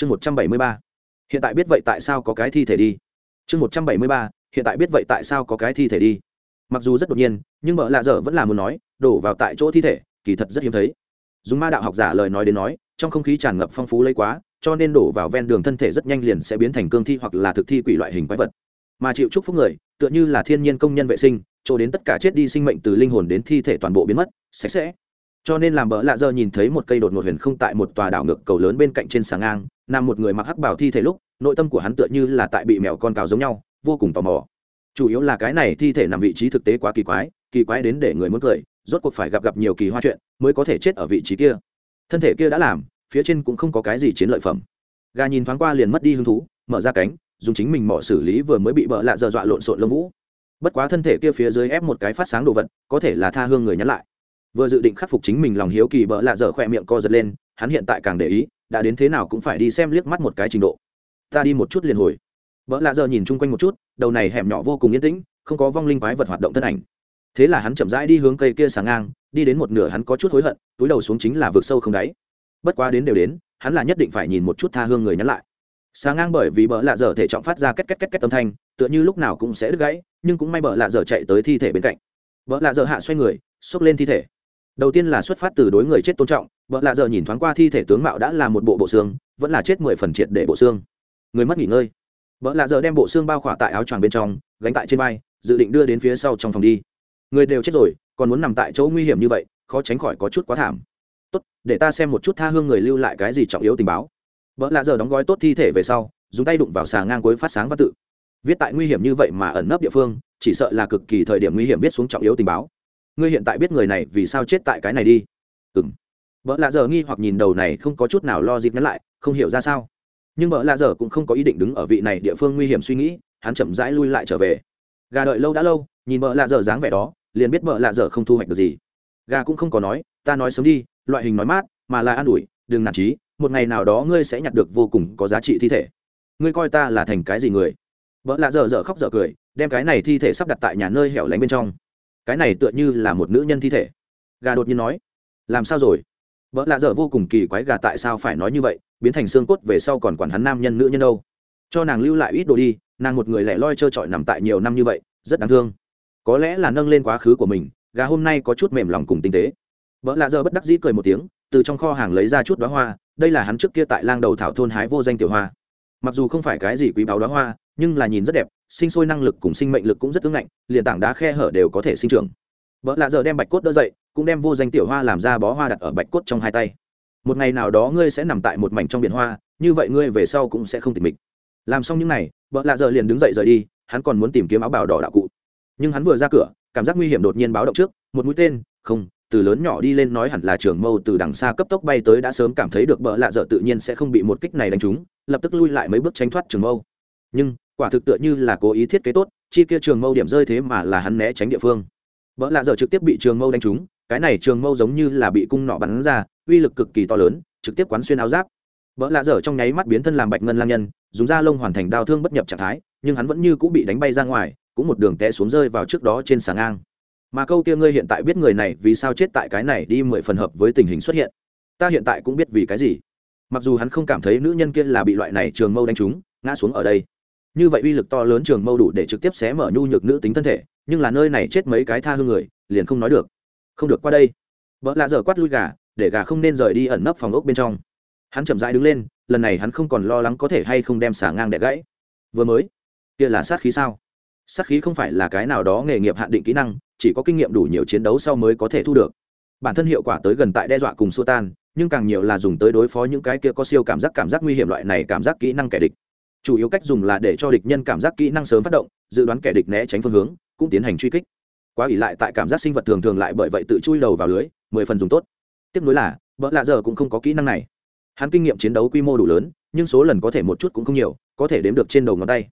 chương một trăm bảy mươi ba. Hiện tại biết vậy tại sao có cái thi thể đi. Chương một trăm bảy mươi ba, hiện tại biết vậy tại sao có cái thi thể đi. Mặc dù rất đột nhiên, nhưng mợ lạ dở vẫn là muốn nói, đổ vào tại chỗ thi thể, kỳ thật rất hiếm thấy. Dùng ma đạo học giả lời nói đến nói, trong không khí tràn ngập phong phú lấy quá, cho nên đổ vào ven đường thân thể rất nhanh liền sẽ biến thành cương thi hoặc là thực thi quỷ loại hình quái vật. Mà chịu chúc phúc người, tựa như là thiên nhiên công nhân vệ sinh, chỗ đến tất cả chết đi sinh mệnh từ linh hồn đến thi thể toàn bộ biến mất, sạch sẽ cho nên làm bỡ lạ giờ nhìn thấy một cây đột ngột huyền không tại một tòa đảo ngược cầu lớn bên cạnh trên sàng ngang, nằm một người mặc hắc bảo thi thể lúc, nội tâm của hắn tựa như là tại bị mèo con cào giống nhau, vô cùng tò mò. Chủ yếu là cái này thi thể nằm vị trí thực tế quá kỳ quái kỳ quái đến để người muốn cười, rốt cuộc phải gặp gặp nhiều kỳ hoa chuyện mới có thể chết ở vị trí kia. Thân thể kia đã làm, phía trên cũng không có cái gì chiến lợi phẩm. Gà nhìn thoáng qua liền mất đi hứng thú, mở ra cánh, dùng chính mình mỏ xử lý vừa mới bị bỡ lạ dở dọa lộn xộn lông vũ. Bất quá thân thể kia phía dưới ép một cái phát sáng đồ vật, có thể là tha hương người nhắn lại vừa dự định khắc phục chính mình lòng hiếu kỳ bỡ lạ dở khỏe miệng co giật lên, hắn hiện tại càng để ý, đã đến thế nào cũng phải đi xem liếc mắt một cái trình độ. Ta đi một chút liền hồi. Bỡ lạ dở nhìn chung quanh một chút, đầu này hẻm nhỏ vô cùng yên tĩnh, không có vong linh quái vật hoạt động thân ảnh. Thế là hắn chậm rãi đi hướng cây kia sáng ngang, đi đến một nửa hắn có chút hối hận, túi đầu xuống chính là vực sâu không đáy. Bất quá đến đều đến, hắn là nhất định phải nhìn một chút tha hương người nhắn lại. Sáng ngang bởi vì bỡ lạ dở thể trọng phát ra két két két két âm thanh, tựa như lúc nào cũng sẽ đứt gãy, nhưng cũng may bỡ lạ dở chạy tới thi thể bên cạnh. Bỡ lạ dở hạ xoay người, xốc lên thi thể đầu tiên là xuất phát từ đối người chết tôn trọng, vợ lạ giờ nhìn thoáng qua thi thể tướng mạo đã là một bộ bộ xương, vẫn là chết mười phần triệt để bộ xương. Người mất nghỉ ngơi. Vợ lạ giờ đem bộ xương bao khỏa tại áo choàng bên trong, gánh tại trên vai, dự định đưa đến phía sau trong phòng đi. Người đều chết rồi, còn muốn nằm tại chỗ nguy hiểm như vậy, khó tránh khỏi có chút quá thảm. Tốt, để ta xem một chút tha hương người lưu lại cái gì trọng yếu tình báo. Vợ lạ giờ đóng gói tốt thi thể về sau, dùng tay đụng vào xà ngang cuối phát sáng văn tự. Viết tại nguy hiểm như vậy mà ẩn nấp địa phương, chỉ sợ là cực kỳ thời điểm nguy hiểm viết xuống trọng yếu tình báo ngươi hiện tại biết người này vì sao chết tại cái này đi. Ừng vợ lạ giờ nghi hoặc nhìn đầu này không có chút nào lo dịp nhắn lại, không hiểu ra sao. Nhưng vợ lạ giờ cũng không có ý định đứng ở vị này địa phương nguy hiểm suy nghĩ, hắn chậm rãi lui lại trở về. Gà đợi lâu đã lâu, nhìn vợ lạ giờ dáng vẻ đó, liền biết vợ lạ giờ không thu hoạch được gì. Gà cũng không có nói, ta nói sớm đi, loại hình nói mát, mà là an ủi, đừng nản trí một ngày nào đó ngươi sẽ nhặt được vô cùng có giá trị thi thể. Ngươi coi ta là thành cái gì người? Vợ lạ dở dở khóc dở cười, đem cái này thi thể sắp đặt tại nhà nơi hẻo lánh bên trong cái này tựa như là một nữ nhân thi thể. Gà đột nhiên nói, làm sao rồi? Vợ lạ dở vô cùng kỳ quái gà tại sao phải nói như vậy, biến thành xương cốt về sau còn quản hắn nam nhân nữ nhân đâu? Cho nàng lưu lại ít đồ đi, nàng một người lẻ loi trơ trọi nằm tại nhiều năm như vậy, rất đáng thương. Có lẽ là nâng lên quá khứ của mình, gà hôm nay có chút mềm lòng cùng tinh tế. Vợ lạ dở bất đắc dĩ cười một tiếng, từ trong kho hàng lấy ra chút đoá hoa, đây là hắn trước kia tại lang đầu thảo thôn hái vô danh tiểu hoa. Mặc dù không phải cái gì quý báu đoá hoa, nhưng là nhìn rất đẹp sinh sôi năng lực cùng sinh mệnh lực cũng rất ứng ngạnh, liền tảng đá khe hở đều có thể sinh trưởng. Vợ lạ giờ đem bạch cốt đỡ dậy, cũng đem vô danh tiểu hoa làm ra bó hoa đặt ở bạch cốt trong hai tay. Một ngày nào đó ngươi sẽ nằm tại một mảnh trong biển hoa, như vậy ngươi về sau cũng sẽ không tỉnh mịch. Làm xong những n à y vợ lạ giờ liền đứng dậy rời đi, hắn còn muốn tìm kiếm áo bào đỏ đạo cụ. Nhưng hắn vừa ra cửa, cảm giác nguy hiểm đột nhiên báo động trước, một mũi tên, không, từ lớn nhỏ đi lên nói hẳn là trường mâu từ đằng xa cấp tốc bay tới đã sớm cảm thấy được bợ lạ dở tự nhiên sẽ không bị một kích này đánh trúng, lập tức lui lại mấy bước tránh thoát trường mâu. Nhưng quả thực tựa như là cố ý thiết kế tốt, chi kia trường mâu điểm rơi thế mà là hắn né tránh địa phương. Vợ lạ giờ trực tiếp bị trường mâu đánh trúng, cái này trường mâu giống như là bị cung nọ bắn ra, uy lực cực kỳ to lớn, trực tiếp quán xuyên áo giáp. Vợ lạ dở trong nháy mắt biến thân làm bạch ngân lang nhân, dùng da lông hoàn thành đau thương bất nhập trạng thái, nhưng hắn vẫn như cũng bị đánh bay ra ngoài, cũng một đường té xuống rơi vào trước đó trên sàng ngang. Mà câu kia ngươi hiện tại biết người này vì sao chết tại cái này đi mười phần hợp với tình hình xuất hiện. Ta hiện tại cũng biết vì cái gì. Mặc dù hắn không cảm thấy nữ nhân kia là bị loại này trường mâu đánh trúng, ngã xuống ở đây như vậy uy lực to lớn trường mâu đủ để trực tiếp xé mở nhu nhược nữ tính thân thể, nhưng là nơi này chết mấy cái tha hương người, liền không nói được. Không được qua đây. Vợ lạ dở quát lui gà, để gà không nên rời đi ẩn nấp phòng ốc bên trong. Hắn chậm rãi đứng lên, lần này hắn không còn lo lắng có thể hay không đem xả ngang để gãy. Vừa mới, kia là sát khí sao? Sát khí không phải là cái nào đó nghề nghiệp hạn định kỹ năng, chỉ có kinh nghiệm đủ nhiều chiến đấu sau mới có thể thu được. Bản thân hiệu quả tới gần tại đe dọa cùng xua tan, nhưng càng nhiều là dùng tới đối phó những cái kia có siêu cảm giác cảm giác nguy hiểm loại này cảm giác kỹ năng kẻ địch chủ yếu cách dùng là để cho địch nhân cảm giác kỹ năng sớm phát động, dự đoán kẻ địch né tránh phương hướng, cũng tiến hành truy kích. Quá ỉ lại tại cảm giác sinh vật thường thường lại bởi vậy tự chui đầu vào lưới, mười phần dùng tốt. Tiếp nối là vợ lạ giờ cũng không có kỹ năng này. Hắn kinh nghiệm chiến đấu quy mô đủ lớn, nhưng số lần có thể một chút cũng không nhiều, có thể đếm được trên đầu ngón tay.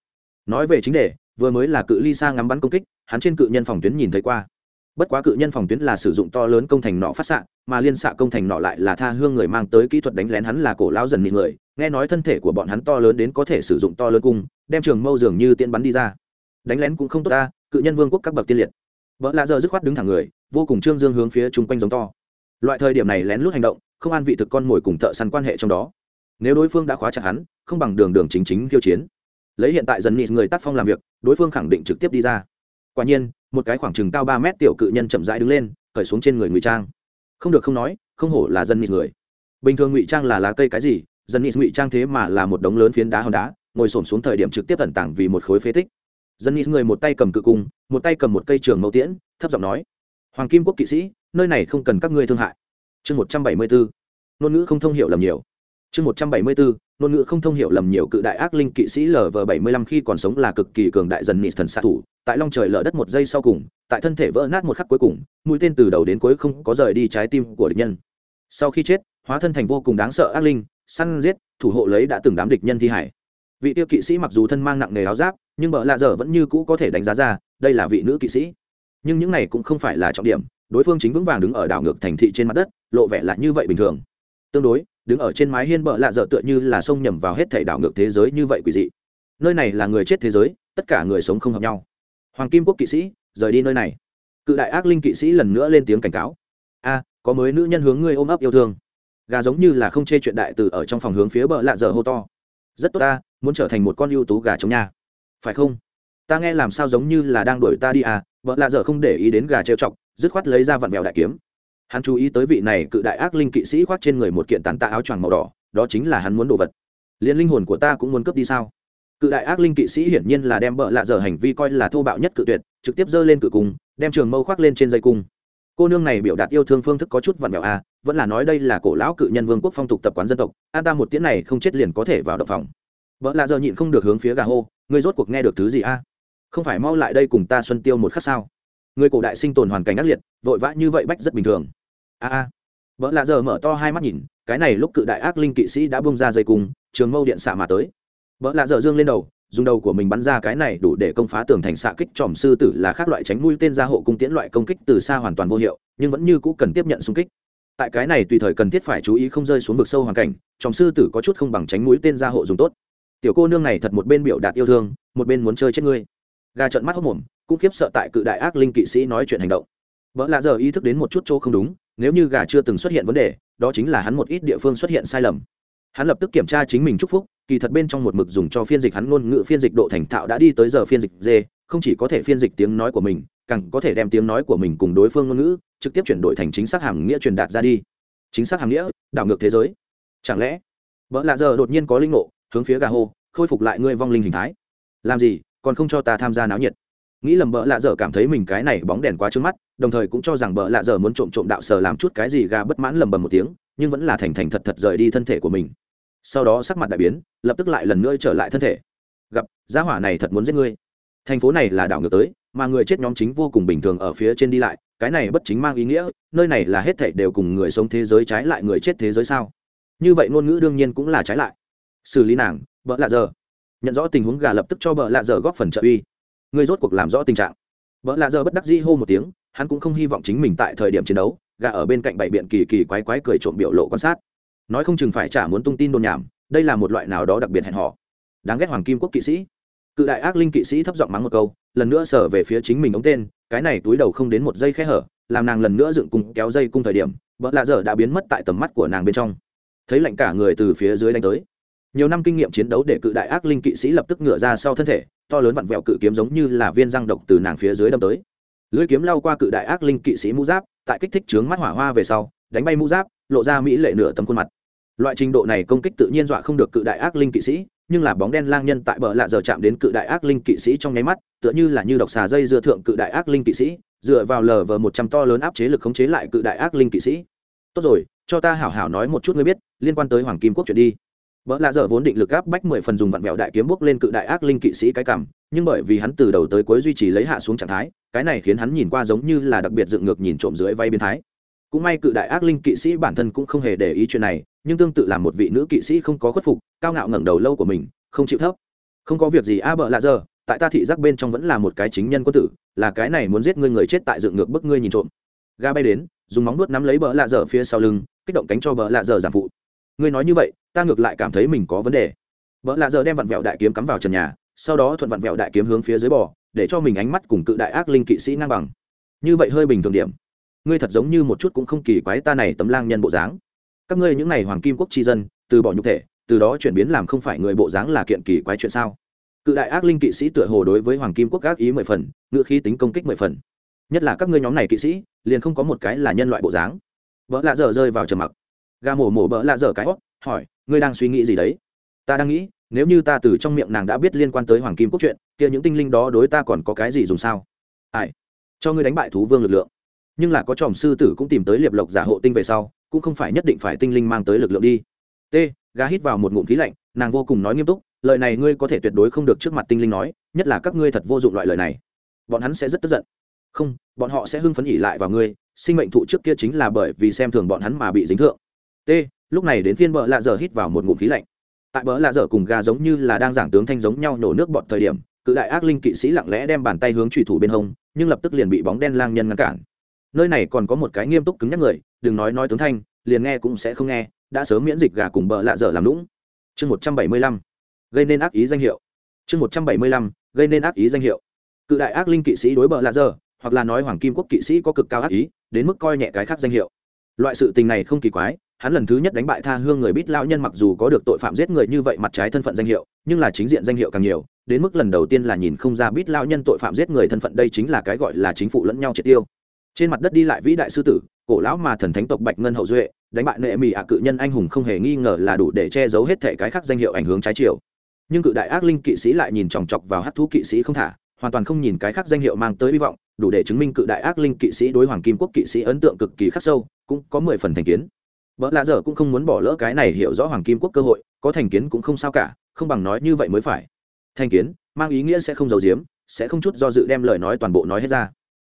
Nói về chính đề, vừa mới là cự ly xa ngắm bắn công kích, hắn trên cự nhân phòng tuyến nhìn thấy qua. Bất quá cự nhân phòng tuyến là sử dụng to lớn công thành nọ phát xạ, mà liên xạ công thành nọ lại là tha hương người mang tới kỹ thuật đánh lén hắn là cổ lão dần nị người nghe nói thân thể của bọn hắn to lớn đến có thể sử dụng to lớn cung, đem trường mâu dường như tiễn bắn đi ra. Đánh lén cũng không tốt ta, cự nhân vương quốc các bậc tiên liệt. Vợ lạ giờ dứt khoát đứng thẳng người, vô cùng trương dương hướng phía chung quanh giống to. Loại thời điểm này lén lút hành động, không an vị thực con mồi cùng thợ săn quan hệ trong đó. Nếu đối phương đã khóa chặt hắn, không bằng đường đường chính chính khiêu chiến. Lấy hiện tại dần nịt người tác phong làm việc, đối phương khẳng định trực tiếp đi ra. Quả nhiên, một cái khoảng chừng cao ba mét tiểu cự nhân chậm rãi đứng lên, cởi xuống trên người ngụy trang. Không được không nói, không hổ là dân nịt người. Bình thường ngụy trang là lá cây cái gì Dần nịt ngụy trang thế mà là một đống lớn phiến đá hòn đá, ngồi xổm xuống thời điểm trực tiếp tận tảng vì một khối phế tích. Dần nịt người một tay cầm cự cung, một tay cầm một cây trường mẫu tiễn, thấp giọng nói, hoàng kim quốc kỵ sĩ, nơi này không cần các ngươi thương hại. Chương một trăm bảy mươi bốn, ngôn ngữ không thông hiểu lầm nhiều. Chương một trăm bảy mươi bốn, ngôn ngữ không thông hiểu lầm nhiều cự đại ác linh kỵ sĩ lv bảy mươi lăm khi còn sống là cực kỳ cường đại dần nịt thần xạ thủ, tại long trời lở đất một giây sau cùng, tại thân thể vỡ nát một khắc cuối cùng, mũi tên từ đầu đến cuối không có rời đi trái tim của địch nhân. Sau khi chết, hóa thân thành vô cùng đáng sợ ác linh săn giết, thủ hộ lấy đã từng đám địch nhân thi hải. Vị tiêu kỵ sĩ mặc dù thân mang nặng nề áo giáp, nhưng bợ lạ dở vẫn như cũ có thể đánh giá ra, đây là vị nữ kỵ sĩ. Nhưng những này cũng không phải là trọng điểm, đối phương chính vững vàng đứng ở đảo ngược thành thị trên mặt đất, lộ vẻ là như vậy bình thường. Tương đối, đứng ở trên mái hiên bợ lạ dở tựa như là sông nhầm vào hết thể đảo ngược thế giới như vậy quỷ dị. Nơi này là người chết thế giới, tất cả người sống không hợp nhau. Hoàng kim quốc kỵ sĩ, rời đi nơi này. Cự đại ác linh kỵ sĩ lần nữa lên tiếng cảnh cáo. A, có mới nữ nhân hướng ngươi ôm ấp yêu thương gà giống như là không chê chuyện đại từ ở trong phòng hướng phía bờ lạ dở hô to. Rất tốt ta, muốn trở thành một con ưu tú gà chống nhà phải không? Ta nghe làm sao giống như là đang đuổi ta đi à? Vợ lạ dở không để ý đến gà trêu chọc, dứt khoát lấy ra vặn vẹo đại kiếm. Hắn chú ý tới vị này cự đại ác linh kỵ sĩ khoác trên người một kiện tàn tạ áo choàng màu đỏ, đó chính là hắn muốn đồ vật. Liền linh hồn của ta cũng muốn cướp đi sao? Cự đại ác linh kỵ sĩ hiển nhiên là đem bợ lạ dở hành vi coi là thô bạo nhất cự tuyệt, trực tiếp giơ lên cự cung, đem trường mâu khoác lên trên dây cung cô nương này biểu đạt yêu thương phương thức có chút vặn vẹo à vẫn là nói đây là cổ lão cự nhân vương quốc phong tục tập quán dân tộc, an ta một tiếng này không chết liền có thể vào động phòng. Vợ lạ giờ nhịn không được hướng phía gà hô người rốt cuộc nghe được thứ gì a không phải mau lại đây cùng ta xuân tiêu một khắc sao? Người cổ đại sinh tồn hoàn cảnh ác liệt, vội vã như vậy bách rất bình thường. A a vợ lạ giờ mở to hai mắt nhìn, cái này lúc cự đại ác linh kỵ sĩ đã bung ra dây cung, trường mâu điện xạ mà tới. Vợ lạ giờ dương lên đầu dùng đầu của mình bắn ra cái này đủ để công phá tường thành xạ kích tròm sư tử là khác loại tránh mũi tên gia hộ cung tiễn loại công kích từ xa hoàn toàn vô hiệu, nhưng vẫn như cũ cần tiếp nhận xung kích. Tại cái này tùy thời cần thiết phải chú ý không rơi xuống vực sâu hoàn cảnh, tròm sư tử có chút không bằng tránh mũi tên gia hộ dùng tốt. Tiểu cô nương này thật một bên biểu đạt yêu thương, một bên muốn chơi chết ngươi. Gà trợn mắt hốc mồm, cũng khiếp sợ tại cự đại ác linh kỵ sĩ nói chuyện hành động. Vợ lạ giờ ý thức đến một chút chỗ không đúng, nếu như gà chưa từng xuất hiện vấn đề, đó chính là hắn một ít địa phương xuất hiện sai lầm. Hắn lập tức kiểm tra chính mình chúc phúc kỳ thật bên trong một mực dùng cho phiên dịch hắn ngôn ngữ phiên dịch độ thành thạo đã đi tới giờ phiên dịch d không chỉ có thể phiên dịch tiếng nói của mình, càng có thể đem tiếng nói của mình cùng đối phương ngôn ngữ trực tiếp chuyển đổi thành chính xác hàm nghĩa truyền đạt ra đi. Chính xác hàm nghĩa, đảo ngược thế giới. Chẳng lẽ, vợ lạ giờ đột nhiên có linh ngộ, hướng phía gà hô, khôi phục lại ngươi vong linh hình thái. Làm gì, còn không cho ta tham gia náo nhiệt. Nghĩ lầm bợ lạ dở cảm thấy mình cái này bóng đèn quá trước mắt, đồng thời cũng cho rằng bợ lạ dở muốn trộm trộm đạo sở làm chút cái gì gà bất mãn lầm bầm một tiếng, nhưng vẫn là thành thành thật thật rời đi thân thể của mình sau đó sắc mặt đại biến, lập tức lại lần nữa trở lại thân thể. Gặp, gia hỏa này thật muốn giết ngươi. Thành phố này là đảo ngược tới, mà người chết nhóm chính vô cùng bình thường ở phía trên đi lại, cái này bất chính mang ý nghĩa, nơi này là hết thảy đều cùng người sống thế giới trái lại người chết thế giới sao? Như vậy ngôn ngữ đương nhiên cũng là trái lại. Xử lý nàng, bợ lạ giờ. Nhận rõ tình huống gà lập tức cho bợ lạ giờ góp phần trợ uy. Ngươi rốt cuộc làm rõ tình trạng. Bợ lạ giờ bất đắc dĩ hô một tiếng, hắn cũng không hy vọng chính mình tại thời điểm chiến đấu, gà ở bên cạnh bảy biện kỳ kỳ quái quái cười trộm biểu lộ quan sát nói không chừng phải trả muốn tung tin đồn nhảm, đây là một loại nào đó đặc biệt hẹn họ đáng ghét hoàng kim quốc kỵ sĩ. Cự đại ác linh kỵ sĩ thấp giọng mắng một câu, lần nữa sở về phía chính mình ống tên, cái này túi đầu không đến một giây khe hở, làm nàng lần nữa dựng cung kéo dây cung thời điểm, vợ lạ dở đã biến mất tại tầm mắt của nàng bên trong. Thấy lạnh cả người từ phía dưới đánh tới. Nhiều năm kinh nghiệm chiến đấu để cự đại ác linh kỵ sĩ lập tức ngửa ra sau thân thể, to lớn vặn vẹo cự kiếm giống như là viên răng độc từ nàng phía dưới đâm tới. Lưỡi kiếm lao qua cự đại ác linh kỵ sĩ mũ giáp, tại kích thích trướng mắt hỏa hoa về sau, đánh bay mũ giáp, lộ ra mỹ lệ nửa tấm khuôn mặt loại trình độ này công kích tự nhiên dọa không được cự đại ác linh kỵ sĩ nhưng là bóng đen lang nhân tại bờ lạ giờ chạm đến cự đại ác linh kỵ sĩ trong nháy mắt tựa như là như độc xà dây dưa thượng cự đại ác linh kỵ sĩ dựa vào lờ vờ một trăm to lớn áp chế lực khống chế lại cự đại ác linh kỵ sĩ tốt rồi cho ta hảo hảo nói một chút ngươi biết liên quan tới hoàng kim quốc chuyện đi Bỡ lạ dở vốn định lực áp bách mười phần dùng vặn vẹo đại kiếm bước lên cự đại ác linh kỵ sĩ cái cằm, nhưng bởi vì hắn từ đầu tới cuối duy trì lấy hạ xuống trạng thái, cái này khiến hắn nhìn qua giống như là đặc biệt dựng ngược nhìn trộm dưới vay biến thái. Cũng may cự đại ác linh kỵ sĩ bản thân cũng không hề để ý chuyện này, nhưng tương tự làm một vị nữ kỵ sĩ không có khuất phục, cao ngạo ngẩng đầu lâu của mình, không chịu thấp. Không có việc gì a à bợ lạ dở, tại ta thị giác bên trong vẫn là một cái chính nhân quân tử, là cái này muốn giết ngươi người chết tại dựng ngược bức ngươi nhìn trộm. Ga bay đến, dùng móng vuốt nắm lấy bợ lạ dở phía sau lưng, kích động cánh cho bợ lạ dở giảm phụ. Ngươi nói như vậy ta ngược lại cảm thấy mình có vấn đề. Bợ lạ giờ đem vặn vẹo đại kiếm cắm vào trần nhà sau đó thuận vặn vẹo đại kiếm hướng phía dưới bò để cho mình ánh mắt cùng cự đại ác linh kỵ sĩ ngang bằng. Như vậy hơi bình thường điểm. Ngươi thật giống như một chút cũng không kỳ quái ta này tấm lang nhân bộ dáng các ngươi những n à y hoàng kim quốc tri dân, từ bỏ nhục thể, từ đó chuyển biến làm không phải người bộ dáng là kiện kỳ quái chuyện sao? Cự đại ác linh kỵ sĩ tựa hồ đối với hoàng kim quốc ác ý mười phần ngự khí tính công kích mười phần. Nhất là các ngươi nhóm này kỵ sĩ, liền không có một cái là nhân loại bộ dáng. Vợ lạ dở rơi vào trầm mặc. Ga mổ mổ vợ lạ dở cái hót hỏi, ngươi đang suy nghĩ gì đấy? Ta đang nghĩ, nếu như ta từ trong miệng nàng đã biết liên quan tới hoàng kim quốc chuyện, kia những tinh linh đó đối ta còn có cái gì dùng sao? Ai? Cho ngươi đánh bại thú vương lực lượng. Nhưng là có tròm sư tử cũng tìm tới liệp lộc giả hộ tinh về sau cũng không phải nhất định phải tinh linh mang tới lực lượng đi. T, gà hít vào một ngụm khí lạnh, nàng vô cùng nói nghiêm túc, lời này ngươi có thể tuyệt đối không được trước mặt tinh linh nói, nhất là các ngươi thật vô dụng loại lời này. Bọn hắn sẽ rất tức giận. Không, bọn họ sẽ hưng phấn ỉ lại vào ngươi, sinh mệnh thụ trước kia chính là bởi vì xem thường bọn hắn mà bị dính thượng. T, lúc này đến phiên bợ lạ dở hít vào một ngụm khí lạnh. Tại bỡ lạ dở cùng gà giống như là đang giảng tướng thanh giống nhau nổ nước bọt thời điểm, cự đại ác linh kỵ sĩ lặng lẽ đem bàn tay hướng trùy thủ bên hông, nhưng lập tức liền bị bóng đen lang nhân ngăn cản nơi này còn có một cái nghiêm túc cứng nhắc người, đừng nói nói tướng thanh, liền nghe cũng sẽ không nghe, đã sớm miễn dịch gà cùng bờ lạ dở làm lũng. Chương một trăm bảy mươi lăm, gây nên ác ý danh hiệu. Chương một trăm bảy mươi lăm, gây nên ác ý danh hiệu. Cự đại ác linh kỵ sĩ đối bờ lạ dở, hoặc là nói hoàng kim quốc kỵ sĩ có cực cao ác ý, đến mức coi nhẹ cái khác danh hiệu. Loại sự tình này không kỳ quái, hắn lần thứ nhất đánh bại tha hương người bít lao nhân mặc dù có được tội phạm giết người như vậy mặt trái thân phận danh hiệu, nhưng là chính diện danh hiệu càng nhiều, đến mức lần đầu tiên là nhìn không ra bít lao nhân tội phạm giết người thân phận đây chính là cái gọi là chính phủ lẫn nhau triệt tiêu trên mặt đất đi lại vĩ đại sư tử, cổ lão mà thần thánh tộc bạch ngân hậu duệ, đánh bại nệ mỹ ạ cự nhân anh hùng không hề nghi ngờ là đủ để che giấu hết thể cái khác danh hiệu ảnh hướng trái chiều. Nhưng cự đại ác linh kỵ sĩ lại nhìn chòng chọc vào hát thú kỵ sĩ không thả, hoàn toàn không nhìn cái khác danh hiệu mang tới hy vọng, đủ để chứng minh cự đại ác linh kỵ sĩ đối hoàng kim quốc kỵ sĩ ấn tượng cực kỳ khắc sâu, cũng có mười phần thành kiến. Vợ lạ dở cũng không muốn bỏ lỡ cái này hiểu rõ hoàng kim quốc cơ hội, có thành kiến cũng không sao cả, không bằng nói như vậy mới phải. Thành kiến, mang ý nghĩa sẽ không giấu giếm, sẽ không chút do dự đem lời nói toàn bộ nói hết ra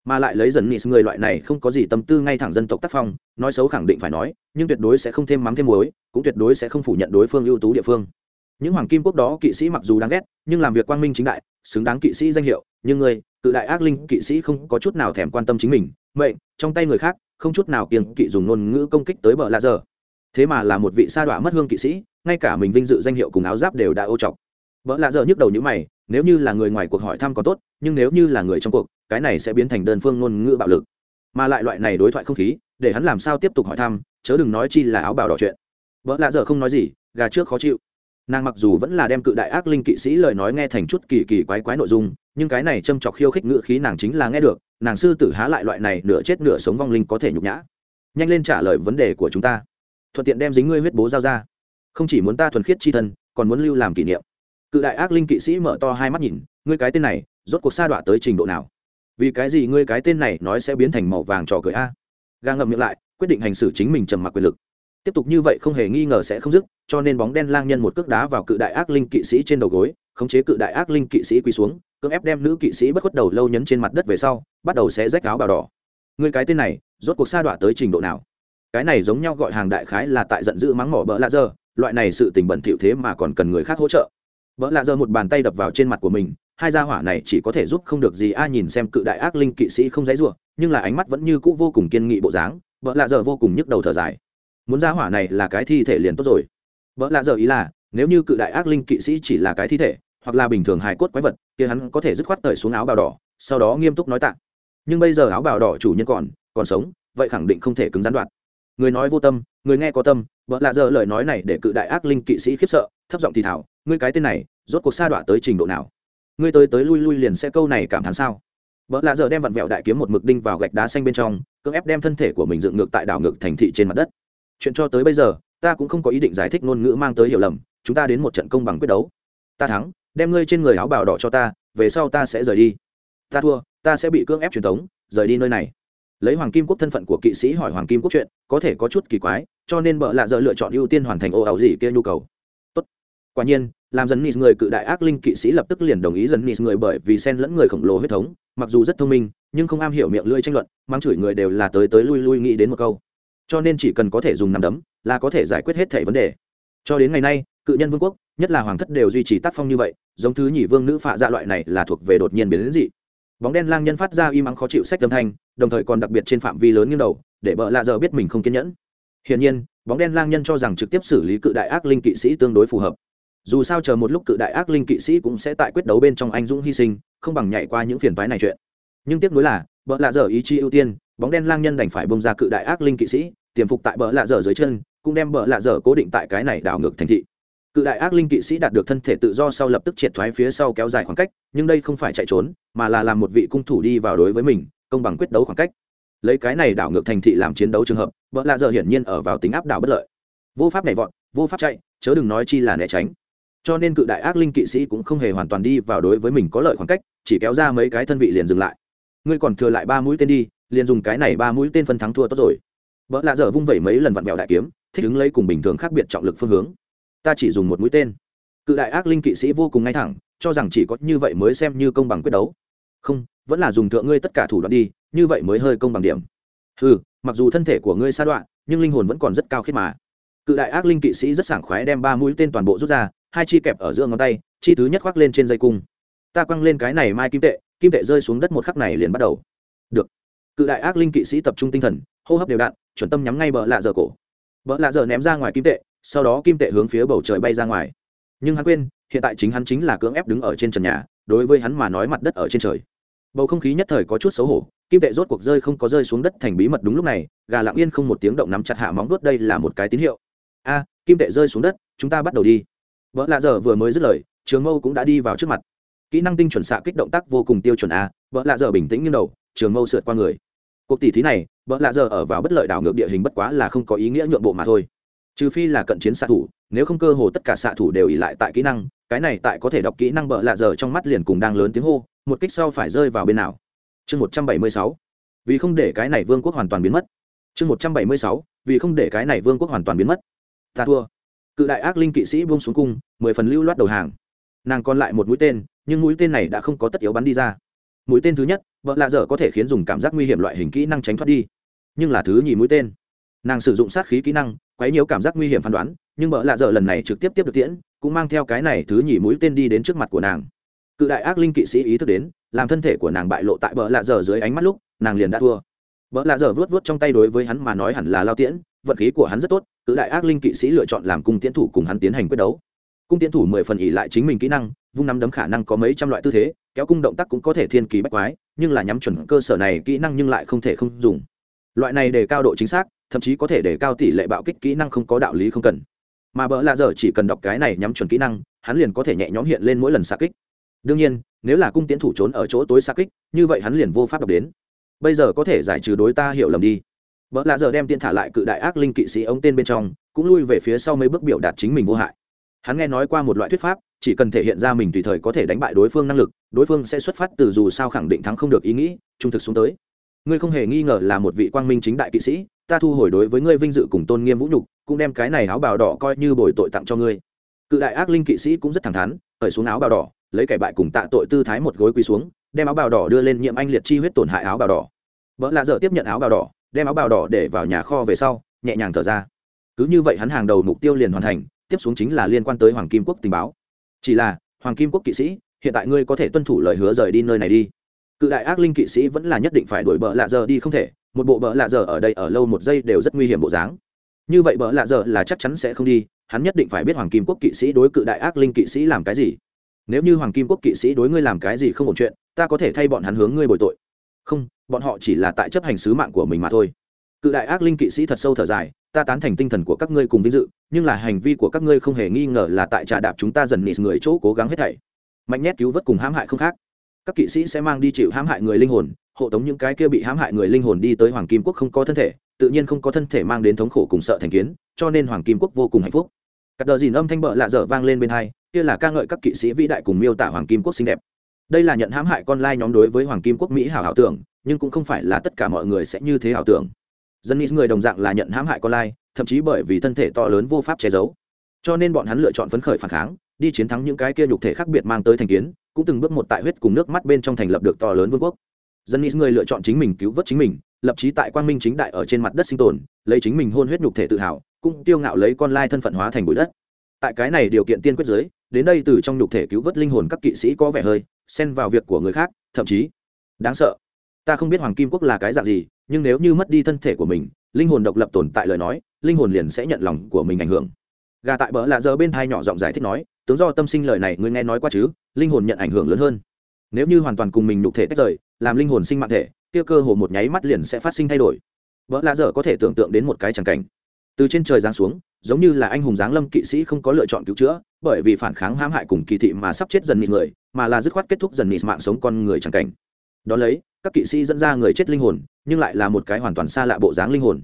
mà lại lấy dần nịt người loại này không có gì tâm tư ngay thẳng dân tộc tác phong, nói xấu khẳng định phải nói, nhưng tuyệt đối sẽ không thêm mắm thêm muối, cũng tuyệt đối sẽ không phủ nhận đối phương ưu tú địa phương. Những hoàng kim quốc đó kỵ sĩ mặc dù đáng ghét, nhưng làm việc quang minh chính đại, xứng đáng kỵ sĩ danh hiệu, nhưng người, cự đại ác linh kỵ sĩ không có chút nào thèm quan tâm chính mình, mệnh, trong tay người khác, không chút nào kiêng kỵ dùng ngôn ngữ công kích tới bờ lạ giờ. Thế mà là một vị sa đọa mất hương kỵ sĩ, ngay cả mình vinh dự danh hiệu cùng áo giáp đều đã ô trọc vợ lạ giờ nhức đầu như mày, nếu như là người ngoài cuộc hỏi thăm có tốt, nhưng nếu như là người trong cuộc cái này sẽ biến thành đơn phương ngôn ngữ bạo lực. Mà lại loại này đối thoại không khí, để hắn làm sao tiếp tục hỏi thăm, chớ đừng nói chi là áo bào đỏ chuyện. Vợ lạ giờ không nói gì, gà trước khó chịu. Nàng mặc dù vẫn là đem cự đại ác linh kỵ sĩ lời nói nghe thành chút kỳ kỳ quái quái nội dung, nhưng cái này châm chọc khiêu khích ngữ khí nàng chính là nghe được, nàng sư tử há lại loại này nửa chết nửa sống vong linh có thể nhục nhã. Nhanh lên trả lời vấn đề của chúng ta. Thuận tiện đem dính ngươi huyết bố giao ra. Không chỉ muốn ta thuần khiết chi thân, còn muốn lưu làm kỷ niệm. Cự đại ác linh kỵ sĩ mở to hai mắt nhìn, ngươi cái tên này, rốt cuộc sa đọa tới trình độ nào? Vì cái gì ngươi cái tên này nói sẽ biến thành màu vàng trò cười a? Ga ngậm miệng lại, quyết định hành xử chính mình trầm mặc quyền lực. Tiếp tục như vậy không hề nghi ngờ sẽ không dứt, cho nên bóng đen lang nhân một cước đá vào cự đại ác linh kỵ sĩ trên đầu gối, khống chế cự đại ác linh kỵ sĩ quỳ xuống, cưỡng ép đem nữ kỵ sĩ bất khuất đầu lâu nhấn trên mặt đất về sau, bắt đầu sẽ rách áo bào đỏ. Người cái tên này, rốt cuộc sa đọa tới trình độ nào? Cái này giống nhau gọi hàng đại khái là tại giận dữ mắng mỏ bỡ lạ dơ, loại này sự tình bẩn thỉu thế mà còn cần người khác hỗ trợ. Bỡ lạ dơ một bàn tay đập vào trên mặt của mình hai gia hỏa này chỉ có thể giúp không được gì a nhìn xem cự đại ác linh kỵ sĩ không dãy rủa, nhưng là ánh mắt vẫn như cũ vô cùng kiên nghị bộ dáng, vợ lạ giờ vô cùng nhức đầu thở dài. Muốn gia hỏa này là cái thi thể liền tốt rồi. Vợ lạ giờ ý là, nếu như cự đại ác linh kỵ sĩ chỉ là cái thi thể, hoặc là bình thường hài cốt quái vật, kia hắn có thể dứt khoát tởi xuống áo bào đỏ, sau đó nghiêm túc nói tạ. Nhưng bây giờ áo bào đỏ chủ nhân còn còn sống, vậy khẳng định không thể cứng gián đoạn. Người nói vô tâm, người nghe có tâm, vợ lạ giờ lời nói này để cự đại ác linh kỵ sĩ khiếp sợ, thấp giọng thì thào, ngươi cái tên này, rốt cuộc sa đọa tới trình độ nào? Ngươi tới tới lui lui liền sẽ câu này cảm thán sao? Vợ lạ giờ đem vặn vẹo đại kiếm một mực đinh vào gạch đá xanh bên trong, cưỡng ép đem thân thể của mình dựng ngược tại đảo ngược thành thị trên mặt đất. Chuyện cho tới bây giờ, ta cũng không có ý định giải thích ngôn ngữ mang tới hiểu lầm, chúng ta đến một trận công bằng quyết đấu. Ta thắng, đem ngươi trên người áo bào đỏ cho ta, về sau ta sẽ rời đi. Ta thua, ta sẽ bị cưỡng ép truyền thống, rời đi nơi này. Lấy hoàng kim quốc thân phận của kỵ sĩ hỏi hoàng kim quốc chuyện, có thể có chút kỳ quái, cho nên bợ lạ giờ lựa chọn ưu tiên hoàn thành ô áo gì kia nhu cầu quả nhiên, làm dần nịt người cự đại ác linh kỵ sĩ lập tức liền đồng ý dần nịt người bởi vì sen lẫn người khổng lồ huyết thống, mặc dù rất thông minh, nhưng không am hiểu miệng lưỡi tranh luận mang chửi người đều là tới tới lui lui nghĩ đến một câu. Cho nên chỉ cần có thể dùng nằm đấm là có thể giải quyết hết thể vấn đề. Cho đến ngày nay, cự nhân vương quốc, nhất là hoàng thất đều duy trì tác phong như vậy, giống thứ nhị vương nữ phạ dạ loại này là thuộc về đột nhiên biến đến dị. Bóng đen lang nhân phát ra im ắng khó chịu sách âm thanh, đồng thời còn đặc biệt trên phạm vi lớn như đầu, để bợ lạ giờ biết mình không kiên nhẫn. Hiển nhiên, bóng đen lang nhân cho rằng trực tiếp xử lý cự đại ác linh kỵ sĩ tương đối phù hợp dù sao chờ một lúc cự đại ác linh kỵ sĩ cũng sẽ tại quyết đấu bên trong anh dũng hy sinh, không bằng nhảy qua những phiền toái này chuyện. Nhưng tiếc nuối là, bợ lạ dở ý chí ưu tiên, bóng đen lang nhân đành phải bông ra cự đại ác linh kỵ sĩ, tiềm phục tại bờ lạ dở dưới chân, cũng đem bờ lạ dở cố định tại cái này đảo ngược thành thị. Cự đại ác linh kỵ sĩ đạt được thân thể tự do sau lập tức triệt thoái phía sau kéo dài khoảng cách, nhưng đây không phải chạy trốn, mà là làm một vị cung thủ đi vào đối với mình, công bằng quyết đấu khoảng cách. Lấy cái này đảo ngược thành thị làm chiến đấu trường hợp vợ lạ dở hiển nhiên ở vào tính áp đảo bất lợi. Vô pháp nhảy vọt, vô pháp chạy, chớ đừng nói chi là né tránh cho nên cự đại ác linh kỵ sĩ cũng không hề hoàn toàn đi vào đối với mình có lợi khoảng cách, chỉ kéo ra mấy cái thân vị liền dừng lại. Ngươi còn thừa lại ba mũi tên đi, liền dùng cái này ba mũi tên phân thắng thua tốt rồi. Vợ lạ dở vung vẩy mấy lần vặn vẹo đại kiếm, thích ứng lấy cùng bình thường khác biệt trọng lực phương hướng. Ta chỉ dùng một mũi tên. Cự đại ác linh kỵ sĩ vô cùng ngay thẳng, cho rằng chỉ có như vậy mới xem như công bằng quyết đấu. Không, vẫn là dùng thượng ngươi tất cả thủ đoạn đi, như vậy mới hơi công bằng điểm. Ừ mặc dù thân thể của ngươi sa đoạn, nhưng linh hồn vẫn còn rất cao khiết mà. Cự đại ác linh kỵ sĩ rất sảng khoái đem ba mũi tên toàn bộ rút ra hai chi kẹp ở giữa ngón tay, chi thứ nhất khoác lên trên dây cung. Ta quăng lên cái này mai kim tệ kim tệ rơi xuống đất một khắc này liền bắt đầu. Được. Cự đại ác linh kỵ sĩ tập trung tinh thần, hô hấp đều đặn, chuẩn tâm nhắm ngay bờ lạ dở cổ. Bờ lạ dở ném ra ngoài kim tệ, sau đó kim tệ hướng phía bầu trời bay ra ngoài. Nhưng hắn quên, hiện tại chính hắn chính là cưỡng ép đứng ở trên trần nhà, đối với hắn mà nói mặt đất ở trên trời. Bầu không khí nhất thời có chút xấu hổ, kim tệ rốt cuộc rơi không có rơi xuống đất thành bí mật đúng lúc này, gà lặng yên không một tiếng động nắm chặt hạ móng vuốt đây là một cái tín hiệu. A, kim tệ rơi xuống đất, chúng ta bắt đầu đi vợ lạ giờ vừa mới dứt lời, trường mâu cũng đã đi vào trước mặt. Kỹ năng tinh chuẩn xạ kích động tác vô cùng tiêu chuẩn a vợ lạ giờ bình tĩnh như đầu, trường mâu sượt qua người. Cuộc tỷ thí này vợ lạ giờ ở vào bất lợi đảo ngược địa hình bất quá là không có ý nghĩa nhượng bộ mà thôi. Trừ phi là cận chiến xạ thủ, nếu không cơ hồ tất cả xạ thủ đều ỉ lại tại kỹ năng, cái này tại có thể đọc kỹ năng bợ lạ giờ trong mắt liền cùng đang lớn tiếng hô, một kích sau phải rơi vào bên nào. Chương một trăm bảy mươi sáu. Vì không để cái này vương quốc hoàn toàn biến mất. Chương một trăm bảy mươi sáu. Vì không để cái này vương quốc hoàn toàn biến mất. Ta thua cự đại ác linh kỵ sĩ buông xuống cung, mười phần lưu loát đầu hàng. Nàng còn lại một mũi tên, nhưng mũi tên này đã không có tất yếu bắn đi ra. Mũi tên thứ nhất, vợ lạ dở có thể khiến dùng cảm giác nguy hiểm loại hình kỹ năng tránh thoát đi. Nhưng là thứ nhì mũi tên. Nàng sử dụng sát khí kỹ năng, quấy nhiều cảm giác nguy hiểm phán đoán, nhưng vợ lạ dở lần này trực tiếp tiếp được tiễn, cũng mang theo cái này thứ nhì mũi tên đi đến trước mặt của nàng. Cự đại ác linh kỵ sĩ ý thức đến, làm thân thể của nàng bại lộ tại vợ lạ dở dưới ánh mắt lúc, nàng liền đã thua. Vợ lạ dở vớt vớt trong tay đối với hắn mà nói hẳn là lao tiễn vận khí của hắn rất tốt, cự đại ác linh kỵ sĩ lựa chọn làm cung tiến thủ cùng hắn tiến hành quyết đấu. Cung tiến thủ mười phần ỉ lại chính mình kỹ năng, vung nắm đấm khả năng có mấy trăm loại tư thế, kéo cung động tác cũng có thể thiên kỳ bách quái, nhưng là nhắm chuẩn cơ sở này kỹ năng nhưng lại không thể không dùng. Loại này để cao độ chính xác, thậm chí có thể để cao tỷ lệ bạo kích kỹ năng không có đạo lý không cần. Mà bỡ lạ giờ chỉ cần đọc cái này nhắm chuẩn kỹ năng, hắn liền có thể nhẹ nhõm hiện lên mỗi lần xa kích. Đương nhiên, nếu là cung tiến thủ trốn ở chỗ tối xa kích, như vậy hắn liền vô pháp đọc đến. Bây giờ có thể giải trừ đối ta hiểu lầm đi vợ lạ giờ đem tiên thả lại cự đại ác linh kỵ sĩ ống tên bên trong, cũng lui về phía sau mấy bước biểu đạt chính mình vô hại. Hắn nghe nói qua một loại thuyết pháp, chỉ cần thể hiện ra mình tùy thời có thể đánh bại đối phương năng lực, đối phương sẽ xuất phát từ dù sao khẳng định thắng không được ý nghĩ, trung thực xuống tới. Ngươi không hề nghi ngờ là một vị quang minh chính đại kỵ sĩ, ta thu hồi đối với ngươi vinh dự cùng tôn nghiêm vũ nhục, cũng đem cái này áo bào đỏ coi như bồi tội tặng cho ngươi. Cự đại ác linh kỵ sĩ cũng rất thẳng thắn, cởi xuống áo bào đỏ, lấy kẻ bại cùng tạ tội tư thái một gối quỳ xuống, đem áo bào đỏ đưa lên nhiệm anh liệt chi huyết tổn hại áo bào đỏ. Vợ lạ dở tiếp nhận áo bào đỏ đem áo bào đỏ để vào nhà kho về sau, nhẹ nhàng thở ra. Cứ như vậy hắn hàng đầu mục tiêu liền hoàn thành, tiếp xuống chính là liên quan tới hoàng kim quốc tình báo. Chỉ là, hoàng kim quốc kỵ sĩ, hiện tại ngươi có thể tuân thủ lời hứa rời đi nơi này đi. Cự đại ác linh kỵ sĩ vẫn là nhất định phải đuổi bợ lạ giờ đi không thể, một bộ bợ lạ giờ ở đây ở lâu một giây đều rất nguy hiểm bộ dáng. Như vậy bợ lạ giờ là chắc chắn sẽ không đi, hắn nhất định phải biết hoàng kim quốc kỵ sĩ đối cự đại ác linh kỵ sĩ làm cái gì. Nếu như hoàng kim quốc kỵ sĩ đối ngươi làm cái gì không ổn chuyện, ta có thể thay bọn hắn hướng ngươi bồi tội không, bọn họ chỉ là tại chấp hành sứ mạng của mình mà thôi. Cự đại ác linh kỵ sĩ thật sâu thở dài, ta tán thành tinh thần của các ngươi cùng vinh dự, nhưng là hành vi của các ngươi không hề nghi ngờ là tại trà đạp chúng ta dần nịt người chỗ cố gắng hết thảy. Mạnh nhét cứu vớt cùng hãm hại không khác. Các kỵ sĩ sẽ mang đi chịu hãm hại người linh hồn, hộ tống những cái kia bị hãm hại người linh hồn đi tới hoàng kim quốc không có thân thể, tự nhiên không có thân thể mang đến thống khổ cùng sợ thành kiến, cho nên hoàng kim quốc vô cùng hạnh phúc. Các đờ dìn âm thanh bợ lạ dở vang lên bên hai, kia là ca ngợi các kỵ sĩ vĩ đại cùng miêu tả hoàng kim quốc xinh đẹp đây là nhận hãm hại con lai nhóm đối với hoàng kim quốc mỹ hảo hảo tưởng, nhưng cũng không phải là tất cả mọi người sẽ như thế hảo tưởng. Dân nghĩ người đồng dạng là nhận hãm hại con lai, thậm chí bởi vì thân thể to lớn vô pháp che giấu. Cho nên bọn hắn lựa chọn phấn khởi phản kháng, đi chiến thắng những cái kia nhục thể khác biệt mang tới thành kiến, cũng từng bước một tại huyết cùng nước mắt bên trong thành lập được to lớn vương quốc. Dân nghĩ người lựa chọn chính mình cứu vớt chính mình, lập trí tại quang minh chính đại ở trên mặt đất sinh tồn, lấy chính mình hôn huyết nhục thể tự hào, cũng tiêu ngạo lấy con lai thân phận hóa thành bụi đất tại cái này điều kiện tiên quyết giới, đến đây từ trong nhục thể cứu vớt linh hồn các kỵ sĩ có vẻ hơi, xen vào việc của người khác, thậm chí, đáng sợ. Ta không biết hoàng kim quốc là cái dạng gì, nhưng nếu như mất đi thân thể của mình, linh hồn độc lập tồn tại lời nói, linh hồn liền sẽ nhận lòng của mình ảnh hưởng. Gà tại bờ lạ giờ bên thai nhỏ giọng giải thích nói, tướng do tâm sinh lời này ngươi nghe nói qua chứ, linh hồn nhận ảnh hưởng lớn hơn. Nếu như hoàn toàn cùng mình nhục thể tách rời, làm linh hồn sinh mạng thể, kia cơ hồ một nháy mắt liền sẽ phát sinh thay đổi. Vợ lạ dở có thể tưởng tượng đến một cái chẳng cảnh từ trên trời giáng xuống, giống như là anh hùng giáng lâm kỵ sĩ không có lựa chọn cứu chữa, bởi vì phản kháng hãm hại cùng kỳ thị mà sắp chết dần nịt người, mà là dứt khoát kết thúc dần nịt mạng sống con người chẳng cảnh. Đ ó lấy, các kỵ sĩ dẫn ra người chết linh hồn, nhưng lại là một cái hoàn toàn xa lạ bộ dáng linh hồn.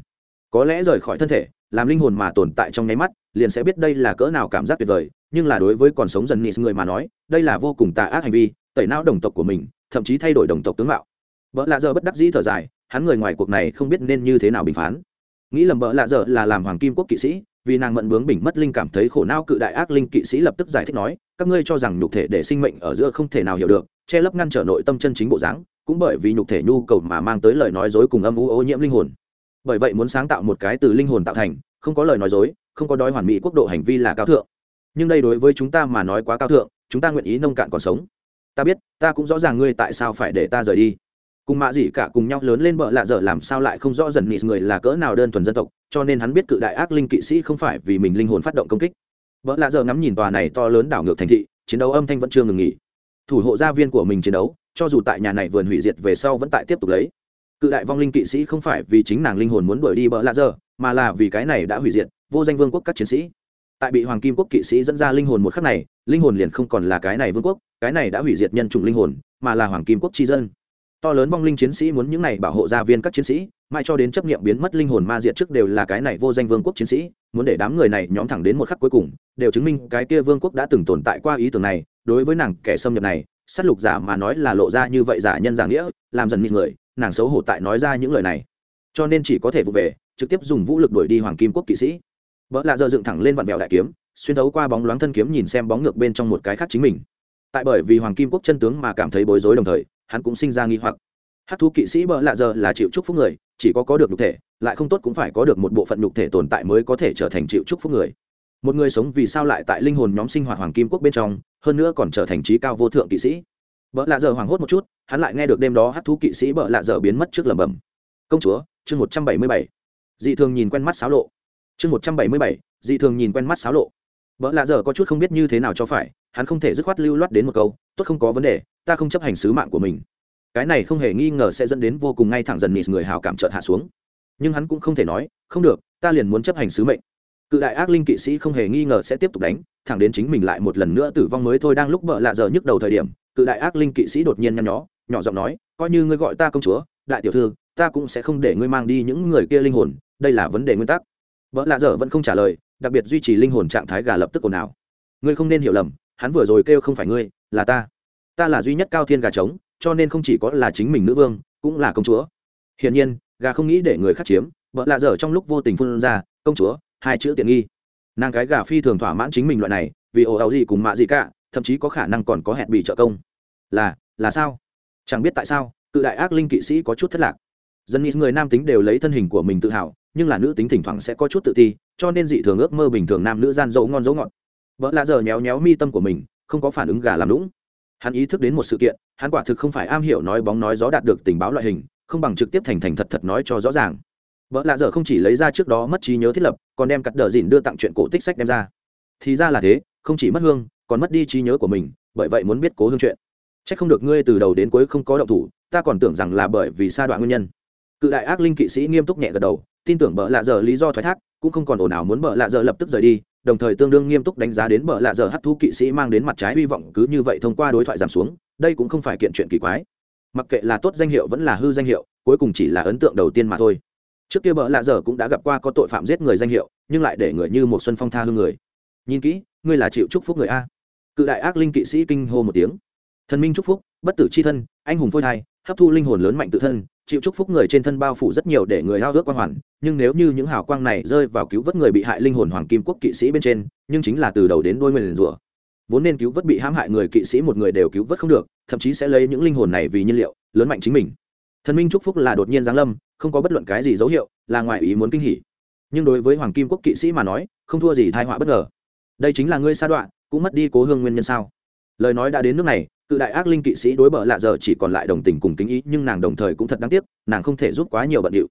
Có lẽ rời khỏi thân thể, làm linh hồn mà tồn tại trong nháy mắt, liền sẽ biết đây là cỡ nào cảm giác tuyệt vời, nhưng là đối với còn sống dần nịt người mà nói, đây là vô cùng tà ác hành vi, tẩy não đồng tộc của mình, thậm chí thay đổi đồng tộc tướng mạo. Vợ lạ giờ bất đắc dĩ thở dài, hắn người ngoài cuộc này không biết nên như thế nào bình phán nghĩ lầm bỡ lạ dở là làm hoàng kim quốc kỵ sĩ, vì nàng mận bướng bình mất linh cảm thấy khổ não cự đại ác linh kỵ sĩ lập tức giải thích nói, các ngươi cho rằng nhục thể để sinh mệnh ở giữa không thể nào hiểu được, che lấp ngăn trở nội tâm chân chính bộ dáng, cũng bởi vì nhục thể nhu cầu mà mang tới lời nói dối cùng âm u ô nhiễm linh hồn. Bởi vậy muốn sáng tạo một cái từ linh hồn tạo thành, không có lời nói dối, không có đói hoàn mỹ quốc độ hành vi là cao thượng. Nhưng đây đối với chúng ta mà nói quá cao thượng, chúng ta nguyện ý nông cạn còn sống. Ta biết, ta cũng rõ ràng ngươi tại sao phải để ta rời đi cùng mạ dị cả cùng nhau lớn lên bợ lạ dở làm sao lại không rõ dần nị người là cỡ nào đơn thuần dân tộc, cho nên hắn biết cự đại ác linh kỵ sĩ không phải vì mình linh hồn phát động công kích. Bợ lạ dở ngắm nhìn tòa này to lớn đảo ngược thành thị, chiến đấu âm thanh vẫn chưa ngừng nghỉ. Thủ hộ gia viên của mình chiến đấu, cho dù tại nhà này vườn hủy diệt về sau vẫn tại tiếp tục lấy. Cự đại vong linh kỵ sĩ không phải vì chính nàng linh hồn muốn đuổi đi bợ lạ dở, mà là vì cái này đã hủy diệt, vô danh vương quốc các chiến sĩ. Tại bị hoàng kim quốc kỵ sĩ dẫn ra linh hồn một khắc này, linh hồn liền không còn là cái này vương quốc, cái này đã hủy diệt nhân chủng linh hồn, mà là hoàng kim quốc tri dân to lớn vong linh chiến sĩ muốn những này bảo hộ gia viên các chiến sĩ mai cho đến chấp nghiệm biến mất linh hồn ma diệt trước đều là cái này vô danh vương quốc chiến sĩ, muốn để đám người này nhóm thẳng đến một khắc cuối cùng, đều chứng minh cái kia vương quốc đã từng tồn tại qua ý tưởng này. Đối với nàng kẻ xâm nhập này s á t lục giả mà nói là lộ ra như vậy giả nhân giả nghĩa, làm dần nịt người, nàng xấu hổ tại nói ra những lời này. Cho nên chỉ có thể vụ về, trực tiếp dùng vũ lực đuổi đi hoàng kim quốc kỵ sĩ. Vợ lạ giờ dựng thẳng lên vạn vẹo đại kiếm, xuyên thấu qua bóng loáng thân kiếm nhìn xem bóng ngược bên trong một cái khác chính mình. Tại bởi vì hoàng kim quốc chân tướng mà cảm thấy bối rối đồng thời hắn cũng sinh ra nghi hoặc. Hát thú kỵ sĩ bỡ lạ giờ là chịu chúc phúc người, chỉ có có được nhục thể, lại không tốt cũng phải có được một bộ phận nhục thể tồn tại mới có thể trở thành chịu chúc phúc người. Một người sống vì sao lại tại linh hồn nhóm sinh hoạt hoàng kim quốc bên trong, hơn nữa còn trở thành trí cao vô thượng kỵ sĩ. Bỡ lạ giờ hoảng hốt một chút, hắn lại nghe được đêm đó hát thú kỵ sĩ bỡ lạ giờ biến mất trước lẩm bẩm. Công chúa, chương một trăm bảy mươi bảy. Dị thường nhìn quen mắt xáo lộ. Chương một trăm bảy mươi bảy, dị thường nhìn quen mắt xáo lộ vợ lạ giờ có chút không biết như thế nào cho phải, hắn không thể dứt khoát lưu loát đến một câu, tốt không có vấn đề, ta không chấp hành sứ mạng của mình. Cái này không hề nghi ngờ sẽ dẫn đến vô cùng ngay thẳng dần nịt người hào cảm trợt hạ xuống. Nhưng hắn cũng không thể nói, không được, ta liền muốn chấp hành sứ mệnh. Cự đại ác linh kỵ sĩ không hề nghi ngờ sẽ tiếp tục đánh, thẳng đến chính mình lại một lần nữa tử vong mới thôi đang lúc vợ lạ giờ nhức đầu thời điểm, cự đại ác linh kỵ sĩ đột nhiên nhăn nhó, nhỏ giọng nói, coi như ngươi gọi ta công chúa, đại tiểu thư, ta cũng sẽ không để ngươi mang đi những người kia linh hồn, đây là vấn đề nguyên tắc. Vợ lạ dở vẫn không trả lời đặc biệt duy trì linh hồn trạng thái gà lập tức ồn ào. Ngươi không nên hiểu lầm, hắn vừa rồi kêu không phải ngươi, là ta. Ta là duy nhất cao thiên gà trống, cho nên không chỉ có là chính mình nữ vương, cũng là công chúa. Hiển nhiên, gà không nghĩ để người khác chiếm, vợ lạ dở trong lúc vô tình phun ra, công chúa, hai chữ tiện nghi. Nàng cái gà phi thường thỏa mãn chính mình loại này, vì ồ ào gì cùng mạ gì cả, thậm chí có khả năng còn có hẹn bị trợ công. Là là sao? Chẳng biết tại sao, cự đại ác linh kỵ sĩ có chút thất lạc. Dân nghĩ người nam tính đều lấy thân hình của mình tự hào, nhưng là nữ tính thỉnh thoảng sẽ có chút tự ti cho nên dị thường ước mơ bình thường nam nữ gian dấu ngon dấu ngọt. Vợ lạ giờ nhéo nhéo mi tâm của mình, không có phản ứng gà làm lũng hắn ý thức đến một sự kiện, hắn quả thực không phải am hiểu nói bóng nói gió đạt được tình báo loại hình, không bằng trực tiếp thành thành thật thật nói cho rõ ràng. Vợ lạ giờ không chỉ lấy ra trước đó mất trí nhớ thiết lập, còn đem cắt đờ dìn đưa tặng chuyện cổ tích sách đem ra. Thì ra là thế, không chỉ mất hương, còn mất đi trí nhớ của mình, bởi vậy muốn biết cố hương chuyện. C h ắ c không được ngươi từ đầu đến cuối không có động thủ, ta còn tưởng rằng là bởi vì sa đoạn nguyên nhân. Cự đại ác linh kỵ sĩ nghiêm túc nhẹ gật đầu, tin tưởng bợ lạ giờ lý do thoái thác cũng không còn ồn ào muốn bợ lạ giờ lập tức rời đi, đồng thời tương đương nghiêm túc đánh giá đến bợ lạ giờ hấp thu kỵ sĩ mang đến mặt trái hy vọng cứ như vậy thông qua đối thoại giảm xuống, đây cũng không phải kiện chuyện kỳ quái. Mặc kệ là tốt danh hiệu vẫn là hư danh hiệu, cuối cùng chỉ là ấn tượng đầu tiên mà thôi. Trước kia bợ lạ giờ cũng đã gặp qua có tội phạm giết người danh hiệu, nhưng lại để người như một xuân phong tha hương người. Nhìn kỹ, ngươi là chịu chúc phúc người a. Cự đại ác linh kỵ sĩ kinh hô một tiếng. Thần minh chúc phúc, bất tử c h i thân, anh hùng phôi thai, hấp thu linh hồn lớn mạnh tự thân chịu chúc phúc người trên thân bao phủ rất nhiều để người hao ước quang hoàn, nhưng nếu như những hào quang này rơi vào cứu vớt người bị hại linh hồn hoàng kim quốc kỵ sĩ bên trên, nhưng chính là từ đầu đến đôi người liền rủa. Vốn nên cứu vớt bị hãm hại người kỵ sĩ một người đều cứu vớt không được, thậm chí sẽ lấy những linh hồn này vì nhiên liệu, lớn mạnh chính mình. Thần minh chúc phúc là đột nhiên giáng lâm, không có bất luận cái gì dấu hiệu, là ngoài ý muốn kinh hỉ. Nhưng đối với hoàng kim quốc kỵ sĩ mà nói, không thua gì thai họa bất ngờ. Đây chính là ngươi sa đoạn, cũng mất đi cố hương nguyên nhân sao? Lời nói đã đến nước này cự đại ác linh kỵ sĩ đối bờ lạ giờ chỉ còn lại đồng tình cùng kính ý, nhưng nàng đồng thời cũng thật đáng tiếc, nàng không thể giúp quá nhiều bận điệu.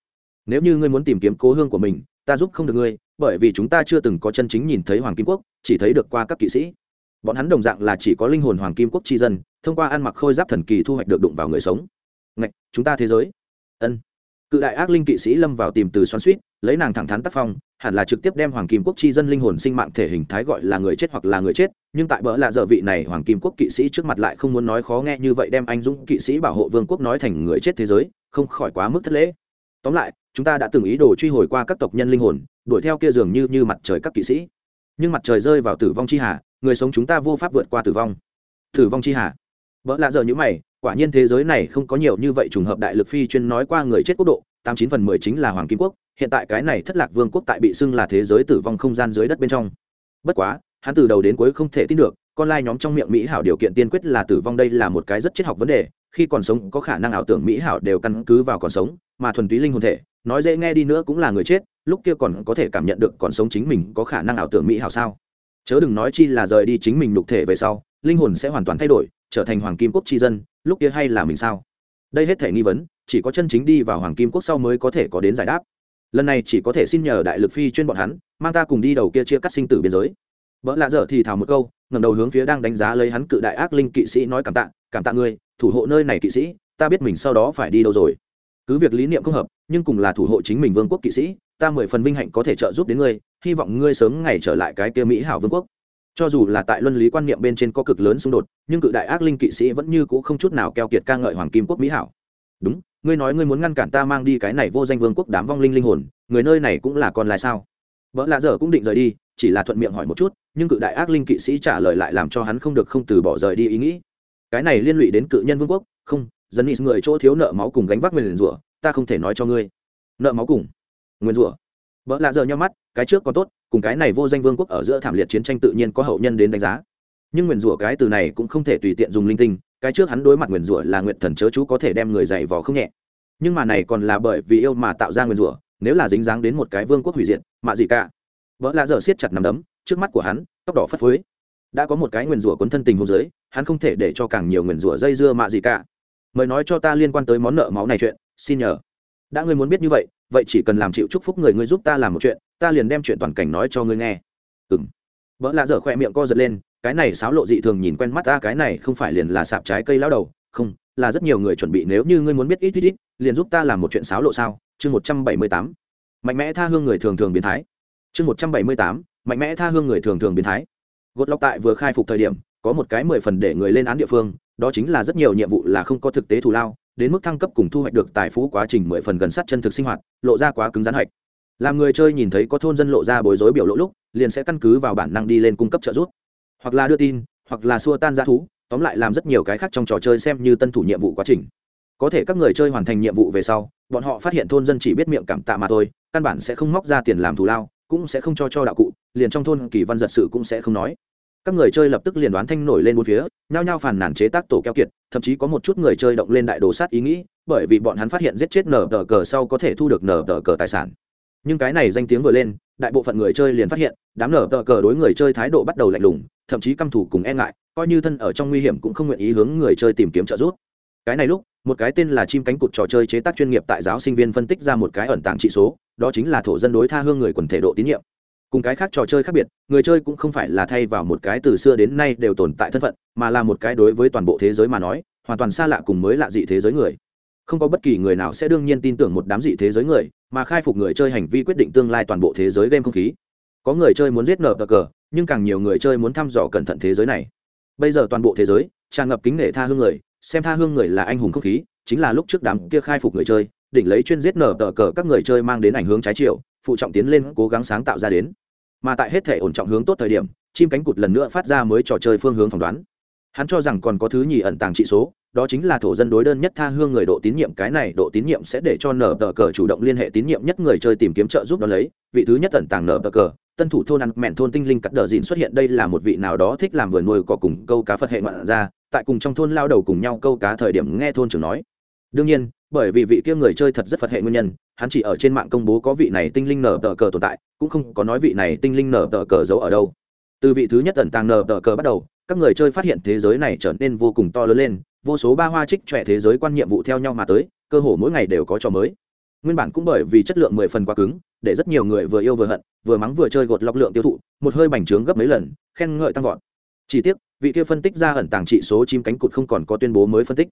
Nếu như ngươi muốn tìm kiếm cố hương của mình, ta giúp không được ngươi, bởi vì chúng ta chưa từng có chân chính nhìn thấy hoàng kim quốc, chỉ thấy được qua các kỵ sĩ. Bọn hắn đồng dạng là chỉ có linh hồn hoàng kim quốc tri dân, thông qua ăn mặc khôi giáp thần kỳ thu hoạch được đụng vào người sống. Ngạch, chúng ta thế giới. Ân cự đại ác linh kỵ sĩ lâm vào tìm từ xoắn suýt, lấy nàng thẳng thắn tác phong, hẳn là trực tiếp đem hoàng kim quốc chi dân linh hồn sinh mạng thể hình thái gọi là người chết hoặc là người chết, nhưng tại bỡ lạ dở vị này hoàng kim quốc kỵ sĩ trước mặt lại không muốn nói khó nghe như vậy đem anh dũng kỵ sĩ bảo hộ vương quốc nói thành người chết thế giới, không khỏi quá mức thất lễ. Tóm lại, chúng ta đã từng ý đồ truy hồi qua các tộc nhân linh hồn, đuổi theo kia dường như như mặt trời các kỵ sĩ. Nhưng mặt trời rơi vào tử vong chi hà, người sống chúng ta vô pháp vượt qua tử vong. Tử vong chi hà. Vợ lạ giờ như mày quả nhiên thế giới này không có nhiều như vậy trùng hợp đại lực phi chuyên nói qua người chết quốc độ, tám chín phần mười chính là hoàng kim quốc, hiện tại cái này thất lạc vương quốc tại bị xưng là thế giới tử vong không gian dưới đất bên trong. Bất quá, hắn từ đầu đến cuối không thể tin được, con lai nhóm trong miệng mỹ hảo điều kiện tiên quyết là tử vong đây là một cái rất triết học vấn đề, khi còn sống có khả năng ảo tưởng mỹ hảo đều căn cứ vào còn sống, mà thuần túy linh hồn thể, nói dễ nghe đi nữa cũng là người chết, lúc kia còn có thể cảm nhận được còn sống chính mình có khả năng ảo tưởng mỹ hảo sao? Chớ đừng nói chi là rời đi chính mình đục thể về sau, linh hồn sẽ hoàn toàn thay đổi, trở thành hoàng kim quốc tri dân lúc kia hay là mình sao? Đây hết thể nghi vấn, chỉ có chân chính đi vào hoàng kim quốc sau mới có thể có đến giải đáp. Lần này chỉ có thể xin nhờ đại lực phi chuyên bọn hắn, mang ta cùng đi đầu kia chia cắt sinh tử biên giới. Vợ lạ dở thì thào một câu, ngẩng đầu hướng phía đang đánh giá lấy hắn cự đại ác linh kỵ sĩ nói cảm tạ cảm tạ ngươi, thủ hộ nơi này kỵ sĩ, ta biết mình sau đó phải đi đâu rồi. Cứ việc lý niệm không hợp, nhưng cùng là thủ hộ chính mình vương quốc kỵ sĩ, ta mười phần vinh hạnh có thể trợ giúp đến ngươi, hy vọng ngươi sớm ngày trở lại cái kia mỹ hảo vương quốc cho dù là tại luân lý quan niệm bên trên có cực lớn xung đột, nhưng cự đại ác linh kỵ sĩ vẫn như c ũ không chút nào keo kiệt ca ngợi hoàng kim quốc mỹ hảo. Đúng, ngươi nói ngươi muốn ngăn cản ta mang đi cái này vô danh vương quốc đám vong linh linh hồn, người nơi này cũng là con lại sao? Vợ lạ dở cũng định rời đi, chỉ là thuận miệng hỏi một chút, nhưng cự đại ác linh kỵ sĩ trả lời lại làm cho hắn không được không từ bỏ rời đi ý nghĩ. Cái này liên lụy đến cự nhân vương quốc, không, dân ít người chỗ thiếu nợ máu cùng gánh vác nguyền rủa, ta không thể nói cho ngươi. Nợ máu cùng nguyên rủa. Vợ lạ giờ nhau mắt, cái trước còn tốt cùng cái này vô danh vương quốc ở giữa thảm liệt chiến tranh tự nhiên có hậu nhân đến đánh giá. Nhưng nguyền rủa cái từ này cũng không thể tùy tiện dùng linh tinh, cái trước hắn đối mặt nguyền rủa là nguyện thần chớ chú có thể đem người dày vò không nhẹ. Nhưng mà này còn là bởi vì yêu mà tạo ra nguyền rủa, nếu là dính dáng đến một cái vương quốc hủy diệt mạ gì cả. Vợ lạ dở siết chặt nằm đấm, trước mắt của hắn, tóc đỏ phất phới. Đã có một cái nguyền rủa cuốn thân tình hôn giới hắn không thể để cho càng nhiều nguyền rủa dây dưa mạ gì cả. Mời nói cho ta liên quan tới món nợ máu này chuyện, xin nhờ. Đã ngươi muốn biết như vậy vậy chỉ cần làm chịu chúc phúc người ngươi giúp ta làm một chuyện, ta liền đem chuyện toàn cảnh nói cho ngươi nghe. Ừng vợ lạ dở khoe miệng co giật lên, cái này xáo lộ dị thường nhìn quen mắt ta, cái này không phải liền là sạp trái cây lao đầu, không, là rất nhiều người chuẩn bị nếu như ngươi muốn biết ít ít ít, liền giúp ta làm một chuyện xáo lộ sao? Chương một trăm bảy mươi tám. Mạnh mẽ tha hương người thường thường biến thái. Chương một trăm bảy mươi tám. Mạnh mẽ tha hương người thường thường biến thái. Gột lọc tại vừa khai phục thời điểm, có một cái mười phần để người lên án địa phương, đó chính là rất nhiều nhiệm vụ là không có thực tế thù lao đến mức thăng cấp cùng thu hoạch được tài phú quá trình mười phần gần sát chân thực sinh hoạt, lộ ra quá cứng rắn hạch làm người chơi nhìn thấy có thôn dân lộ ra bối rối biểu lộ lúc, liền sẽ căn cứ vào bản năng đi lên cung cấp trợ giúp. Hoặc là đưa tin, hoặc là xua tan giá thú, tóm lại làm rất nhiều cái khác trong trò chơi xem như tân thủ nhiệm vụ quá trình. Có thể các người chơi hoàn thành nhiệm vụ về sau, bọn họ phát hiện thôn dân chỉ biết miệng cảm tạ mà thôi, căn bản sẽ không móc ra tiền làm thù lao, cũng sẽ không cho cho đạo cụ, liền trong thôn kỳ văn giật sự cũng sẽ không nói các người chơi lập tức liền đoán thanh nổi lên bốn phía, nhao nhao phàn nàn chế tác tổ keo kiệt, thậm chí có một chút người chơi động lên đại đồ sát ý nghĩ, bởi vì bọn hắn phát hiện giết chết nở tờ cờ sau có thể thu được nở tờ cờ tài sản. Nhưng cái này danh tiếng vừa lên, đại bộ phận người chơi liền phát hiện, đám nở tờ cờ đối người chơi thái độ bắt đầu lạnh lùng, thậm chí căm thù cùng e ngại, coi như thân ở trong nguy hiểm cũng không nguyện ý hướng người chơi tìm kiếm trợ giúp. Cái này lúc, một cái tên là chim cánh cụt trò chơi chế tác chuyên nghiệp tại giáo sinh viên phân tích ra một cái ẩn tàng trị số, đó chính là thổ dân đối tha hương người quần thể độ tín nhiệm cùng cái khác trò chơi khác biệt, người chơi cũng không phải là thay vào một cái từ xưa đến nay đều tồn tại thân phận, mà là một cái đối với toàn bộ thế giới mà nói, hoàn toàn xa lạ cùng mới lạ dị thế giới người. Không có bất kỳ người nào sẽ đương nhiên tin tưởng một đám dị thế giới người, mà khai phục người chơi hành vi quyết định tương lai toàn bộ thế giới game không khí. Có người chơi muốn giết nở cờ cờ, nhưng càng nhiều người chơi muốn thăm dò cẩn thận thế giới này. Bây giờ toàn bộ thế giới tràn ngập kính nể tha hương người, xem tha hương người là anh hùng không khí, chính là lúc trước đám kia khai phục người chơi, đỉnh lấy chuyên giết nở tờ cờ các người chơi mang đến ảnh hướng trái chiều, phụ trọng tiến lên, cố gắng sáng tạo ra đến mà tại hết thể ổn trọng hướng tốt thời điểm, chim cánh cụt lần nữa phát ra mới trò chơi phương hướng phỏng đoán. Hắn cho rằng còn có thứ nhì ẩn tàng trị số, đó chính là thổ dân đối đơn nhất tha hương người độ tín nhiệm, cái này độ tín nhiệm sẽ để cho nở tờ cờ chủ động liên hệ tín nhiệm nhất người chơi tìm kiếm trợ giúp đó lấy. Vị thứ nhất ẩn tàng nở tờ cờ, tân thủ thôn ăn mẹn thôn tinh linh cắt đờ dìn xuất hiện, đây là một vị nào đó thích làm vườn nuôi cỏ cùng câu cá phật hệ ngoạn ra. Tại cùng trong thôn lao đầu cùng nhau câu cá thời điểm nghe thôn trưởng nói. Đương nhiên bởi vì vị kia người chơi thật rất phật hệ nguyên nhân, hắn chỉ ở trên mạng công bố có vị này tinh linh nở tờ cờ tồn tại, cũng không có nói vị này tinh linh nở tờ cờ giấu ở đâu. Từ vị thứ nhất ẩn tàng nở tờ cờ bắt đầu, các người chơi phát hiện thế giới này trở nên vô cùng to lớn lên, vô số ba hoa trích trẻ thế giới quan nhiệm vụ theo nhau mà tới, cơ hồ mỗi ngày đều có trò mới. Nguyên bản cũng bởi vì chất lượng mười phần quá cứng, để rất nhiều người vừa yêu vừa hận, vừa mắng vừa chơi gột lọc lượng tiêu thụ, một hơi bành trướng gấp mấy lần, khen ngợi tăng vọt. Chỉ tiếc, vị kia phân tích ra ẩn tàng trị số chim cánh cụt không còn có tuyên bố mới phân tích.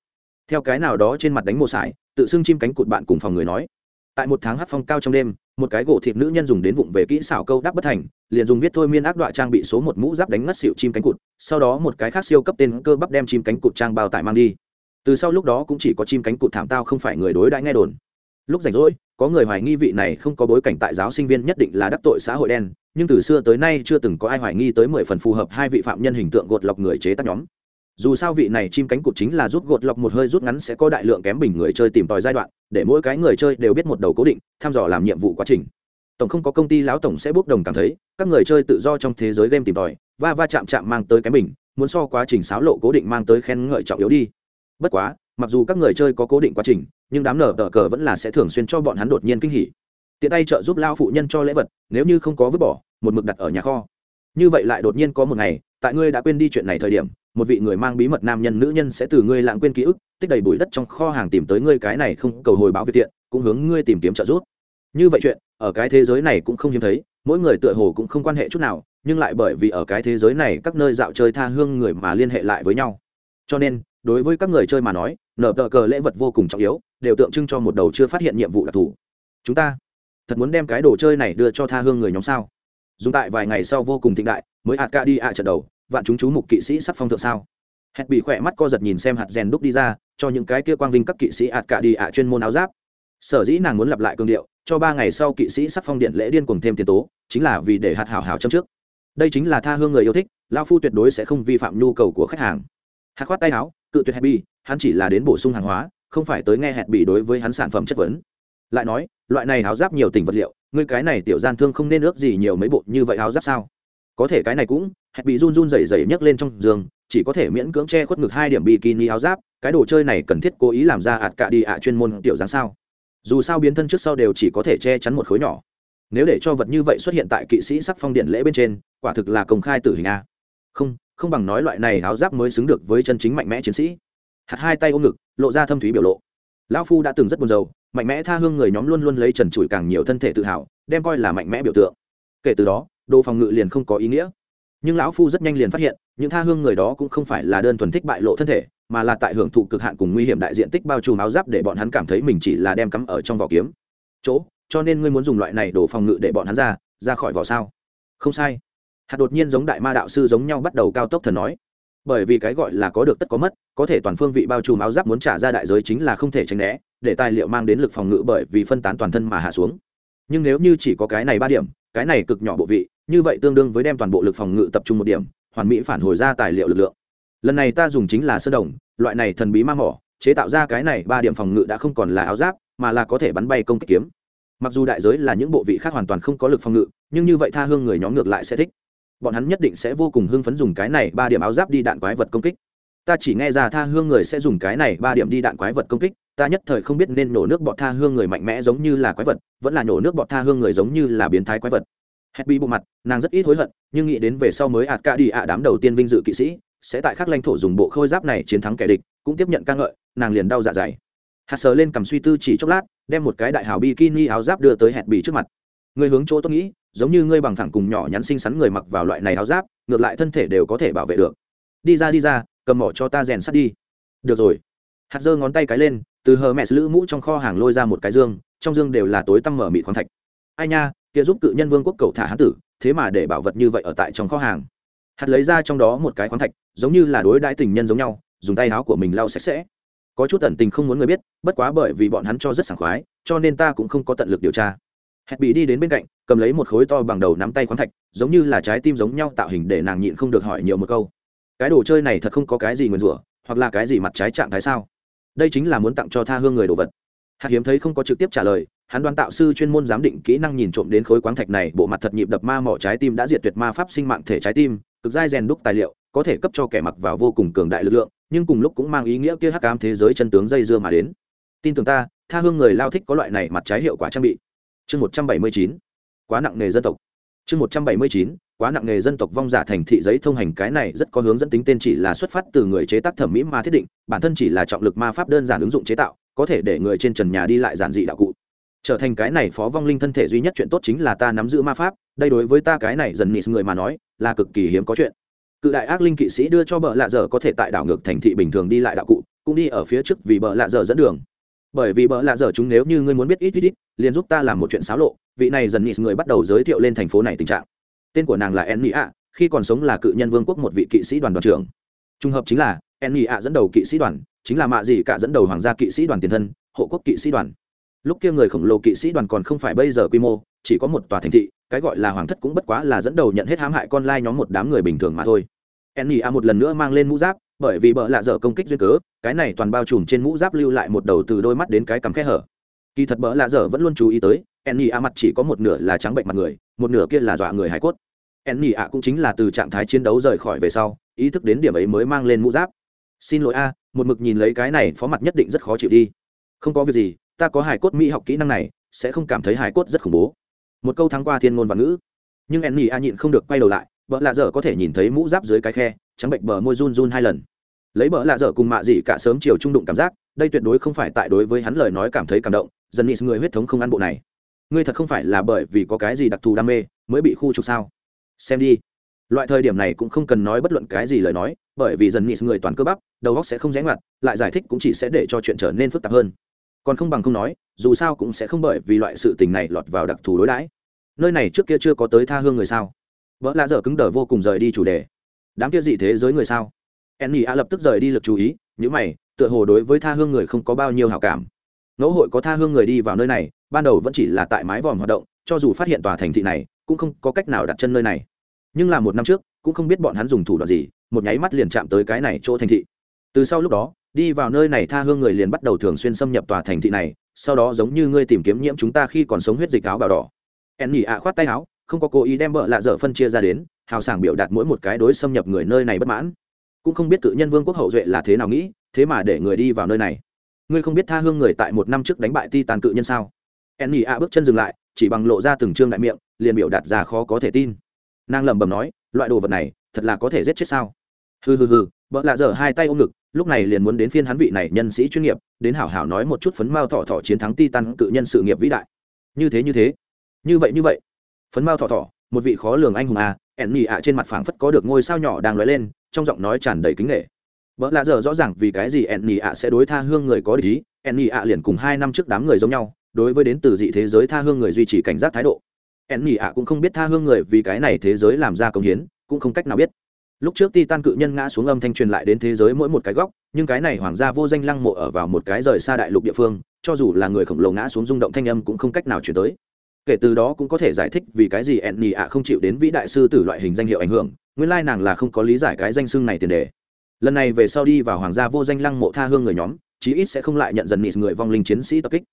Theo cái nào đó trên mặt đánh mùa sải tự xưng chim cánh cụt bạn cùng phòng người nói. Tại một tháng hát phong cao trong đêm, một cái gỗ thịt nữ nhân dùng đến vụng về kỹ xảo câu đáp bất thành, liền dùng viết thôi miên ác đoạ trang bị số một mũ giáp đánh ngất xịu chim cánh cụt, sau đó một cái khác siêu cấp tên cơ bắp đem chim cánh cụt trang bao tải mang đi. Từ sau lúc đó cũng chỉ có chim cánh cụt thảm tao không phải người đối đãi nghe đồn. Lúc rảnh rỗi, có người hoài nghi vị này không có bối cảnh tại giáo sinh viên nhất định là đắc tội xã hội đen, nhưng từ xưa tới nay chưa từng có ai hoài nghi tới mười phần phù hợp hai vị phạm nhân hình tượng gột lọc người chế tác nhóm dù sao vị này chim cánh cụt chính là rút gột lọc một hơi rút ngắn sẽ có đại lượng kém bình người chơi tìm tòi giai đoạn, để mỗi cái người chơi đều biết một đầu cố định thăm dò làm nhiệm vụ quá trình. Tổng không có công ty lão tổng sẽ bốc đồng cảm thấy, các người chơi tự do trong thế giới game tìm tòi, va va chạm chạm mang tới cái bình, muốn so quá trình xáo lộ cố định mang tới khen ngợi trọng yếu đi. Bất quá, mặc dù các người chơi có cố định quá trình, nhưng đám nở tờ cờ vẫn là sẽ thường xuyên cho bọn hắn đột nhiên kinh hỉ. Tiện tay trợ giúp lao phụ nhân cho lễ vật, nếu như không có vứt bỏ, một mực đặt ở nhà kho. Như vậy lại đột nhiên có một ngày, tại ngươi đã quên đi chuyện này thời điểm một vị người mang bí mật nam nhân nữ nhân sẽ từ ngươi lãng quên ký ức, tích đầy bụi đất trong kho hàng tìm tới ngươi cái này không cầu hồi báo việc tiện, cũng hướng ngươi tìm kiếm trợ giúp. Như vậy chuyện, ở cái thế giới này cũng không hiếm thấy, mỗi người tựa hồ cũng không quan hệ chút nào, nhưng lại bởi vì ở cái thế giới này các nơi dạo chơi tha hương người mà liên hệ lại với nhau. Cho nên, đối với các người chơi mà nói, nở tờ cờ lễ vật vô cùng trọng yếu, đều tượng trưng cho một đầu chưa phát hiện nhiệm vụ đặc thù. Chúng ta thật muốn đem cái đồ chơi này đưa cho tha hương người nhóm sao? Dùng tại vài ngày sau vô cùng thịnh đại, mới ạt ca đi ạ trận đầu vạn chúng chú mục kỵ sĩ sắc phong thượng sao? Hẹn bị khỏe mắt co giật nhìn xem hạt rèn đúc đi ra, cho những cái kia quang vinh các kỵ sĩ ạt cả đi ạ chuyên môn áo giáp. Sở dĩ nàng muốn lặp lại cương điệu, cho ba ngày sau kỵ sĩ sắc phong điện lễ điên cùng thêm tiền tố, chính là vì để hạt hảo hảo châm trước. Đây chính là tha hương người yêu thích lao phu tuyệt đối sẽ không vi phạm nhu cầu của khách hàng. Hạt khoát tay áo, cự tuyệt happy hắn chỉ là đến bổ sung hàng hóa, không phải tới nghe hẹn bị đối với hắn sản phẩm chất vấn. Lại nói, loại này áo giáp nhiều tình vật liệu, ngươi cái này tiểu gian thương không nên ước gì nhiều mấy bộ như vậy áo giáp sao? Có thể cái này cũng hẹn bị run run rẩy rẩy nhấc lên trong giường, chỉ có thể miễn cưỡng che khuất ngực hai điểm bikini áo giáp, cái đồ chơi này cần thiết cố ý làm ra ạt cả đi ạ chuyên môn tiểu dáng sao. Dù sao biến thân trước sau đều chỉ có thể che chắn một khối nhỏ. Nếu để cho vật như vậy xuất hiện tại kỵ sĩ sắc phong điện lễ bên trên, quả thực là công khai tử hình a. Không không bằng nói loại này áo giáp mới xứng được với chân chính mạnh mẽ chiến sĩ. Hạt hai tay ôm ngực, lộ ra thâm thúy biểu lộ. Lão phu đã từng rất buồn rầu, mạnh mẽ tha hương người nhóm luôn luôn lấy trần trụi càng nhiều thân thể tự hào, đem coi là mạnh mẽ biểu tượng. Kể từ đó, đồ phòng ngự liền không có ý nghĩa nhưng lão phu rất nhanh liền phát hiện, những tha hương người đó cũng không phải là đơn thuần thích bại lộ thân thể, mà là tại hưởng thụ cực hạn cùng nguy hiểm đại diện tích bao trùm áo giáp để bọn hắn cảm thấy mình chỉ là đem cắm ở trong vỏ kiếm. Chỗ, cho nên ngươi muốn dùng loại này đổ phòng ngự để bọn hắn ra ra khỏi vỏ sao? Không sai. Hạt đột nhiên giống đại ma đạo sư giống nhau bắt đầu cao tốc thần nói. Bởi vì cái gọi là có được tất có mất, có thể toàn phương vị bao trùm áo giáp muốn trả ra đại giới chính là không thể tránh né, để tài liệu mang đến lực phòng ngự bởi vì phân tán toàn thân mà hạ xuống. Nhưng nếu như chỉ có cái này ba điểm cái này cực nhỏ bộ vị, như vậy tương đương với đem toàn bộ lực phòng ngự tập trung một điểm, hoàn mỹ phản hồi ra tài liệu lực lượng. Lần này ta dùng chính là sơn đồng, loại này thần bí ma mỏ, chế tạo ra cái này ba điểm phòng ngự đã không còn là áo giáp, mà là có thể bắn bay công kích kiếm. Mặc dù đại giới là những bộ vị khác hoàn toàn không có lực phòng ngự, nhưng như vậy tha hương người nhóm ngược lại sẽ thích. Bọn hắn nhất định sẽ vô cùng hưng phấn dùng cái này ba điểm áo giáp đi đạn quái vật công kích. Ta chỉ nghe ra tha hương người sẽ dùng cái này ba điểm đi đạn quái vật công kích ta nhất thời không biết nên nổ nước bọt tha hương người mạnh mẽ giống như là quái vật, vẫn là nổ nước bọt tha hương người giống như là biến thái quái vật. Happy bộ mặt, nàng rất ít hối hận, nhưng nghĩ đến về sau mới ạt ca đi ạ đám đầu tiên vinh dự kỵ sĩ, sẽ tại khắc lãnh thổ dùng bộ khôi giáp này chiến thắng kẻ địch, cũng tiếp nhận ca ngợi, nàng liền đau dạ dày. Hạt sờ lên cầm suy tư chỉ chốc lát, đem một cái đại hào bikini áo giáp đưa tới hẹn bị trước mặt. Người hướng chỗ tôi nghĩ, giống như ngươi bằng thẳng cùng nhỏ nhắn xinh xắn người mặc vào loại này áo giáp, ngược lại thân thể đều có thể bảo vệ được. Đi ra đi ra, cầm mỏ cho ta rèn sắt đi. Được rồi. Hạt giơ ngón tay cái lên từ hờ mẹ lữ mũ trong kho hàng lôi ra một cái dương, trong dương đều là tối tăm mở mịt khoáng thạch. Ai nha, kia giúp cự nhân vương quốc cầu thả hán tử, thế mà để bảo vật như vậy ở tại trong kho hàng. Hạt lấy ra trong đó một cái khoáng thạch, giống như là đối đãi tình nhân giống nhau, dùng tay áo của mình lau sạch sẽ. Có chút tận tình không muốn người biết, bất quá bởi vì bọn hắn cho rất sảng khoái, cho nên ta cũng không có tận lực điều tra. Hẹn bị đi đến bên cạnh, cầm lấy một khối to bằng đầu nắm tay khoáng thạch, giống như là trái tim giống nhau tạo hình để nàng nhịn không được hỏi nhiều một câu. Cái đồ chơi này thật không có cái gì nguyền rủa, hoặc là cái gì mặt trái trạng thái sao? Đây chính là muốn tặng cho tha hương người đồ vật. Hạt hiếm thấy không có trực tiếp trả lời, hắn đoán tạo sư chuyên môn giám định kỹ năng nhìn trộm đến khối khoáng thạch này, bộ mặt thật nhịp đập ma mỏ trái tim đã diệt tuyệt ma pháp sinh mạng thể trái tim, cực dai rèn đúc tài liệu, có thể cấp cho kẻ mặc vào vô cùng cường đại lực lượng, nhưng cùng lúc cũng mang ý nghĩa kia hắc cám thế giới chân tướng dây dưa mà đến. Tin tưởng ta, tha hương người lao thích có loại này mặt trái hiệu quả trang bị. Chương một trăm bảy mươi chín, quá nặng nề dân tộc. Chương một trăm bảy mươi chín quá nặng nghề dân tộc vong giả thành thị giấy thông hành, cái này rất có hướng dẫn tính tên chỉ là xuất phát từ người chế tác thẩm mỹ ma thiết định, bản thân chỉ là trọng lực ma pháp đơn giản ứng dụng chế tạo, có thể để người trên trần nhà đi lại giản dị đạo cụ. Trở thành cái này phó vong linh thân thể duy nhất chuyện tốt chính là ta nắm giữ ma pháp, đây đối với ta cái này dần nịt người mà nói, là cực kỳ hiếm có chuyện. Cự đại ác linh kỵ sĩ đưa cho bợ lạ dở có thể tại đảo ngược thành thị bình thường đi lại đạo cụ, cũng đi ở phía trước vì bợ lạ dở dẫn đường. Bởi vì bợ lạ dở chúng nếu như ngươi muốn biết ít ít ít, liền giúp ta làm một chuyện xáo lộ, vị này dần nịt người bắt đầu giới thiệu lên thành phố này tình trạng tên của nàng là enny ạ khi còn sống là cự nhân vương quốc một vị kỵ sĩ đoàn đoàn trưởng. Trùng hợp chính là enny ạ dẫn đầu kỵ sĩ đoàn, chính là mạ gì cả dẫn đầu hoàng gia kỵ sĩ đoàn tiền thân, hộ quốc kỵ sĩ đoàn. Lúc kia người khổng lồ kỵ sĩ đoàn còn không phải bây giờ quy mô, chỉ có một tòa thành thị, cái gọi là hoàng thất cũng bất quá là dẫn đầu nhận hết hãm hại con lai nhóm một đám người bình thường mà thôi. Enny a một lần nữa mang lên mũ giáp, bởi vì bợ lạ dở công kích duyên cớ, cái này toàn bao trùm trên mũ giáp lưu lại một đầu từ đôi mắt đến cái cằm khe hở kỳ thật bỡ lạ dở vẫn luôn chú ý tới enny a mặt chỉ có một nửa là trắng bệnh mặt người, một nửa kia là dọa người hải cốt. Enny a cũng chính là từ trạng thái chiến đấu rời khỏi về sau, ý thức đến điểm ấy mới mang lên mũ giáp. Xin lỗi a, một mực nhìn lấy cái này phó mặt nhất định rất khó chịu đi. Không có việc gì, ta có hải cốt mỹ học kỹ năng này, sẽ không cảm thấy hải cốt rất khủng bố. Một câu thắng qua thiên ngôn và ngữ. Nhưng enny a nhịn không được quay đầu lại, bỡ lạ dở có thể nhìn thấy mũ giáp dưới cái khe, trắng bệnh bờ môi run run hai lần. Lấy bỡ lạ dở cùng mạ dị cả sớm chiều trung đụng cảm giác, đây tuyệt đối không phải tại đối với hắn lời nói cảm thấy cảm động dần nịt người huyết thống không ăn bộ này. Ngươi thật không phải là bởi vì có cái gì đặc thù đam mê mới bị khu trục sao? Xem đi. Loại thời điểm này cũng không cần nói bất luận cái gì lời nói, bởi vì dần nịt người toàn cơ bắp, đầu óc sẽ không rẽ ngoặt, lại giải thích cũng chỉ sẽ để cho chuyện trở nên phức tạp hơn. Còn không bằng không nói, dù sao cũng sẽ không bởi vì loại sự tình này lọt vào đặc thù đối đãi. Nơi này trước kia chưa có tới tha hương người sao? Vợ lạ dở cứng đờ vô cùng rời đi chủ đề. Đám kia dị thế giới người sao? Enny a lập tức rời đi lực chú ý những mày, tựa hồ đối với tha hương người không có bao nhiêu hảo cảm ngẫu hội có tha hương người đi vào nơi này, ban đầu vẫn chỉ là tại mái vòm hoạt động, cho dù phát hiện tòa thành thị này, cũng không có cách nào đặt chân nơi này. Nhưng là một năm trước, cũng không biết bọn hắn dùng thủ đoạn gì, một nháy mắt liền chạm tới cái này chỗ thành thị. Từ sau lúc đó, đi vào nơi này tha hương người liền bắt đầu thường xuyên xâm nhập tòa thành thị này, sau đó giống như ngươi tìm kiếm nhiễm chúng ta khi còn sống huyết dịch áo bào đỏ. En nhị ạ khoát tay áo, không có cố ý đem bợ lạ dở phân chia ra đến, hào sảng biểu đạt mỗi một cái đối xâm nhập người nơi này bất mãn. Cũng không biết cự nhân vương quốc hậu duệ là thế nào nghĩ, thế mà để người đi vào nơi này ngươi không biết tha hương người tại một năm trước đánh bại ti tàn cự nhân sao? En nhỉ ạ bước chân dừng lại, chỉ bằng lộ ra từng trương đại miệng, liền biểu đạt ra khó có thể tin. Nàng lẩm bẩm nói, loại đồ vật này, thật là có thể giết chết sao? Hừ hừ hừ vợ lạ dở hai tay ôm ngực, lúc này liền muốn đến phiên hắn vị này nhân sĩ chuyên nghiệp, đến hảo hảo nói một chút phấn mao thọ thọ chiến thắng ti tan cự nhân sự nghiệp vĩ đại. Như thế như thế, như vậy như vậy. Phấn mao thọ thọ, một vị khó lường anh hùng à ẻn nhị ạ trên mặt phảng phất có được ngôi sao nhỏ đang lóe lên, trong giọng nói tràn đầy kính nghệ vợ lạ giờ rõ ràng vì cái gì ẹn nhị ạ sẽ đối tha hương người có lý ẹn nhị ạ liền cùng hai năm trước đám người giống nhau, đối với đến từ dị thế giới tha hương người duy trì cảnh giác thái độ. Ẹn nhị ạ cũng không biết tha hương người vì cái này thế giới làm ra công hiến, cũng không cách nào biết. Lúc trước ti tan cự nhân ngã xuống âm thanh truyền lại đến thế giới mỗi một cái góc, nhưng cái này hoàng gia vô danh lăng mộ ở vào một cái rời xa đại lục địa phương, cho dù là người khổng lồ ngã xuống rung động thanh âm cũng không cách nào chuyển tới. Kể từ đó cũng có thể giải thích vì cái gì ẹn nhị ạ không chịu đến vĩ đại sư tử loại hình danh hiệu ảnh hưởng, nguyên lai nàng là không có lý giải cái danh xưng này tiền đề lần này về sau đi vào hoàng gia vô danh lăng mộ tha hương người nhóm, chí ít sẽ không lại nhận dần nịt người vong linh chiến sĩ tập kích.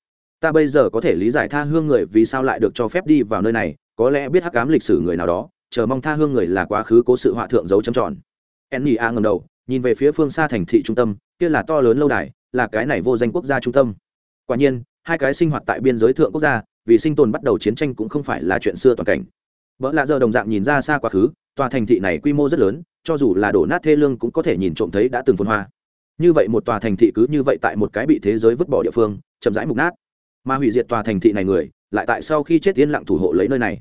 Ta bây giờ có thể lý giải tha hương người vì sao lại được cho phép đi vào nơi này, có lẽ biết hắc cám lịch sử người nào đó, chờ mong tha hương người là quá khứ cố sự họa thượng dấu châm tròn. Enny a ngầm đầu, nhìn về phía phương xa thành thị trung tâm, kia là to lớn lâu đài, là cái này vô danh quốc gia trung tâm. Quả nhiên, hai cái sinh hoạt tại biên giới thượng quốc gia, vì sinh tồn bắt đầu chiến tranh cũng không phải là chuyện xưa toàn cảnh. Vợ lạ giờ đồng dạng nhìn ra xa quá khứ, tòa thành thị này quy mô rất lớn cho dù là đổ nát thê lương cũng có thể nhìn trộm thấy đã từng phồn hoa. Như vậy một tòa thành thị cứ như vậy tại một cái bị thế giới vứt bỏ địa phương, chậm rãi mục nát. Mà hủy diệt tòa thành thị này người, lại tại sau khi chết yên lặng thủ hộ lấy nơi này.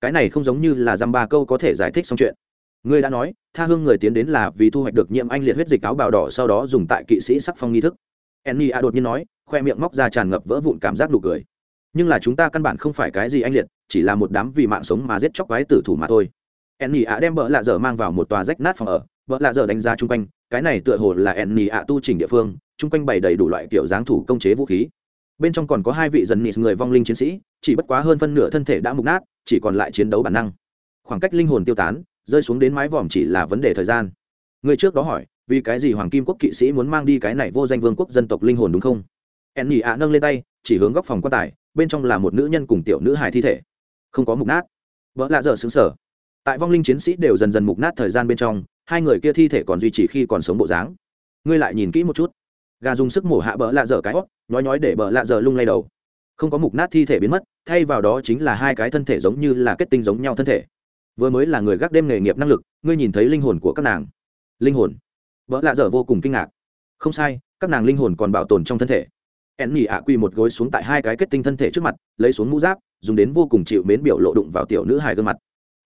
Cái này không giống như là dăm ba câu có thể giải thích xong chuyện. Ngươi đã nói, tha hương người tiến đến là vì thu hoạch được nhiễm anh liệt huyết dịch áo bào đỏ sau đó dùng tại kỵ sĩ sắc phong nghi thức. Enny a đột nhiên nói, khoe miệng móc ra tràn ngập vỡ vụn cảm giác nụ cười. Nhưng là chúng ta căn bản không phải cái gì anh liệt, chỉ là một đám vì mạng sống mà giết chóc quái tử thủ mà thôi enny ạ đem vợ lạ dở mang vào một tòa rách nát phòng ở. Vợ lạ dở đánh giá chung quanh, cái này tựa hồ là enny ạ tu chỉnh địa phương, chung quanh bày đầy đủ loại kiểu dáng thủ công chế vũ khí. Bên trong còn có hai vị dần nhị người vong linh chiến sĩ, chỉ bất quá hơn phân nửa thân thể đã mục nát, chỉ còn lại chiến đấu bản năng. Khoảng cách linh hồn tiêu tán, rơi xuống đến mái vòm chỉ là vấn đề thời gian. Người trước đó hỏi, vì cái gì hoàng kim quốc kỵ sĩ muốn mang đi cái này vô danh vương quốc dân tộc linh hồn đúng không? Ẹn nhị ạ nâng lên tay, chỉ hướng góc phòng quan tài, bên trong là một nữ nhân cùng tiểu nữ hài thi thể. Không có mục nát. Vợ lạ dở xứng sở tại vong linh chiến sĩ đều dần dần mục nát thời gian bên trong, hai người kia thi thể còn duy trì khi còn sống bộ dáng. Ngươi lại nhìn kỹ một chút. Gà dùng sức mổ hạ bờ lạ dở cái hót nhói nhói để bờ lạ dở lung lay đầu. Không có mục nát thi thể biến mất, thay vào đó chính là hai cái thân thể giống như là kết tinh giống nhau thân thể. Vừa mới là người gác đêm nghề nghiệp năng lực, ngươi nhìn thấy linh hồn của các nàng. Linh hồn? Vợ lạ dở vô cùng kinh ngạc. Không sai, các nàng linh hồn còn bảo tồn trong thân thể. Ẹn nhỉ ạ quy một gối xuống tại hai cái kết tinh thân thể trước mặt, lấy xuống mũ giáp, dùng đến vô cùng chịu mến biểu lộ đụng vào tiểu nữ hài gương mặt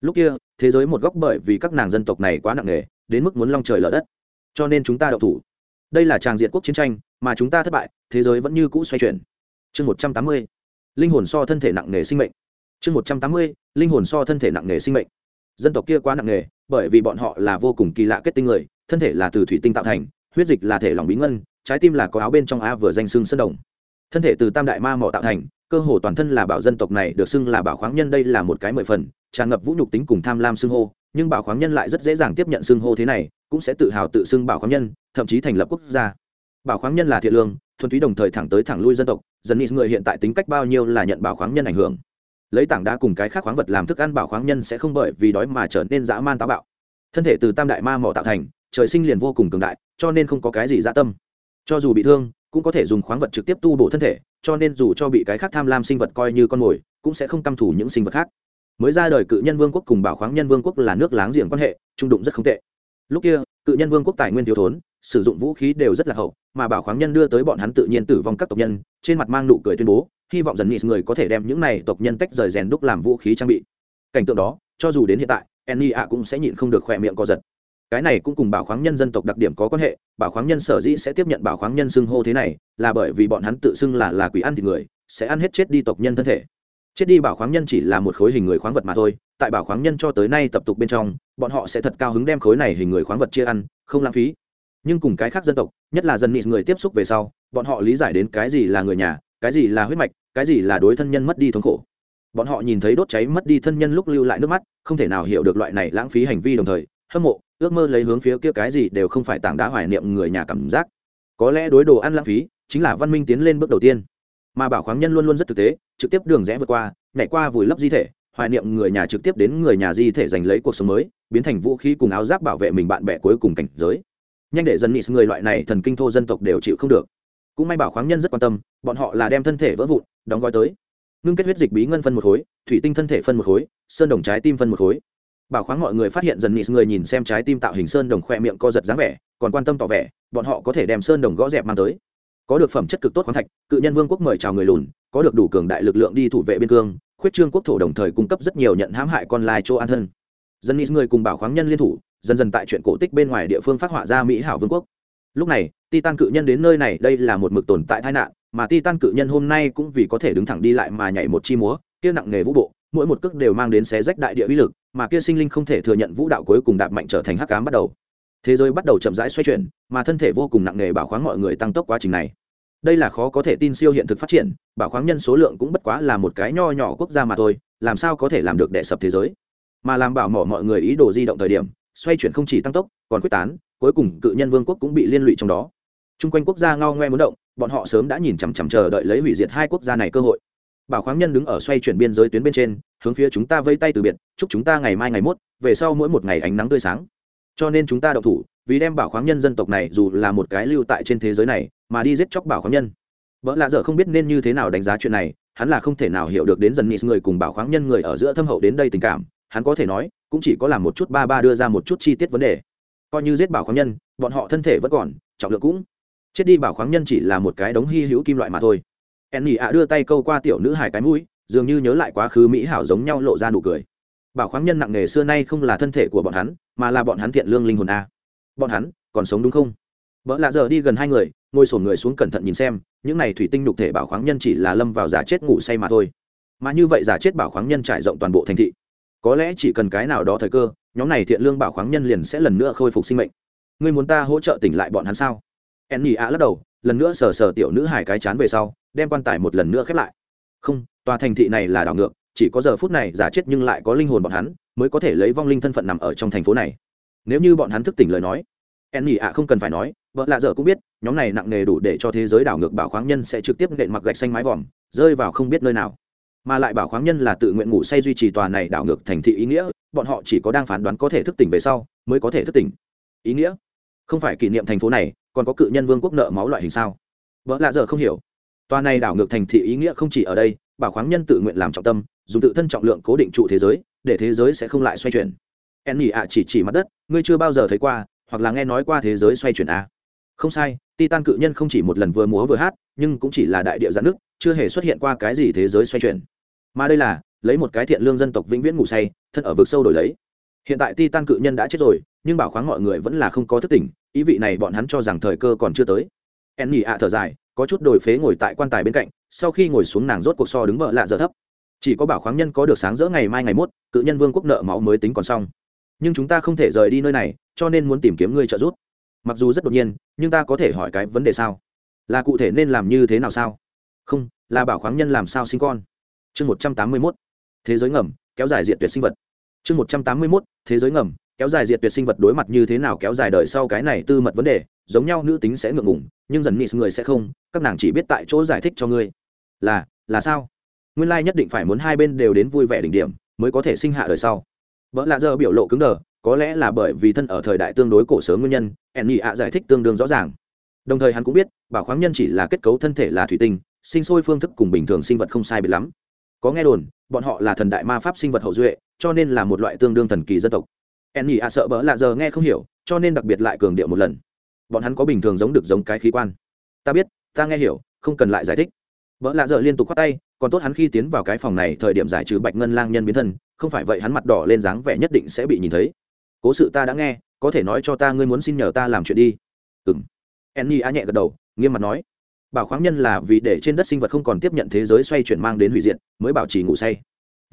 lúc kia, thế giới một góc bởi vì các nàng dân tộc này quá nặng nề, đến mức muốn long trời lở đất. Cho nên chúng ta đậu thủ. Đây là tràng diện quốc chiến tranh, mà chúng ta thất bại, thế giới vẫn như cũ xoay chuyển. Chương một trăm tám mươi, linh hồn so thân thể nặng nề sinh mệnh. Chương một trăm tám mươi, linh hồn so thân thể nặng nề sinh mệnh. Dân tộc kia quá nặng nề, bởi vì bọn họ là vô cùng kỳ lạ kết tinh người, thân thể là từ thủy tinh tạo thành, huyết dịch là thể lòng bí ngân, trái tim là có áo bên trong á vừa danh xương sơn đồng thân thể từ tam đại ma mỏ tạo thành, cơ hồ toàn thân là bảo dân tộc này được xưng là bảo khoáng nhân đây là một cái mười phần, tràn ngập vũ nhục tính cùng tham lam xưng hô, nhưng bảo khoáng nhân lại rất dễ dàng tiếp nhận xưng hô thế này, cũng sẽ tự hào tự xưng bảo khoáng nhân, thậm chí thành lập quốc gia. Bảo khoáng nhân là thiện lương, thuần túy đồng thời thẳng tới thẳng lui dân tộc, dần nít người hiện tại tính cách bao nhiêu là nhận bảo khoáng nhân ảnh hưởng. Lấy tảng đá cùng cái khác khoáng vật làm thức ăn, bảo khoáng nhân sẽ không bởi vì đói mà trở nên dã man táo bạo. Thân thể từ tam đại ma mỏ tạo thành, trời sinh liền vô cùng cường đại, cho nên không có cái gì dã tâm. Cho dù bị thương cũng có thể dùng khoáng vật trực tiếp tu bổ thân thể, cho nên dù cho bị cái khác tham lam sinh vật coi như con mồi, cũng sẽ không căm thủ những sinh vật khác. Mới ra đời cự nhân vương quốc cùng bảo khoáng nhân vương quốc là nước láng giềng quan hệ, trung đụng rất không tệ. Lúc kia, cự nhân vương quốc tài nguyên thiếu thốn, sử dụng vũ khí đều rất là hậu, mà bảo khoáng nhân đưa tới bọn hắn tự nhiên tử vong các tộc nhân, trên mặt mang nụ cười tuyên bố, hy vọng dần nịt người có thể đem những này tộc nhân tách rời rèn đúc làm vũ khí trang bị. Cảnh tượng đó, cho dù đến hiện tại enny ạ cũng sẽ nhịn không được khỏe miệng co giật cái này cũng cùng bảo khoáng nhân dân tộc đặc điểm có quan hệ, bảo khoáng nhân sở dĩ sẽ tiếp nhận bảo khoáng nhân xưng hô thế này, là bởi vì bọn hắn tự xưng là là quỷ ăn thịt người, sẽ ăn hết chết đi tộc nhân thân thể. Chết đi bảo khoáng nhân chỉ là một khối hình người khoáng vật mà thôi, tại bảo khoáng nhân cho tới nay tập tục bên trong, bọn họ sẽ thật cao hứng đem khối này hình người khoáng vật chia ăn, không lãng phí. Nhưng cùng cái khác dân tộc, nhất là dân nị người tiếp xúc về sau, bọn họ lý giải đến cái gì là người nhà, cái gì là huyết mạch, cái gì là đối thân nhân mất đi thống khổ. Bọn họ nhìn thấy đốt cháy mất đi thân nhân lúc lưu lại nước mắt, không thể nào hiểu được loại này lãng phí hành vi đồng thời hâm mộ, ước mơ lấy hướng phía kia cái gì đều không phải tảng đá hoài niệm người nhà cảm giác. Có lẽ đối đồ ăn lãng phí, chính là văn minh tiến lên bước đầu tiên. Mà bảo khoáng nhân luôn luôn rất thực tế, trực tiếp đường rẽ vượt qua, nhảy qua vùi lấp di thể, hoài niệm người nhà trực tiếp đến người nhà di thể giành lấy cuộc sống mới, biến thành vũ khí cùng áo giáp bảo vệ mình bạn bè cuối cùng cảnh giới. Nhanh để dân nị người loại này thần kinh thô dân tộc đều chịu không được. Cũng may bảo khoáng nhân rất quan tâm, bọn họ là đem thân thể vỡ vụn, đóng gói tới. Ngưng kết huyết dịch bí ngân phân một khối, thủy tinh thân thể phân một khối, sơn đồng trái tim phân một khối bảo khoáng mọi người phát hiện dần nịt người nhìn xem trái tim tạo hình sơn đồng khoe miệng co giật dáng vẻ, còn quan tâm tỏ vẻ, bọn họ có thể đem sơn đồng gõ dẹp mang tới. Có được phẩm chất cực tốt khoáng thạch, cự nhân vương quốc mời chào người lùn, có được đủ cường đại lực lượng đi thủ vệ biên cương, khuyết trương quốc thổ đồng thời cung cấp rất nhiều nhận hãm hại con lai chỗ an thân. Dân nị người cùng bảo khoáng nhân liên thủ, dần dần tại chuyện cổ tích bên ngoài địa phương phát họa ra mỹ hảo vương quốc. Lúc này, titan cự nhân đến nơi này, đây là một mực tồn tại tai nạn, mà titan cự nhân hôm nay cũng vì có thể đứng thẳng đi lại mà nhảy một chi múa, kia nặng nghề vũ bộ mỗi một cước đều mang đến xé rách đại địa uy lực, mà kia sinh linh không thể thừa nhận vũ đạo cuối cùng đạp mạnh trở thành hắc cám bắt đầu. Thế giới bắt đầu chậm rãi xoay chuyển, mà thân thể vô cùng nặng nề bảo khoáng mọi người tăng tốc quá trình này. Đây là khó có thể tin siêu hiện thực phát triển, bảo khoáng nhân số lượng cũng bất quá là một cái nho nhỏ quốc gia mà thôi, làm sao có thể làm được đệ sập thế giới? Mà làm bảo mỏ mọi người ý đồ di động thời điểm, xoay chuyển không chỉ tăng tốc, còn quyết tán, cuối cùng cự nhân vương quốc cũng bị liên lụy trong đó. Trung quanh quốc gia ngao ngoe muốn động, bọn họ sớm đã nhìn chằm chằm chờ đợi lấy hủy diệt hai quốc gia này cơ hội bảo khoáng nhân đứng ở xoay chuyển biên giới tuyến bên trên, hướng phía chúng ta vây tay từ biệt, chúc chúng ta ngày mai ngày mốt, về sau mỗi một ngày ánh nắng tươi sáng. Cho nên chúng ta đậu thủ, vì đem bảo khoáng nhân dân tộc này dù là một cái lưu tại trên thế giới này, mà đi giết chóc bảo khoáng nhân. Vợ lạ dở không biết nên như thế nào đánh giá chuyện này, hắn là không thể nào hiểu được đến dần nịt người cùng bảo khoáng nhân người ở giữa thâm hậu đến đây tình cảm, hắn có thể nói, cũng chỉ có làm một chút ba ba đưa ra một chút chi tiết vấn đề. Coi như giết bảo khoáng nhân, bọn họ thân thể vẫn còn, trọng lượng cũng. Chết đi bảo khoáng nhân chỉ là một cái đống hy hữu kim loại mà thôi en nhị ạ đưa tay câu qua tiểu nữ hài cái mũi, dường như nhớ lại quá khứ mỹ hảo giống nhau lộ ra nụ cười. Bảo khoáng nhân nặng nề xưa nay không là thân thể của bọn hắn, mà là bọn hắn thiện lương linh hồn a. Bọn hắn còn sống đúng không? Vợ lạ giờ đi gần hai người, ngồi sổn người xuống cẩn thận nhìn xem, những này thủy tinh nhục thể bảo khoáng nhân chỉ là lâm vào giả chết ngủ say mà thôi. Mà như vậy giả chết bảo khoáng nhân trải rộng toàn bộ thành thị. Có lẽ chỉ cần cái nào đó thời cơ, nhóm này thiện lương bảo khoáng nhân liền sẽ lần nữa khôi phục sinh mệnh. Ngươi muốn ta hỗ trợ tỉnh lại bọn hắn sao? En nhì ạ lắc đầu lần nữa sờ sờ tiểu nữ hải cái chán về sau, đem quan tài một lần nữa khép lại. Không, tòa thành thị này là đảo ngược, chỉ có giờ phút này giả chết nhưng lại có linh hồn bọn hắn, mới có thể lấy vong linh thân phận nằm ở trong thành phố này. Nếu như bọn hắn thức tỉnh lời nói en nhỉ ạ không cần phải nói, vợ lạ dở cũng biết, nhóm này nặng nề đủ để cho thế giới đảo ngược bảo khoáng nhân sẽ trực tiếp nện mặc gạch xanh mái vòm, rơi vào không biết nơi nào. Mà lại bảo khoáng nhân là tự nguyện ngủ say duy trì tòa này đảo ngược thành thị ý nghĩa, bọn họ chỉ có đang phán đoán có thể thức tỉnh về sau, mới có thể thức tỉnh. Ý nghĩa? Không phải kỷ niệm thành phố này còn có cự nhân vương quốc nợ máu loại hình sao? Vợ lạ giờ không hiểu. Tòa này đảo ngược thành thị ý nghĩa không chỉ ở đây, bảo khoáng nhân tự nguyện làm trọng tâm, dùng tự thân trọng lượng cố định trụ thế giới, để thế giới sẽ không lại xoay chuyển. En nhỉ ạ chỉ chỉ mặt đất, ngươi chưa bao giờ thấy qua, hoặc là nghe nói qua thế giới xoay chuyển à. không sai, titan cự nhân không chỉ một lần vừa múa vừa hát, nhưng cũng chỉ là đại địa giãn nước, chưa hề xuất hiện qua cái gì thế giới xoay chuyển. Mà đây là, lấy một cái thiện lương dân tộc vĩnh viễn ngủ say, thân ở vực sâu đổi lấy. Hiện tại ti tan cự nhân đã chết rồi nhưng bảo khoáng mọi người vẫn là không có thức tỉnh, ý vị này bọn hắn cho rằng thời cơ còn chưa tới. En nhị ạ thở dài, có chút đổi phế ngồi tại quan tài bên cạnh, sau khi ngồi xuống nàng rốt cuộc so đứng vợ lạ giờ thấp. Chỉ có bảo khoáng nhân có được sáng rỡ ngày mai ngày mốt cự nhân vương quốc nợ máu mới tính còn xong. Nhưng chúng ta không thể rời đi nơi này, cho nên muốn tìm kiếm ngươi trợ giúp. Mặc dù rất đột nhiên, nhưng ta có thể hỏi cái vấn đề sao? Là cụ thể nên làm như thế nào sao? Không, là bảo khoáng nhân làm sao sinh con? Chương một trăm tám mươi mốt. Thế giới ngầm, kéo dài diện tuyệt sinh vật. Chương một trăm tám mươi mốt, thế giới ngầm kéo dài diệt tuyệt sinh vật đối mặt như thế nào kéo dài đời sau cái này tư mật vấn đề, giống nhau nữ tính sẽ ngượng ngùng, nhưng dần nịt người sẽ không, các nàng chỉ biết tại chỗ giải thích cho ngươi. Là là sao? Nguyên lai nhất định phải muốn hai bên đều đến vui vẻ đỉnh điểm, mới có thể sinh hạ đời sau. Vợ lạ giờ biểu lộ cứng đờ, có lẽ là bởi vì thân ở thời đại tương đối cổ sớm nguyên nhân ẻn nhị ạ giải thích tương đương rõ ràng. Đồng thời hắn cũng biết, bảo khoáng nhân chỉ là kết cấu thân thể là thủy tinh, sinh sôi phương thức cùng bình thường sinh vật không sai biệt lắm. Có nghe đồn, bọn họ là thần đại ma pháp sinh vật hậu duệ, cho nên là một loại tương đương thần kỳ dân tộc en nhị ạ à sợ bỡ lạ giờ nghe không hiểu, cho nên đặc biệt lại cường điệu một lần. Bọn hắn có bình thường giống được giống cái khí quan. Ta biết, ta nghe hiểu, không cần lại giải thích. Vợ lạ dợ liên tục khoác tay, còn tốt hắn khi tiến vào cái phòng này thời điểm giải trừ bạch ngân lang nhân biến thân, không phải vậy hắn mặt đỏ lên dáng vẻ nhất định sẽ bị nhìn thấy. Cố sự ta đã nghe, có thể nói cho ta ngươi muốn xin nhờ ta làm chuyện đi. Ừ m enny a à nhẹ gật đầu, nghiêm mặt nói. Bảo khoáng nhân là vì để trên đất sinh vật không còn tiếp nhận thế giới xoay chuyển mang đến hủy diệt, mới bảo trì ngủ say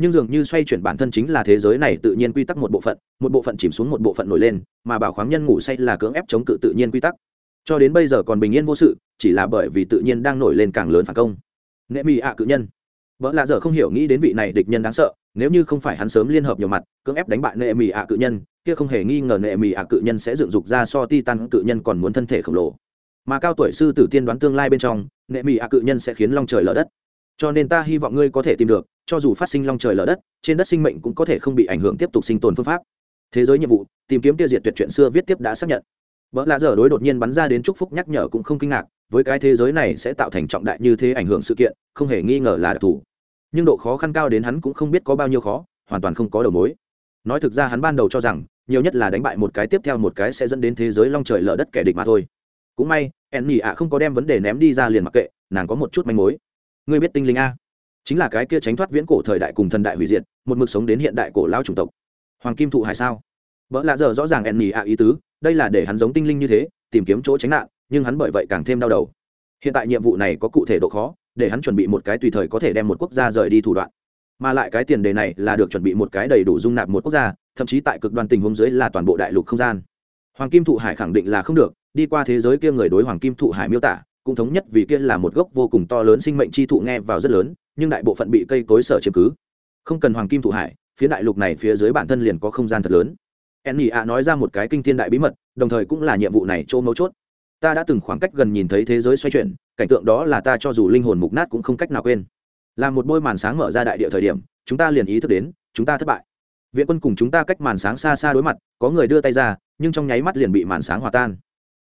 nhưng dường như xoay chuyển bản thân chính là thế giới này tự nhiên quy tắc một bộ phận, một bộ phận chìm xuống một bộ phận nổi lên, mà bảo khoáng nhân ngủ say là cưỡng ép chống cự tự nhiên quy tắc. Cho đến bây giờ còn bình yên vô sự, chỉ là bởi vì tự nhiên đang nổi lên càng lớn phản công. Nệ mỹ ạ cự nhân. Vợ lạ dở không hiểu nghĩ đến vị này địch nhân đáng sợ, nếu như không phải hắn sớm liên hợp nhiều mặt, cưỡng ép đánh bại nệ mỹ ạ cự nhân, kia không hề nghi ngờ nệ mỹ ạ cự nhân sẽ dựng dục ra so ti tan cự nhân còn muốn thân thể khổng lồ. Mà cao tuổi sư tử tiên đoán tương lai bên trong, nệ mỹ ạ cự nhân sẽ khiến long trời lở đất. Cho nên ta hy vọng ngươi có thể tìm được cho dù phát sinh long trời lở đất, trên đất sinh mệnh cũng có thể không bị ảnh hưởng tiếp tục sinh tồn phương pháp. Thế giới nhiệm vụ, tìm kiếm tiêu diệt tuyệt chuyện xưa viết tiếp đã xác nhận. Vợ lạ dở đối đột nhiên bắn ra đến chúc phúc nhắc nhở cũng không kinh ngạc, với cái thế giới này sẽ tạo thành trọng đại như thế ảnh hưởng sự kiện, không hề nghi ngờ là đặc thù. Nhưng độ khó khăn cao đến hắn cũng không biết có bao nhiêu khó, hoàn toàn không có đầu mối. Nói thực ra hắn ban đầu cho rằng, nhiều nhất là đánh bại một cái tiếp theo một cái sẽ dẫn đến thế giới long trời lở đất kẻ địch mà thôi. Cũng may en nhỉ ạ không có đem vấn đề ném đi ra liền mặc kệ, nàng có một chút manh mối. Ngươi biết tinh linh a? Chính là cái kia tránh thoát viễn cổ thời đại cùng thần đại hủy diệt, một mực sống đến hiện đại cổ lao chủng tộc. Hoàng kim thụ hải sao? Vợ lạ giờ rõ ràng en nhỉ ạ ý tứ, đây là để hắn giống tinh linh như thế, tìm kiếm chỗ tránh nạn, nhưng hắn bởi vậy càng thêm đau đầu. Hiện tại nhiệm vụ này có cụ thể độ khó, để hắn chuẩn bị một cái tùy thời có thể đem một quốc gia rời đi thủ đoạn. Mà lại cái tiền đề này là được chuẩn bị một cái đầy đủ dung nạp một quốc gia, thậm chí tại cực đoan tình huống dưới là toàn bộ đại lục không gian. Hoàng kim thụ hải khẳng định là không được, đi qua thế giới kia người đối hoàng kim thụ hải miêu tả, cũng thống nhất vì kia là một gốc vô cùng to lớn sinh mệnh chi thụ nghe vào rất lớn nhưng đại bộ phận bị cây cối sở chiếm cứ. Không cần hoàng kim thụ hải phía đại lục này phía dưới bản thân liền có không gian thật lớn. Enny ạ nói ra một cái kinh thiên đại bí mật, đồng thời cũng là nhiệm vụ này chỗ mấu chốt. Ta đã từng khoảng cách gần nhìn thấy thế giới xoay chuyển, cảnh tượng đó là ta cho dù linh hồn mục nát cũng không cách nào quên. Là một bôi màn sáng mở ra đại địa thời điểm, chúng ta liền ý thức đến, chúng ta thất bại. Viện quân cùng chúng ta cách màn sáng xa xa đối mặt, có người đưa tay ra, nhưng trong nháy mắt liền bị màn sáng hòa tan.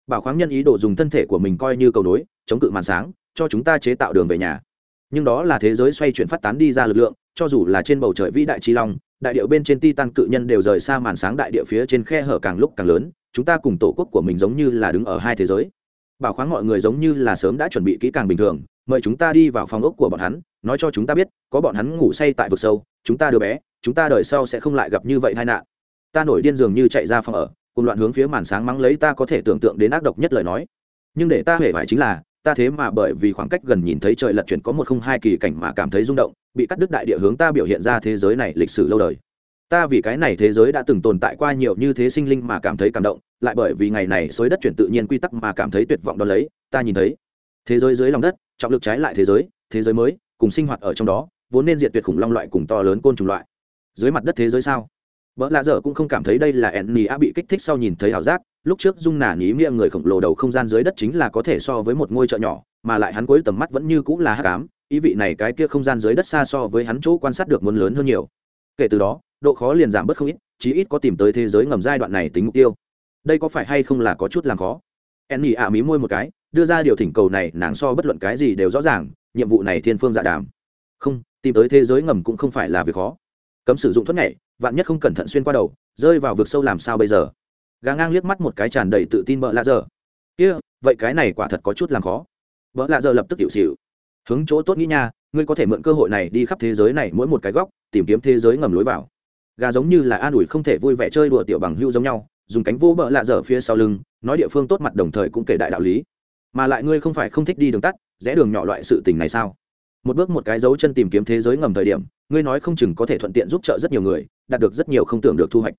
Bảo khoáng nhân ý đồ dùng thân thể của mình coi như cầu nối, chống cự màn sáng, cho chúng ta chế tạo đường về nhà nhưng đó là thế giới xoay chuyển phát tán đi ra lực lượng, cho dù là trên bầu trời vĩ đại trí long, đại điệu bên trên ti tan cự nhân đều rời xa màn sáng đại địa phía trên khe hở càng lúc càng lớn, chúng ta cùng tổ quốc của mình giống như là đứng ở hai thế giới. Bảo khoáng mọi người giống như là sớm đã chuẩn bị kỹ càng bình thường, mời chúng ta đi vào phòng ốc của bọn hắn, nói cho chúng ta biết, có bọn hắn ngủ say tại vực sâu, chúng ta đứa bé, chúng ta đời sau sẽ không lại gặp như vậy tai nạn. Ta nổi điên dường như chạy ra phòng ở, cùng loạn hướng phía màn sáng mắng lấy ta có thể tưởng tượng đến ác độc nhất lời nói. Nhưng để ta hề phải chính là ta thế mà bởi vì khoảng cách gần nhìn thấy trời lật chuyển có một không hai kỳ cảnh mà cảm thấy rung động, bị cắt đứt đại địa hướng ta biểu hiện ra thế giới này lịch sử lâu đời. Ta vì cái này thế giới đã từng tồn tại qua nhiều như thế sinh linh mà cảm thấy cảm động, lại bởi vì ngày này xối đất chuyển tự nhiên quy tắc mà cảm thấy tuyệt vọng đ ó lấy, ta nhìn thấy. Thế giới dưới lòng đất, trọng lực trái lại thế giới thế giới mới, cùng sinh hoạt ở trong đó, vốn nên diệt tuyệt khủng long loại cùng to lớn côn trùng loại. Dưới mặt đất thế giới sao? Vợ lạ dở cũng không cảm thấy đây là ẻn nỉ a bị kích thích sau nhìn thấy ảo giác lúc trước dung nà ní miệng người khổng lồ đầu không gian dưới đất chính là có thể so với một ngôi chợ nhỏ, mà lại hắn cuối tầm mắt vẫn như cũng là hát cám ý vị này cái kia không gian dưới đất xa so với hắn chỗ quan sát được muốn lớn hơn nhiều. Kể từ đó, độ khó liền giảm bớt không ít, chí ít có tìm tới thế giới ngầm giai đoạn này tính mục tiêu. Đây có phải hay không là có chút làm khó? En nhị ạ mí môi một cái, đưa ra điều thỉnh cầu này, nàng so bất luận cái gì đều rõ ràng, nhiệm vụ này thiên phương dạ đàm. Không, tìm tới thế giới ngầm cũng không phải là việc khó. Cấm sử dụng thuốc nhảy, vạn nhất không cẩn thận xuyên qua đầu, rơi vào vực sâu làm sao bây giờ? Gà ngang liếc mắt một cái tràn đầy tự tin bợ lạ dở. kia, vậy cái này quả thật có chút làm khó. Bợ lạ dở lập tức tiểu xịu hướng chỗ tốt nghĩ nha, ngươi có thể mượn cơ hội này đi khắp thế giới này mỗi một cái góc, tìm kiếm thế giới ngầm lối vào. Gà giống như là an ủi không thể vui vẻ chơi đùa tiểu bằng hưu giống nhau, dùng cánh vô bợ lạ dở phía sau lưng, nói địa phương tốt mặt đồng thời cũng kể đại đạo lý. Mà lại ngươi không phải không thích đi đường tắt, rẽ đường nhỏ loại sự tình này sao? Một bước một cái dấu chân tìm kiếm thế giới ngầm thời điểm, ngươi nói không chừng có thể thuận tiện giúp trợ rất nhiều người, đạt được rất nhiều không tưởng được thu hoạch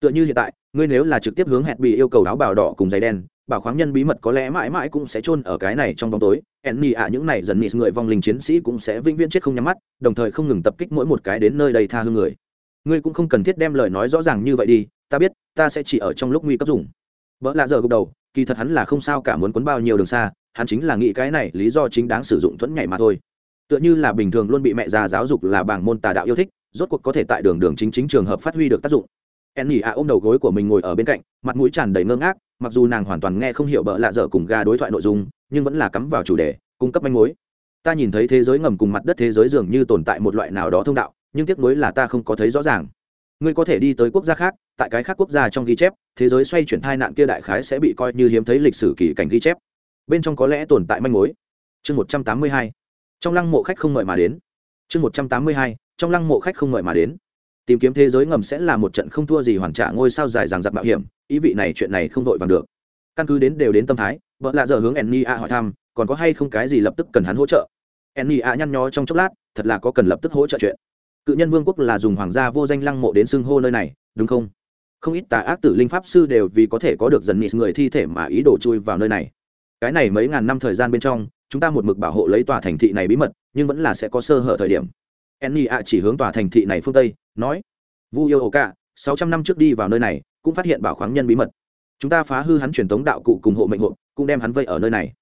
tựa như hiện tại, ngươi nếu là trực tiếp hướng hẹn bị yêu cầu áo bào đỏ cùng giày đen, bảo khoáng nhân bí mật có lẽ mãi mãi cũng sẽ chôn ở cái này trong bóng tối. Enny ạ, những này dần nị người vong linh chiến sĩ cũng sẽ vĩnh viễn chết không nhắm mắt, đồng thời không ngừng tập kích mỗi một cái đến nơi đây tha hương người. Ngươi cũng không cần thiết đem lời nói rõ ràng như vậy đi, ta biết, ta sẽ chỉ ở trong lúc nguy cấp dùng. Vợ lạ giờ gục đầu, kỳ thật hắn là không sao cả muốn quấn bao nhiêu đường xa, hắn chính là nghĩ cái này lý do chính đáng sử dụng thuẫn nhảy mà thôi. Tựa như là bình thường luôn bị mẹ già giáo dục là bảng môn tà đạo yêu thích, rốt cuộc có thể tại đường đường chính chính trường hợp phát huy được tác dụng en nhỉ ạ ôm đầu gối của mình ngồi ở bên cạnh, mặt mũi tràn đầy ngơ ngác, mặc dù nàng hoàn toàn nghe không hiểu bợ lạ dở cùng ga đối thoại nội dung, nhưng vẫn là cắm vào chủ đề, cung cấp manh mối. Ta nhìn thấy thế giới ngầm cùng mặt đất thế giới dường như tồn tại một loại nào đó thông đạo, nhưng tiếc nuối là ta không có thấy rõ ràng. Ngươi có thể đi tới quốc gia khác, tại cái khác quốc gia trong ghi chép, thế giới xoay chuyển thai nạn kia đại khái sẽ bị coi như hiếm thấy lịch sử kỳ cảnh ghi chép. Bên trong có lẽ tồn tại manh mối. Chương một trăm tám mươi hai. Trong lăng mộ khách không mời mà đến. Chương một trăm tám mươi hai. Trong lăng mộ khách không mời mà đến tìm kiếm thế giới ngầm sẽ là một trận không thua gì hoàn trả ngôi sao dài dằng dặc mạo hiểm, ý vị này chuyện này không vội vàng được. Căn cứ đến đều đến tâm thái, vợ lạ giờ hướng enni a hỏi thăm, còn có hay không cái gì lập tức cần hắn hỗ trợ? Enni a nhăn nhó trong chốc lát, thật là có cần lập tức hỗ trợ chuyện. Cự nhân vương quốc là dùng hoàng gia vô danh lăng mộ đến xưng hô nơi này, đúng không? Không ít tà ác tử linh pháp sư đều vì có thể có được dần nịt người thi thể mà ý đồ chui vào nơi này. Cái này mấy ngàn năm thời gian bên trong, chúng ta một mực bảo hộ lấy tòa thành thị này bí mật, nhưng vẫn là sẽ có sơ hở thời điểm. Enni a chỉ hướng tòa thành thị này phương tây nói, vu yêu ổ cả, sáu trăm năm trước đi vào nơi này, cũng phát hiện bảo khoáng nhân bí mật. Chúng ta phá hư hắn truyền thống đạo cụ cùng hộ mệnh hộ cũng đem hắn vây ở nơi này.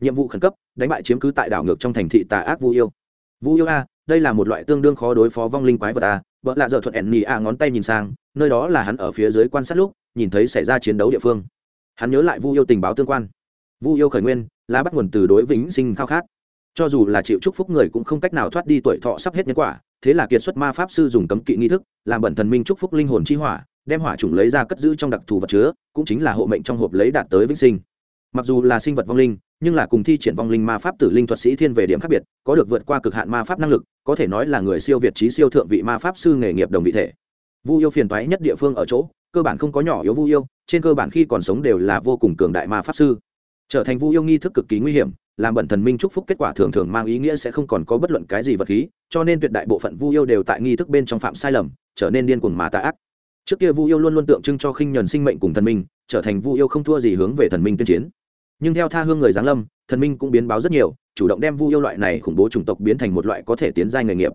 Nhiệm vụ khẩn cấp, đánh bại chiếm cứ tại đảo ngược trong thành thị tà ác vu yêu. Vu yêu a, đây là một loại tương đương khó đối phó vong linh quái vật a. Vợ lạ dợ thuận ẻn nhì a ngón tay nhìn sang, nơi đó là hắn ở phía dưới quan sát lúc, nhìn thấy xảy ra chiến đấu địa phương. Hắn nhớ lại vu yêu tình báo tương quan. Vu yêu khởi nguyên, là bắt nguồn từ đối vĩnh sinh khao khát cho dù là chịu chúc phúc người cũng không cách nào thoát đi tuổi thọ sắp hết nhân quả, thế là kiệt xuất ma pháp sư dùng cấm kỵ nghi thức, làm bẩn thần minh chúc phúc linh hồn chi hỏa, đem hỏa trùng lấy ra cất giữ trong đặc thù vật chứa, cũng chính là hộ mệnh trong hộp lấy đạt tới vĩnh sinh. Mặc dù là sinh vật vong linh, nhưng là cùng thi triển vong linh ma pháp tử linh thuật sĩ thiên về điểm khác biệt, có được vượt qua cực hạn ma pháp năng lực, có thể nói là người siêu việt trí siêu thượng vị ma pháp sư nghề nghiệp đồng vị thể. Vu yêu phiền toái nhất địa phương ở chỗ, cơ bản không có nhỏ yếu vu yêu, trên cơ bản khi còn sống đều là vô cùng cường đại ma pháp sư. Trở thành vu yêu nghi thức cực kỳ nguy hiểm làm bẩn thần minh chúc phúc kết quả thường thường mang ý nghĩa sẽ không còn có bất luận cái gì vật khí, cho nên tuyệt đại bộ phận vu yêu đều tại nghi thức bên trong phạm sai lầm, trở nên điên cuồng mà tà ác. Trước kia vu yêu luôn luôn tượng trưng cho khinh nhuần sinh mệnh cùng thần minh, trở thành vu yêu không thua gì hướng về thần minh tuyên chiến. Nhưng theo tha hương người giáng lâm, thần minh cũng biến báo rất nhiều, chủ động đem vu yêu loại này khủng bố chủng tộc biến thành một loại có thể tiến giai nghề nghiệp.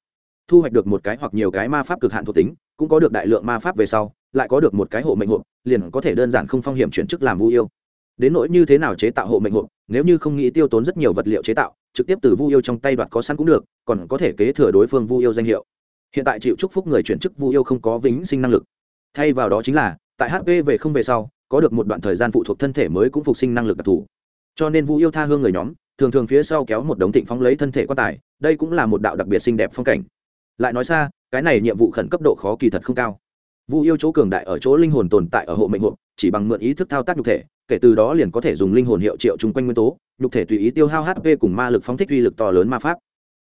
Thu hoạch được một cái hoặc nhiều cái ma pháp cực hạn thuộc tính, cũng có được đại lượng ma pháp về sau, lại có được một cái hộ mệnh hộ, liền có thể đơn giản không phong hiểm chuyển chức làm vu yêu đến nỗi như thế nào chế tạo hộ mệnh hộ nếu như không nghĩ tiêu tốn rất nhiều vật liệu chế tạo, trực tiếp từ vu yêu trong tay đoạt có sẵn cũng được, còn có thể kế thừa đối phương vu yêu danh hiệu. Hiện tại chịu chúc phúc người chuyển chức vu yêu không có vĩnh sinh năng lực. Thay vào đó chính là, tại hp về không về sau, có được một đoạn thời gian phụ thuộc thân thể mới cũng phục sinh năng lực đặc thù. Cho nên vu yêu tha hương người nhóm, thường thường phía sau kéo một đống thịnh phóng lấy thân thể quan tài, đây cũng là một đạo đặc biệt xinh đẹp phong cảnh. Lại nói xa, cái này nhiệm vụ khẩn cấp độ khó kỳ thật không cao vu yêu chỗ cường đại ở chỗ linh hồn tồn tại ở hộ mệnh hộ, chỉ bằng mượn ý thức thao tác nhục thể, kể từ đó liền có thể dùng linh hồn hiệu triệu chung quanh nguyên tố, nhục thể tùy ý tiêu hao hp cùng ma lực phóng thích uy lực to lớn ma pháp.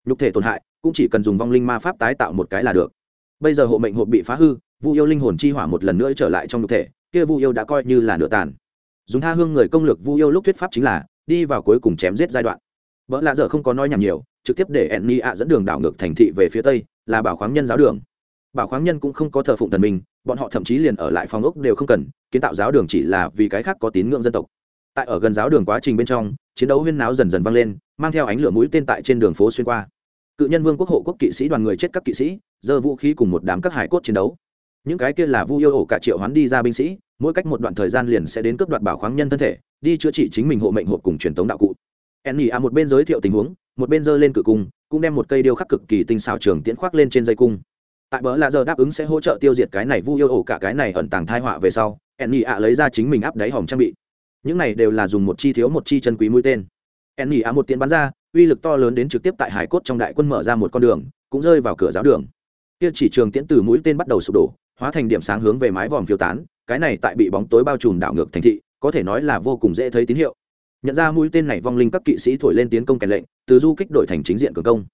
Nhục thể tổn hại, cũng chỉ cần dùng vong linh ma pháp tái tạo một cái là được. Bây giờ hộ mệnh hộp bị phá hư, vu yêu linh hồn chi hỏa một lần nữa trở lại trong nhục thể, kia vu yêu đã coi như là nửa tàn. Dùng tha hương người công lược vu yêu lúc thuyết pháp chính là, đi vào cuối cùng chém giết giai đoạn. Vợ lạ dở không có nói nhảm nhiều, trực tiếp để enni ạ dẫn đường đảo ngược thành thị về phía tây, là bảo khoáng nhân giáo đường. Bảo khoáng nhân cũng không có thờ phụng thần minh bọn họ thậm chí liền ở lại phòng ốc đều không cần, kiến tạo giáo đường chỉ là vì cái khác có tín ngưỡng dân tộc. Tại ở gần giáo đường quá trình bên trong, chiến đấu huyên náo dần dần vang lên, mang theo ánh lửa mũi tên tại trên đường phố xuyên qua. Cự nhân vương quốc hộ quốc kỵ sĩ đoàn người chết các kỵ sĩ, giơ vũ khí cùng một đám các hải cốt chiến đấu. Những cái kia là vu yêu ổ cả triệu hoán đi ra binh sĩ, mỗi cách một đoạn thời gian liền sẽ đến cướp đoạt bảo khoáng nhân thân thể, đi chữa trị chính mình hộ mệnh hộp cùng truyền thống đạo cụ. Enny a một bên giới thiệu tình huống, một bên giơ lên cự cung, cũng đem một cây điêu khắc cực kỳ tinh xảo trường tiễn khoác lên trên dây cung tại bờ lạ giờ đáp ứng sẽ hỗ trợ tiêu diệt cái này vu yêu ổ cả cái này ẩn tàng thai họa về sau enny ạ lấy ra chính mình áp đáy hòm trang bị. Những này đều là dùng một chi thiếu một chi chân quý mũi tên. Enny ạ một tiến bắn ra, uy lực to lớn đến trực tiếp tại hải cốt trong đại quân mở ra một con đường, cũng rơi vào cửa giáo đường. Kia chỉ trường tiễn từ mũi tên bắt đầu sụp đổ, hóa thành điểm sáng hướng về mái vòm phiêu tán, cái này tại bị bóng tối bao trùm đảo ngược thành thị, có thể nói là vô cùng dễ thấy tín hiệu. Nhận ra mũi tên này vong linh các kỵ sĩ thổi lên tiến công kèn lệnh, từ du kích đổi thành chính diện cường công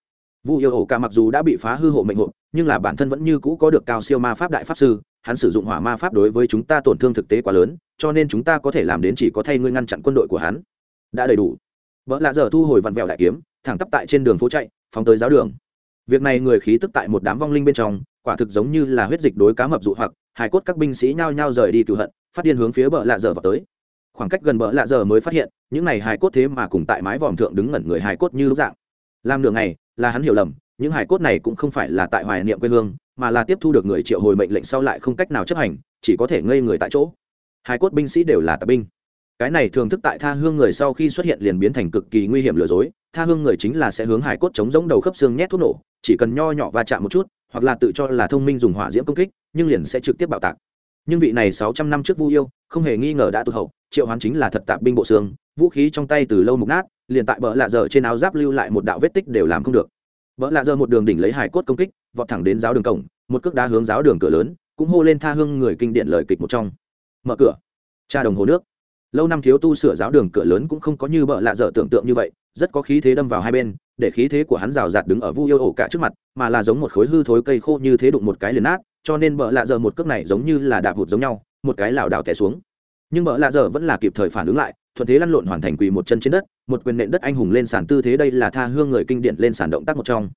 vu yêu ổ ca mặc dù đã bị phá hư hộ mệnh hộ nhưng là bản thân vẫn như cũ có được cao siêu ma pháp đại pháp sư, hắn sử dụng hỏa ma pháp đối với chúng ta tổn thương thực tế quá lớn, cho nên chúng ta có thể làm đến chỉ có thay ngươi ngăn chặn quân đội của hắn. Đã đầy đủ. Vợ lạ dở thu hồi vặn vẹo đại kiếm, thẳng tắp tại trên đường phố chạy, phóng tới giáo đường. Việc này người khí tức tại một đám vong linh bên trong, quả thực giống như là huyết dịch đối cá mập dụ hoặc hải cốt các binh sĩ nhao nhao rời đi cựu hận, phát điên hướng phía bờ lạ dở vào tới. Khoảng cách gần bờ lạ dở mới phát hiện, những này hải cốt thế mà cùng tại mái vòm thượng đứng ngẩn người hải cốt như lúc dạng. Làm nửa ngày là hắn hiểu lầm, những hải cốt này cũng không phải là tại hoài niệm quê hương, mà là tiếp thu được người triệu hồi mệnh lệnh sau lại không cách nào chấp hành, chỉ có thể ngây người tại chỗ. Hải cốt binh sĩ đều là tạp binh. Cái này thường thức tại tha hương người sau khi xuất hiện liền biến thành cực kỳ nguy hiểm lừa dối, tha hương người chính là sẽ hướng hải cốt chống giống đầu khớp xương nhét thuốc nổ, chỉ cần nho nhỏ va chạm một chút, hoặc là tự cho là thông minh dùng hỏa diễm công kích, nhưng liền sẽ trực tiếp bạo tạc. Nhưng vị này sáu trăm năm trước vu yêu, không hề nghi ngờ đã tụt hậu, triệu hoán chính là thật tạp binh bộ xương, vũ khí trong tay từ lâu mục nát liền tại bờ lạ giờ trên áo giáp lưu lại một đạo vết tích đều làm không được. Bờ lạ giờ một đường đỉnh lấy hải cốt công kích, vọt thẳng đến giáo đường cổng, một cước đá hướng giáo đường cửa lớn, cũng hô lên tha hương người kinh điển lời kịch một trong. Mở cửa. Cha đồng hồ nước. Lâu năm thiếu tu sửa giáo đường cửa lớn cũng không có như bợ lạ dở tưởng tượng như vậy, rất có khí thế đâm vào hai bên, để khí thế của hắn rào rạt đứng ở vu yêu ổ cả trước mặt, mà là giống một khối hư thối cây khô như thế đụng một cái liền nát, cho nên bợ lạ dở một cước này giống như là đạp hụt giống nhau, một cái lảo đảo té xuống. Nhưng bợ lạ dở vẫn là kịp thời phản ứng lại thuận thế lăn lộn hoàn thành quỳ một chân trên đất, một quyền nện đất anh hùng lên sàn tư thế đây là tha hương người kinh điển lên sàn động tác một trong.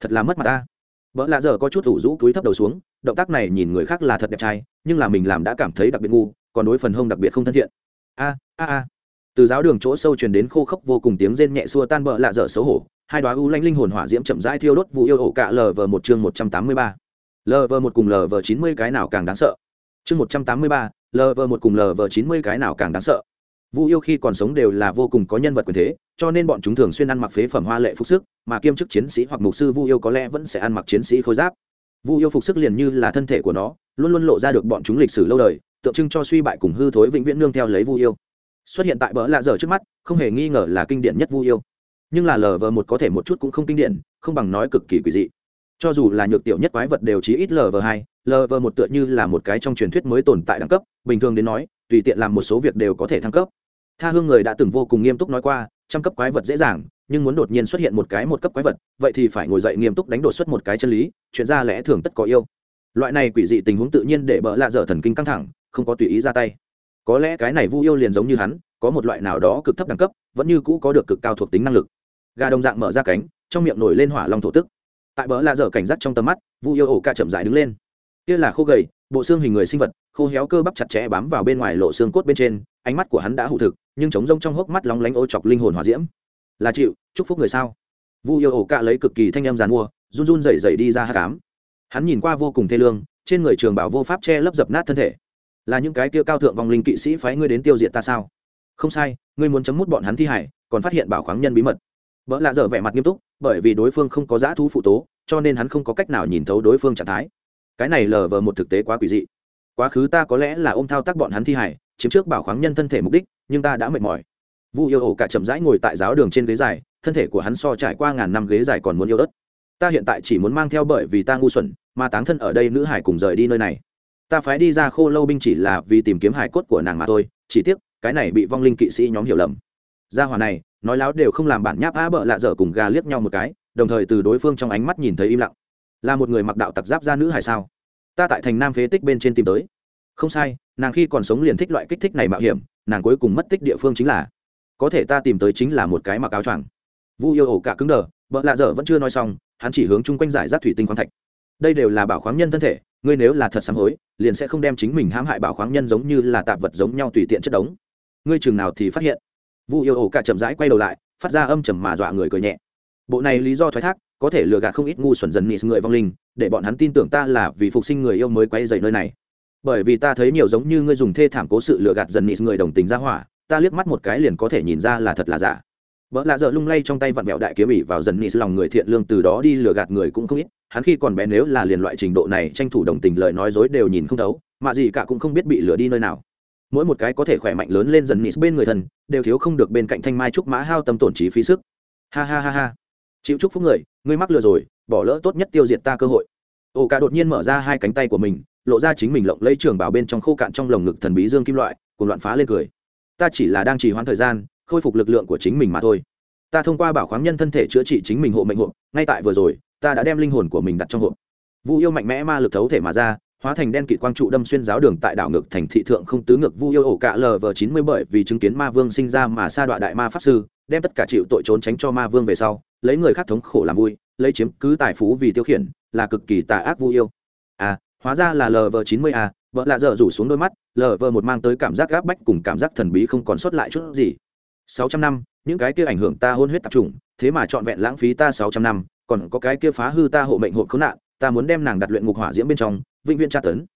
Thật là mất mặt ta. Vợ lạ dở có chút thủ rũ túi thấp đầu xuống, động tác này nhìn người khác là thật đẹp trai, nhưng là mình làm đã cảm thấy đặc biệt ngu, còn đối phần hông đặc biệt không thân thiện. A a a. Từ giáo đường chỗ sâu truyền đến khô khốc vô cùng tiếng rên nhẹ xua tan bợ lạ dở xấu hổ, hai đoá u lanh linh hồn hỏa diễm chậm rãi thiêu đốt vụ yêu ổ cạ lv một chương một trăm tám mươi ba. Lv một cùng lv chín mươi cái nào càng đáng sợ? Chương một trăm tám mươi ba lv một cùng lv chín mươi cái nào càng đáng sợ? Vu yêu khi còn sống đều là vô cùng có nhân vật quyền thế, cho nên bọn chúng thường xuyên ăn mặc phế phẩm hoa lệ phục sức, mà kiêm chức chiến sĩ hoặc mục sư vu yêu có lẽ vẫn sẽ ăn mặc chiến sĩ khôi giáp. Vu yêu phục sức liền như là thân thể của nó, luôn luôn lộ ra được bọn chúng lịch sử lâu đời, tượng trưng cho suy bại cùng hư thối vĩnh viễn nương theo lấy vu yêu. Xuất hiện tại bỡ lạ dở trước mắt, không hề nghi ngờ là kinh điển nhất vu yêu. Nhưng là lờ vờ một có thể một chút cũng không kinh điển, không bằng nói cực kỳ quỷ dị. Cho dù là nhược tiểu nhất quái vật đều chỉ ít lờ vờ hai, lờ vờ một tựa như là một cái trong truyền thuyết mới tồn tại đẳng cấp, bình thường đến nói tùy tiện làm một số việc đều có thể thăng cấp. Tha hương người đã từng vô cùng nghiêm túc nói qua, trăm cấp quái vật dễ dàng, nhưng muốn đột nhiên xuất hiện một cái một cấp quái vật, vậy thì phải ngồi dậy nghiêm túc đánh đột xuất một cái chân lý, chuyện ra lẽ thường tất có yêu. Loại này quỷ dị tình huống tự nhiên để bỡ lạ dở thần kinh căng thẳng, không có tùy ý ra tay. Có lẽ cái này vu yêu liền giống như hắn, có một loại nào đó cực thấp đẳng cấp, vẫn như cũ có được cực cao thuộc tính năng lực. Gà đồng dạng mở ra cánh, trong miệng nổi lên hỏa long thổ tức. Tại bỡ lạ dở cảnh giác trong tầm mắt, vu yêu ổ ca chậm dại đứng lên. Kia là khô gầy, bộ xương hình người sinh vật khô héo cơ bắp chặt chẽ bám vào bên ngoài lộ xương cốt bên trên, ánh mắt của hắn đã hụ thực, nhưng trống rông trong hốc mắt lóng lánh ô chọc linh hồn hòa diễm. Là chịu, chúc phúc người sao? Vu yêu ổ cạ lấy cực kỳ thanh em dàn mua, run run dậy dậy đi ra hát cám. Hắn nhìn qua vô cùng thê lương, trên người trường bảo vô pháp che lấp dập nát thân thể. Là những cái kia cao thượng vòng linh kỵ sĩ phái ngươi đến tiêu diệt ta sao? Không sai, ngươi muốn chấm mút bọn hắn thi hải, còn phát hiện bảo khoáng nhân bí mật. Vợ lạ dở vẻ mặt nghiêm túc, bởi vì đối phương không có giã thú phụ tố, cho nên hắn không có cách nào nhìn thấu đối phương trạng thái. Cái này lờ vờ một thực tế quá quỷ dị quá khứ ta có lẽ là ôm thao tác bọn hắn thi hải chiếm trước bảo khoáng nhân thân thể mục đích, nhưng ta đã mệt mỏi. Vu yêu ổ cả chậm rãi ngồi tại giáo đường trên ghế dài, thân thể của hắn so trải qua ngàn năm ghế dài còn muốn yêu đất. ta hiện tại chỉ muốn mang theo bởi vì ta ngu xuẩn, mà táng thân ở đây nữ hải cùng rời đi nơi này. Ta phái đi ra khô lâu binh chỉ là vì tìm kiếm hải cốt của nàng mà thôi, chỉ tiếc, cái này bị vong linh kỵ sĩ nhóm hiểu lầm. Gia hòa này, nói láo đều không làm bản nháp á bợ lạ dở cùng gà liếc nhau một cái, đồng thời từ đối phương trong ánh mắt nhìn thấy im lặng. Là một người mặc đạo tặc giáp ra nữ hải sao? Ta tại thành nam phế tích bên trên tìm tới. Không sai, nàng khi còn sống liền thích loại kích thích này mạo hiểm, nàng cuối cùng mất tích địa phương chính là, có thể ta tìm tới chính là một cái mặc áo choàng. Vu yêu ổ cả cứng đờ vợ lạ dở vẫn chưa nói xong, hắn chỉ hướng chung quanh giải rác thủy tinh khoáng thạch. Đây đều là bảo khoáng nhân thân thể, ngươi nếu là thật sám hối, liền sẽ không đem chính mình hãm hại bảo khoáng nhân giống như là tạp vật giống nhau tùy tiện chất đống. Ngươi chừng nào thì phát hiện. Vu yêu ổ cả chậm rãi quay đầu lại, phát ra âm trầm mà dọa người cười nhẹ. Bộ này lý do thoái thác có thể lừa gạt không ít ngu xuẩn dần nịt người vong linh, để bọn hắn tin tưởng ta là vì phục sinh người yêu mới quay dậy nơi này. Bởi vì ta thấy nhiều giống như ngươi dùng thê thảm cố sự lừa gạt dần nịt người đồng tình ra hỏa, ta liếc mắt một cái liền có thể nhìn ra là thật là giả. Vợ lạ dợ lung lay trong tay vặn vẹo đại kiếm ỉ vào dần nịt lòng người thiện lương từ đó đi lừa gạt người cũng không ít, hắn khi còn bé nếu là liền loại trình độ này tranh thủ đồng tình lời nói dối đều nhìn không thấu, mà gì cả cũng không biết bị lừa đi nơi nào. Mỗi một cái có thể khỏe mạnh lớn lên dần nịt bên người thân, đều thiếu không được bên cạnh thanh mai trúc mã hao tâm tổn trí phí sức. Ha ha ha ha chịu chúc phúc người, ngươi mắc lừa rồi, bỏ lỡ tốt nhất tiêu diệt ta cơ hội. Ổ cả đột nhiên mở ra hai cánh tay của mình, lộ ra chính mình lộng lấy trường bảo bên trong khô cạn trong lồng ngực thần bí dương kim loại cùng loạn phá lên cười. Ta chỉ là đang trì hoãn thời gian, khôi phục lực lượng của chính mình mà thôi. Ta thông qua bảo khoáng nhân thân thể chữa trị chính mình hộ mệnh hộ, ngay tại vừa rồi, ta đã đem linh hồn của mình đặt trong hộp vu yêu mạnh mẽ ma lực thấu thể mà ra hóa thành đen kịt quang trụ đâm xuyên giáo đường tại đảo ngược thành thị thượng không tứ ngược vu yêu ổ cạ lv chín mươi bởi vì chứng kiến ma vương sinh ra mà sa đọa đại ma pháp sư, đem tất cả chịu tội trốn tránh cho ma vương về sau, lấy người khác thống khổ làm vui, lấy chiếm cứ tài phú vì tiêu khiển, là cực kỳ tà ác vu yêu. À hóa ra là lv chín mươi a vợ lạ dở rủ xuống đôi mắt lv một mang tới cảm giác gáp bách cùng cảm giác thần bí không còn sót lại chút gì. Sáu trăm năm, những cái kia ảnh hưởng ta hôn huyết tập trung thế mà trọn vẹn lãng phí ta sáu trăm năm, còn có cái kia phá hư ta hộ mệnh hộ khốn nạn, ta muốn đem nàng đặt luyện ngục hỏa diễm bên trong vĩnh viễn tra tấn.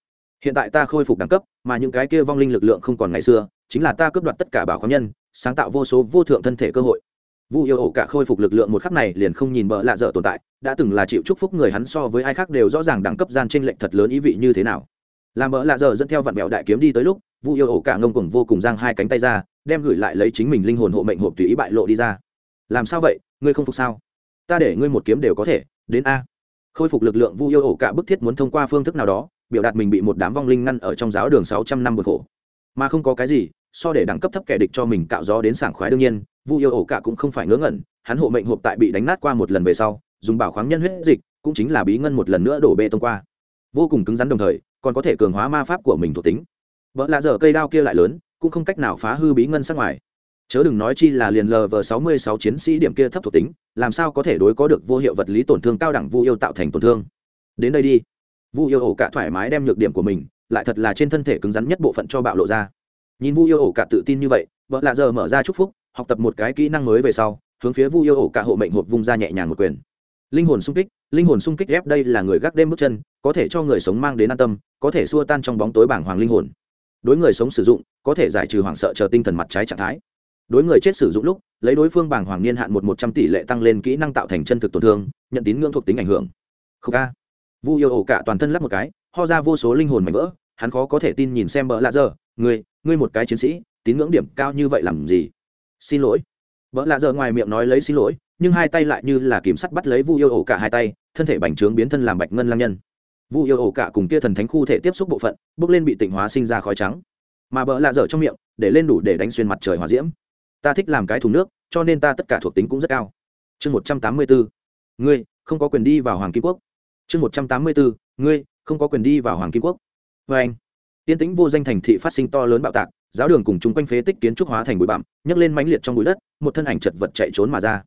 Hiện tại ta khôi phục đẳng cấp, mà những cái kia vong linh lực lượng không còn ngày xưa, chính là ta cướp đoạt tất cả bảo khoáng nhân, sáng tạo vô số vô thượng thân thể cơ hội. Vu yêu ổ cả khôi phục lực lượng một khắc này liền không nhìn bợ lạ dở tồn tại, đã từng là chịu chúc phúc người hắn so với ai khác đều rõ ràng đẳng cấp gian trên lệnh thật lớn ý vị như thế nào. Làm bợ lạ dở dẫn theo vạn mẹo đại kiếm đi tới lúc, vu yêu ổ cả ngông cuồng vô cùng giang hai cánh tay ra, đem gửi lại lấy chính mình linh hồn hộ mệnh hộp tùy ý bại lộ đi ra. Làm sao vậy? Ngươi không phục sao? Ta để ngươi một kiếm đều có thể, đến a khôi phục lực lượng vu yêu ổ cả bức thiết muốn thông qua phương thức nào đó, biểu đạt mình bị một đám vong linh ngăn ở trong giáo đường sáu trăm năm bực khổ. Mà không có cái gì, so để đẳng cấp thấp kẻ địch cho mình cạo gió đến sảng khoái đương nhiên, vu yêu ổ cả cũng không phải ngớ ngẩn, hắn hộ mệnh hộp tại bị đánh nát qua một lần về sau, dùng bảo khoáng nhân huyết dịch, cũng chính là bí ngân một lần nữa đổ bê tông qua. Vô cùng cứng rắn đồng thời, còn có thể cường hóa ma pháp của mình thuộc tính. Vợ lạ dở cây đao kia lại lớn, cũng không cách nào phá hư bí ngân sắc ngoài chớ đừng nói chi là liền lờ vờ sáu mươi sáu chiến sĩ điểm kia thấp thuộc tính, làm sao có thể đối có được vô hiệu vật lý tổn thương cao đẳng vu yêu tạo thành tổn thương? Đến đây đi. Vu yêu ổ cả thoải mái đem nhược điểm của mình, lại thật là trên thân thể cứng rắn nhất bộ phận cho bạo lộ ra. Nhìn vu yêu ổ cả tự tin như vậy, vợ lạ giờ mở ra chúc phúc, học tập một cái kỹ năng mới về sau, hướng phía vu yêu ổ cả hộ mệnh hộp vung ra nhẹ nhàng một quyền. Linh hồn sung kích, linh hồn sung kích ép đây là người gác đêm bước chân, có thể cho người sống mang đến an tâm, có thể xua tan trong bóng tối bảng hoàng linh hồn. Đối người sống sử dụng, có thể giải trừ hoảng sợ chờ tinh thần mặt trái trạng thái đối người chết sử dụng lúc, lấy đối phương bảng hoàng niên hạn một một trăm tỷ lệ tăng lên kỹ năng tạo thành chân thực tổn thương, nhận tín ngưỡng thuộc tính ảnh hưởng. Không ca vu yêu ổ cả toàn thân lắp một cái, ho ra vô số linh hồn mảnh vỡ, hắn khó có thể tin nhìn xem bỡ lạ giờ ngươi ngươi một cái chiến sĩ, tín ngưỡng điểm cao như vậy làm gì? Xin lỗi. Bỡ lạ giờ ngoài miệng nói lấy xin lỗi nhưng hai tay lại như là kiểm sắt bắt lấy vu yêu ổ cả hai tay, thân thể bành trướng biến thân làm bạch ngân lang nhân. Vu yêu ổ cả cùng kia thần thánh khu thể tiếp xúc bộ phận, bước lên bị tịnh hóa sinh ra khói trắng. Mà bỡ lạ dở trong miệng, để lên đủ để đánh xuyên mặt trời hòa diễm ta thích làm cái thùng nước, cho nên ta tất cả thuộc tính cũng rất cao. Chương một trăm tám mươi bốn, ngươi, không có quyền đi vào hoàng kim quốc. Chương một trăm tám mươi bốn, ngươi, không có quyền đi vào hoàng kim quốc. Vê anh, tiên tĩnh vô danh thành thị phát sinh to lớn bạo tạc, giáo đường cùng chung quanh phế tích kiến trúc hóa thành bụi bặm, nhấc lên mãnh liệt trong bụi đất, một thân ảnh chật vật chạy trốn mà ra.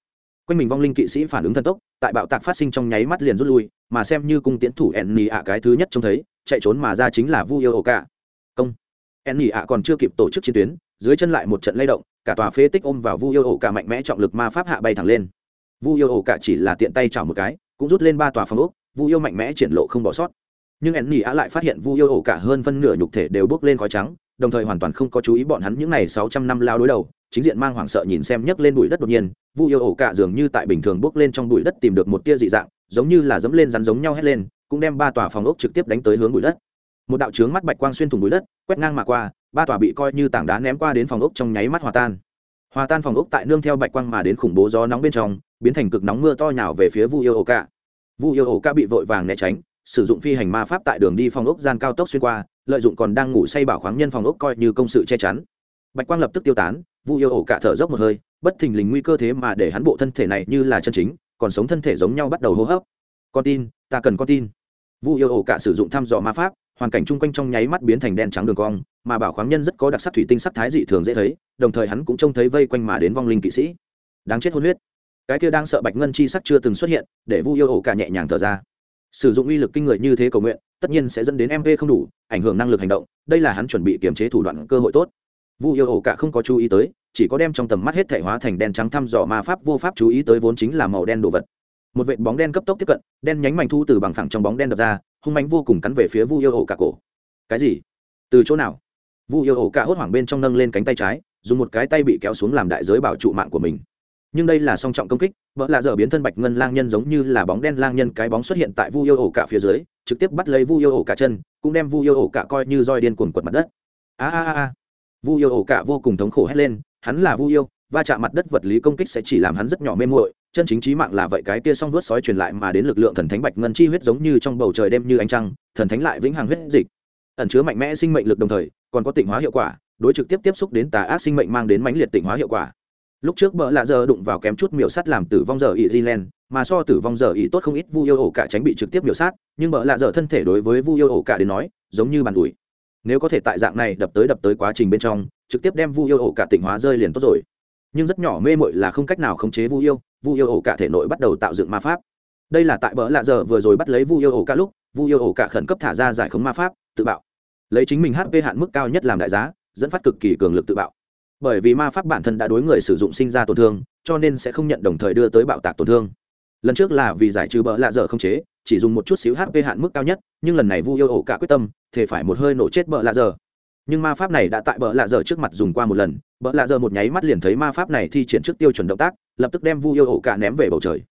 Quanh mình vong linh kỵ sĩ phản ứng thần tốc, tại bạo tạc phát sinh trong nháy mắt liền rút lui, mà xem như cung tiến thủ ẩn nỉ ạ cái thứ nhất trông thấy, chạy trốn mà ra chính là vu yêu ổ cả. Công. Ẩn nỉ ạ còn chưa kịp tổ chức chiến tuyến dưới chân lại một trận lay động, cả tòa phế tích ôm vào vu yêu ổ cả mạnh mẽ trọng lực ma pháp hạ bay thẳng lên. Vu yêu ổ cả chỉ là tiện tay chảo một cái, cũng rút lên ba tòa phòng ốc, vu yêu mạnh mẽ triển lộ không bỏ sót. Nhưng ẩn nỉ á lại phát hiện vu yêu ổ cả hơn phân nửa nhục thể đều bước lên khói trắng, đồng thời hoàn toàn không có chú ý bọn hắn những n à y sáu trăm năm lao đối đầu, chính diện mang hoảng sợ nhìn xem nhấc lên bụi đất đột nhiên, vu yêu ổ cả dường như tại bình thường bước lên trong bụi đất tìm được một tia dị dạng, giống như là dẫm lên rắn giống nhau hét lên, cũng đem ba tòa phòng ốc trực tiếp đánh tới hướng bụi đất. Một đạo trướng mắt bạch quang xuyên thủng bụi đất, quét ngang mà qua ba tòa bị coi như tảng đá ném qua đến phòng ốc trong nháy mắt hòa tan. Hòa tan phòng ốc tại nương theo bạch quang mà đến khủng bố gió nóng bên trong, biến thành cực nóng mưa to nhào về phía vu yêu ổ cả vu yêu ổ cả bị vội vàng né tránh, sử dụng phi hành ma pháp tại đường đi phòng ốc gian cao tốc xuyên qua, lợi dụng còn đang ngủ say bảo khoáng nhân phòng ốc coi như công sự che chắn. Bạch quang lập tức tiêu tán, vu yêu ổ cả thở dốc một hơi, bất thình lình nguy cơ thế mà để hắn bộ thân thể này như là chân chính, còn sống thân thể giống nhau bắt đầu hô hấp. Con tin, ta cần con tin. Vu yêu ổ cả sử dụng thăm dò ma pháp hoàn cảnh chung quanh trong nháy mắt biến thành đen trắng đường cong, mà bảo khoáng nhân rất có đặc sắc thủy tinh sắc thái dị thường dễ thấy, đồng thời hắn cũng trông thấy vây quanh mà đến vong linh kỵ sĩ. Đáng chết hôn huyết. Cái kia đang sợ bạch ngân chi sắc chưa từng xuất hiện, để vu yêu ổ cả nhẹ nhàng thở ra. Sử dụng uy lực kinh người như thế cầu nguyện, tất nhiên sẽ dẫn đến mv không đủ, ảnh hưởng năng lực hành động, đây là hắn chuẩn bị kiềm chế thủ đoạn cơ hội tốt. Vu yêu ổ cả không có chú ý tới, chỉ có đem trong tầm mắt hết thể hóa thành đen trắng thăm dò ma pháp vô pháp chú ý tới vốn chính là màu đen đồ vật một vệt bóng đen cấp tốc tiếp cận, đen nhánh mảnh thu từ bằng phẳng trong bóng đen đập ra, hung mánh vô cùng cắn về phía vu yêu ổ cả cổ. Cái gì? Từ chỗ nào? Vu yêu ổ cả hốt hoảng bên trong nâng lên cánh tay trái, dùng một cái tay bị kéo xuống làm đại giới bảo trụ mạng của mình. Nhưng đây là song trọng công kích, vợ lạ dở biến thân bạch ngân lang nhân giống như là bóng đen lang nhân cái bóng xuất hiện tại vu yêu ổ cả phía dưới, trực tiếp bắt lấy vu yêu ổ cả chân, cũng đem vu yêu ổ cả coi như roi điên cuồng quật mặt đất. A a a. Vu yêu ổ cả vô cùng thống khổ hét lên, hắn là vu yêu, va chạm mặt đất vật lý công kích sẽ chỉ làm hắn rất nhỏ mê muội chân chính trí mạng là vậy cái kia song vuốt sói truyền lại mà đến lực lượng thần thánh bạch ngân chi huyết giống như trong bầu trời đêm như ánh trăng thần thánh lại vĩnh hằng huyết dịch. Ẩn chứa mạnh mẽ sinh mệnh lực đồng thời còn có tịnh hóa hiệu quả đối trực tiếp tiếp xúc đến tà ác sinh mệnh mang đến mãnh liệt tịnh hóa hiệu quả. Lúc trước bỡ lạ giờ đụng vào kém chút miểu sắt làm tử vong giờ ỉ Zealand, mà so tử vong giờ ỉ tốt không ít vu yêu ổ cả tránh bị trực tiếp miểu sát nhưng bỡ lạ giờ thân thể đối với vu yêu ổ cả đến nói giống như bàn ủi. Nếu có thể tại dạng này đập tới đập tới quá trình bên trong trực tiếp đem vu yêu ổ cả tỉnh hóa rơi liền tốt rồi. Nhưng rất nhỏ mê mội là không cách nào khống chế vu yêu vu yêu ổ cả thể nội bắt đầu tạo dựng ma pháp. Đây là tại bỡ lạ giờ vừa rồi bắt lấy vu yêu ổ cả lúc, vu yêu ổ cả khẩn cấp thả ra giải khống ma pháp, tự bạo. Lấy chính mình hp hạn mức cao nhất làm đại giá, dẫn phát cực kỳ cường lực tự bạo. Bởi vì ma pháp bản thân đã đối người sử dụng sinh ra tổn thương, cho nên sẽ không nhận đồng thời đưa tới bạo tạc tổn thương. Lần trước là vì giải trừ bỡ lạ dở không chế, chỉ dùng một chút xíu hp hạn mức cao nhất, nhưng lần này vu yêu ổ cả quyết tâm thì phải một hơi nổ chết bỡ lạ dở nhưng ma pháp này đã tại bỡ lạ dở trước mặt dùng qua một lần bỡ lạ dở một nháy mắt liền thấy ma pháp này thi triển trước tiêu chuẩn động tác lập tức đem vu yêu ổ cả ném về bầu trời.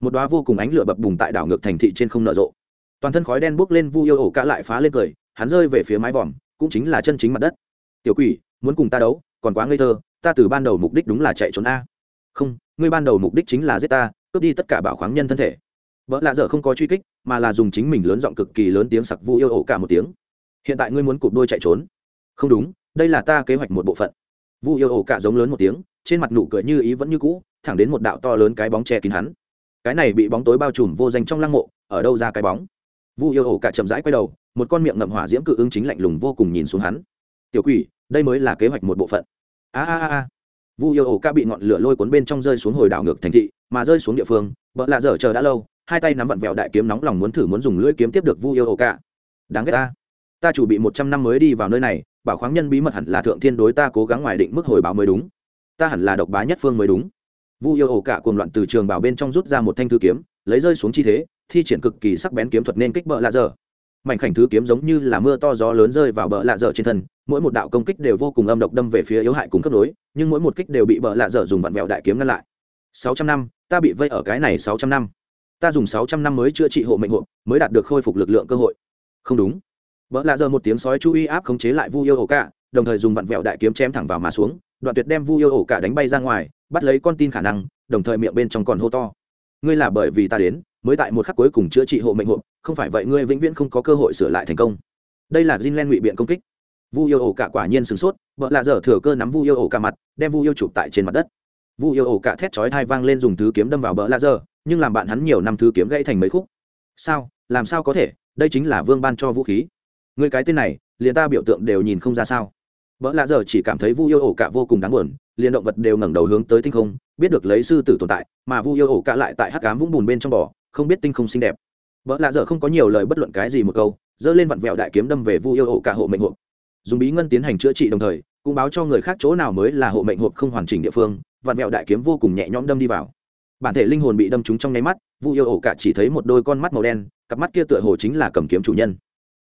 Một đoá vô cùng ánh lửa bập bùng tại đảo ngược thành thị trên không nở rộ. Toàn thân khói đen bốc lên vu yêu ổ cả lại phá lên cười, hắn rơi về phía mái vòm, cũng chính là chân chính mặt đất. Tiểu quỷ, muốn cùng ta đấu, còn quá ngây thơ, ta từ ban đầu mục đích đúng là chạy trốn a. Không, ngươi ban đầu mục đích chính là giết ta, cướp đi tất cả bảo khoáng nhân thân thể. Vợ lạ dở không có truy kích, mà là dùng chính mình lớn giọng cực kỳ lớn tiếng sặc vu yêu ổ cả một tiếng. Hiện tại ngươi muốn cụp đôi chạy trốn? Không đúng, đây là ta kế hoạch một bộ phận. Vu yêu ổ cả giống lớn một tiếng, trên mặt nụ cười như ý vẫn như cũ thẳng đến một đạo to lớn cái bóng che kín hắn. Cái này bị bóng tối bao trùm vô danh trong lăng mộ, ở đâu ra cái bóng? Vu yêu ổ cả chậm rãi quay đầu, một con miệng ngậm hỏa diễm cự ưng chính lạnh lùng vô cùng nhìn xuống hắn. Tiểu quỷ, đây mới là kế hoạch một bộ phận. A a a vu yêu ổ ca bị ngọn lửa lôi cuốn bên trong rơi xuống hồi đảo ngược thành thị, mà rơi xuống địa phương vợ lạ dở chờ đã lâu, hai tay nắm vặn vẹo đại kiếm nóng lòng muốn thử muốn dùng lưỡi kiếm tiếp được vu yêu ổ ca đáng ghét ta. Ta chủ bị một trăm năm mới đi vào nơi này, bảo khoáng nhân bí mật hẳn là thượng thiên đối ta cố gắng ngoài định mức hồi báo mới đúng. Ta hẳn là độc bá nhất phương mới đúng vu yêu ổ cả cuồng loạn từ trường bảo bên trong rút ra một thanh thư kiếm, lấy rơi xuống chi thế, thi triển cực kỳ sắc bén kiếm thuật nên kích bợ lạ dở. Mảnh khảnh thứ kiếm giống như là mưa to gió lớn rơi vào bờ lạ dở trên thân, mỗi một đạo công kích đều vô cùng âm độc đâm về phía yếu hại cùng cấp đối nhưng mỗi một kích đều bị bờ lạ dở dùng vặn vẹo đại kiếm ngăn lại. Sáu trăm năm, ta bị vây ở cái này sáu trăm năm. Ta dùng sáu trăm năm mới chữa trị hộ mệnh hộ mới đạt được khôi phục lực lượng cơ hội. Không đúng. Bờ lạ dở một tiếng sói chú uy áp khống chế lại vu yêu ổ cả, đồng thời dùng vặn vẹo đại kiếm chém thẳng vào mà xuống đoạn tuyệt đem vu yêu ổ cả đánh bay ra ngoài, bắt lấy con tin khả năng, đồng thời miệng bên trong còn hô to. Ngươi là bởi vì ta đến, mới tại một khắc cuối cùng chữa trị hộ mệnh hộ không phải vậy ngươi vĩnh viễn không có cơ hội sửa lại thành công. Đây là Jinlen ngụy biện công kích. Vu yêu ổ cả quả nhiên sửng sốt vợ lạ dở thừa cơ nắm vu yêu ổ cả mặt, đem vu yêu chụp tại trên mặt đất. Vu yêu ổ cả thét chói thai vang lên dùng thứ kiếm đâm vào bờ lạ dở, nhưng làm bạn hắn nhiều năm thứ kiếm gãy thành mấy khúc. Sao? Làm sao có thể? Đây chính là vương ban cho vũ khí. Người cái tên này, liền ta biểu tượng đều nhìn không ra sao vợ lạ giờ chỉ cảm thấy vu yêu ổ cả vô cùng đáng buồn, liền động vật đều ngẩng đầu hướng tới tinh không, biết được lấy sư tử tồn tại, mà vu yêu ổ cả lại tại hắc cám vũng bùn bên trong bò, không biết tinh không xinh đẹp. Vợ lạ giờ không có nhiều lời bất luận cái gì một câu dơ lên vặn vẹo đại kiếm đâm về vu yêu ổ cả hộ mệnh hộp. Dùng bí ngân tiến hành chữa trị đồng thời, cũng báo cho người khác chỗ nào mới là hộ mệnh hộp không hoàn chỉnh địa phương, vặn vẹo đại kiếm vô cùng nhẹ nhõm đâm đi vào. Bản thể linh hồn bị đâm trúng trong nháy mắt, vu yêu ổ cả chỉ thấy một đôi con mắt màu đen, cặp mắt kia tựa hồ chính là cầm kiếm chủ nhân.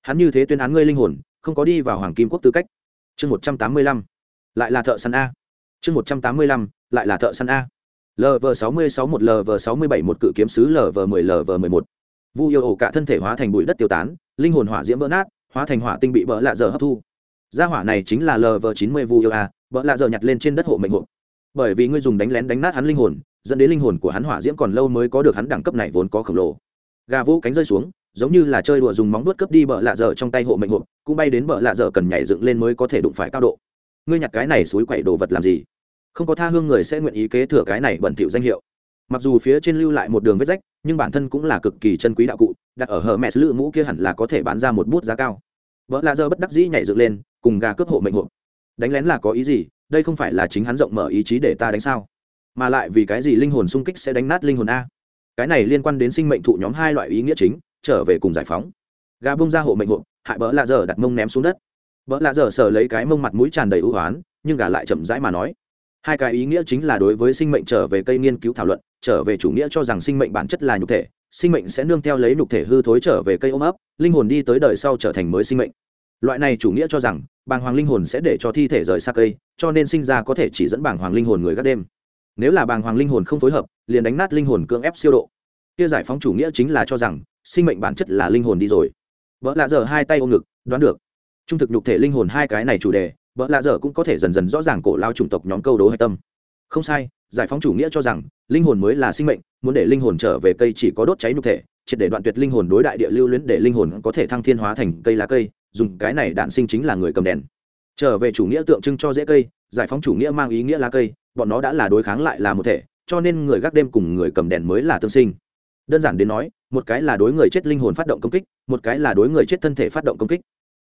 Hắn như thế tuyên án ngươi linh hồn, không có đi vào hoàng kim quốc tư cách chương một trăm tám mươi lăm, lại là thợ săn a. Chương một trăm tám mươi lăm, lại là thợ săn a. Lv sáu mươi sáu một lv sáu mươi bảy một, cự kiếm sứ lv mười lv mười một. Vu yêu ổ cả thân thể hóa thành bụi đất tiêu tán, linh hồn hỏa diễm vỡ nát, hóa thành hỏa tinh bị bỡ lạ dở hấp thu. Gia hỏa này chính là lv chín mươi vu yêu a, bỡ lạ dở nhặt lên trên đất hộ mệnh hộ. Bởi vì ngươi dùng đánh lén đánh nát hắn linh hồn, dẫn đến linh hồn của hắn hỏa diễm còn lâu mới có được hắn đẳng cấp này vốn có khổng lồ. Gà vũ cánh rơi xuống giống như là chơi đùa dùng móng vuốt cướp đi bờ lạ dở trong tay hộ mệnh hộ cũng bay đến bờ lạ dở cần nhảy dựng lên mới có thể đụng phải cao độ. Ngươi nhặt cái này suối quậy đồ vật làm gì? Không có tha hương người sẽ nguyện ý kế thừa cái này bẩn thỉu danh hiệu. Mặc dù phía trên lưu lại một đường vết rách, nhưng bản thân cũng là cực kỳ chân quý đạo cụ, đặt ở hở mẹ lự mũ kia hẳn là có thể bán ra một bút giá cao. Vợ lạ dơ bất đắc dĩ nhảy dựng lên, cùng gà cướp hộ mệnh hộ đánh lén là có ý gì? Đây không phải là chính hắn rộng mở ý chí để ta đánh sao? Mà lại vì cái gì linh hồn sung kích sẽ đánh nát linh hồn a? Cái này liên quan đến sinh mệnh thụ nhóm hai loại ý nghĩa chính trở về cùng giải phóng. Gà bông ra hộ mệnh hộ, hại bỡ lạ dở đặt mông ném xuống đất. Bỡ lạ dở sờ lấy cái mông mặt mũi tràn đầy ưu hoán, nhưng gà lại chậm rãi mà nói. Hai cái ý nghĩa chính là đối với sinh mệnh trở về cây nghiên cứu thảo luận, trở về chủ nghĩa cho rằng sinh mệnh bản chất là nhục thể, sinh mệnh sẽ nương theo lấy nhục thể hư thối trở về cây ôm ấp, linh hồn đi tới đời sau trở thành mới sinh mệnh. Loại này chủ nghĩa cho rằng, bàng hoàng linh hồn sẽ để cho thi thể rời xa cây, cho nên sinh ra có thể chỉ dẫn bàng hoàng linh hồn người gác đêm. Nếu là bàng hoàng linh hồn không phối hợp, liền đánh nát linh hồn cưỡng ép siêu độ. Kia giải phóng chủ nghĩa chính là cho rằng sinh mệnh bản chất là linh hồn đi rồi. Vợ lạ dở hai tay ôm ngực, đoán được. Trung thực nhục thể linh hồn hai cái này chủ đề vợ lạ dở cũng có thể dần dần rõ ràng cổ lao chủng tộc nhóm câu đố hạch tâm. Không sai, giải phóng chủ nghĩa cho rằng, linh hồn mới là sinh mệnh, muốn để linh hồn trở về cây chỉ có đốt cháy nhục thể, triệt để đoạn tuyệt linh hồn đối đại địa lưu luyến để linh hồn có thể thăng thiên hóa thành cây lá cây, dùng cái này đạn sinh chính là người cầm đèn. Trở về chủ nghĩa tượng trưng cho dễ cây, giải phóng chủ nghĩa mang ý nghĩa lá cây, bọn nó đã là đối kháng lại là một thể, cho nên người gác đêm cùng người cầm đèn mới là tương sinh đơn giản đến nói, một cái là đối người chết linh hồn phát động công kích, một cái là đối người chết thân thể phát động công kích.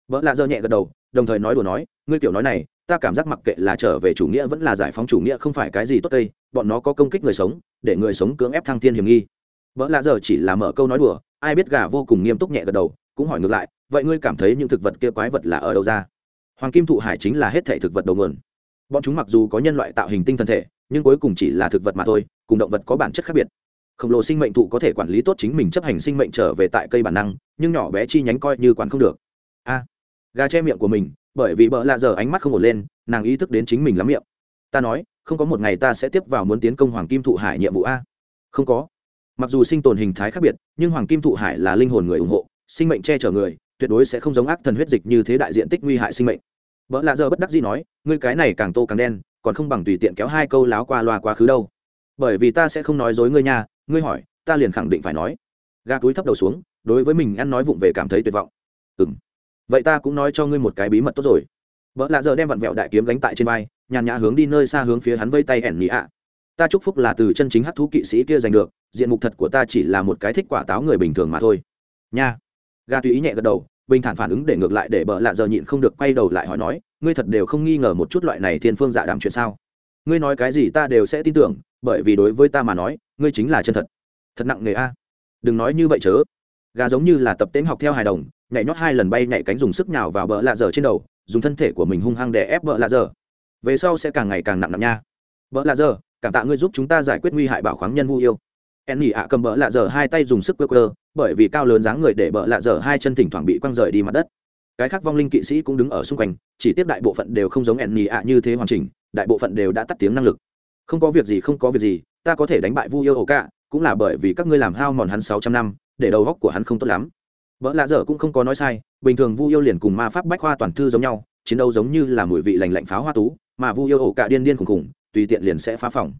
Vợ lạ dơ nhẹ gật đầu, đồng thời nói đùa nói, ngươi kiểu nói này, ta cảm giác mặc kệ là trở về chủ nghĩa vẫn là giải phóng chủ nghĩa không phải cái gì tốt đây, bọn nó có công kích người sống, để người sống cưỡng ép thăng thiên hiểm nghi. Vợ lạ giờ chỉ là mở câu nói đùa, ai biết gà vô cùng nghiêm túc nhẹ gật đầu, cũng hỏi ngược lại, vậy ngươi cảm thấy những thực vật kia quái vật là ở đâu ra? Hoàng kim thụ hải chính là hết thể thực vật đầu nguồn. Bọn chúng mặc dù có nhân loại tạo hình tinh thần thể, nhưng cuối cùng chỉ là thực vật mà thôi, cùng động vật có bản chất khác biệt khổng lồ sinh mệnh thụ có thể quản lý tốt chính mình chấp hành sinh mệnh trở về tại cây bản năng, nhưng nhỏ bé chi nhánh coi như quản không được. A, gà che miệng của mình, bởi vì bợ lạ giờ ánh mắt không ổn lên, nàng ý thức đến chính mình lắm miệng. Ta nói, không có một ngày ta sẽ tiếp vào muốn tiến công hoàng kim thụ hải nhiệm vụ a. Không có. Mặc dù sinh tồn hình thái khác biệt, nhưng hoàng kim thụ hải là linh hồn người ủng hộ, sinh mệnh che chở người, tuyệt đối sẽ không giống ác thần huyết dịch như thế đại diện tích nguy hại sinh mệnh. Vợ lạ giờ bất đắc gì nói, ngươi cái này càng tô càng đen, còn không bằng tùy tiện kéo hai câu láo qua loa quá khứ đâu. Bởi vì ta sẽ không nói dối ngươi nha ngươi hỏi, ta liền khẳng định phải nói. Gà túi thấp đầu xuống, đối với mình ăn nói vụng về cảm thấy tuyệt vọng. Ừ m vậy ta cũng nói cho ngươi một cái bí mật tốt rồi. Vợ lạ giờ đem vặn vẹo đại kiếm gánh tại trên vai, nhàn nhã hướng đi nơi xa hướng phía hắn vây tay ẻn nhị ạ. Ta chúc phúc là từ chân chính hát thú kỵ sĩ kia giành được, diện mục thật của ta chỉ là một cái thích quả táo người bình thường mà thôi. Nha. Gà tùy ý nhẹ gật đầu, bình thản phản ứng để ngược lại để bợ lạ giờ nhịn không được quay đầu lại hỏi nói, ngươi thật đều không nghi ngờ một chút loại này thiên phương giả dạ đàm chuyện sao? Ngươi nói cái gì ta đều sẽ tin tưởng, bởi vì đối với ta mà nói ngươi chính là chân thật. Thật nặng nghề a. Đừng nói như vậy chớ. Gà giống như là tập tễnh học theo hài đồng, nhảy nhót hai lần bay nhảy cánh dùng sức nhào vào bờ lạ dở trên đầu, dùng thân thể của mình hung hăng để ép bờ lạ dở. Về sau sẽ càng ngày càng nặng nặng nha. Bờ lạ dở, cảm tạ ngươi giúp chúng ta giải quyết nguy hại bảo khoáng nhân vu yêu. En nhỉ ạ cầm bờ lạ dở hai tay dùng sức quơ quơ, bởi vì cao lớn dáng người để bờ lạ dở hai chân thỉnh thoảng bị quăng rời đi mặt đất. Cái khác vong linh kỵ sĩ cũng đứng ở xung quanh, chỉ tiếp đại bộ phận đều không giống en nhỉ ạ như thế hoàn chỉnh, đại bộ phận đều đã tắt tiếng năng lực. Không có việc gì, không có việc gì ta có thể đánh bại vu yêu ổ cả, cũng là bởi vì các ngươi làm hao mòn hắn sáu trăm năm, để đầu góc của hắn không tốt lắm. Vợ lạ dở cũng không có nói sai, bình thường vu yêu liền cùng ma pháp bách khoa toàn thư giống nhau, chiến đấu giống như là mùi vị lành lạnh pháo hoa tú, mà vu yêu ổ cả điên điên khùng khùng, tùy tiện liền sẽ phá phòng.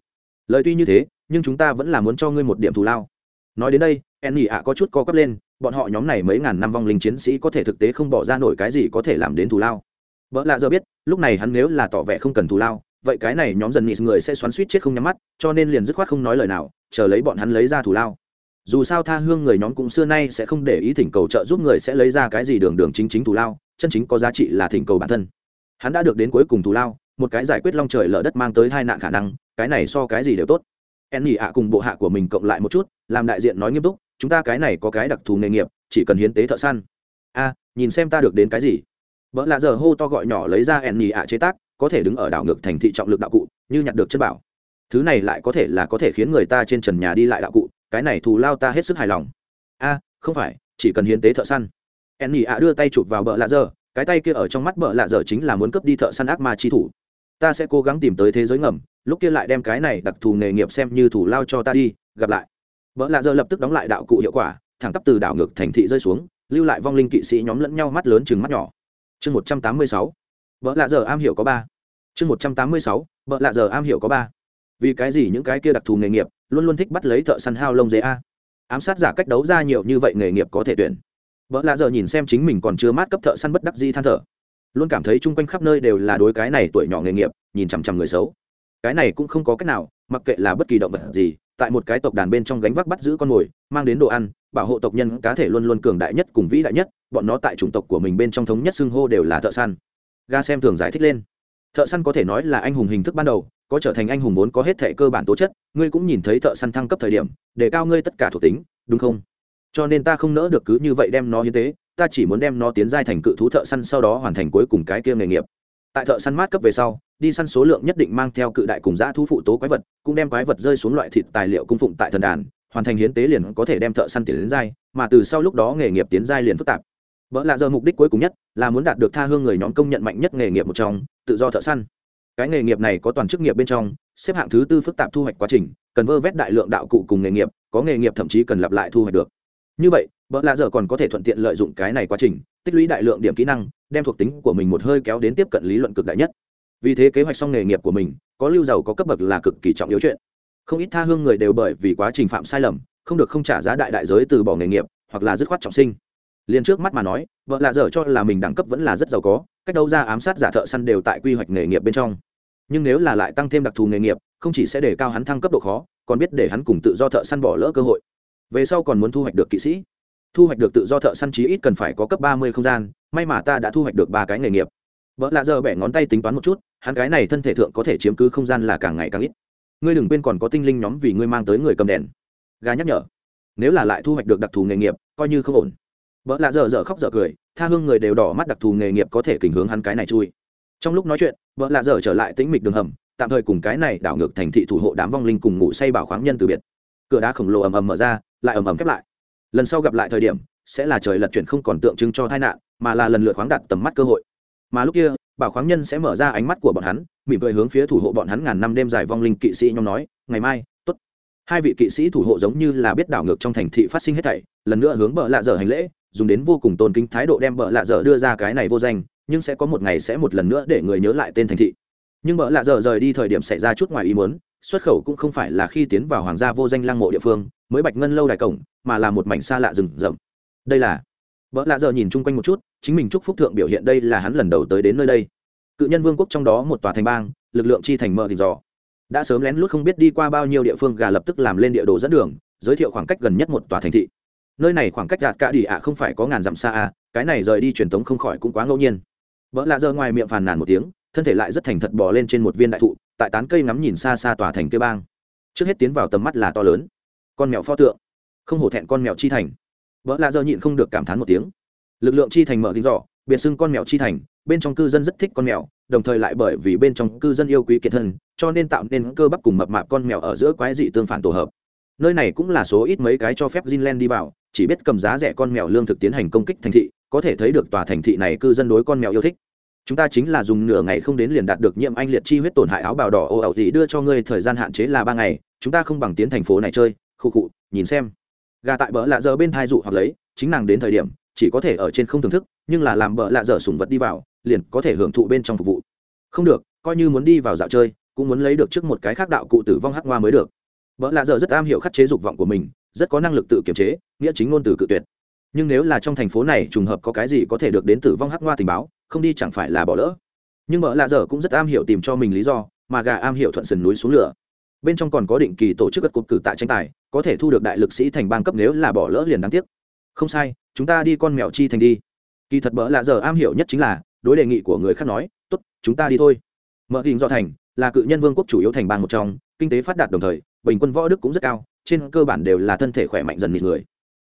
Lời tuy như thế, nhưng chúng ta vẫn là muốn cho ngươi một điểm thù lao. Nói đến đây en nhị ạ có chút co quắp lên, bọn họ nhóm này mấy ngàn năm vong linh chiến sĩ có thể thực tế không bỏ ra nổi cái gì có thể làm đến thù lao. Vợ lạ giờ biết, lúc này hắn nếu là tỏ vẻ không cần thù lao vậy cái này nhóm dần nịt người sẽ xoắn suýt chết không nhắm mắt, cho nên liền dứt khoát không nói lời nào, chờ lấy bọn hắn lấy ra thủ lao. Dù sao tha hương người nhóm cũng xưa nay sẽ không để ý thỉnh cầu trợ giúp người sẽ lấy ra cái gì đường đường chính chính thù lao, chân chính có giá trị là thỉnh cầu bản thân. Hắn đã được đến cuối cùng thù lao, một cái giải quyết long trời lở đất mang tới hai nạn khả năng, cái này so cái gì đều tốt. En nghỉ ạ cùng bộ hạ của mình cộng lại một chút, làm đại diện nói nghiêm túc, chúng ta cái này có cái đặc thù nghề nghiệp, chỉ cần hiến tế thợ săn. A, nhìn xem ta được đến cái gì. Vợ lạ giờ hô to gọi nhỏ lấy ra en nghỉ ạ chế tác có thể đứng ở đảo ngược thành thị trọng lực đạo cụ, như nhặt được chất bảo. Thứ này lại có thể là có thể khiến người ta trên trần nhà đi lại đạo cụ, cái này thù lao ta hết sức hài lòng. A, không phải, chỉ cần hiến tế thợ săn. En nhị ạ đưa tay chụp vào bờ lạ dơ cái tay kia ở trong mắt bờ lạ dơ chính là muốn cướp đi thợ săn ác ma chi thủ. Ta sẽ cố gắng tìm tới thế giới ngầm, lúc kia lại đem cái này đặc thù nghề nghiệp xem như thủ lao cho ta đi, gặp lại. Vợ lạ dơ lập tức đóng lại đạo cụ hiệu quả, thẳng tắp từ đảo ngược thành thị rơi xuống, lưu lại vong linh kỵ sĩ nhóm lẫn nhau mắt lớn chừng mắt nhỏ. Chương một trăm tám mươi sáu vợ lạ giờ am hiểu có ba. Chương một trăm tám mươi sáu vợ lạ giờ am hiểu có ba. Vì cái gì những cái kia đặc thù nghề nghiệp luôn luôn thích bắt lấy thợ săn hao lông dế a? Ám sát giả cách đấu ra nhiều như vậy nghề nghiệp có thể tuyển. Vợ lạ giờ nhìn xem chính mình còn chưa mát cấp thợ săn bất đắc di than thở. Luôn cảm thấy chung quanh khắp nơi đều là đối cái này tuổi nhỏ nghề nghiệp, nhìn chằm chằm người xấu. Cái này cũng không có cách nào, mặc kệ là bất kỳ động vật gì, tại một cái tộc đàn bên trong gánh vác bắt giữ con mồi, mang đến đồ ăn, bảo hộ tộc nhân cá thể luôn luôn cường đại nhất cùng vĩ đại nhất, bọn nó tại chủng tộc của mình bên trong thống nhất xưng hô đều là thợ săn ga xem thường giải thích lên. Thợ săn có thể nói là anh hùng hình thức ban đầu, có trở thành anh hùng vốn có hết thể cơ bản tố chất, ngươi cũng nhìn thấy thợ săn thăng cấp thời điểm, để cao ngươi tất cả thuộc tính, đúng không? Cho nên ta không nỡ được cứ như vậy đem nó như thế ta chỉ muốn đem nó tiến giai thành cự thú thợ săn sau đó hoàn thành cuối cùng cái kia nghề nghiệp. Tại thợ săn mát cấp về sau, đi săn số lượng nhất định mang theo cự đại cùng giã thú phụ tố quái vật, cũng đem quái vật rơi xuống loại thịt tài liệu cung phụng tại thần đàn, hoàn thành hiến tế liền có thể đem thợ săn tiến đến giai, mà từ sau lúc đó nghề nghiệp tiến giai liền phức tạp vợ lạ giờ mục đích cuối cùng nhất là muốn đạt được tha hương người nhóm công nhận mạnh nhất nghề nghiệp một trong, tự do thợ săn. Cái nghề nghiệp này có toàn chức nghiệp bên trong, xếp hạng thứ tư phức tạp thu hoạch quá trình, cần vơ vét đại lượng đạo cụ cùng nghề nghiệp, có nghề nghiệp thậm chí cần lặp lại thu hoạch được. Như vậy, vợ lạ giờ còn có thể thuận tiện lợi dụng cái này quá trình, tích lũy đại lượng điểm kỹ năng, đem thuộc tính của mình một hơi kéo đến tiếp cận lý luận cực đại nhất. Vì thế kế hoạch xong nghề nghiệp của mình, có lưu giàu có cấp bậc là cực kỳ trọng yếu chuyện. Không ít tha hương người đều bởi vì quá trình phạm sai lầm, không được không trả giá đại đại giới từ bỏ nghề nghiệp, hoặc là dứt khoát trọng sinh liền trước mắt mà nói, vợ lạ dở cho là mình đẳng cấp vẫn là rất giàu có, cách đâu ra ám sát giả thợ săn đều tại quy hoạch nghề nghiệp bên trong. Nhưng nếu là lại tăng thêm đặc thù nghề nghiệp, không chỉ sẽ để cao hắn thăng cấp độ khó, còn biết để hắn cùng tự do thợ săn bỏ lỡ cơ hội. Về sau còn muốn thu hoạch được kỵ sĩ. Thu hoạch được tự do thợ săn chí ít cần phải có cấp ba mươi không gian, may mà ta đã thu hoạch được ba cái nghề nghiệp. Vợ lạ giờ bẻ ngón tay tính toán một chút, hắn cái này thân thể thượng có thể chiếm cứ không gian là càng ngày càng ít. Ngươi đừng quên còn có tinh linh nhóm vì ngươi mang tới người cầm đèn. Gà nhắc nhở, nếu là lại thu hoạch được đặc thù nghề nghiệp, coi như không ổn vợ lạ dở dở khóc dở cười, tha hương người đều đỏ mắt đặc thù nghề nghiệp có thể kình hướng hắn cái này chui. Trong lúc nói chuyện vợ lạ dở trở lại tĩnh mịch đường hầm, tạm thời cùng cái này đảo ngược thành thị thủ hộ đám vong linh cùng ngủ say bảo khoáng nhân từ biệt. Cửa đá khổng lồ ầm ầm mở ra, lại ầm ầm khép lại. Lần sau gặp lại thời điểm, sẽ là trời lật chuyển không còn tượng trưng cho tai nạn, mà là lần lượt khoáng đặt tầm mắt cơ hội. Mà lúc kia, bảo khoáng nhân sẽ mở ra ánh mắt của bọn hắn, mỉm cười hướng phía thủ hộ bọn hắn ngàn năm đêm dài vong linh kỵ sĩ nhóm nói, ngày mai, tốt. Hai vị kỵ sĩ thủ hộ giống như là biết đảo ngược trong thành thị phát sinh hết thảy, lần nữa hướng bờ lạ dở hành lễ dùng đến vô cùng tôn kính thái độ đem bợ lạ dở đưa ra cái này vô danh, nhưng sẽ có một ngày sẽ một lần nữa để người nhớ lại tên thành thị. Nhưng bợ lạ dở rời đi thời điểm xảy ra chút ngoài ý muốn, xuất khẩu cũng không phải là khi tiến vào hoàng gia vô danh lăng mộ địa phương, mới bạch ngân lâu đài cổng, mà là một mảnh xa lạ rừng rậm. Đây là bợ lạ dở nhìn chung quanh một chút, chính mình chúc phúc thượng biểu hiện đây là hắn lần đầu tới đến nơi đây. Cự nhân vương quốc trong đó một tòa thành bang, lực lượng chi thành mờ thì dò. Đã sớm lén lút không biết đi qua bao nhiêu địa phương gà lập tức làm lên địa đồ dẫn đường, giới thiệu khoảng cách gần nhất một tòa thành thị nơi này khoảng cách đạt cả đi ạ à, không phải có ngàn dặm xa à cái này rời đi truyền tống không khỏi cũng quá ngẫu nhiên. Vợ lạ giờ ngoài miệng phàn nàn một tiếng, thân thể lại rất thành thật bò lên trên một viên đại thụ, tại tán cây ngắm nhìn xa xa tòa thành cây bang. Trước hết tiến vào tầm mắt là to lớn. Con mèo pho tượng. Không hổ thẹn con mèo chi thành. Vợ lạ giờ nhịn không được cảm thán một tiếng. Lực lượng chi thành mở tính rõ biệt xưng con mèo chi thành, bên trong cư dân rất thích con mèo, đồng thời lại bởi vì bên trong cư dân yêu quý kiệt thân, cho nên tạo nên cơ bắp cùng mập mạp con mèo ở giữa quái dị tương phản tổ hợp. Nơi này cũng là số ít mấy cái cho phép Jinlen đi vào chỉ biết cầm giá rẻ con mèo lương thực tiến hành công kích thành thị, có thể thấy được tòa thành thị này cư dân đối con mèo yêu thích. Chúng ta chính là dùng nửa ngày không đến liền đạt được nhiễm anh liệt chi huyết tổn hại áo bào đỏ ô ẩu gì đưa cho ngươi, thời gian hạn chế là ba ngày, chúng ta không bằng tiến thành phố này chơi, khu cụ nhìn xem. Gà tại bờ lạ giờ bên thai dụ hoặc lấy, chính nàng đến thời điểm, chỉ có thể ở trên không thưởng thức, nhưng là làm bờ lạ dở sùng vật đi vào, liền có thể hưởng thụ bên trong phục vụ. Không được, coi như muốn đi vào dạo chơi, cũng muốn lấy được trước một cái khác đạo cụ tử vong hắc hoa mới được. Bờ lạ dở rất am hiểu khắc chế dục vọng của mình rất có năng lực tự kiểm chế, nghĩa chính ngôn từ cự tuyệt. Nhưng nếu là trong thành phố này trùng hợp có cái gì có thể được đến tử vong hắc hoa tình báo, không đi chẳng phải là bỏ lỡ. Nhưng mợ lạ dở cũng rất am hiểu tìm cho mình lý do, mà gà am hiểu thuận sườn núi xuống lửa. Bên trong còn có định kỳ tổ chức các cuộc cử tại tranh tài, có thể thu được đại lực sĩ thành bang cấp nếu là bỏ lỡ liền đáng tiếc. Không sai, chúng ta đi con mèo chi thành đi. Kỳ thật bỡ lạ giờ am hiểu nhất chính là, đối đề nghị của người khác nói, tốt, chúng ta đi thôi. Mợ hình do thành, là cự nhân vương quốc chủ yếu thành bang một trong, kinh tế phát đạt đồng thời, bình quân võ đức cũng rất cao trên cơ bản đều là thân thể khỏe mạnh dần mịt người.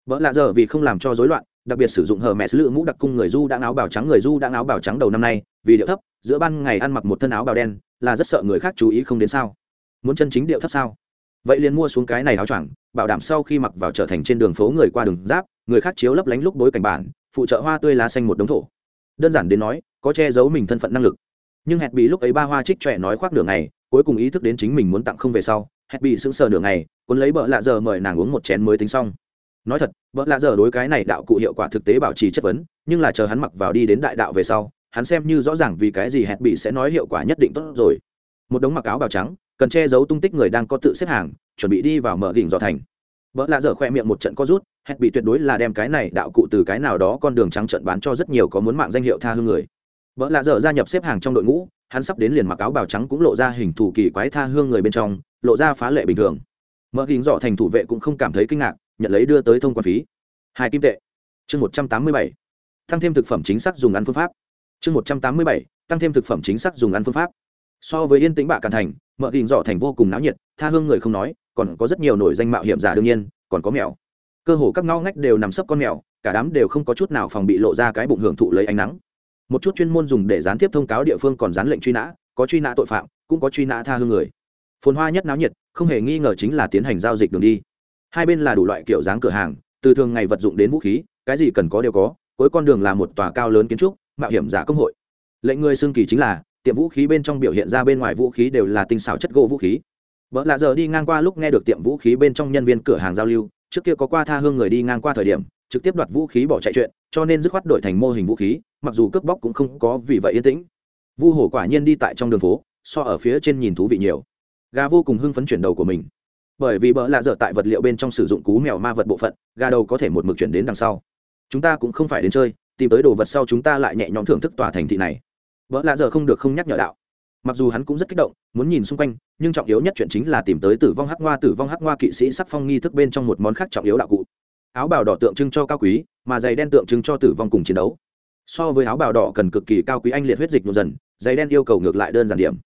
Vợ lạ giờ vì không làm cho rối loạn, đặc biệt sử dụng hờ mẹ sứ lự mũ đặc cung người du đã áo bào trắng, người du đã áo bào trắng đầu năm nay, vì điệu thấp, giữa ban ngày ăn mặc một thân áo bào đen, là rất sợ người khác chú ý không đến sao? Muốn chân chính điệu thấp sao? Vậy liền mua xuống cái này áo choàng, bảo đảm sau khi mặc vào trở thành trên đường phố người qua đường giáp, người khác chiếu lấp lánh lúc bối cảnh bản, phụ trợ hoa tươi lá xanh một đống thổ. Đơn giản đến nói, có che giấu mình thân phận năng lực. Nhưng hẹn bị lúc ấy ba hoa trích trẻ nói khoác đường này, cuối cùng ý thức đến chính mình muốn tặng không về sau hẹn bị sững sờ nửa ngày, cuốn lấy bợ lạ giờ mời nàng uống một chén mới tính xong. Nói thật bợ lạ giờ đối cái này đạo cụ hiệu quả thực tế bảo trì chất vấn nhưng là chờ hắn mặc vào đi đến đại đạo về sau hắn xem như rõ ràng vì cái gì hẹn bị sẽ nói hiệu quả nhất định tốt rồi. Một đống mặc áo bào trắng cần che giấu tung tích người đang có tự xếp hàng chuẩn bị đi vào mở đỉnh dò thành. Vợ lạ dở khoe miệng một trận có rút hẹn bị tuyệt đối là đem cái này đạo cụ từ cái nào đó con đường trắng trận bán cho rất nhiều có muốn mạng danh hiệu tha hương người. Vợ lạ dở gia nhập xếp hàng trong đội ngũ hắn sắp đến liền mặc áo bào trắng cũng lộ ra hình thủ kỳ quái tha hương người bên trong, lộ ra phá lệ bình thường. Mở kính dọ thành thủ vệ cũng không cảm thấy kinh ngạc, nhận lấy đưa tới thông quan phí. Hai kim tệ. Chương một trăm tám mươi bảy. Tăng thêm thực phẩm chính xác dùng ăn phương pháp. Chương một trăm tám mươi bảy. Tăng thêm thực phẩm chính xác dùng ăn phương pháp. So với yên tĩnh bạ càn thành mở đình dọ thành vô cùng náo nhiệt, tha hương người không nói, còn có rất nhiều nổi danh mạo hiểm giả đương nhiên, còn có mèo. Cơ hồ các ngõ ngách đều nằm sấp con mèo, cả đám đều không có chút nào phòng bị lộ ra cái bụng hưởng thụ lấy ánh nắng một chút chuyên môn dùng để gián tiếp thông cáo địa phương còn gián lệnh truy nã, có truy nã tội phạm, cũng có truy nã tha hương người. Phồn hoa nhất náo nhiệt, không hề nghi ngờ chính là tiến hành giao dịch đường đi. Hai bên là đủ loại kiểu dáng cửa hàng, từ thường ngày vật dụng đến vũ khí, cái gì cần có đều có, cuối con đường là một tòa cao lớn kiến trúc, mạo hiểm giả công hội. Lệnh người xương kỳ chính là, tiệm vũ khí bên trong biểu hiện ra bên ngoài vũ khí đều là tinh xảo chất gỗ vũ khí. Vợ lạ giờ đi ngang qua lúc nghe được tiệm vũ khí bên trong nhân viên cửa hàng giao lưu, trước kia có qua tha hương người đi ngang qua thời điểm, trực tiếp đoạt vũ khí bỏ chạy chuyện, cho nên dứt khoát đổi thành mô hình vũ khí mặc dù cướp bóc cũng không có vì vậy yên tĩnh. Vu hổ quả nhiên đi tại trong đường phố, so ở phía trên nhìn thú vị nhiều. Gà vô cùng hưng phấn chuyển đầu của mình. Bởi vì bỡ lạ dở tại vật liệu bên trong sử dụng cú mèo ma vật bộ phận, gà đầu có thể một mực chuyển đến đằng sau. Chúng ta cũng không phải đến chơi, tìm tới đồ vật sau chúng ta lại nhẹ nhõm thưởng thức tòa thành thị này. Bỡ lạ dở không được không nhắc nhở đạo. Mặc dù hắn cũng rất kích động, muốn nhìn xung quanh, nhưng trọng yếu nhất chuyện chính là tìm tới tử vong hắc hoa, tử vong hắc hoa kỵ sĩ sắc phong nghi thức bên trong một món khác trọng yếu đạo cụ. Áo bào đỏ tượng trưng cho cao quý, mà giày đen tượng trưng cho tử vong cùng chiến đấu so với áo bào đỏ cần cực kỳ cao quý anh liệt huyết dịch nhuộm dần, giày đen yêu cầu ngược lại đơn giản điểm.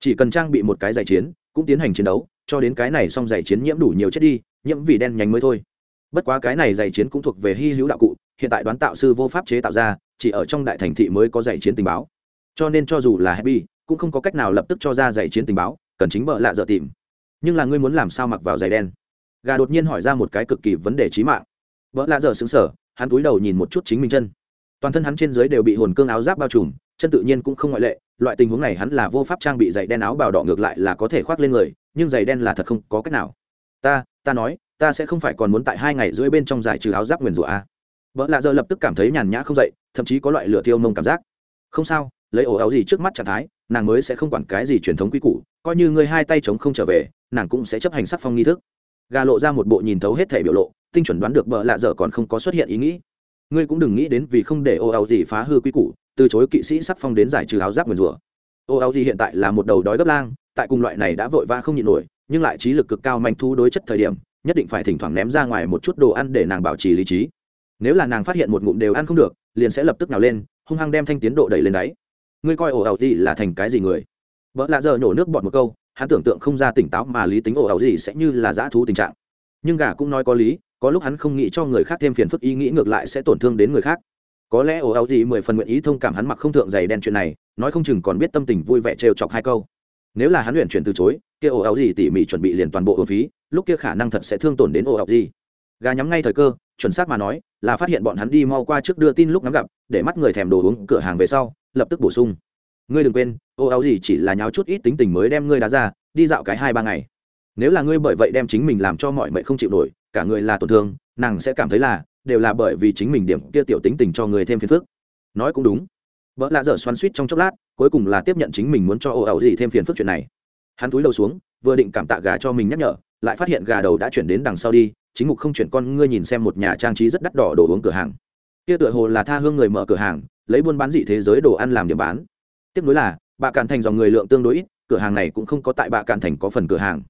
Chỉ cần trang bị một cái giày chiến, cũng tiến hành chiến đấu, cho đến cái này xong giày chiến nhiễm đủ nhiều chết đi, nhiễm vì đen nhánh mới thôi. Bất quá cái này giày chiến cũng thuộc về hy hữu đạo cụ, hiện tại đoán tạo sư vô pháp chế tạo ra, chỉ ở trong đại thành thị mới có giày chiến tình báo. Cho nên cho dù là happy, cũng không có cách nào lập tức cho ra giày chiến tình báo, cần chính bợ lạ dợ tìm. Nhưng là ngươi muốn làm sao mặc vào giày đen? Gà đột nhiên hỏi ra một cái cực kỳ vấn đề trí mạng. Vợ lạ dợ xứng sở hắn túi đầu nhìn một chút chính mình chân toàn thân hắn trên dưới đều bị hồn cương áo giáp bao trùm, chân tự nhiên cũng không ngoại lệ, loại tình huống này hắn là vô pháp trang bị giày đen áo bào đỏ ngược lại là có thể khoác lên người, nhưng giày đen là thật không có cách nào. Ta ta nói, ta sẽ không phải còn muốn tại hai ngày rưỡi bên trong giải trừ áo giáp nguyền rủa a. À. vợ lạ giờ lập tức cảm thấy nhàn nhã không dậy, thậm chí có loại lửa tiêu mông cảm giác. Không sao, lấy ổ áo gì trước mắt trạng thái, nàng mới sẽ không quản cái gì truyền thống quy củ, coi như ngươi hai tay chống không trở về, nàng cũng sẽ chấp hành sắc phong nghi thức. Gà lộ ra một bộ nhìn thấu hết thể biểu lộ, tinh chuẩn đoán được bợ lạ dở còn không có xuất hiện ý nghĩ ngươi cũng đừng nghĩ đến vì không để ô áo gì phá hư quy củ, từ chối kỵ sĩ sắc phong đến giải trừ áo giáp nguyền rủa. Ô áo gì hiện tại là một đầu đói gấp lang, tại cùng loại này đã vội vã không nhịn nổi, nhưng lại trí lực cực cao manh thu đối chất thời điểm, nhất định phải thỉnh thoảng ném ra ngoài một chút đồ ăn để nàng bảo trì lý trí. Nếu là nàng phát hiện một ngụm đều ăn không được, liền sẽ lập tức nào lên, hung hăng đem thanh tiến độ đẩy lên đáy. Ngươi coi ổ ảo gì là thành cái gì người? Vợ lạ giờ nổ nước bọt một câu, hắn tưởng tượng không ra tỉnh táo mà lý tính ổ ảo gì sẽ như là dã thú tình trạng nhưng gà cũng nói có lý, có lúc hắn không nghĩ cho người khác thêm phiền phức, ý nghĩ ngược lại sẽ tổn thương đến người khác. Có lẽ ồ ảo gì mười phần nguyện ý thông cảm hắn mặc không thượng giày đen chuyện này, nói không chừng còn biết tâm tình vui vẻ trêu chọc hai câu. Nếu là hắn luyện chuyển từ chối, kia ồ ảo gì tỉ mỉ chuẩn bị liền toàn bộ ổn phí, lúc kia khả năng thật sẽ thương tổn đến ồ ảo gì. Gà nhắm ngay thời cơ, chuẩn xác mà nói, là phát hiện bọn hắn đi mau qua trước đưa tin lúc ngắm gặp, để mắt người thèm đồ uống cửa hàng về sau, lập tức bổ sung. Ngươi đừng quên ô áo gì chỉ là nháo chút ít tính tình mới đem ngươi đá ra, đi dạo cái hai ba ngày nếu là ngươi bởi vậy đem chính mình làm cho mọi mệnh không chịu nổi, cả người là tổn thương, nàng sẽ cảm thấy là, đều là bởi vì chính mình điểm kia tiểu tính tình cho người thêm phiền phức. Nói cũng đúng. Vợ lạ dở xoắn suýt trong chốc lát, cuối cùng là tiếp nhận chính mình muốn cho ô ẩu gì thêm phiền phức chuyện này. Hắn túi đầu xuống, vừa định cảm tạ gà cho mình nhắc nhở, lại phát hiện gà đầu đã chuyển đến đằng sau đi, chính mục không chuyển con ngươi nhìn xem một nhà trang trí rất đắt đỏ đồ uống cửa hàng. Kia tựa hồ là tha hương người mở cửa hàng, lấy buôn bán dị thế giới đồ ăn làm điểm bán. Tiếp nối là bạ cạn thành dòng người lượng tương đối ít, cửa hàng này cũng không có tại bạ cạn thành có phần cửa hàng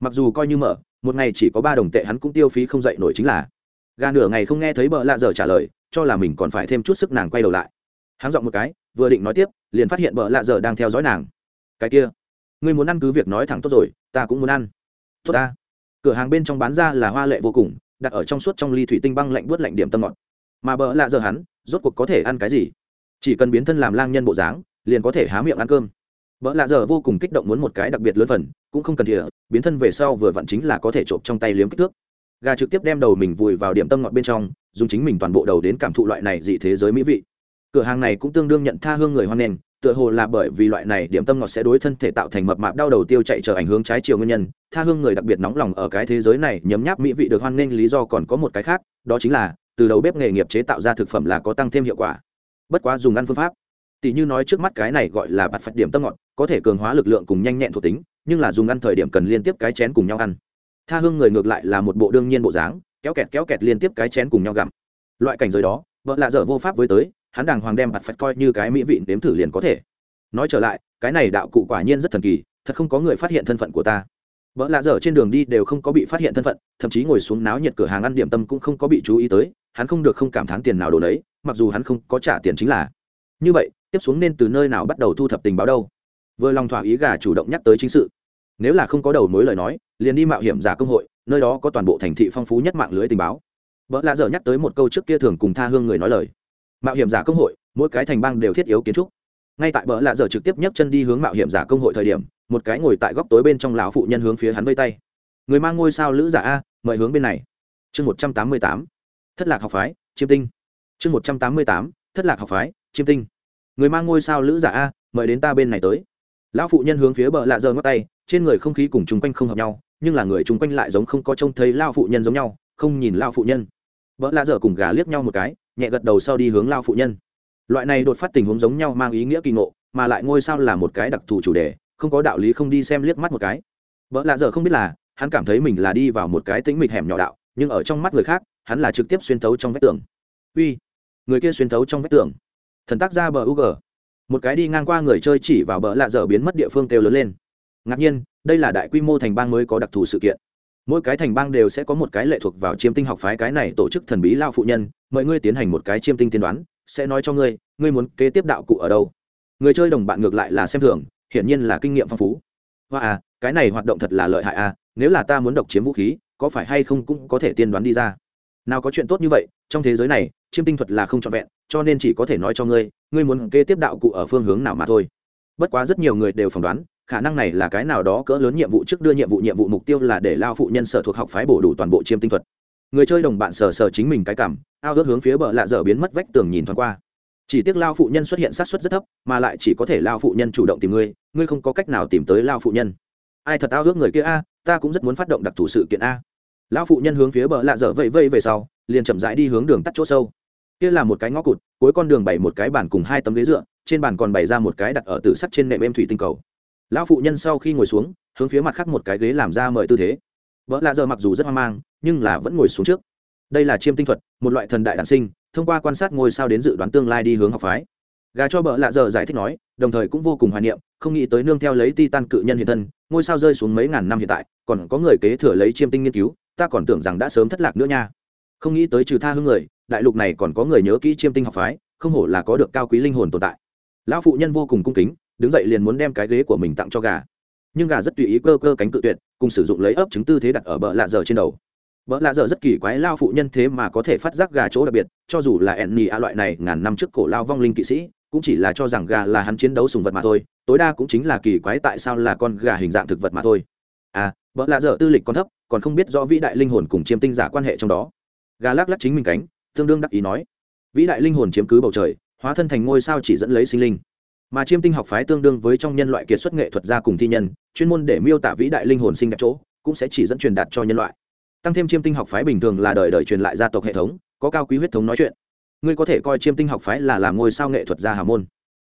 mặc dù coi như mở, một ngày chỉ có ba đồng tệ hắn cũng tiêu phí không dậy nổi chính là. Gà nửa ngày không nghe thấy bợ lạ dở trả lời, cho là mình còn phải thêm chút sức nàng quay đầu lại. Hắn giọng một cái, vừa định nói tiếp, liền phát hiện bợ lạ dở đang theo dõi nàng. Cái kia, ngươi muốn ăn cứ việc nói thẳng tốt rồi, ta cũng muốn ăn. Tốt ta. Cửa hàng bên trong bán ra là hoa lệ vô cùng, đặt ở trong suốt trong ly thủy tinh băng lạnh buốt lạnh điểm tâm ngọt. Mà bợ lạ dở hắn, rốt cuộc có thể ăn cái gì? Chỉ cần biến thân làm lang nhân bộ dáng, liền có thể há miệng ăn cơm vợ lạ giờ vô cùng kích động muốn một cái đặc biệt lớn phần, cũng không cần thìa, biến thân về sau vừa vặn chính là có thể trộm trong tay liếm kích thước. Gà trực tiếp đem đầu mình vùi vào điểm tâm ngọt bên trong, dùng chính mình toàn bộ đầu đến cảm thụ loại này dị thế giới mỹ vị. Cửa hàng này cũng tương đương nhận tha hương người hoan nghênh, tựa hồ là bởi vì loại này điểm tâm ngọt sẽ đối thân thể tạo thành mập mạp đau đầu tiêu chạy trở ảnh hướng trái chiều nguyên nhân, tha hương người đặc biệt nóng lòng ở cái thế giới này nhấm nháp mỹ vị được hoan nghênh lý do còn có một cái khác, đó chính là, từ đầu bếp nghề nghiệp chế tạo ra thực phẩm là có tăng thêm hiệu quả. Bất quá dùng ăn phương pháp tỷ như nói trước mắt cái này gọi là bạt phật điểm tâm ngọt, có thể cường hóa lực lượng cùng nhanh nhẹn thuộc tính, nhưng là dùng ăn thời điểm cần liên tiếp cái chén cùng nhau ăn. Tha hương người ngược lại là một bộ đương nhiên bộ dáng, kéo kẹt kéo kẹt liên tiếp cái chén cùng nhau gặm. Loại cảnh giới đó, vợ lạ dở vô pháp với tới, hắn đàng hoàng đem bạt phật coi như cái mỹ vị nếm thử liền có thể. Nói trở lại, cái này đạo cụ quả nhiên rất thần kỳ, thật không có người phát hiện thân phận của ta. Vợ lạ dở trên đường đi đều không có bị phát hiện thân phận, thậm chí ngồi xuống náo nhiệt cửa hàng ăn điểm tâm cũng không có bị chú ý tới, hắn không được không cảm thán tiền nào đồ đấy mặc dù hắn không có trả tiền chính là. Như vậy tiếp xuống nên từ nơi nào bắt đầu thu thập tình báo đâu? Vừa lòng thỏa ý gà chủ động nhắc tới chính sự. Nếu là không có đầu mối lời nói, liền đi mạo hiểm giả công hội, nơi đó có toàn bộ thành thị phong phú nhất mạng lưới tình báo. Vợ lạ dở nhắc tới một câu trước kia thường cùng tha hương người nói lời. Mạo hiểm giả công hội, mỗi cái thành bang đều thiết yếu kiến trúc. Ngay tại bờ lạ dở trực tiếp nhấc chân đi hướng mạo hiểm giả công hội thời điểm, một cái ngồi tại góc tối bên trong lão phụ nhân hướng phía hắn vây tay. Người mang ngôi sao lữ giả a, mời hướng bên này. Chương một trăm tám mươi tám, thất lạc học phái, chiêm tinh. Chương một trăm tám mươi tám, thất lạc học phái, chiêm tinh người mang ngôi sao lữ giả a, mời đến ta bên này tới. Lão phụ nhân hướng phía bờ lạ giờ ngót tay, trên người không khí cùng chung quanh không hợp nhau, nhưng là người chung quanh lại giống không có trông thấy lao phụ nhân giống nhau, không nhìn lao phụ nhân. Vợ lạ dở cùng gà liếc nhau một cái, nhẹ gật đầu sau đi hướng lao phụ nhân. Loại này đột phát tình huống giống nhau mang ý nghĩa kỳ ngộ, mà lại ngôi sao là một cái đặc thù chủ đề, không có đạo lý không đi xem liếc mắt một cái. Vợ lạ dở không biết là, hắn cảm thấy mình là đi vào một cái tĩnh mịch hẻm nhỏ đạo, nhưng ở trong mắt người khác, hắn là trực tiếp xuyên thấu trong vách tường. Uy, người kia xuyên thấu trong vách tường thần tác ra bờ u g một cái đi ngang qua người chơi chỉ vào bờ lạ dở biến mất địa phương kêu lớn lên. Ngạc nhiên, đây là đại quy mô thành bang mới có đặc thù sự kiện. Mỗi cái thành bang đều sẽ có một cái lệ thuộc vào chiêm tinh học phái cái này tổ chức thần bí lao phụ nhân, mời ngươi tiến hành một cái chiêm tinh tiên đoán, sẽ nói cho ngươi ngươi muốn kế tiếp đạo cụ ở đâu. Người chơi đồng bạn ngược lại là xem thường, hiển nhiên là kinh nghiệm phong phú. Và à cái này hoạt động thật là lợi hại à nếu là ta muốn độc chiếm vũ khí, có phải hay không cũng có thể tiên đoán đi ra. Nào có chuyện tốt như vậy, trong thế giới này, chiêm tinh thuật là không trọn vẹn cho nên chỉ có thể nói cho ngươi ngươi muốn kế tiếp đạo cụ ở phương hướng nào mà thôi. Bất quá rất nhiều người đều phỏng đoán, khả năng này là cái nào đó cỡ lớn nhiệm vụ trước đưa nhiệm vụ nhiệm vụ mục tiêu là để lao phụ nhân sở thuộc học phái bổ đủ toàn bộ chiêm tinh thuật. Người chơi đồng bạn sờ sờ chính mình cái cảm, ao ước hướng phía bờ lạ dở biến mất vách tường nhìn thoáng qua. Chỉ tiếc lao phụ nhân xuất hiện sát xuất rất thấp, mà lại chỉ có thể lao phụ nhân chủ động tìm ngươi ngươi không có cách nào tìm tới lao phụ nhân. Ai thật ao ước người kia a, ta cũng rất muốn phát động đặc thù sự kiện a. Lão phụ nhân hướng phía bờ lạ dở vẫy vây về sau, liền chậm rãi đi hướng đường tắt chỗ sâu kia là một cái ngõ cụt, cuối con đường bày một cái bàn cùng hai tấm ghế dựa, trên bàn còn bày ra một cái đặt ở tử sắt trên nệm em thủy tinh cầu. Lão phụ nhân sau khi ngồi xuống, hướng phía mặt khác một cái ghế làm ra mời tư thế. Vợ lạ giờ mặc dù rất hoang mang, nhưng là vẫn ngồi xuống trước. Đây là chiêm tinh thuật, một loại thần đại đản sinh, thông qua quan sát ngôi sao đến dự đoán tương lai đi hướng học phái. Gà cho bợ lạ giờ giải thích nói, đồng thời cũng vô cùng hoài niệm, không nghĩ tới nương theo lấy ti tan cự nhân hiện thân, ngôi sao rơi xuống mấy ngàn năm hiện tại, còn có người kế thừa lấy chiêm tinh nghiên cứu, ta còn tưởng rằng đã sớm thất lạc nữa nha. Không nghĩ tới trừ tha hương người đại lục này còn có người nhớ kỹ chiêm tinh học phái, không hổ là có được cao quý linh hồn tồn tại. Lão phụ nhân vô cùng cung kính, đứng dậy liền muốn đem cái ghế của mình tặng cho gà. Nhưng gà rất tùy ý cơ cơ cánh cự tuyệt, cùng sử dụng lấy ấp chứng tư thế đặt ở bờ lạ dở trên đầu. Bờ lạ dở rất kỳ quái lao phụ nhân thế mà có thể phát giác gà chỗ đặc biệt, cho dù là ẻn nhì a loại này ngàn năm trước cổ lao vong linh kỵ sĩ, cũng chỉ là cho rằng gà là hắn chiến đấu sùng vật mà thôi, tối đa cũng chính là kỳ quái tại sao là con gà hình dạng thực vật mà thôi. À bờ lạ dở tư lịch còn thấp, còn không biết rõ vĩ đại linh hồn cùng chiêm tinh giả quan hệ trong đó. Gà lắc lắc chính mình cánh tương đương đắc ý nói. Vĩ đại linh hồn chiếm cứ bầu trời, hóa thân thành ngôi sao chỉ dẫn lấy sinh linh. Mà chiêm tinh học phái tương đương với trong nhân loại kiệt xuất nghệ thuật gia cùng thi nhân, chuyên môn để miêu tả vĩ đại linh hồn sinh đẹp chỗ, cũng sẽ chỉ dẫn truyền đạt cho nhân loại. Tăng thêm chiêm tinh học phái bình thường là đời đời truyền lại gia tộc hệ thống, có cao quý huyết thống nói chuyện. Ngươi có thể coi chiêm tinh học phái là làm ngôi sao nghệ thuật gia hà môn.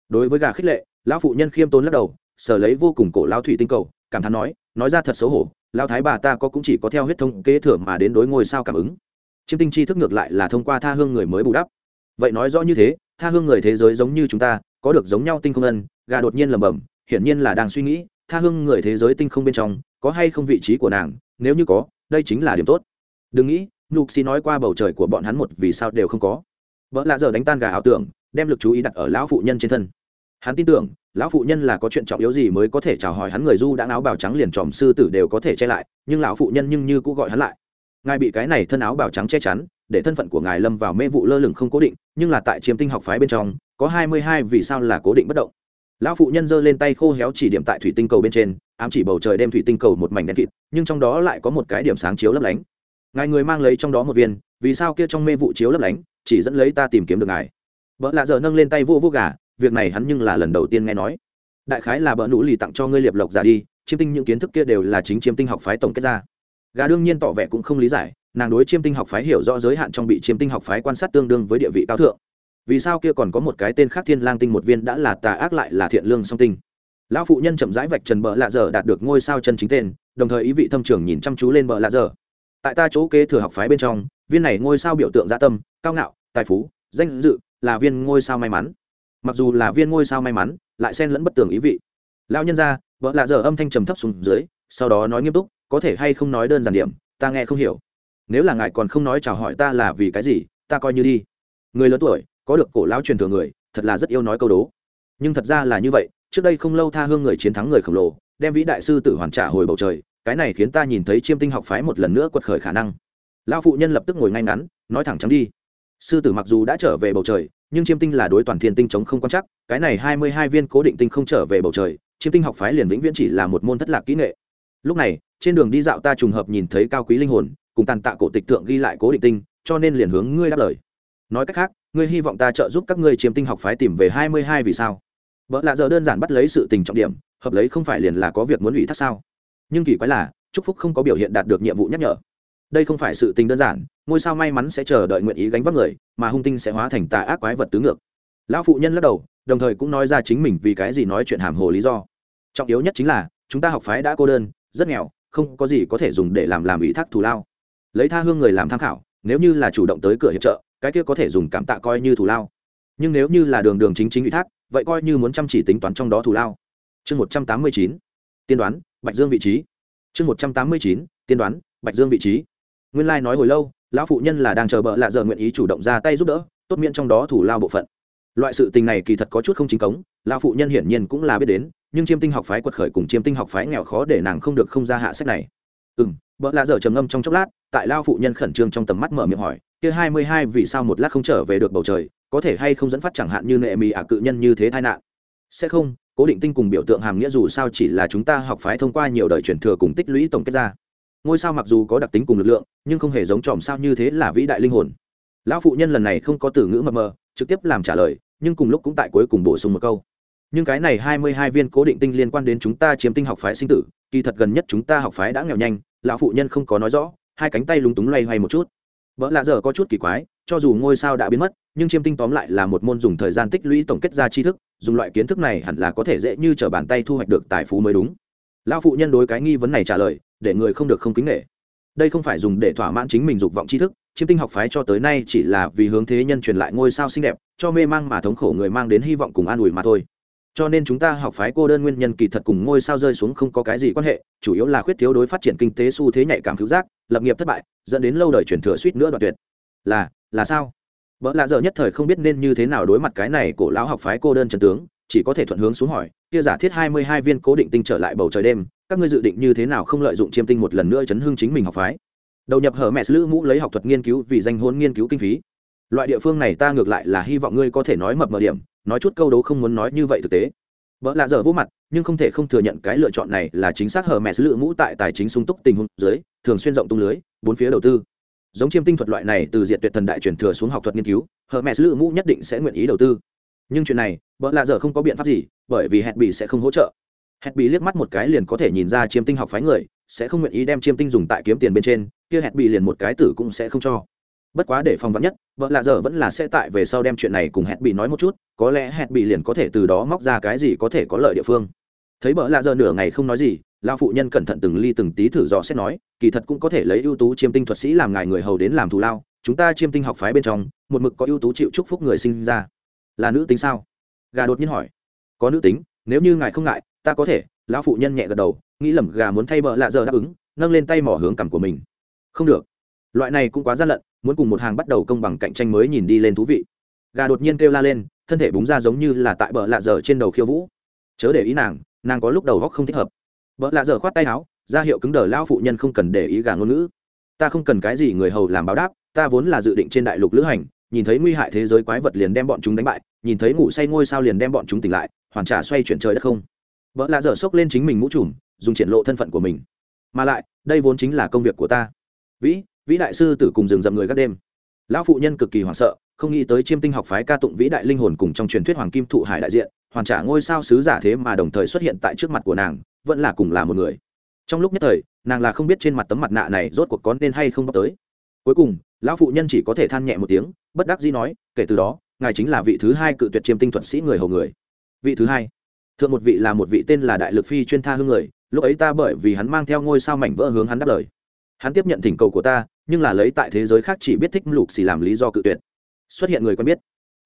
Đối với gà khích lệ, lão phụ nhân khiêm tốn lắc đầu, sở lấy vô cùng cổ lao thủy tinh cầu, cảm thán nói nói ra thật xấu hổ lao thái bà ta có cũng chỉ có theo huyết thống kế thừa mà đến đối ngôi sao cảm ứng chiêm tinh tri thức ngược lại là thông qua tha hương người mới bù đắp. Vậy nói rõ như thế, tha hương người thế giới giống như chúng ta, có được giống nhau tinh không ân, gà đột nhiên lẩm bẩm, hiển nhiên là đang suy nghĩ, tha hương người thế giới tinh không bên trong, có hay không vị trí của nàng, nếu như có, đây chính là điểm tốt. Đừng nghĩ lục xì nói qua bầu trời của bọn hắn một vì sao đều không có. Vợ lạ giờ đánh tan gà ảo tưởng, đem lực chú ý đặt ở lão phụ nhân trên thân. Hắn tin tưởng, lão phụ nhân là có chuyện trọng yếu gì mới có thể chào hỏi hắn người du đã áo bào trắng liền tròm sư tử đều có thể che lại, nhưng lão phụ nhân nhưng như cũng gọi hắn lại ngài bị cái này thân áo bào trắng che chắn, để thân phận của ngài lâm vào mê vụ lơ lửng không cố định, nhưng là tại chiếm tinh học phái bên trong, có hai mươi hai vì sao là cố định bất động. Lão phụ nhân giơ lên tay khô héo chỉ điểm tại thủy tinh cầu bên trên, ám chỉ bầu trời đem thủy tinh cầu một mảnh đen kịt, nhưng trong đó lại có một cái điểm sáng chiếu lấp lánh. Ngài người mang lấy trong đó một viên, vì sao kia trong mê vụ chiếu lấp lánh, chỉ dẫn lấy ta tìm kiếm được ngài. Vợ lạ giờ nâng lên tay vô vô gà, việc này hắn nhưng là lần đầu tiên nghe nói. Đại khái là bỡ nũ lì tặng cho ngươi liệp lộc giả đi, chiêm tinh những kiến thức kia đều là chính chiêm tinh học phái tổng kết ra gà đương nhiên tỏ vẻ cũng không lý giải, nàng đối chiêm tinh học phái hiểu rõ giới hạn trong bị chiêm tinh học phái quan sát tương đương với địa vị cao thượng. Vì sao kia còn có một cái tên khác thiên lang tinh một viên đã là tà ác lại là thiện lương song tinh? Lão phụ nhân chậm rãi vạch trần bờ lạ dở đạt được ngôi sao chân chính tên, đồng thời ý vị thâm trường nhìn chăm chú lên bờ lạ dở. Tại ta chỗ kế thừa học phái bên trong, viên này ngôi sao biểu tượng gia tâm, cao ngạo, tài phú, danh dự, là viên ngôi sao may mắn. Mặc dù là viên ngôi sao may mắn, lại xen lẫn bất tường ý vị. Lão nhân ra vợ lạ dở âm thanh trầm thấp xuống dưới, sau đó nói nghiêm túc có thể hay không nói đơn giản điểm, ta nghe không hiểu. Nếu là ngài còn không nói chào hỏi ta là vì cái gì, ta coi như đi. Người lớn tuổi, có được cổ lão truyền thừa người, thật là rất yêu nói câu đố. Nhưng thật ra là như vậy, trước đây không lâu tha hương người chiến thắng người khổng lồ, đem vĩ đại sư tử hoàn trả hồi bầu trời, cái này khiến ta nhìn thấy chiêm tinh học phái một lần nữa quật khởi khả năng. Lão phụ nhân lập tức ngồi ngay ngắn, nói thẳng trắng đi. Sư tử mặc dù đã trở về bầu trời, nhưng chiêm tinh là đối toàn thiên tinh chống không quan chắc cái này hai mươi hai viên cố định tinh không trở về bầu trời, chiêm tinh học phái liền vĩnh viễn chỉ là một môn thất lạc kỹ nghệ. Lúc này trên đường đi dạo ta trùng hợp nhìn thấy cao quý linh hồn, cùng tàn tạ cổ tịch tượng ghi lại cố định tinh, cho nên liền hướng ngươi đáp lời. Nói cách khác, ngươi hy vọng ta trợ giúp các ngươi chiếm tinh học phái tìm về hai mươi hai vì sao? Vợ lạ giờ đơn giản bắt lấy sự tình trọng điểm, hợp lấy không phải liền là có việc muốn ủy thác sao? Nhưng kỳ quái là, chúc phúc không có biểu hiện đạt được nhiệm vụ nhắc nhở. Đây không phải sự tình đơn giản, ngôi sao may mắn sẽ chờ đợi nguyện ý gánh vác người, mà hung tinh sẽ hóa thành tà ác quái vật tứ ngược. Lão phụ nhân lắc đầu, đồng thời cũng nói ra chính mình vì cái gì nói chuyện hàm hồ lý do. Trọng yếu nhất chính là, chúng ta học phái đã cô đơn, rất nghèo không có gì có thể dùng để làm làm ủy thác thù lao. Lấy tha hương người làm tham khảo, nếu như là chủ động tới cửa hiệp trợ, cái kia có thể dùng cảm tạ coi như thù lao. Nhưng nếu như là đường đường chính chính ủy thác, vậy coi như muốn chăm chỉ tính toán trong đó thù lao. Chương một trăm tám mươi chín, tiên đoán, bạch dương vị trí. Chương một trăm tám mươi chín, tiên đoán, bạch dương vị trí. Nguyên lai、like、nói hồi lâu, lão phụ nhân là đang chờ bợ lạ giờ nguyện ý chủ động ra tay giúp đỡ, tốt miễn trong đó thủ lao bộ phận. Loại sự tình này kỳ thật có chút không chính cống, lão phụ nhân hiển nhiên cũng là biết đến nhưng chiêm tinh học phái quật khởi cùng chiêm tinh học phái nghèo khó để nàng không được không ra hạ sách này. Ừ m vợ lạ dở trầm ngâm trong chốc lát, tại lao phụ nhân khẩn trương trong tầm mắt mở miệng hỏi, kia hai mươi hai vì sao một lát không trở về được bầu trời, có thể hay không dẫn phát chẳng hạn như nệ mì ả cự nhân như thế tai nạn? Sẽ không, cố định tinh cùng biểu tượng hàm nghĩa dù sao chỉ là chúng ta học phái thông qua nhiều đời truyền thừa cùng tích lũy tổng kết ra. Ngôi sao mặc dù có đặc tính cùng lực lượng, nhưng không hề giống tròm sao như thế là vĩ đại linh hồn. Lão phụ nhân lần này không có từ ngữ mập mờ, trực tiếp làm trả lời, nhưng cùng lúc cũng tại cuối cùng bổ sung một câu nhưng cái này hai mươi hai viên cố định tinh liên quan đến chúng ta chiếm tinh học phái sinh tử, kỳ thật gần nhất chúng ta học phái đã nghèo nhanh, lão phụ nhân không có nói rõ, hai cánh tay lúng túng loay hoay một chút. Vợ lạ giờ có chút kỳ quái, cho dù ngôi sao đã biến mất, nhưng chiêm tinh tóm lại là một môn dùng thời gian tích lũy tổng kết ra tri thức, dùng loại kiến thức này hẳn là có thể dễ như t r ở bàn tay thu hoạch được tài phú mới đúng. Lão phụ nhân đối cái nghi vấn này trả lời, để người không được không kính nghệ đây không phải dùng để thỏa mãn chính mình dục vọng tri thức, chiêm tinh học phái cho tới nay chỉ là vì hướng thế nhân truyền lại ngôi sao xinh đẹp, cho mê mang mà thống khổ người mang đến hy vọng cùng an ủi mà thôi cho nên chúng ta học phái cô đơn nguyên nhân kỳ thật cùng ngôi sao rơi xuống không có cái gì quan hệ, chủ yếu là khuyết thiếu đối phát triển kinh tế xu thế nhạy cảm cứu giác, lập nghiệp thất bại, dẫn đến lâu đời truyền thừa suýt nữa đoạn tuyệt. Là là sao? Vợ lạ giờ nhất thời không biết nên như thế nào đối mặt cái này cổ lão học phái cô đơn trần tướng, chỉ có thể thuận hướng xuống hỏi, kia giả thiết hai mươi hai viên cố định tinh trở lại bầu trời đêm, các ngươi dự định như thế nào không lợi dụng chiêm tinh một lần nữa chấn hương chính mình học phái? Đầu nhập hở mẹ lữ mũ lấy học thuật nghiên cứu vì danh hôn nghiên cứu kinh phí. Loại địa phương này ta ngược lại là hy vọng ngươi có thể nói mập mờ điểm nói chút câu đố không muốn nói như vậy thực tế. Vợ lạ dở vô mặt, nhưng không thể không thừa nhận cái lựa chọn này là chính xác hờ mẹ lựa mũ tại tài chính sung túc tình huống dưới, thường xuyên rộng tung lưới, bốn phía đầu tư. Giống chiêm tinh thuật loại này từ diện tuyệt thần đại truyền thừa xuống học thuật nghiên cứu, hờ mẹ lựa mũ nhất định sẽ nguyện ý đầu tư. Nhưng chuyện này, vợ lạ dở không có biện pháp gì, bởi vì hẹn bị sẽ không hỗ trợ. Hẹn bị liếc mắt một cái liền có thể nhìn ra chiêm tinh học phái người, sẽ không nguyện ý đem chiêm tinh dùng tại kiếm tiền bên trên, kia hẹn bị liền một cái tử cũng sẽ không cho. Bất quá để phòng vắn nhất, vợ lạ dở vẫn là sẽ tại về sau đem chuyện này cùng hẹn bị nói một chút có lẽ hẹn bị liền có thể từ đó móc ra cái gì có thể có lợi địa phương. Thấy bỡ lạ giờ nửa ngày không nói gì lao phụ nhân cẩn thận từng ly từng tí thử dò xét nói, kỳ thật cũng có thể lấy ưu tú chiêm tinh thuật sĩ làm ngài người hầu đến làm thù lao, chúng ta chiêm tinh học phái bên trong, một mực có ưu tú chịu chúc phúc người sinh ra. Là nữ tính sao? Gà đột nhiên hỏi. Có nữ tính, nếu như ngài không ngại, ta có thể, lão phụ nhân nhẹ gật đầu, nghĩ lầm gà muốn thay bợ lạ giờ đáp ứng, nâng lên tay mỏ hướng cằm của mình. Không được. Loại này cũng quá gian lận, muốn cùng một hàng bắt đầu công bằng cạnh tranh mới nhìn đi lên thú vị. Gà đột nhiên kêu la lên thân thể búng ra giống như là tại bờ lạ dở trên đầu khiêu vũ. Chớ để ý nàng nàng có lúc đầu góc không thích hợp. Bờ lạ dở khoát tay áo, ra hiệu cứng đờ lao phụ nhân không cần để ý gà ngôn ngữ. Ta không cần cái gì người hầu làm báo đáp, ta vốn là dự định trên đại lục lữ hành, nhìn thấy nguy hại thế giới quái vật liền đem bọn chúng đánh bại, nhìn thấy ngủ say ngôi sao liền đem bọn chúng tỉnh lại, hoàn trả xoay chuyển trời đất không. Vợ lạ dở xốc lên chính mình mũ trùm, dùng triển lộ thân phận của mình. Mà lại, đây vốn chính là công việc của ta. Vĩ vĩ đại sư tử cùng rừng rậm người các đêm. Lão phụ nhân cực kỳ hoảng sợ không nghĩ tới chiêm tinh học phái ca tụng vĩ đại linh hồn cùng trong truyền thuyết hoàng kim thụ hải đại diện, hoàn trả ngôi sao sứ giả thế mà đồng thời xuất hiện tại trước mặt của nàng, vẫn là cùng là một người. Trong lúc nhất thời, nàng là không biết trên mặt tấm mặt nạ này rốt cuộc có nên hay không bóc tới. Cuối cùng, lão phụ nhân chỉ có thể than nhẹ một tiếng, bất đắc dĩ nói, kể từ đó, ngài chính là vị thứ hai cự tuyệt chiêm tinh thuật sĩ người hầu người. Vị thứ hai. Thượng một vị là một vị tên là đại lực phi chuyên tha hương người, lúc ấy ta bởi vì hắn mang theo ngôi sao mảnh vỡ hướng hắn đáp lời. Hắn tiếp nhận thỉnh cầu của ta, nhưng là lấy tại thế giới khác chỉ biết thích lục xì làm lý do cự tuyệt xuất hiện người quen biết.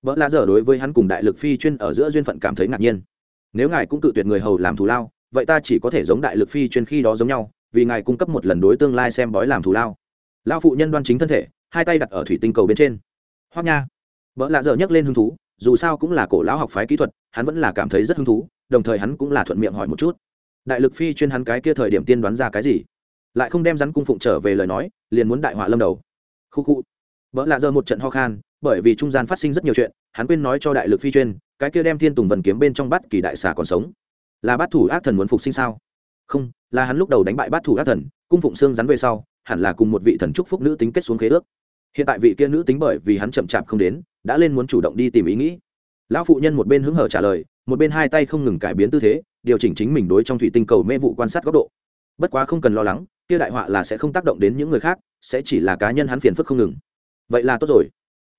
Vợ lạ dở đối với hắn cùng đại lực phi chuyên ở giữa duyên phận cảm thấy ngạc nhiên. Nếu ngài cũng cự tuyệt người hầu làm thù lao, vậy ta chỉ có thể giống đại lực phi chuyên khi đó giống nhau, vì ngài cung cấp một lần đối tương lai xem bói làm thù lao. Lao phụ nhân đoan chính thân thể, hai tay đặt ở thủy tinh cầu bên trên. Hoác nha. Vợ lạ dở nhấc lên hứng thú, dù sao cũng là cổ lão học phái kỹ thuật, hắn vẫn là cảm thấy rất hứng thú, đồng thời hắn cũng là thuận miệng hỏi một chút. Đại lực phi chuyên hắn cái kia thời điểm tiên đoán ra cái gì? Lại không đem rắn cung phụng trở về lời nói, liền muốn đại họa lâm đầu. Khu khu vợ lạ giờ một trận ho khan, bởi vì trung gian phát sinh rất nhiều chuyện, hắn quên nói cho đại lực phi chuyên, cái kia đem thiên tùng vần kiếm bên trong bát kỳ đại xà còn sống. Là bát thủ ác thần muốn phục sinh sao? Không, là hắn lúc đầu đánh bại bát thủ ác thần, cung phụng xương rắn về sau, hẳn là cùng một vị thần trúc phúc nữ tính kết xuống khế ước. Hiện tại vị kia nữ tính bởi vì hắn chậm chạp không đến, đã lên muốn chủ động đi tìm ý nghĩ. Lão phụ nhân một bên hứng hở trả lời, một bên hai tay không ngừng cải biến tư thế, điều chỉnh chính mình đối trong thủy tinh cầu mê vụ quan sát góc độ. Bất quá không cần lo lắng, kia đại họa là sẽ không tác động đến những người khác, sẽ chỉ là cá nhân hắn phiền phức không ngừng vậy là tốt rồi.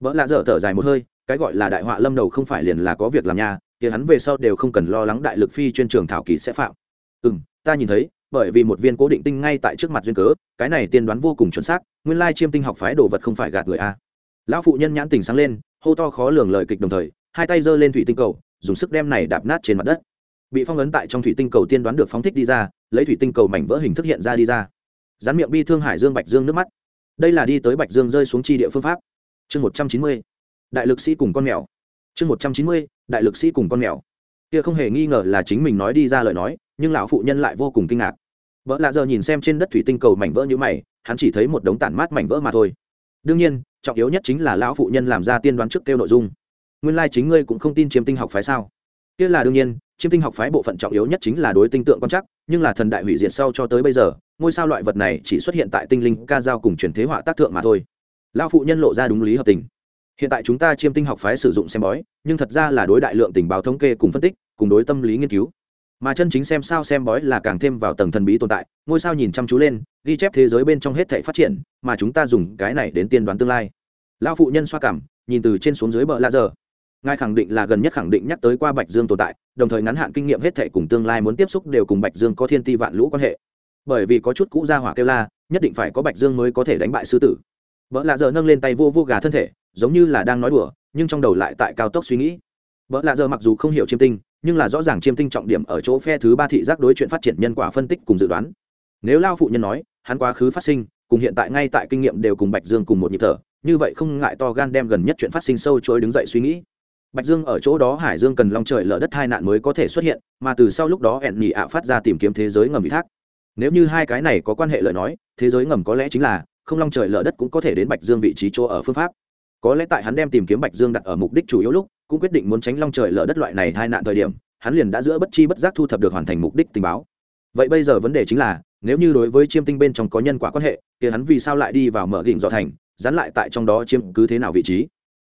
Vợ lạ dở thở dài một hơi, cái gọi là đại họa lâm đầu không phải liền là có việc làm nhà thì hắn về sau đều không cần lo lắng đại lực phi chuyên trường thảo kỳ sẽ phạm. Ừ m ta nhìn thấy, bởi vì một viên cố định tinh ngay tại trước mặt duyên cớ, cái này tiên đoán vô cùng chuẩn xác, nguyên lai chiêm tinh học phái đồ vật không phải gạt người a. Lão phụ nhân nhãn tình sáng lên, hô to khó lường lời kịch đồng thời, hai tay giơ lên thủy tinh cầu, dùng sức đem này đạp nát trên mặt đất. Bị phong ấn tại trong thủy tinh cầu tiên đoán được phóng thích đi ra, lấy thủy tinh cầu mảnh vỡ hình thức hiện ra đi ra. Rán miệng bi thương hải dương bạch dương nước mắt đây là đi tới bạch dương rơi xuống chi địa phương pháp. Chương một trăm chín mươi, đại lực sĩ cùng con mèo. Chương một trăm chín mươi, đại lực sĩ cùng con mèo. Kia không hề nghi ngờ là chính mình nói đi ra lời nói, nhưng lão phụ nhân lại vô cùng kinh ngạc. Vợ lạ giờ nhìn xem trên đất thủy tinh cầu mảnh vỡ như mày, hắn chỉ thấy một đống tản mát mảnh vỡ mà thôi. Đương nhiên, trọng yếu nhất chính là lão phụ nhân làm ra tiên đoán trước kêu nội dung. Nguyên lai chính ngươi cũng không tin chiếm tinh học phái sao? Kia là đương nhiên chiêm tinh học phái bộ phận trọng yếu nhất chính là đối tinh tượng quan chắc nhưng là thần đại hủy diệt sau cho tới bây giờ, ngôi sao loại vật này chỉ xuất hiện tại tinh linh ca giao cùng truyền thế họa tác thượng mà thôi. Lão phụ nhân lộ ra đúng lý hợp tình. Hiện tại chúng ta chiêm tinh học phái sử dụng xem bói, nhưng thật ra là đối đại lượng tình báo thống kê cùng phân tích, cùng đối tâm lý nghiên cứu. Mà chân chính xem sao xem bói là càng thêm vào tầng thần bí tồn tại, ngôi sao nhìn chăm chú lên, ghi chép thế giới bên trong hết thể phát triển, mà chúng ta dùng cái này đến tiên đoán tương lai. Lão phụ nhân xoa cảm, nhìn từ trên xuống dưới bờ lạ giờ ngài khẳng định là gần nhất khẳng định nhắc tới qua bạch dương tồn tại, đồng thời ngắn hạn kinh nghiệm hết thể cùng tương lai muốn tiếp xúc đều cùng bạch dương có thiên ti vạn lũ quan hệ. Bởi vì có chút cũ ra hỏa kêu la, nhất định phải có bạch dương mới có thể đánh bại sư tử. Vợ lạ giờ nâng lên tay vô vô gà thân thể, giống như là đang nói đùa, nhưng trong đầu lại tại cao tốc suy nghĩ. Vợ lạ giờ mặc dù không hiểu chiêm tinh, nhưng là rõ ràng chiêm tinh trọng điểm ở chỗ phe thứ ba thị giác đối chuyện phát triển nhân quả phân tích cùng dự đoán. Nếu lao phụ nhân nói, hắn quá khứ phát sinh, cùng hiện tại ngay tại kinh nghiệm đều cùng bạch dương cùng một nhịp thở, như vậy không ngại to gan đem gần nhất chuyện phát sinh sâu chối đứng dậy suy nghĩ bạch dương ở chỗ đó hải dương cần long trời lở đất hai nạn mới có thể xuất hiện, mà từ sau lúc đó ẹn nhị ạ phát ra tìm kiếm thế giới ngầm ủy thác. Nếu như hai cái này có quan hệ lời nói, thế giới ngầm có lẽ chính là, không long trời lở đất cũng có thể đến bạch dương vị trí chỗ ở phương pháp. Có lẽ tại hắn đem tìm kiếm bạch dương đặt ở mục đích chủ yếu lúc, cũng quyết định muốn tránh long trời lở đất loại này hai nạn thời điểm, hắn liền đã giữa bất chi bất giác thu thập được hoàn thành mục đích tình báo. Vậy bây giờ vấn đề chính là, nếu như đối với chiêm tinh bên trong có nhân quả quan hệ thì hắn vì sao lại đi vào mở đỉnh dọ thành, dán lại tại trong đó chiếm cứ thế nào vị trí?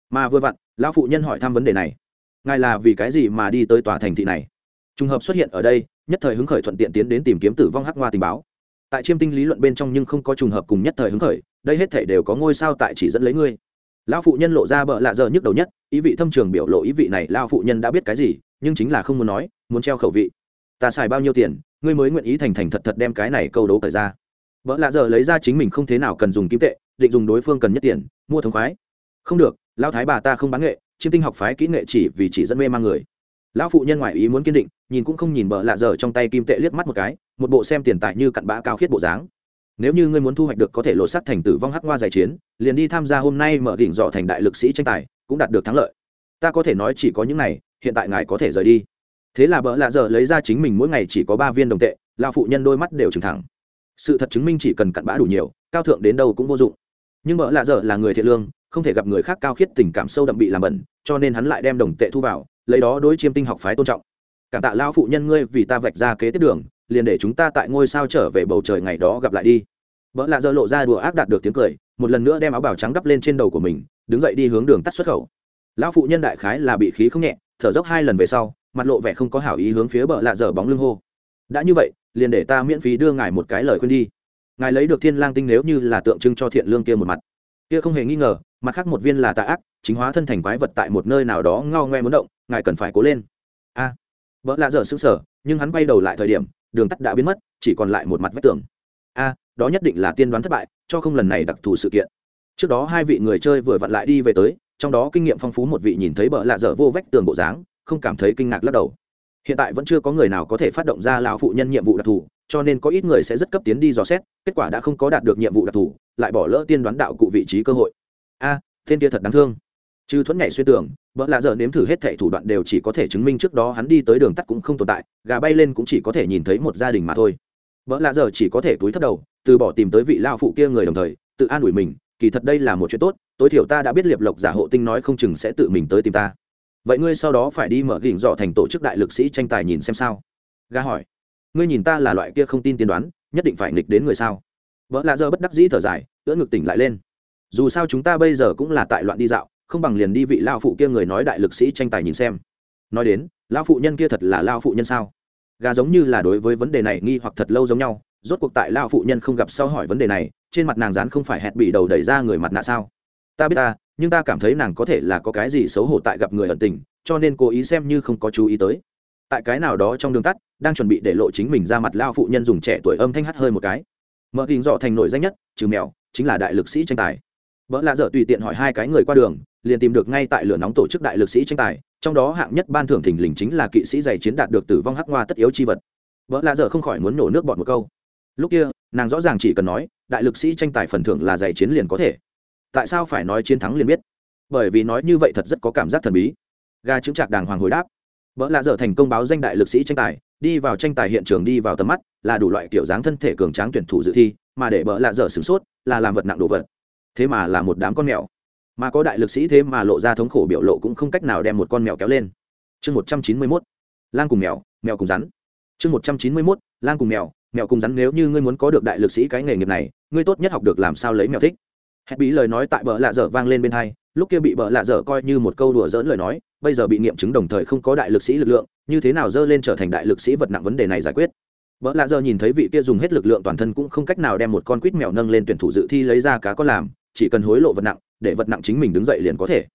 Mà vừa vặn lão phụ nhân hỏi thăm vấn đề này. Ngài là vì cái gì mà đi tới tòa thành thị này? Trùng hợp xuất hiện ở đây, nhất thời hứng khởi thuận tiện tiến đến tìm kiếm tử vong hắc hoa tình báo. Tại chiêm tinh lý luận bên trong nhưng không có trùng hợp cùng nhất thời hứng khởi, đây hết thể đều có ngôi sao tại chỉ dẫn lấy ngươi. Lão phụ nhân lộ ra bợ lạ giờ nhức đầu nhất, ý vị thâm trường biểu lộ ý vị này lão phụ nhân đã biết cái gì, nhưng chính là không muốn nói, muốn treo khẩu vị. Ta xài bao nhiêu tiền, ngươi mới nguyện ý thành thành thật thật đem cái này câu đấu cởi ra. Vợ lạ giờ lấy ra chính mình không thế nào cần dùng kim tệ, định dùng đối phương cần nhất tiền, mua thống khoái. Không được lao thái bà ta không bán nghệ, chiêm tinh học phái kỹ nghệ chỉ vì chỉ dẫn mê mang người. Lão phụ nhân ngoại ý muốn kiên định, nhìn cũng không nhìn bợ lạ giờ trong tay kim tệ liếc mắt một cái, một bộ xem tiền tài như cặn bã cao khiết bộ dáng. Nếu như ngươi muốn thu hoạch được có thể lột sắt thành tử vong hắc hoa giải chiến, liền đi tham gia hôm nay mở đỉnh dọ thành đại lực sĩ tranh tài, cũng đạt được thắng lợi. Ta có thể nói chỉ có những này, hiện tại ngài có thể rời đi. Thế là bợ lạ giờ lấy ra chính mình mỗi ngày chỉ có ba viên đồng tệ, lão phụ nhân đôi mắt đều trừng thẳng. Sự thật chứng minh chỉ cần cặn bã đủ nhiều, cao thượng đến đâu cũng vô dụng. Nhưng bợ lạ giờ là người thiện lương không thể gặp người khác cao khiết tình cảm sâu đậm bị làm bẩn, cho nên hắn lại đem đồng tệ thu vào, lấy đó đối chiêm tinh học phái tôn trọng. Cảm tạ lao phụ nhân ngươi vì ta vạch ra kế tiếp đường, liền để chúng ta tại ngôi sao trở về bầu trời ngày đó gặp lại đi. Vợ lạ dơ lộ ra đùa ác đạt được tiếng cười, một lần nữa đem áo bào trắng đắp lên trên đầu của mình, đứng dậy đi hướng đường tắt xuất khẩu. Lão phụ nhân đại khái là bị khí không nhẹ, thở dốc hai lần về sau, mặt lộ vẻ không có hảo ý hướng phía bờ lạ dở bóng lưng hô. Đã như vậy, liền để ta miễn phí đưa ngài một cái lời khuyên đi. Ngài lấy được thiên lang tinh nếu như là tượng trưng cho thiện lương kia một mặt kia không hề nghi ngờ mặt khác một viên là tà ác chính hóa thân thành quái vật tại một nơi nào đó ngao ngoe muốn động ngài cần phải cố lên. A. À, vợ lạ dở xứng sở nhưng hắn bay đầu lại thời điểm đường tắt đã biến mất chỉ còn lại một mặt vách tường. A đó nhất định là tiên đoán thất bại cho không lần này đặc thù sự kiện. Trước đó hai vị người chơi vừa vặn lại đi về tới trong đó kinh nghiệm phong phú một vị nhìn thấy bợ lạ dở vô vách tường bộ dáng không cảm thấy kinh ngạc lắc đầu. Hiện tại vẫn chưa có người nào có thể phát động ra lão phụ nhân nhiệm vụ đặc thù cho nên có ít người sẽ rất cấp tiến đi dò xét kết quả đã không có đạt được nhiệm vụ đặc thù lại bỏ lỡ tiên đoán đạo cụ vị trí cơ hội. A à, tên kia thật đáng thương. Chứ thuẫn nhảy xuyên tưởng, vợ lạ giờ nếm thử hết thệ thủ đoạn đều chỉ có thể chứng minh trước đó hắn đi tới đường tắt cũng không tồn tại gà bay lên cũng chỉ có thể nhìn thấy một gia đình mà thôi. Vợ lạ giờ chỉ có thể túi thất đầu từ bỏ tìm tới vị lao phụ kia người đồng thời tự an ủi mình kỳ thật đây là một chuyện tốt tối thiểu ta đã biết liệp lộc giả hộ tinh nói không chừng sẽ tự mình tới tìm ta. Vậy ngươi sau đó phải đi mở gỉnh dọ thành tổ chức đại lực sĩ tranh tài nhìn xem sao. Gà hỏi ngươi nhìn ta là loại kia không tin tiên đoán nhất định phải nghịch đến người sao? Vợ lạ giờ bất đắc dĩ thở dài, ưỡn ngực tỉnh lại lên. Dù sao chúng ta bây giờ cũng là tại loạn đi dạo, không bằng liền đi vị lao phụ kia người nói đại lực sĩ tranh tài nhìn xem. Nói đến, lao phụ nhân kia thật là lao phụ nhân sao? Gà giống như là đối với vấn đề này nghi hoặc thật lâu giống nhau, rốt cuộc tại lao phụ nhân không gặp sau hỏi vấn đề này, trên mặt nàng dán không phải hẹn bị đầu đẩy ra người mặt nạ sao? Ta biết ta, nhưng ta cảm thấy nàng có thể là có cái gì xấu hổ tại gặp người ẩn tình, cho nên cố ý xem như không có chú ý tới. Tại cái nào đó trong đường tắt, đang chuẩn bị để lộ chính mình ra mặt lao phụ nhân dùng trẻ tuổi âm thanh hắt hơi một cái mở hình dọ thành nổi danh nhất, trừ mèo, chính là đại lực sĩ tranh tài. Vợ lạ dở tùy tiện hỏi hai cái người qua đường, liền tìm được ngay tại lửa nóng tổ chức đại lực sĩ tranh tài, trong đó hạng nhất ban thưởng thình lình chính là kỵ sĩ giày chiến đạt được tử vong hắc hoa tất yếu chi vật. Vợ lạ dở không khỏi muốn nổ nước bọt một câu. Lúc kia, nàng rõ ràng chỉ cần nói, đại lực sĩ tranh tài phần thưởng là giày chiến liền có thể. Tại sao phải nói chiến thắng liền biết? Bởi vì nói như vậy thật rất có cảm giác thần bí. Ga chứng trạc đàng hoàng hồi đáp vợ lạ dở thành công báo danh đại lực sĩ tranh tài, đi vào tranh tài hiện trường đi vào tầm mắt, là đủ loại kiểu dáng thân thể cường tráng tuyển thủ dự thi, mà để vợ lạ dở sửng sốt, là làm vật nặng đồ vật. Thế mà là một đám con mèo. Mà có đại lực sĩ thế mà lộ ra thống khổ biểu lộ cũng không cách nào đem một con mèo kéo lên. Chương một trăm chín mươi mốt, lang cùng mèo mèo cùng rắn. Chương một trăm chín mươi mốt, lang cùng mèo mèo cùng rắn nếu như ngươi muốn có được đại lực sĩ cái nghề nghiệp này, ngươi tốt nhất học được làm sao lấy mèo thích. Hẹn bí lời nói tại bờ lạ dở vang lên bên hai, lúc kia bị bờ lạ dở coi như một câu đùa dỡn lời nói bây giờ bị nghiệm chứng đồng thời không có đại lực sĩ lực lượng như thế nào dơ lên trở thành đại lực sĩ vật nặng vấn đề này giải quyết vợ lạ giờ nhìn thấy vị kia dùng hết lực lượng toàn thân cũng không cách nào đem một con quýt mèo nâng lên tuyển thủ dự thi lấy ra cá có làm, chỉ cần hối lộ vật nặng, để vật nặng chính mình đứng dậy liền có thể.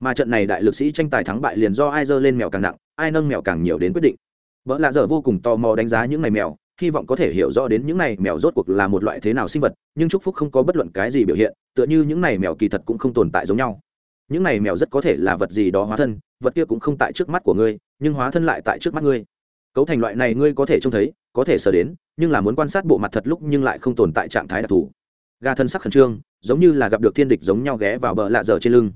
Mà trận này đại lực sĩ tranh tài thắng bại liền do ai dơ lên mèo càng nặng, ai nâng mèo càng nhiều đến quyết định. vợ lạ giờ vô cùng tò mò đánh giá những này mèo, hy vọng có thể hiểu rõ đến những này mèo rốt cuộc là một loại thế nào sinh vật, nhưng chúc phúc không có bất luận cái gì biểu hiện, tựa như những này mèo kỳ thật cũng không tồn tại giống nhau. Những này mèo rất có thể là vật gì đó hóa thân, vật kia cũng không tại trước mắt của ngươi, nhưng hóa thân lại tại trước mắt ngươi. Cấu thành loại này ngươi có thể trông thấy có thể sờ đến nhưng là muốn quan sát bộ mặt thật lúc nhưng lại không tồn tại trạng thái đặc thù. Ga thân sắc khẩn trương giống như là gặp được thiên địch giống nhau ghé vào bờ lạ dở trên lưng.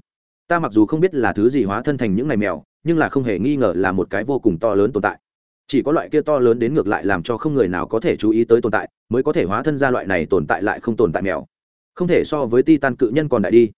Ta mặc dù không biết là thứ gì hóa thân thành những này mèo nhưng là không hề nghi ngờ là một cái vô cùng to lớn tồn tại. Chỉ có loại kia to lớn đến ngược lại làm cho không người nào có thể chú ý tới tồn tại mới có thể hóa thân ra loại này tồn tại lại không tồn tại mèo. Không thể so với ti tan cự nhân còn đại đi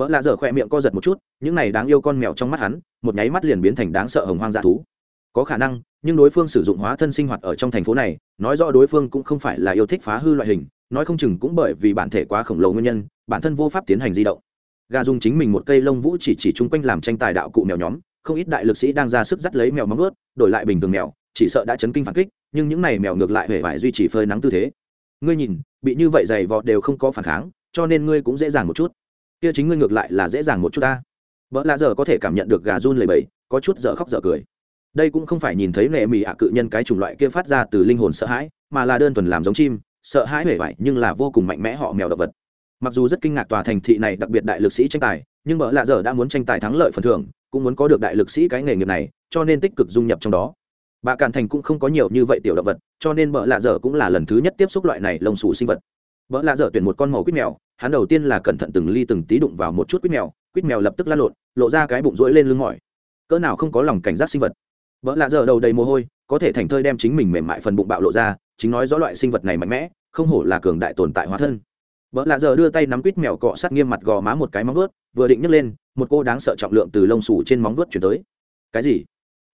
vợ lạ dở khỏe miệng co giật một chút, những này đáng yêu con mèo trong mắt hắn, một nháy mắt liền biến thành đáng sợ hồng hoang dã thú. Có khả năng, nhưng đối phương sử dụng hóa thân sinh hoạt ở trong thành phố này, nói rõ đối phương cũng không phải là yêu thích phá hư loại hình, nói không chừng cũng bởi vì bản thể quá khổng lồ nguyên nhân, bản thân vô pháp tiến hành di động. Gà dùng chính mình một cây lông vũ chỉ chỉ chung quanh làm tranh tài đạo cụ mèo nhóm, không ít đại lực sĩ đang ra sức dắt lấy mèo móng ướt đổi lại bình thường mèo, chỉ sợ đã chấn kinh phản kích, nhưng những này mèo ngược lại hề phải duy trì phơi nắng tư thế. Ngươi nhìn, bị như vậy dày vọt đều không có phản kháng, cho nên ngươi cũng dễ dàng một chút kia chính ngươi ngược lại là dễ dàng một chút ta. Vợ lạ giờ có thể cảm nhận được gà run lầy bẫy, có chút dở khóc dở cười. Đây cũng không phải nhìn thấy nệ mỹ ạ cự nhân cái chủng loại kia phát ra từ linh hồn sợ hãi, mà là đơn thuần làm giống chim, sợ hãi hể vải nhưng là vô cùng mạnh mẽ họ mèo động vật. Mặc dù rất kinh ngạc tòa thành thị này đặc biệt đại lực sĩ tranh tài, nhưng vợ lạ dở đã muốn tranh tài thắng lợi phần thưởng, cũng muốn có được đại lực sĩ cái nghề nghiệp này, cho nên tích cực dung nhập trong đó. Bà càn thành cũng không có nhiều như vậy tiểu động vật, cho nên vợ lạ dở cũng là lần thứ nhất tiếp xúc loại này lông xù sinh vật. Vợ lạ dở tuyển một con màu quýt mèo hắn đầu tiên là cẩn thận từng ly từng tí đụng vào một chút quýt mèo quýt mèo lập tức lăn lộn, lộ ra cái bụng rỗi lên lưng mỏi. Cỡ nào không có lòng cảnh giác sinh vật. Vợ lạ giờ đầu đầy mồ hôi, có thể thành thơi đem chính mình mềm mại phần bụng bạo lộ ra, chính nói rõ loại sinh vật này mạnh mẽ, không hổ là cường đại tồn tại hóa thân. Vợ lạ giờ đưa tay nắm quýt mèo cọ sát nghiêm mặt gò má một cái móng vuốt, vừa định nhấc lên, một cô đáng sợ trọng lượng từ lông sủ trên móng vuốt chuyển tới. Cái gì?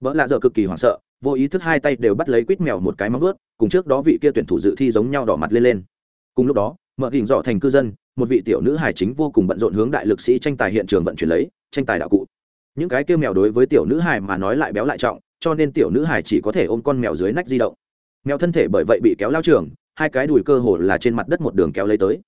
Vợ lạ giờ cực kỳ hoảng sợ, vô ý thức hai tay đều bắt lấy quýt mèo một cái móng vuốt, cùng trước đó vị kia tuyển thủ dự thi giống nhau đỏ mặt lên lên. Cùng lúc đó mở hình dọ thành cư dân, một vị tiểu nữ hải chính vô cùng bận rộn hướng đại lực sĩ tranh tài hiện trường vận chuyển lấy, tranh tài đạo cụ. Những cái kêu mèo đối với tiểu nữ hải mà nói lại béo lại trọng, cho nên tiểu nữ hải chỉ có thể ôm con mèo dưới nách di động. Mèo thân thể bởi vậy bị kéo lao trường, hai cái đùi cơ hồ là trên mặt đất một đường kéo lấy tới.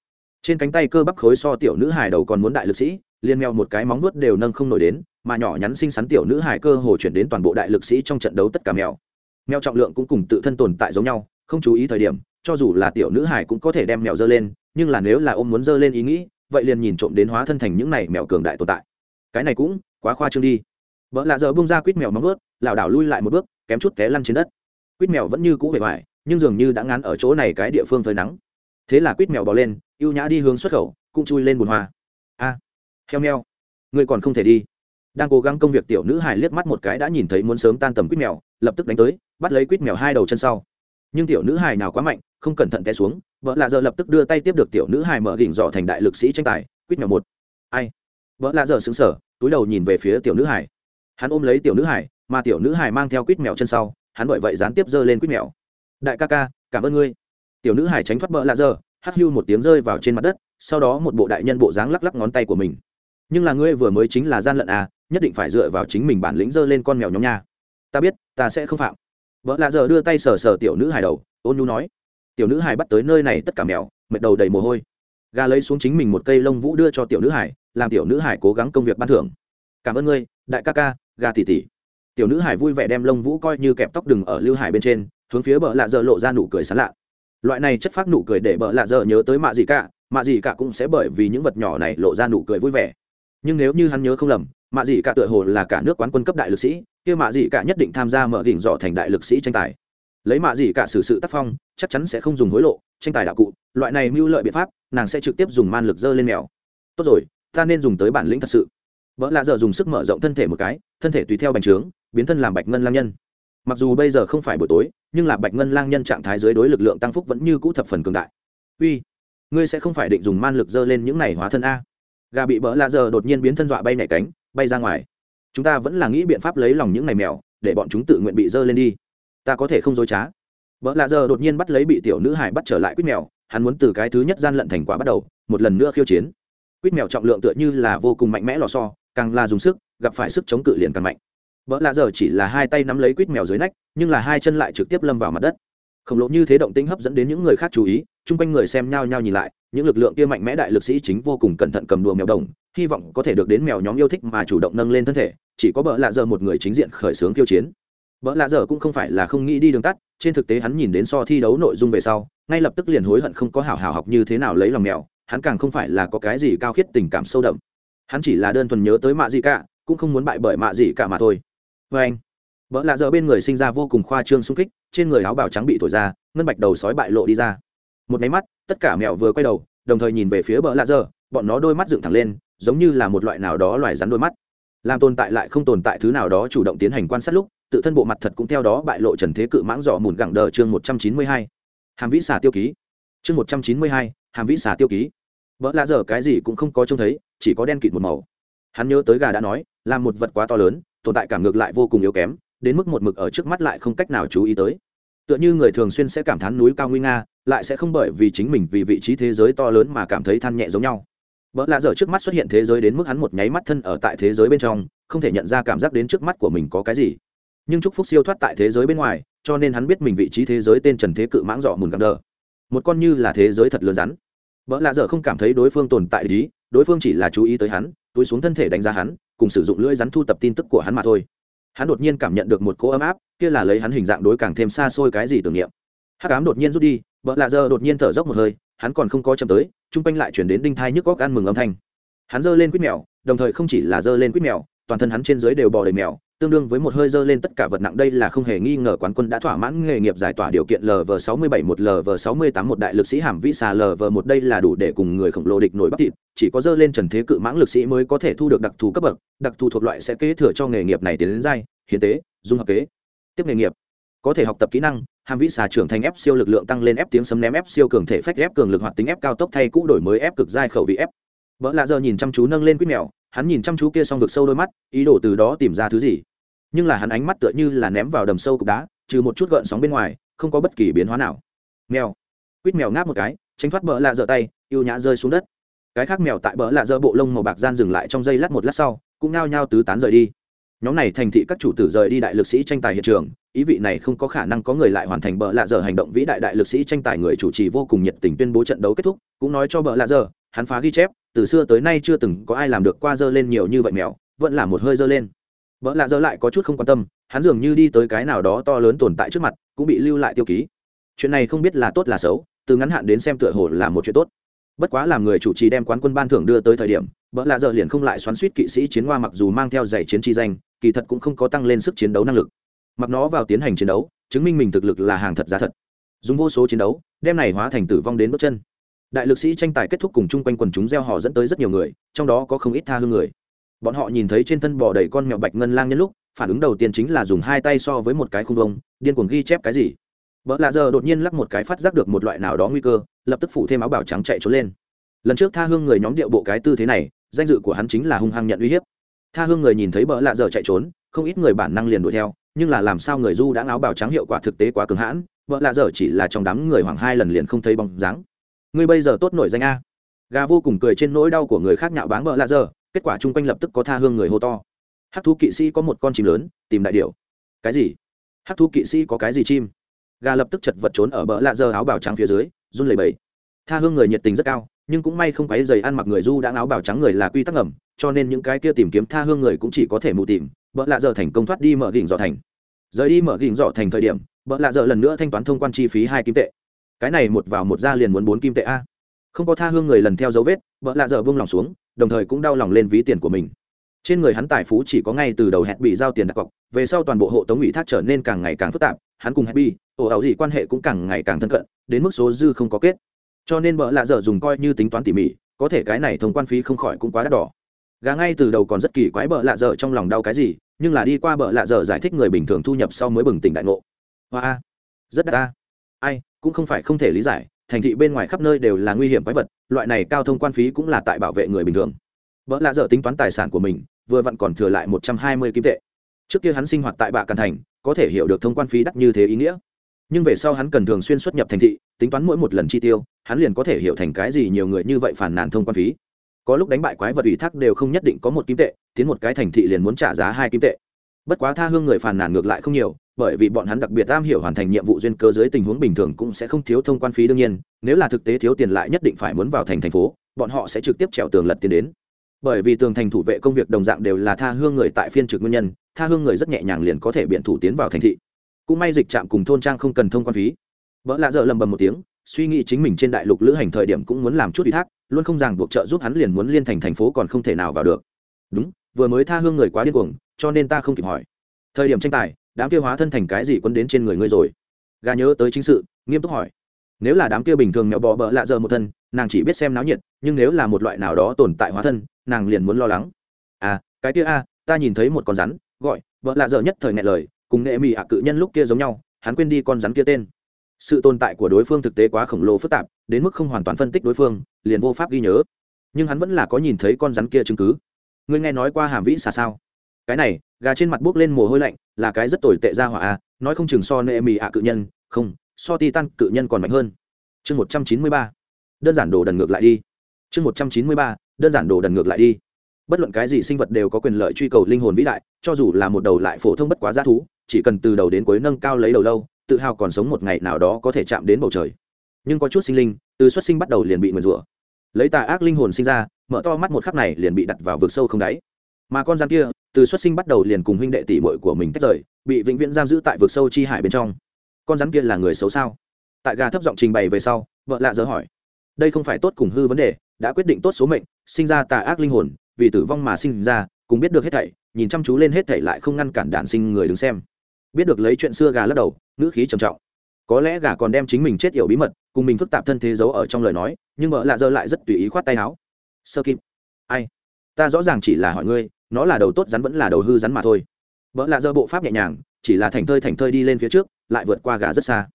Trên cánh tay cơ bắp khối so tiểu nữ hải đầu còn muốn đại lực sĩ liên mèo một cái móng nuốt đều nâng không nổi đến, mà nhỏ nhắn xinh xắn tiểu nữ hải cơ hồ chuyển đến toàn bộ đại lực sĩ trong trận đấu tất cả mèo. Mèo trọng lượng cũng cùng tự thân tồn tại giống nhau không chú ý thời điểm cho dù là tiểu nữ hải cũng có thể đem mèo dơ lên nhưng là nếu là ôm muốn dơ lên ý nghĩ vậy liền nhìn trộm đến hóa thân thành những này mèo cường đại tồn tại. Cái này cũng quá khoa trương đi. Vợ lạ giờ bung ra quýt mèo móng vớt lảo đảo lui lại một bước kém chút té lăn trên đất. Quýt mèo vẫn như cũ vẻ vải nhưng dường như đã ngán ở chỗ này cái địa phương phơi nắng. Thế là quýt mèo bò lên y ê u nhã đi hướng xuất khẩu cũng chui lên bùn hoa. A à, heo meo người còn không thể đi. Đang cố gắng công việc tiểu nữ hải liếc mắt một cái đã nhìn thấy muốn sớm tan tầm quýt mèo lập tức đánh tới bắt lấy quýt mèo hai đầu chân sau nhưng tiểu nữ hài nào quá mạnh, không cẩn thận té xuống, vợ lạ giờ lập tức đưa tay tiếp được tiểu nữ hài mở đỉnh dọ thành đại lực sĩ tranh tài, quýt mèo một. Ai? Vợ lạ giờ xứng sở túi đầu nhìn về phía tiểu nữ hải hắn ôm lấy tiểu nữ hải mà tiểu nữ hải mang theo quýt mèo chân sau, hắn bởi vậy gián tiếp giơ lên quýt mèo. Đại ca ca, cảm ơn ngươi. Tiểu nữ hải tránh thoát bỡ lạ giờ hắt hưu một tiếng rơi vào trên mặt đất, sau đó một bộ đại nhân bộ dáng lắc lắc ngón tay của mình. Nhưng là ngươi vừa mới chính là gian lận à nhất định phải dựa vào chính mình bản lĩnh giơ lên con mèo nhóm nha. Ta biết, ta sẽ không phạm vợ lạ giờ đưa tay sờ sờ tiểu nữ hài đầu, ôn nhu nói, tiểu nữ hài bắt tới nơi này tất cả mèo, mệt đầu đầy mồ hôi. Gà lấy xuống chính mình một cây lông vũ đưa cho tiểu nữ hải làm tiểu nữ hải cố gắng công việc ban thưởng. Cảm ơn ngươi, đại ca ca, gà tỉ tỉ tiểu nữ hải vui vẻ đem lông vũ coi như kẹp tóc đừng ở lưu hải bên trên, hướng phía bờ lạ dợ lộ ra nụ cười sán lạ. Loại này chất phát nụ cười để bờ lạ dợ nhớ tới mạ gì cả mạ gì cả cũng sẽ bởi vì những vật nhỏ này lộ ra nụ cười vui vẻ nhưng nếu như hắn nhớ không lầm, mạ Dị cả tựa hồ là cả nước quán quân cấp đại lực sĩ, kia mạ Dị cả nhất định tham gia mở đỉnh dọ thành đại lực sĩ tranh tài. Lấy mạ Dị cả xử sự tác phong, chắc chắn sẽ không dùng hối lộ, tranh tài đạo cụ, loại này mưu lợi biện pháp, nàng sẽ trực tiếp dùng man lực dơ lên mèo. Tốt rồi, ta nên dùng tới bản lĩnh thật sự. Vợ lạ giờ dùng sức mở rộng thân thể một cái, thân thể tùy theo bành trướng, biến thân làm bạch ngân lang nhân. Mặc dù bây giờ không phải buổi tối, nhưng là bạch ngân lang nhân trạng thái dưới đối lực lượng tăng phúc vẫn như cũ thập phần cường đại. Uy, ngươi sẽ không phải định dùng man lực dơ lên những này hóa thân a gà bị bỡ lạ giờ đột nhiên biến thân dọa bay nhảy cánh, bay ra ngoài. Chúng ta vẫn là nghĩ biện pháp lấy lòng những này mèo, để bọn chúng tự nguyện bị dơ lên đi. Ta có thể không dối trá. Bỡ lạ giờ đột nhiên bắt lấy bị tiểu nữ hải bắt trở lại quýt mèo, hắn muốn từ cái thứ nhất gian lận thành quả bắt đầu, một lần nữa khiêu chiến. Quýt mèo trọng lượng tựa như là vô cùng mạnh mẽ lò so càng là dùng sức, gặp phải sức chống cự liền càng mạnh. Vợ lạ giờ chỉ là hai tay nắm lấy quýt mèo dưới nách, nhưng là hai chân lại trực tiếp lâm vào mặt đất. Khổng lồ như thế động tĩnh hấp dẫn đến những người khác chú ý chung quanh người xem nhao nhao nhìn lại, những lực lượng kia mạnh mẽ đại lực sĩ chính vô cùng cẩn thận cầm đùa mèo đồng, hy vọng có thể được đến mèo nhóm yêu thích mà chủ động nâng lên thân thể, chỉ có bợ lạ giờ một người chính diện khởi xướng kiêu chiến. Bợ lạ giờ cũng không phải là không nghĩ đi đường tắt, trên thực tế hắn nhìn đến so thi đấu nội dung về sau, ngay lập tức liền hối hận không có hảo hảo học như thế nào lấy lòng mèo, hắn càng không phải là có cái gì cao khiết tình cảm sâu đậm. Hắn chỉ là đơn thuần nhớ tới mạ gì cả, cũng không muốn bại bởi mạ gì cả mà thôi. Vê anh vợ lạ giờ bên người sinh ra vô cùng khoa trương sung kích, trên người áo bào trắng bị thổi ra, ngân bạch đầu sói bại lộ đi ra một máy mắt, tất cả mèo vừa quay đầu, đồng thời nhìn về phía bờ lạ dơ bọn nó đôi mắt dựng thẳng lên, giống như là một loại nào đó loài rắn đôi mắt. Làm tồn tại lại không tồn tại thứ nào đó chủ động tiến hành quan sát lúc, tự thân bộ mặt thật cũng theo đó bại lộ trần thế cự mãng dọ mùn gẳng đờ chương một trăm chín mươi hai. Hàm vĩ xà tiêu ký. Chương một trăm chín mươi hai, hàm vĩ xà tiêu ký. Vợ lạ giờ cái gì cũng không có trông thấy, chỉ có đen kịt một màu. Hắn nhớ tới gà đã nói, là một vật quá to lớn, tồn tại cảm ngược lại vô cùng yếu kém, đến mức một mực ở trước mắt lại không cách nào chú ý tới. Tựa như người thường xuyên sẽ cảm thán núi cao nguy nga lại sẽ không bởi vì chính mình vì vị trí thế giới to lớn mà cảm thấy than nhẹ giống nhau. Vợ lạ dở trước mắt xuất hiện thế giới đến mức hắn một nháy mắt thân ở tại thế giới bên trong, không thể nhận ra cảm giác đến trước mắt của mình có cái gì. Nhưng chúc phúc siêu thoát tại thế giới bên ngoài, cho nên hắn biết mình vị trí thế giới tên trần thế cự mãng dọ mùn gặm đờ. Một con như là thế giới thật lớn rắn. Vợ lạ dở không cảm thấy đối phương tồn tại lý đối phương chỉ là chú ý tới hắn, túi xuống thân thể đánh giá hắn, cùng sử dụng lưỡi rắn thu tập tin tức của hắn mà thôi. Hắn đột nhiên cảm nhận được một cỗ ấm áp, kia là lấy hắn hình dạng đối càng thêm xa xôi cái gì tưởng niệm. Hắc ám đột nhiên rút đi vợ lạ giờ đột nhiên thở dốc một hơi, hắn còn không có chậm tới, chung quanh lại chuyển đến đinh thai nhức góc ăn mừng âm thanh. Hắn giơ lên quýt mèo, đồng thời không chỉ là giơ lên quýt mèo, toàn thân hắn trên dưới đều bò đầy mèo, tương đương với một hơi dơ lên tất cả vật nặng đây là không hề nghi ngờ quán quân đã thỏa mãn nghề nghiệp giải tỏa điều kiện lv sáu mươi bảy một lv sáu mươi tám một đại lực sĩ hàm vĩ xà lv một đây là đủ để cùng người khổng lồ địch nổi bắt thịt, chỉ có dơ lên trần thế cự mãng lực sĩ mới có thể thu được đặc thù cấp bậc, đặc thù thuộc loại sẽ kế thừa cho nghề nghiệp này tiến đến dai hiến tế, dung hợp kế. Tiếp nghề nghiệp có thể học tập kỹ năng, hàm vĩ xà trưởng thành ép siêu lực lượng tăng lên ép tiếng sấm ném ép siêu cường thể phách ép cường lực hoạt tính ép cao tốc thay cũ đổi mới ép cực giai khẩu vị ép. Vợ lạ giờ nhìn chăm chú nâng lên quýt mèo, hắn nhìn chăm chú kia xong vực sâu đôi mắt, ý đồ từ đó tìm ra thứ gì. Nhưng là hắn ánh mắt tựa như là ném vào đầm sâu cục đá, trừ một chút gợn sóng bên ngoài, không có bất kỳ biến hóa nào. Mèo. Quýt mèo ngáp một cái, tránh thoát bỡ lạ dở tay, yêu nhã rơi xuống đất. Cái khác mèo tại bỡ lạ dở bộ lông màu bạc gian dừng lại trong giây lát một lát sau, cũng nao nhao tứ tán rời đi. Nhóm này thành thị các chủ tử rời đi đại lực sĩ tranh tài hiện trường ý vị này không có khả năng có người lại hoàn thành bờ lạ giờ hành động vĩ đại đại lực sĩ tranh tài người chủ trì vô cùng nhiệt tình tuyên bố trận đấu kết thúc, cũng nói cho bờ lạ giờ hắn phá ghi chép, từ xưa tới nay chưa từng có ai làm được qua dơ lên nhiều như vậy mèo, vẫn là một hơi dơ lên. Vợ lạ dơ lại có chút không quan tâm, hắn dường như đi tới cái nào đó to lớn tồn tại trước mặt, cũng bị lưu lại tiêu ký. Chuyện này không biết là tốt là xấu, từ ngắn hạn đến xem tựa hồ là một chuyện tốt. Bất quá làm người chủ trì đem quán quân ban thưởng đưa tới thời điểm bỡ lạ dơ liền không lại xoắn suýt kỵ sĩ chiến hoa mặc dù mang theo giày chiến chi danh, kỳ thật cũng không có tăng lên sức chiến đấu năng lực mặc nó vào tiến hành chiến đấu, chứng minh mình thực lực là hàng thật giá thật. Dùng vô số chiến đấu, đem này hóa thành tử vong đến bước chân. Đại lực sĩ tranh tài kết thúc cùng chung quanh quần chúng gieo họ dẫn tới rất nhiều người, trong đó có không ít tha hương người. Bọn họ nhìn thấy trên thân bò đầy con mèo bạch ngân lang nhân lúc, phản ứng đầu tiên chính là dùng hai tay so với một cái khung vông, điên cuồng ghi chép cái gì. Vợ lạ giờ đột nhiên lắc một cái phát giác được một loại nào đó nguy cơ, lập tức phủ thêm áo bảo trắng chạy trốn lên. Lần trước tha hương người nhóm điệu bộ cái tư thế này, danh dự của hắn chính là hung hăng nhận uy hiếp. Tha hương người nhìn thấy bỡ lạ giờ chạy trốn, không ít người bản năng liền đuổi theo nhưng là làm sao người du đã áo bào trắng hiệu quả thực tế quá cứng hãn, vợ lạ giờ chỉ là trong đám người hoảng hai lần liền không thấy bóng dáng. Ngươi bây giờ tốt nổi danh a. Gà vô cùng cười trên nỗi đau của người khác nhạo báng vợ lạ giờ kết quả chung quanh lập tức có tha hương người hô to. Hát thú kỵ sĩ có một con chim lớn, tìm đại điệu cái gì? Hát thú kỵ sĩ có cái gì chim? Gà lập tức chật vật trốn ở bờ lạ giờ áo bào trắng phía dưới, run lẩy bẩy. Tha hương người nhiệt tình rất cao, nhưng cũng may không quấy giày ăn mặc người du đã áo bào trắng người là quy tắc ngầm, cho nên những cái kia tìm kiếm tha hương người cũng chỉ có thể mù tìm. Bợ lạ giờ thành công thoát đi mở gỉnh dò thành rời đi mở gỉnh dọ thành thời điểm, bợ lạ dợ lần nữa thanh toán thông quan chi phí hai kim tệ. Cái này một vào một ra liền muốn bốn kim tệ a. Không có tha hương người lần theo dấu vết, bợ lạ dợ vung lòng xuống, đồng thời cũng đau lòng lên ví tiền của mình. Trên người hắn tài phú chỉ có ngay từ đầu hẹn bị giao tiền đặt cọc, về sau toàn bộ hộ tống ủy thác trở nên càng ngày càng phức tạp, hắn cùng happy ổ ảo gì quan hệ cũng càng ngày càng thân cận, đến mức số dư không có kết. Cho nên bợ lạ dở dùng coi như tính toán tỉ mỉ, có thể cái này thông quan phí không khỏi cũng quá đắt đỏ. Gà ngay từ đầu còn rất kỳ quái bợ lạ dở trong lòng đau cái gì nhưng là đi qua bợ lạ dở giải thích người bình thường thu nhập sau mới bừng tỉnh đại ngộ. Hoa a rất đắt ta. Ai, cũng không phải không thể lý giải, thành thị bên ngoài khắp nơi đều là nguy hiểm quái vật, loại này cao thông quan phí cũng là tại bảo vệ người bình thường. Bợ lạ dở tính toán tài sản của mình, vừa vặn còn thừa lại một trăm hai mươi kim tệ. Trước kia hắn sinh hoạt tại bạ càn thành, có thể hiểu được thông quan phí đắt như thế ý nghĩa. Nhưng về sau hắn cần thường xuyên xuất nhập thành thị, tính toán mỗi một lần chi tiêu, hắn liền có thể hiểu thành cái gì nhiều người như vậy phản nàn thông quan phí có lúc đánh bại quái vật ủy thác đều không nhất định có một kim tệ, tiến một cái thành thị liền muốn trả giá hai kim tệ. Bất quá tha hương người phàn nàn ngược lại không nhiều, bởi vì bọn hắn đặc biệt am hiểu hoàn thành nhiệm vụ duyên cơ dưới tình huống bình thường cũng sẽ không thiếu thông quan phí đương nhiên, nếu là thực tế thiếu tiền lại nhất định phải muốn vào thành thành phố, bọn họ sẽ trực tiếp trèo tường lật tiền đến. Bởi vì tường thành thủ vệ công việc đồng dạng đều là tha hương người tại phiên trực nguyên nhân, tha hương người rất nhẹ nhàng liền có thể biện thủ tiến vào thành thị. Cũng may dịch trạm cùng thôn trang không cần thông quan phí. Vợ lạ dợ lầm bầm một tiếng suy nghĩ chính mình trên đại lục lữ hành thời điểm cũng muốn làm chút ủy thác, luôn không ràng buộc trợ giúp hắn liền muốn liên thành thành phố còn không thể nào vào được. Đúng, vừa mới tha hương người quá điên cuồng, cho nên ta không kịp hỏi. Thời điểm tranh tài, đám kia hóa thân thành cái gì quân đến trên người ngươi rồi? Gà nhớ tới chính sự, nghiêm túc hỏi. Nếu là đám kia bình thường mèo bò bợ lạ giờ một thân, nàng chỉ biết xem náo nhiệt, nhưng nếu là một loại nào đó tồn tại hóa thân, nàng liền muốn lo lắng. À cái kia a, ta nhìn thấy một con rắn, gọi vợ lạ giờ nhất thời ngại lời, cùng nghệ mị ạ cự nhân lúc kia giống nhau, hắn quên đi con rắn kia tên sự tồn tại của đối phương thực tế quá khổng lồ phức tạp, đến mức không hoàn toàn phân tích đối phương, liền vô pháp ghi nhớ. Nhưng hắn vẫn là có nhìn thấy con rắn kia chứng cứ. Ngươi nghe nói qua hàm vĩ xà sao? Cái này, gà trên mặt buốc lên mồ hôi lạnh, là cái rất tồi tệ ra hỏa à? nói không chừng so nệ mì ạ cự nhân, không, so ti tan cự nhân còn mạnh hơn. Chương một trăm chín mươi ba, đơn giản đồ đần ngược lại đi. Chương một trăm chín mươi ba, đơn giản đồ đần ngược lại đi. Bất luận cái gì sinh vật đều có quyền lợi truy cầu linh hồn vĩ đại, cho dù là một đầu lại phổ thông bất quá g thú, chỉ cần từ đầu đến cuối nâng cao lấy đầu lâu tự hào còn sống một ngày nào đó có thể chạm đến bầu trời. Nhưng có chút sinh linh, từ xuất sinh bắt đầu liền bị nguyền rủa. Lấy tà ác linh hồn sinh ra, mở to mắt một khắc này liền bị đặt vào vực sâu không đáy. Mà con rắn kia, từ xuất sinh bắt đầu liền cùng huynh đệ tỷ muội của mình tách rời, bị vĩnh viễn giam giữ tại vực sâu chi hải bên trong. Con rắn kia là người xấu sao? Tại gà thấp giọng trình bày về sau, vợ lạ dỡ hỏi. Đây không phải tốt cùng hư vấn đề, đã quyết định tốt số mệnh, sinh ra tà ác linh hồn, vì tử vong mà sinh ra, cùng biết được hết thảy, nhìn chăm chú lên hết thảy lại không ngăn cản đản sinh người đứng xem biết được lấy chuyện xưa gà lắc đầu, ngữ khí trầm trọng. Có lẽ gà còn đem chính mình chết yểu bí mật, cùng mình phức tạp thân thế giấu ở trong lời nói, nhưng vợ lạ dơ lại rất tùy ý khoát tay áo. Sơ kim, ai? Ta rõ ràng chỉ là hỏi ngươi, nó là đầu tốt rắn vẫn là đầu hư rắn mà thôi. Vợ lạ dơ bộ pháp nhẹ nhàng, chỉ là thành thơi thành thơi đi lên phía trước, lại vượt qua gà rất xa.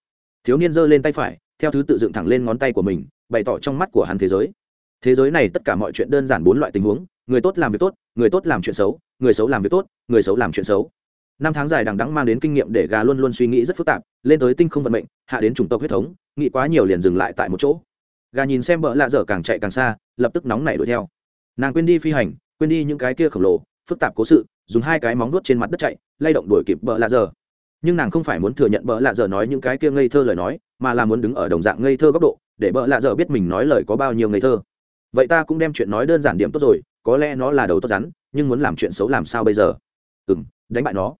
Thiếu niên giơ lên tay phải, theo thứ tự dựng thẳng lên ngón tay của mình, bày tỏ trong mắt của hắn thế giới. Thế giới này tất cả mọi chuyện đơn giản bốn loại tình huống, người tốt làm việc tốt, người tốt làm chuyện xấu, người xấu làm việc tốt, người xấu làm chuyện xấu năm tháng dài đằng đắng mang đến kinh nghiệm để gà luôn luôn suy nghĩ rất phức tạp, lên tới tinh không vận mệnh, hạ đến chủng tộc huyết thống, nghĩ quá nhiều liền dừng lại tại một chỗ. Gà nhìn xem bợ lạ dở càng chạy càng xa, lập tức nóng nảy đuổi theo. Nàng quên đi phi hành, quên đi những cái kia khổng lồ, phức tạp cố sự, dùng hai cái móng nuốt trên mặt đất chạy, lay động đuổi kịp bợ lạ dở. Nhưng nàng không phải muốn thừa nhận bợ lạ dở nói những cái kia ngây thơ lời nói, mà là muốn đứng ở đồng dạng ngây thơ góc độ, để bợ lạ dở biết mình nói lời có bao nhiêu ngây thơ. Vậy ta cũng đem chuyện nói đơn giản điểm tốt rồi, có lẽ nó là đầu tốt rắn, nhưng muốn làm chuyện xấu làm sao bây giờ? Ừ đánh bại nó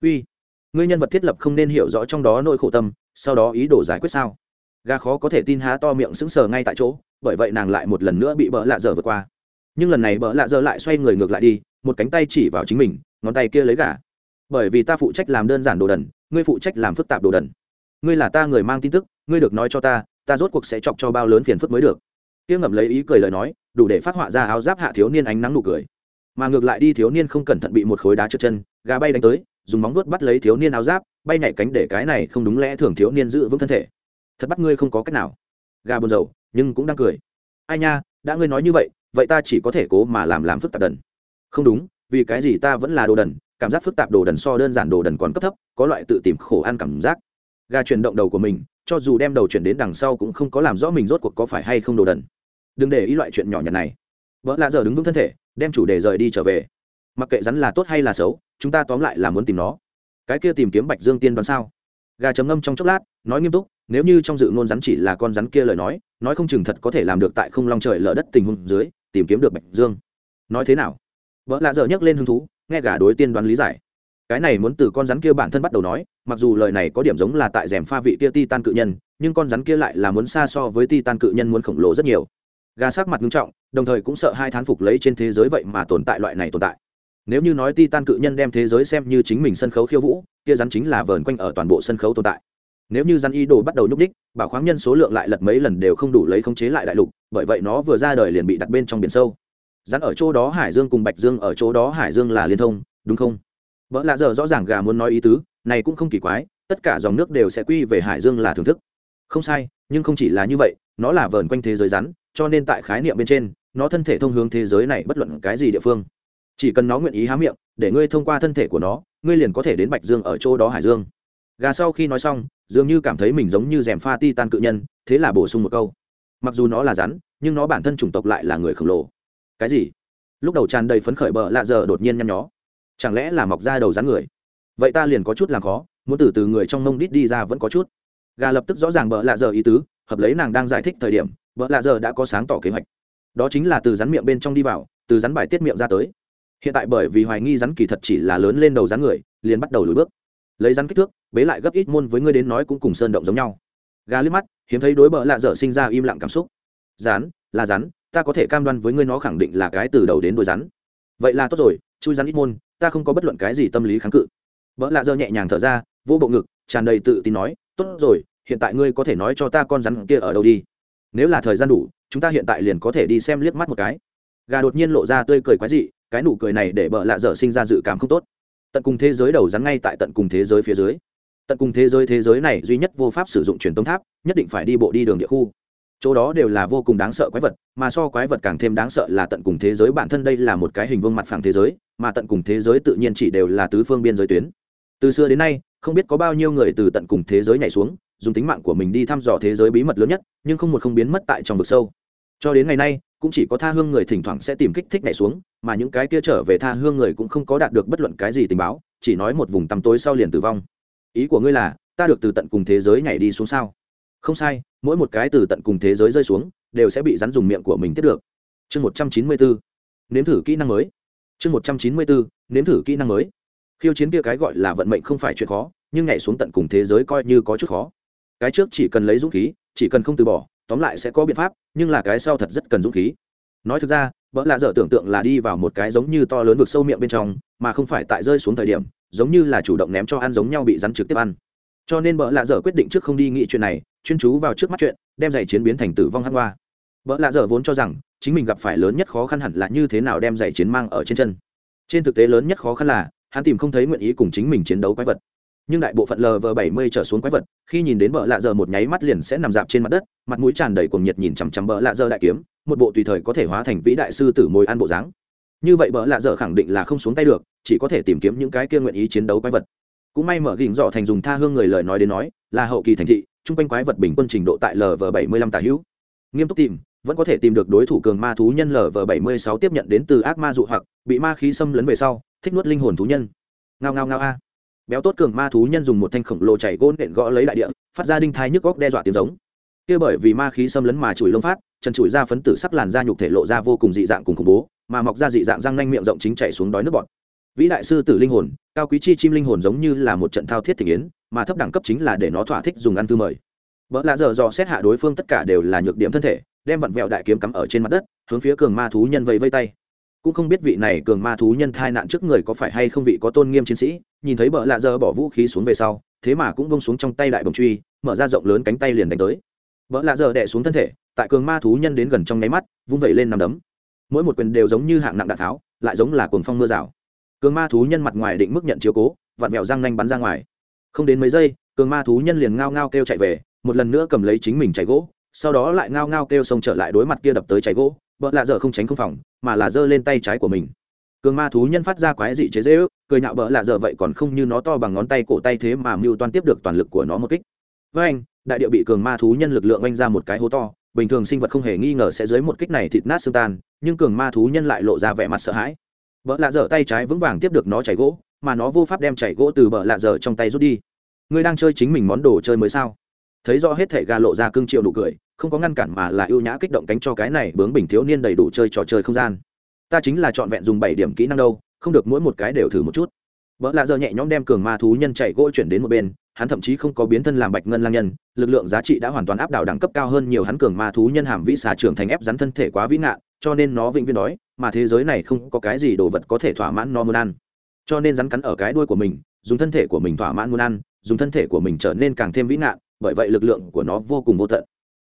uy, ngươi nhân vật thiết lập không nên hiểu rõ trong đó nỗi khổ tâm, sau đó ý đồ giải quyết sao? Gà khó có thể tin há to miệng sững sờ ngay tại chỗ, bởi vậy nàng lại một lần nữa bị bỡ lạ dở vượt qua. Nhưng lần này bỡ lạ dở lại xoay người ngược lại đi, một cánh tay chỉ vào chính mình, ngón tay kia lấy gà. Bởi vì ta phụ trách làm đơn giản đồ đần, ngươi phụ trách làm phức tạp đồ đần. Ngươi là ta người mang tin tức, ngươi được nói cho ta ta rốt cuộc sẽ chọc cho bao lớn phiền phức mới được. Kia ngậm lấy ý cười lời nói, đủ để phát họa ra áo giáp hạ thiếu niên ánh nắng nụ cười. Mà ngược lại đi, thiếu niên không cẩn thận bị một khối đá trượt chân gà bay đánh tới, dùng móng vuốt bắt lấy thiếu niên áo giáp, bay nhảy cánh để cái này không đúng lẽ thường thiếu niên giữ vững thân thể. Thật bắt ngươi không có cách nào. Gà buồn rầu, nhưng cũng đang cười. Ai nha, đã ngươi nói như vậy vậy ta chỉ có thể cố mà làm làm phức tạp đần. Không đúng, vì cái gì ta vẫn là đồ đần, cảm giác phức tạp đồ đần so đơn giản đồ đần còn cấp thấp, có loại tự tìm khổ ăn cảm giác. Gà chuyển động đầu của mình, cho dù đem đầu chuyển đến đằng sau cũng không có làm rõ mình rốt cuộc có phải hay không đồ đần. Đừng để ý loại chuyện nhỏ nhặt này. Vợ lạ giờ đứng vững thân thể, đem chủ đề rời đi trở về. Mặc kệ rắn là tốt hay là xấu chúng ta tóm lại là muốn tìm nó. Cái kia tìm kiếm bạch dương tiên đoán sao? Gà chấm ngâm trong chốc lát, nói nghiêm túc, nếu như trong dự ngôn rắn chỉ là con rắn kia lời nói nói không chừng thật có thể làm được tại không long trời lở đất tình huống dưới, tìm kiếm được bạch dương. Nói thế nào? Vợ lạ dở nhắc lên hứng thú, nghe gà đối tiên đoán lý giải. Cái này muốn từ con rắn kia bản thân bắt đầu nói, mặc dù lời này có điểm giống là tại rèm pha vị kia ti tan cự nhân, nhưng con rắn kia lại là muốn xa so với ti tan cự nhân muốn khổng lồ rất nhiều. Gà sắc mặt nghiêm trọng, đồng thời cũng sợ hai thán phục lấy trên thế giới vậy mà tồn tại loại này tồn tại nếu như nói titan cự nhân đem thế giới xem như chính mình sân khấu khiêu vũ, kia rắn chính là vờn quanh ở toàn bộ sân khấu tồn tại. Nếu như rắn y đồ bắt đầu nhúc đích bảo khoáng nhân số lượng lại lật mấy lần đều không đủ lấy khống chế lại đại lục, bởi vậy nó vừa ra đời liền bị đặt bên trong biển sâu. Rắn ở chỗ đó hải dương cùng bạch dương ở chỗ đó hải dương là liên thông, đúng không? Vợ lạ giờ rõ ràng gà muốn nói ý tứ, này cũng không kỳ quái, tất cả dòng nước đều sẽ quy về hải dương là thưởng thức. Không sai, nhưng không chỉ là như vậy, nó là vờn quanh thế giới rắn, cho nên tại khái niệm bên trên, nó thân thể thông hướng thế giới này bất luận cái gì địa phương chỉ cần nó nguyện ý há miệng, để ngươi thông qua thân thể của nó, ngươi liền có thể đến bạch dương ở chỗ đó hải dương. Gà sau khi nói xong, dường như cảm thấy mình giống như rèm pha ti tan cự nhân, thế là bổ sung một câu. Mặc dù nó là rắn, nhưng nó bản thân chủng tộc lại là người khổng lồ. Cái gì? Lúc đầu tràn đầy phấn khởi bờ lạ giờ đột nhiên nhăn nhó. Chẳng lẽ là mọc ra đầu rắn người? Vậy ta liền có chút làm khó, muốn từ từ người trong mông đít đi ra vẫn có chút. Gà lập tức rõ ràng bờ lạ giờ ý tứ, hợp lấy nàng đang giải thích thời điểm, bờ lạ giờ đã có sáng tỏ kế hoạch. Đó chính là từ rắn miệng bên trong đi vào, từ rắn bài tiết miệng ra tới hiện tại bởi vì hoài nghi rắn kỳ thật chỉ là lớn lên đầu rắn người, liền bắt đầu lùi bước. Lấy rắn kích thước, bế lại gấp ít môn với ngươi đến nói cũng cùng sơn động giống nhau. Gà liếc mắt, hiếm thấy đối bờ lạ dở sinh ra im lặng cảm xúc. Rắn, là rắn, ta có thể cam đoan với ngươi nó khẳng định là cái từ đầu đến đuôi rắn. Vậy là tốt rồi, chui rắn ít môn, ta không có bất luận cái gì tâm lý kháng cự. Bỡ lạ dơ nhẹ nhàng thở ra, vô bộ ngực, tràn đầy tự tin nói, tốt rồi, hiện tại ngươi có thể nói cho ta con rắn kia ở đâu đi. Nếu là thời gian đủ, chúng ta hiện tại liền có thể đi xem liếc mắt một cái. Gà đột nhiên lộ ra tươi cười quái dị cái nụ cười này để bợ lạ dở sinh ra dự cảm không tốt. Tận cùng thế giới đầu rắn ngay tại tận cùng thế giới phía dưới. Tận cùng thế giới thế giới này duy nhất vô pháp sử dụng truyền tống tháp, nhất định phải đi bộ đi đường địa khu. Chỗ đó đều là vô cùng đáng sợ quái vật, mà so quái vật càng thêm đáng sợ là tận cùng thế giới bản thân đây là một cái hình vương mặt phẳng thế giới, mà tận cùng thế giới tự nhiên chỉ đều là tứ phương biên giới tuyến. Từ xưa đến nay, không biết có bao nhiêu người từ tận cùng thế giới nhảy xuống, dùng tính mạng của mình đi thăm dò thế giới bí mật lớn nhất, nhưng không một không biến mất tại trong vực sâu. Cho đến ngày nay cũng chỉ có tha hương người thỉnh thoảng sẽ tìm kích thích nhảy xuống, mà những cái kia trở về tha hương người cũng không có đạt được bất luận cái gì tình báo, chỉ nói một vùng tăm tối sau liền tử vong. Ý của ngươi là, ta được từ tận cùng thế giới nhảy đi xuống sao? Không sai, mỗi một cái từ tận cùng thế giới rơi xuống, đều sẽ bị rắn dùng miệng của mình tiếp được. Chương một trăm chín mươi bốn, nếm thử kỹ năng mới. Chương một trăm chín mươi bốn, nếm thử kỹ năng mới. Khiêu chiến kia cái gọi là vận mệnh không phải chuyện khó, nhưng nhảy xuống tận cùng thế giới coi như có chút khó. Cái trước chỉ cần lấy dũng khí, chỉ cần không từ bỏ tóm lại sẽ có biện pháp, nhưng là cái sau thật rất cần dũng khí. Nói thực ra, vợ lạ dở tưởng tượng là đi vào một cái giống như to lớn vực sâu miệng bên trong, mà không phải tại rơi xuống thời điểm, giống như là chủ động ném cho ăn giống nhau bị rắn trực tiếp ăn. Cho nên vợ lạ dở quyết định trước không đi nghĩ chuyện này, chuyên chú vào trước mắt chuyện, đem giày chiến biến thành tử vong hăng hoa. Vợ lạ dở vốn cho rằng, chính mình gặp phải lớn nhất khó khăn hẳn là như thế nào đem giày chiến mang ở trên chân. Trên thực tế lớn nhất khó khăn là, hắn tìm không thấy nguyện ý cùng chính mình chiến đấu quái vật nhưng đại bộ phận lv bảy mươi trở xuống quái vật, khi nhìn đến bờ lạ giờ một nháy mắt liền sẽ nằm dạp trên mặt đất, mặt mũi tràn đầy cuồng nhiệt nhìn chằm chằm bờ lạ giờ đại kiếm, một bộ tùy thời có thể hóa thành vĩ đại sư tử mồi ăn bộ dáng. Như vậy bờ lạ giờ khẳng định là không xuống tay được, chỉ có thể tìm kiếm những cái kia nguyện ý chiến đấu quái vật. Cũng may mở gỉnh dọ thành dùng tha hương người lời nói đến nói, là hậu kỳ thành thị, chung quanh quái vật bình quân trình độ tại lv bảy mươi lăm tà hữu. Nghiêm túc tìm, vẫn có thể tìm được đối thủ cường ma thú nhân lv bảy mươi sáu tiếp nhận đến từ ác ma dụ hoặc, bị ma khí xâm lấn về sau, thích nuốt linh hồn thú nhân. Ngao ngao ngao a béo tốt cường ma thú nhân dùng một thanh khổng lồ chảy gôn nện gõ lấy đại địa, phát ra đinh thai nhức góc đe dọa tiếng giống. Kia bởi vì ma khí xâm lấn mà chùi lông phát trần chùi ra phấn tử sắc làn da nhục thể lộ ra vô cùng dị dạng cùng khủng bố, mà mọc ra dị dạng răng nanh miệng rộng chính chảy xuống đói nước bọt. Vĩ đại sư tử linh hồn, cao quý chi chim linh hồn giống như là một trận thao thiết thể yến, mà thấp đẳng cấp chính là để nó thỏa thích dùng ăn thư mời. Vợ lạ giờ dò xét hạ đối phương tất cả đều là nhược điểm thân thể, đem vặn vẹo đại kiếm cắm ở trên mặt đất, hướng phía cường ma thú nhân vây vây tay cũng không biết vị này cường ma thú nhân thai nạn trước người có phải hay không vị có tôn nghiêm chiến sĩ, nhìn thấy bợ lạ giờ bỏ vũ khí xuống về sau, thế mà cũng bông xuống trong tay đại bồng truy, mở ra rộng lớn cánh tay liền đánh tới. Bợ lạ giờ đẻ xuống thân thể, tại cường ma thú nhân đến gần trong nháy mắt, vung vẩy lên nằm đấm. Mỗi một quyền đều giống như hạng nặng đạn tháo, lại giống là cuồng phong mưa rào. Cường ma thú nhân mặt ngoài định mức nhận chiếu cố, vặn vẹo răng nanh bắn ra ngoài. Không đến mấy giây, cường ma thú nhân liền ngao ngao kêu chạy về, một lần nữa cầm lấy chính mình cháy gỗ, sau đó lại ngao ngao kêu xông trở lại đối mặt kia đập tới cháy gỗ vợ lạ dở không tránh không phòng, mà là giơ lên tay trái của mình. Cường ma thú nhân phát ra quái dị chế dễ ước, cười nhạo bỡ lạ dở vậy còn không như nó to bằng ngón tay cổ tay thế mà mưu toan tiếp được toàn lực của nó một kích. Với anh, đại điệu bị cường ma thú nhân lực lượng oanh ra một cái hố to, bình thường sinh vật không hề nghi ngờ sẽ dưới một kích này thịt nát xương tan, nhưng cường ma thú nhân lại lộ ra vẻ mặt sợ hãi. Bỡ lạ dở tay trái vững vàng tiếp được nó chảy gỗ, mà nó vô pháp đem chảy gỗ từ bỡ lạ dở trong tay rút đi. Ngươi đang chơi chính mình món đồ chơi mới sao? Thấy rõ hết thể gà lộ ra cưng triệu nụ cười không có ngăn cản mà là ưu nhã kích động cánh cho cái này bướng bình thiếu niên đầy đủ chơi trò chơi không gian. Ta chính là trọn vẹn dùng bảy điểm kỹ năng đâu, không được mỗi một cái đều thử một chút. Vợ lạ giờ nhẹ nhõm đem cường ma thú nhân chạy gỗ chuyển đến một bên, hắn thậm chí không có biến thân làm bạch ngân lang nhân, lực lượng giá trị đã hoàn toàn áp đảo đẳng cấp cao hơn nhiều hắn cường ma thú nhân hàm vĩ xà trưởng thành ép rắn thân thể quá vĩ ngạn, cho nên nó vĩnh viễn đói, mà thế giới này không có cái gì đồ vật có thể thỏa mãn nó muốn ăn. Cho nên rắn cắn ở cái đuôi của mình, dùng thân thể của mình thỏa mãn muốn ăn, dùng thân thể của mình trở nên càng thêm vĩ ngạn, bởi vậy lực lượng của nó vô cùng vô tận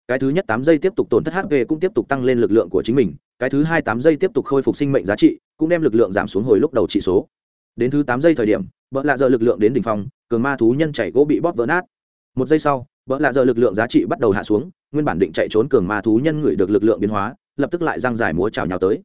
cái thứ nhất tám giây tiếp tục tổn thất hp cũng tiếp tục tăng lên lực lượng của chính mình, cái thứ hai tám giây tiếp tục khôi phục sinh mệnh giá trị, cũng đem lực lượng giảm xuống hồi lúc đầu trị số. Đến thứ tám giây thời điểm vợ lạ giờ lực lượng đến đ ỉ n h phong, cường ma thú nhân chạy gỗ bị bóp vỡ nát. Một giây sau vợ lạ giờ lực lượng giá trị bắt đầu hạ xuống, nguyên bản định chạy trốn cường ma thú nhân ngửi được lực lượng biến hóa, lập tức lại giang giải múa trào nhào tới.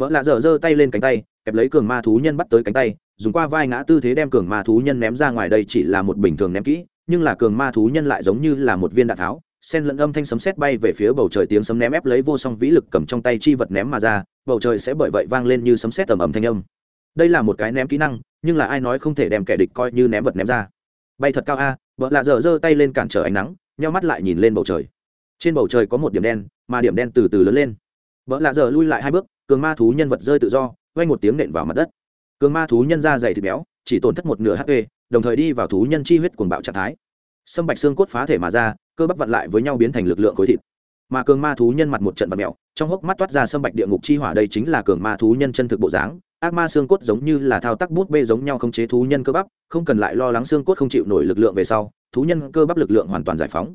Vợ lạ giờ giơ tay lên cánh tay, kẹp lấy cường ma thú nhân bắt tới cánh tay, dùng qua vai ngã tư thế đem cường ma thú nhân ném ra ngoài đây chỉ là một bình thường ném kỹ, nhưng là cường ma thú nhân lại giống như là một viên đạn tháo sen lẫn âm thanh sấm sét bay về phía bầu trời tiếng sấm ném ép lấy vô song vĩ lực cầm trong tay chi vật ném mà ra, bầu trời sẽ bởi vậy vang lên như sấm sét tầm ầm thanh âm. Đây là một cái ném kỹ năng, nhưng là ai nói không thể đem kẻ địch coi như ném vật ném ra. Bay thật cao a, vợ lạ dở giơ tay lên cản trở ánh nắng nhau mắt lại nhìn lên bầu trời. Trên bầu trời có một điểm đen, mà điểm đen từ từ lớn lên. Vợ lạ dở lui lại hai bước, cường ma thú nhân vật rơi tự do quay một tiếng nện vào mặt đất. Cường ma thú nhân ra dày thịt béo, chỉ tổn thất một nửa hp đồng thời đi vào thú nhân chi huyết cuồng bạo trạng thái sâm bạch xương cốt phá thể mà ra, cơ bắp vặn lại với nhau biến thành lực lượng khối thịt. Mà cường ma thú nhân mặt một trận vật mèo, trong hốc mắt toát ra sâm bạch địa ngục chi hỏa đây chính là cường ma thú nhân chân thực bộ dáng. Ác ma xương cốt giống như là thao tác bút bê giống nhau không chế thú nhân cơ bắp, không cần lại lo lắng xương cốt không chịu nổi lực lượng về sau, thú nhân cơ bắp lực lượng hoàn toàn giải phóng.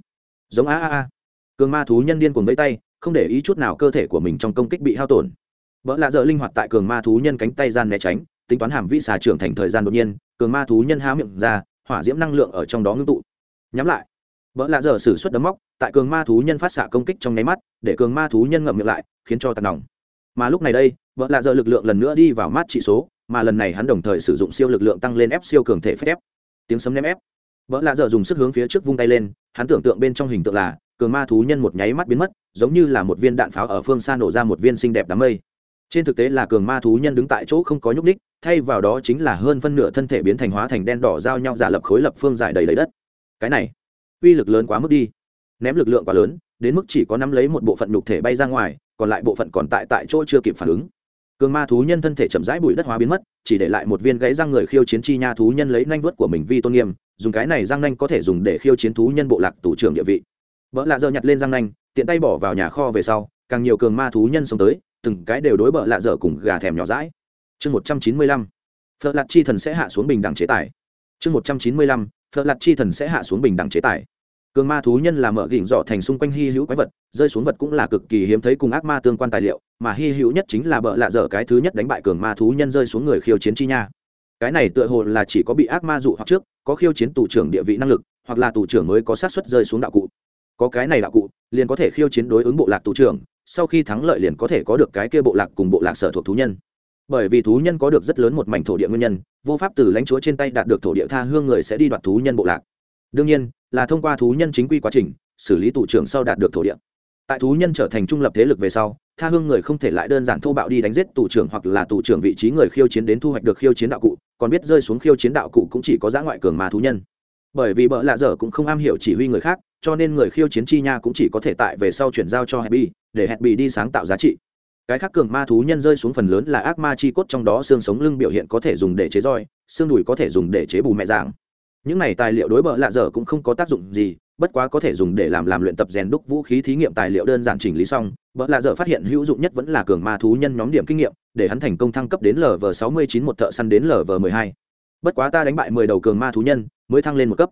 Giống a a a. Cường ma thú nhân điên cuồng vẫy tay, không để ý chút nào cơ thể của mình trong công kích bị hao tổn. Vợ lạ dợ linh hoạt tại cường ma thú nhân cánh tay gian né tránh, tính toán hàm vĩ xà trưởng thành thời gian đột nhiên, cường ma thú nhân há miệng ra, hỏa diễm năng lượng ở trong đó ngưng tụ nhắm lại. Vợ lạ dở sử xuất đấm móc, tại cường ma thú nhân phát xạ công kích trong nháy mắt, để cường ma thú nhân ngậm miệng lại, khiến cho tạt nòng. Mà lúc này đây vợ lạ giờ lực lượng lần nữa đi vào mát trị số, mà lần này hắn đồng thời sử dụng siêu lực lượng tăng lên ép siêu cường thể phép ép. Tiếng sấm ném ép. Vợ lạ giờ dùng sức hướng phía trước vung tay lên, hắn tưởng tượng bên trong hình tượng là, cường ma thú nhân một nháy mắt biến mất, giống như là một viên đạn pháo ở phương xa nổ ra một viên xinh đẹp đám mây. Trên thực tế là cường ma thú nhân đứng tại chỗ không có nhúc ních thay vào đó chính là hơn phân nửa thân thể biến thành hóa thành đen đỏ giao nhau giả lập khối lập phương dài đầy lấy đất cái này. Uy lực lớn quá mức đi. Ném lực lượng quá lớn, đến mức chỉ có nắm lấy một bộ phận nhục thể bay ra ngoài, còn lại bộ phận còn tại tại chỗ chưa kịp phản ứng. Cường ma thú nhân thân thể chậm rãi bụi đất hóa biến mất, chỉ để lại một viên gãy răng người khiêu chiến chi nha thú nhân lấy nanh vớt của mình vi tôn nghiêm, dùng cái này răng nanh có thể dùng để khiêu chiến thú nhân bộ lạc tủ trưởng địa vị. Vợ lạ dơ nhặt lên răng nanh, tiện tay bỏ vào nhà kho về sau, càng nhiều cường ma thú nhân sống tới, từng cái đều đối bợ lạ dở cùng gà thèm nhỏ rãi chương một trăm chín mươi lăm phật lạt chi thần sẽ hạ xuống bình đẳng chế tài. Chương một trăm chín mươi lăm phật lạt chi thần sẽ hạ xuống bình đẳng chế tài. Cường ma thú nhân là mở gỉnh dọ thành xung quanh hy hữu quái vật, rơi xuống vật cũng là cực kỳ hiếm thấy cùng ác ma tương quan tài liệu, mà hy hữu nhất chính là bợ lạ dở cái thứ nhất đánh bại cường ma thú nhân rơi xuống người khiêu chiến chi nha. Cái này tựa hồ là chỉ có bị ác ma dụ hoặc trước, có khiêu chiến tù trưởng địa vị năng lực, hoặc là tù trưởng mới có sát xuất rơi xuống đạo cụ. Có cái này đạo cụ, liền có thể khiêu chiến đối ứng bộ lạc tù trưởng, sau khi thắng lợi liền có thể có được cái kia bộ lạc cùng bộ lạc sở thuộc thú nhân bởi vì thú nhân có được rất lớn một mảnh thổ địa nguyên nhân, vô pháp từ lãnh chúa trên tay đạt được thổ địa tha hương người sẽ đi đoạt thú nhân bộ lạc. Đương nhiên, là thông qua thú nhân chính quy quá trình, xử lý tụ trưởng sau đạt được thổ địa. Tại thú nhân trở thành trung lập thế lực về sau, tha hương người không thể lại đơn giản thô bạo đi đánh giết tụ trưởng hoặc là tụ trưởng vị trí người khiêu chiến đến thu hoạch được khiêu chiến đạo cụ, còn biết rơi xuống khiêu chiến đạo cụ cũng chỉ có giã ngoại cường mà thú nhân. Bởi vì bợ lạ dở cũng không am hiểu chỉ huy người khác, cho nên người khiêu chiến chi nha cũng chỉ có thể tại về sau chuyển giao cho happy, để happy đi sáng tạo giá trị cái khác cường ma thú nhân rơi xuống phần lớn là ác ma chi cốt, trong đó xương sống lưng biểu hiện có thể dùng để chế roi, xương đùi có thể dùng để chế bù mẹ dạng. Những này tài liệu đối bợ lạ dở cũng không có tác dụng gì, bất quá có thể dùng để làm làm luyện tập rèn đúc vũ khí thí nghiệm tài liệu đơn giản chỉnh lý xong, bợ lạ dở phát hiện hữu dụng nhất vẫn là cường ma thú nhân nhóm điểm kinh nghiệm, để hắn thành công thăng cấp đến lv sáu mươi chín một thợ săn đến lv mười hai. Bất quá ta đánh bại mười đầu cường ma thú nhân, mới thăng lên một cấp.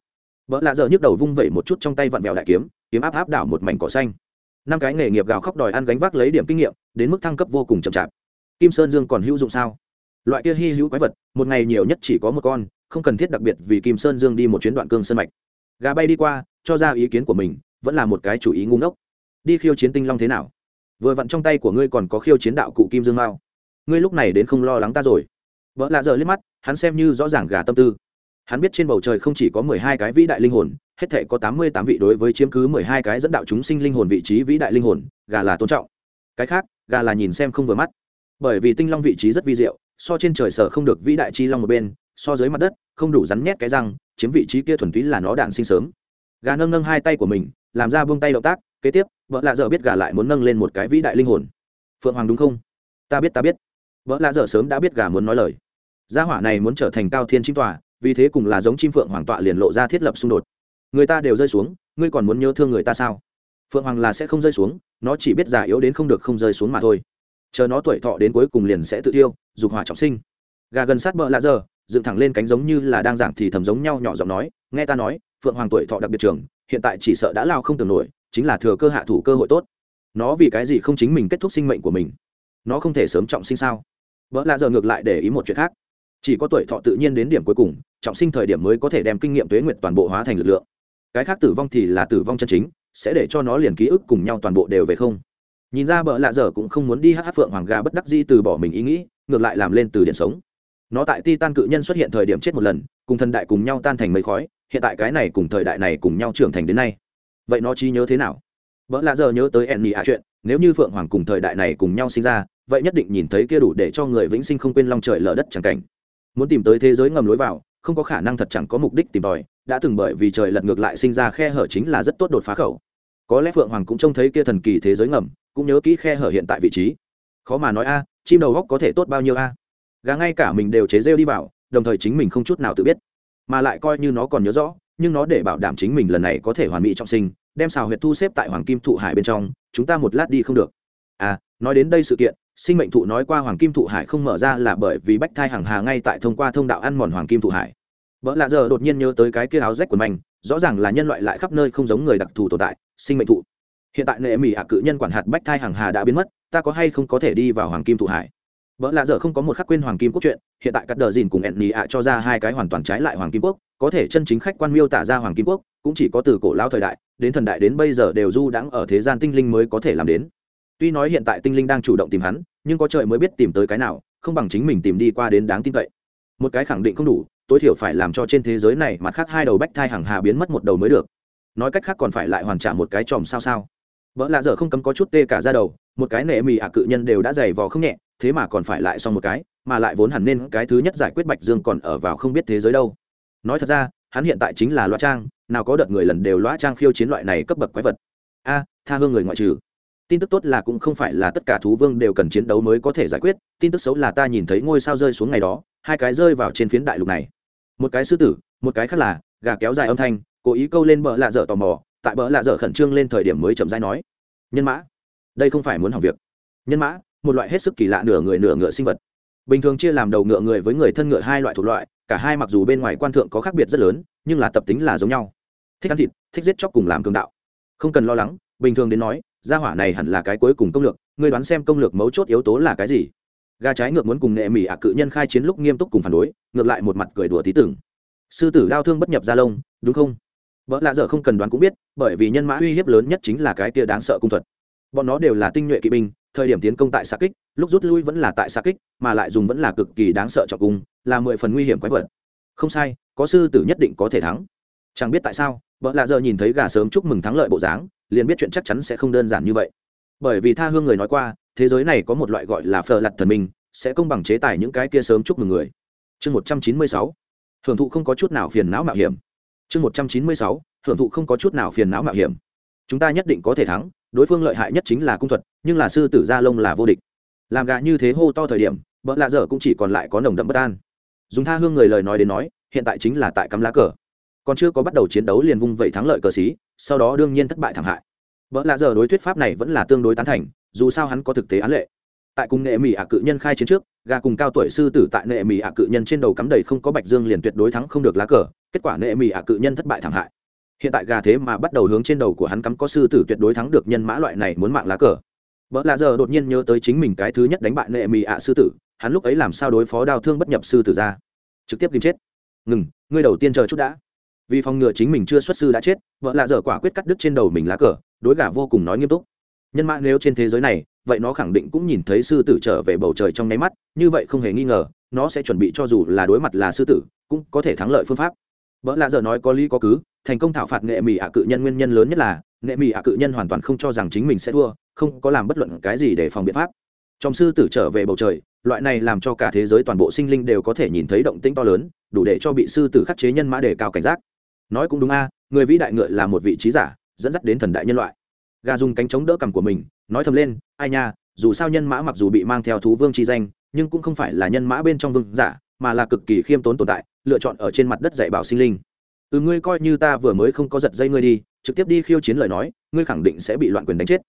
Bợ lạ dở nhức đầu vung vẩy một chút trong tay vặn vẹo đại kiếm kiếm áp áp đảo một mảnh cỏ xanh năm cái nghề nghiệp gào khóc đòi ăn gánh vác lấy điểm kinh nghiệm, đến mức thăng cấp vô cùng chậm chạp. Kim sơn dương còn hữu dụng sao? Loại kia hy hữu quái vật, một ngày nhiều nhất chỉ có một con, không cần thiết đặc biệt vì kim sơn dương đi một chuyến đoạn cương sơn mạch. Gà bay đi qua, cho ra ý kiến của mình, vẫn là một cái chủ ý ngu ngốc. Đi khiêu chiến tinh long thế nào? Vừa vặn trong tay của ngươi còn có khiêu chiến đạo cụ kim dương mao. Ngươi lúc này đến không lo lắng ta rồi. Vợ lạ giờ liếc mắt, hắn xem như rõ ràng gà tâm tư hắn biết trên bầu trời không chỉ có mười hai cái vĩ đại linh hồn, hết thể có tám mươi tám vị đối với chiếm cứ mười hai cái dẫn đạo chúng sinh linh hồn vị trí vĩ đại linh hồn, gà là tôn trọng. Cái khác, gà là nhìn xem không vừa mắt. Bởi vì tinh long vị trí rất vi diệu, so trên trời sở không được vĩ đại chi long một bên, so dưới mặt đất, không đủ rắn nhét cái răng, chiếm vị trí kia thuần túy là nó đạn sinh sớm. Gà nâng nâng hai tay của mình, làm ra buông tay động tác, kế tiếp, vợ lạ dở biết gà lại muốn nâng lên một cái vĩ đại linh hồn. Phượng hoàng đúng không? Ta biết ta biết. Vợ lạ dở sớm đã biết gà muốn nói lời. Gia hỏa này muốn trở thành cao thiên chính tòa vì thế cùng là giống chim phượng hoàng tọa liền lộ ra thiết lập xung đột. Người ta đều rơi xuống, ngươi còn muốn nhớ thương người ta sao? Phượng hoàng là sẽ không rơi xuống, nó chỉ biết già yếu đến không được không rơi xuống mà thôi. Chờ nó tuổi thọ đến cuối cùng liền sẽ tự tiêu, dục hỏa trọng sinh. Gà gần sát bờ lạ giờ, dựng thẳng lên cánh giống như là đang giảng thì thầm giống nhau nhỏ giọng nói, nghe ta nói, phượng hoàng tuổi thọ đặc biệt trường, hiện tại chỉ sợ đã lao không tưởng nổi, chính là thừa cơ hạ thủ cơ hội tốt. Nó vì cái gì không chính mình kết thúc sinh mệnh của mình? Nó không thể sớm trọng sinh sao? Vợ lạ giờ ngược lại để ý một chuyện khác chỉ có tuổi thọ tự nhiên đến điểm cuối cùng, trọng sinh thời điểm mới có thể đem kinh nghiệm tuế nguyệt toàn bộ hóa thành lực lượng. Cái khác tử vong thì là tử vong chân chính, sẽ để cho nó liền ký ức cùng nhau toàn bộ đều về không. Nhìn ra bợ lạ dở cũng không muốn đi hát phượng hoàng gà bất đắc di từ bỏ mình ý nghĩ, ngược lại làm lên từ điện sống. Nó tại ti tan cự nhân xuất hiện thời điểm chết một lần, cùng thần đại cùng nhau tan thành mấy khói, hiện tại cái này cùng thời đại này cùng nhau trưởng thành đến nay. Vậy nó trí nhớ thế nào? Vợ lạ giờ nhớ tới ẻn nhị ạ chuyện, nếu như phượng hoàng cùng thời đại này cùng nhau sinh ra, vậy nhất định nhìn thấy kia đủ để cho người vĩnh sinh không quên long trời lở đất chẳng cảnh muốn tìm tới thế giới ngầm lối vào, không có khả năng thật chẳng có mục đích tìm tòi, đã từng bởi vì trời lật ngược lại sinh ra khe hở chính là rất tốt đột phá khẩu. Có lẽ phượng hoàng cũng trông thấy kia thần kỳ thế giới ngầm, cũng nhớ kỹ khe hở hiện tại vị trí. Khó mà nói a, chim đầu góc có thể tốt bao nhiêu a? Gà ngay cả mình đều chế rêu đi vào, đồng thời chính mình không chút nào tự biết. Mà lại coi như nó còn nhớ rõ, nhưng nó để bảo đảm chính mình lần này có thể hoàn mỹ trọng sinh, đem xào huyệt thu xếp tại hoàng kim thụ hải bên trong, chúng ta một lát đi không được. À nói đến đây sự kiện sinh mệnh thụ nói qua hoàng kim thụ hải không mở ra là bởi vì bách thai hàng hà ngay tại thông qua thông đạo ăn mòn hoàng kim thụ hải. Vợ lạ giờ đột nhiên nhớ tới cái kia áo rách của mình rõ ràng là nhân loại lại khắp nơi không giống người đặc thù tồn tại, sinh mệnh thụ. Hiện tại nệ mỹ ạ cự nhân quản hạt bách thai hàng hà đã biến mất, ta có hay không có thể đi vào hoàng kim thụ hải? Vợ lạ giờ không có một khắc quên hoàng kim quốc chuyện, hiện tại các đờ dìn cùng ẹn nỉ ạ cho ra hai cái hoàn toàn trái lại hoàng kim quốc, có thể chân chính khách quan miêu tả ra hoàng kim quốc, cũng chỉ có từ cổ lao thời đại, đến thần đại đến bây giờ đều du đãng ở thế gian tinh linh mới có thể làm đến tuy nói hiện tại tinh linh đang chủ động tìm hắn, nhưng có trời mới biết tìm tới cái nào, không bằng chính mình tìm đi qua đến đáng tin cậy. Một cái khẳng định không đủ, tối thiểu phải làm cho trên thế giới này mặt khác hai đầu bách thai hàng hà biến mất một đầu mới được. Nói cách khác còn phải lại hoàn trả một cái chòm sao sao. Vợ lạ dở không cấm có chút tê cả ra đầu, một cái nệ mì ạ cự nhân đều đã dày vò không nhẹ, thế mà còn phải lại xong một cái, mà lại vốn hẳn nên cái thứ nhất giải quyết bạch dương còn ở vào không biết thế giới đâu. Nói thật ra, hắn hiện tại chính là loa trang, nào có đợt người lần đều loa trang khiêu chiến loại này cấp bậc quái vật. A, tha hương người ngoại trừ tin tức tốt là cũng không phải là tất cả thú vương đều cần chiến đấu mới có thể giải quyết, tin tức xấu là ta nhìn thấy ngôi sao rơi xuống ngày đó, hai cái rơi vào trên phiến đại lục này. Một cái sư tử, một cái khác là gà kéo dài âm thanh, cố ý câu lên bờ lạ dở tò mò, tại bờ lạ dở khẩn trương lên thời điểm mới chậm rãi nói, nhân mã, đây không phải muốn hỏng việc. Nhân mã, một loại hết sức kỳ lạ nửa người nửa ngựa sinh vật. Bình thường chia làm đầu ngựa người với người thân ngựa hai loại thuộc loại, cả hai mặc dù bên ngoài quan thượng có khác biệt rất lớn, nhưng là tập tính là giống nhau. Thích ăn thịt, thích giết chóc cùng làm cường đạo. Không cần lo lắng, bình thường đến nói gia hỏa này hẳn là cái cuối cùng công lược, ngươi đoán xem công lược mấu chốt yếu tố là cái gì? Gà trái ngược muốn cùng nghệ mỹ ạ cự nhân khai chiến lúc nghiêm túc cùng phản đối, ngược lại một mặt cười đùa tí tưởng. Sư tử đau thương bất nhập gia lông, đúng không? Vợ lạ dở không cần đoán cũng biết, bởi vì nhân mã uy hiếp lớn nhất chính là cái tia đáng sợ cung thuật. Bọn nó đều là tinh nhuệ kỵ binh, thời điểm tiến công tại xa kích, lúc rút lui vẫn là tại xa kích, mà lại dùng vẫn là cực kỳ đáng sợ cho cung, là mười phần nguy hiểm quái vật. Không sai, có sư tử nhất định có thể thắng. Chẳng biết tại sao, vợ lạ giờ nhìn thấy gà sớm chúc mừng thắng lợi bộ dáng liền biết chuyện chắc chắn sẽ không đơn giản như vậy. Bởi vì tha hương người nói qua, thế giới này có một loại gọi là phờ lặt thần minh, sẽ công bằng chế tài những cái kia sớm chúc mừng người. Chương một trăm chín mươi sáu. Hưởng thụ không có chút nào phiền não mạo hiểm. Chương một trăm chín mươi sáu. Hưởng thụ không có chút nào phiền não mạo hiểm. Chúng ta nhất định có thể thắng, đối phương lợi hại nhất chính là cung thuật, nhưng là sư tử gia lông là vô địch. Làm gà như thế hô to thời điểm vợ lạ dở cũng chỉ còn lại có nồng đậm bất an. Dùng tha hương người lời nói đến nói, hiện tại chính là tại cắm lá cờ. Còn chưa có bắt đầu chiến đấu liền vung vẩy thắng lợi cờ xí sau đó đương nhiên thất bại thảm hại. Vợ lạ giờ đối thuyết pháp này vẫn là tương đối tán thành, dù sao hắn có thực tế án lệ. Tại cùng nghệ mỹ ạ cự nhân khai chiến trước, gà cùng cao tuổi sư tử tại nghệ mỹ ạ cự nhân trên đầu cắm đầy không có bạch dương liền tuyệt đối thắng không được lá cờ, kết quả nghệ mỹ ạ cự nhân thất bại thảm hại. Hiện tại gà thế mà bắt đầu hướng trên đầu của hắn cắm có sư tử tuyệt đối thắng được nhân mã loại này muốn mạng lá cờ. Vợ lạ giờ đột nhiên nhớ tới chính mình cái thứ nhất đánh bại nệ mỹ ạ sư tử, hắn lúc ấy làm sao đối phó đau thương bất nhập sư tử ra. Trực tiếp tìm chết. Ngừng, ngươi đầu tiên chờ chút đã vì phòng ngừa chính mình chưa xuất sư đã chết, vợ lạ dở quả quyết cắt đứt trên đầu mình lá cờ, đối gà vô cùng nói nghiêm túc. Nhân mã nếu trên thế giới này, vậy nó khẳng định cũng nhìn thấy sư tử trở về bầu trời trong nháy mắt, như vậy không hề nghi ngờ, nó sẽ chuẩn bị cho dù là đối mặt là sư tử, cũng có thể thắng lợi phương pháp. Vợ lạ dở nói có lý có cứ, thành công thảo phạt nghệ mỹ ạ cự nhân nguyên nhân lớn nhất là, nghệ mỹ ạ cự nhân hoàn toàn không cho rằng chính mình sẽ thua, không có làm bất luận cái gì để phòng biện pháp. Trong sư tử trở về bầu trời, loại này làm cho cả thế giới toàn bộ sinh linh đều có thể nhìn thấy động tĩnh to lớn, đủ để cho bị sư tử khắc chế nhân mã đề cao cảnh giác nói cũng đúng a, người vĩ đại ngựa là một vị trí giả, dẫn dắt đến thần đại nhân loại. Gà dùng cánh chống đỡ cằm của mình, nói thầm lên, ai nha, dù sao nhân mã mặc dù bị mang theo thú vương chi danh, nhưng cũng không phải là nhân mã bên trong vương giả, mà là cực kỳ khiêm tốn tồn tại, lựa chọn ở trên mặt đất dạy bảo sinh linh. Ừ ngươi coi như ta vừa mới không có giật dây ngươi đi, trực tiếp đi khiêu chiến lời nói, ngươi khẳng định sẽ bị loạn quyền đánh chết.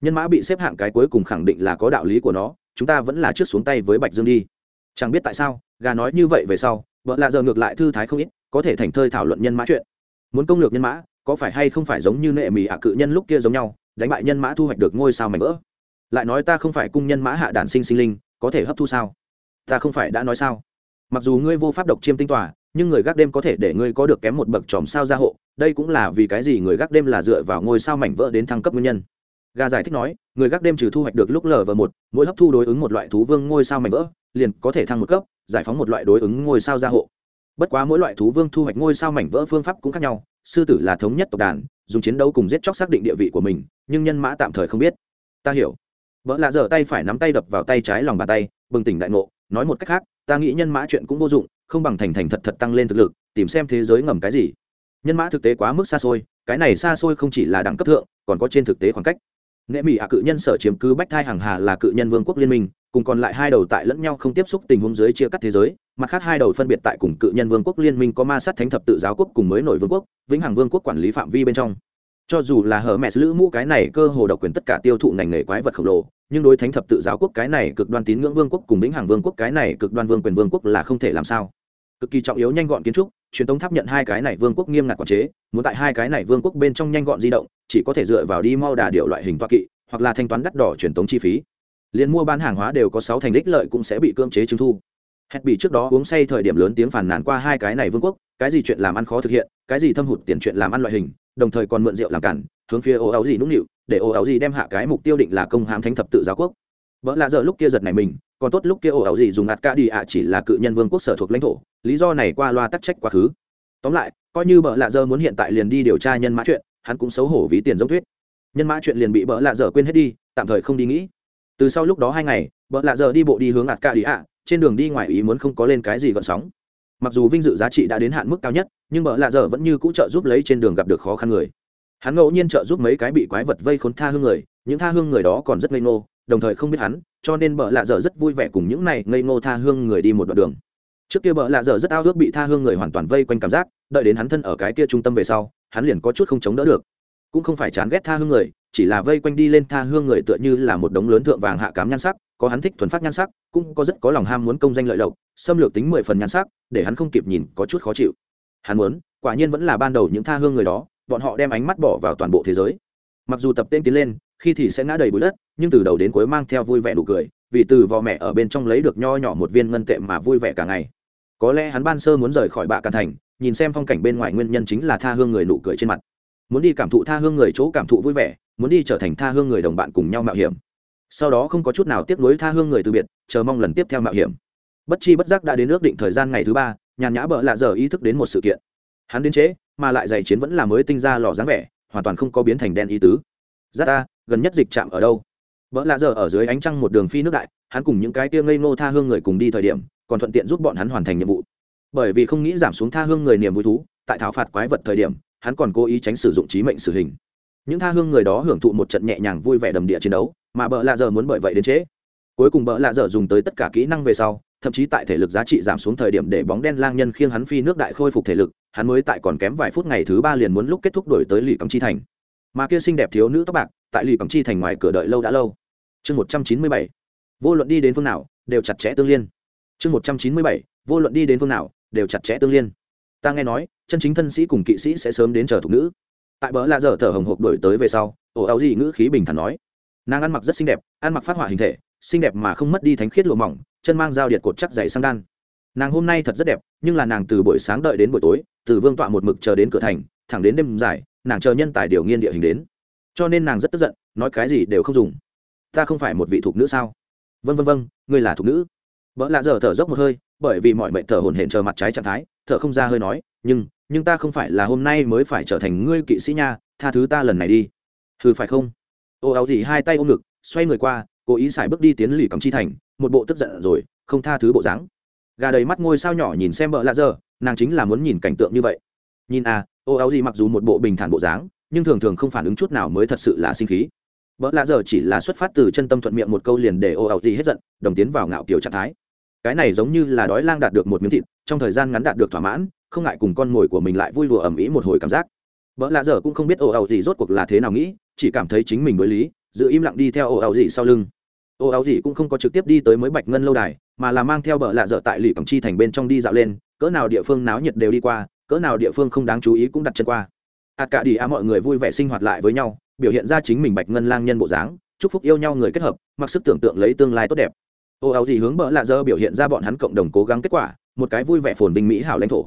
Nhân mã bị xếp hạng cái cuối cùng khẳng định là có đạo lý của nó, chúng ta vẫn là trước xuống tay với bạch dương đi chẳng biết tại sao, gà nói như vậy về sau, vợ lạ giờ ngược lại thư thái không ít, có thể thành thơi thảo luận nhân mã chuyện. Muốn công lược nhân mã, có phải hay không phải giống như nệ mì ạ cự nhân lúc kia giống nhau, đánh bại nhân mã thu hoạch được ngôi sao mảnh vỡ? Lại nói ta không phải cung nhân mã hạ đản sinh sinh linh, có thể hấp thu sao? Ta không phải đã nói sao? Mặc dù ngươi vô pháp độc chiêm tinh tỏa nhưng người gác đêm có thể để ngươi có được kém một bậc tròm sao gia hộ, đây cũng là vì cái gì người gác đêm là dựa vào ngôi sao mảnh vỡ đến thăng cấp nguyên nhân gà giải thích nói, người gác đêm trừ thu hoạch được lúc lờ và một, mỗi hấp thu đối ứng một loại thú vương ngôi sao mảnh vỡ, liền có thể thăng một cấp, giải phóng một loại đối ứng ngôi sao gia hộ. Bất quá mỗi loại thú vương thu hoạch ngôi sao mảnh vỡ phương pháp cũng khác nhau, sư tử là thống nhất tộc đàn, dùng chiến đấu cùng giết chóc xác định địa vị của mình, nhưng nhân mã tạm thời không biết. Ta hiểu. Vợ lạ dở tay phải nắm tay đập vào tay trái lòng bàn tay, bừng tỉnh đại ngộ, nói một cách khác, ta nghĩ nhân mã chuyện cũng vô dụng, không bằng thành thành thật thật tăng lên thực lực, tìm xem thế giới ngầm cái gì. Nhân mã thực tế quá mức xa xôi, cái này xa xôi không chỉ là đẳng cấp thượng, còn có trên thực tế khoảng cách nệ mỹ ạ cự nhân sở chiếm cứ bách thai hàng hà là cự nhân vương quốc liên minh, cùng còn lại hai đầu tại lẫn nhau không tiếp xúc tình huống dưới chia cắt thế giới, mặt khác hai đầu phân biệt tại cùng cự nhân vương quốc liên minh có ma sát thánh thập tự giáo quốc cùng mới nổi vương quốc, vĩnh hằng vương quốc quản lý phạm vi bên trong. Cho dù là hở mẹ lữ mũ cái này cơ hồ độc quyền tất cả tiêu thụ ngành nghề quái vật khổng lồ, nhưng đối thánh thập tự giáo quốc cái này cực đoan tín ngưỡng vương quốc cùng vĩnh hằng vương quốc cái này cực đoan vương quyền vương quốc là không thể làm sao. Cực kỳ trọng yếu nhanh gọn kiến trúc, truyền thống tháp nhận hai cái này vương quốc nghiêm ngặt quản chế, muốn tại hai cái này vương quốc bên trong nhanh gọn di động chỉ có thể dựa vào đi mau đà điệu loại hình toa kỵ, hoặc là thanh toán đắt đỏ truyền thống chi phí. Liền mua bán hàng hóa đều có sáu thành đích lợi cũng sẽ bị cưỡng chế chứng thu. Hết bị trước đó uống say thời điểm lớn tiếng phản nàn qua hai cái này vương quốc, cái gì chuyện làm ăn khó thực hiện, cái gì thâm hụt tiền chuyện làm ăn loại hình, đồng thời còn mượn rượu làm cản, hướng phía ô áo gì nũng nịu, để ô áo gì đem hạ cái mục tiêu định là công hãm thánh thập tự giáo quốc. Vợ lạ giờ lúc kia giật này mình, còn tốt lúc kia ô ảo gì dùng ạt ca đi ạ à chỉ là cự nhân vương quốc sở thuộc lãnh thổ, lý do này qua loa tắc trách quá khứ. Tóm lại, coi như bợ lạ giờ muốn hiện tại liền đi điều tra nhân mã chuyện hắn cũng xấu hổ ví tiền giống thuyết. Nhân mã chuyện liền bị bỡ lạ dở quên hết đi, tạm thời không đi nghĩ. Từ sau lúc đó hai ngày, bỡ lạ dở đi bộ đi hướng ạt ca đi ạ, trên đường đi ngoài ý muốn không có lên cái gì gọn sóng. Mặc dù vinh dự giá trị đã đến hạn mức cao nhất, nhưng bỡ lạ dở vẫn như cũ trợ giúp lấy trên đường gặp được khó khăn người. Hắn ngẫu nhiên trợ giúp mấy cái bị quái vật vây khốn tha hương người, những tha hương người đó còn rất ngây ngô, đồng thời không biết hắn, cho nên bợ lạ dở rất vui vẻ cùng những này ngây ngô tha hương người đi một đoạn đường. Trước kia bợ lạ dở rất ao ước bị tha hương người hoàn toàn vây quanh cảm giác, đợi đến hắn thân ở cái kia trung tâm về sau hắn liền có chút không chống đỡ được. Cũng không phải chán ghét tha hương người, chỉ là vây quanh đi lên tha hương người tựa như là một đống lớn thượng vàng hạ cám nhan sắc, có hắn thích thuần phát nhan sắc, cũng có rất có lòng ham muốn công danh lợi lộc, xâm lược tính mười phần nhan sắc, để hắn không kịp nhìn, có chút khó chịu. Hắn muốn, quả nhiên vẫn là ban đầu những tha hương người đó, bọn họ đem ánh mắt bỏ vào toàn bộ thế giới. Mặc dù tập tên tiến lên, khi thì sẽ ngã đầy bụi đất, nhưng từ đầu đến cuối mang theo vui vẻ nụ cười, vì từ vò mẹ ở bên trong lấy được nho nhỏ một viên ngân tệ mà vui vẻ cả ngày. Có lẽ hắn ban sơ muốn rời khỏi bạ càn thành nhìn xem phong cảnh bên ngoài nguyên nhân chính là tha hương người nụ cười trên mặt. Muốn đi cảm thụ tha hương người chỗ cảm thụ vui vẻ, muốn đi trở thành tha hương người đồng bạn cùng nhau mạo hiểm. Sau đó không có chút nào tiếp nối tha hương người từ biệt, chờ mong lần tiếp theo mạo hiểm. Bất chi bất giác đã đến ước định thời gian ngày thứ ba, nhàn nhã bợ lạ giờ ý thức đến một sự kiện. Hắn đến trễ mà lại giày chiến vẫn là mới tinh ra lò dáng vẻ, hoàn toàn không có biến thành đen ý tứ. Ra ta, gần nhất dịch chạm ở đâu? Vợ lạ giờ ở dưới ánh trăng một đường phi nước đại, hắn cùng những cái tia ngây ngô tha hương người cùng đi thời điểm, còn thuận tiện giúp bọn hắn hoàn thành nhiệm vụ bởi vì không nghĩ giảm xuống tha hương người niềm vui thú, tại thảo phạt quái vật thời điểm, hắn còn cố ý tránh sử dụng trí mệnh xử hình. Những tha hương người đó hưởng thụ một trận nhẹ nhàng vui vẻ đầm địa chiến đấu, mà bợ lạ giờ muốn bởi vậy đến trễ cuối cùng bợ lạ giờ dùng tới tất cả kỹ năng về sau, thậm chí tại thể lực giá trị giảm xuống thời điểm để bóng đen lang nhân khiêng hắn phi nước đại khôi phục thể lực, hắn mới tại còn kém vài phút ngày thứ ba liền muốn lúc kết thúc đổi tới lì cắm chi thành. Mà kia xinh đẹp thiếu nữ tóc bạc, tại lì cắm chi thành ngoài cửa đợi lâu đã lâu. Chương một trăm chín mươi bảy. Vô luận đi đến phương nào, đều chặt chẽ tương liên. Chương một trăm chín mươi bảy. Vô luận đi đến phương nào đều chặt chẽ tương liên. Ta nghe nói, chân chính thân sĩ cùng kỵ sĩ sẽ sớm đến chờ thục nữ. Tại bỡ lạ dở thở hồng hộc đổi tới về sau, ổ áo gì ngữ khí bình thản nói. Nàng ăn mặc rất xinh đẹp, ăn mặc phát họa hình thể, xinh đẹp mà không mất đi thánh khiết lụa mỏng, chân mang dao điện cột chắc dày sang đan. Nàng hôm nay thật rất đẹp, nhưng là nàng từ buổi sáng đợi đến buổi tối, từ vương tọa một mực chờ đến cửa thành, thẳng đến đêm dài, nàng chờ nhân tài điều nghiên địa hình đến. Cho nên nàng rất tức giận, nói cái gì đều không dùng. Ta không phải một vị thục nữ sao? Vân vân vân ngươi là thục nữ. Vợ lạ dở thở dốc một hơi bởi vì mọi mệnh thở hổn hển chờ mặt trái trạng thái, thở không ra hơi nói, nhưng nhưng ta không phải là hôm nay mới phải trở thành ngươi kỵ sĩ nha, tha thứ ta lần này đi. Hừ, phải không? Ô áo gì hai tay ôm ngực, xoay người qua, cố ý xài bước đi tiến lì cắm chi thành, một bộ tức giận rồi, không tha thứ bộ dáng. Gà đầy mắt ngôi sao nhỏ nhìn xem bợ lạ giờ, nàng chính là muốn nhìn cảnh tượng như vậy. Nhìn à ô áo gì mặc dù một bộ bình thản bộ dáng, nhưng thường thường không phản ứng chút nào mới thật sự là sinh khí. Bợ lạ giờ chỉ là xuất phát từ chân tâm thuận miệng một câu liền để ô áo gì hết giận, đồng tiến vào ngạo kiểu trạng thái cái này giống như là đói lang đạt được một miếng thịt, trong thời gian ngắn đạt được thỏa mãn, không ngại cùng con mồi của mình lại vui đùa ầm ĩ một hồi cảm giác. Vợ lạ dở cũng không biết ồ ẩu gì rốt cuộc là thế nào nghĩ, chỉ cảm thấy chính mình đối lý, giữ im lặng đi theo ồ ẩu gì sau lưng. Ồ ẩu gì cũng không có trực tiếp đi tới mới bạch ngân lâu đài, mà là mang theo bợ lạ dở tại lì cổng chi thành bên trong đi dạo lên, cỡ nào địa phương náo nhiệt đều đi qua, cỡ nào địa phương không đáng chú ý cũng đặt chân qua. Ạt cả đi a mọi người vui vẻ sinh hoạt lại với nhau, biểu hiện ra chính mình bạch ngân lang nhân bộ dáng, chúc phúc yêu nhau người kết hợp, mặc sức tưởng tượng lấy tương lai tốt đẹp ô áo gì hướng bỡ lạ dơ biểu hiện ra bọn hắn cộng đồng cố gắng kết quả, một cái vui vẻ phồn vinh mỹ hảo lãnh thổ.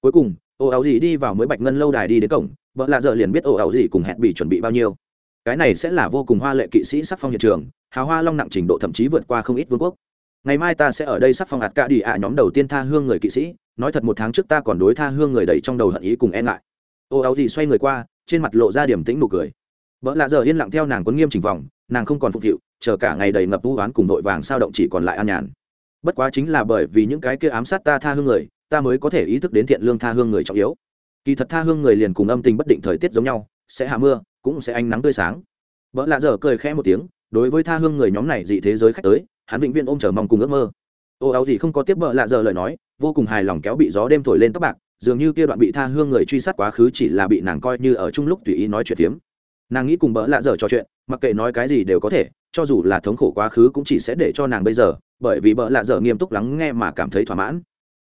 Cuối cùng, ô áo gì đi vào mới bạch ngân lâu đài đi đến cổng bỡ lạ dơ liền biết ô áo gì cùng hẹn bị chuẩn bị bao nhiêu. Cái này sẽ là vô cùng hoa lệ kỵ sĩ sắc phong hiện trường, hào hoa long nặng trình độ thậm chí vượt qua không ít vương quốc. Ngày mai ta sẽ ở đây sắc phong hạt cả đi ạ, nhóm đầu tiên tha hương người kỵ sĩ, nói thật một tháng trước ta còn đối tha hương người đầy trong đầu hận ý cùng e ngại. Ô áo gì xoay người qua, trên mặt lộ ra điểm tĩnh nụ cười vợ lạ giờ yên lặng theo nàng quấn nghiêm chỉnh vòng, nàng không còn phục vụ, chờ cả ngày đầy ngập vũ oán cùng vội vàng sao động chỉ còn lại an nhàn. Bất quá chính là bởi vì những cái kia ám sát ta tha hương người, ta mới có thể ý thức đến thiện lương tha hương người trọng yếu. Kỳ thật tha hương người liền cùng âm tình bất định thời tiết giống nhau, sẽ hạ mưa, cũng sẽ ánh nắng tươi sáng. Vợ lạ giờ cười khẽ một tiếng, đối với tha hương người nhóm này dị thế giới khách tới, hắn vĩnh viễn ôm chờ mong cùng ước mơ. Ô áo gì không có tiếp vợ lạ giờ lời nói, vô cùng hài lòng kéo bị gió đêm thổi lên tóc bạc, dường như kia đoạn bị tha hương người truy sát quá khứ chỉ là bị nàng coi như ở chung lúc tùy ý nói chuyện phiếm nàng nghĩ cùng bỡ lạ dở trò chuyện, mặc kệ nói cái gì đều có thể, cho dù là thống khổ quá khứ cũng chỉ sẽ để cho nàng bây giờ, bởi vì bỡ lạ dở nghiêm túc lắng nghe mà cảm thấy thỏa mãn.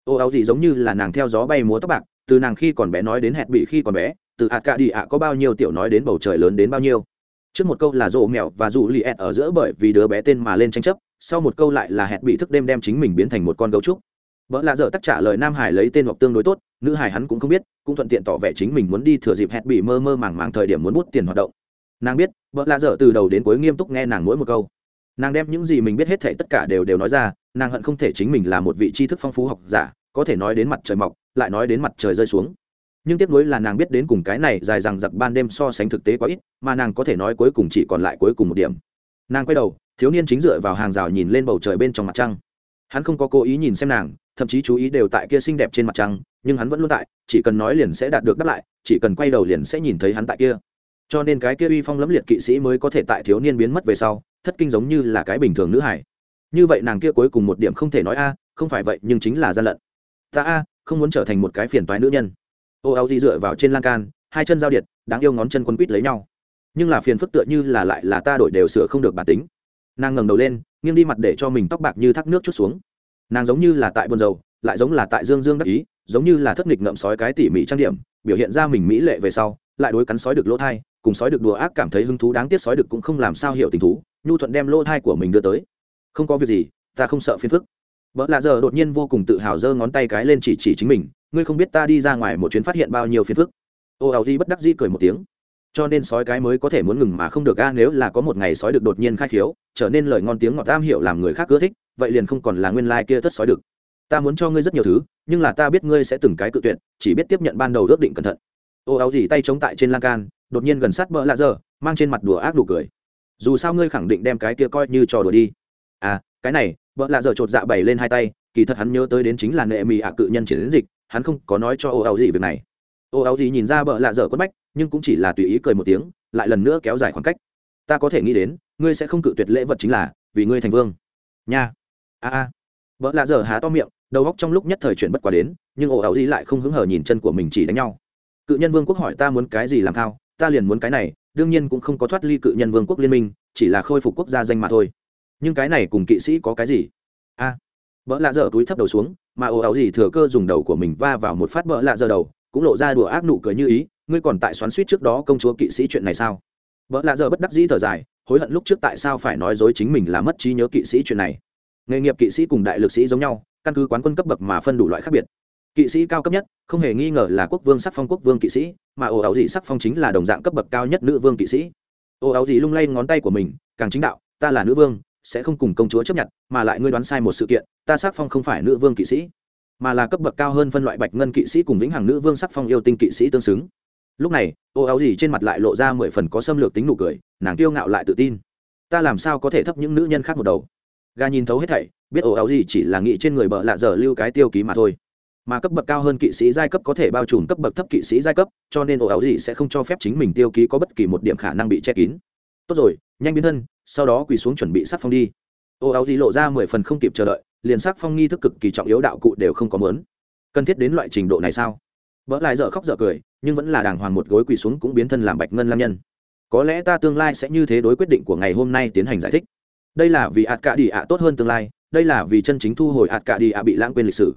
Ô, áo gì giống như là nàng theo gió bay múa tóc bạc, từ nàng khi còn bé nói đến hẹn bị khi còn bé, từ ạt cạ đi ạ có bao nhiêu tiểu nói đến bầu trời lớn đến bao nhiêu. Trước một câu là rộ mèo và dù li ẹt ở giữa bởi vì đứa bé tên mà lên tranh chấp, sau một câu lại là hẹn bị thức đêm đem chính mình biến thành một con gấu trúc vợ lạ dở tắc trả lời nam hải lấy tên hoặc tương đối tốt, nữ hải hắn cũng không biết, cũng thuận tiện tỏ vẻ chính mình muốn đi thừa dịp hẹn bị mơ mơ màng màng thời điểm muốn bút tiền hoạt động. Nàng biết vợ lạ dở từ đầu đến cuối nghiêm túc nghe nàng mỗi một câu. Nàng đem những gì mình biết hết thể tất cả đều đều nói ra, nàng hận không thể chính mình là một vị tri thức phong phú học giả, có thể nói đến mặt trời mọc, lại nói đến mặt trời rơi xuống. Nhưng tiếp nối là nàng biết đến cùng cái này dài rằng giặc ban đêm so sánh thực tế quá ít, mà nàng có thể nói cuối cùng chỉ còn lại cuối cùng một điểm. Nàng quay đầu, thiếu niên chính dựa vào hàng rào nhìn lên bầu trời bên trong mặt trăng. Hắn không có cố ý nhìn xem nàng thậm chí chú ý đều tại kia xinh đẹp trên mặt trăng, nhưng hắn vẫn luôn tại, chỉ cần nói liền sẽ đạt được đáp lại, chỉ cần quay đầu liền sẽ nhìn thấy hắn tại kia. Cho nên cái kia uy phong lẫm liệt kỵ sĩ mới có thể tại thiếu niên biến mất về sau, thất kinh giống như là cái bình thường nữ hải như vậy nàng kia cuối cùng một điểm không thể nói a, không phải vậy, nhưng chính là gian lận. Ta a, không muốn trở thành một cái phiền toái nữ nhân. Ô áo di dựa vào trên lan can, hai chân giao điện, đáng yêu ngón chân quân quýt lấy nhau. Nhưng là phiền phức tựa như là lại là ta đổi đều sửa không được bản tính. Nàng ngẩng đầu lên, nghiêng đi mặt để cho mình tóc bạc như thác nước chút xuống nàng giống như là tại buồn dầu, lại giống là tại dương dương đắc ý, giống như là thất nghịch ngậm sói cái tỉ mỉ trang điểm, biểu hiện ra mình mỹ lệ về sau, lại đối cắn sói được lỗ thai, cùng sói được đùa ác cảm thấy hứng thú đáng tiếc sói được cũng không làm sao hiểu tình thú, nhu thuận đem lỗ thai của mình đưa tới. Không có việc gì, ta không sợ phiền phức. Vợ lạ giờ đột nhiên vô cùng tự hào giơ ngón tay cái lên chỉ chỉ chính mình, ngươi không biết ta đi ra ngoài một chuyến phát hiện bao nhiêu phiền phức. Ô ảo di bất đắc di cười một tiếng cho nên sói cái mới có thể muốn ngừng mà không được a, nếu là có một ngày sói được đột nhiên khai khiếu, trở nên lời ngon tiếng ngọt tam hiểu làm người khác ưa thích, vậy liền không còn là nguyên lai kia thất sói được. Ta muốn cho ngươi rất nhiều thứ, nhưng là ta biết ngươi sẽ từng cái cự tuyệt, chỉ biết tiếp nhận ban đầu ước định cẩn thận. Ô áo gì tay chống tại trên lan can, đột nhiên gần sát bỡ lạ dơ mang trên mặt đùa ác đủ cười. Dù sao ngươi khẳng định đem cái kia coi như trò đùa đi. À cái này bỡ lạ dơ chột dạ bày lên hai tay, kỳ thật hắn nhớ tới đến chính là nệ mì ạ cự nhân chiến dịch, hắn không có nói cho ô áo gì việc này ô áo gì nhìn ra bợ lạ dở quất bách nhưng cũng chỉ là tùy ý cười một tiếng lại lần nữa kéo dài khoảng cách. Ta có thể nghĩ đến ngươi sẽ không cự tuyệt lễ vật chính là vì ngươi thành vương. Nha. A a. Vợ lạ dở há to miệng đầu góc trong lúc nhất thời chuyển bất quá đến nhưng ổ ảo gì lại không hứng hở nhìn chân của mình chỉ đánh nhau. Cự nhân vương quốc hỏi ta muốn cái gì làm thao ta liền muốn cái này đương nhiên cũng không có thoát ly cự nhân vương quốc liên minh chỉ là khôi phục quốc gia danh mà thôi. Nhưng cái này cùng kỵ sĩ có cái gì? A. À, vợ lạ dở túi thấp đầu xuống mà ồ ảo gì thừa cơ dùng đầu của mình va vào một phát vợ lạ dở đầu cũng lộ ra đùa ác nụ cười như ý, ngươi còn tại xoắn suýt trước đó công chúa kỵ sĩ chuyện này sao? Vợ lạ giờ bất đắc dĩ thở dài, hối hận lúc trước tại sao phải nói dối chính mình là mất trí nhớ kỵ sĩ chuyện này. Nghề nghiệp kỵ sĩ cùng đại lực sĩ giống nhau, căn cứ quán quân cấp bậc mà phân đủ loại khác biệt. Kỵ sĩ cao cấp nhất, không hề nghi ngờ là quốc vương sắc phong quốc vương kỵ sĩ, mà ồ áo dị sắc phong chính là đồng dạng cấp bậc cao nhất nữ vương kỵ sĩ. Ồ áo dị lung lay ngón tay của mình, càng chính đạo, ta là nữ vương, sẽ không cùng công chúa chấp nhận, mà lại ngươi đoán sai một sự kiện, ta sắc phong không phải nữ vương kỵ sĩ mà là cấp bậc cao hơn phân loại bạch ngân kỵ sĩ cùng vĩnh hằng nữ vương sắc phong yêu tinh kỵ sĩ tương xứng. Lúc này, ô áo gì trên mặt lại lộ ra mười phần có xâm lược tính nụ cười, nàng kiêu ngạo lại tự tin. Ta làm sao có thể thấp những nữ nhân khác một đầu? Gà nhìn thấu hết thảy, biết ổ áo gì chỉ là nghĩ trên người bợ lạ giờ lưu cái tiêu ký mà thôi. Mà cấp bậc cao hơn kỵ sĩ giai cấp có thể bao trùm cấp bậc thấp kỵ sĩ giai cấp, cho nên ổ áo gì sẽ không cho phép chính mình tiêu ký có bất kỳ một điểm khả năng bị che kín. Tốt rồi, nhanh biến thân, sau đó quỳ xuống chuẩn bị sắc phong đi. Ổ áo gì lộ ra mười phần không kịp chờ đợi liền sắc phong nghi thức cực kỳ trọng yếu đạo cụ đều không có mớn. Cần thiết đến loại trình độ này sao? Vợ lại dở khóc dở cười, nhưng vẫn là đàng hoàng một gối quỳ xuống cũng biến thân làm bạch ngân lam nhân. Có lẽ ta tương lai sẽ như thế đối quyết định của ngày hôm nay tiến hành giải thích. Đây là vì ạt cả đi ạ tốt hơn tương lai, đây là vì chân chính thu hồi ạt cả đi ạ bị lãng quên lịch sử.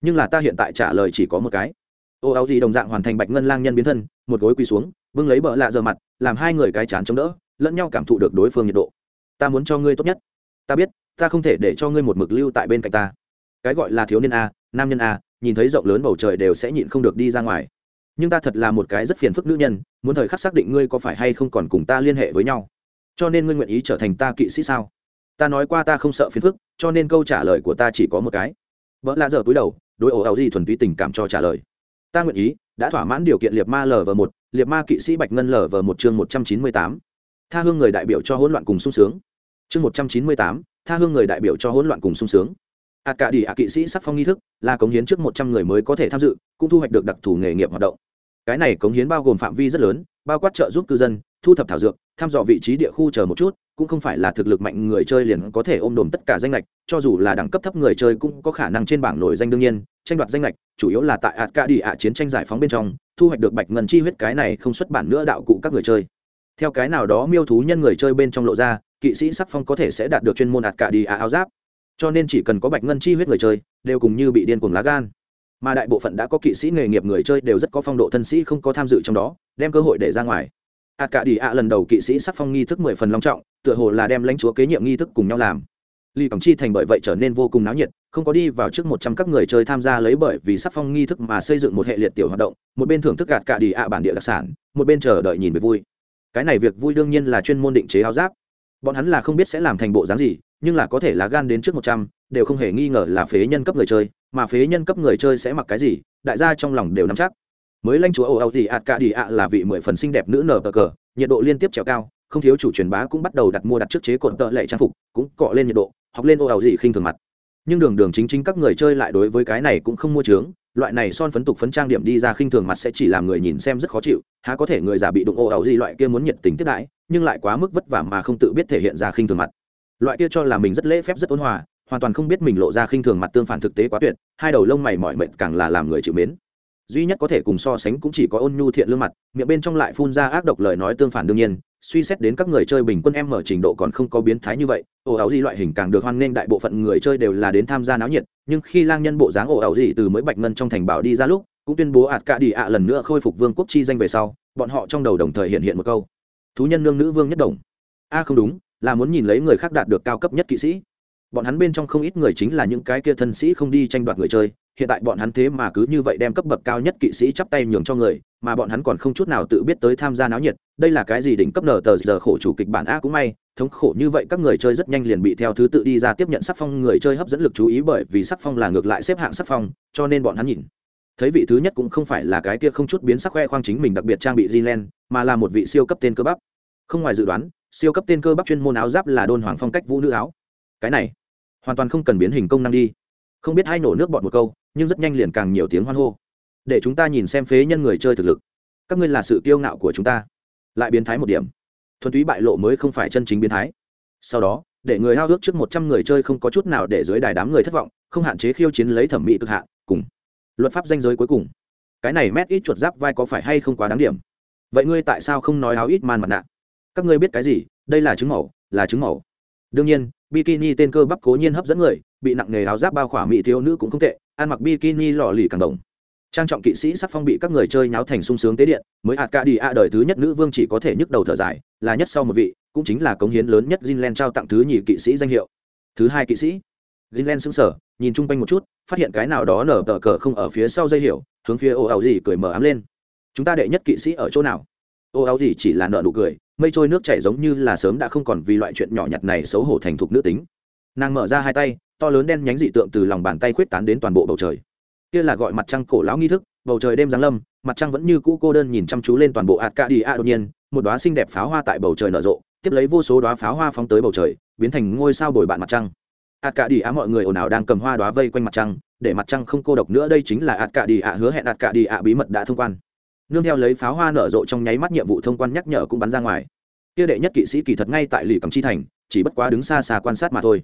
Nhưng là ta hiện tại trả lời chỉ có một cái. Ô áo gì đồng dạng hoàn thành bạch ngân lang nhân biến thân, một gối quỳ xuống vưng lấy bợ lạ giờ mặt, làm hai người cái chán chống đỡ, lẫn nhau cảm thụ được đối phương nhiệt độ. Ta muốn cho ngươi tốt nhất. Ta biết ta không thể để cho ngươi một mực lưu tại bên cạnh ta. Cái gọi là thiếu niên a, nam nhân a, nhìn thấy rộng lớn bầu trời đều sẽ nhịn không được đi ra ngoài. Nhưng ta thật là một cái rất phiền phức nữ nhân, muốn thời khắc xác định ngươi có phải hay không còn cùng ta liên hệ với nhau. Cho nên ngươi nguyện ý trở thành ta kỵ sĩ sao? Ta nói qua ta không sợ phiền phức, cho nên câu trả lời của ta chỉ có một cái. Vợ lạ dở túi đầu, đối ổ ảo gì thuần túy tình cảm cho trả lời. Ta nguyện ý, đã thỏa mãn điều kiện liệt ma lv một liệt ma kỵ sĩ bạch ngân lv một chương một trăm chín mươi tám. Tha hương người đại biểu cho hỗn loạn cùng sung sướng chương một trăm chín mươi tám, tha hương người đại biểu cho hỗn loạn cùng sung sướng. Ạt cả đi ạ kỵ sĩ sắc phong nghi thức, là cống hiến trước một trăm người mới có thể tham dự, cũng thu hoạch được đặc thù nghề nghiệp hoạt động. Cái này cống hiến bao gồm phạm vi rất lớn, bao quát trợ giúp cư dân, thu thập thảo dược, thăm dò vị trí địa khu chờ một chút, cũng không phải là thực lực mạnh người chơi liền có thể ôm đồm tất cả danh lệch, cho dù là đẳng cấp thấp người chơi cũng có khả năng trên bảng nổi danh đương nhiên, tranh đoạt danh lệch, chủ yếu là tại ạt Cả đi ạ chiến tranh giải phóng bên trong, thu hoạch được bạch ngân chi huyết cái này không xuất bản nữa đạo cụ các người chơi theo cái nào đó miêu thú nhân người chơi bên trong lộ ra, kỵ sĩ sắc phong có thể sẽ đạt được chuyên môn ạt cả đi ạ áo giáp. Cho nên chỉ cần có bạch ngân chi huyết người chơi, đều cùng như bị điên cuồng lá gan. Mà đại bộ phận đã có kỵ sĩ nghề nghiệp người chơi đều rất có phong độ thân sĩ không có tham dự trong đó, đem cơ hội để ra ngoài. A cả đi ạ lần đầu kỵ sĩ sắc phong nghi thức mười phần long trọng, tựa hồ là đem lãnh chúa kế nhiệm nghi thức cùng nhau làm. Lì cổng chi thành bởi vậy trở nên vô cùng náo nhiệt, không có đi vào trước một trăm các người chơi tham gia lấy bởi vì sắc phong nghi thức mà xây dựng một hệ liệt tiểu hoạt động, một bên thưởng thức gạt cả đi ạ bản địa đặc sản, một bên chờ đợi nhìn về vui cái này việc vui đương nhiên là chuyên môn định chế áo giáp. Bọn hắn là không biết sẽ làm thành bộ dáng gì, nhưng là có thể là gan đến trước một trăm, đều không hề nghi ngờ là phế nhân cấp người chơi, mà phế nhân cấp người chơi sẽ mặc cái gì, đại gia trong lòng đều nắm chắc. Mới lanh chúa âu âu thì ạt cả đi ạ là vị mười phần xinh đẹp nữ nở cờ cờ, nhiệt độ liên tiếp trèo cao, không thiếu chủ truyền bá cũng bắt đầu đặt mua đặt trước chế cột tợ lệ trang phục, cũng cọ lên nhiệt độ, học lên ô ẩu gì khinh thường mặt. Nhưng đường đường chính chính các người chơi lại đối với cái này cũng không mua trướng loại này son phấn tục phấn trang điểm đi ra khinh thường mặt sẽ chỉ làm người nhìn xem rất khó chịu, há có thể người già bị đụng ô ẩu gì loại kia muốn nhiệt tình tiếp đãi, nhưng lại quá mức vất vả mà không tự biết thể hiện ra khinh thường mặt. Loại kia cho là mình rất lễ phép rất ôn hòa, hoàn toàn không biết mình lộ ra khinh thường mặt tương phản thực tế quá tuyệt, hai đầu lông mày mỏi mệt càng là làm người chịu mến. Duy nhất có thể cùng so sánh cũng chỉ có ôn nhu thiện lương mặt, miệng bên trong lại phun ra ác độc lời nói tương phản đương nhiên suy xét đến các người chơi bình quân em mở trình độ còn không có biến thái như vậy ồ ảo gì loại hình càng được hoan nghênh đại bộ phận người chơi đều là đến tham gia náo nhiệt, nhưng khi lang nhân bộ dáng ồ ảo gì từ mới bạch ngân trong thành bảo đi ra lúc, cũng tuyên bố ạt cả đi ạ lần nữa khôi phục vương quốc chi danh về sau, bọn họ trong đầu đồng thời hiện hiện một câu. Thú nhân nương nữ vương nhất đồng. A, không đúng, là muốn nhìn lấy người khác đạt được cao cấp nhất kỵ sĩ. Bọn hắn bên trong không ít người chính là những cái kia thân sĩ không đi tranh đoạt người chơi, hiện tại bọn hắn thế mà cứ như vậy đem cấp bậc cao nhất kỵ sĩ chắp tay nhường cho người mà bọn hắn còn không chút nào tự biết tới tham gia náo nhiệt đây là cái gì đỉnh cấp nở tờ giờ khổ chủ kịch bản a cũng may thống khổ như vậy các người chơi rất nhanh liền bị theo thứ tự đi ra tiếp nhận sắc phong người chơi hấp dẫn lực chú ý bởi vì sắc phong là ngược lại xếp hạng sắc phong cho nên bọn hắn nhìn. Thấy vị thứ nhất cũng không phải là cái kia không chút biến sắc khoe khoang chính mình đặc biệt trang bị Greenland, mà là một vị siêu cấp tên cơ bắp. Không ngoài dự đoán siêu cấp tên cơ bắp chuyên môn áo giáp là đôn hoàng phong cách vũ nữ áo. Cái này hoàn toàn không cần biến hình công năng đi. Không biết hai nổ nước bọn một câu nhưng rất nhanh liền càng nhiều tiếng hoan hô để chúng ta nhìn xem phế nhân người chơi thực lực. Các ngươi là sự kiêu ngạo của chúng ta. Lại biến thái một điểm. Thuần túy bại lộ mới không phải chân chính biến thái. Sau đó, để người hao ước trước một trăm người chơi không có chút nào để dưới đài đám người thất vọng, không hạn chế khiêu chiến lấy thẩm mỹ cực hạn, cùng luật pháp danh giới cuối cùng. Cái này mét ít chuột giáp vai có phải hay không quá đáng điểm? Vậy ngươi tại sao không nói áo ít man mặt nạ? Các ngươi biết cái gì? Đây là chứng màu, là chứng màu. Đương nhiên, bikini tên cơ bắp cố nhiên hấp dẫn người, bị nặng nghề áo giáp bao khỏa mỹ thiếu nữ cũng không tệ, ăn mặc bikini lò lì càng đồng trang trọng kỵ sĩ sắc phong bị các người chơi nháo thành sung sướng tế điện, mới hạt ca đi a đời thứ nhất nữ vương chỉ có thể nhức đầu thở dài, là nhất sau một vị, cũng chính là cống hiến lớn nhất Jinlen trao tặng thứ nhì kỵ sĩ danh hiệu. Thứ hai kỵ sĩ. Jinlen sững sờ, nhìn chung quanh một chút, phát hiện cái nào đó nở tờ cờ không ở phía sau dây hiểu hướng phía ô áo gì cười mở ám lên. Chúng ta đệ nhất kỵ sĩ ở chỗ nào? Ô áo gì chỉ là nợ nụ cười, mây trôi nước chảy giống như là sớm đã không còn vì loại chuyện nhỏ nhặt này xấu hổ thành thục nữ tính. Nàng mở ra hai tay, to lớn đen nhánh dị tượng từ lòng bàn tay khuyết tán đến toàn bộ bầu trời kia là gọi mặt trăng cổ lão nghi thức, bầu trời đêm giáng lâm, mặt trăng vẫn như cũ cô đơn nhìn chăm chú lên toàn bộ ạt ca đi a đột nhiên, một đoá xinh đẹp pháo hoa tại bầu trời nở rộ, tiếp lấy vô số đoá pháo hoa phóng tới bầu trời, biến thành ngôi sao bồi bạn mặt trăng. Ạt ca đi a mọi người ồn ào đang cầm hoa đoá vây quanh mặt trăng, để mặt trăng không cô độc nữa, đây chính là ạt ca đi a hứa hẹn ạt ca đi a bí mật đã thông quan. Nương theo lấy pháo hoa nở rộ trong nháy mắt nhiệm vụ thông quan nhắc nhở cũng bắn ra ngoài. Kia đệ nhất kỵ sĩ kỳ thật ngay tại lì cầm chi thành, chỉ bất quá đứng xa xa quan sát mà thôi.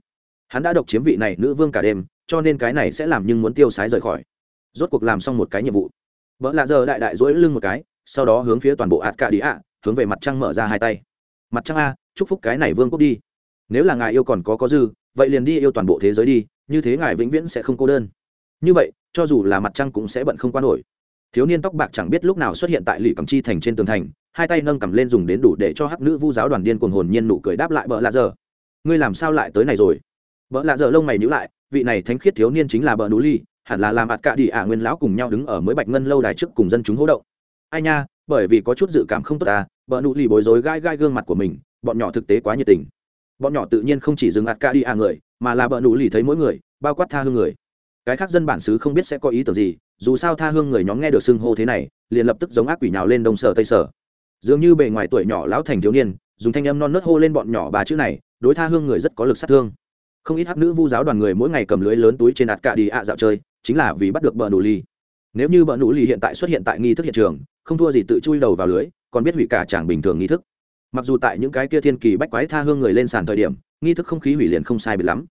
Hắn đã độc chiếm vị này nữ vương cả đêm, cho nên cái này sẽ làm nhưng muốn tiêu sái rời khỏi rốt cuộc làm xong một cái nhiệm vụ. Vợ lạ giờ đại đại dỗi lưng một cái, sau đó hướng phía toàn bộ ạt cả đi ạ, hướng về mặt trăng mở ra hai tay. Mặt trăng a, chúc phúc cái này vương quốc đi. Nếu là ngài yêu còn có có dư, vậy liền đi yêu toàn bộ thế giới đi, như thế ngài vĩnh viễn sẽ không cô đơn. Như vậy, cho dù là mặt trăng cũng sẽ bận không qua nổi. Thiếu niên tóc bạc chẳng biết lúc nào xuất hiện tại lì cầm chi thành trên tường thành, hai tay nâng cầm lên dùng đến đủ để cho hắc nữ vu giáo đoàn điên cuồng hồn nhiên nụ cười đáp lại bợ lạ giờ. Ngươi làm sao lại tới này rồi? Bợ lạ dở lông mày nhữ lại, vị này thánh khiết thiếu niên chính là bợ núi ly hẳn là làm ạt cả đi ả nguyên lão cùng nhau đứng ở mới bạch ngân lâu đài trước cùng dân chúng hỗ động. Ai nha, bởi vì có chút dự cảm không tốt ta bờ nụ lì bối rối gai gai gương mặt của mình, bọn nhỏ thực tế quá nhiệt tình. Bọn nhỏ tự nhiên không chỉ dừng ạt cả đi ả người, mà là bờ nụ lì thấy mỗi người, bao quát tha hương người. Cái khác dân bản xứ không biết sẽ có ý tưởng gì, dù sao tha hương người nhóm nghe được xưng hô thế này, liền lập tức giống ác quỷ nhào lên đông sở tây sở. Dường như bề ngoài tuổi nhỏ lão thành thiếu niên, dùng thanh âm non nớt hô lên bọn nhỏ bà chữ này, đối tha hương người rất có lực sát thương không ít hắc nữ vu giáo đoàn người mỗi ngày cầm lưới lớn túi trên ạt cạ đi ạ dạo chơi, chính là vì bắt được bờ nụ ly nếu như bờ nụ ly hiện tại xuất hiện tại nghi thức hiện trường, không thua gì tự chui đầu vào lưới, còn biết hủy cả chàng bình thường nghi thức. Mặc dù tại những cái kia thiên kỳ bách quái tha hương người lên sàn thời điểm, nghi thức không khí hủy liền không sai biệt lắm.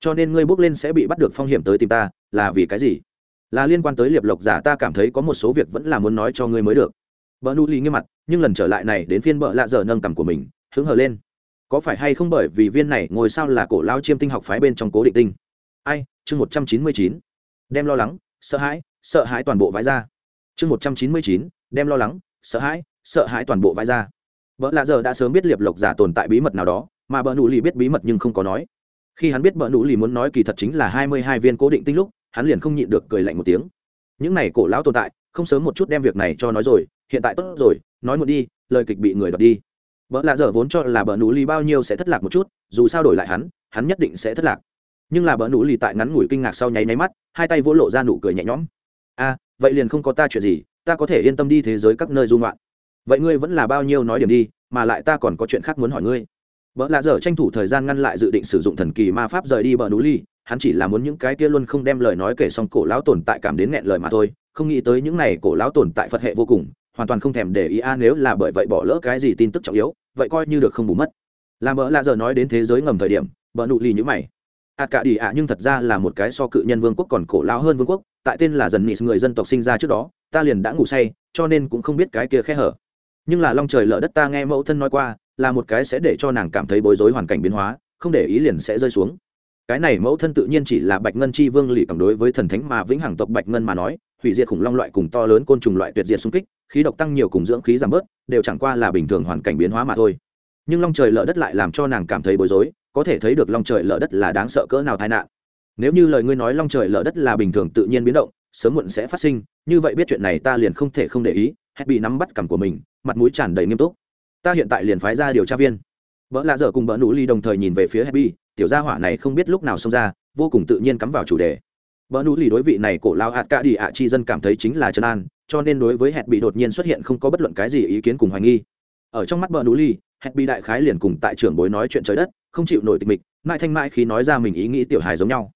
Cho nên ngươi bước lên sẽ bị bắt được phong hiểm tới tìm ta, là vì cái gì? Là liên quan tới liệp lộc giả ta cảm thấy có một số việc vẫn là muốn nói cho ngươi mới được. Bờ nụ ly nghiêm mặt, nhưng lần trở lại này đến phiên bờ lạ dở nâng tầm của mình, hứng hờ lên có phải hay không bởi vì viên này ngồi sao là cổ lao chiêm tinh học phái bên trong cố định tinh? Ai, chương một trăm chín mươi chín. Đem lo lắng, sợ hãi sợ hãi toàn bộ vãi ra. Chương một trăm chín mươi chín, đem lo lắng, sợ hãi sợ hãi toàn bộ vãi ra. Vợ lạ giờ đã sớm biết liệp lộc giả tồn tại bí mật nào đó, mà bờ nụ lì biết bí mật nhưng không có nói. Khi hắn biết bờ nụ lì muốn nói kỳ thật chính là hai mươi hai viên cố định tinh lúc, hắn liền không nhịn được cười lạnh một tiếng. Những này cổ lão tồn tại, không sớm một chút đem việc này cho nói rồi, hiện tại tốt rồi, nói một đi, lời kịch bị người đọc đi vợ lạ dở vốn cho là bờ nụ lì bao nhiêu sẽ thất lạc một chút, dù sao đổi lại hắn hắn nhất định sẽ thất lạc. Nhưng là bờ nụ lì tại ngắn ngủi kinh ngạc sau nháy nháy mắt, hai tay vỗ lộ ra nụ cười nhẹ nhõm. A, vậy liền không có ta chuyện gì, ta có thể yên tâm đi thế giới các nơi dung ngoạn. vậy ngươi vẫn là bao nhiêu nói điểm đi, mà lại ta còn có chuyện khác muốn hỏi ngươi. Vợ lạ dở tranh thủ thời gian ngăn lại dự định sử dụng thần kỳ ma pháp rời đi bờ núi lì, hắn chỉ là muốn những cái kia luôn không đem lời nói kể xong cổ lão tồn tại cảm đến nghẹn lời mà thôi, không nghĩ tới những này cổ lão tồn tại phật hệ vô cùng hoàn toàn không thèm để ý a, nếu là bởi vậy bỏ lỡ cái gì tin tức trọng yếu, vậy coi như được không bù mất. Làm bỡ lạ giờ nói đến thế giới ngầm thời điểm, bỡ nụ lì như mày. Ạt cả đi ạ, nhưng thật ra là một cái so cự nhân vương quốc còn cổ lao hơn vương quốc, tại tên là dần nị người dân tộc sinh ra trước đó, ta liền đã ngủ say, cho nên cũng không biết cái kia khe hở. Nhưng là long trời lở đất ta nghe mẫu thân nói qua, là một cái sẽ để cho nàng cảm thấy bối rối hoàn cảnh biến hóa, không để ý liền sẽ rơi xuống. Cái này mẫu thân tự nhiên chỉ là bạch ngân chi vương lì cầm đối với thần thánh mà vĩnh hằng tộc bạch ngân mà nói, hủy diệt khủng long loại cùng to lớn côn trùng loại tuyệt diệt xung kích khí độc tăng nhiều cùng dưỡng khí giảm bớt, đều chẳng qua là bình thường hoàn cảnh biến hóa mà thôi. Nhưng long trời lở đất lại làm cho nàng cảm thấy bối rối, có thể thấy được long trời lở đất là đáng sợ cỡ nào tai nạn. Nếu như lời ngươi nói long trời lở đất là bình thường tự nhiên biến động, sớm muộn sẽ phát sinh, như vậy biết chuyện này ta liền không thể không để ý, hết bị nắm bắt cằm của mình, mặt mũi tràn đầy nghiêm túc. Ta hiện tại liền phái ra điều tra viên. Vợ lạ dở cùng vợ nụ ly đồng thời nhìn về phía happy, tiểu gia hỏa này không biết lúc nào xông ra, vô cùng tự nhiên cắm vào chủ đề. Vợ nụ ly đối vị này cổ lao hạt cả đi ạ chi dân cảm thấy chính là chân an cho nên đối với hẹn bị đột nhiên xuất hiện không có bất luận cái gì ý kiến cùng hoài nghi. Ở trong mắt bờ núi ly, hẹn bị đại khái liền cùng tại trưởng bối nói chuyện trời đất, không chịu nổi tịch mịch, mãi thanh mãi khi nói ra mình ý nghĩ tiểu hài giống nhau.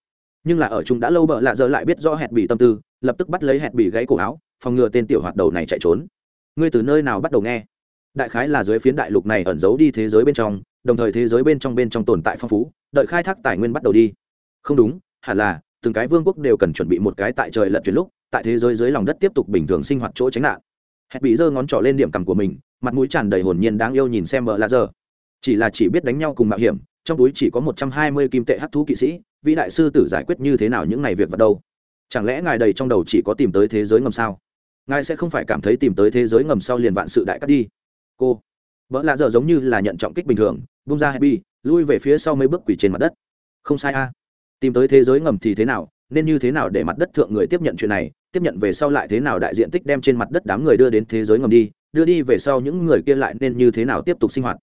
Nhưng là ở chung đã lâu bợ lạ giờ lại biết rõ hẹn bị tâm tư, lập tức bắt lấy hẹn bị gãy cổ áo, phòng ngừa tên tiểu hoạt đầu này chạy trốn. Ngươi từ nơi nào bắt đầu nghe? Đại khái là dưới phiến đại lục này ẩn giấu đi thế giới bên trong, đồng thời thế giới bên trong bên trong tồn tại phong phú, đợi khai thác tài nguyên bắt đầu đi. Không đúng, hẳn là, từng cái vương quốc đều cần chuẩn bị một cái tại trời lận chuyển lúc tại thế giới dưới lòng đất tiếp tục bình thường sinh hoạt chỗ tránh nạn. Hẹn bị giơ ngón trỏ lên điểm cằm của mình, mặt mũi tràn đầy hồn nhiên đáng yêu nhìn xem bờ lạ giờ chỉ là chỉ biết đánh nhau cùng mạo hiểm, trong túi chỉ có một trăm hai mươi kim tệ hắc thú kỵ sĩ, vị đại sư tử giải quyết như thế nào những này việc vật đâu? Chẳng lẽ ngài đầy trong đầu chỉ có tìm tới thế giới ngầm sao? Ngài sẽ không phải cảm thấy tìm tới thế giới ngầm sau liền vạn sự đại cắt đi. Cô, vợ lạ giờ giống như là nhận trọng kích bình thường, bung ra happy, lui về phía sau mấy bước quỳ trên mặt đất. Không sai a. Tìm tới thế giới ngầm thì thế nào, nên như thế nào để mặt đất thượng người tiếp nhận chuyện này tiếp nhận về sau lại thế nào đại diện tích đem trên mặt đất đám người đưa đến thế giới ngầm đi, đưa đi về sau những người kia lại nên như thế nào tiếp tục sinh hoạt.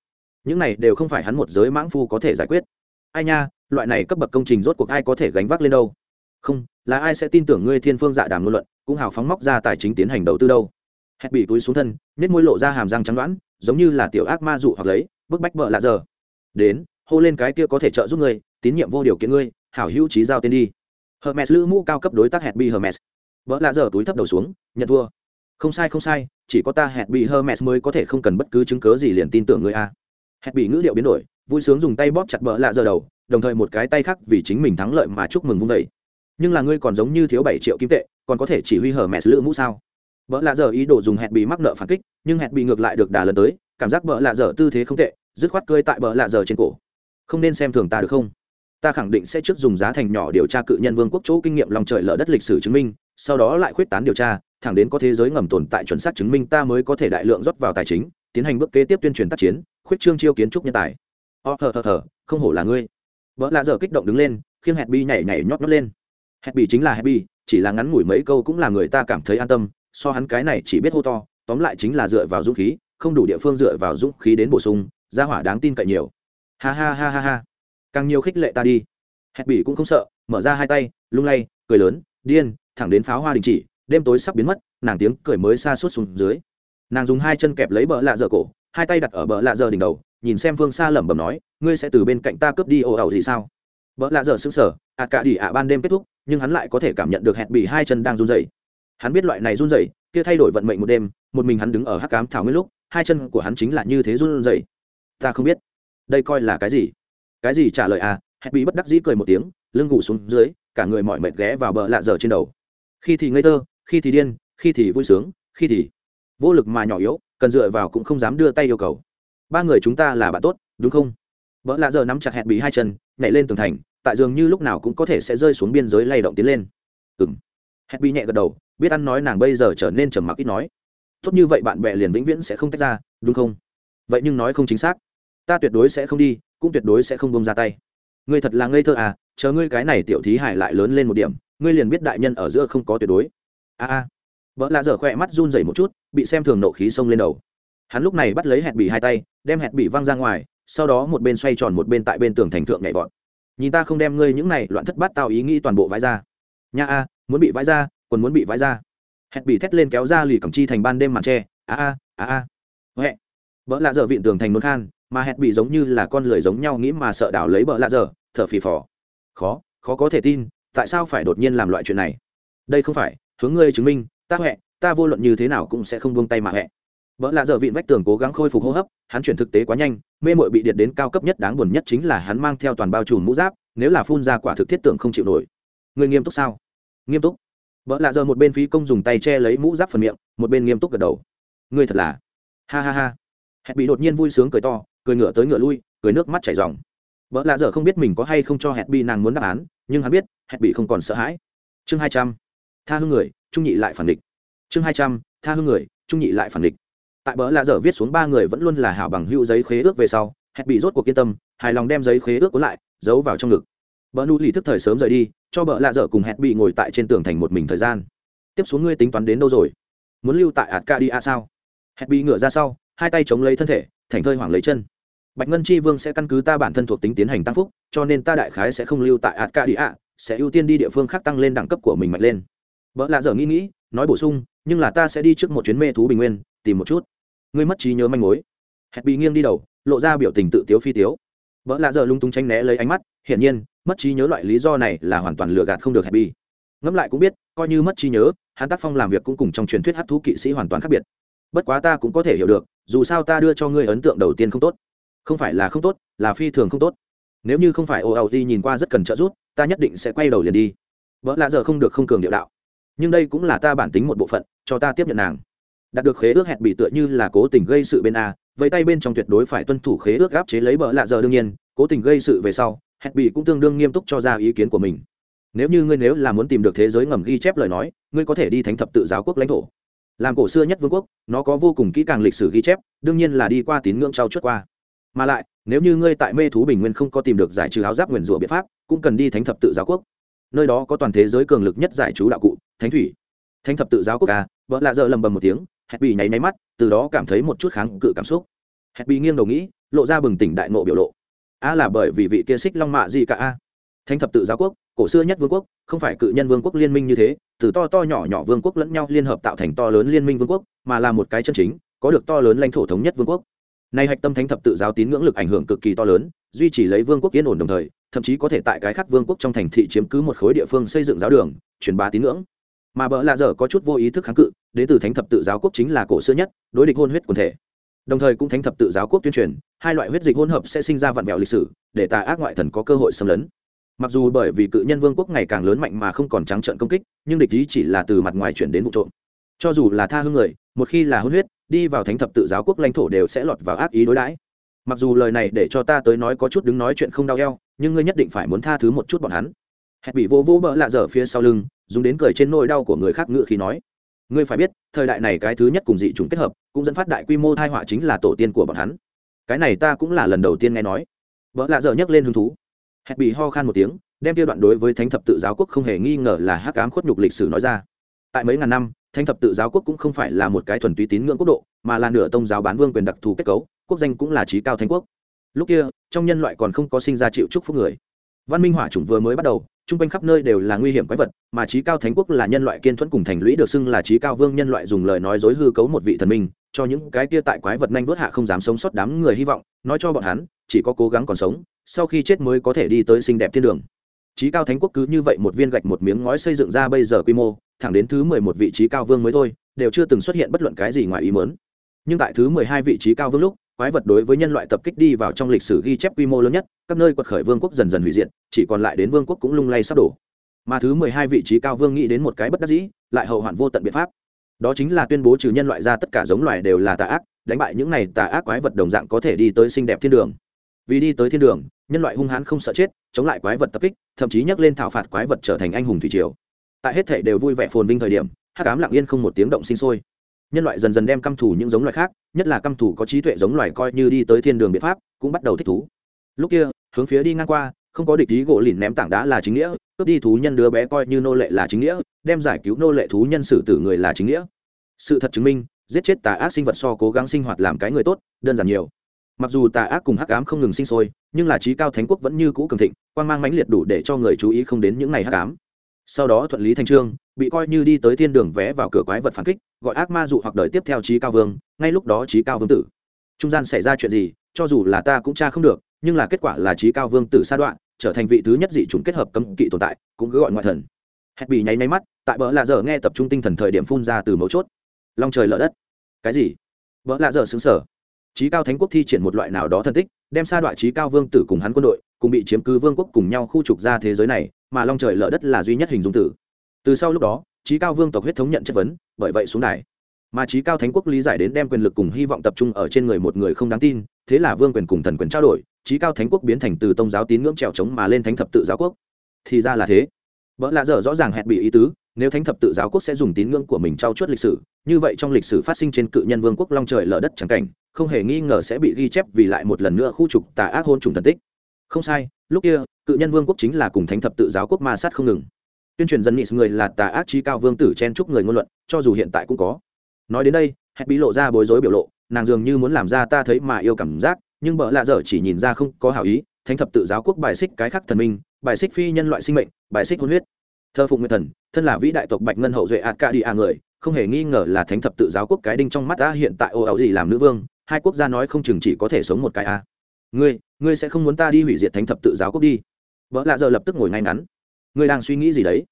Những này đều không phải hắn một giới mãng phu có thể giải quyết. Ai nha, loại này cấp bậc công trình rốt cuộc ai có thể gánh vác lên đâu? Không, là ai sẽ tin tưởng ngươi thiên phương dạ đàm ngôn luận, cũng hào phóng móc ra tài chính tiến hành đầu tư đâu? Hẹn bị túi xuống thân nết môi lộ ra hàm răng trắng đoãn giống như là tiểu ác ma dụ hoặc lấy, bức bách vợ lạ giờ. Đến, hô lên cái kia có thể trợ giúp ngươi, tín nhiệm vô điều kiện ngươi, hảo hữu trí giao tên đi. Hermes lữ mũ cao cấp đối tác hẹn bị hermes vợ lạ giờ túi thấp đầu xuống, nhận thua. Không sai không sai, chỉ có ta hẹn bị hermes mới có thể không cần bất cứ chứng cớ gì liền tin tưởng ngươi a. Hẹn bị ngữ điệu biến đổi, vui sướng dùng tay bóp chặt vợ lạ giờ đầu, đồng thời một cái tay khác vì chính mình thắng lợi mà chúc mừng vung vẩy nhưng là ngươi còn giống như thiếu bảy triệu kim tệ, còn có thể chỉ huy hở mẹ lữ mũ sao? Vợ lạ giờ ý đồ dùng hẹn bị mắc nợ phản kích, nhưng hẹn bị ngược lại được đà lần tới, cảm giác vợ lạ giờ tư thế không tệ, dứt khoát cơi tại vợ lạ giờ trên cổ. Không nên xem thường ta được không? Ta khẳng định sẽ trước dùng giá thành nhỏ điều tra cự nhân vương quốc chỗ kinh nghiệm lòng trời lở đất lịch sử chứng minh sau đó lại khuyết tán điều tra thẳng đến có thế giới ngầm tồn tại chuẩn xác chứng minh ta mới có thể đại lượng rót vào tài chính tiến hành bước kế tiếp tuyên truyền tác chiến khuyết trương chiêu kiến trúc nhân tài. Oh, hờ hờ hờ không hổ là ngươi. Vợ lạ dở kích động đứng lên khiêng hẹn bi nhảy nhảy nhót nhót lên. Hẹn bi chính là hẹn bi chỉ là ngắn ngủi mấy câu cũng làm người ta cảm thấy an tâm so hắn cái này chỉ biết hô to tóm lại chính là dựa vào dũng khí không đủ địa phương dựa vào dũng khí đến bổ sung gia hỏa đáng tin cậy nhiều. Ha ha ha ha ha. Càng nhiều khích lệ ta đi. Hẹn bị cũng không sợ mở ra hai tay lung lay cười lớn điên thẳng đến pháo hoa đình chỉ, đêm tối sắp biến mất, nàng tiếng cười mới xa suốt xuống dưới. Nàng dùng hai chân kẹp lấy bờ lạ dở cổ, hai tay đặt ở bờ lạ dở đỉnh đầu, nhìn xem phương xa lẩm bẩm nói, ngươi sẽ từ bên cạnh ta cướp đi ồ ẩu gì sao? Bờ lạ dở sững sờ ạt cả đi ạ, ban đêm kết thúc, nhưng hắn lại có thể cảm nhận được hẹn bị hai chân đang run rẩy. Hắn biết loại này run rẩy, kia thay đổi vận mệnh một đêm, một mình hắn đứng ở hắc cám thảo nguyên lúc, hai chân của hắn chính là như thế run rẩy. Ta không biết, đây coi là cái gì? Cái gì trả lời à? Hẹn bị bất đắc dĩ cười một tiếng, lưng gù xuống dưới, cả người mỏi mệt ghé vào bờ lạ dở trên đầu khi thì ngây thơ, khi thì điên, khi thì vui sướng, khi thì vô lực mà nhỏ yếu, cần dựa vào cũng không dám đưa tay yêu cầu. Ba người chúng ta là bạn tốt, đúng không? Vợ lạ giờ nắm chặt hẹn bị hai chân, nhảy lên tường thành, tại giường như lúc nào cũng có thể sẽ rơi xuống biên giới lay động tiến lên. Ừng hẹn bị nhẹ gật đầu, biết ăn nói nàng bây giờ trở nên trầm mặc ít nói. Tốt như vậy bạn bè liền vĩnh viễn sẽ không tách ra, đúng không? Vậy nhưng nói không chính xác. Ta tuyệt đối sẽ không đi, cũng tuyệt đối sẽ không bông ra tay. Ngươi thật là ngây thơ à chờ ngươi cái này tiểu thí hải lại lớn lên một điểm ngươi liền biết đại nhân ở giữa không có tuyệt đối. A a. Vợ lạ dở khỏe mắt run rẩy một chút, bị xem thường nộ khí xông lên đầu. Hắn lúc này bắt lấy hẹn bị hai tay, đem hẹn bị văng ra ngoài, sau đó một bên xoay tròn một bên tại bên tường thành thượng nhảy vọt. Nhìn ta không đem ngươi những này loạn thất bát tao ý nghĩ toàn bộ vãi ra. Nha a, muốn bị vãi ra, còn muốn bị vãi ra. Hẹn bị thét lên kéo ra lì cầm chi thành ban đêm màn tre. A a a a. Huệ. Vợ lạ dở vịn tường thành nôn khan, mà hẹn bị giống như là con lười giống nhau nghĩ mà sợ đảo lấy vợ lạ dở, thở phì phò. Khó khó có thể tin tại sao phải đột nhiên làm loại chuyện này? Đây không phải, hướng ngươi chứng minh, ta huệ ta vô luận như thế nào cũng sẽ không buông tay mà huệ vợ lạ dở vịn vách tường cố gắng khôi phục hô hấp, hắn chuyển thực tế quá nhanh, mê mội bị điện đến cao cấp nhất đáng buồn nhất chính là hắn mang theo toàn bao trùm mũ giáp, nếu là phun ra quả thực thiết tưởng không chịu nổi. Người nghiêm túc sao? Nghiêm túc. Vợ lạ dở một bên phí công dùng tay che lấy mũ giáp phần miệng, một bên nghiêm túc gật đầu. Ngươi thật là. Ha ha ha. Hẹn bị đột nhiên vui sướng cười to, cười ngựa tới ngựa lui, cười nước mắt chảy dòng vợ lạ dở không biết mình có hay không cho hẹn bị nàng muốn đáp án nhưng hắn biết, hẹn bị không còn sợ hãi. Chương hai trăm, tha hương người, trung nhị lại phản địch. Chương hai trăm, tha hương người, trung nhị lại phản địch. Tại bờ lạ dở viết xuống ba người vẫn luôn là hảo bằng hữu giấy khế ước về sau, hẹn bị rốt cuộc yên tâm, hài lòng đem giấy khế ước cuốn lại, giấu vào trong ngực. Bờ nu lì thức thời sớm rời đi, cho bờ lạ dở cùng hẹn bị ngồi tại trên tường thành một mình thời gian. Tiếp xuống ngươi tính toán đến đâu rồi? Muốn lưu tại ạt ca đi a sao? Hẹn bị ngửa ra sau, hai tay chống lấy thân thể, thành thơi hoảng lấy chân bạch ngân chi vương sẽ căn cứ ta bản thân thuộc tính tiến hành tăng phúc, cho nên ta đại khái sẽ không lưu tại arcadia sẽ ưu tiên đi địa phương khác tăng lên đẳng cấp của mình mạnh lên. Vợ lạ dở nghĩ nghĩ, nói bổ sung, nhưng là ta sẽ đi trước một chuyến mê thú bình nguyên, tìm một chút. Ngươi mất trí nhớ manh mối. Hẹn bị nghiêng đi đầu, lộ ra biểu tình tự tiếu phi tiếu. Vợ lạ giờ lung tung tranh né lấy ánh mắt, hiển nhiên, mất trí nhớ loại lý do này là hoàn toàn lừa gạt không được hẹn bị. Ngẫm lại cũng biết, coi như mất trí nhớ, hắn tác phong làm việc cũng cùng trong truyền thuyết hát thú kỵ sĩ hoàn toàn khác biệt. Bất quá ta cũng có thể hiểu được, dù sao ta đưa cho ngươi ấn tượng đầu tiên không tốt không phải là không tốt, là phi thường không tốt. Nếu như không phải ô ào Di nhìn qua rất cần trợ giúp, ta nhất định sẽ quay đầu liền đi. Vợ lạ giờ không được không cường điệu đạo. Nhưng đây cũng là ta bản tính một bộ phận, cho ta tiếp nhận nàng. Đạt được khế ước hẹn bị tựa như là cố tình gây sự bên a vậy tay bên trong tuyệt đối phải tuân thủ khế ước gáp chế lấy bờ lạ giờ đương nhiên, cố tình gây sự về sau, hẹn bị cũng tương đương nghiêm túc cho ra ý kiến của mình. Nếu như ngươi nếu là muốn tìm được thế giới ngầm ghi chép lời nói, ngươi có thể đi thánh thập tự giáo quốc lãnh thổ. Làm cổ xưa nhất vương quốc, nó có vô cùng kỹ càng lịch sử ghi chép, đương nhiên là đi qua tín ngưỡng trao chuốt qua mà lại, nếu như ngươi tại mê thú bình nguyên không có tìm được giải trừ áo giáp nguyền rủa biện pháp, cũng cần đi thánh thập tự giáo quốc. Nơi đó có toàn thế giới cường lực nhất giải chú đạo cụ, thánh thủy. Thánh thập tự giáo quốc ca vợ lạ dợ lầm bầm một tiếng hẹn bị nháy máy mắt, từ đó cảm thấy một chút kháng cự cảm xúc. Hẹn bị nghiêng đầu nghĩ, lộ ra bừng tỉnh đại nộ biểu lộ. A là bởi vì vị kia xích long mạ gì cả a. Thánh thập tự giáo quốc, cổ xưa nhất vương quốc, không phải cự nhân vương quốc liên minh như thế, từ to to nhỏ nhỏ vương quốc lẫn nhau liên hợp tạo thành to lớn liên minh vương quốc, mà là một cái chân chính, có được to lớn lãnh thổ thống nhất vương quốc nay hạch tâm thánh thập tự giáo tín ngưỡng lực ảnh hưởng cực kỳ to lớn, duy trì lấy vương quốc yên ổn đồng thời, thậm chí có thể tại cái khác vương quốc trong thành thị chiếm cứ một khối địa phương xây dựng giáo đường, truyền bá tín ngưỡng. Mà bỡ lạ dở có chút vô ý thức kháng cự, đến từ thánh thập tự giáo quốc chính là cổ xưa nhất, đối địch hôn huyết quần thể. Đồng thời cũng thánh thập tự giáo quốc tuyên truyền, hai loại huyết dịch hỗn hợp sẽ sinh ra vạn vẹo lịch sử, để tà ác ngoại thần có cơ hội xâm lấn. Mặc dù bởi vì cự nhân vương quốc ngày càng lớn mạnh mà không còn trắng trợn công kích, nhưng địch ý chỉ là từ mặt ngoài chuyển đến vụ trộm cho dù là tha hương người, một khi là hôn huyết, đi vào thánh thập tự giáo quốc lãnh thổ đều sẽ lọt vào ác ý đối đãi. Mặc dù lời này để cho ta tới nói có chút đứng nói chuyện không đau eo, nhưng ngươi nhất định phải muốn tha thứ một chút bọn hắn. Hẹn bị vô vô bỡ lạ dở phía sau lưng, dùng đến cười trên nỗi đau của người khác ngự khi nói. Ngươi phải biết, thời đại này cái thứ nhất cùng dị t kết hợp, cũng dẫn phát đại quy mô thai họa chính là tổ tiên của bọn hắn. Cái này ta cũng là lần đầu tiên nghe nói. Vợ lạ dở nhấc lên hứng thú. Hẹn bị ho khan một tiếng, đem tiêu đoạn đối với thánh thập tự giáo quốc không hề nghi ngờ là hắc ám khuất nhục lịch sử nói ra. Tại mấy ngàn năm thánh thập tự giáo quốc cũng không phải là một cái thuần túy tín ngưỡng quốc độ, mà là nửa tông giáo bán vương quyền đặc thù kết cấu, quốc danh cũng là trí cao thánh quốc. Lúc kia, trong nhân loại còn không có sinh ra chịu chúc phúc người. Văn minh hỏa chủng vừa mới bắt đầu chung quanh khắp nơi đều là nguy hiểm quái vật, mà trí cao thánh quốc là nhân loại kiên thuẫn cùng thành lũy được xưng là trí cao vương nhân loại dùng lời nói dối hư cấu một vị thần minh, cho những cái kia tại quái vật nhanh vớt hạ không dám sống sót đám người hy vọng, nói cho bọn hắn, chỉ có cố gắng còn sống, sau khi chết mới có thể đi tới xinh đẹp thiên đường trí cao thánh quốc cứ như vậy một viên gạch một miếng ngói xây dựng ra bây giờ quy mô, thẳng đến thứ mười một vị trí cao vương mới thôi, đều chưa từng xuất hiện bất luận cái gì ngoài ý mớn nhưng tại thứ mười hai vị trí cao vương lúc, quái vật đối với nhân loại tập kích đi vào trong lịch sử ghi chép quy mô lớn nhất, các nơi quật khởi vương quốc dần dần hủy diệt, chỉ còn lại đến vương quốc cũng lung lay sắp đổ. Mà thứ mười hai vị trí cao vương nghĩ đến một cái bất đắc dĩ, lại hậu hoạn vô tận biện pháp. Đó chính là tuyên bố trừ nhân loại ra tất cả giống loài đều là tà ác, đánh bại những này tà ác quái vật đồng dạng có thể đi tới xinh đẹp thiên đường. Vì đi tới thiên đường nhân loại hung hãn không sợ chết, chống lại quái vật tập kích, thậm chí nhắc lên thảo phạt quái vật trở thành anh hùng thủy triều. Tại hết thể đều vui vẻ phồn vinh thời điểm, hắc ám lặng yên không một tiếng động sinh sôi. Nhân loại dần dần đem căm thù những giống loài khác, nhất là căm thù có trí tuệ giống loài coi như đi tới thiên đường biện pháp, cũng bắt đầu thích thú. Lúc kia, hướng phía đi ngang qua, không có địch ý gỗ lìn ném tảng đá là chính nghĩa, cướp đi thú nhân đứa bé coi như nô lệ là chính nghĩa, đem giải cứu nô lệ thú nhân xử tử người là chính nghĩa. Sự thật chứng minh, giết chết tà ác sinh vật so cố gắng sinh hoạt làm cái người tốt, đơn giản nhiều mặc dù tà ác cùng hắc ám không ngừng sinh sôi, nhưng là trí cao thánh quốc vẫn như cũ cường thịnh, quan mang mãnh liệt đủ để cho người chú ý không đến những ngày hắc ám. Sau đó thuận lý thành trương, bị coi như đi tới thiên đường vé vào cửa quái vật phản kích, gọi ác ma dụ hoặc đợi tiếp theo trí cao vương, ngay lúc đó trí cao vương tử. Trung gian xảy ra chuyện gì, cho dù là ta cũng tra không được, nhưng là kết quả là trí cao vương tử sa đoạn, trở thành vị thứ nhất dị chúng kết hợp cấm kỵ tồn tại, cũng cứ gọi ngoại thần. Hẹn bị nháy máy mắt, tại bỡ lạ dở nghe tập trung tinh thần thời điểm phun ra từ mấu chốt. Long trời lở đất. Cái gì? Vợ lạ dở xứng sở trí cao thánh quốc thi triển một loại nào đó thân tích, đem sa đoạn trí cao vương tử cùng hắn quân đội, cùng bị chiếm cứ vương quốc cùng nhau khu trục ra thế giới này, mà long trời lở đất là duy nhất hình dung tử. Từ sau lúc đó trí cao vương tộc huyết thống nhận chất vấn, bởi vậy xuống đài. Mà trí cao thánh quốc lý giải đến đem quyền lực cùng hy vọng tập trung ở trên người một người không đáng tin, thế là vương quyền cùng thần quyền trao đổi trí cao thánh quốc biến thành từ tôn giáo tín ngưỡng trèo trống mà lên thánh thập tự giáo quốc. Thì ra là thế. Vợ lạ dở rõ ràng hẹn bị ý tứ, nếu thánh thập tự giáo quốc sẽ dùng tín ngưỡng của mình trao chuốt lịch sử, như vậy trong lịch sử phát sinh trên cự nhân vương quốc long trời lở đất chẳng cảnh không hề nghi ngờ sẽ bị ghi chép vì lại một lần nữa khu trục tà ác hôn trùng thần tích. Không sai, lúc kia, cự nhân vương quốc chính là cùng thánh thập tự giáo quốc ma sát không ngừng. Tuyên truyền dân nghị người là tà ác trí cao vương tử chen chúc người ngôn luận, cho dù hiện tại cũng có. Nói đến đây, hẹn bị lộ ra bối rối biểu lộ, nàng dường như muốn làm ra ta thấy mà yêu cảm giác, nhưng bợ lạ dở chỉ nhìn ra không có hảo ý, thánh thập tự giáo quốc bài xích cái khắc thần minh, bài xích phi nhân loại sinh mệnh, bài xích hôn huyết. Thơ phụng nguyên thần, thân là vĩ đại tộc bạch ngân hậu duệ ạt ca đi à người, không hề nghi ngờ là thánh thập tự giáo quốc cái đinh trong mắt ta hiện tại ô áo gì làm nữ vương hai quốc gia nói không chừng chỉ có thể sống một cái a. À. ngươi ngươi sẽ không muốn ta đi hủy diệt thánh thập tự giáo quốc đi. Vợ lạ giờ lập tức ngồi ngay ngắn. Ngươi đang suy nghĩ gì đấy?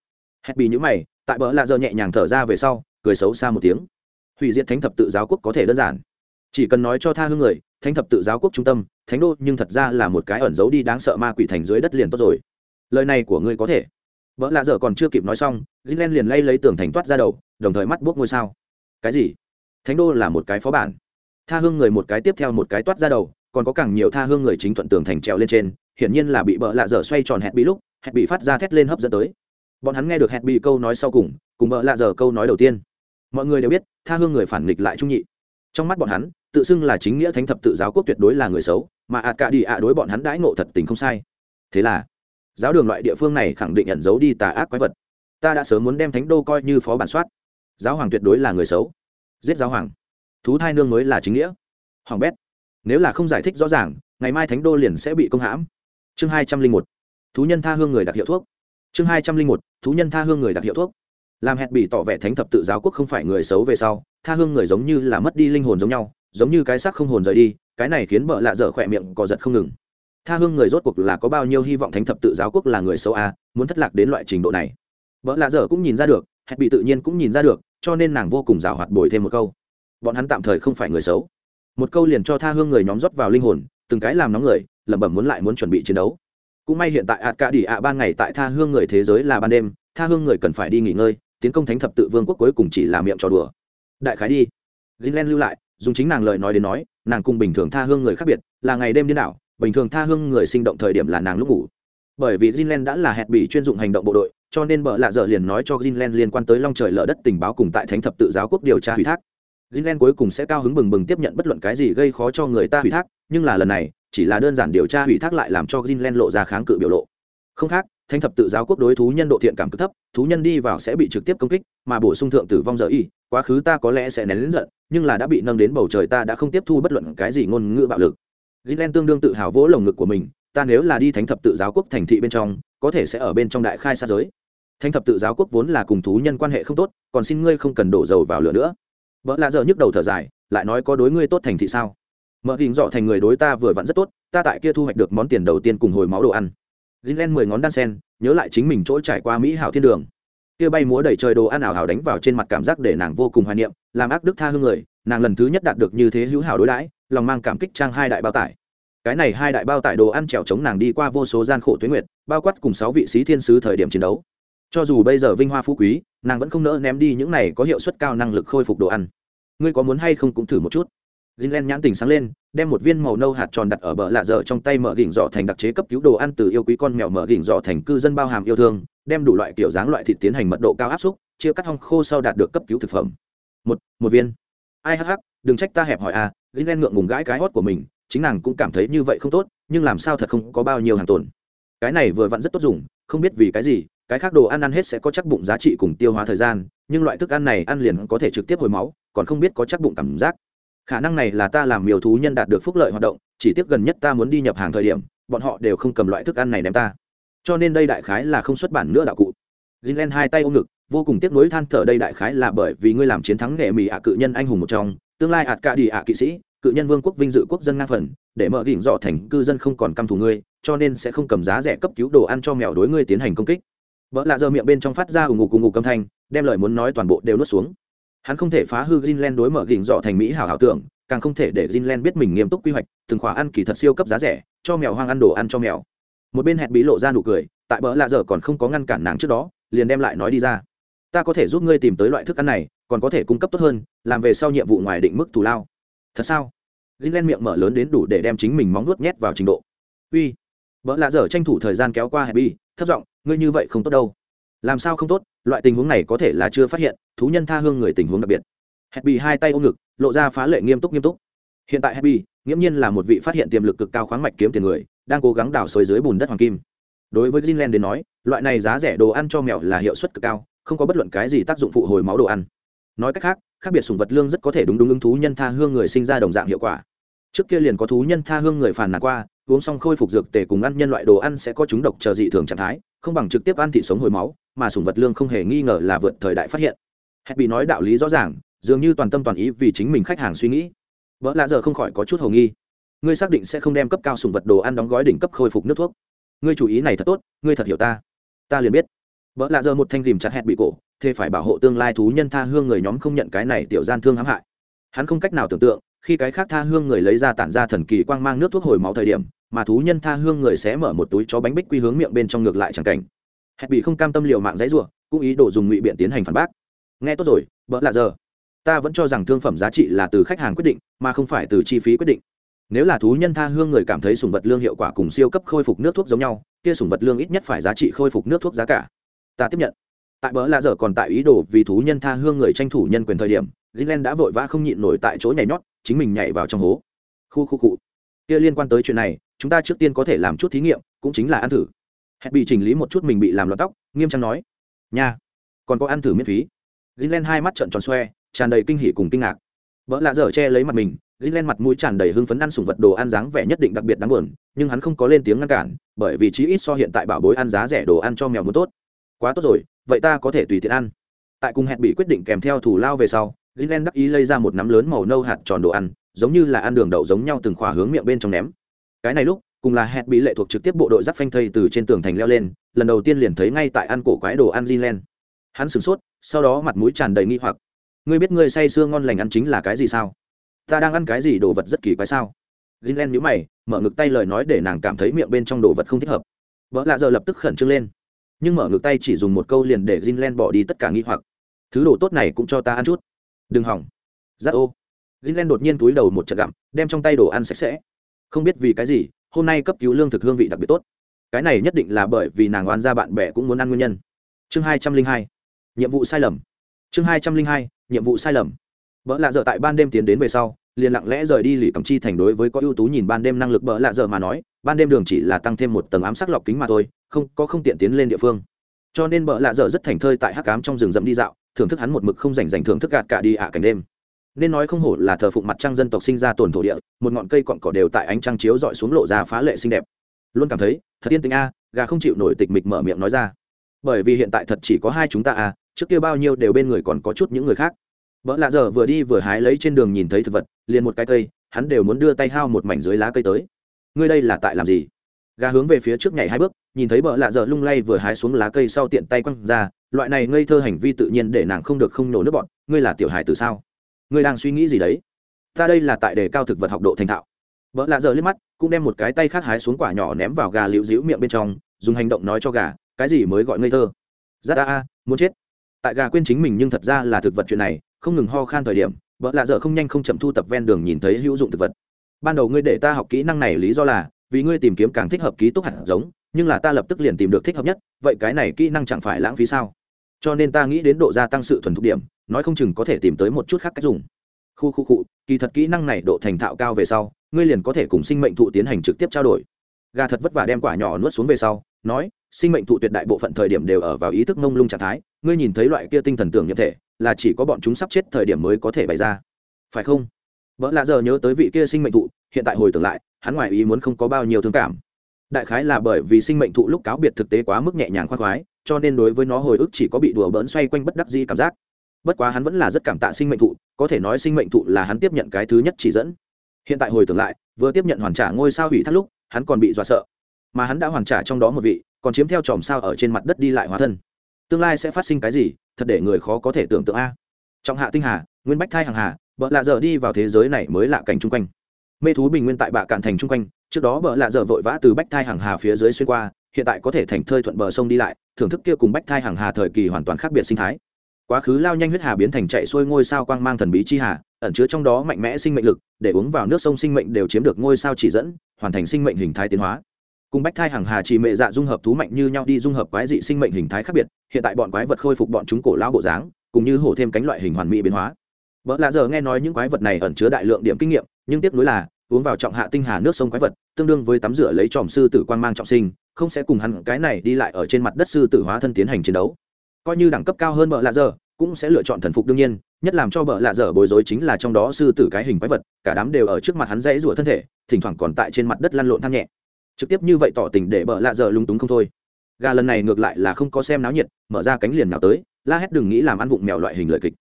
Hẹp bì nhữ mày, tại vợ lạ giờ nhẹ nhàng thở ra về sau, cười xấu xa một tiếng. Hủy diệt thánh thập tự giáo quốc có thể đơn giản. Chỉ cần nói cho tha hương người, thánh thập tự giáo quốc trung tâm, thánh đô, nhưng thật ra là một cái ẩn giấu đi đáng sợ ma quỷ thành dưới đất liền tốt rồi. Lời này của ngươi có thể. Vợ lạ dở còn chưa kịp nói xong gilen liền lay lấy tường thành toát ra đầu, đồng thời mắt buốc ngôi sao. Cái gì? Thánh đô là một cái phó bản tha hương người một cái tiếp theo một cái toát ra đầu, còn có càng nhiều tha hương người chính thuận tường thành trèo lên trên, hiển nhiên là bị bợ lạ dở xoay tròn hẹn bị lúc, hẹn bị phát ra thét lên hấp dẫn tới. Bọn hắn nghe được hẹn bị câu nói sau cùng cùng bợ lạ dở câu nói đầu tiên. Mọi người đều biết, tha hương người phản nghịch lại trung nhị. Trong mắt bọn hắn, tự xưng là chính nghĩa thánh thập tự giáo quốc tuyệt đối là người xấu, mà ạt cả đi ạ đối bọn hắn đãi ngộ thật tình không sai. Thế là, giáo đường loại địa phương này khẳng định nhận dấu đi tà ác quái vật. Ta đã sớm muốn đem thánh đô coi như phó bản soát. Giáo hoàng tuyệt đối là người xấu. Giết giáo hoàng thú thai nương mới là chính nghĩa. Hoàng bét nếu là không giải thích rõ ràng ngày mai thánh đô liền sẽ bị công hãm. Chương hai trăm linh một thú nhân tha hương người đặc hiệu thuốc. Chương hai trăm linh một thú nhân tha hương người đặc hiệu thuốc. Làm hẹn bị tỏ vẻ thánh thập tự giáo quốc không phải người xấu về sau tha hương người giống như là mất đi linh hồn giống nhau giống như cái xác không hồn rời đi cái này khiến bợ lạ dở khỏe miệng cò giật không ngừng. Tha hương người rốt cuộc là có bao nhiêu hy vọng thánh thập tự giáo quốc là người xấu a à, muốn thất lạc đến loại trình độ này. Vợ lạ dở cũng nhìn ra được hẹn bị tự nhiên cũng nhìn ra được cho nên nàng vô cùng rào hoạt bồi thêm một câu bọn hắn tạm thời không phải người xấu. Một câu liền cho tha hương người nhóm rót vào linh hồn, từng cái làm nóng người, lẩm bẩm muốn lại muốn chuẩn bị chiến đấu. Cũng may hiện tại ạt cả đi ạ ban ngày tại tha hương người thế giới là ban đêm, tha hương người cần phải đi nghỉ ngơi, tiến công thánh thập tự vương quốc cuối cùng chỉ là miệng trò đùa. Đại khái đi. Gilen lưu lại, dùng chính nàng lời nói đến nói, nàng cùng bình thường tha hương người khác biệt, là ngày đêm điên đảo, bình thường tha hương người sinh động thời điểm là nàng lúc ngủ. Bởi vì gilen đã là hẹn bị chuyên dụng hành động bộ đội, cho nên bợ lạ dở liền nói cho gilen liên quan tới long trời lở đất tình báo cùng tại thánh thập tự giáo quốc điều tra ủy thác. Jinlen cuối cùng sẽ cao hứng bừng bừng tiếp nhận bất luận cái gì gây khó cho người ta ủy thác, nhưng là lần này, chỉ là đơn giản điều tra ủy thác lại làm cho Jinlen lộ ra kháng cự biểu lộ. Không khác, Thánh thập tự giáo quốc đối thú nhân độ thiện cảm cực thấp, thú nhân đi vào sẽ bị trực tiếp công kích, mà bổ sung thượng tử vong giờ y, quá khứ ta có lẽ sẽ nén lớn giận, nhưng là đã bị nâng đến bầu trời ta đã không tiếp thu bất luận cái gì ngôn ngữ bạo lực. Jinlen tương đương tự hào vỗ lồng ngực của mình, ta nếu là đi thánh thập tự giáo quốc thành thị bên trong, có thể sẽ ở bên trong đại khai xa giới. Thánh thập tự giáo quốc vốn là cùng thú nhân quan hệ không tốt, còn xin ngươi không cần đổ dầu vào lửa nữa vợ lạ giờ nhức đầu thở dài, lại nói có đối ngươi tốt thành thị sao? Mở hình dọ thành người đối ta vừa vặn rất tốt, ta tại kia thu hoạch được món tiền đầu tiên cùng hồi máu đồ ăn. Greenland mười ngón đan sen, nhớ lại chính mình chỗ trải qua mỹ hảo thiên đường. Kia bay múa đầy trời đồ ăn ảo hảo đánh vào trên mặt cảm giác để nàng vô cùng hoài niệm, làm ác đức tha hương người, nàng lần thứ nhất đạt được như thế hữu hảo đối đãi, lòng mang cảm kích trang hai đại bao tải. Cái này hai đại bao tải đồ ăn trèo chống nàng đi qua vô số gian khổ tuyến nguyệt, bao quát cùng sáu vị sĩ thiên sứ thời điểm chiến đấu cho dù bây giờ vinh hoa phú quý nàng vẫn không nỡ ném đi những này có hiệu suất cao năng lực khôi phục đồ ăn ngươi có muốn hay không cũng thử một chút Greenland nhãn tình sáng lên, đem một viên màu nâu hạt tròn đặt ở bờ lạ dở trong tay mở gỉnh dọ thành đặc chế cấp cứu đồ ăn từ yêu quý con mèo mở gỉnh dọ thành cư dân bao hàm yêu thương, đem đủ loại kiểu dáng loại thịt tiến hành mật độ cao áp xúc, chia cắt hong khô sau đạt được cấp cứu thực phẩm. Một, một viên. Ai hắc hắc, đừng trách ta hẹp hỏi à, Greenland ngượng ngùng gãi cái hót của mình, chính nàng cũng cảm thấy như vậy không tốt, nhưng làm sao thật không có bao nhiêu hàng tồn. Cái này vừa vặn rất tốt dùng, không biết vì cái gì, cái khác đồ ăn ăn hết sẽ có chắc bụng giá trị cùng tiêu hóa thời gian, nhưng loại thức ăn này ăn liền có thể trực tiếp hồi máu, còn không biết có chắc bụng cảm giác. Khả năng này là ta làm miều thú nhân đạt được phúc lợi hoạt động chỉ tiếc gần nhất ta muốn đi nhập hàng thời điểm bọn họ đều không cầm loại thức ăn này ném ta. Cho nên đây đại khái là không xuất bản nữa đạo cụ. Gilen hai tay ôm ngực vô cùng tiếc nuối than thở đây đại khái là bởi vì ngươi làm chiến thắng nghệ mỹ ạ cự nhân anh hùng một trong tương lai ạt cả đi ạ kỵ sĩ cự nhân vương quốc vinh dự quốc dân ngang phần để mở gỉnh dọ thành cư dân không còn căm thù ngươi cho nên sẽ không cầm giá rẻ cấp cứu đồ ăn cho mèo đối ngươi tiến hành công kích vợ lạ giờ miệng bên trong phát ra ủng ngục cùng ngục âm thanh, đem lời muốn nói toàn bộ đều nuốt xuống. Hắn không thể phá hư Greenland đối mở gỉnh dọ thành mỹ hảo hảo tưởng, càng không thể để Greenland biết mình nghiêm túc quy hoạch, từng khỏa ăn kỳ thật siêu cấp giá rẻ, cho mèo hoang ăn đồ ăn cho mèo. Một bên hẹn bí lộ ra nụ cười, tại bỡ lạ giờ còn không có ngăn cản nàng trước đó, liền đem lại nói đi ra. Ta có thể giúp ngươi tìm tới loại thức ăn này, còn có thể cung cấp tốt hơn, làm về sau nhiệm vụ ngoài định mức thù lao. Thật sao? Greenland miệng mở lớn đến đủ để đem chính mình móng nuốt nhét vào trình độ. Uy. Vợ lạ giờ tranh thủ thời gian kéo qua hẹn bí thất giọng ngươi như vậy không tốt đâu. Làm sao không tốt? Loại tình huống này có thể là chưa phát hiện, thú nhân tha hương người tình huống đặc biệt. Happy hai tay ôm ngực, lộ ra phá lệ nghiêm túc nghiêm túc. Hiện tại happy, nghiễm nhiên là một vị phát hiện tiềm lực cực cao khoáng mạch kiếm tiền người, đang cố gắng đào sới dưới bùn đất hoàng kim. Đối với greenland đến nói, loại này giá rẻ đồ ăn cho mèo là hiệu suất cực cao, không có bất luận cái gì tác dụng phụ hồi máu đồ ăn. Nói cách khác khác biệt sùng vật lương rất có thể đúng đúng ứng thú nhân tha hương người sinh ra đồng dạng hiệu quả. Trước kia liền có thú nhân tha hương người phàn nàn qua, uống xong khôi phục dược tề cùng ăn nhân loại đồ ăn sẽ có chúng độc chờ dị thường trạng thái không bằng trực tiếp ăn thị sống hồi máu, mà sùng vật lương không hề nghi ngờ là vượt thời đại phát hiện. Happy nói đạo lý rõ ràng, dường như toàn tâm toàn ý vì chính mình khách hàng suy nghĩ. Vợ lạ giờ không khỏi có chút hầu nghi. Ngươi xác định sẽ không đem cấp cao sùng vật đồ ăn đóng gói đỉnh cấp khôi phục nước thuốc. Ngươi chủ ý này thật tốt, ngươi thật hiểu ta. Ta liền biết. Vợ lạ giờ một thanh rìm chặt hẹn bị cổ, thế phải bảo hộ tương lai thú nhân tha hương người nhóm không nhận cái này tiểu gian thương hãm hại. Hắn không cách nào tưởng tượng, khi cái khác tha hương người lấy ra tản ra thần kỳ quang mang nước thuốc hồi máu thời điểm mà thú nhân tha hương người sẽ mở một túi chó bánh bích quy hướng miệng bên trong ngược lại chẳng cảnh. Hẹn bị không cam tâm liều mạng giấy rủa, cũng ý đồ dùng ngụy biện tiến hành phản bác. Nghe tốt rồi bỡ là giờ. Ta vẫn cho rằng thương phẩm giá trị là từ khách hàng quyết định, mà không phải từ chi phí quyết định. Nếu là thú nhân tha hương người cảm thấy sùng vật lương hiệu quả cùng siêu cấp khôi phục nước thuốc giống nhau, kia sùng vật lương ít nhất phải giá trị khôi phục nước thuốc giá cả. Ta tiếp nhận. Tại bỡ là giờ còn tại ý đồ vì thú nhân tha hương người tranh thủ nhân quyền thời điểm gilen đã vội vã không nhịn nổi tại chỗ nhảy nhót, chính mình nhảy vào trong hố. Khu khu cụ kia liên quan tới chuyện này chúng ta trước tiên có thể làm chút thí nghiệm, cũng chính là ăn thử. Hẹn bị chỉnh lý một chút mình bị làm loạn tóc, nghiêm trang nói. Nha, còn có ăn thử miễn phí. Gilen hai mắt trợn tròn xoe, tràn đầy kinh hỉ cùng kinh ngạc. Vợ lạ dở che lấy mặt mình dính mặt mũi tràn đầy hưng phấn ăn sùng vật đồ ăn dáng vẻ nhất định đặc biệt đáng buồn, nhưng hắn không có lên tiếng ngăn cản, bởi vì chí ít so hiện tại bảo bối ăn giá rẻ đồ ăn cho mèo muốn tốt. Quá tốt rồi, vậy ta có thể tùy tiện ăn. Tại cùng hẹn bị quyết định kèm theo thủ lao về sau, Greenland đắc ý lấy ra một nắm lớn màu nâu hạt tròn đồ ăn, giống như là ăn đường đậu giống nhau từng khỏa hướng miệng bên trong ném cái này lúc cùng là hẹn bị lệ thuộc trực tiếp bộ đội giáp phanh thây từ trên tường thành leo lên lần đầu tiên liền thấy ngay tại ăn cổ quái đồ ăn Greenland hắn sửng sốt sau đó mặt mũi tràn đầy nghi hoặc ngươi biết ngươi say sưa ngon lành ăn chính là cái gì sao ta đang ăn cái gì đồ vật rất kỳ quái sao Greenland nhíu mày, mở ngực tay lời nói để nàng cảm thấy miệng bên trong đồ vật không thích hợp. Vợ lạ giờ lập tức khẩn trương lên. Nhưng mở ngực tay chỉ dùng một câu liền để Greenland bỏ đi tất cả nghi hoặc. Thứ đồ tốt này cũng cho ta ăn chút. Đừng hỏng. Giác ô. Greenland đột nhiên túi đầu một trận gặm, đem trong tay đồ ăn sạch sẽ. Không biết vì cái gì, hôm nay cấp cứu lương thực hương vị đặc biệt tốt. Cái này nhất định là bởi vì nàng oan ra bạn bè cũng muốn ăn nguyên nhân. Chương hai trăm linh hai nhiệm vụ sai lầm chương hai trăm linh hai nhiệm vụ sai lầm vợ lạ dở tại ban đêm tiến đến về sau liền lặng lẽ rời đi lì cầm chi thành đối với có ưu tú nhìn ban đêm năng lực bỡ lạ dở mà nói ban đêm đường chỉ là tăng thêm một tầng ám sắc lọc kính mà thôi không có không tiện tiến lên địa phương cho nên bỡ lạ dở rất thành thơi tại hắc cám trong rừng rậm đi dạo thưởng thức hắn một mực không dành dành thưởng thức gạt cả đi ạ cảnh đêm nên nói không hổ là thờ phụng mặt trăng dân tộc sinh ra tồn thổ địa, một ngọn cây cọn cỏ đều tại ánh trăng chiếu dọi xuống lộ ra phá lệ xinh đẹp. Luôn cảm thấy, thật yên tĩnh a, gà không chịu nổi tịch mịch mở miệng nói ra. Bởi vì hiện tại thật chỉ có hai chúng ta a, trước kia bao nhiêu đều bên người còn có chút những người khác. Vợ lạ giờ vừa đi vừa hái lấy trên đường nhìn thấy thực vật, liền một cái cây, hắn đều muốn đưa tay hao một mảnh dưới lá cây tới. Ngươi đây là tại làm gì? Gà hướng về phía trước nhảy hai bước, nhìn thấy bợ lạ dở lung lay vừa hái xuống lá cây sau tiện tay quăng ra, loại này ngây thơ hành vi tự nhiên để nàng không được không nổ nước bọn. Ngươi là tiểu hài từ sao? Ngươi đang suy nghĩ gì đấy? Ta đây là tại đề cao thực vật học độ thành thạo. Vợ lạ dở liếc mắt, cũng đem một cái tay khác hái xuống quả nhỏ ném vào gà liễu dĩu miệng bên trong, dùng hành động nói cho gà, cái gì mới gọi ngây thơ? Giáp ta a, muốn chết. Tại gà quên chính mình nhưng thật ra là thực vật chuyện này, không ngừng ho khan thời điểm, vợ lạ dở không nhanh không chậm thu tập ven đường nhìn thấy hữu dụng thực vật. Ban đầu ngươi để ta học kỹ năng này lý do là, vì ngươi tìm kiếm càng thích hợp ký túc hạt giống, nhưng là ta lập tức liền tìm được thích hợp nhất, vậy cái này kỹ năng chẳng phải lãng phí sao? Cho nên ta nghĩ đến độ gia tăng sự thuần thục điểm nói không chừng có thể tìm tới một chút khác cách dùng. Khu khu cụ kỳ thật kỹ năng này độ thành thạo cao về sau, ngươi liền có thể cùng sinh mệnh thụ tiến hành trực tiếp trao đổi. Gà thật vất vả đem quả nhỏ nuốt xuống về sau, nói, sinh mệnh thụ tuyệt đại bộ phận thời điểm đều ở vào ý thức mông lung trạng thái, ngươi nhìn thấy loại kia tinh thần tưởng nhập thể, là chỉ có bọn chúng sắp chết thời điểm mới có thể bày ra. Phải không? Vợ lạ giờ nhớ tới vị kia sinh mệnh thụ, hiện tại hồi tưởng lại, hắn ngoài ý muốn không có bao nhiêu thương cảm. Đại khái là bởi vì sinh mệnh thụ lúc cáo biệt thực tế quá mức nhẹ nhàng khoan khoái, cho nên đối với nó hồi ức chỉ có bị đùa bỡn xoay quanh bất đắc di cảm giác bất quá hắn vẫn là rất cảm tạ sinh mệnh thụ, có thể nói sinh mệnh thụ là hắn tiếp nhận cái thứ nhất chỉ dẫn. Hiện tại hồi tưởng lại, vừa tiếp nhận hoàn trả ngôi sao hủy thắt lúc, hắn còn bị dọa sợ. Mà hắn đã hoàn trả trong đó một vị, còn chiếm theo chòm sao ở trên mặt đất đi lại hóa thân. Tương lai sẽ phát sinh cái gì, thật để người khó có thể tưởng tượng a. Trong hạ tinh hà, nguyên bách thai hàng hà vợ lạ giờ đi vào thế giới này mới lạ cảnh chung quanh. Mê thú bình nguyên tại bạ cạn thành chung quanh, trước đó vợ lạ dở vội vã từ bách thai hàng hà phía dưới xuyên qua, hiện tại có thể thành thơi thuận bờ sông đi lại, thưởng thức kia cùng bách thai hàng hà thời kỳ hoàn toàn khác biệt sinh thái quá khứ lao nhanh huyết hà biến thành chạy xuôi ngôi sao quang mang thần bí chi hà, ẩn chứa trong đó mạnh mẽ sinh mệnh lực, để uống vào nước sông sinh mệnh đều chiếm được ngôi sao chỉ dẫn, hoàn thành sinh mệnh hình thái tiến hóa. Cùng bách thai hàng hà chỉ mệ dạ dung hợp thú mạnh như nhau đi dung hợp quái dị sinh mệnh hình thái khác biệt, hiện tại bọn quái vật khôi phục bọn chúng cổ lao bộ dáng, cũng như hổ thêm cánh loại hình hoàn mỹ biến hóa. Vợ lạ giờ nghe nói những quái vật này ẩn chứa đại lượng điểm kinh nghiệm, nhưng tiếc nuối là, uống vào trọng hạ tinh hà nước sông quái vật, tương đương với tắm rửa lấy tròm sư tử quan mang trọng sinh, không sẽ cùng hắn cái này đi lại ở trên mặt đất sư tử hóa thân tiến hành chiến đấu coi như đẳng cấp cao hơn bợ lạ dở, cũng sẽ lựa chọn thần phục đương nhiên, nhất làm cho bợ lạ dở bối rối chính là trong đó sư tử cái hình quái vật, cả đám đều ở trước mặt hắn dãy rủa thân thể, thỉnh thoảng còn tại trên mặt đất lăn lộn than nhẹ. Trực tiếp như vậy tỏ tình để bợ lạ dở lúng túng không thôi. Gà lần này ngược lại là không có xem náo nhiệt, mở ra cánh liền nào tới, la hét đừng nghĩ làm ăn vụng mèo loại hình lợi kịch.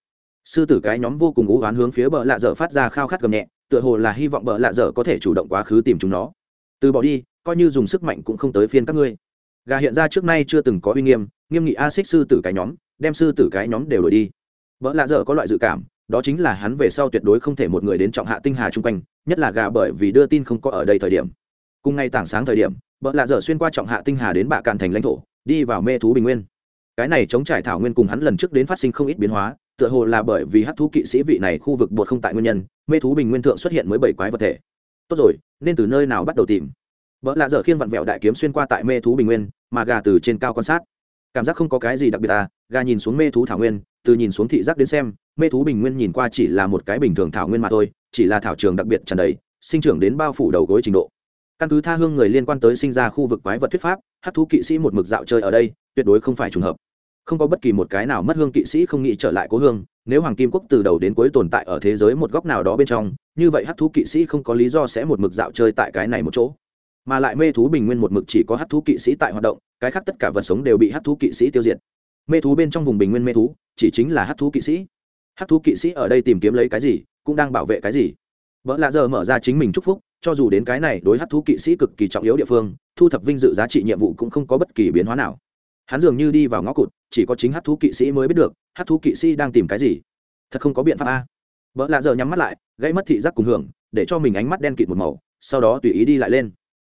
Sư tử cái nhóm vô cùng ú oán hướng phía bờ lạ dở phát ra khao khát gầm nhẹ, tựa hồ là hy vọng bờ lạ dở có thể chủ động quá khứ tìm chúng nó. Từ bỏ đi, coi như dùng sức mạnh cũng không tới phiên các ngươi gà hiện ra trước nay chưa từng có uy nghiêm nghiêm nghị a xích sư tử cái nhóm, đem sư tử cái nhóm đều đổi đi. Vợ lạ dở có loại dự cảm, đó chính là hắn về sau tuyệt đối không thể một người đến trọng hạ tinh hà chung quanh, nhất là gà bởi vì đưa tin không có ở đây thời điểm. Cùng ngay tảng sáng thời điểm, vợ lạ dở xuyên qua trọng hạ tinh hà đến bạ cạn thành lãnh thổ, đi vào mê thú bình nguyên. Cái này chống trải thảo nguyên cùng hắn lần trước đến phát sinh không ít biến hóa, tựa hồ là bởi vì hát thú kỵ sĩ vị này khu vực bột không tại nguyên nhân, mê thú bình nguyên thượng xuất hiện mới bảy quái vật thể. Tốt rồi, nên từ nơi nào bắt đầu tìm? Vợ lạ dở khiên vặn vẹo đại kiếm xuyên qua tại mê thú bình nguyên mà gà từ trên cao quan sát. Cảm giác không có cái gì đặc biệt à gà nhìn xuống mê thú thảo nguyên, từ nhìn xuống thị giác đến xem, mê thú bình nguyên nhìn qua chỉ là một cái bình thường thảo nguyên mà thôi, chỉ là thảo trường đặc biệt tràn đầy, sinh trưởng đến bao phủ đầu gối trình độ. Căn cứ tha hương người liên quan tới sinh ra khu vực quái vật thuyết pháp, hát thú kỵ sĩ một mực dạo chơi ở đây, tuyệt đối không phải trùng hợp. Không có bất kỳ một cái nào mất hương kỵ sĩ không nghĩ trở lại cố hương, nếu hoàng kim quốc từ đầu đến cuối tồn tại ở thế giới một góc nào đó bên trong, như vậy hát thú kỵ sĩ không có lý do sẽ một mực dạo chơi tại cái này một chỗ mà lại mê thú bình nguyên một mực chỉ có hát thú kỵ sĩ tại hoạt động, cái khác tất cả vật sống đều bị hát thú kỵ sĩ tiêu diệt. Mê thú bên trong vùng bình nguyên mê thú, chỉ chính là hát thú kỵ sĩ. Hát thú kỵ sĩ ở đây tìm kiếm lấy cái gì, cũng đang bảo vệ cái gì. Vợ lạ giờ mở ra chính mình chúc phúc, cho dù đến cái này đối hát thú kỵ sĩ cực kỳ trọng yếu địa phương, thu thập vinh dự giá trị nhiệm vụ cũng không có bất kỳ biến hóa nào. Hắn dường như đi vào ngõ cụt, chỉ có chính hát thú kỵ sĩ mới biết được, hát thú kỵ sĩ đang tìm cái gì. Thật không có biện pháp a. Vợ lạ giờ nhắm mắt lại gây mất thị giác cùng hưởng, để cho mình ánh mắt đen kịt một màu, sau đó tùy ý đi lại lên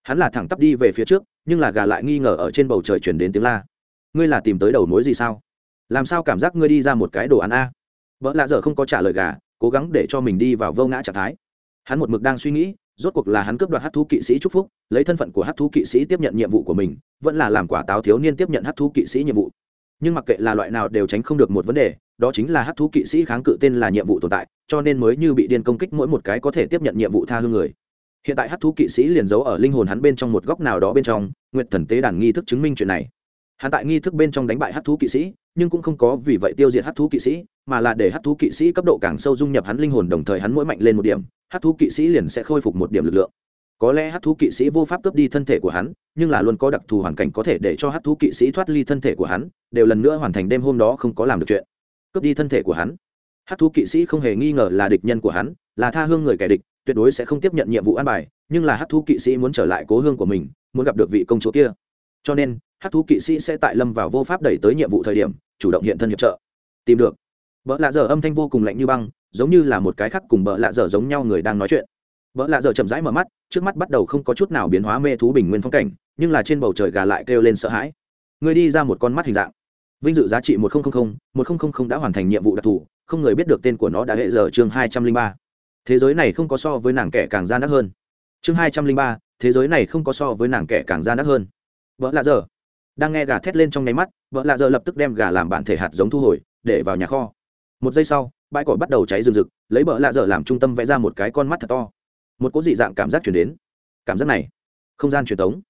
hắn là thẳng tắp đi về phía trước, nhưng là gà lại nghi ngờ ở trên bầu trời chuyển đến tiếng la. Ngươi là tìm tới đầu mối gì sao? Làm sao cảm giác ngươi đi ra một cái đồ ăn a? Vợ lạ dở không có trả lời gà, cố gắng để cho mình đi vào vô ngã trạng thái. Hắn một mực đang suy nghĩ, rốt cuộc là hắn cướp đoạt hát thú kỵ sĩ trúc phúc, lấy thân phận của hát thú kỵ sĩ tiếp nhận nhiệm vụ của mình, vẫn là làm quả táo thiếu niên tiếp nhận hát thú kỵ sĩ nhiệm vụ. Nhưng mặc kệ là loại nào đều tránh không được một vấn đề, đó chính là hát thú kỵ sĩ kháng cự tên là nhiệm vụ tồn tại, cho nên mới như bị điên công kích mỗi một cái có thể tiếp nhận nhiệm vụ tha hương người hiện tại hát thú kỵ sĩ liền giấu ở linh hồn hắn bên trong một góc nào đó bên trong, nguyệt thần tế đàn nghi thức chứng minh chuyện này. Hắn tại nghi thức bên trong đánh bại hát thú kỵ sĩ, nhưng cũng không có vì vậy tiêu diệt hát thú kỵ sĩ, mà là để hát thú kỵ sĩ cấp độ càng sâu dung nhập hắn linh hồn đồng thời hắn mỗi mạnh lên một điểm hát thú kỵ sĩ liền sẽ khôi phục một điểm lực lượng. Có lẽ hát thú kỵ sĩ vô pháp cướp đi thân thể của hắn, nhưng là luôn có đặc thù hoàn cảnh có thể để cho hát thú kỵ sĩ thoát ly thân thể của hắn, đều lần nữa hoàn thành đêm hôm đó không có làm được chuyện. Cướp đi thân thể của hắn. Hát thú kỵ sĩ không hề nghi ngờ là địch nhân của hắn, là tha hương người kẻ địch tuyệt đối sẽ không tiếp nhận nhiệm vụ an bài, nhưng là hát thú kỵ sĩ muốn trở lại cố hương của mình, muốn gặp được vị công chúa kia. Cho nên hát thú kỵ sĩ sẽ tại lâm vào vô pháp đẩy tới nhiệm vụ thời điểm, chủ động hiện thân hiệp trợ. Tìm được. Vợ lạ dở âm thanh vô cùng lạnh như băng, giống như là một cái khác cùng vợ lạ dở giống nhau người đang nói chuyện. Vợ lạ dở chậm rãi mở mắt, trước mắt bắt đầu không có chút nào biến hóa mê thú bình nguyên phong cảnh, nhưng là trên bầu trời gà lại kêu lên sợ hãi. Người đi ra một con mắt hình dạng. Vinh dự giá trị một nghìn một nghìn đã hoàn thành nhiệm vụ đặc thù, không người biết được tên của nó đã hệ giờ chương hai trăm linh ba thế giới này không có so với nàng kẻ càng gian ác hơn. Chương hai trăm linh ba thế giới này không có so với nàng kẻ càng gian ác hơn. Vợ lạ dở. Đang nghe gà thét lên trong nháy mắt vợ lạ dở lập tức đem gà làm bản thể hạt giống thu hồi để vào nhà kho. Một giây sau bãi cỏ bắt đầu cháy rừng rực lấy vợ lạ dở làm trung tâm vẽ ra một cái con mắt thật to. Một cỗ dị dạng cảm giác chuyển đến. Cảm giác này không gian truyền tống,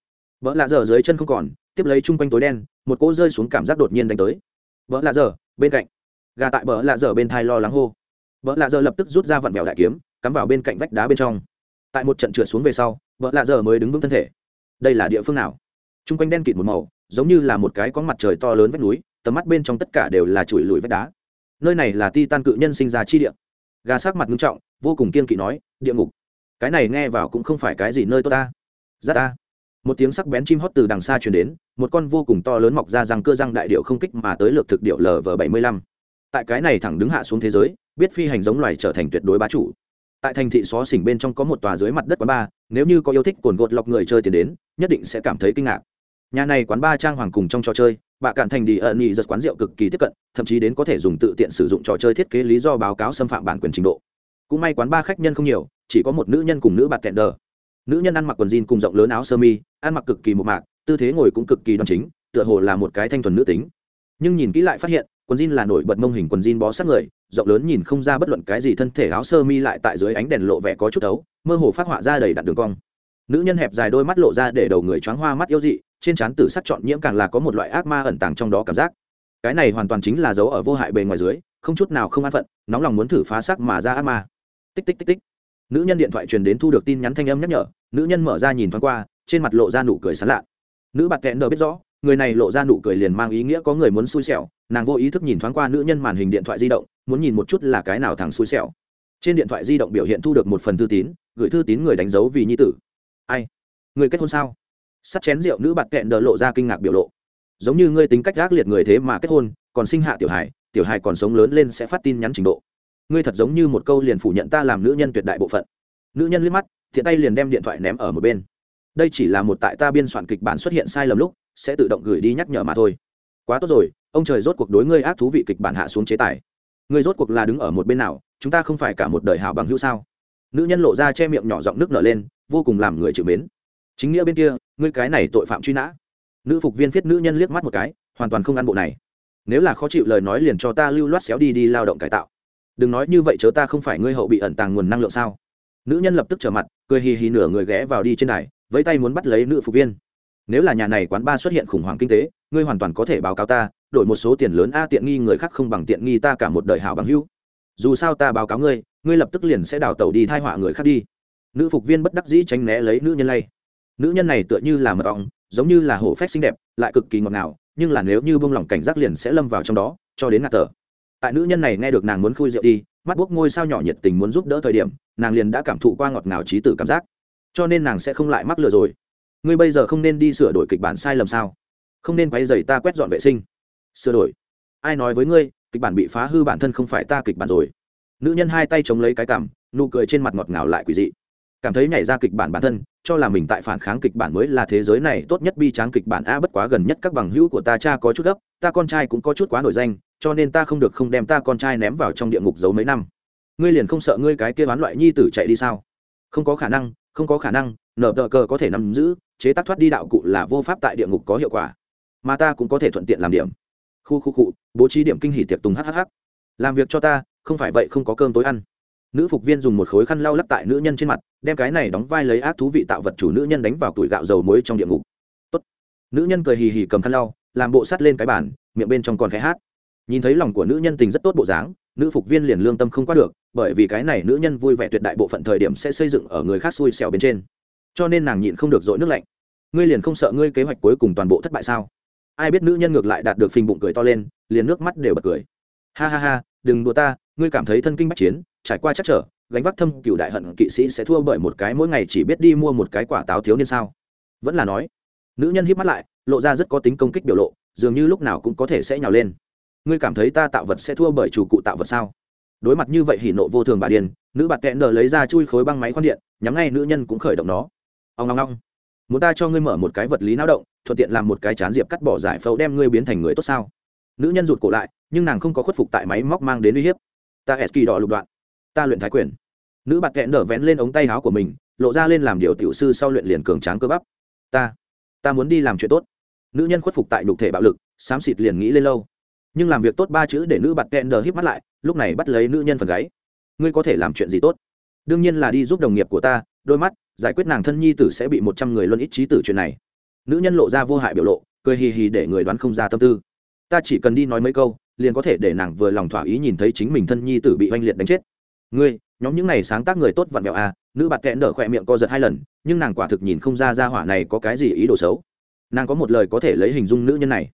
vợ lạ dở dưới chân không còn tiếp lấy chung quanh tối đen một cỗ rơi xuống cảm giác đột nhiên đánh tới. Vợ lạ dở bên cạnh. Gà tại vợ lạ dở bên thai lo lắng hô. Vợ lạ dở lập tức rút ra vặn vẹo đại kiếm cắm vào bên cạnh vách đá bên trong. Tại một trận trượt xuống về sau, vợ lạ giờ mới đứng vững thân thể. Đây là địa phương nào? Chung quanh đen kịt một màu, giống như là một cái có mặt trời to lớn vách núi, tầm mắt bên trong tất cả đều là chùi lùi vách đá. Nơi này là ti tan cự nhân sinh ra chi địa. Gà sắc mặt nghiêm trọng, vô cùng kiên kỵ nói, địa ngục. Cái này nghe vào cũng không phải cái gì nơi tốt ta. Ra ta. Một tiếng sắc bén chim hót từ đằng xa chuyển đến, một con vô cùng to lớn mọc ra răng cơ răng đại điệu không kích mà tới lược thực điệu lv bảy mươi lăm. Tại cái này thẳng đứng hạ xuống thế giới, biết phi hành giống loài trở thành tuyệt đối bá chủ tại thành thị xó xỉnh bên trong có một tòa dưới mặt đất quán bar, nếu như có yêu thích cồn gột lọc người chơi tiền đến, nhất định sẽ cảm thấy kinh ngạc. Nhà này quán bar trang hoàng cùng trong trò chơi bạ cạn thành đi ẩn nhị giật quán rượu cực kỳ tiếp cận, thậm chí đến có thể dùng tự tiện sử dụng trò chơi thiết kế lý do báo cáo xâm phạm bản quyền trình độ. Cũng may quán ba khách nhân không nhiều, chỉ có một nữ nhân cùng nữ bạc kẹn đờ. Nữ nhân ăn mặc quần jean cùng rộng lớn áo sơ mi, ăn mặc cực kỳ một mạc, tư thế ngồi cũng cực kỳ đoan chính, tựa hồ là một cái thanh thuần nữ tính. Nhưng nhìn kỹ lại phát hiện, quần jean là nổi bật mông hình quần jean bó sát người rộng lớn nhìn không ra bất luận cái gì thân thể áo sơ mi lại tại dưới ánh đèn lộ vẻ có chút ấu, mơ hồ phát họa ra đầy đặn đường cong. Nữ nhân hẹp dài đôi mắt lộ ra để đầu người choáng hoa mắt yêu dị, trên trán tử sắc chọn nhiễm càng là có một loại ác ma ẩn tàng trong đó cảm giác. Cái này hoàn toàn chính là dấu ở vô hại bề ngoài dưới, không chút nào không an phận, nóng lòng muốn thử phá xác mà ra ác ma. Tích tích tích tích. Nữ nhân điện thoại truyền đến thu được tin nhắn thanh âm nhắc nhở, nữ nhân mở ra nhìn thoáng qua, trên mặt lộ ra nụ cười sán lạ. Nữ bạt kẹn đờ biết rõ người này lộ ra nụ cười liền mang ý nghĩa có người muốn xui xẻo, nàng vô ý thức nhìn thoáng qua nữ nhân màn hình điện thoại di động, muốn nhìn một chút là cái nào thằng xui xẻo. Trên điện thoại di động biểu hiện thu được một phần thư tín, gửi thư tín người đánh dấu vì nhi tử. Ai? Người kết hôn sao? Sắt chén rượu nữ bạt kẹn đờ lộ ra kinh ngạc biểu lộ. Giống như ngươi tính cách gác liệt người thế mà kết hôn, còn sinh hạ tiểu hài tiểu hài còn sống lớn lên sẽ phát tin nhắn trình độ. Ngươi thật giống như một câu liền phủ nhận ta làm nữ nhân tuyệt đại bộ phận. Nữ nhân liếc mắt, thiện tay liền đem điện thoại ném ở một bên. Đây chỉ là một tại ta biên soạn kịch bản xuất hiện sai lầm lúc sẽ tự động gửi đi nhắc nhở mà thôi. Quá tốt rồi, ông trời rốt cuộc đối ngươi ác thú vị kịch bản hạ xuống chế tài. Ngươi rốt cuộc là đứng ở một bên nào, chúng ta không phải cả một đời hảo bằng hữu sao? Nữ nhân lộ ra che miệng nhỏ giọng nước nở lên, vô cùng làm người chịu mến. Chính nghĩa bên kia, ngươi cái này tội phạm truy nã. Nữ phục viên viết nữ nhân liếc mắt một cái, hoàn toàn không ăn bộ này. Nếu là khó chịu lời nói liền cho ta lưu loát xéo đi đi lao động cải tạo. Đừng nói như vậy chớ ta không phải ngươi hậu bị ẩn tàng nguồn năng lượng sao? Nữ nhân lập tức trở mặt, cười hì hì nửa người ghé vào đi trên này với tay muốn bắt lấy nữ phục viên nếu là nhà này quán ba xuất hiện khủng hoảng kinh tế, ngươi hoàn toàn có thể báo cáo ta, đổi một số tiền lớn a tiện nghi người khác không bằng tiện nghi ta cả một đời hảo bằng hữu. Dù sao ta báo cáo ngươi ngươi lập tức liền sẽ đào tẩu đi thai họa người khác đi. Nữ phục viên bất đắc dĩ tránh né lấy nữ nhân lay. Nữ nhân này tựa như là mật ong, giống như là hổ phách xinh đẹp, lại cực kỳ ngọt ngào, nhưng là nếu như bông lỏng cảnh giác liền sẽ lâm vào trong đó, cho đến ngạt thở. Tại nữ nhân này nghe được nàng muốn khui rượu đi, mắt buốc ngôi sao nhỏ nhiệt tình muốn giúp đỡ thời điểm, nàng liền đã cảm thụ qua ngọt ngào trí tử cảm giác. Cho nên nàng sẽ không lại mắc lừa rồi ngươi bây giờ không nên đi sửa đổi kịch bản sai lầm sao? Không nên quay dày ta quét dọn vệ sinh. Sửa đổi? Ai nói với ngươi, kịch bản bị phá hư bản thân không phải ta kịch bản rồi. Nữ nhân hai tay chống lấy cái cảm, nụ cười trên mặt ngọt ngào lại quỷ dị. Cảm thấy nhảy ra kịch bản bản thân, cho là mình tại phản kháng kịch bản mới là thế giới này tốt nhất bi tráng kịch bản a bất quá gần nhất các bằng hữu của ta cha có chút gấp, ta con trai cũng có chút quá nổi danh, cho nên ta không được không đem ta con trai ném vào trong địa ngục giấu mấy năm. Ngươi liền không sợ ngươi cái kia bán loại nhi tử chạy đi sao? Không có khả năng, không có khả năng nở tờ cờ có thể nắm giữ chế tác thoát đi đạo cụ là vô pháp tại địa ngục có hiệu quả, mà ta cũng có thể thuận tiện làm điểm. Khu khu cụ bố trí điểm kinh hỷ tiệc tùng hhh. Làm việc cho ta, không phải vậy không có cơm tối ăn. Nữ phục viên dùng một khối khăn lau lắc tại nữ nhân trên mặt, đem cái này đóng vai lấy ác thú vị tạo vật chủ nữ nhân đánh vào tuổi gạo dầu muối trong địa ngục. Tốt. nữ nhân cười hì hì cầm khăn lau, làm bộ sắt lên cái bàn, miệng bên trong còn khẽ hát. Nhìn thấy lòng của nữ nhân tình rất tốt bộ dáng, nữ phục viên liền lương tâm không qua được, bởi vì cái này nữ nhân vui vẻ tuyệt đại bộ phận thời điểm sẽ xây dựng ở người khác xui xẻo bên trên cho nên nàng nhịn không được dội nước lạnh. Ngươi liền không sợ ngươi kế hoạch cuối cùng toàn bộ thất bại sao? Ai biết nữ nhân ngược lại đạt được phình bụng cười to lên, liền nước mắt đều bật cười. Ha ha ha, đừng đùa ta, ngươi cảm thấy thân kinh bách chiến, trải qua chắc trở, gánh vác thâm cựu đại hận kỵ sĩ sẽ thua bởi một cái mỗi ngày chỉ biết đi mua một cái quả táo thiếu niên sao? Vẫn là nói, nữ nhân hít mắt lại, lộ ra rất có tính công kích biểu lộ, dường như lúc nào cũng có thể sẽ nhào lên. Ngươi cảm thấy ta tạo vật sẽ thua bởi chủ cụ tạo vật sao? Đối mặt như vậy hỉ nộ vô thường bà điền, nữ bạt kẹn đờ lấy ra chui khối băng máy khoan điện, nhắm ngay nữ nhân cũng khởi động nó ông long long muốn ta cho ngươi mở một cái vật lý não động, thuận tiện làm một cái chán diệp cắt bỏ giải phẫu đem ngươi biến thành người tốt sao? Nữ nhân rụt cổ lại, nhưng nàng không có khuất phục tại máy móc mang đến uy hiếp. Ta s kỳ đỏ lục đoạn. Ta luyện thái quyền. Nữ bạt kẹn nở vén lên ống tay áo của mình, lộ ra lên làm điều tiểu sư sau luyện liền cường tráng cơ bắp. Ta ta muốn đi làm chuyện tốt. Nữ nhân khuất phục tại nhục thể bạo lực, xám xịt liền nghĩ lên lâu. Nhưng làm việc tốt ba chữ để nữ bạt kẹn đờ híp mắt lại, lúc này bắt lấy nữ nhân phần gáy. Ngươi có thể làm chuyện gì tốt? Đương nhiên là đi giúp đồng nghiệp của ta, đôi mắt, giải quyết nàng thân nhi tử sẽ bị một trăm người luân ít trí tử chuyện này. Nữ nhân lộ ra vô hại biểu lộ, cười hì hì để người đoán không ra tâm tư. Ta chỉ cần đi nói mấy câu, liền có thể để nàng vừa lòng thỏa ý nhìn thấy chính mình thân nhi tử bị oanh liệt đánh chết. Ngươi, nhóm những này sáng tác người tốt vặn vẹo à nữ bạt kẽn đỡ khỏe miệng co giật hai lần, nhưng nàng quả thực nhìn không ra ra hỏa này có cái gì ý đồ xấu. Nàng có một lời có thể lấy hình dung nữ nhân này.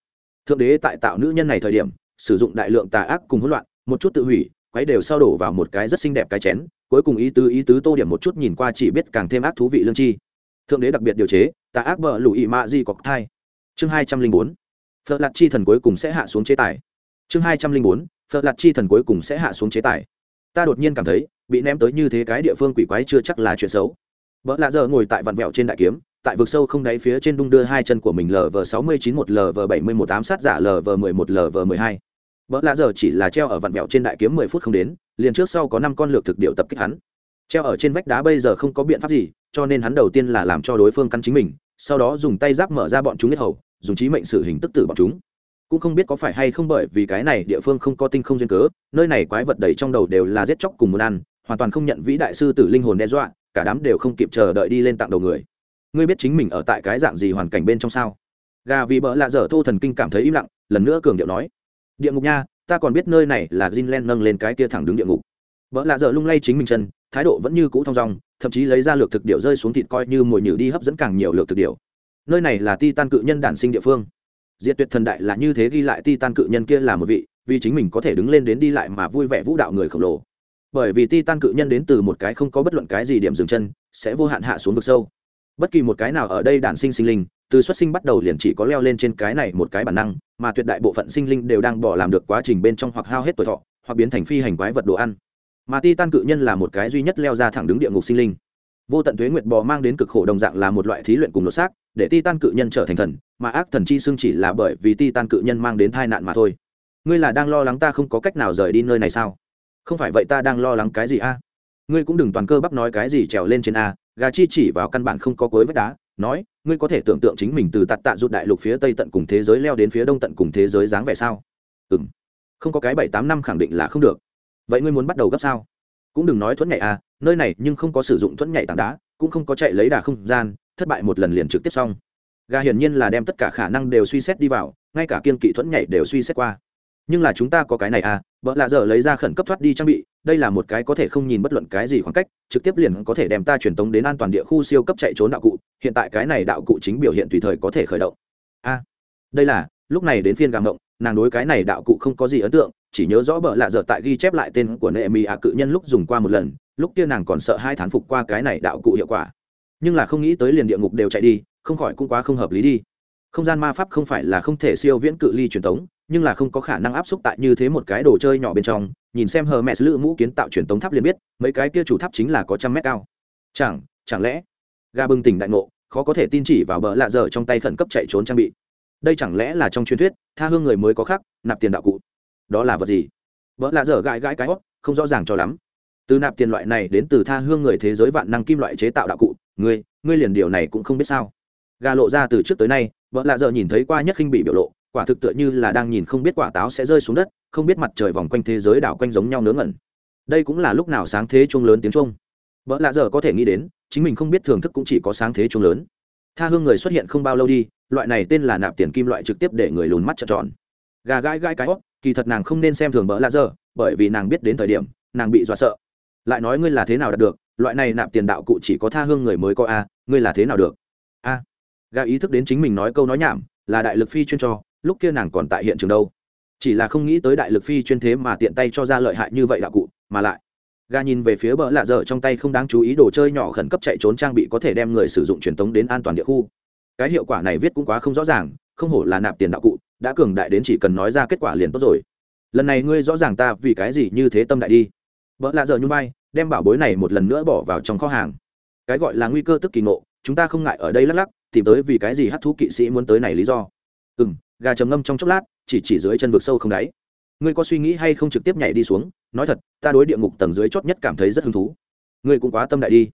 Thượng đế tại tạo nữ nhân này thời điểm, sử dụng đại lượng tà ác cùng hỗn loạn, một chút tự hủy quấy đều sao đổ vào một cái rất xinh đẹp cái chén, cuối cùng ý tứ ý tứ tô điểm một chút nhìn qua chỉ biết càng thêm ác thú vị lương chi. Thượng đế đặc biệt điều chế, tà ác bờ lùi mạ di cọc thai. Chương hai trăm linh bốn, phật lạt chi thần cuối cùng sẽ hạ xuống chế tài. Chương hai trăm linh bốn, phật lạt chi thần cuối cùng sẽ hạ xuống chế tài. Ta đột nhiên cảm thấy, bị ném tới như thế cái địa phương quỷ quái chưa chắc là chuyện xấu. Vợ lạ giờ ngồi tại vặn vẹo trên đại kiếm, tại vực sâu không đáy phía trên đung đưa hai chân của mình lv sáu mươi chín một lv bảy mươi một tám sát giả lv mười một lv mười hai. Bỡ lạ giờ chỉ là treo ở vặn vẹo trên đại kiếm mười phút không đến, liền trước sau có năm con lược thực điệu tập kích hắn. Treo ở trên vách đá bây giờ không có biện pháp gì, cho nên hắn đầu tiên là làm cho đối phương căn chính mình, sau đó dùng tay giáp mở ra bọn chúng hết hầu, dùng trí mệnh xử hình tức tử bọn chúng. Cũng không biết có phải hay không bởi vì cái này địa phương không có tinh không duyên cớ, nơi này quái vật đầy trong đầu đều là giết chóc cùng muốn ăn, hoàn toàn không nhận vĩ đại sư tử linh hồn đe dọa, cả đám đều không kịp chờ đợi đi lên tặng đầu người. Ngươi biết chính mình ở tại cái dạng gì hoàn cảnh bên trong sao? Gà vì bỡ lạ dở thô thần kinh cảm thấy im lặng, lần nữa cường điệu nói địa ngục nha, ta còn biết nơi này là Greenland nâng lên cái kia thẳng đứng địa ngục. Vợ lạ dở lung lay chính mình chân, thái độ vẫn như cũ thong dong, thậm chí lấy ra lược thực điệu rơi xuống thịt coi như mồi nhử đi hấp dẫn càng nhiều lược thực điệu nơi này là ti tan cự nhân đản sinh địa phương. Diệt tuyệt thần đại là như thế ghi lại ti tan cự nhân kia là một vị, vì chính mình có thể đứng lên đến đi lại mà vui vẻ vũ đạo người khổng lồ. Bởi vì ti tan cự nhân đến từ một cái không có bất luận cái gì điểm dừng chân, sẽ vô hạn hạ xuống vực sâu. Bất kỳ một cái nào ở đây đản sinh sinh linh từ xuất sinh bắt đầu liền chỉ có leo lên trên cái này một cái bản năng, mà tuyệt đại bộ phận sinh linh đều đang bỏ làm được quá trình bên trong hoặc hao hết tuổi thọ, hoặc biến thành phi hành quái vật đồ ăn. Mà ti tan cự nhân là một cái duy nhất leo ra thẳng đứng địa ngục sinh linh. Vô tận thuế nguyệt bò mang đến cực khổ đồng dạng là một loại thí luyện cùng lột xác, để ti tan cự nhân trở thành thần, mà ác thần chi xương chỉ là bởi vì ti tan cự nhân mang đến tai nạn mà thôi. Ngươi là đang lo lắng ta không có cách nào rời đi nơi này sao? Không phải vậy ta đang lo lắng cái gì a? Ngươi cũng đừng toàn cơ bắp nói cái gì trèo lên trên a, gà chi chỉ vào căn bản không có cối vách đá, nói ngươi có thể tưởng tượng chính mình từ tạt tạ rụt đại lục phía tây tận cùng thế giới leo đến phía đông tận cùng thế giới dáng vẻ sao? Ừ m không có cái bảy tám năm khẳng định là không được. Vậy ngươi muốn bắt đầu gấp sao? Cũng đừng nói thuẫn nhảy à nơi này nhưng không có sử dụng thuẫn nhảy tảng đá, cũng không có chạy lấy đà không gian, thất bại một lần liền trực tiếp xong. Gà hiển nhiên là đem tất cả khả năng đều suy xét đi vào, ngay cả kiên kỵ thuẫn nhảy đều suy xét qua nhưng là chúng ta có cái này à vợ lạ giờ lấy ra khẩn cấp thoát đi trang bị đây là một cái có thể không nhìn bất luận cái gì khoảng cách trực tiếp liền có thể đem ta truyền tống đến an toàn địa khu siêu cấp chạy trốn đạo cụ hiện tại cái này đạo cụ chính biểu hiện tùy thời có thể khởi động. A à, đây là lúc này đến phiên gà ngộng nàng đối cái này đạo cụ không có gì ấn tượng chỉ nhớ rõ bợ lạ dở tại ghi chép lại tên của nệ mỹ ạ cự nhân lúc dùng qua một lần lúc kia nàng còn sợ hai thán phục qua cái này đạo cụ hiệu quả. Nhưng là không nghĩ tới liền địa ngục đều chạy đi không khỏi cũng quá không hợp lý đi. Không gian ma pháp không phải là không thể siêu viễn cự ly truyền thống nhưng là không có khả năng áp xúc tại như thế một cái đồ chơi nhỏ bên trong, nhìn xem hờ mẹ lữ mũ kiến tạo truyền tống tháp liền biết, mấy cái kia chủ tháp chính là có trăm mét cao. Chẳng chẳng lẽ, ga bừng tỉnh đại ngộ, khó có thể tin chỉ vào bờ lạ dở trong tay khẩn cấp chạy trốn trang bị. Đây chẳng lẽ là trong truyền thuyết, tha hương người mới có khác, nạp tiền đạo cụ. Đó là vật gì? Vợ lạ dở gãi gãi cái hót không rõ ràng cho lắm. Từ nạp tiền loại này đến từ tha hương người thế giới vạn năng kim loại chế tạo đạo cụ, ngươi ngươi liền điều này cũng không biết sao. Gà lộ ra từ trước tới nay vợ lạ dở nhìn thấy qua nhất khinh bị biểu lộ quả thực tựa như là đang nhìn không biết quả táo sẽ rơi xuống đất, không biết mặt trời vòng quanh thế giới đảo quanh giống nhau nướng ngẩn. Đây cũng là lúc nào sáng thế chuông lớn tiếng chuông. Vợ lạ giờ có thể nghĩ đến, chính mình không biết thưởng thức cũng chỉ có sáng thế chuông lớn. Tha hương người xuất hiện không bao lâu đi, loại này tên là nạp tiền kim loại trực tiếp để người lùn mắt trợn tròn. Gà gai gai cái hót kỳ thật nàng không nên xem thường bỡ lạ giờ, bởi vì nàng biết đến thời điểm, nàng bị dọa sợ. Lại nói ngươi là thế nào đạt được, loại này nạp tiền đạo cụ chỉ có tha hương người mới có a, ngươi là thế nào được? A. Gà ý thức đến chính mình nói câu nói nhảm, là đại lực phi chuyên cho lúc kia nàng còn tại hiện trường đâu. Chỉ là không nghĩ tới đại lực phi chuyên thế mà tiện tay cho ra lợi hại như vậy đạo cụ, mà lại, ga nhìn về phía bờ lạ dở trong tay không đáng chú ý đồ chơi nhỏ khẩn cấp chạy trốn trang bị có thể đem người sử dụng truyền tống đến an toàn địa khu. Cái hiệu quả này viết cũng quá không rõ ràng, không hổ là nạp tiền đạo cụ, đã cường đại đến chỉ cần nói ra kết quả liền tốt rồi. Lần này ngươi rõ ràng ta vì cái gì như thế tâm đại đi. Vợ lạ dở nhung vai, đem bảo bối này một lần nữa bỏ vào trong kho hàng. Cái gọi là nguy cơ tức kỳ ngộ, chúng ta không ngại ở đây lắc lắc, tìm tới vì cái gì hát thú kỵ sĩ muốn tới này lý do. Ừ m gà trầm ngâm trong chốc lát, chỉ chỉ dưới chân vực sâu không đáy. Ngươi có suy nghĩ hay không trực tiếp nhảy đi xuống? Nói thật, ta đối địa ngục tầng dưới chót nhất cảm thấy rất hứng thú. Ngươi cũng quá tâm đại đi.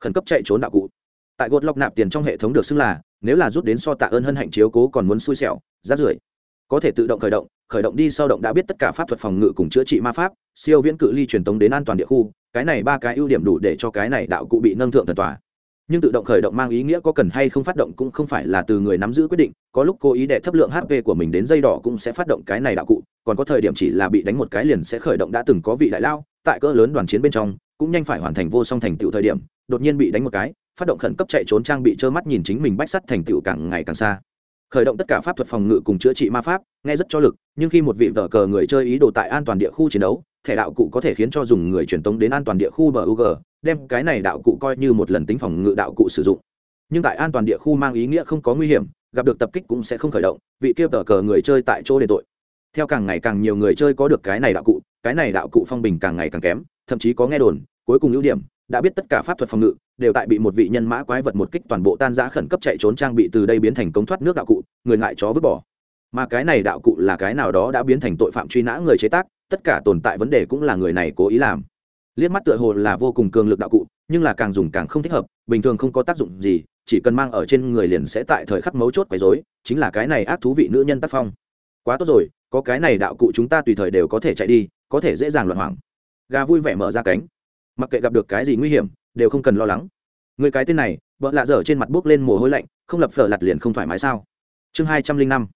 Khẩn cấp chạy trốn đạo cụ. Tại gột lọc nạp tiền trong hệ thống được xưng là, nếu là rút đến so tạ ơn hân hạnh chiếu cố còn muốn xui xẻo rát rưởi. Có thể tự động khởi động khởi động đi sau động đã biết tất cả pháp thuật phòng ngự cùng chữa trị ma pháp, siêu viễn cự ly truyền tống đến an toàn địa khu, cái này ba cái ưu điểm đủ để cho cái này đạo cụ bị nâng thượng thần tòa nhưng tự động khởi động mang ý nghĩa có cần hay không phát động cũng không phải là từ người nắm giữ quyết định, có lúc cố ý để thấp lượng hp của mình đến dây đỏ cũng sẽ phát động cái này đạo cụ, còn có thời điểm chỉ là bị đánh một cái liền sẽ khởi động đã từng có vị đại lao, tại cỡ lớn đoàn chiến bên trong, cũng nhanh phải hoàn thành vô song thành tựu thời điểm, đột nhiên bị đánh một cái, phát động khẩn cấp chạy trốn trang bị trơ mắt nhìn chính mình bách sắt thành tựu càng ngày càng xa khởi động tất cả pháp thuật phòng ngự cùng chữa trị ma pháp nghe rất cho lực nhưng khi một vị vợ cờ người chơi ý đồ tại an toàn địa khu chiến đấu thẻ đạo cụ có thể khiến cho dùng người truyền tống đến an toàn địa khu bờ UG, đem cái này đạo cụ coi như một lần tính phòng ngự đạo cụ sử dụng. Nhưng tại an toàn địa khu mang ý nghĩa không có nguy hiểm, gặp được tập kích cũng sẽ không khởi động, vị kia tờ cờ người chơi tại chỗ để tội. Theo càng ngày càng nhiều người chơi có được cái này đạo cụ, cái này đạo cụ phong bình càng ngày càng kém, thậm chí có nghe đồn, cuối cùng ưu điểm, đã biết tất cả pháp thuật phòng ngự đều tại bị một vị nhân mã quái vật một kích toàn bộ tan giã khẩn cấp chạy trốn trang bị từ đây biến thành công thoát nước đạo cụ, người ngại chó vứt bỏ. Mà cái này đạo cụ là cái nào đó đã biến thành tội phạm truy nã người chế tác, tất cả tồn tại vấn đề cũng là người này cố ý làm. Liếc mắt tựa hồ là vô cùng cường lực đạo cụ nhưng là càng dùng càng không thích hợp bình thường không có tác dụng gì chỉ cần mang ở trên người liền sẽ tại thời khắc mấu chốt quấy rối chính là cái này ác thú vị nữ nhân tác phong. Quá tốt rồi có cái này đạo cụ chúng ta tùy thời đều có thể chạy đi có thể dễ dàng loạn hoảng. Gà vui vẻ mở ra cánh mặc kệ gặp được cái gì nguy hiểm, đều không cần lo lắng. Người cái tên này, vợ lạ dở trên mặt bốc lên mồ hôi lạnh, không lập phở lặt liền không thoải mái sao? Chương hai trăm linh năm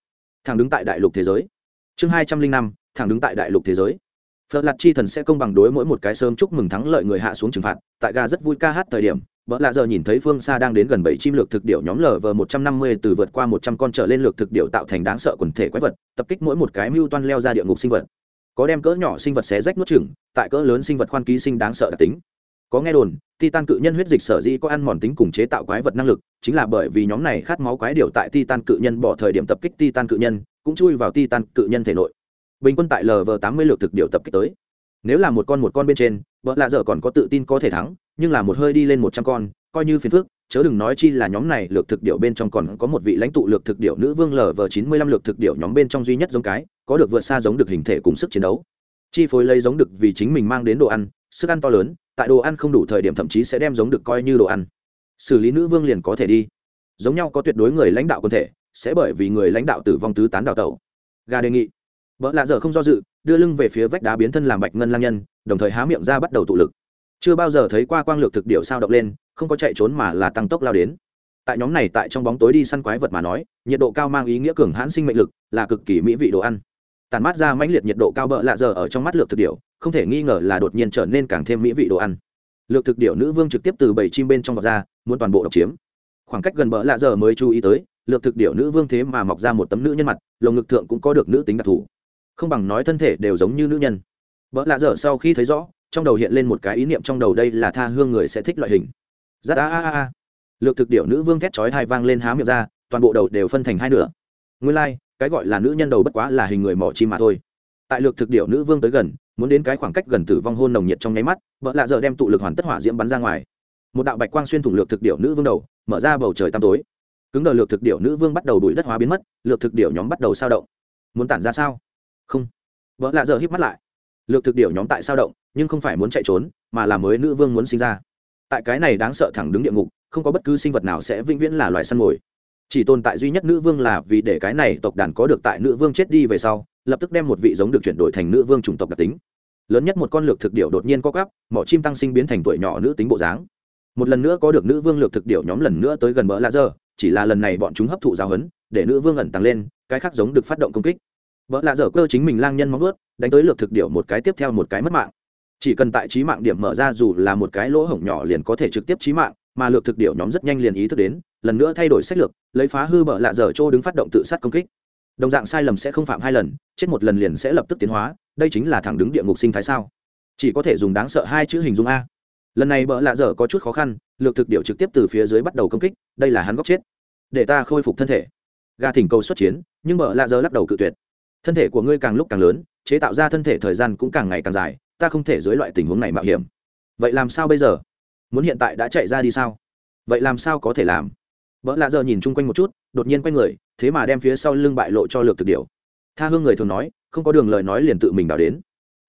thằng đứng tại đại lục thế giới. Chương hai trăm linh năm, thẳng đứng tại đại lục thế giới. Phở lạt chi thần sẽ công bằng đối mỗi một cái sớm chúc mừng thắng lợi người hạ xuống trừng phạt. Tại ga rất vui ca hát thời điểm, vợ lạ giờ nhìn thấy phương xa đang đến gần bảy chim lược thực điệu nhóm lờ vờ một trăm năm mươi từ vượt qua một trăm con trở lên lược thực điệu tạo thành đáng sợ quần thể quái vật, tập kích mỗi một cái mưu toan leo ra địa ngục sinh vật có đem cỡ nhỏ sinh vật xé rách nuốt chửng, tại cỡ lớn sinh vật khoan ký sinh đáng sợ đặc tính. Có nghe đồn, titan cự nhân huyết dịch sở dĩ có ăn mòn tính cùng chế tạo quái vật năng lực, chính là bởi vì nhóm này khát máu quái điều tại titan cự nhân bỏ thời điểm tập kích titan cự nhân, cũng chui vào titan cự nhân thể nội. Bình quân tại lv tám mươi lượt thực điều tập kích tới. Nếu là một con một con bên trên vợ lạ dở còn có tự tin có thể thắng, nhưng là một hơi đi lên một trăm con, coi như phiền phước chớ đừng nói chi là nhóm này lược thực điệu bên trong còn có một vị lãnh tụ lược thực điệu nữ vương lv chín mươi lăm lược thực điệu nhóm bên trong duy nhất giống cái, có được vượt xa giống được hình thể cùng sức chiến đấu. Chi phối lấy giống được vì chính mình mang đến đồ ăn, sức ăn to lớn, tại đồ ăn không đủ thời điểm thậm chí sẽ đem giống được coi như đồ ăn. Xử lý nữ vương liền có thể đi. Giống nhau có tuyệt đối người lãnh đạo quân thể, sẽ bởi vì người lãnh đạo tử vong tứ tán đào tẩu. Gà đề nghị. Vợ lạ dở không do dự, đưa lưng về phía vách đá biến thân làm bạch ngân lang nhân, đồng thời há miệng ra bắt đầu tụ lực chưa bao giờ thấy qua quang lược thực điệu sao động lên, không có chạy trốn mà là tăng tốc lao đến. Tại nhóm này tại trong bóng tối đi săn quái vật mà nói, nhiệt độ cao mang ý nghĩa cường hãn sinh mệnh lực, là cực kỳ mỹ vị đồ ăn. Tàn mát ra mãnh liệt nhiệt độ cao bợ lạ giờ ở trong mắt lược thực điệu không thể nghi ngờ là đột nhiên trở nên càng thêm mỹ vị đồ ăn. Lược thực điệu nữ vương trực tiếp từ bảy chim bên trong vọt ra, muốn toàn bộ độc chiếm. Khoảng cách gần bợ lạ giờ mới chú ý tới, lược thực điệu nữ vương thế mà mọc ra một tấm nữ nhân mặt, lồng ngực thượng cũng có được nữ tính đặc thù. Không bằng nói thân thể đều giống như nữ nhân. Vợ lạ dở sau khi thấy rõ trong đầu hiện lên một cái ý niệm trong đầu đây là tha hương người sẽ thích loại hình. Giáp a a a lược thực điệu nữ vương thét chói hai vang lên há miệng ra toàn bộ đầu đều phân thành hai nửa. Nguyên lai、like, cái gọi là nữ nhân đầu bất quá là hình người mỏ chim mà thôi. Tại lược thực điệu nữ vương tới gần muốn đến cái khoảng cách gần tử vong hôn nồng nhiệt trong nháy mắt vợ lạ giờ đem tụ lực hoàn tất hỏa diễm bắn ra ngoài. Một đạo bạch quang xuyên thủng lược thực điệu nữ vương đầu mở ra bầu trời tăm tối. Cứng đờ lược thực điệu nữ vương bắt đầu đuổi đất hóa biến mất lược thực điệu nhóm bắt đầu sao động. Muốn tản ra sao? Không. Vợ lạ giờ híp mắt lại lược thực điệu nhóm tại sao động, nhưng không phải muốn chạy trốn, mà là mới nữ vương muốn sinh ra. Tại cái này đáng sợ thẳng đứng địa ngục, không có bất cứ sinh vật nào sẽ vĩnh viễn là loài săn mồi. Chỉ tồn tại duy nhất nữ vương là vì để cái này tộc đàn có được tại nữ vương chết đi về sau, lập tức đem một vị giống được chuyển đổi thành nữ vương chủng tộc đặc tính. Lớn nhất một con lược thực điệu đột nhiên co gắp mỏ chim tăng sinh biến thành tuổi nhỏ nữ tính bộ dáng. Một lần nữa có được nữ vương lược thực điệu nhóm lần nữa tới gần mỡ lạ dơ chỉ là lần này bọn chúng hấp thụ giáo hấn để nữ vương ẩn tăng lên, cái khác giống được phát động công kích vợ lạ dở cơ chính mình lang nhân móng ướt đánh tới lược thực điệu một cái tiếp theo một cái mất mạng. Chỉ cần tại trí mạng điểm mở ra dù là một cái lỗ hổng nhỏ liền có thể trực tiếp trí mạng, mà lược thực điệu nhóm rất nhanh liền ý thức đến, lần nữa thay đổi sách lược, lấy phá hư bợ lạ dở chỗ đứng phát động tự sát công kích. Đồng dạng sai lầm sẽ không phạm hai lần, chết một lần liền sẽ lập tức tiến hóa, đây chính là thẳng đứng địa ngục sinh thái sao? Chỉ có thể dùng đáng sợ hai chữ hình dung a. Lần này bợ lạ dở có chút khó khăn, lược thực điệu trực tiếp từ phía dưới bắt đầu công kích, đây là hắn góc chết. Để ta khôi phục thân thể. Gà thỉnh cầu xuất chiến, nhưng bợ lạ dở lắc đầu cự tuyệt thân thể của ngươi càng lúc càng lớn, chế tạo ra thân thể thời gian cũng càng ngày càng dài, ta không thể dưới loại tình huống này mạo hiểm. Vậy làm sao bây giờ? Muốn hiện tại đã chạy ra đi sao? Vậy làm sao có thể làm? Vợ lạ giờ nhìn chung quanh một chút, đột nhiên quay người, thế mà đem phía sau lưng bại lộ cho lược thực điều. tha hương người thường nói, không có đường lời nói liền tự mình đào đến.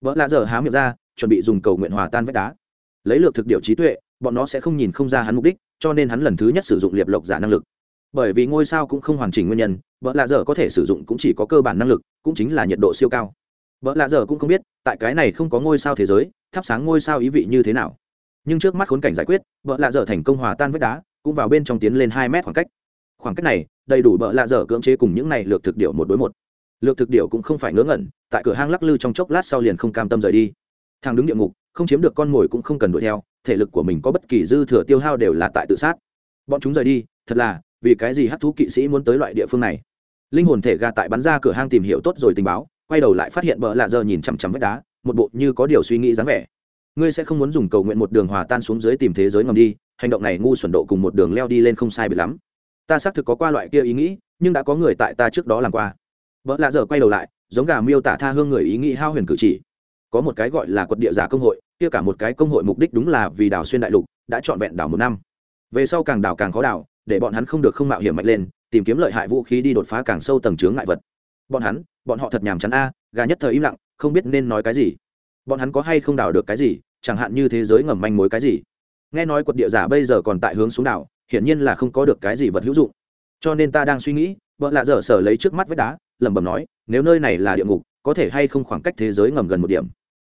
Vợ lạ giờ há miệng ra, chuẩn bị dùng cầu nguyện hòa tan vách đá. Lấy lược thực điều trí tuệ, bọn nó sẽ không nhìn không ra hắn mục đích, cho nên hắn lần thứ nhất sử dụng liệp lộc giả năng lực. Bởi vì ngôi sao cũng không hoàn chỉnh nguyên nhân vợ lạ dở có thể sử dụng cũng chỉ có cơ bản năng lực, cũng chính là nhiệt độ siêu cao. Vợ lạ dở cũng không biết, tại cái này không có ngôi sao thế giới, thắp sáng ngôi sao ý vị như thế nào. Nhưng trước mắt khốn cảnh giải quyết vợ lạ dở thành công hòa tan vách đá, cũng vào bên trong tiến lên hai mét khoảng cách. Khoảng cách này, đầy đủ vợ lạ dở cưỡng chế cùng những này lược thực điệu một đối một. Lược thực điệu cũng không phải ngớ ngẩn, tại cửa hang lắc lư trong chốc lát sau liền không cam tâm rời đi. Thằng đứng địa ngục, không chiếm được con mồi cũng không cần đuổi theo, thể lực của mình có bất kỳ dư thừa tiêu hao đều là tại tự sát. Bọn chúng rời đi, thật là, vì cái gì hát thú kỵ sĩ muốn tới loại địa phương này? Linh hồn thể gà tại bắn ra cửa hang tìm hiểu tốt rồi tình báo quay đầu lại phát hiện bờ lạ giờ nhìn chằm chằm vách đá một bộ như có điều suy nghĩ dáng vẻ. Ngươi sẽ không muốn dùng cầu nguyện một đường hòa tan xuống dưới tìm thế giới ngầm đi hành động này ngu xuẩn độ cùng một đường leo đi lên không sai bị lắm. Ta xác thực có qua loại kia ý nghĩ nhưng đã có người tại ta trước đó làm qua. Vợ lạ giờ quay đầu lại giống gà miêu tả tha hương người ý nghĩ hao huyền cử chỉ. Có một cái gọi là quật địa giả công hội kia cả một cái công hội mục đích đúng là vì đào xuyên đại lục đã trọn vẹn đảo một năm. Về sau càng đảo càng khó đảo, để bọn hắn không được không mạo hiểm mạnh lên tìm kiếm lợi hại vũ khí đi đột phá càng sâu tầng chướng ngại vật. Bọn hắn, bọn họ thật nhàm chán a, gà nhất thời im lặng, không biết nên nói cái gì. Bọn hắn có hay không đào được cái gì, chẳng hạn như thế giới ngầm manh mối cái gì. Nghe nói quật địa giả bây giờ còn tại hướng xuống đảo, hiển nhiên là không có được cái gì vật hữu dụng. Cho nên ta đang suy nghĩ, vợ lạ dở sở lấy trước mắt với đá, lẩm bẩm nói, nếu nơi này là địa ngục, có thể hay không khoảng cách thế giới ngầm gần một điểm.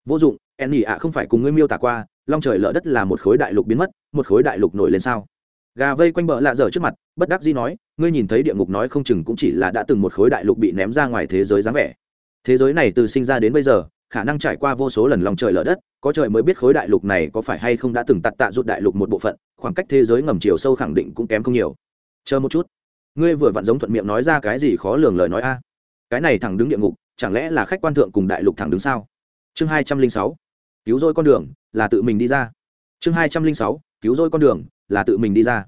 Vô dụng en nhỉ ạ, không phải cùng ngươi miêu tả qua, long trời lở đất là một khối đại lục biến mất, một khối đại lục nổi lên sao? Gà vây quanh bờ lạ dở trước mặt, bất đắc dĩ nói, ngươi nhìn thấy địa ngục nói không chừng cũng chỉ là đã từng một khối đại lục bị ném ra ngoài thế giới dáng vẻ. Thế giới này từ sinh ra đến bây giờ, khả năng trải qua vô số lần lòng trời lở đất, có trời mới biết khối đại lục này có phải hay không đã từng tạt tạ rút đại lục một bộ phận, khoảng cách thế giới ngầm chiều sâu khẳng định cũng kém không nhiều. Chờ một chút. Ngươi vừa vặn giống thuận miệng nói ra cái gì khó lường lời nói a. Cái này thẳng đứng địa ngục, chẳng lẽ là khách quan thượng cùng đại lục thẳng đứng sao? Chương hai trăm linh sáu. Cứu rỗi con đường, là tự mình đi ra. Chương hai trăm linh sáu. Cứu rỗi con đường là tự mình đi ra.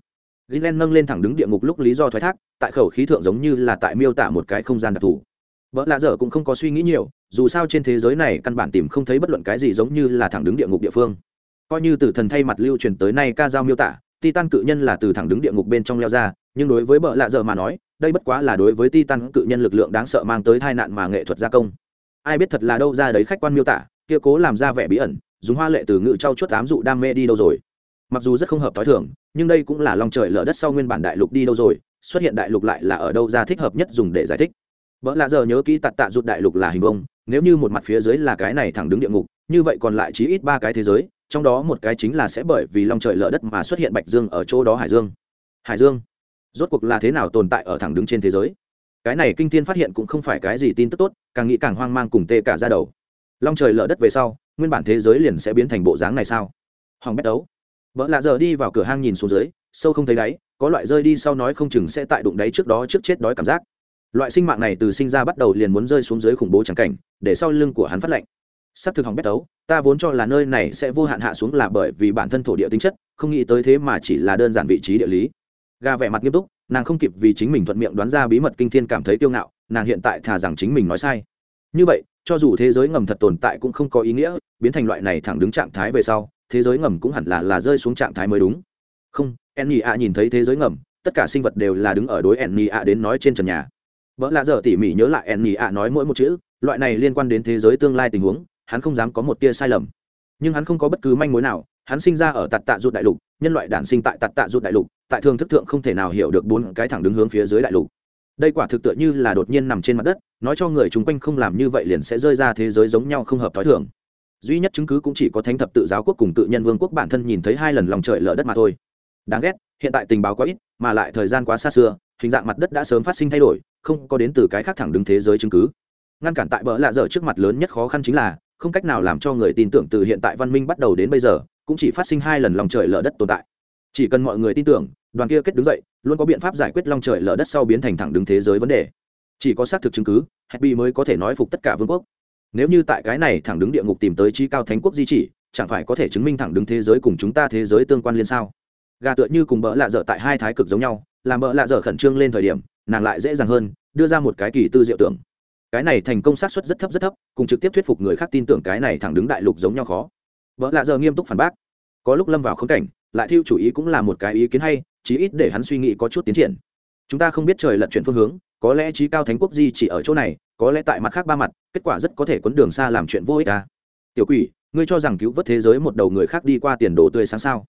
Gilen nâng lên thẳng đứng địa ngục lúc lý do thoái thác, tại khẩu khí thượng giống như là tại miêu tả một cái không gian đặc thù. Vợ lạ dở cũng không có suy nghĩ nhiều, dù sao trên thế giới này căn bản tìm không thấy bất luận cái gì giống như là thẳng đứng địa ngục địa phương. Coi như từ thần thay mặt lưu truyền tới nay ca dao miêu tả, titan cự nhân là từ thẳng đứng địa ngục bên trong leo ra, nhưng đối với bợ lạ dở mà nói, đây bất quá là đối với titan cự nhân lực lượng đáng sợ mang tới tai nạn mà nghệ thuật gia công. Ai biết thật là đâu ra đấy khách quan miêu tả, kia cố làm ra vẻ bí ẩn, dùng hoa lệ từ ngự trau chuốt ám dụ đam mê đi đâu rồi mặc dù rất không hợp t h o i thường, nhưng đây cũng là lòng trời lở đất sau nguyên bản đại lục đi đâu rồi, xuất hiện đại lục lại là ở đâu ra thích hợp nhất dùng để giải thích. Vợ lạ giờ nhớ kỹ tạt tạ rụt đại lục là hình bông nếu như một mặt phía dưới là cái này thẳng đứng địa ngục, như vậy còn lại chí ít ba cái thế giới, trong đó một cái chính là sẽ bởi vì lòng trời lở đất mà xuất hiện bạch dương ở chỗ đó hải dương. Hải dương? Rốt cuộc là thế nào tồn tại ở thẳng đứng trên thế giới? Cái này kinh thiên phát hiện cũng không phải cái gì tin tức tốt, càng nghĩ càng hoang mang cùng tê cả ra đầu. Long trời lở đất về sau, nguyên bản thế giới liền sẽ biến thành bộ dáng này sao? Hoàng bét đấu vợ lạ giờ đi vào cửa hang nhìn xuống dưới, sâu không thấy đáy, có loại rơi đi sau nói không chừng sẽ tại đụng đáy trước đó trước chết đói cảm giác. Loại sinh mạng này từ sinh ra bắt đầu liền muốn rơi xuống dưới khủng bố trắng cảnh, để sau lưng của hắn phát lệnh sắp thực hỏng bét đấu ta vốn cho là nơi này sẽ vô hạn hạ xuống là bởi vì bản thân thổ địa tính chất, không nghĩ tới thế mà chỉ là đơn giản vị trí địa lý. Gà vẻ mặt nghiêm túc, nàng không kịp vì chính mình thuận miệng đoán ra bí mật kinh thiên cảm thấy kiêu ngạo, nàng hiện tại thà rằng chính mình nói sai. Như vậy, cho dù thế giới ngầm thật tồn tại cũng không có ý nghĩa, biến thành loại này thẳng đứng trạng thái về sau thế giới ngầm cũng hẳn là là rơi xuống trạng thái mới đúng. Không enny a nhìn thấy thế giới ngầm, tất cả sinh vật đều là đứng ở đối enny a đến nói trên trần nhà. Vợ lạ dở tỉ mỉ nhớ lại enny a nói mỗi một chữ, loại này liên quan đến thế giới tương lai tình huống, hắn không dám có một tia sai lầm. Nhưng hắn không có bất cứ manh mối nào, hắn sinh ra ở tạt tạ rụt đại lục, nhân loại đản sinh tại tạt tạ rụt đại lục, tại thường thức thượng không thể nào hiểu được bốn cái thẳng đứng hướng phía dưới đại lục. Đây quả thực tựa như là đột nhiên nằm trên mặt đất, nói cho người chung quanh không làm như vậy liền sẽ rơi ra thế giới giống nhau không hợp t h ó i thường duy nhất chứng cứ cũng chỉ có thánh thập tự giáo quốc cùng tự nhân vương quốc bản thân nhìn thấy hai lần lòng trời lở đất mà thôi. Đáng ghét, hiện tại tình báo quá ít, mà lại thời gian quá xa xưa, hình dạng mặt đất đã sớm phát sinh thay đổi, không có đến từ cái khác thẳng đứng thế giới chứng cứ. Ngăn cản tại bỡ lạ dở trước mặt lớn nhất khó khăn chính là, không cách nào làm cho người tin tưởng từ hiện tại văn minh bắt đầu đến bây giờ, cũng chỉ phát sinh hai lần lòng trời lở đất tồn tại. Chỉ cần mọi người tin tưởng, đoàn kia kết đứng dậy, luôn có biện pháp giải quyết lòng trời lở đất sau biến thành thẳng đứng thế giới vấn đề. Chỉ có xác thực chứng cứ happy mới có thể nói phục tất cả vương quốc nếu như tại cái này thẳng đứng địa ngục tìm tới trí cao thánh quốc di chỉ, chẳng phải có thể chứng minh thẳng đứng thế giới cùng chúng ta thế giới tương quan liên sao? Gà tựa như cùng bỡ lạ dở tại hai thái cực giống nhau, làm bỡ lạ dở khẩn trương lên thời điểm, nàng lại dễ dàng hơn, đưa ra một cái kỳ tư diệu tưởng. Cái này thành công xác suất rất thấp rất thấp, cùng trực tiếp thuyết phục người khác tin tưởng cái này thẳng đứng đại lục giống nhau khó. Vợ lạ giờ nghiêm túc phản bác. Có lúc lâm vào khống cảnh, lại thiêu chủ ý cũng là một cái ý kiến hay, chí ít để hắn suy nghĩ có chút tiến triển. Chúng ta không biết trời lật chuyển phương hướng, có lẽ trí cao thánh quốc di chỉ ở chỗ này có lẽ tại mặt khác ba mặt, kết quả rất có thể quấn đường xa làm chuyện vô ích à. tiểu quỷ, ngươi cho rằng cứu vớt thế giới một đầu người khác đi qua tiền đồ tươi sáng sao?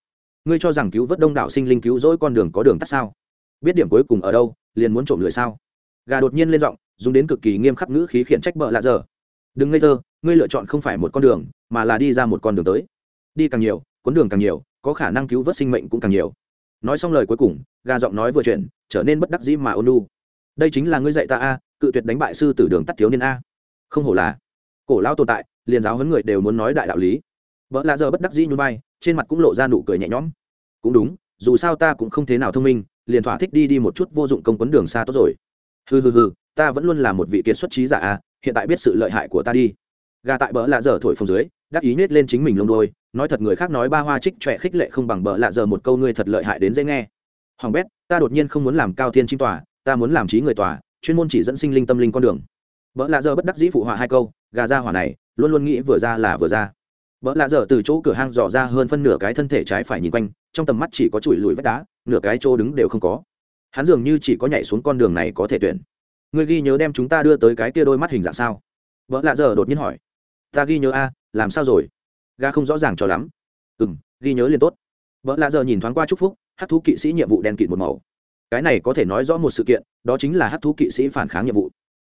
Ngươi cho rằng cứu vớt đông đảo sinh linh cứu rỗi con đường có đường tắt sao? Biết điểm cuối cùng ở đâu, liền muốn trộm lười sao? Gà đột nhiên lên giọng, dùng đến cực kỳ nghiêm khắc ngữ khí khiển trách bợ lạ giờ. Đừng ngây thơ, ngươi lựa chọn không phải một con đường, mà là đi ra một con đường tới. Đi càng nhiều cuốn đường càng nhiều, có khả năng cứu vớt sinh mệnh cũng càng nhiều. Nói xong lời cuối cùng, gà giọng nói vừa chuyện trở nên bất đắc dĩ mà ôn lu đây chính là ngươi dạy ta a cự tuyệt đánh bại sư tử đường tắt thiếu niên a. Không hổ là cổ lão tồn tại, liền giáo huấn người đều muốn nói đại đạo lý. Vợ lạ giờ bất đắc dĩ nhún vai, trên mặt cũng lộ ra nụ cười nhẹ nhõm. Cũng đúng, dù sao ta cũng không thế nào thông minh, liền thỏa thích đi đi một chút vô dụng công quấn đường xa tốt rồi. Hừ hừ hừ, ta vẫn luôn là một vị kiệt xuất trí giả a, hiện tại biết sự lợi hại của ta đi. Gà tại bỡ lạ dở thổi phồng dưới, đắc ý nết lên chính mình lông đôi, nói thật người khác nói ba hoa trích trẻ khích lệ không bằng bỡ lạ dở một câu ngươi thật lợi hại đến dễ nghe. Hoàng bét, ta đột nhiên không muốn làm cao thiên chim tòa, ta muốn làm trí người tòa chuyên môn chỉ dẫn sinh linh tâm linh con đường. Vợ lạ giờ bất đắc dĩ phụ họa hai câu, gà ra hỏa này, luôn luôn nghĩ vừa ra là vừa ra. Vợ lạ giờ từ chỗ cửa hang dò ra hơn phân nửa cái thân thể trái phải nhìn quanh, trong tầm mắt chỉ có chùi lùi vách đá, nửa cái chỗ đứng đều không có. Hắn dường như chỉ có nhảy xuống con đường này có thể tuyển. Người ghi nhớ đem chúng ta đưa tới cái kia đôi mắt hình dạng sao? Vợ lạ giờ đột nhiên hỏi. Ta ghi nhớ a, làm sao rồi? Ga không rõ ràng cho lắm. Ừ m ghi nhớ liền tốt. Vợ lạ giờ nhìn thoáng qua chúc phúc hát thú kỵ sĩ nhiệm vụ đen kịt một màu cái này có thể nói rõ một sự kiện, đó chính là hát thú kỵ sĩ phản kháng nhiệm vụ.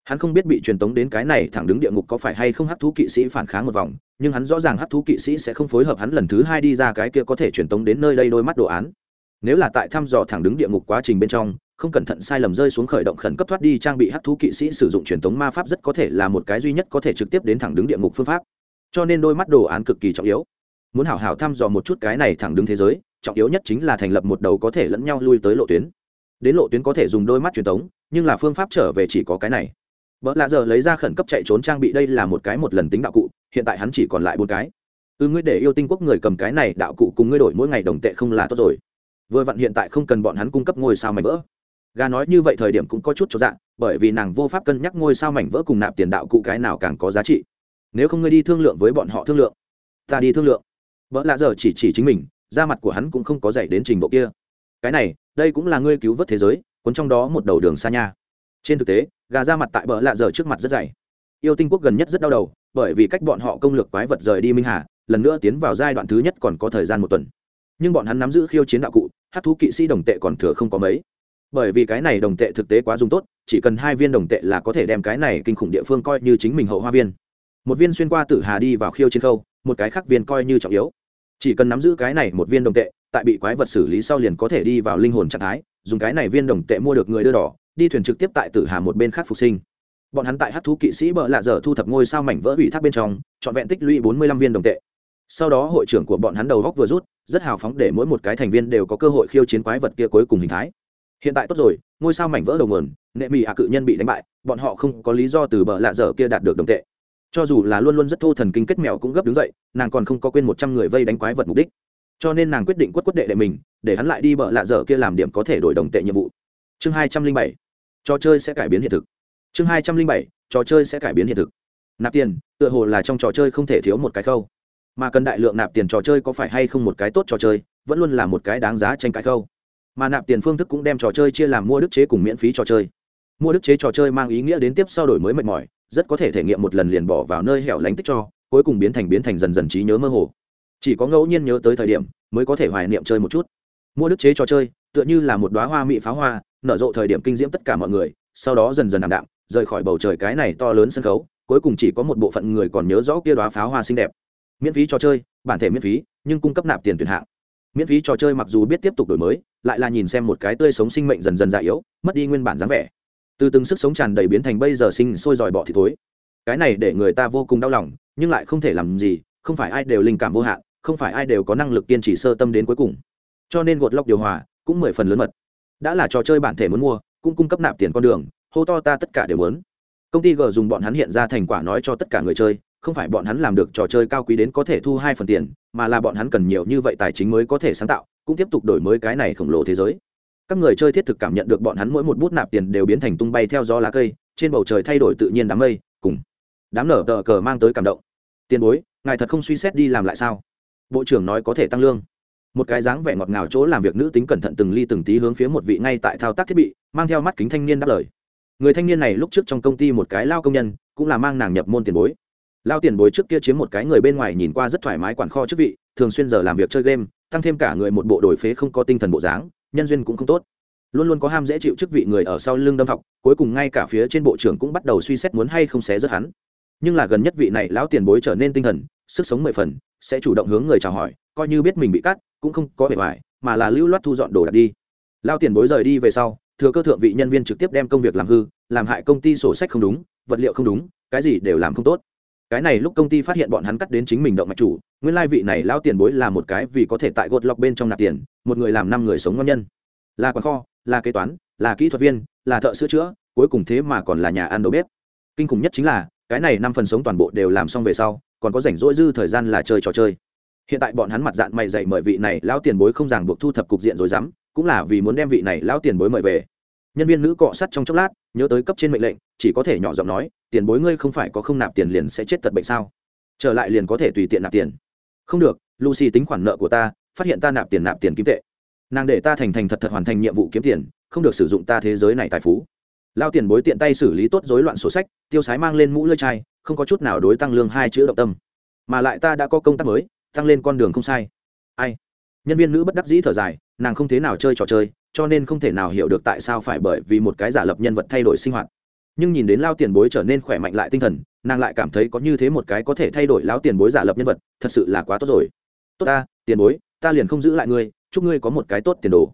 Hắn không biết bị truyền tống đến cái này thẳng đứng địa ngục có phải hay không hát thú kỵ sĩ phản kháng một vòng, nhưng hắn rõ ràng hát thú kỵ sĩ sẽ không phối hợp hắn lần thứ hai đi ra cái kia có thể truyền tống đến nơi đây đôi mắt đồ án. Nếu là tại thăm dò thẳng đứng địa ngục quá trình bên trong, không cẩn thận sai lầm rơi xuống khởi động khẩn cấp thoát đi trang bị hát thú kỵ sĩ sử dụng truyền tống ma pháp rất có thể là một cái duy nhất có thể trực tiếp đến thẳng đứng địa ngục phương pháp. Cho nên đôi mắt đồ án cực kỳ trọng yếu. Muốn hảo hảo thăm dò một chút cái này thẳng đứng thế giới, trọng yếu nhất chính là thành lập một đầu có thể lẫn nhau lui tới lộ tuyến đến lộ tuyến có thể dùng đôi mắt truyền thống nhưng là phương pháp trở về chỉ có cái này. Vợ lạ giờ lấy ra khẩn cấp chạy trốn trang bị đây là một cái một lần tính đạo cụ, hiện tại hắn chỉ còn lại bốn cái. Ư ngươi để yêu tinh quốc người cầm cái này đạo cụ cùng ngươi đổi mỗi ngày đồng tệ không là tốt rồi. Vừa vặn hiện tại không cần bọn hắn cung cấp ngôi sao mảnh vỡ. Gà nói như vậy thời điểm cũng có chút cho dạng bởi vì nàng vô pháp cân nhắc ngôi sao mảnh vỡ cùng nạp tiền đạo cụ cái nào càng có giá trị. Nếu không ngươi đi thương lượng với bọn họ thương lượng. Ta đi thương lượng. Vợ lạ giờ chỉ chỉ chính mình, da mặt của hắn cũng không có dạy đến trình độ kia. Cái này đây cũng là ngươi cứu vớt thế giới, cuốn trong đó một đầu đường xa nha. Trên thực tế, gà ra mặt tại bờ lạ giờ trước mặt rất dày. Yêu tinh quốc gần nhất rất đau đầu, bởi vì cách bọn họ công lược quái vật rời đi minh hà, lần nữa tiến vào giai đoạn thứ nhất còn có thời gian một tuần. Nhưng bọn hắn nắm giữ khiêu chiến đạo cụ, hát thú kỵ sĩ đồng tệ còn thừa không có mấy. Bởi vì cái này đồng tệ thực tế quá dùng tốt, chỉ cần hai viên đồng tệ là có thể đem cái này kinh khủng địa phương coi như chính mình hậu hoa viên. Một viên xuyên qua tử hà đi vào khiêu chiến khâu, một cái khác viên coi như trọng yếu chỉ cần nắm giữ cái này một viên đồng tệ, tại bị quái vật xử lý sau liền có thể đi vào linh hồn trạng thái, dùng cái này viên đồng tệ mua được người đưa đỏ, đi thuyền trực tiếp tại tử hà một bên khác phục sinh. Bọn hắn tại hát thú kỵ sĩ bợ lạ dở thu thập ngôi sao mảnh vỡ ủy thác bên trong, trọn vẹn tích lũy bốn mươi lăm viên đồng tệ. Sau đó hội trưởng của bọn hắn đầu góc vừa rút, rất hào phóng để mỗi một cái thành viên đều có cơ hội khiêu chiến quái vật kia cuối cùng hình thái. Hiện tại tốt rồi, ngôi sao mảnh vỡ đầu nguồn, nệ mỹ hạ cự nhân bị đánh bại, bọn họ không có lý do từ bờ lạ dở kia đạt được đồng tệ cho dù là luôn luôn rất thô thần kinh kết mèo cũng gấp đứng dậy, nàng còn không có quên một trăm người vây đánh quái vật mục đích. Cho nên nàng quyết định quất quất đệ đệ mình, để hắn lại đi bợ lạ dở kia làm điểm có thể đổi đồng tệ nhiệm vụ. Chương hai trăm linh bảy, trò chơi sẽ cải biến hiện thực. Chương hai trăm linh bảy, trò chơi sẽ cải biến hiện thực. Nạp tiền, tựa hồ là trong trò chơi không thể thiếu một cái khâu. Mà cần đại lượng nạp tiền trò chơi có phải hay không một cái tốt trò chơi, vẫn luôn là một cái đáng giá tranh cãi khâu. Mà nạp tiền phương thức cũng đem trò chơi chia làm mua đức chế cùng miễn phí trò chơi. Mua đức chế trò chơi mang ý nghĩa đến tiếp sau đổi mới mệt mỏi rất có thể thể nghiệm một lần liền bỏ vào nơi hẻo lánh tích cho, cuối cùng biến thành biến thành dần dần trí nhớ mơ hồ. Chỉ có ngẫu nhiên nhớ tới thời điểm, mới có thể hoài niệm chơi một chút. Mua đức chế trò chơi, tựa như là một đoá hoa mỹ pháo hoa, nở rộ thời điểm kinh diễm tất cả mọi người, sau đó dần dần ảm đạm, rời khỏi bầu trời cái này to lớn sân khấu, cuối cùng chỉ có một bộ phận người còn nhớ rõ kia đoá pháo hoa xinh đẹp. Miễn phí trò chơi, bản thể miễn phí, nhưng cung cấp nạp tiền tuyển hạng. Miễn phí trò chơi mặc dù biết tiếp tục đổi mới, lại là nhìn xem một cái tươi sống sinh mệnh dần dần già yếu, mất đi nguyên bản dáng vẻ từ từng sức sống tràn đầy biến thành bây giờ sinh sôi dòi bọ thì thối. Cái này để người ta vô cùng đau lòng, nhưng lại không thể làm gì, không phải ai đều linh cảm vô hạn, không phải ai đều có năng lực kiên trì sơ tâm đến cuối cùng. Cho nên gột lọc điều hòa cũng mười phần lớn mật. Đã là trò chơi bản thể muốn mua, cũng cung cấp nạp tiền con đường, hô to ta tất cả đều muốn. Công ty g dùng bọn hắn hiện ra thành quả nói cho tất cả người chơi, không phải bọn hắn làm được trò chơi cao quý đến có thể thu hai phần tiền, mà là bọn hắn cần nhiều như vậy tài chính mới có thể sáng tạo, cũng tiếp tục đổi mới cái này khổng lồ thế giới các người chơi thiết thực cảm nhận được bọn hắn mỗi một bút nạp tiền đều biến thành tung bay theo gió lá cây, trên bầu trời thay đổi tự nhiên đám mây, cùng đám nở tờ cờ mang tới cảm động. Tiền bối, ngài thật không suy xét đi làm lại sao? Bộ trưởng nói có thể tăng lương. Một cái dáng vẻ ngọt ngào chỗ làm việc nữ tính cẩn thận từng ly từng tí hướng phía một vị ngay tại thao tác thiết bị, mang theo mắt kính thanh niên đáp lời. Người thanh niên này lúc trước trong công ty một cái lao công nhân, cũng là mang nàng nhập môn tiền bối. Lao tiền bối trước kia chiếm một cái người bên ngoài nhìn qua rất thoải mái quản kho chức vị, thường xuyên giờ làm việc chơi game, tăng thêm cả người một bộ đổi phế không có tinh thần bộ dáng nhân duyên cũng không tốt. Luôn luôn có ham dễ chịu chức vị người ở sau lưng đâm thọc, cuối cùng ngay cả phía trên bộ trưởng cũng bắt đầu suy xét muốn hay không xé rớt hắn. Nhưng là gần nhất vị này lão tiền bối trở nên tinh thần, sức sống mười phần, sẽ chủ động hướng người chào hỏi, coi như biết mình bị cắt, cũng không có bề ngoài mà là lưu loát thu dọn đồ đạc đi. Lao tiền bối rời đi về sau, thừa cơ thượng vị nhân viên trực tiếp đem công việc làm hư, làm hại công ty sổ sách không đúng, vật liệu không đúng, cái gì đều làm không tốt cái này lúc công ty phát hiện bọn hắn cắt đến chính mình động mạch chủ, nguyên lai vị này lao tiền bối là một cái vì có thể tại gột lọc bên trong nạp tiền, một người làm năm người sống ngon nhân. Là quán kho, là kế toán, là kỹ thuật viên, là thợ sửa chữa, cuối cùng thế mà còn là nhà ăn đầu bếp. Kinh khủng nhất chính là, cái này năm phần sống toàn bộ đều làm xong về sau, còn có rảnh rỗi dư thời gian là chơi trò chơi. Hiện tại bọn hắn mặt dạng mày dạy mời vị này lão tiền bối không ràng buộc thu thập cục diện rồi dám, cũng là vì muốn đem vị này lão tiền bối mời về nhân viên nữ cọ sắt trong chốc lát, nhớ tới cấp trên mệnh lệnh, chỉ có thể nhỏ giọng nói, tiền bối ngươi không phải có không nạp tiền liền sẽ chết tật bệnh sao? Trở lại liền có thể tùy tiện nạp tiền. Không được, lucy tính khoản nợ của ta, phát hiện ta nạp tiền nạp tiền kim tệ. Nàng để ta thành thành thật thật hoàn thành nhiệm vụ kiếm tiền, không được sử dụng ta thế giới này tài phú. Lao tiền bối tiện tay xử lý tốt rối loạn sổ sách, tiêu sái mang lên mũ lơi chai, không có chút nào đối tăng lương hai chữ động tâm. Mà lại ta đã có công tác mới, tăng lên con đường không sai. Ai? Nhân viên nữ bất đắc dĩ thở dài, nàng không thế nào chơi trò chơi cho nên không thể nào hiểu được tại sao phải bởi vì một cái giả lập nhân vật thay đổi sinh hoạt. Nhưng nhìn đến lao tiền bối trở nên khỏe mạnh lại tinh thần, nàng lại cảm thấy có như thế một cái có thể thay đổi lao tiền bối giả lập nhân vật, thật sự là quá tốt rồi. Tốt ta, tiền bối, ta liền không giữ lại ngươi, chúc ngươi có một cái tốt tiền đồ.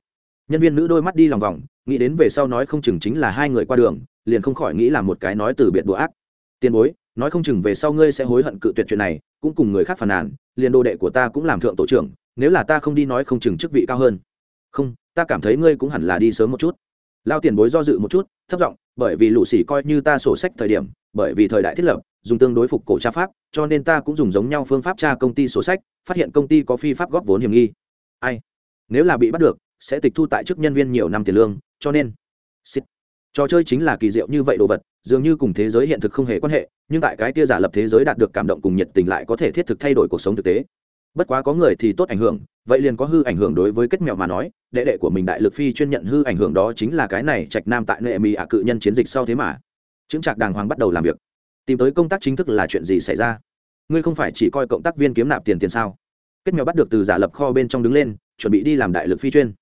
Nhân viên nữ đôi mắt đi lòng vòng, nghĩ đến về sau nói không chừng chính là hai người qua đường, liền không khỏi nghĩ là một cái nói từ biệt đùa ác. Tiền bối, nói không chừng về sau ngươi sẽ hối hận cự tuyệt chuyện này, cũng cùng người khác phàn nàn, liền đồ đệ của ta cũng làm thượng tổ trưởng, nếu là ta không đi nói không chừng chức vị cao hơn không, ta cảm thấy ngươi cũng hẳn là đi sớm một chút. Lao tiền bối do dự một chút thất giọng, bởi vì lũ xỉ coi như ta sổ sách thời điểm, bởi vì thời đại thiết lập, dùng tương đối phục cổ tra pháp, cho nên ta cũng dùng giống nhau phương pháp tra công ty sổ sách, phát hiện công ty có phi pháp góp vốn hiểm nghi. Ai? Nếu là bị bắt được, sẽ tịch thu tại chức nhân viên nhiều năm tiền lương, cho nên Xịt. trò chơi chính là kỳ diệu như vậy đồ vật, dường như cùng thế giới hiện thực không hề quan hệ, nhưng tại cái kia giả lập thế giới đạt được cảm động cùng nhiệt tình lại có thể thiết thực thay đổi cuộc sống thực tế bất quá có người thì tốt ảnh hưởng, vậy liền có hư ảnh hưởng đối với kết Mèo mà nói, đệ đệ của mình đại lực phi chuyên nhận hư ảnh hưởng đó chính là cái này trạch nam tại nệ mỹ ạ cự nhân chiến dịch sau thế mà. Chứng trạc đàng hoàng bắt đầu làm việc. Tìm tới công tác chính thức là chuyện gì xảy ra? Ngươi không phải chỉ coi cộng tác viên kiếm nạp tiền tiền sao? Kết mèo bắt được từ giả lập kho bên trong đứng lên, chuẩn bị đi làm đại lực phi chuyên.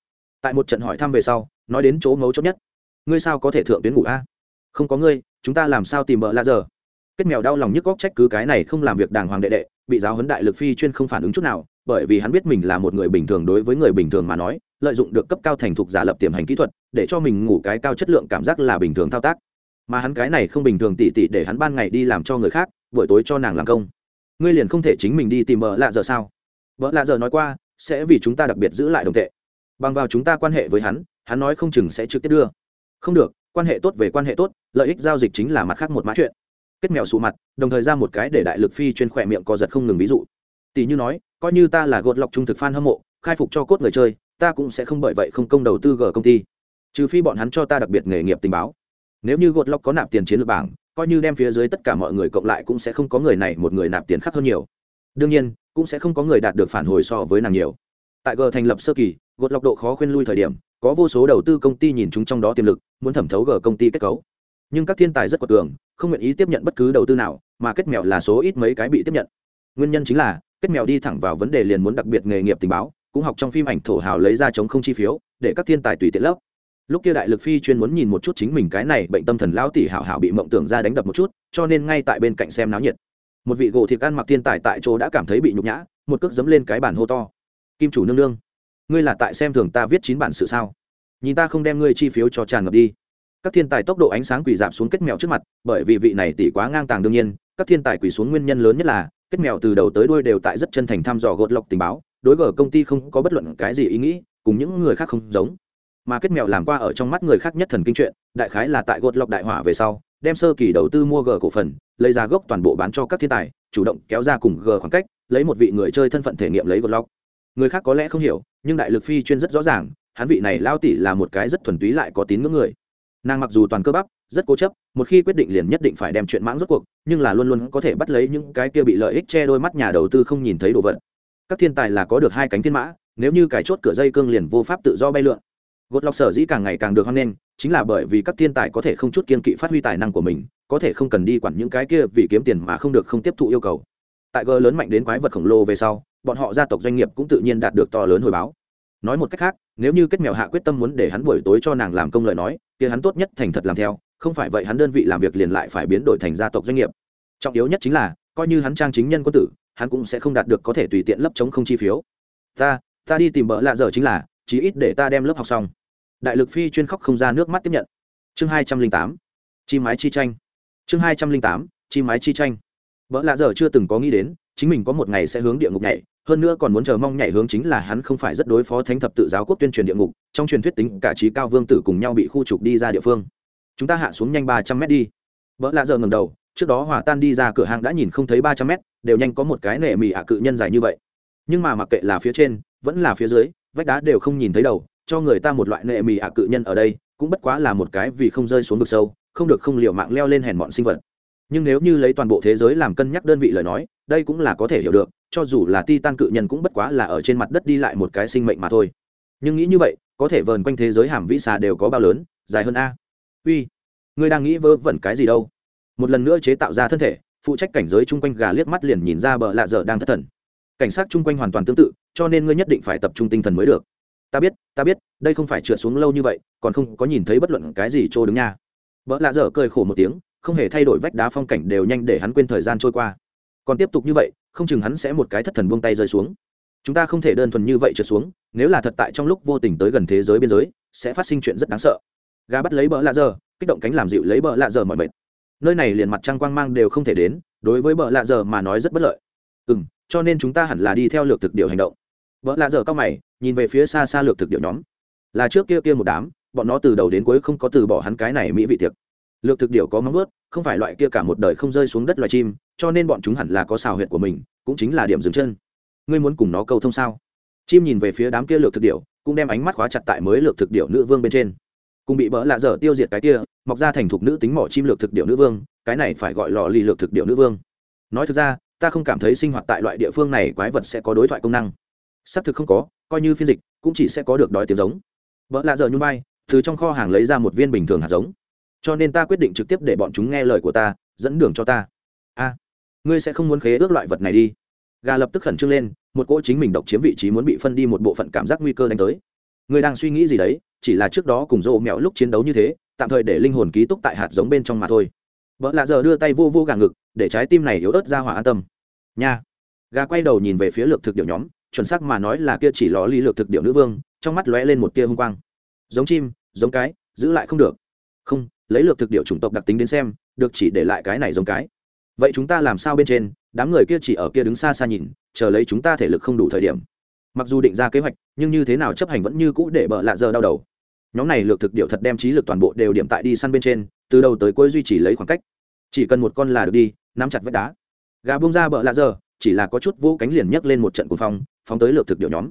Tại một trận hỏi thăm về sau, nói đến chỗ ngấu chốt nhất. Ngươi sao có thể thượng tuyến ngủ a? Không có ngươi, chúng ta làm sao tìm bợ la giờ? Kết mèo đau lòng nhức góc trách cứ cái này không làm việc đàng hoàng đệ đệ, bị giáo huấn đại lực phi chuyên không phản ứng chút nào, bởi vì hắn biết mình là một người bình thường đối với người bình thường mà nói, lợi dụng được cấp cao thành thục giả lập tiềm hành kỹ thuật, để cho mình ngủ cái cao chất lượng cảm giác là bình thường thao tác. Mà hắn cái này không bình thường tỉ tỉ để hắn ban ngày đi làm cho người khác, buổi tối cho nàng làm công. Ngươi liền không thể chính mình đi tìm vợ lạ giờ sao? Vợ lạ giờ nói qua, sẽ vì chúng ta đặc biệt giữ lại đồng tệ. Bằng vào chúng ta quan hệ với hắn hắn nói không chừng sẽ trực tiếp đưa. Không được, quan hệ tốt về quan hệ tốt, lợi ích giao dịch chính là mặt khác một mã chuyện kết mèo sụ mặt, đồng thời ra một cái để đại lực phi chuyên khỏe miệng co giật không ngừng ví dụ. Tỷ như nói, coi như ta là gột lọc trung thực f a n hâm mộ, khai phục cho cốt người chơi, ta cũng sẽ không bởi vậy không công đầu tư g công ty. Trừ phi bọn hắn cho ta đặc biệt nghề nghiệp tình báo. Nếu như gột lọc có nạp tiền chiến lược bảng, coi như đem phía dưới tất cả mọi người cộng lại cũng sẽ không có người này một người nạp tiền khác hơn nhiều. Đương nhiên, cũng sẽ không có người đạt được phản hồi so với nàng nhiều. Tại g thành lập sơ kỳ, gột lọc độ khó khuyên lui thời điểm, có vô số đầu tư công ty nhìn chúng trong đó tiềm lực, muốn thẩm thấu g công ty kết cấu. Nhưng các thiên tài rất quật cường không nguyện ý tiếp nhận bất cứ đầu tư nào, mà kết mèo là số ít mấy cái bị tiếp nhận. Nguyên nhân chính là, kết mèo đi thẳng vào vấn đề liền muốn đặc biệt nghề nghiệp tình báo, cũng học trong phim ảnh thổ hào lấy ra chống không chi phiếu, để các thiên tài tùy tiện lớp lúc kia đại lực phi chuyên muốn nhìn một chút chính mình cái này bệnh tâm thần lão tỷ hảo hảo bị mộng tưởng ra đánh đập một chút, cho nên ngay tại bên cạnh xem náo nhiệt. Một vị gỗ thịt ăn mặc thiên tài tại chỗ đã cảm thấy bị nhục nhã, một cước dấm lên cái bản hô to. Kim chủ nương nương, ngươi là tại xem thường ta viết chín bản sự sao? Nhìn ta không đem ngươi chi phiếu cho tràn ngập đi các thiên tài tốc độ ánh sáng quỳ giảm xuống kết mèo trước mặt, bởi vì vị này tỷ quá ngang tàng đương nhiên, các thiên tài quỳ xuống nguyên nhân lớn nhất là, kết mèo từ đầu tới đuôi đều tại rất chân thành thăm dò gột lọc tình báo, đối gờ công ty không có bất luận cái gì ý nghĩ, cùng những người khác không giống. Mà kết mèo làm qua ở trong mắt người khác nhất thần kinh chuyện, đại khái là tại gột lọc đại hỏa về sau, đem sơ kỳ đầu tư mua g cổ phần, lấy ra gốc toàn bộ bán cho các thiên tài, chủ động kéo ra cùng g khoảng cách, lấy một vị người chơi thân phận thể nghiệm lấy gột lọc. Người khác có lẽ không hiểu, nhưng đại lực phi chuyên rất rõ ràng, hắn vị này lao tỷ là một cái rất thuần túy lại có tín ngưỡng người nàng mặc dù toàn cơ bắp, rất cố chấp, một khi quyết định liền nhất định phải đem chuyện mãng rốt cuộc, nhưng là luôn luôn có thể bắt lấy những cái kia bị lợi ích che đôi mắt nhà đầu tư không nhìn thấy đồ vật. Các thiên tài là có được hai cánh thiên mã, nếu như cái chốt cửa dây cương liền vô pháp tự do bay lượn. Gột lọc sở dĩ càng ngày càng được hoan nghênh, chính là bởi vì các thiên tài có thể không chút kiên kỵ phát huy tài năng của mình, có thể không cần đi quản những cái kia vì kiếm tiền mà không được không tiếp thụ yêu cầu. Tại g lớn mạnh đến quái vật khổng lồ về sau, bọn họ gia tộc doanh nghiệp cũng tự nhiên đạt được to lớn hồi báo. Nói một cách khác, nếu như kết mèo hạ quyết tâm muốn để hắn buổi tối cho nàng làm công lời nói kia hắn tốt nhất thành thật làm theo, không phải vậy hắn đơn vị làm việc liền lại phải biến đổi thành gia tộc doanh nghiệp. Trọng yếu nhất chính là, coi như hắn trang chính nhân quân tử, hắn cũng sẽ không đạt được có thể tùy tiện lấp chống không chi phiếu. Ta ta đi tìm bỡ lạ giờ chính là, chí ít để ta đem lớp học xong. Đại lực phi chuyên khóc không ra nước mắt tiếp nhận. Chương hai trăm linh tám chi mái chi tranh. Chương hai trăm linh tám chi mái chi tranh. Vợ lạ giờ chưa từng có nghĩ đến, chính mình có một ngày sẽ hướng địa ngục nhảy hơn nữa còn muốn chờ mong nhảy hướng chính là hắn không phải rất đối phó thánh thập tự giáo quốc tuyên truyền địa ngục, trong truyền thuyết tính cả trí cao vương tử cùng nhau bị khu trục đi ra địa phương. Chúng ta hạ xuống nhanh ba trăm mét đi. Vợ lạ giờ ngầm đầu, trước đó hòa tan đi ra cửa hàng đã nhìn không thấy ba trăm mét, đều nhanh có một cái nệ mì ạ cự nhân dài như vậy. Nhưng mà mặc kệ là phía trên, vẫn là phía dưới, vách đá đều không nhìn thấy đầu, cho người ta một loại nệ mì ạ cự nhân ở đây, cũng bất quá là một cái vì không rơi xuống vực sâu, không được không liều mạng leo lên hèn bọn sinh vật. Nhưng nếu như lấy toàn bộ thế giới làm cân nhắc đơn vị lời nói, đây cũng là có thể hiểu được cho dù là ti tan cự nhân cũng bất quá là ở trên mặt đất đi lại một cái sinh mệnh mà thôi. Nhưng nghĩ như vậy, có thể vờn quanh thế giới hàm vĩ xà đều có bao lớn, dài hơn a. Uy, ngươi đang nghĩ vơ vẩn cái gì đâu? Một lần nữa chế tạo ra thân thể, phụ trách cảnh giới chung quanh gà liếc mắt liền nhìn ra bờ lạ dở đang thất thần. Cảnh sát chung quanh hoàn toàn tương tự, cho nên ngươi nhất định phải tập trung tinh thần mới được. Ta biết ta biết, đây không phải trượt xuống lâu như vậy, còn không có nhìn thấy bất luận cái gì trôi đứng nha. Vợ lạ dở cười khổ một tiếng, không hề thay đổi vách đá phong cảnh đều nhanh để hắn quên thời gian trôi qua còn tiếp tục như vậy, không chừng hắn sẽ một cái thất thần buông tay rơi xuống. Chúng ta không thể đơn thuần như vậy trượt xuống, nếu là thật tại trong lúc vô tình tới gần thế giới biên giới, sẽ phát sinh chuyện rất đáng sợ. Gà bắt lấy bỡ lạ giờ, kích động cánh làm dịu lấy bỡ lạ giờ mọi mệt. Nơi này liền mặt trăng quang mang đều không thể đến, đối với bỡ lạ giờ mà nói rất bất lợi. Ừ m cho nên chúng ta hẳn là đi theo lược thực điệu hành động. Vợ lạ dở cao mày, nhìn về phía xa xa lược thực điệu nhóm. Là trước kia kia một đám, bọn nó từ đầu đến cuối không có từ bỏ hắn cái này mỹ vị tiệc. Lược thực điệu có móng ướt không phải loại kia cả một đời không rơi xuống đất loài chim cho nên bọn chúng hẳn là có xào huyệt của mình, cũng chính là điểm dừng chân. Ngươi muốn cùng nó câu thông sao? Chim nhìn về phía đám kia lược thực điệu cũng đem ánh mắt khóa chặt tại mới lược thực điệu nữ vương bên trên. Cùng bị bỡ lạ dở tiêu diệt cái kia, mọc ra thành thục nữ tính mỏ chim lược thực điệu nữ vương, cái này phải gọi lò lì lược thực điệu nữ vương. Nói thực ra, ta không cảm thấy sinh hoạt tại loại địa phương này quái vật sẽ có đối thoại công năng. Xác thực không có, coi như phiên dịch, cũng chỉ sẽ có được đói tiếng giống. Vợ lạ dở nhung bay từ trong kho hàng lấy ra một viên bình thường hạt giống. Cho nên ta quyết định trực tiếp để bọn chúng nghe lời của ta, dẫn đường cho ta. A ngươi sẽ không muốn khế ước loại vật này đi. Gà lập tức khẩn trương lên, một cỗ chính mình độc chiếm vị trí muốn bị phân đi một bộ phận cảm giác nguy cơ đánh tới. Ngươi đang suy nghĩ gì đấy, chỉ là trước đó cùng rộ mẹo lúc chiến đấu như thế, tạm thời để linh hồn ký túc tại hạt giống bên trong mà thôi. Vợ lạ giờ đưa tay vô vô gà ngực, để trái tim này yếu ớt ra hỏa an tâm. Nha. Gà quay đầu nhìn về phía lược thực điệu nhóm, chuẩn xác mà nói là kia chỉ ló ly lược thực điệu nữ vương, trong mắt lóe lên một tia hung quang. Giống chim, giống cái, giữ lại không được. Không, lấy lược thực điệu chủng tộc đặc tính đến xem, được chỉ để lại cái này giống cái vậy chúng ta làm sao bên trên? Đám người kia chỉ ở kia đứng xa xa nhìn, chờ lấy chúng ta thể lực không đủ thời điểm. Mặc dù định ra kế hoạch, nhưng như thế nào chấp hành vẫn như cũ để bợ lạ giờ đau đầu. Nhóm này lược thực điệu thật đem trí lực toàn bộ đều điểm tại đi săn bên trên, từ đầu tới cuối duy trì lấy khoảng cách. Chỉ cần một con là được đi, nắm chặt vách đá. Gà bông ra bợ lạ giờ, chỉ là có chút vũ cánh liền nhấc lên một trận cuồng phong, phóng tới lược thực điệu nhóm.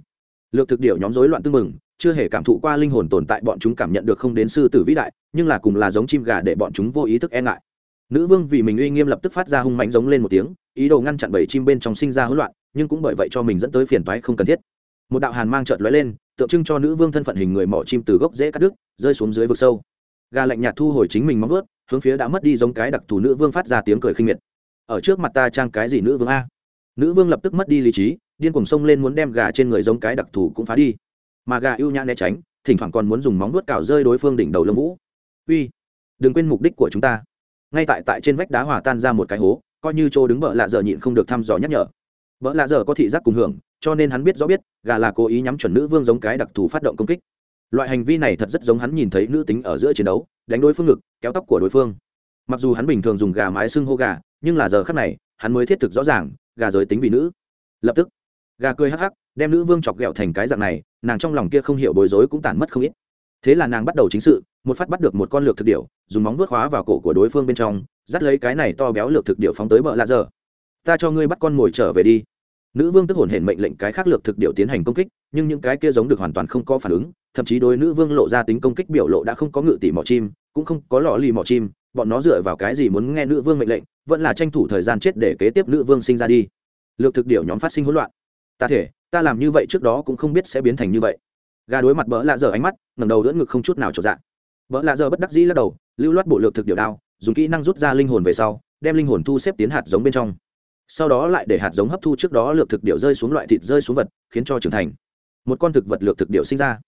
Lược thực điệu nhóm rối loạn tưng mừng chưa hề cảm thụ qua linh hồn tồn tại, bọn chúng cảm nhận được không đến sư tử vĩ đại, nhưng là cùng là giống chim gà để bọn chúng vô ý thức e ngại nữ vương vì mình uy nghiêm lập tức phát ra hung mạnh giống lên một tiếng, ý đồ ngăn chặn bảy chim bên trong sinh ra hỗn loạn, nhưng cũng bởi vậy cho mình dẫn tới phiền toái không cần thiết. Một đạo hàn mang trợt lóe lên, tượng trưng cho nữ vương thân phận hình người mỏ chim từ gốc dễ cắt đứt, rơi xuống dưới vực sâu. Gà lạnh nhạt thu hồi chính mình móng vớt hướng phía đã mất đi giống cái đặc thù nữ vương phát ra tiếng cười khinh miệt. Ở trước mặt ta trang cái gì nữ vương a? Nữ vương lập tức mất đi lý trí, điên cùng xông lên muốn đem gà trên người giống cái đặc thù cũng phá đi. Mà gà ưu nhã né tránh, thỉnh thoảng còn muốn dùng móng vuốt cào rơi đối phương đỉnh đầu lông vũ. Uy, đừng quên mục đích của chúng ta ngay tại tại trên vách đá hòa tan ra một cái hố, coi như chỗ đứng vợ lạ giờ nhịn không được thăm dò nhắc nhở. Vợ lạ giờ có thị giác cùng hưởng, cho nên hắn biết rõ biết, gà là cố ý nhắm chuẩn nữ vương giống cái đặc thù phát động công kích. Loại hành vi này thật rất giống hắn nhìn thấy nữ tính ở giữa chiến đấu, đánh đối phương ngực, kéo tóc của đối phương. Mặc dù hắn bình thường dùng gà mái xưng hô gà, nhưng là giờ khắc này, hắn mới thiết thực rõ ràng, gà giới tính vì nữ. Lập tức, gà cười hắc hắc, đem nữ vương chọc ghẹo thành cái dạng này, nàng trong lòng kia không hiểu bối rối cũng tản mất không ít thế là nàng bắt đầu chính sự, một phát bắt được một con lược thực điệu dùng móng vuốt khóa vào cổ của đối phương bên trong, dắt lấy cái này to béo lược thực điệu phóng tới bờ lạ dở ta cho ngươi bắt con mồi trở về đi. Nữ vương tức hồn hển mệnh lệnh cái khác lược thực điệu tiến hành công kích, nhưng những cái kia giống được hoàn toàn không có phản ứng, thậm chí đối nữ vương lộ ra tính công kích biểu lộ đã không có ngự tỉ mỏ chim, cũng không có lò lì mỏ chim, bọn nó dựa vào cái gì muốn nghe nữ vương mệnh lệnh, vẫn là tranh thủ thời gian chết để kế tiếp nữ vương sinh ra đi. Lược thực điệu nhóm phát sinh hỗn loạn. Ta thể, ta làm như vậy trước đó cũng không biết sẽ biến thành như vậy gà đối mặt bỡ lạ dở ánh mắt ngầm đầu dẫn ngực không chút nào trọn dạng bỡ lạ dở bất đắc dĩ lắc đầu, lưu loát bộ lược thực điệu đao, dùng kỹ năng rút ra linh hồn về sau, đem linh hồn thu xếp tiến hạt giống bên trong. Sau đó lại để hạt giống hấp thu trước đó lược thực điệu rơi xuống loại thịt rơi xuống vật, khiến cho trưởng thành. Một con thực vật lược thực điệu sinh ra.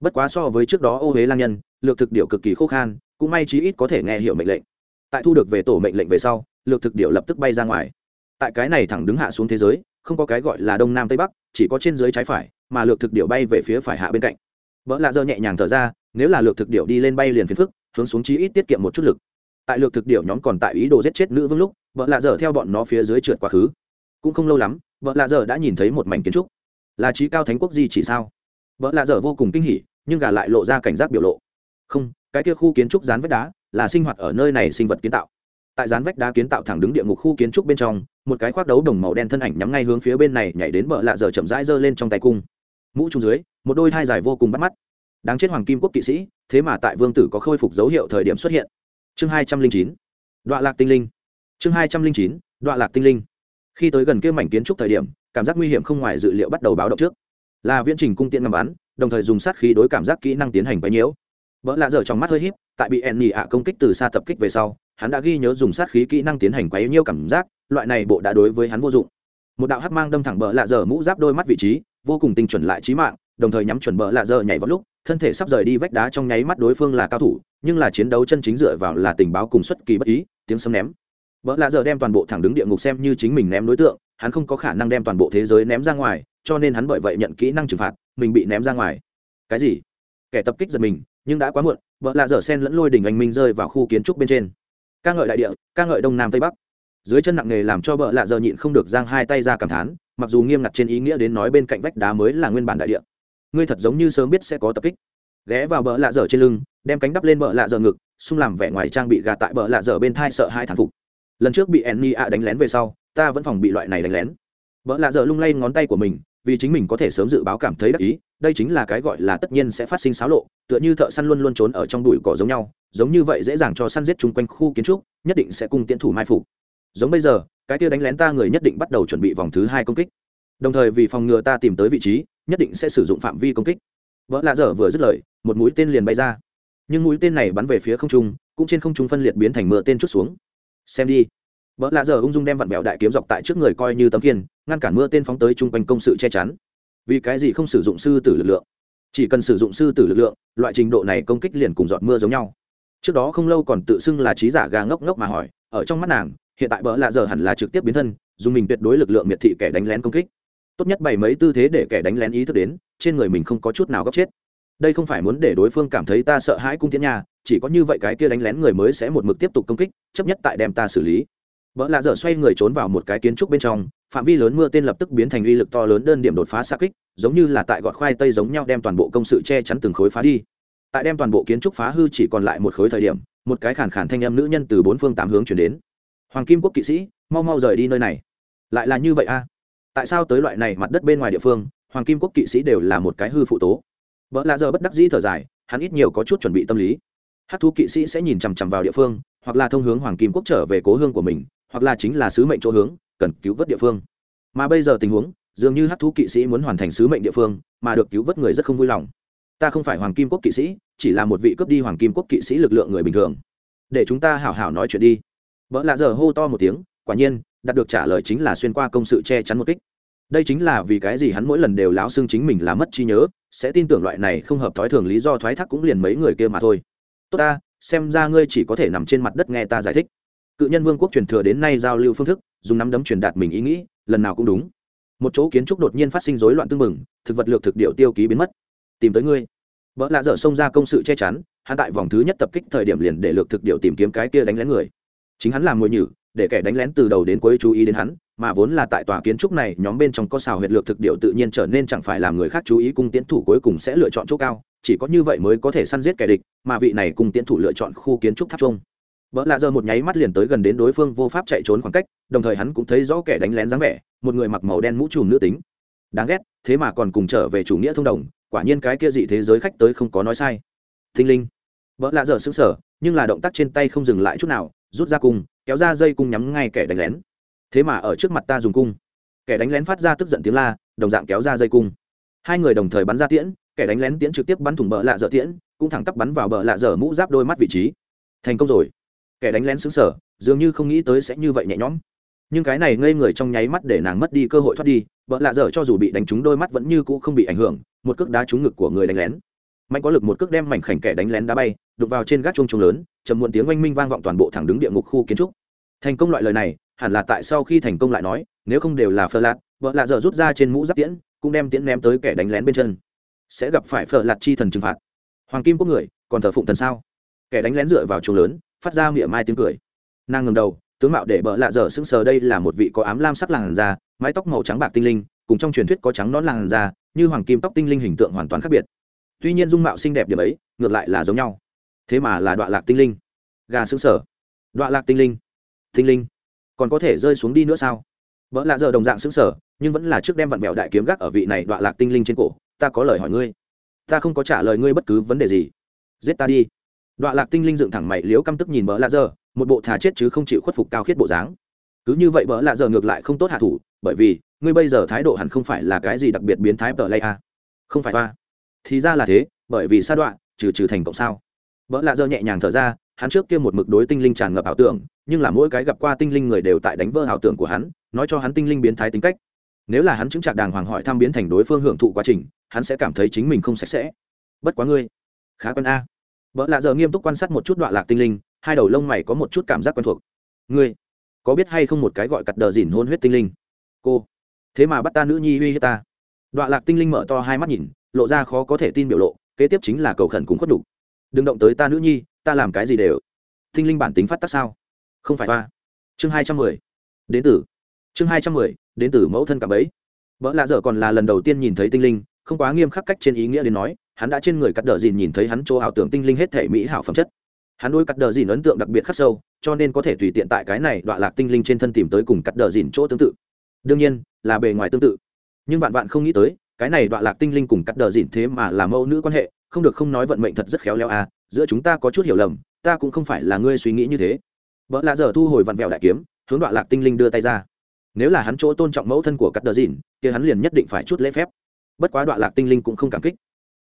Bất quá so với trước đó ô huế lang nhân, lược thực điệu cực kỳ khô khan, cũng may chí ít có thể nghe hiểu mệnh lệnh. Tại thu được về tổ mệnh lệnh về sau, lược thực điệu lập tức bay ra ngoài. Tại cái này thẳng đứng hạ xuống thế giới, không có cái gọi là đông nam tây bắc, chỉ có trên dưới trái phải mà lược thực điệu bay về phía phải hạ bên cạnh. Vợ lạ dơ nhẹ nhàng thở ra, nếu là lược thực điệu đi lên bay liền phiền phức, hướng xuống chí ít tiết kiệm một chút lực. Tại lược thực điệu nhóm còn tại ý đồ giết chết nữ vương lúc vợ lạ dở theo bọn nó phía dưới trượt quá khứ. Cũng không lâu lắm vợ lạ dở đã nhìn thấy một mảnh kiến trúc. Là trí cao thánh quốc gì chỉ sao? Vợ lạ dở vô cùng kinh hỉ, nhưng gà lại lộ ra cảnh giác biểu lộ. Không, cái kia khu kiến trúc dán vách đá là sinh hoạt ở nơi này sinh vật kiến tạo. Tại dán vách đá kiến tạo thẳng đứng địa ngục khu kiến trúc bên trong, một cái khoác đấu đồng màu đen thân ảnh nhắm ngay hướng phía bên này nhảy đến bờ lạ giờ chậm rãi giơ lên trong tay cung mũ trùng dưới, một đôi thai dài vô cùng bắt mắt. Đáng chết hoàng kim quốc kỵ sĩ, thế mà tại vương tử có khôi phục dấu hiệu thời điểm xuất hiện. Chương hai trăm linh chín đoạn lạc tinh linh. Chương hai trăm linh chín đoạn lạc tinh linh. Khi tới gần kia mảnh kiến trúc thời điểm, cảm giác nguy hiểm không ngoài dự liệu bắt đầu báo động trước. Là viễn trình cung tiện ngầm bắn, đồng thời dùng sát khí đối cảm giác kỹ năng tiến hành bấy nhiễu. Vợ lạ dở trong mắt hơi híp, tại bị ẹn nhị ạ công kích từ xa tập kích về sau, hắn đã ghi nhớ dùng sát khí kỹ năng tiến hành quấy nhiêu cảm giác, loại này bộ đã đối với hắn vô dụng. Một đạo hắc mang đâm thẳng bờ lạ dở mũ giáp đôi mắt vị trí vô cùng tinh chuẩn lại trí mạng, đồng thời nhắm chuẩn bờ lạ dơ nhảy vào lúc, thân thể sắp rời đi vách đá trong nháy mắt đối phương là cao thủ, nhưng là chiến đấu chân chính dựa vào là tình báo cùng xuất kỳ bất ý, tiếng sấm ném. Bỡ lạ dơ đem toàn bộ thẳng đứng địa ngục xem như chính mình ném đối tượng, hắn không có khả năng đem toàn bộ thế giới ném ra ngoài, cho nên hắn bởi vậy nhận kỹ năng trừng phạt, mình bị ném ra ngoài. Cái gì? Kẻ tập kích giật mình, nhưng đã quá muộn bỡ lạ dơ sen lẫn lôi đỉnh anh minh rơi vào khu kiến trúc bên trên. Ca ngợi đại địa, ca ngợi đông nam tây bắc. Dưới chân nặng nghề làm cho bỡ lạ dơ nhịn không được giang hai tay ra cảm thán mặc dù nghiêm ngặt trên ý nghĩa đến nói bên cạnh vách đá mới là nguyên bản đại địa. Ngươi thật giống như sớm biết sẽ có tập kích. Ghé vào bờ lạ dở trên lưng, đem cánh đắp lên bờ lạ dở ngực, xung làm vẻ ngoài trang bị gà tại bờ lạ dở bên thai sợ hai thản phục. Lần trước bị enni ạ đánh lén về sau, ta vẫn phòng bị loại này đánh lén. Bờ lạ dở lung lay ngón tay của mình, vì chính mình có thể sớm dự báo cảm thấy đắc ý, đây chính là cái gọi là tất nhiên sẽ phát sinh xáo lộ, tựa như thợ săn luôn luôn trốn ở trong đùi cỏ giống nhau, giống như vậy dễ dàng cho săn giết chung quanh khu kiến trúc, nhất định sẽ cùng tiến thủ mai phục. Giống bây giờ cái kia đánh lén ta người nhất định bắt đầu chuẩn bị vòng thứ hai công kích. Đồng thời vì phòng ngừa ta tìm tới vị trí, nhất định sẽ sử dụng phạm vi công kích. Vợ lạ dở vừa dứt lời, một mũi tên liền bay ra. Nhưng mũi tên này bắn về phía không trung, cũng trên không trung phân liệt biến thành mưa tên chút xuống. Xem đi. Vợ lạ dở ung dung đem vặn vẹo đại kiếm dọc tại trước người coi như tấm kiên, ngăn cản mưa tên phóng tới chung quanh công sự che chắn. Vì cái gì không sử dụng sư tử lực lượng? Chỉ cần sử dụng sư tử lực lượng, loại trình độ này công kích liền cùng giọt mưa giống nhau. Trước đó không lâu còn tự xưng là trí giả gà ngốc ngốc mà hỏi, ở trong mắt nàng hiện tại bỡ lạ giờ hẳn là trực tiếp biến thân, dùng mình tuyệt đối lực lượng miệt thị kẻ đánh lén công kích. Tốt nhất bày mấy tư thế để kẻ đánh lén ý thức đến, trên người mình không có chút nào góc chết. Đây không phải muốn để đối phương cảm thấy ta sợ hãi cung tiến nhà chỉ có như vậy cái kia đánh lén người mới sẽ một mực tiếp tục công kích, chấp nhất tại đem ta xử lý. Vợ lạ dở xoay người trốn vào một cái kiến trúc bên trong, phạm vi lớn mưa tên lập tức biến thành uy lực to lớn đơn điểm đột phá xa kích, giống như là tại gọt khoai tây giống nhau đem toàn bộ công sự che chắn từng khối phá đi. Tại đem toàn bộ kiến trúc phá hư chỉ còn lại một khối thời điểm, một cái khàn khàn thanh âm nữ nhân từ bốn phương tám hướng chuyển đến hoàng kim quốc kỵ sĩ, mau mau rời đi nơi này. Lại là như vậy a? Tại sao tới loại này mặt đất bên ngoài địa phương, hoàng kim quốc kỵ sĩ đều là một cái hư phụ tố? Vợ lạ giờ bất đắc dĩ thở dài, hắn ít nhiều có chút chuẩn bị tâm lý. Hát thú kỵ sĩ sẽ nhìn chằm chằm vào địa phương, hoặc là thông hướng hoàng kim quốc trở về cố hương của mình, hoặc là chính là sứ mệnh chỗ hướng, cần cứu vớt địa phương. Mà bây giờ tình huống, dường như hát thú kỵ sĩ muốn hoàn thành sứ mệnh địa phương, mà được cứu vớt người rất không vui lòng. Ta không phải hoàng kim quốc kỵ sĩ, chỉ là một vị cướp đi hoàng kim quốc kỵ sĩ lực lượng người bình thường. Để chúng ta hảo hảo nói chuyện đi vợ lạ giờ hô to một tiếng, quả nhiên, đạt được trả lời chính là xuyên qua công sự che chắn một kích. Đây chính là vì cái gì hắn mỗi lần đều láo xưng chính mình là mất trí nhớ, sẽ tin tưởng loại này không hợp thói thường lý do thoái thác cũng liền mấy người kia mà thôi. Tốt ta, xem ra ngươi chỉ có thể nằm trên mặt đất nghe ta giải thích. Cự nhân vương quốc truyền thừa đến nay giao lưu phương thức, dùng nắm đấm truyền đạt mình ý nghĩ, lần nào cũng đúng. Một chỗ kiến trúc đột nhiên phát sinh rối loạn tương mừng thực vật lược thực điệu tiêu ký biến mất. Tìm tới ngươi. Vợ lạ dở xông ra công sự che chắn, hắn tại vòng thứ nhất tập kích thời điểm liền để lược thực điệu tìm kiếm cái kia đánh lén người chính hắn làm mồi nhử, để kẻ đánh lén từ đầu đến cuối chú ý đến hắn, mà vốn là tại tòa kiến trúc này, nhóm bên trong có xào huyệt lược thực điệu tự nhiên trở nên chẳng phải làm người khác chú ý cung tiến thủ cuối cùng sẽ lựa chọn chỗ cao, chỉ có như vậy mới có thể săn giết kẻ địch, mà vị này cung tiến thủ lựa chọn khu kiến trúc tháp trung vợ lạ giờ một nháy mắt liền tới gần đến đối phương vô pháp chạy trốn khoảng cách, đồng thời hắn cũng thấy rõ kẻ đánh lén dáng vẻ, một người mặc màu đen mũ trùm nữ tính. Đáng ghét, thế mà còn cùng trở về chủ nghĩa thông đồng, quả nhiên cái kia dị thế giới khách tới không có nói sai. Thinh linh. Vợ lạ dở xứng sở nhưng là động tác trên tay không dừng lại chút nào rút ra cung, kéo ra dây cung nhắm ngay kẻ đánh lén. Thế mà ở trước mặt ta dùng cung. Kẻ đánh lén phát ra tức giận tiếng la, đồng dạng kéo ra dây cung. Hai người đồng thời bắn ra tiễn, kẻ đánh lén tiễn trực tiếp bắn thủng bờ lạ dở tiễn, cũng thẳng tắp bắn vào bờ lạ dở mũ giáp đôi mắt vị trí. Thành công rồi. Kẻ đánh lén xứng sở dường như không nghĩ tới sẽ như vậy nhẹ nhõm. Nhưng cái này ngây người trong nháy mắt để nàng mất đi cơ hội thoát đi vợ lạ dở cho dù bị đánh trúng đôi mắt vẫn như cũ không bị ảnh hưởng, một cước đá trúng ngực của người đánh lén. Mạnh có lực một cước đem mảnh khảnh kẻ đánh lén đá bay đục vào trên gác chuông trống lớn trầm muộn tiếng oanh minh vang vọng toàn bộ thẳng đứng địa ngục khu kiến trúc. Thành công loại lời này, hẳn là tại sau khi thành công lại nói, nếu không đều là phờ lạt, vợ lạ dở rút ra trên mũ giáp tiễn, cũng đem tiễn ném tới kẻ đánh lén bên chân. Sẽ gặp phải phờ lạt chi thần trừng phạt. Hoàng kim có người, còn thờ phụng thần sao? Kẻ đánh lén dựa vào chuồng lớn, phát ra miệng mai tiếng cười. Nàng ngầm đầu, tướng mạo để bợ lạ dở sững sờ đây là một vị có ám lam sắc làn da, mái tóc màu trắng bạc tinh linh, cùng trong truyền thuyết có trắng nón làn da, như hoàng kim tóc tinh linh hình tượng hoàn toàn khác biệt. Tuy nhiên dung mạo xinh đẹp điểm ấy, ngược lại là giống nhau thế mà là đoạn lạc tinh linh. Gà xứng sở đoạn lạc tinh linh. Tinh linh. Còn có thể rơi xuống đi nữa sao? Vợ lạ giờ đồng dạng xứng sở nhưng vẫn là trước đem vặn vẹo đại kiếm gác ở vị này đoạn lạc tinh linh trên cổ. Ta có lời hỏi ngươi. Ta không có trả lời ngươi bất cứ vấn đề gì. Giết ta đi. Đoạn lạc tinh linh dựng thẳng mày liếu căm tức nhìn bỡ lạ giờ, một bộ thà chết chứ không chịu khuất phục cao khiết bộ dáng. Cứ như vậy bỡ lạ giờ ngược lại không tốt hạ thủ, bởi vì, ngươi bây giờ thái độ hẳn không phải là cái gì đặc biệt biến thái tờ lay a. Không phải ta thì ra là thế, bởi vì sa đoạn trừ trừ thành cộng sao vợ lạ dơ nhẹ nhàng thở ra, hắn trước kia một mực đối tinh linh tràn ngập ảo tưởng, nhưng là mỗi cái gặp qua tinh linh người đều tại đánh vỡ ảo tưởng của hắn, nói cho hắn tinh linh biến thái tính cách. Nếu là hắn chứng trạc đàng hoàng hỏi thăm biến thành đối phương hưởng thụ quá trình, hắn sẽ cảm thấy chính mình không sạch sẽ. Bất quá ngươi, khá quân a. Vợ lạ giờ nghiêm túc quan sát một chút đoạn lạc tinh linh, hai đầu lông mày có một chút cảm giác quen thuộc. Ngươi, có biết hay không một cái gọi cặt đờ dỉn hôn huyết tinh linh? Cô, thế mà bắt ta nữ nhi uy hiếp ta. Đoạn lạc tinh linh mở to hai mắt nhìn, lộ ra khó có thể tin biểu lộ, kế tiếp chính là cầu khẩn cùng khuất đủ đừng động tới ta nữ nhi, ta làm cái gì đều. Tinh linh bản tính phát tác sao? Không phải ta chương hai trăm mười. Đến từ. Chương hai trăm mười, đến từ mẫu thân cảm ấy vợ lạ dở còn là lần đầu tiên nhìn thấy tinh linh, không quá nghiêm khắc cách trên ý nghĩa đến nói, hắn đã trên người cắt đờ dìn nhìn thấy hắn chỗ ảo tưởng tinh linh hết thể mỹ hảo phẩm chất. Hắn đôi cắt đờ dìn ấn tượng đặc biệt khắc sâu, cho nên có thể tùy tiện tại cái này đoạn lạc tinh linh trên thân tìm tới cùng cắt đờ dìn chỗ tương tự. Đương nhiên, là bề ngoài tương tự. Nhưng vạn vạn không nghĩ tới, cái này đoạn lạc tinh linh cùng cắt đờ dìn thế mà là mẫu nữ quan hệ không được không nói vận mệnh thật rất khéo léo à giữa chúng ta có chút hiểu lầm, ta cũng không phải là ngươi suy nghĩ như thế. Vợ lạ giờ thu hồi vặn vẹo đại kiếm, hướng đoạn lạc tinh linh đưa tay ra. Nếu là hắn chỗ tôn trọng mẫu thân của cắt đờ dìn thì hắn liền nhất định phải chút lễ phép. Bất quá đoạn lạc tinh linh cũng không cảm kích.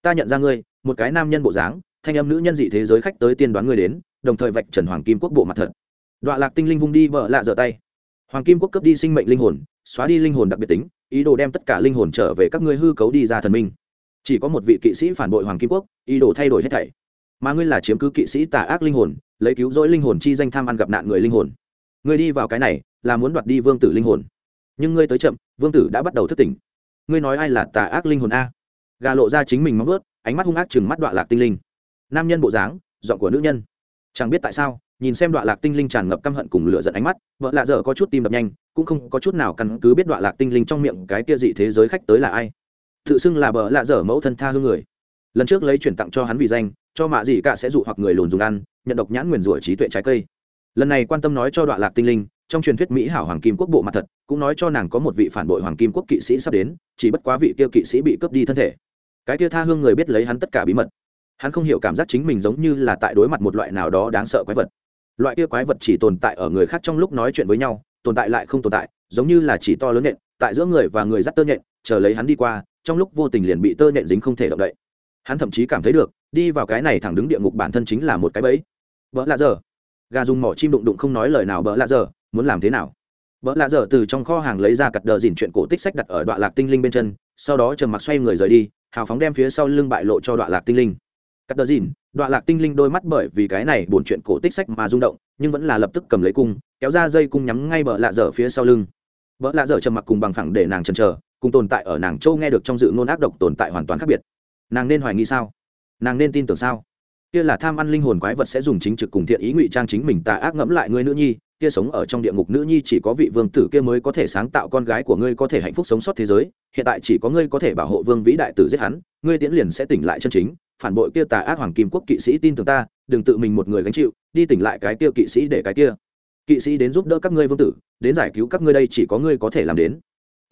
Ta nhận ra ngươi, một cái nam nhân bộ dáng, thanh âm nữ nhân dị thế giới khách tới tiên đoán ngươi đến, đồng thời vạch trần hoàng kim quốc bộ mặt thật. Đoạn lạc tinh linh vung đi vợ lạ dở tay. Hoàng kim quốc cướp đi sinh mệnh linh hồn, xóa đi linh hồn đặc biệt tính, ý đồ đem tất cả linh hồn trở về các ngươi hư cấu đi ra thần minh chỉ có một vị kỵ sĩ phản bội hoàng kim quốc, ý đồ thay đổi hết thảy. Mà ngươi là chiếm cứ kỵ sĩ tà ác linh hồn, lấy cứu rỗi linh hồn chi danh tham ăn gặp nạn người linh hồn. Ngươi đi vào cái này, là muốn đoạt đi vương tử linh hồn. Nhưng ngươi tới chậm, vương tử đã bắt đầu thất tỉnh. Ngươi nói ai là tà ác linh hồn a? Gà lộ ra chính mình móng vớt ánh mắt hung ác chừng mắt đoạn lạc tinh linh. Nam nhân bộ dáng, giọng của nữ nhân. Chẳng biết tại sao, nhìn xem đoạn lạc tinh linh tràn ngập căm hận cùng lửa giận ánh mắt, vợ lạ dở có chút tim đập nhanh, cũng không có chút nào căn cứ biết đoạn lạc tinh linh trong miệng cái kia dị thế giới khách tới là ai tự xưng là bờ lạ dở mẫu thân tha hương người. Lần trước lấy chuyển tặng cho hắn vì danh, cho mạ gì cả sẽ dụ hoặc người lùn dùng ăn, nhận độc nhãn nguyền rủa trí tuệ trái cây. Lần này quan tâm nói cho đoạn lạc tinh linh, trong truyền thuyết mỹ hảo hoàng kim quốc bộ mặt thật, cũng nói cho nàng có một vị phản bội hoàng kim quốc kỵ sĩ sắp đến, chỉ bất quá vị kia kỵ sĩ bị cướp đi thân thể. Cái kia tha hương người biết lấy hắn tất cả bí mật. Hắn không hiểu cảm giác chính mình giống như là tại đối mặt một loại nào đó đáng sợ quái vật. Loại kia quái vật chỉ tồn tại ở người khác trong lúc nói chuyện với nhau, tồn tại lại không tồn tại, giống như là chỉ to lớn nện, tại giữa người và người dắt tơ nhện chờ lấy hắn đi qua trong lúc vô tình liền bị tơ nhện dính không thể động đậy. Hắn thậm chí cảm thấy được, đi vào cái này thẳng đứng địa ngục bản thân chính là một cái bẫy. Vợ lạ giờ gà dùng mỏ chim đụng đụng không nói lời nào bỡ lạ giờ muốn làm thế nào? Vợ lạ dở từ trong kho hàng lấy ra cặt đờ dìn chuyện cổ tích sách đặt ở đoạn lạc tinh linh bên chân, sau đó trầm mặc xoay người rời đi, hào phóng đem phía sau lưng bại lộ cho đoạn lạc tinh linh. Cắt đờ dìn đoạn lạc tinh linh đôi mắt bởi vì cái này buồn chuyện cổ tích sách mà rung động, nhưng vẫn là lập tức cầm lấy cung, kéo ra dây cung nhắm ngay bờ lạ dở phía sau lưng. Vợ lạ dở trầm mặc cùng bằng phẳng để nàng chần chờ cùng tồn tại ở nàng châu nghe được trong dự ngôn ác độc tồn tại hoàn toàn khác biệt. Nàng nên hoài nghi sao? Nàng nên tin tưởng sao? Kia là tham ăn linh hồn quái vật sẽ dùng chính trực cùng thiện ý ngụy trang chính mình tà ác ngẫm lại ngươi nữ nhi, kia sống ở trong địa ngục nữ nhi chỉ có vị vương tử kia mới có thể sáng tạo con gái của ngươi có thể hạnh phúc sống sót thế giới, hiện tại chỉ có ngươi có thể bảo hộ vương vĩ đại tử giết hắn, ngươi tiễn liền sẽ tỉnh lại chân chính, phản bội kia tà ác hoàng kim quốc kỵ sĩ tin tưởng ta, đừng tự mình một người gánh chịu, đi tỉnh lại cái kia kỵ sĩ để cái kia. Kỵ sĩ đến giúp đỡ các ngươi vương tử, đến giải cứu các ngươi đây chỉ có ngươi có thể làm đến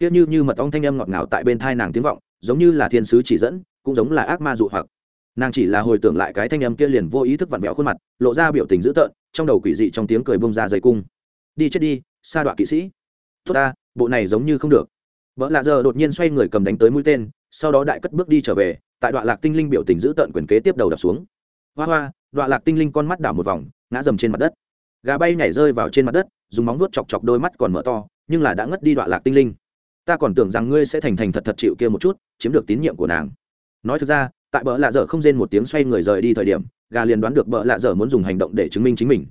kia như như mật ong thanh âm ngọt ngào tại bên thai nàng tiếng vọng, giống như là thiên sứ chỉ dẫn, cũng giống là ác ma dụ hoặc. Nàng chỉ là hồi tưởng lại cái thanh âm kia liền vô ý thức vặn vẹo khuôn mặt, lộ ra biểu tình dữ tợn, trong đầu quỷ dị trong tiếng cười bông ra dây cung. Đi chết đi, sa đoạn kỵ sĩ. Tốt ta, bộ này giống như không được. Vợ lạ giờ đột nhiên xoay người cầm đánh tới mũi tên, sau đó đại cất bước đi trở về, tại đoạn lạc tinh linh biểu tình dữ tợn quyền kế tiếp đầu đập xuống. Hoa hoa đoạn lạc tinh linh con mắt đảo một vòng, ngã dầm trên mặt đất. Gà bay nhảy rơi vào trên mặt đất, dùng móng vuốt chọc chọc đôi mắt còn mở to, nhưng là đã ngất đi đoạn lạc tinh linh ta còn tưởng rằng ngươi sẽ thành thành thật thật chịu kia một chút, chiếm được tín nhiệm của nàng. Nói thực ra, tại bờ lạ dở không rên một tiếng xoay người rời đi thời điểm, gà liền đoán được bờ lạ dở muốn dùng hành động để chứng minh chính mình.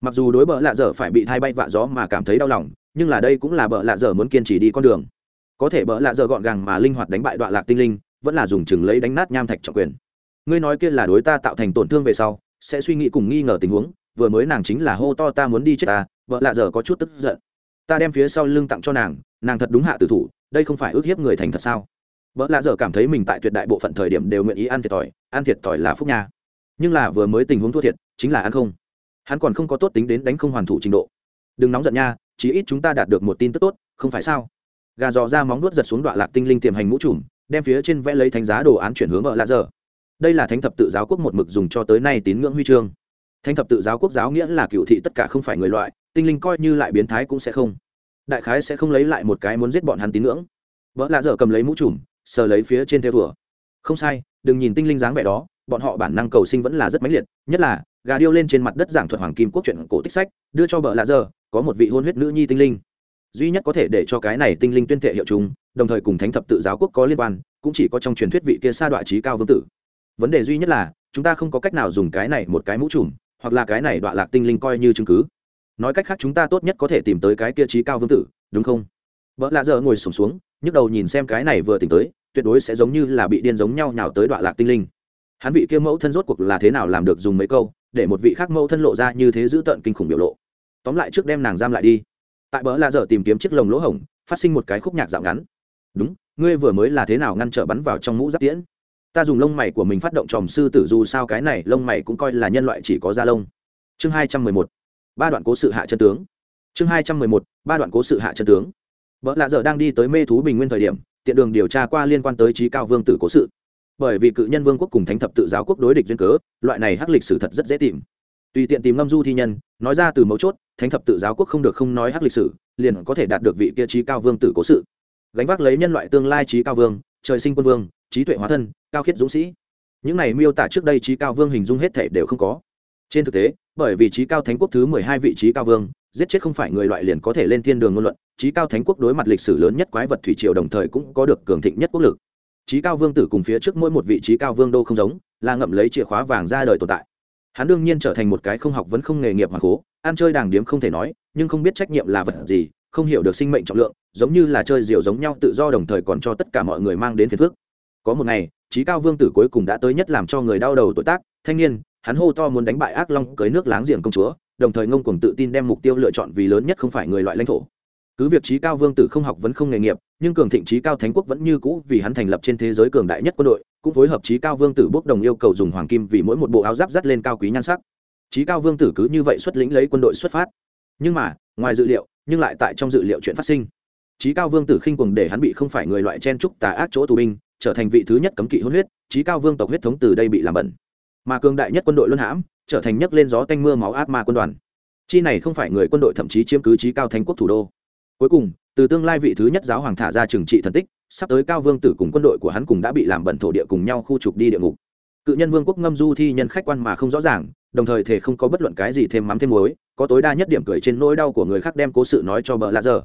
Mặc dù đối bờ lạ dở phải bị thay bay vạ gió mà cảm thấy đau lòng, nhưng là đây cũng là bờ lạ dở muốn kiên trì đi con đường. Có thể bờ lạ dở gọn gàng mà linh hoạt đánh bại đoạn lạc tinh linh, vẫn là dùng chừng lấy đánh nát nham thạch trọng quyền. Ngươi nói kia là đối ta tạo thành tổn thương về sau, sẽ suy nghĩ cùng nghi ngờ tình huống, vừa mới nàng chính là hô to ta muốn đi chết ta vợ lạ dở có chút tức giận. Ta đem phía sau lưng tặng cho nàng nàng thật đúng hạ tử thủ, đây không phải ước hiếp người thành thật sao? Vợ lạ dở cảm thấy mình tại tuyệt đại bộ phận thời điểm đều nguyện ý ăn thiệt thòi, ăn thiệt thòi là phúc nha. Nhưng là vừa mới tình huống thua thiệt, chính là ăn không. Hắn còn không có tốt tính đến đánh không hoàn thủ trình độ. Đừng nóng giận nha, chí ít chúng ta đạt được một tin tức tốt, không phải sao? Gà dò ra móng nuốt giật xuống đoạn lạc tinh linh tiềm hành mũ trùm, đem phía trên vẽ lấy thánh giá đồ án chuyển hướng ở lạ dở đây là thánh thập tự giáo quốc một mực dùng cho tới nay tín ngưỡng huy chương. Thánh thập tự giáo quốc giáo nghĩa là cựu thị tất cả không phải người loại, tinh linh coi như lại biến thái cũng sẽ không đại khái sẽ không lấy lại một cái muốn giết bọn hắn tín ngưỡng. Vợ lạ dở cầm lấy mũ trùm, sờ lấy phía trên theo thùa. Không sai, đừng nhìn tinh linh dáng vẻ đó, bọn họ bản năng cầu sinh vẫn là rất mãnh liệt, nhất là, gà điêu lên trên mặt đất giảng thuật hoàng kim quốc truyện cổ tích sách, đưa cho vợ lạ dở, có một vị hôn huyết nữ nhi tinh linh. Duy nhất có thể để cho cái này tinh linh tuyên thệ hiệu chúng, đồng thời cùng thánh thập tự giáo quốc có liên quan, cũng chỉ có trong truyền thuyết vị kia sa đoạn trí cao vương tử. Vấn đề duy nhất là, chúng ta không có cách nào dùng cái này một cái mũ trùm, hoặc là cái này đoạn lạc tinh linh coi như chứng cứ nói cách khác chúng ta tốt nhất có thể tìm tới cái kia trí cao vương tử đúng không? Vợ lạ giờ ngồi sùng xuống, xuống nhức đầu nhìn xem cái này vừa tỉnh tới tuyệt đối sẽ giống như là bị điên giống nhau nhào tới đoạn lạc tinh linh. Hắn vị kia mẫu thân rốt cuộc là thế nào làm được dùng mấy câu để một vị khác mẫu thân lộ ra như thế giữ tận kinh khủng biểu lộ. Tóm lại trước đem nàng giam lại đi. Tại bỡ lạ dở tìm kiếm chiếc lồng lỗ hổng phát sinh một cái khúc nhạc dạo ngắn. Đúng ngươi vừa mới là thế nào ngăn trở bắn vào trong mũ giáp tiễn? Ta dùng lông mày của mình phát động tròm sư tử dù sao cái này lông mày cũng coi là nhân loại chỉ có da lông. Chương hai trăm mười một ba đoạn cố sự hạ chân tướng. Chương hai trăm mười một, ba đoạn cố sự hạ chân tướng. Vợ lạ dở đang đi tới mê thú bình nguyên thời điểm, tiện đường điều tra qua liên quan tới trí cao vương tử cố sự. Bởi vì cự nhân vương quốc cùng thánh thập tự giáo quốc đối địch duyên cớ, loại này hắc lịch sử thật rất dễ tìm. Tùy tiện tìm ngâm du thi nhân, nói ra từ mấu chốt, thánh thập tự giáo quốc không được không nói hắc lịch sử, liền có thể đạt được vị kia trí cao vương tử cố sự. Gánh vác lấy nhân loại tương lai trí cao vương, trời sinh quân vương, trí tuệ hóa thân, cao khiết dũng sĩ. Những này miêu tả trước đây trí cao vương hình dung hết thể đều không có. Trên thực tế bởi vì trí cao thánh quốc thứ mười hai vị trí cao vương, giết chết không phải người loại liền có thể lên thiên đường ngôn luận, trí cao thánh quốc đối mặt lịch sử lớn nhất quái vật thủy triều đồng thời cũng có được cường thịnh nhất quốc lực. Trí cao vương tử cùng phía trước mỗi một vị trí cao vương đô không giống, là ngậm lấy chìa khóa vàng ra đời tồn tại. Hắn đương nhiên trở thành một cái không học vẫn không nghề nghiệp hoàng cố, ăn chơi đàng điếm không thể nói, nhưng không biết trách nhiệm là vật gì, không hiểu được sinh mệnh trọng lượng, giống như là chơi diều giống nhau tự do đồng thời còn cho tất cả mọi người mang đến phiền phước có một ngày, trí cao vương tử cuối cùng đã tới nhất làm cho người đau đầu tội tác, thanh niên hắn hô to muốn đánh bại ác long cưới nước láng giềng công chúa, đồng thời ngông cuồng tự tin đem mục tiêu lựa chọn vì lớn nhất không phải người loại lãnh thổ. Cứ việc trí cao vương tử không học vẫn không nghề nghiệp, nhưng cường thịnh trí cao thánh quốc vẫn như cũ vì hắn thành lập trên thế giới cường đại nhất quân đội, cũng phối hợp trí cao vương tử bốc đồng yêu cầu dùng hoàng kim vì mỗi một bộ áo giáp dắt lên cao quý nhan sắc. Trí cao vương tử cứ như vậy xuất lĩnh lấy quân đội xuất phát. Nhưng mà, ngoài dự liệu, nhưng lại tại trong dự liệu chuyện phát sinh. Trí cao vương tử khinh quần để hắn bị không phải người loại chen trúc tà ác chỗ tù binh, trở thành vị thứ nhất cấm kỵ hôn huyết, trí cao vương tộc huyết thống từ đây bị làm bẩn mà cường đại nhất quân đội luân hãm, trở thành nhấc lên gió tanh mưa máu ác ma quân đoàn. Chi này không phải người quân đội thậm chí chiếm cứ trí cao thánh quốc thủ đô. Cuối cùng, từ tương lai vị thứ nhất giáo hoàng thả ra trừng trị thần tích, sắp tới cao vương tử cùng quân đội của hắn cùng đã bị làm bẩn thổ địa cùng nhau khu trục đi địa ngục. Cự nhân vương quốc ngâm du thi nhân khách quan mà không rõ ràng, đồng thời thể không có bất luận cái gì thêm mắm thêm muối, có tối đa nhất điểm cười trên nỗi đau của người khác đem cố sự nói cho bờ lạ giờ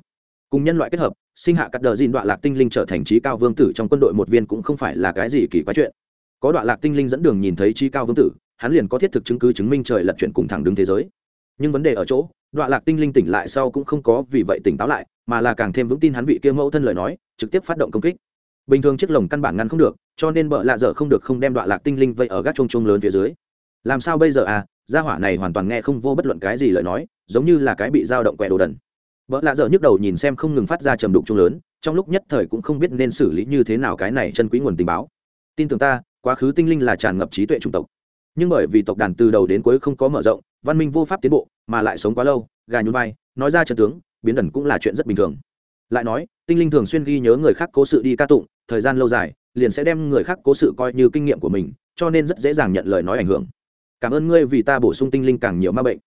cùng nhân loại kết hợp, sinh hạ cắt đờ dìn đoạn lạc tinh linh trở thành trí cao vương tử trong quân đội một viên cũng không phải là cái gì kỳ quái chuyện có đoạn lạc tinh linh dẫn đường nhìn thấy chi cao vương tử, hắn liền có thiết thực chứng cứ chứng minh trời lật chuyện cùng thẳng đứng thế giới. Nhưng vấn đề ở chỗ, đoạn lạc tinh linh tỉnh lại sau cũng không có vì vậy tỉnh táo lại, mà là càng thêm vững tin hắn vị kia mẫu thân lời nói, trực tiếp phát động công kích. Bình thường chiếc lồng căn bản ngăn không được, cho nên bợ lạ dở không được không đem đoạn lạc tinh linh vây ở gác trông trông lớn phía dưới. Làm sao bây giờ à? Gia hỏa này hoàn toàn nghe không vô bất luận cái gì lời nói, giống như là cái bị dao động quẹ đồ đần. Vợ lạ dở nhức đầu nhìn xem không ngừng phát ra trầm đục chung lớn, trong lúc nhất thời cũng không biết nên xử lý như thế nào cái này chân quý nguồn tình báo. Tin tưởng ta quá khứ tinh linh là tràn ngập trí tuệ chủng tộc. Nhưng bởi vì tộc đàn từ đầu đến cuối không có mở rộng, văn minh vô pháp tiến bộ, mà lại sống quá lâu, gà nhún vai, nói ra trận tướng, biến đần cũng là chuyện rất bình thường. Lại nói, tinh linh thường xuyên ghi nhớ người khác cố sự đi ca tụng, thời gian lâu dài, liền sẽ đem người khác cố sự coi như kinh nghiệm của mình, cho nên rất dễ dàng nhận lời nói ảnh hưởng. Cảm ơn ngươi vì ta bổ sung tinh linh càng nhiều ma bệnh.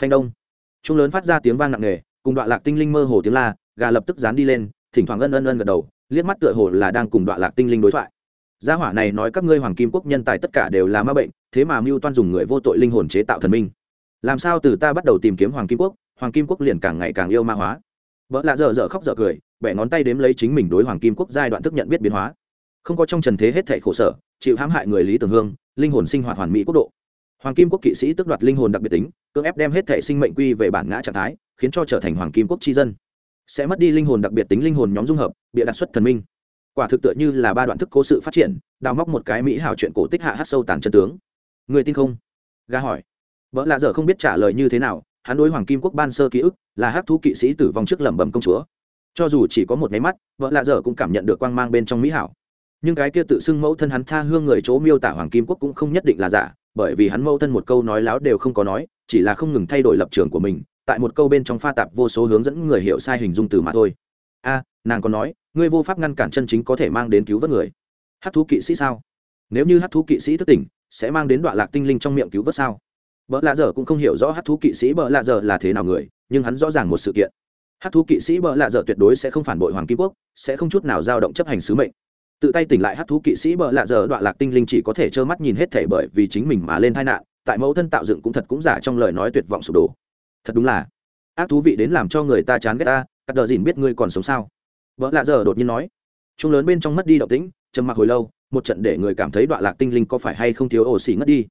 Phanh đông. Trung lớn phát ra tiếng vang nặng nề, cùng đoạn lạc tinh linh mơ hồ tiếng la, gà lập tức dán đi lên, thỉnh thoảng ân ân ân gật đầu, liếc mắt tựa hồ là đang cùng đoạn lạc tinh linh đối thoại gia hỏa này nói các ngươi hoàng kim quốc nhân tài tất cả đều là ma bệnh, thế mà mưu toan dùng người vô tội linh hồn chế tạo thần minh. Làm sao từ ta bắt đầu tìm kiếm hoàng kim quốc, hoàng kim quốc liền càng ngày càng yêu ma hóa. Vợ lạ dở dở khóc dở cười, bẻ ngón tay đếm lấy chính mình đối hoàng kim quốc giai đoạn thức nhận biết biến hóa. Không có trong trần thế hết thảy khổ sở, chịu hãm hại người lý tưởng hương, linh hồn sinh hoạt hoàn mỹ quốc độ. Hoàng kim quốc kỵ sĩ tức đoạt linh hồn đặc biệt tính, cưỡng ép đem hết thể sinh mệnh quy về bản ngã trạng thái, khiến cho trở thành hoàng kim quốc tri dân. Sẽ mất đi linh hồn đặc biệt tính linh hồn nhóm dung hợp, bịa đặt xuất thần minh quả thực tựa như là ba đoạn thức cố sự phát triển, đào móc một cái mỹ hảo chuyện cổ tích hạ hát sâu tàn chân tướng. Người tin không? Ga hỏi. Vợ lạ dở không biết trả lời như thế nào, hắn đối hoàng kim quốc ban sơ ký ức, là hát thú kỵ sĩ tử vong trước lẩm bẩm công chúa. Cho dù chỉ có một máy mắt, vợ lạ dở cũng cảm nhận được quang mang bên trong mỹ hảo. Nhưng cái kia tự xưng mẫu thân hắn tha hương người chỗ miêu tả hoàng kim quốc cũng không nhất định là giả, bởi vì hắn mẫu thân một câu nói láo đều không có nói, chỉ là không ngừng thay đổi lập trường của mình, tại một câu bên trong pha tạp vô số hướng dẫn người hiểu sai hình dung từ mà thôi a, nàng còn nói, ngươi vô pháp ngăn cản chân chính có thể mang đến cứu vớt người. Hát thú kỵ sĩ sao? Nếu như hát thú kỵ sĩ thức tỉnh, sẽ mang đến đoạn lạc tinh linh trong miệng cứu vớt sao? Vợ lạ dở cũng không hiểu rõ hát thú kỵ sĩ bợ lạ dở là thế nào người, nhưng hắn rõ ràng một sự kiện. Hát thú kỵ sĩ bợ lạ dở tuyệt đối sẽ không phản bội hoàng kim quốc, sẽ không chút nào dao động chấp hành sứ mệnh. Tự tay tỉnh lại hát thú kỵ sĩ bợ lạ dở đoạn lạc tinh linh chỉ có thể trơ mắt nhìn hết thể bởi vì chính mình mà lên tai nạn, tại mẫu thân tạo dựng cũng thật cũng giả trong lời nói tuyệt vọng sụp đổ. Thật đúng là, ác thú vị đến làm cho người ta chán ghét ta cắt đờ dìn biết ngươi còn sống sao? Vợ lạ giờ đột nhiên nói. Chúng lớn bên trong mất đi động tĩnh trầm mặc hồi lâu một trận để người cảm thấy đoạn lạc tinh linh có phải hay không thiếu ổ xỉ ngất đi.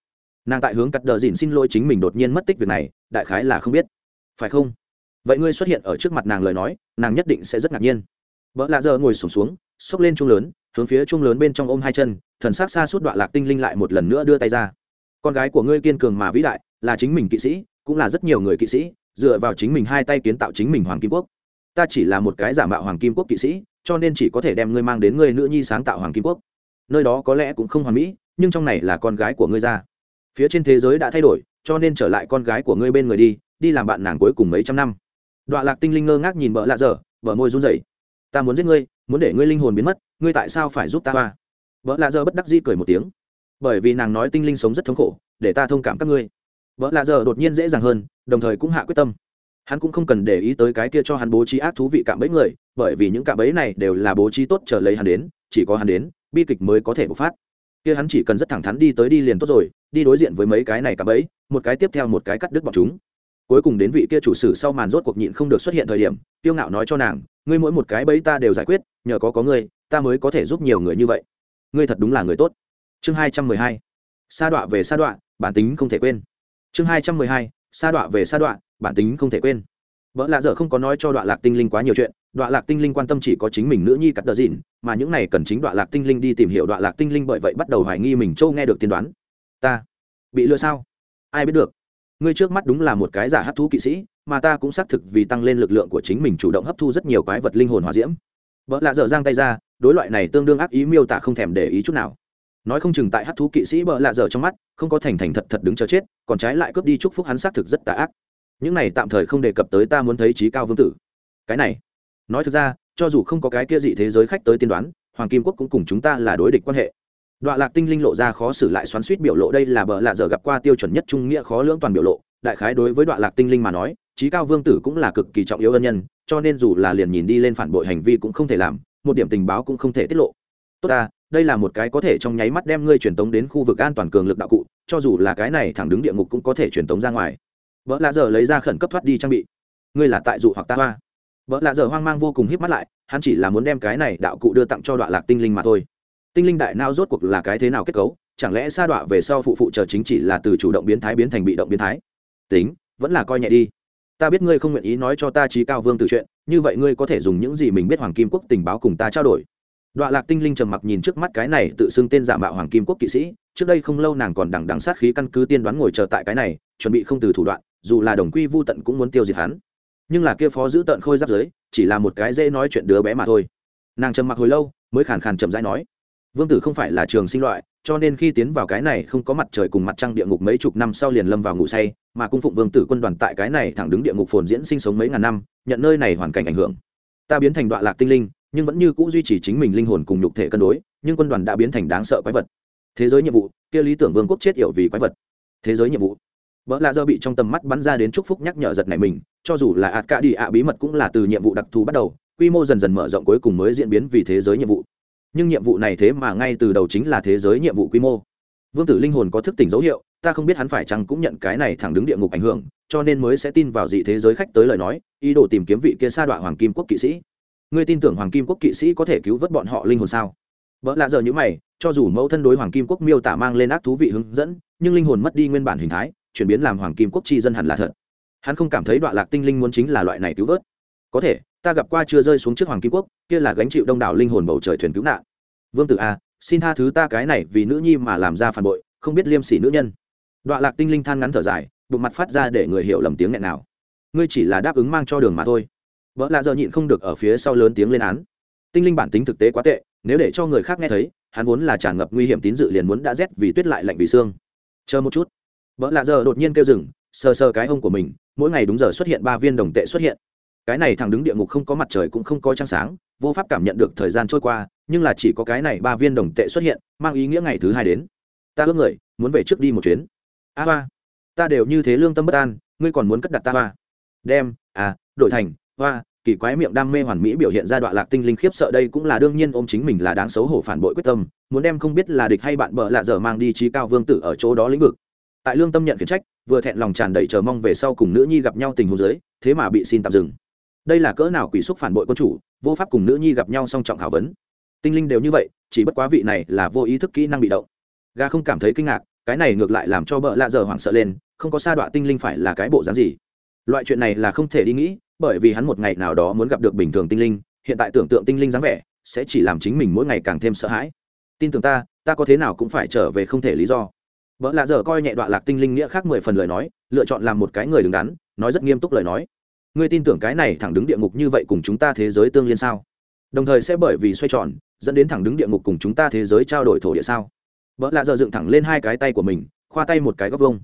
Nàng tại hướng cắt đờ dìn xin lỗi chính mình đột nhiên mất tích việc này đại khái là không biết. Phải không? Vậy ngươi xuất hiện ở trước mặt nàng lời nói nàng nhất định sẽ rất ngạc nhiên. Vợ lạ giờ ngồi sổm xuống, xuống xốc lên chung lớn hướng phía chung lớn bên trong ôm hai chân thần sắc xa suốt đoạn lạc tinh linh lại một lần nữa đưa tay ra. Con gái của ngươi kiên cường mà vĩ đại là chính mình kỵ sĩ cũng là rất nhiều người kỵ sĩ dựa vào chính mình hai tay kiến tạo chính mình hoàng kim quốc ta chỉ là một cái giả mạo hoàng kim quốc kỵ sĩ, cho nên chỉ có thể đem ngươi mang đến ngươi nữ nhi sáng tạo hoàng kim quốc. Nơi đó có lẽ cũng không hoàn mỹ, nhưng trong này là con gái của ngươi ra. Phía trên thế giới đã thay đổi, cho nên trở lại con gái của ngươi bên người đi đi làm bạn nàng cuối cùng mấy trăm năm. Đọa lạc tinh linh ngơ ngác nhìn vợ lạ dở vợ môi run rẩy. Ta muốn giết ngươi, muốn để ngươi linh hồn biến mất, ngươi tại sao phải giúp ta hoa? Vợ lạ dở bất đắc dĩ cười một tiếng. Bởi vì nàng nói tinh linh sống rất thống khổ, để ta thông cảm các ngươi. Vợ lạ dở đột nhiên dễ dàng hơn, đồng thời cũng hạ quyết tâm hắn cũng không cần để ý tới cái kia cho hắn bố trí ác thú vị cạm bẫy người, bởi vì những cạm bẫy này đều là bố trí tốt chờ lấy hắn đến, chỉ có hắn đến, bi kịch mới có thể bộc phát. Kia hắn chỉ cần rất thẳng thắn đi tới đi liền tốt rồi, đi đối diện với mấy cái này cạm bẫy, một cái tiếp theo một cái cắt đứt bọn chúng. Cuối cùng đến vị kia chủ sử sau màn rốt cuộc nhịn không được xuất hiện thời điểm, tiêu ngạo nói cho nàng, ngươi mỗi một cái bẫy ta đều giải quyết, nhờ có có ngươi, ta mới có thể giúp nhiều người như vậy. Ngươi thật đúng là người tốt. Chương hai trăm mười hai. Sa đọa về sa đọa, bản tính không thể quên. Chương hai trăm mười hai. Sa đọa về sa đọa bản tính không thể quên. Vợ lạ dở không có nói cho đoạn lạc tinh linh quá nhiều chuyện đoạn lạc tinh linh quan tâm chỉ có chính mình nữ nhi cắt đờ dìn mà những này cần chính đoạn lạc tinh linh đi tìm hiểu đoạn lạc tinh linh bởi vậy bắt đầu hoài nghi mình châu nghe được tiên đoán. Ta bị lừa sao? Ai biết được? Ngươi trước mắt đúng là một cái giả hấp thú kỵ sĩ, mà ta cũng xác thực vì tăng lên lực lượng của chính mình chủ động hấp thu rất nhiều quái vật linh hồn hòa diễm. Vợ lạ dở giang tay ra, đối loại này tương đương ác ý miêu tả không thèm để ý chút nào. Nói không chừng tại hát thú kỵ sĩ bợ lạ dở trong mắt, không có thành thành thật thật đứng chờ chết, còn trái lại cướp đi chúc phúc hắn xác thực rất tà ác những này tạm thời không đề cập tới ta muốn thấy trí cao vương tử. Cái này, nói thực ra, cho dù không có cái kia dị thế giới khách tới tiên đoán, hoàng kim quốc cũng cùng chúng ta là đối địch quan hệ. Đoạn lạc tinh linh lộ ra khó xử lại xoắn suýt biểu lộ đây là bợ lạ dở gặp qua tiêu chuẩn nhất trung nghĩa khó lưỡng toàn biểu lộ, đại khái đối với đoạn lạc tinh linh mà nói, trí cao vương tử cũng là cực kỳ trọng yếu ân nhân, cho nên dù là liền nhìn đi lên phản bội hành vi cũng không thể làm, một điểm tình báo cũng không thể tiết lộ. Tốt ta, đây là một cái có thể trong nháy mắt đem ngươi truyền tống đến khu vực an toàn cường lực đạo cụ, cho dù là cái này thẳng đứng địa ngục cũng có thể truyền tống ra ngoài vợ lạ giờ lấy ra khẩn cấp thoát đi trang bị. Ngươi là tại dụ hoặc ta hoa. Vợ lạ giờ hoang mang vô cùng híp mắt lại, hắn chỉ là muốn đem cái này đạo cụ đưa tặng cho đoạn lạc tinh linh mà thôi. Tinh linh đại nao rốt cuộc là cái thế nào kết cấu, chẳng lẽ sa đọa về sau phụ phụ chờ chính chỉ là từ chủ động biến thái biến thành bị động biến thái? Tính, vẫn là coi nhẹ đi. Ta biết ngươi không nguyện ý nói cho ta trí cao vương từ chuyện, như vậy ngươi có thể dùng những gì mình biết hoàng kim quốc tình báo cùng ta trao đổi? Đoạn lạc tinh linh trầm mặc nhìn trước mắt cái này tự xưng tên giả mạo hoàng kim quốc kỵ sĩ, trước đây không lâu nàng còn đằng đằng sát khí căn cứ tiên đoán ngồi chờ tại cái này, chuẩn bị không từ thủ đoạn dù là đồng quy vu tận cũng muốn tiêu diệt hắn. Nhưng là kia phó giữ tận khôi giáp giới, chỉ là một cái dễ nói chuyện đứa bé mà thôi. Nàng trầm mặc hồi lâu, mới khàn khàn chậm rãi nói, vương tử không phải là trường sinh loại, cho nên khi tiến vào cái này không có mặt trời cùng mặt trăng địa ngục mấy chục năm sau liền lâm vào ngủ say, mà cung phụng vương tử quân đoàn tại cái này thẳng đứng địa ngục phồn diễn sinh sống mấy ngàn năm, nhận nơi này hoàn cảnh ảnh hưởng. Ta biến thành đoạn lạc tinh linh, nhưng vẫn như c ũ duy trì chính mình linh hồn cùng nhục thể cân đối, nhưng quân đoàn đã biến thành đáng sợ quái vật. Thế giới nhiệm vụ, kia lý tưởng vương quốc chết yểu vì quái vật. Thế giới nhiệm vụ vợ lạ dơ bị trong tầm mắt bắn ra đến chúc phúc nhắc nhở giật này mình, cho dù là ạt cả đi ạ bí mật cũng là từ nhiệm vụ đặc thù bắt đầu, quy mô dần dần mở rộng cuối cùng mới diễn biến vì thế giới nhiệm vụ. Nhưng nhiệm vụ này thế mà ngay từ đầu chính là thế giới nhiệm vụ quy mô. Vương tử linh hồn có thức tỉnh dấu hiệu, ta không biết hắn phải chăng cũng nhận cái này thẳng đứng địa ngục ảnh hưởng, cho nên mới sẽ tin vào dị thế giới khách tới lời nói, ý đồ tìm kiếm vị kia sa đoạn hoàng kim quốc kỵ sĩ. Ngươi tin tưởng hoàng kim quốc kỵ sĩ có thể cứu vớt bọn họ linh hồn sao? Vợ lạ giờ như mày, cho dù mẫu thân đối hoàng kim quốc miêu tả mang lên ác thú vị hướng dẫn, nhưng linh hồn mất đi nguyên bản hình thái chuyển biến làm hoàng kim quốc chi dân hẳn là thật. Hắn không cảm thấy đoạn lạc tinh linh muốn chính là loại này cứu vớt. Có thể, ta gặp qua chưa rơi xuống trước hoàng kim quốc, kia là gánh chịu đông đảo linh hồn bầu trời thuyền cứu nạn. Vương tử a xin tha thứ ta cái này vì nữ nhi mà làm ra phản bội, không biết liêm sỉ nữ nhân. Đoạn lạc tinh linh than ngắn thở dài, bụng mặt phát ra để người hiểu lầm tiếng nghẹn nào. Ngươi chỉ là đáp ứng mang cho đường mà thôi. Vợ lạ giờ nhịn không được ở phía sau lớn tiếng lên án. Tinh linh bản tính thực tế quá tệ, nếu để cho người khác nghe thấy, hắn vốn là tràn ngập nguy hiểm tín dự liền muốn đã rét vì tuyết lại lạnh vì xương. Chờ một chút vợ lạ giờ đột nhiên kêu rừng sờ sờ cái ông của mình, mỗi ngày đúng giờ xuất hiện ba viên đồng tệ xuất hiện. Cái này thằng đứng địa ngục không có mặt trời cũng không có trăng sáng, vô pháp cảm nhận được thời gian trôi qua, nhưng là chỉ có cái này ba viên đồng tệ xuất hiện, mang ý nghĩa ngày thứ hai đến. Ta ước người, muốn về trước đi một chuyến. A hoa, ta đều như thế lương tâm bất an, ngươi còn muốn cất đặt ta hoa. Đem à đổi thành, hoa, kỳ quái miệng đam mê hoàn mỹ biểu hiện ra đoạn lạc tinh linh khiếp sợ đây cũng là đương nhiên ôm chính mình là đáng xấu hổ phản bội quyết tâm, muốn đem không biết là địch hay bạn bợ lạ dở mang đi trí cao vương tử ở chỗ đó lĩnh vực tại lương tâm nhận khiển trách, vừa thẹn lòng tràn đầy chờ mong về sau cùng nữ nhi gặp nhau tình huống giới thế mà bị xin tạm dừng. Đây là cỡ nào quỷ xúc phản bội quân chủ, vô pháp cùng nữ nhi gặp nhau song trọng thảo vấn. Tinh linh đều như vậy, chỉ bất quá vị này là vô ý thức kỹ năng bị động. Ga không cảm thấy kinh ngạc, cái này ngược lại làm cho bợ lạ giờ hoảng sợ lên, không có sa đọa tinh linh phải là cái bộ dáng gì. Loại chuyện này là không thể đi nghĩ, bởi vì hắn một ngày nào đó muốn gặp được bình thường tinh linh, hiện tại tưởng tượng tinh linh dáng vẻ, sẽ chỉ làm chính mình mỗi ngày càng thêm sợ hãi. Tin tưởng ta ta có thế nào cũng phải trở về không thể lý do vợ lạ dở coi nhẹ đoạn lạc tinh linh nghĩa khác mười phần lời nói, lựa chọn làm một cái người đứng đắn, nói rất nghiêm túc lời nói. Ngươi tin tưởng cái này thẳng đứng địa ngục như vậy cùng chúng ta thế giới tương liên sao? Đồng thời sẽ bởi vì xoay tròn, dẫn đến thẳng đứng địa ngục cùng chúng ta thế giới trao đổi thổ địa sao? Vợ lạ dở dựng thẳng lên hai cái tay của mình, khoa tay một cái góc vông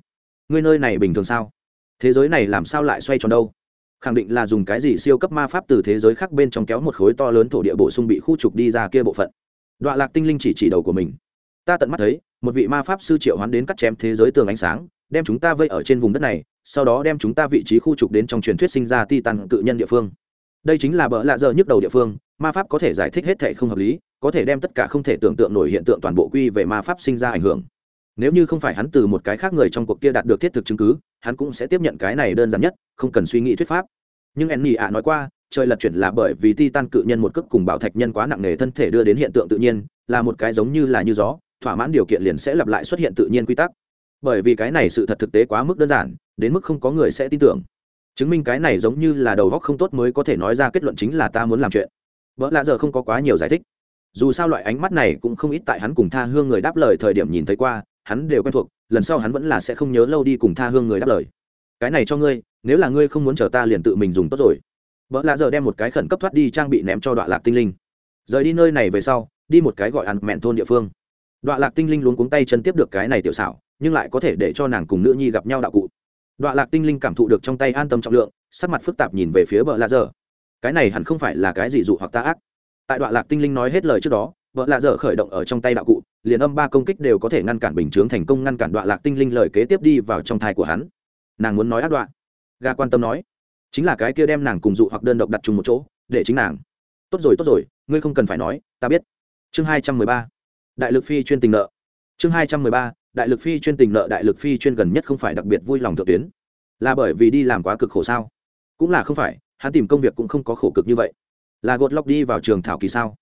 ngươi nơi này bình thường sao? Thế giới này làm sao lại xoay tròn đâu? Khẳng định là dùng cái gì siêu cấp ma pháp từ thế giới khác bên trong kéo một khối to lớn thổ địa bổ sung bị khu trục đi ra kia bộ phận. Đoạn lạc tinh linh chỉ chỉ đầu của mình. Ta tận mắt thấy một vị ma pháp sư triệu hoán đến cắt chém thế giới tường ánh sáng, đem chúng ta vây ở trên vùng đất này, sau đó đem chúng ta vị trí khu trục đến trong truyền thuyết sinh ra ti tàn cự nhân địa phương. Đây chính là bỡ lạ dơ nhức đầu địa phương, ma pháp có thể giải thích hết thể không hợp lý, có thể đem tất cả không thể tưởng tượng nổi hiện tượng toàn bộ quy về ma pháp sinh ra ảnh hưởng. Nếu như không phải hắn từ một cái khác người trong cuộc kia đạt được thiết thực chứng cứ, hắn cũng sẽ tiếp nhận cái này đơn giản nhất, không cần suy nghĩ thuyết pháp. Nhưng enny ạ nói qua, trời lật chuyển là bởi vì titan cự nhân một cước cùng bảo thạch nhân quá nặng nề thân thể đưa đến hiện tượng tự nhiên, là một cái giống như là như gió thỏa mãn điều kiện liền sẽ lặp lại xuất hiện tự nhiên quy tắc. Bởi vì cái này sự thật thực tế quá mức đơn giản, đến mức không có người sẽ tin tưởng. Chứng minh cái này giống như là đầu góc không tốt mới có thể nói ra kết luận chính là ta muốn làm chuyện. Vợ lạ giờ không có quá nhiều giải thích. Dù sao loại ánh mắt này cũng không ít tại hắn cùng tha hương người đáp lời thời điểm nhìn thấy qua, hắn đều quen thuộc, lần sau hắn vẫn là sẽ không nhớ lâu đi cùng tha hương người đáp lời. Cái này cho ngươi, nếu là ngươi không muốn chờ ta liền tự mình dùng tốt rồi. Vợ lạ giờ đem một cái khẩn cấp thoát đi trang bị ném cho đoạn lạc tinh linh. Rời đi nơi này về sau, đi một cái gọi ăn mẹn thôn địa phương đoạn lạc tinh linh luống cuống tay chân tiếp được cái này tiểu xảo, nhưng lại có thể để cho nàng cùng nữ nhi gặp nhau đạo cụ. Đoạn lạc tinh linh cảm thụ được trong tay an tâm trọng lượng, sắc mặt phức tạp nhìn về phía vợ lạ dở. cái này hẳn không phải là cái gì dụ hoặc ta ác. Tại đoạn lạc tinh linh nói hết lời trước đó vợ lạ dở khởi động ở trong tay đạo cụ, liền âm ba công kích đều có thể ngăn cản bình chướng thành công ngăn cản đoạn lạc tinh linh lời kế tiếp đi vào trong thai của hắn. Nàng muốn nói ác đoạn ga quan tâm nói, chính là cái kia đem nàng cùng dụ hoặc đơn độc đặt chung một chỗ, để chính nàng. Tốt rồi tốt rồi, ngươi không cần phải nói, ta biết. Chương hai trăm mười ba đại lực phi chuyên tình nợ. Chương hai trăm mười ba, đại lực phi chuyên tình nợ, đại lực phi chuyên gần nhất không phải đặc biệt vui lòng thượng tuyến. Là bởi vì đi làm quá cực khổ sao? Cũng là không phải, hắn tìm công việc cũng không có khổ cực như vậy. Là gột lọc đi vào trường thảo kỳ sao?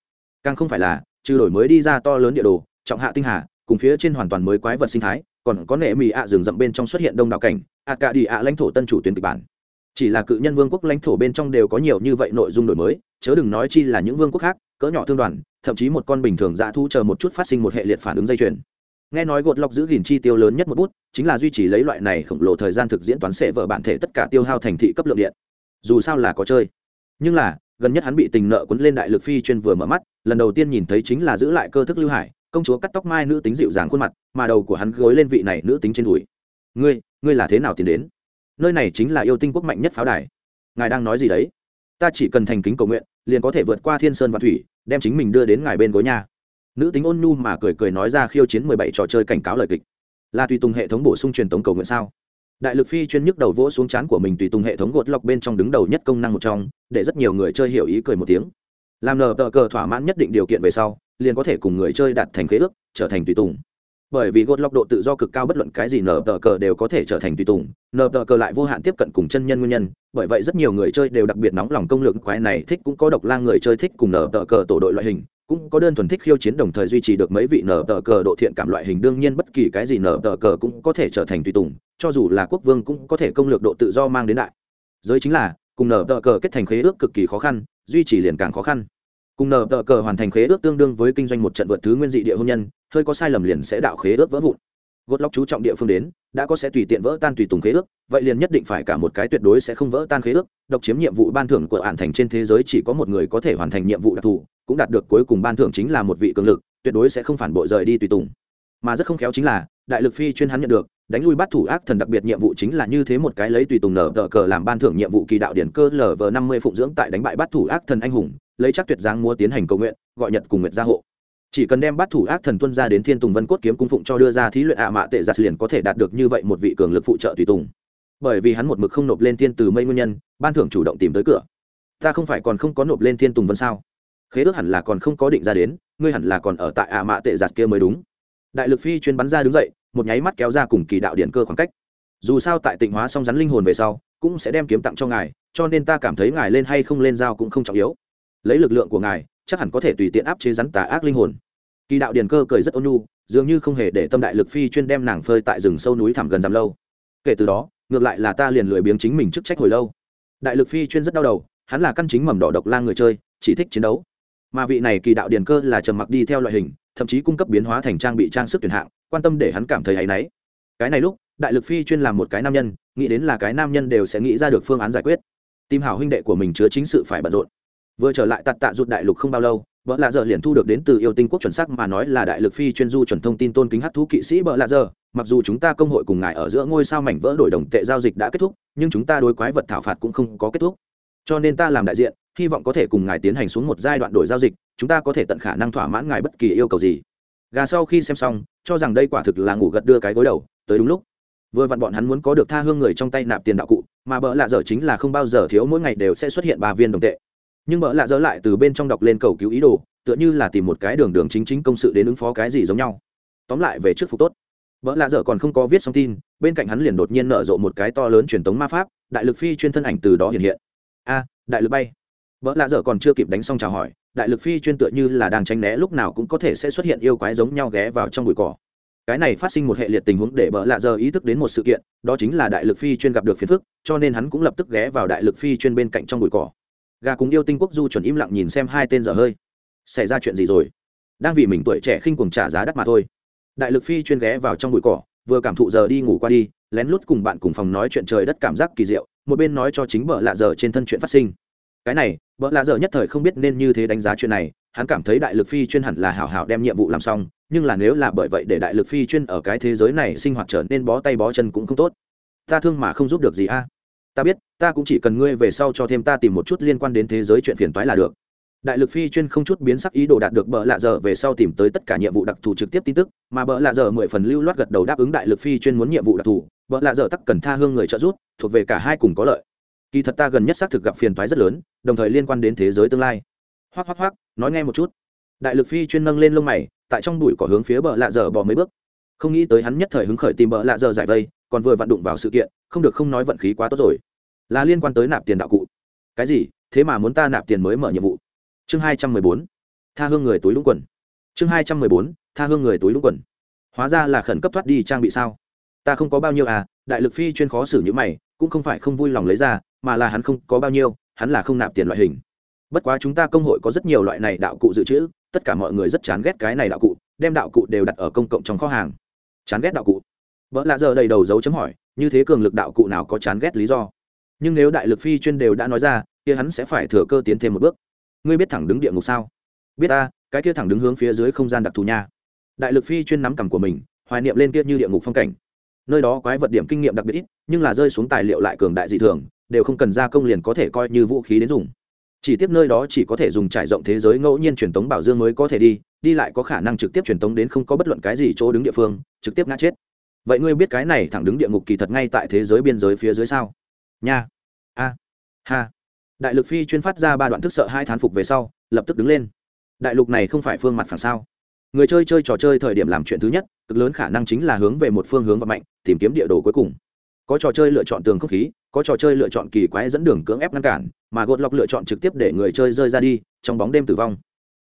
Càng không phải là, trừ đổi mới đi ra to lớn địa đồ, trọng hạ tinh hà, cùng phía trên hoàn toàn mới quái vật sinh thái, còn có nệ mì ạ rừng rậm bên trong xuất hiện đông đảo cảnh, ạ cả đi ạ lãnh thổ tân chủ tuyến kịch bản. Chỉ là cự nhân vương quốc lãnh thổ bên trong đều có nhiều như vậy nội dung đổi mới, chớ đừng nói chi là những vương quốc khác, cỡ nhỏ thương đoàn thậm chí một con bình thường dã thu chờ một chút phát sinh một hệ liệt phản ứng dây chuyền. Nghe nói gột lọc giữ gìn chi tiêu lớn nhất một bút, chính là duy trì lấy loại này khổng lồ thời gian thực diễn toán sẽ vở bản thể tất cả tiêu hao thành thị cấp lượng điện. Dù sao là có chơi. Nhưng là, gần nhất hắn bị tình nợ cuốn lên đại lực phi chuyên vừa mở mắt, lần đầu tiên nhìn thấy chính là giữ lại cơ thức lưu hải, công chúa cắt tóc mai nữ tính dịu dàng khuôn mặt, mà đầu của hắn gối lên vị này nữ tính trên đùi. Ngươi ngươi là thế nào tiến đến? Nơi này chính là yêu tinh quốc mạnh nhất pháo đài. Ngài đang nói gì đấy? Ta chỉ cần thành kính cầu nguyện, liền có thể vượt qua thiên sơn và thủy đem chính mình đưa đến ngài bên gối nhà nữ tính ôn nhu mà cười cười nói ra khiêu chiến mười bảy trò chơi cảnh cáo lời kịch. Là tùy tùng hệ thống bổ sung truyền tống cầu nguyện sao? Đại lực phi chuyên nhức đầu vỗ xuống chán của mình tùy tùng hệ thống gột lọc bên trong đứng đầu nhất công năng một trong, để rất nhiều người chơi hiểu ý cười một tiếng. Làm nờ tờ cờ thỏa mãn nhất định điều kiện về sau, liền có thể cùng người chơi đạt thành khế ước, trở thành tùy tùng bởi vì gột lọc độ tự do cực cao bất luận cái gì nờ tờ cờ đều có thể trở thành tùy tùng nờ tờ cờ lại vô hạn tiếp cận cùng chân nhân nguyên nhân, bởi vậy rất nhiều người chơi đều đặc biệt nóng lòng công lược, quái này thích cũng có độc lang người chơi thích cùng nờ tờ cờ tổ đội loại hình, cũng có đơn thuần thích khiêu chiến đồng thời duy trì được mấy vị nở tờ cờ độ thiện cảm loại hình, đương nhiên bất kỳ cái gì nở tờ cờ cũng có thể trở thành tùy tùng, cho dù là quốc vương cũng có thể công lược độ tự do mang đến đại. Giới chính là, cùng nở tờ cờ kết thành khế ước cực kỳ khó khăn, duy trì liền càng khó khăn cùng nở tờ cờ hoàn thành khế ước tương đương với kinh doanh một trận vượt thứ nguyên dị địa hôn nhân, hơi có sai lầm liền sẽ đạo khế ước vỡ vụn. Gột lóc chú trọng địa phương đến, đã có sẽ tùy tiện vỡ tan tùy tùng khế ước, vậy liền nhất định phải cả một cái tuyệt đối sẽ không vỡ tan khế ước. Độc chiếm nhiệm vụ ban thưởng của hạn thành trên thế giới chỉ có một người có thể hoàn thành nhiệm vụ đặc thù, cũng đạt được cuối cùng ban thưởng chính là một vị cường lực, tuyệt đối sẽ không phản bội rời đi tùy tùng. Mà rất không khéo chính là, đại lực phi chuyên hắn nhận được, đánh lui bắt thủ ác thần đặc biệt nhiệm vụ chính là như thế một cái lấy tùy tùng nở tờ cờ làm ban thưởng nhiệm vụ kỳ đạo điển cơ lv năm mươi phụng dưỡng tại đánh bại bắt thủ ác thần anh hùng lấy chắc tuyệt giang mua tiến hành cầu nguyện, gọi nhật cùng nguyện gia hộ. Chỉ cần đem bắt thủ ác thần tuân ra đến thiên tùng vân cốt kiếm cung phụng cho đưa ra thí luyện ạ mạ tệ giặt liền có thể đạt được như vậy một vị cường lực phụ trợ tùy tùng. Bởi vì hắn một mực không nộp lên thiên từ mây nguyên nhân, ban thưởng chủ động tìm tới cửa. Ta không phải còn không có nộp lên thiên tùng vân sao? Khế ước hẳn là còn không có định ra đến, ngươi hẳn là còn ở tại ạ mạ tệ giặt kia mới đúng. Đại lực phi chuyên bắn ra đứng dậy, một nháy mắt kéo ra cùng kỳ đạo điện cơ khoảng cách. Dù sao tại tịnh hóa xong rắn linh hồn về sau, cũng sẽ đem kiếm tặng cho ngài, cho nên ta cảm thấy ngài lên hay không lên dao cũng không trọng yếu lấy lực lượng của ngài, chắc hẳn có thể tùy tiện áp chế rắn tà ác linh hồn. Kỳ đạo điền cơ cười rất ôn nhu, dường như không hề để tâm đại lực phi chuyên đem nàng phơi tại rừng sâu núi thẳm gần dằm lâu. Kể từ đó, ngược lại là ta liền lười biếng chính mình chức trách hồi lâu. Đại lực phi chuyên rất đau đầu, hắn là căn chính mầm đỏ độc lang người chơi, chỉ thích chiến đấu. Mà vị này kỳ đạo điền cơ là trầm mặc đi theo loại hình, thậm chí cung cấp biến hóa thành trang bị trang sức tuyển hạng, quan tâm để hắn cảm thấy áy náy. Cái này lúc, đại lực phi chuyên làm một cái nam nhân, nghĩ đến là cái nam nhân đều sẽ nghĩ ra được phương án giải quyết. Tìm hảo huynh đệ của mình chứa chính sự phải bận rộn vừa trở lại tạt tạ rụt đại lục không bao lâu vợ lạ giờ liền thu được đến từ yêu tinh quốc chuẩn sắc mà nói là đại lực phi chuyên du chuẩn thông tin tôn kính hát thú kỵ sĩ vợ lạ giờ mặc dù chúng ta công hội cùng ngài ở giữa ngôi sao mảnh vỡ đổi đồng tệ giao dịch đã kết thúc, nhưng chúng ta đối quái vật thảo phạt cũng không có kết thúc. Cho nên ta làm đại diện, hy vọng có thể cùng ngài tiến hành xuống một giai đoạn đổi giao dịch, chúng ta có thể tận khả năng thỏa mãn ngài bất kỳ yêu cầu gì. Gà sau khi xem xong, cho rằng đây quả thực là ngủ gật đưa cái gối đầu, tới đúng lúc. Vừa vặn bọn hắn muốn có được tha hương người trong tay nạp tiền đạo cụ, mà bỡ lạ dở chính là không bao giờ thiếu mỗi ngày đều sẽ xuất hiện ba viên đồng tệ nhưng bỡ lạ dở lại từ bên trong đọc lên cầu cứu ý đồ, tựa như là tìm một cái đường đường chính chính công sự đến ứng phó cái gì giống nhau. Tóm lại về trước phục tốt. Vợ lạ dở còn không có viết xong tin, bên cạnh hắn liền đột nhiên nở rộ một cái to lớn truyền tống ma pháp, đại lực phi chuyên thân ảnh từ đó hiện hiện. A, đại lực bay. Vợ lạ dở còn chưa kịp đánh xong chào hỏi, đại lực phi chuyên tựa như là đang tránh né lúc nào cũng có thể sẽ xuất hiện yêu quái giống nhau ghé vào trong bụi cỏ. Cái này phát sinh một hệ liệt tình huống để bỡ lạ giờ ý thức đến một sự kiện, đó chính là đại lực phi chuyên gặp được phiền phức, cho nên hắn cũng lập tức ghé vào đại lực phi chuyên bên cạnh trong bụi cỏ gà cùng yêu tinh quốc du chuẩn im lặng nhìn xem hai tên dở hơi. Xảy ra chuyện gì rồi? Đang vì mình tuổi trẻ khinh cuồng trả giá đắt mà thôi. Đại lực phi chuyên ghé vào trong bụi cỏ, vừa cảm thụ giờ đi ngủ qua đi, lén lút cùng bạn cùng phòng nói chuyện trời đất cảm giác kỳ diệu, một bên nói cho chính bợ lạ giờ trên thân chuyện phát sinh. Cái này, bợ lạ giờ nhất thời không biết nên như thế đánh giá chuyện này, hắn cảm thấy đại lực phi chuyên hẳn là hảo hảo đem nhiệm vụ làm xong, nhưng là nếu là bởi vậy để đại lực phi chuyên ở cái thế giới này sinh hoạt trở nên bó tay bó chân cũng không tốt. Ta thương mà không giúp được gì a ta biết, ta cũng chỉ cần ngươi về sau cho thêm ta tìm một chút liên quan đến thế giới chuyện phiền toái là được. Đại lực phi chuyên không chút biến sắc ý đồ đạt được bợ lạ giờ về sau tìm tới tất cả nhiệm vụ đặc thù trực tiếp tin tức, mà bợ lạ giờ mười phần lưu loát gật đầu đáp ứng đại lực phi chuyên muốn nhiệm vụ đặc thù, bợ lạ giờ tắc cần tha hương người trợ giúp, thuộc về cả hai cùng có lợi. Kỳ thật ta gần nhất xác thực gặp phiền toái rất lớn, đồng thời liên quan đến thế giới tương lai. Hoắc hoắc hoắc, nói nghe một chút. Đại lực phi chuyên nâng lên lông mày, tại trong bụi cỏ hướng phía bờ lạ dở bỏ mấy bước. Không nghĩ tới hắn nhất thời hứng khởi tìm bờ lạ dở giải vây còn vừa vặn đụng vào sự kiện, không được không nói vận khí quá tốt rồi. Là liên quan tới nạp tiền đạo cụ. Cái gì? Thế mà muốn ta nạp tiền mới mở nhiệm vụ? Chương hai trăm mười bốn. Tha hương người túi lũng quần. Chương hai trăm mười bốn. Tha hương người túi lũng quần. Hóa ra là khẩn cấp thoát đi trang bị sao? Ta không có bao nhiêu à đại lực phi chuyên khó xử như mày, cũng không phải không vui lòng lấy ra, mà là hắn không có bao nhiêu, hắn là không nạp tiền loại hình. Bất quá chúng ta công hội có rất nhiều loại này đạo cụ dự trữ, tất cả mọi người rất chán ghét cái này đạo cụ, đem đạo cụ đều đặt ở công cộng trong kho hàng. Chán ghét đạo cụ vợ lạ giờ đầy đầu dấu chấm hỏi, như thế cường lực đạo cụ nào có chán ghét lý do? Nhưng nếu đại lực phi chuyên đều đã nói ra, kia hắn sẽ phải thừa cơ tiến thêm một bước. Ngươi biết thẳng đứng địa ngục sao? Biết ta, cái kia thẳng đứng hướng phía dưới không gian đặc thù nha. Đại lực phi chuyên nắm cằm của mình, hoài niệm lên kia như địa ngục phong cảnh. Nơi đó quái vật điểm kinh nghiệm đặc biệt ít, nhưng là rơi xuống tài liệu lại cường đại dị thường, đều không cần gia công liền có thể coi như vũ khí đến dùng. Chỉ tiếp nơi đó chỉ có thể dùng trải rộng thế giới ngẫu nhiên truyền tống bảo dương mới có thể đi đi lại có khả năng trực tiếp truyền tống đến không có bất luận cái gì chỗ đứng địa phương, trực tiếp ngã chết vậy ngươi biết cái này thẳng đứng địa ngục kỳ thật ngay tại thế giới biên giới phía dưới sao? Nha. A. Ha. Đại lực phi chuyên phát ra ba đoạn thức sợ hai thán phục về sau, lập tức đứng lên. Đại lục này không phải phương mặt phản sao? Người chơi chơi trò chơi thời điểm làm chuyện thứ nhất, cực lớn khả năng chính là hướng về một phương hướng và mạnh tìm kiếm địa đồ cuối cùng. Có trò chơi lựa chọn tường không khí, có trò chơi lựa chọn kỳ quái dẫn đường cưỡng ép ngăn cản, mà gột lọc lựa chọn trực tiếp để người chơi rơi ra đi, trong bóng đêm tử vong.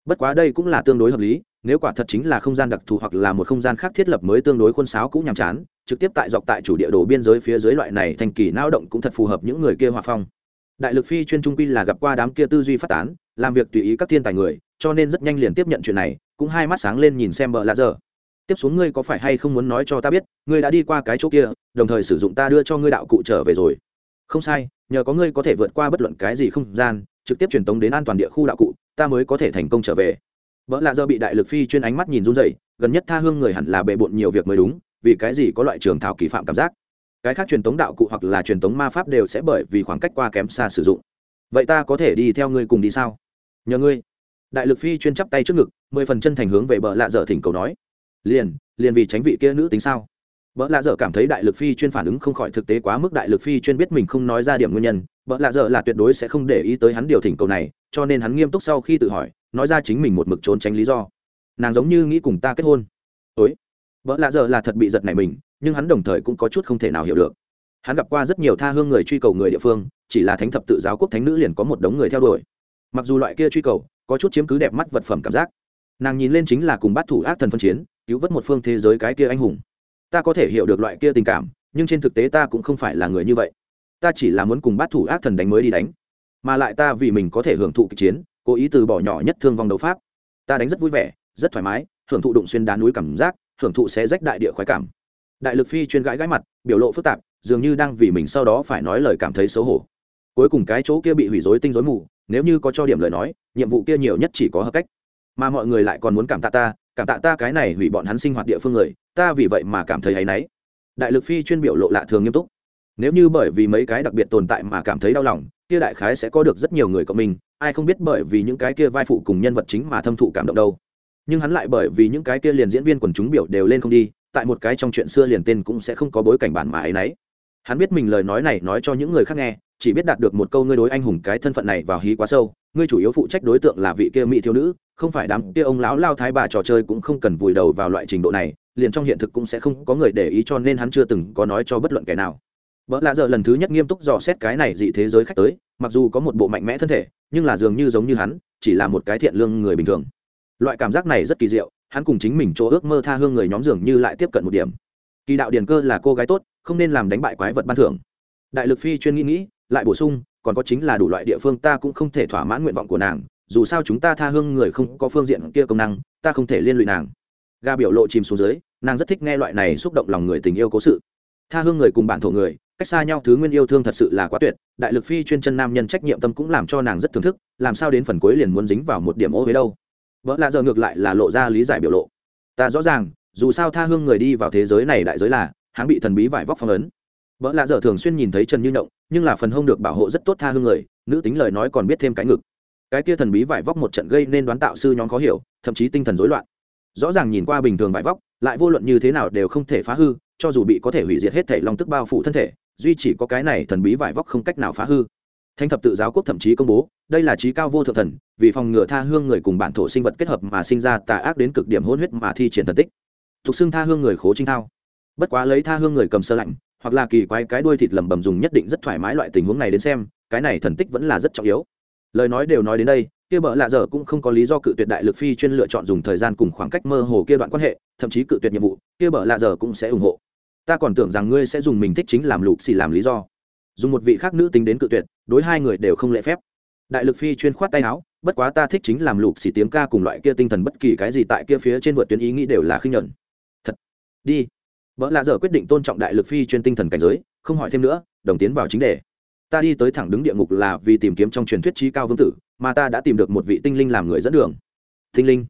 Bất quá đây cũng là tương đối hợp lý nếu quả thật chính là không gian đặc thù hoặc là một không gian khác thiết lập mới tương đối khuôn sáo cũng nhàm chán, trực tiếp tại dọc tại chủ địa đồ biên giới phía dưới loại này thành kỳ lao động cũng thật phù hợp những người kia hòa phong. Đại lực phi chuyên trung quy là gặp qua đám kia tư duy phát tán, làm việc tùy ý các thiên tài người, cho nên rất nhanh liền tiếp nhận chuyện này, cũng hai mắt sáng lên nhìn xem bờ lạ giờ. Tiếp xuống ngươi có phải hay không muốn nói cho ta biết, ngươi đã đi qua cái chỗ kia, đồng thời sử dụng ta đưa cho ngươi đạo cụ trở về rồi. Không sai, nhờ có ngươi có thể vượt qua bất luận cái gì không gian, trực tiếp truyền tống đến an toàn địa khu đạo cụ, ta mới có thể thành công trở về vợ lạ giờ bị đại lực phi chuyên ánh mắt nhìn run dậy gần nhất tha hương người hẳn là bề bộn nhiều việc mới đúng, vì cái gì có loại trường thảo kỳ phạm cảm giác? Cái khác truyền tống đạo cụ hoặc là truyền tống ma pháp đều sẽ bởi vì khoảng cách qua kém xa sử dụng. Vậy ta có thể đi theo ngươi cùng đi sao? Nhờ ngươi. Đại lực phi chuyên chắp tay trước ngực, mười phần chân thành hướng về bờ lạ dở thỉnh cầu nói. Liền liền vì tránh vị kia nữ tính sao? Bờ lạ dở cảm thấy đại lực phi chuyên phản ứng không khỏi thực tế quá mức đại lực phi chuyên biết mình không nói ra điểm nguyên nhân. Bờ lạ dở là tuyệt đối sẽ không để ý tới hắn điều thỉnh cầu này, cho nên hắn nghiêm túc sau khi tự hỏi nói ra chính mình một mực trốn tránh lý do. Nàng giống như nghĩ cùng ta kết hôn. Ối vợ lạ giờ là thật bị giật này mình, nhưng hắn đồng thời cũng có chút không thể nào hiểu được. Hắn gặp qua rất nhiều tha hương người truy cầu người địa phương, chỉ là thánh thập tự giáo quốc thánh nữ liền có một đống người theo đuổi. Mặc dù loại kia truy cầu, có chút chiếm cứ đẹp mắt vật phẩm cảm giác. Nàng nhìn lên chính là cùng bắt thủ ác thần phân chiến, cứu vớt một phương thế giới cái kia anh hùng. Ta có thể hiểu được loại kia tình cảm, nhưng trên thực tế ta cũng không phải là người như vậy. Ta chỉ là muốn cùng bắt thủ ác thần đánh mới đi đánh, mà lại ta vì mình có thể hưởng thụ kịch chiến cố ý từ bỏ nhỏ nhất thương vong đấu pháp. Ta đánh rất vui vẻ, rất thoải mái, hưởng thụ đụng xuyên đá núi cảm giác, hưởng thụ sẽ rách đại địa khoái cảm. Đại lực phi chuyên gãi gãi mặt, biểu lộ phức tạp, dường như đang vì mình sau đó phải nói lời cảm thấy xấu hổ. Cuối cùng cái chỗ kia bị hủy dối tinh dối mù, nếu như có cho điểm lời nói, nhiệm vụ kia nhiều nhất chỉ có hợp cách. Mà mọi người lại còn muốn cảm tạ ta, cảm tạ ta cái này hủy bọn hắn sinh hoạt địa phương người, ta vì vậy mà cảm thấy hay náy. Đại lực phi chuyên biểu lộ lạ thường nghiêm túc. Nếu như bởi vì mấy cái đặc biệt tồn tại mà cảm thấy đau lòng, kia đại khái sẽ có được rất nhiều người cộng mình ai không biết bởi vì những cái kia vai phụ cùng nhân vật chính mà thâm thụ cảm động đâu. Nhưng hắn lại bởi vì những cái kia liền diễn viên quần chúng biểu đều lên không đi, tại một cái trong chuyện xưa liền tên cũng sẽ không có bối cảnh bản mà ấy nấy. Hắn biết mình lời nói này nói cho những người khác nghe, chỉ biết đạt được một câu ngươi đối anh hùng cái thân phận này vào hí quá sâu, ngươi chủ yếu phụ trách đối tượng là vị kia mỹ thiếu nữ, không phải đám kia ông lão lao thái bà trò chơi cũng không cần vùi đầu vào loại trình độ này, liền trong hiện thực cũng sẽ không có người để ý cho nên hắn chưa từng có nói cho bất luận kẻ nào vợ lạ giờ lần thứ nhất nghiêm túc dò xét cái này dị thế giới khách tới, mặc dù có một bộ mạnh mẽ thân thể, nhưng là dường như giống như hắn, chỉ là một cái thiện lương người bình thường. Loại cảm giác này rất kỳ diệu, hắn cùng chính mình chỗ ước mơ tha hương người nhóm dường như lại tiếp cận một điểm. Kỳ đạo điền cơ là cô gái tốt, không nên làm đánh bại quái vật ban thưởng. Đại lực phi chuyên nghĩ nghĩ, lại bổ sung, còn có chính là đủ loại địa phương ta cũng không thể thỏa mãn nguyện vọng của nàng, dù sao chúng ta tha hương người không có phương diện kia công năng, ta không thể liên lụy nàng. Ga biểu lộ chìm xuống dưới, nàng rất thích nghe loại này xúc động lòng người tình yêu cố sự. Tha hương người cùng bản thổ người cách xa nhau thứ nguyên yêu thương thật sự là quá tuyệt, đại lực phi chuyên chân nam nhân trách nhiệm tâm cũng làm cho nàng rất thưởng thức, làm sao đến phần cuối liền muốn dính vào một điểm ô huế đâu. Vợ lạ giờ ngược lại là lộ ra lý giải biểu lộ. Ta rõ ràng, dù sao tha hương người đi vào thế giới này đại giới là hãng bị thần bí vải vóc phong ấn. Vợ lạ giờ thường xuyên nhìn thấy trần như động nhưng là phần hông được bảo hộ rất tốt tha hương người, nữ tính lời nói còn biết thêm cái ngực. Cái kia thần bí vải vóc một trận gây nên đoán tạo sư nhóm khó hiểu, thậm chí tinh thần rối loạn. Rõ ràng nhìn qua bình thường vải vóc, lại vô luận như thế nào đều không thể phá hư, cho dù bị có thể hủy diệt hết thể long tức bao phủ thân thể duy chỉ có cái này thần bí vải vóc không cách nào phá hư. Thánh thập tự giáo quốc thậm chí công bố, đây là trí cao vô thượng thần, vì phòng ngừa tha hương người cùng bản thổ sinh vật kết hợp mà sinh ra tà ác đến cực điểm hôn huyết mà thi triển thần tích. Thuộc xưng tha hương người khố trinh thao. Bất quá lấy tha hương người cầm sơ lạnh, hoặc là kỳ quái cái đuôi thịt lầm bầm dùng nhất định rất thoải mái loại tình huống này đến xem, cái này thần tích vẫn là rất trọng yếu. Lời nói đều nói đến đây, kia bợ lạ dở cũng không có lý do cự tuyệt đại lực phi chuyên lựa chọn dùng thời gian cùng khoảng cách mơ hồ kia đoạn quan hệ, thậm chí cự tuyệt nhiệm vụ, kia bợ lạ dở cũng sẽ ủng hộ ta còn tưởng rằng ngươi sẽ dùng mình thích chính làm lục xì làm lý do. Dùng một vị khác nữ tính đến cự tuyệt, đối hai người đều không lễ phép. Đại lực phi chuyên khoát tay áo, bất quá ta thích chính làm lục xì tiếng ca cùng loại kia tinh thần bất kỳ cái gì tại kia phía trên vượt tuyến ý nghĩ đều là khinh nhuận. Thật. Đi. Vợ lạ dở quyết định tôn trọng đại lực phi chuyên tinh thần cảnh giới, không hỏi thêm nữa, đồng tiến vào chính đề. Ta đi tới thẳng đứng địa ngục là vì tìm kiếm trong truyền thuyết trí cao vương tử, mà ta đã tìm được một vị tinh linh làm người dẫn đường. Tinh linh.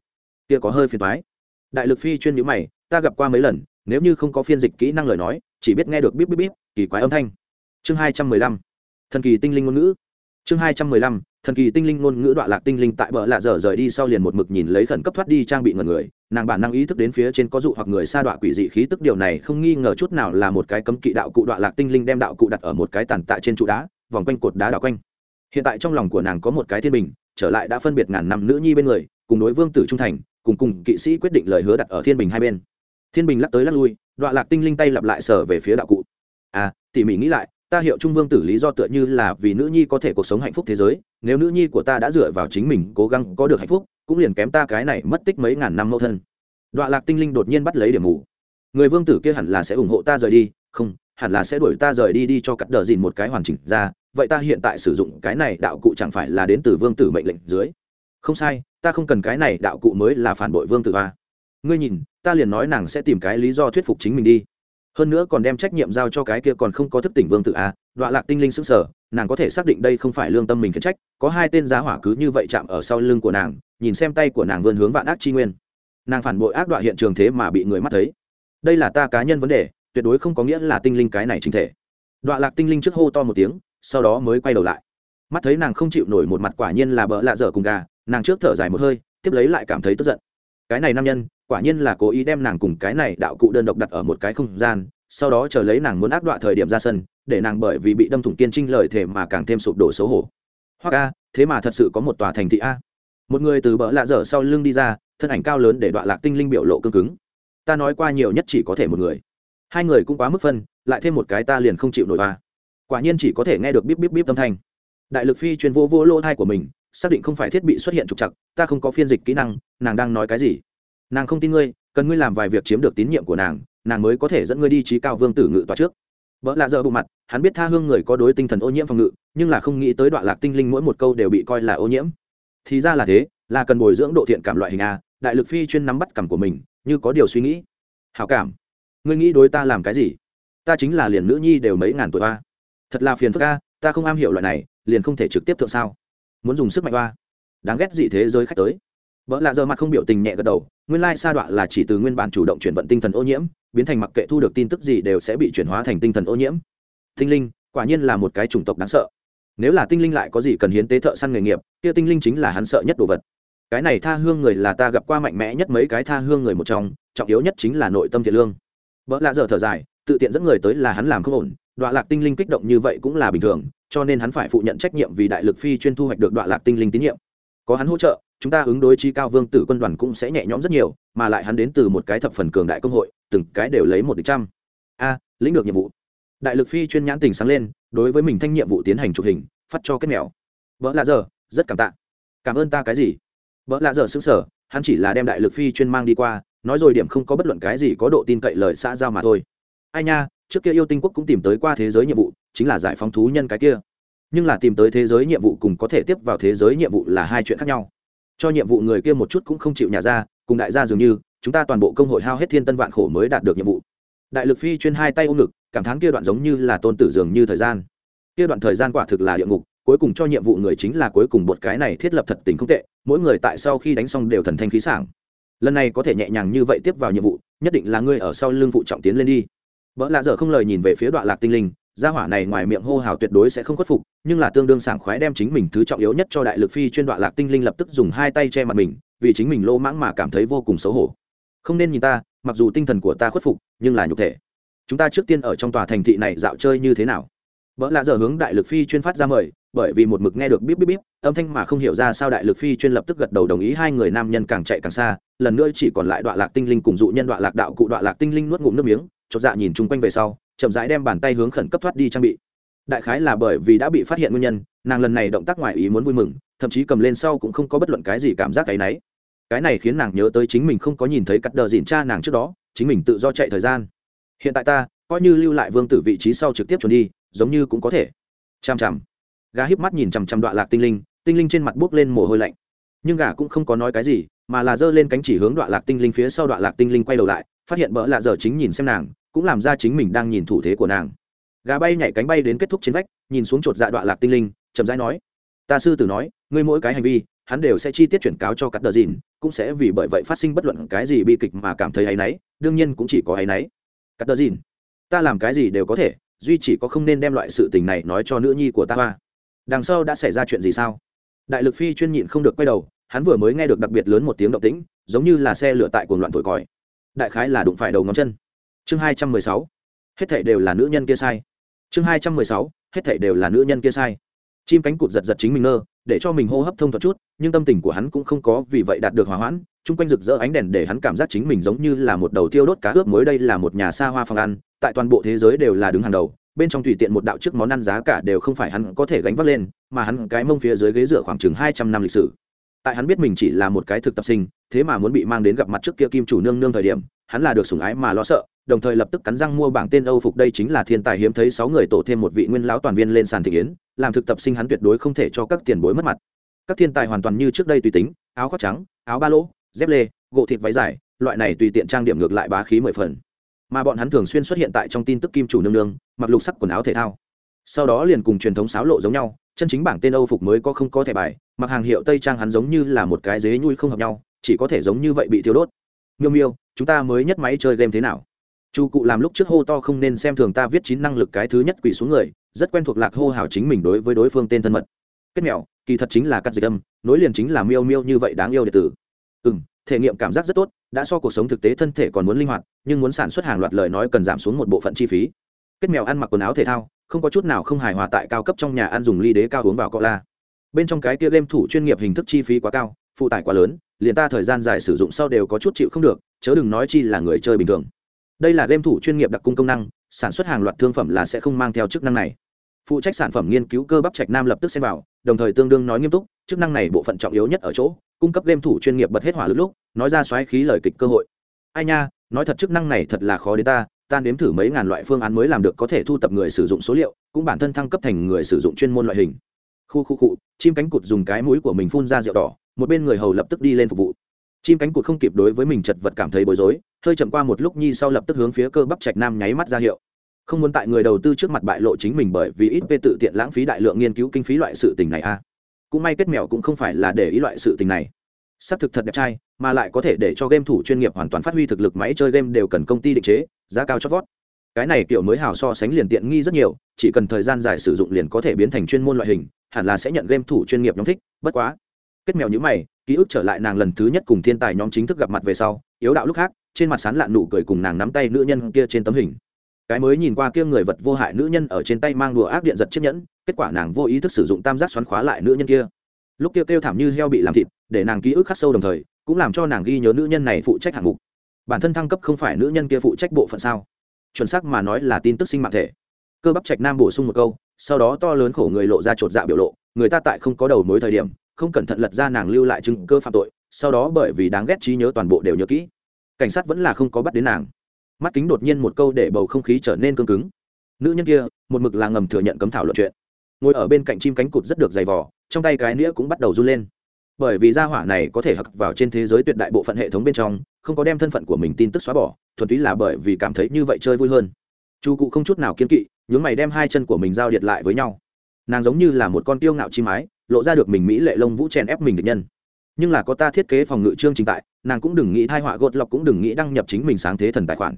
Kia có hơi phiền thoái đại lực phi chuyên nhữ mày, ta gặp qua mấy lần nếu như không có phiên dịch kỹ năng lời nói, chỉ biết nghe được bíp bíp bíp, kỳ quái âm thanh. Chương hai trăm mười lăm. Thần kỳ tinh linh ngôn ngữ. Chương hai trăm mười lăm. Thần kỳ tinh linh ngôn ngữ đoạn lạc tinh linh tại bờ lạ dở rời đi sau liền một mực nhìn lấy khẩn cấp thoát đi trang bị ngần người, nàng bản năng ý thức đến phía trên có dụ hoặc người sa đọa quỷ dị khí tức, điều này không nghi ngờ chút nào là một cái cấm kỵ đạo cụ đoạn lạc tinh linh đem đạo cụ đặt ở một cái tàn tạ trên trụ đá, vòng quanh cột đá đào quanh. Hiện tại trong lòng của nàng có một cái thiên bình, trở lại đã phân biệt ngàn năm nữ nhi bên người, cùng đối vương tử trung thành, cùng cùng kỵ sĩ quyết định lời hứa đặt ở thiên bình hai bên thiên bình lắc tới lắc lui đoạn lạc tinh linh tay lặp lại sở về phía đạo cụ. À tỉ mỉ nghĩ lại, ta hiệu trung vương tử lý do tựa như là vì nữ nhi có thể cuộc sống hạnh phúc thế giới, nếu nữ nhi của ta đã dựa vào chính mình cố gắng có được hạnh phúc, cũng liền kém ta cái này mất tích mấy ngàn năm mẫu thân. Đoạn lạc tinh linh đột nhiên bắt lấy điểm mù. Người vương tử kia hẳn là sẽ ủng hộ ta rời đi, không, hẳn là sẽ đuổi ta rời đi đi cho cắt đờ dìn một cái hoàn chỉnh ra, vậy ta hiện tại sử dụng cái này đạo cụ chẳng phải là đến từ vương tử mệnh lệnh dưới. Không sai, ta không cần cái này đạo cụ mới là phản bội vương tử a ngươi nhìn, ta liền nói nàng sẽ tìm cái lý do thuyết phục chính mình đi. Hơn nữa còn đem trách nhiệm giao cho cái kia còn không có thức tỉnh vương tử à, a đoạn lạc tinh linh xứng sở nàng có thể xác định đây không phải lương tâm mình khiến trách, có hai tên giá hỏa cứ như vậy chạm ở sau lưng của nàng, nhìn xem tay của nàng vươn hướng vạn ác chi nguyên. Nàng phản bội ác đoạn hiện trường thế mà bị người mắt thấy. Đây là ta cá nhân vấn đề, tuyệt đối không có nghĩa là tinh linh cái này chính thể. Đoạn lạc tinh linh trước hô to một tiếng, sau đó mới quay đầu lại. Mắt thấy nàng không chịu nổi một mặt quả nhiên là bỡ lạ dở cùng gà, nàng trước thở dài một hơi, tiếp lấy lại cảm thấy tức giận. Cái này nam nhân quả nhiên là cố ý đem nàng cùng cái này đạo cụ đơn độc đặt ở một cái không gian, sau đó chờ lấy nàng muốn áp đọa thời điểm ra sân, để nàng bởi vì bị đâm thủng kiên trinh lời thể mà càng thêm sụp đổ xấu hổ. Hoặc a, thế mà thật sự có một tòa thành thị a. Một người từ bỡ lạ dở sau lưng đi ra, thân ảnh cao lớn để đoạn lạc tinh linh biểu lộ cương cứng. Ta nói qua nhiều nhất chỉ có thể một người. Hai người cũng quá mức phân, lại thêm một cái ta liền không chịu nổi ba quả nhiên chỉ có thể nghe được bíp bíp bíp âm thanh. Đại lực phi chuyên vô vô lô thai của mình, xác định không phải thiết bị xuất hiện trục chặt ta không có phiên dịch kỹ năng, nàng đang nói cái gì? Nàng không tin ngươi, cần ngươi làm vài việc chiếm được tín nhiệm của nàng nàng mới có thể dẫn ngươi đi trí cao vương tử ngự tòa trước. Vợ lạ giờ bộ mặt, hắn biết tha hương người có đối tinh thần ô nhiễm phòng ngự, nhưng là không nghĩ tới đoạn lạc tinh linh mỗi một câu đều bị coi là ô nhiễm. Thì ra là thế, là cần bồi dưỡng độ thiện cảm loại hình a, đại lực phi chuyên nắm bắt cảm của mình, như có điều suy nghĩ. Hảo cảm. Ngươi nghĩ đối ta làm cái gì? Ta chính là liền nữ nhi đều mấy ngàn tuổi ba thật là phiền phức a, ta không am hiểu loại này, liền không thể trực tiếp thượng sao. Muốn dùng sức mạnh ba đáng ghét gì thế giới khách tới vợ lạ giờ mặt không biểu tình nhẹ gật đầu, nguyên lai sa đọa là chỉ từ nguyên bản chủ động chuyển vận tinh thần ô nhiễm, biến thành mặc kệ thu được tin tức gì đều sẽ bị chuyển hóa thành tinh thần ô nhiễm. Tinh linh, quả nhiên là một cái chủng tộc đáng sợ. Nếu là tinh linh lại có gì cần hiến tế thợ săn nghề nghiệp, kia tinh linh chính là hắn sợ nhất đồ vật. Cái này tha hương người là ta gặp qua mạnh mẽ nhất mấy cái tha hương người một trong, trọng yếu nhất chính là nội tâm thiện lương. Vợ lạ giờ thở dài, tự tiện dẫn người tới là hắn làm không ổn đoạn lạc tinh linh kích động như vậy cũng là bình thường, cho nên hắn phải phụ nhận trách nhiệm vì đại lực phi chuyên thu hoạch được đoạn lạc tinh linh tín nhiệm. Có hắn hỗ trợ chúng ta ứng đối chi cao vương tử quân đoàn cũng sẽ nhẹ nhõm rất nhiều, mà lại hắn đến từ một cái thập phần cường đại công hội, từng cái đều lấy một địch trăm. A, lĩnh được nhiệm vụ. Đại lực phi chuyên nhãn tình sáng lên, đối với mình thanh nhiệm vụ tiến hành chụp hình, phát cho kết mèo. Vợ lạ giờ rất cảm tạ. Cảm ơn ta cái gì? Vợ lạ giờ xứng sở hắn chỉ là đem đại lực phi chuyên mang đi qua, nói rồi điểm không có bất luận cái gì có độ tin cậy lời xã giao mà thôi. Ai nha, trước kia yêu tinh quốc cũng tìm tới qua thế giới nhiệm vụ, chính là giải phóng thú nhân cái kia. Nhưng là tìm tới thế giới nhiệm vụ cùng có thể tiếp vào thế giới nhiệm vụ là hai chuyện khác nhau cho nhiệm vụ người kia một chút cũng không chịu nhả ra, cùng đại gia dường như, chúng ta toàn bộ công hội hao hết thiên tân vạn khổ mới đạt được nhiệm vụ. Đại lực phi chuyên hai tay ôm ngực, cảm thán kia đoạn giống như là tôn tử dường như thời gian. Kia đoạn thời gian quả thực là địa ngục, cuối cùng cho nhiệm vụ người chính là cuối cùng một cái này thiết lập thật tình không tệ, mỗi người tại sau khi đánh xong đều thần thanh khí sảng. Lần này có thể nhẹ nhàng như vậy tiếp vào nhiệm vụ, nhất định là ngươi ở sau lưng phụ trọng tiến lên đi. Vợ lạ dở không lời nhìn về phía đoạn lạc tinh linh gia hỏa này ngoài miệng hô hào tuyệt đối sẽ không khuất phục, nhưng là tương đương sảng khoái đem chính mình thứ trọng yếu nhất cho đại lực phi chuyên đoạn lạc tinh linh lập tức dùng hai tay che mặt mình, vì chính mình lô mãng mà cảm thấy vô cùng xấu hổ. Không nên nhìn ta, mặc dù tinh thần của ta khuất phục, nhưng là nhục thể. Chúng ta trước tiên ở trong tòa thành thị này dạo chơi như thế nào? Vợ lạ giờ hướng đại lực phi chuyên phát ra mời, bởi vì một mực nghe được bíp bíp bíp, âm thanh mà không hiểu ra sao đại lực phi chuyên lập tức gật đầu đồng ý hai người nam nhân càng chạy càng xa, lần nữa chỉ còn lại đoạn lạc tinh linh cùng dụ nhân đoạn lạc đạo cụ đoạn lạc tinh linh nuốt ngụm nước miếng, chột dạ nhìn chung quanh về sau chậm rãi đem bàn tay hướng khẩn cấp thoát đi trang bị. Đại khái là bởi vì đã bị phát hiện nguyên nhân, nàng lần này động tác ngoài ý muốn vui mừng, thậm chí cầm lên sau cũng không có bất luận cái gì cảm giác cái náy. Cái này khiến nàng nhớ tới chính mình không có nhìn thấy cắt đờ dìn cha nàng trước đó, chính mình tự do chạy thời gian. Hiện tại ta, coi như lưu lại vương tử vị trí sau trực tiếp trốn đi, giống như cũng có thể. Chằm chằm. Gà híp mắt nhìn chằm chằm đoạn lạc tinh linh tinh linh trên mặt buốc lên mồ hôi lạnh. Nhưng gà cũng không có nói cái gì, mà là giơ lên cánh chỉ hướng đoạn lạc tinh linh phía sau đoạn lạc tinh linh quay đầu lại, phát hiện bỡ lạ giờ chính nhìn xem nàng cũng làm ra chính mình đang nhìn thủ thế của nàng. Gà bay nhảy cánh bay đến kết thúc trên vách, nhìn xuống chột dạ đoạn lạc tinh linh, chậm rãi nói, ta sư tử nói, ngươi mỗi cái hành vi, hắn đều sẽ chi tiết chuyển cáo cho cắt đờ dìn, cũng sẽ vì bởi vậy phát sinh bất luận cái gì bi kịch mà cảm thấy áy náy, đương nhiên cũng chỉ có áy náy. Cắt đờ dìn, ta làm cái gì đều có thể, duy chỉ có không nên đem loại sự tình này nói cho nữ nhi của ta hoa. Đằng sau đã xảy ra chuyện gì sao? Đại lực phi chuyên nhịn không được quay đầu, hắn vừa mới nghe được đặc biệt lớn một tiếng động tĩnh, giống như là xe lửa tại cuồng loạn thổi còi. Đại khái là đụng phải đầu ngón chân chương hai trăm mười sáu. Hết thảy đều là nữ nhân kia sai. Chương hai trăm mười sáu. Hết thảy đều là nữ nhân kia sai. Chim cánh cụt giật giật chính mình nơ để cho mình hô hấp thông thuận chút, nhưng tâm tình của hắn cũng không có vì vậy đạt được hòa hoãn. Chung quanh rực rỡ ánh đèn để hắn cảm giác chính mình giống như là một đầu tiêu đốt cá ướp mới đây là một nhà xa hoa phòng ăn, tại toàn bộ thế giới đều là đứng hàng đầu, bên trong tùy tiện một đạo trước món ăn giá cả đều không phải hắn có thể gánh vác lên, mà hắn cái mông phía dưới ghế dựa khoảng chừng hai trăm năm lịch sử. Tại hắn biết mình chỉ là một cái thực tập sinh, thế mà muốn bị mang đến gặp mặt trước kia kim chủ nương nương thời điểm, hắn là được sủng ái mà lo sợ đồng thời lập tức cắn răng mua bảng tên âu phục. Đây chính là thiên tài hiếm thấy, sáu người tổ thêm một vị nguyên lão toàn viên lên sàn thị yến, làm thực tập sinh hắn tuyệt đối không thể cho các tiền bối mất mặt. Các thiên tài hoàn toàn như trước đây tùy tính, áo khoác trắng, áo ba lỗ, dép lê, gỗ thịt váy dài, loại này tùy tiện trang điểm ngược lại bá khí mười phần. Mà bọn hắn thường xuyên xuất hiện tại trong tin tức kim chủ nương nương, mặc lục sắc quần áo thể thao. Sau đó liền cùng truyền thống sáo lộ giống nhau, chân chính bảng tên âu phục mới có không có thẻ bài, mặc hàng hiệu tây trang hắn giống như là một cái dế nhui không hợp nhau, chỉ có thể giống như vậy bị thiếu đốt. Miêu miêu, chúng ta mới nhất máy chơi game thế nào? Chu cụ làm lúc trước hô to không nên xem thường ta viết chín năng lực cái thứ nhất quỷ xuống người, rất quen thuộc lạc hô hào chính mình đối với đối phương tên thân mật. Kết mẹo, kỳ thật chính là cắt dịch âm, nối liền chính là miêu miêu như vậy đáng yêu đệ tử. Ừ m thể nghiệm cảm giác rất tốt, đã so cuộc sống thực tế thân thể còn muốn linh hoạt, nhưng muốn sản xuất hàng loạt lời nói cần giảm xuống một bộ phận chi phí. Kết mèo ăn mặc quần áo thể thao, không có chút nào không hài hòa tại cao cấp trong nhà ăn dùng ly đế cao uống vào cọ la. Bên trong cái kia game thủ chuyên nghiệp hình thức chi phí quá cao, phụ tải quá lớn, liền ta thời gian dài sử dụng sau đều có chút chịu không được, chớ đừng nói chi là người chơi bình thường đây là game thủ chuyên nghiệp đặc cung công năng, sản xuất hàng loạt thương phẩm là sẽ không mang theo chức năng này. Phụ trách sản phẩm nghiên cứu cơ bắp trạch nam lập tức xem vào, đồng thời tương đương nói nghiêm túc, chức năng này bộ phận trọng yếu nhất ở chỗ, cung cấp game thủ chuyên nghiệp bật hết hỏa lực lúc, nói ra xoáy khí lời kịch cơ hội. Ai nha, nói thật chức năng này thật là khó đến ta ta nếm thử mấy ngàn loại phương án mới làm được có thể thu tập người sử dụng số liệu, cũng bản thân thăng cấp thành người sử dụng chuyên môn loại hình. Khu khu cụ chim cánh cụt dùng cái mũi của mình phun ra rượu đỏ, một bên người hầu lập tức đi lên phục vụ chim cánh cụt không kịp đối với mình chật vật cảm thấy bối rối, hơi chậm qua một lúc nhi sau lập tức hướng phía cơ bắp trạch nam nháy mắt ra hiệu. Không muốn tại người đầu tư trước mặt bại lộ chính mình bởi vì ít về tự tiện lãng phí đại lượng nghiên cứu kinh phí loại sự tình này a cũng may kết mèo cũng không phải là để ý loại sự tình này. Xác thực thật đẹp trai, mà lại có thể để cho game thủ chuyên nghiệp hoàn toàn phát huy thực lực máy chơi game đều cần công ty định chế, giá cao chót vót. Cái này kiểu mới hào so sánh liền tiện nghi rất nhiều, chỉ cần thời gian dài sử dụng liền có thể biến thành chuyên môn loại hình, hẳn là sẽ nhận game thủ chuyên nghiệp nhóm thích, bất quá. Kết mèo như mày ký ức trở lại nàng lần thứ nhất cùng thiên tài nhóm chính thức gặp mặt về sau, yếu đạo lúc khác, trên mặt sán lạn nụ cười cùng nàng nắm tay nữ nhân kia trên tấm hình. Cái mới nhìn qua kia người vật vô hại nữ nhân ở trên tay mang đùa ác điện giật chiếc nhẫn, kết quả nàng vô ý thức sử dụng tam giác xoắn khóa lại nữ nhân kia. Lúc kia kêu thảm như heo bị làm thịt, để nàng ký ức khắc sâu đồng thời, cũng làm cho nàng ghi nhớ nữ nhân này phụ trách hạng mục. Bản thân thăng cấp không phải nữ nhân kia phụ trách bộ phận sao? Chuẩn xác mà nói là tin tức sinh mạng thể. Cơ bắp trạch nam bổ sung một câu, sau đó to lớn khổ người lộ ra chột dạ biểu lộ, người ta tại không có đầu mối thời điểm không cẩn thận lật ra nàng lưu lại chứng cơ phạm tội, sau đó bởi vì đáng ghét trí nhớ toàn bộ đều nhớ kỹ. Cảnh sát vẫn là không có bắt đến nàng. Mắt kính đột nhiên một câu để bầu không khí trở nên cương cứng. Nữ nhân kia, một mực là ngầm thừa nhận cấm thảo luận chuyện. Ngồi ở bên cạnh chim cánh cụt rất được dày vỏ trong tay cái nĩa cũng bắt đầu run lên. Bởi vì gia hỏa này có thể hặc vào trên thế giới tuyệt đại bộ phận hệ thống bên trong, không có đem thân phận của mình tin tức xóa bỏ, thuần túy là bởi vì cảm thấy như vậy chơi vui hơn. Chu cụ không chút nào kiên kỵ nhún mày đem hai chân của mình giao điệt lại với nhau. Nàng giống như là một con tiêu ngạo chi mái lộ ra được mình mỹ lệ lông vũ chèn ép mình được nhân. Nhưng là có ta thiết kế phòng ngự trương trình tại, nàng cũng đừng nghĩ thai họa gột lọc cũng đừng nghĩ đăng nhập chính mình sáng thế thần tài khoản.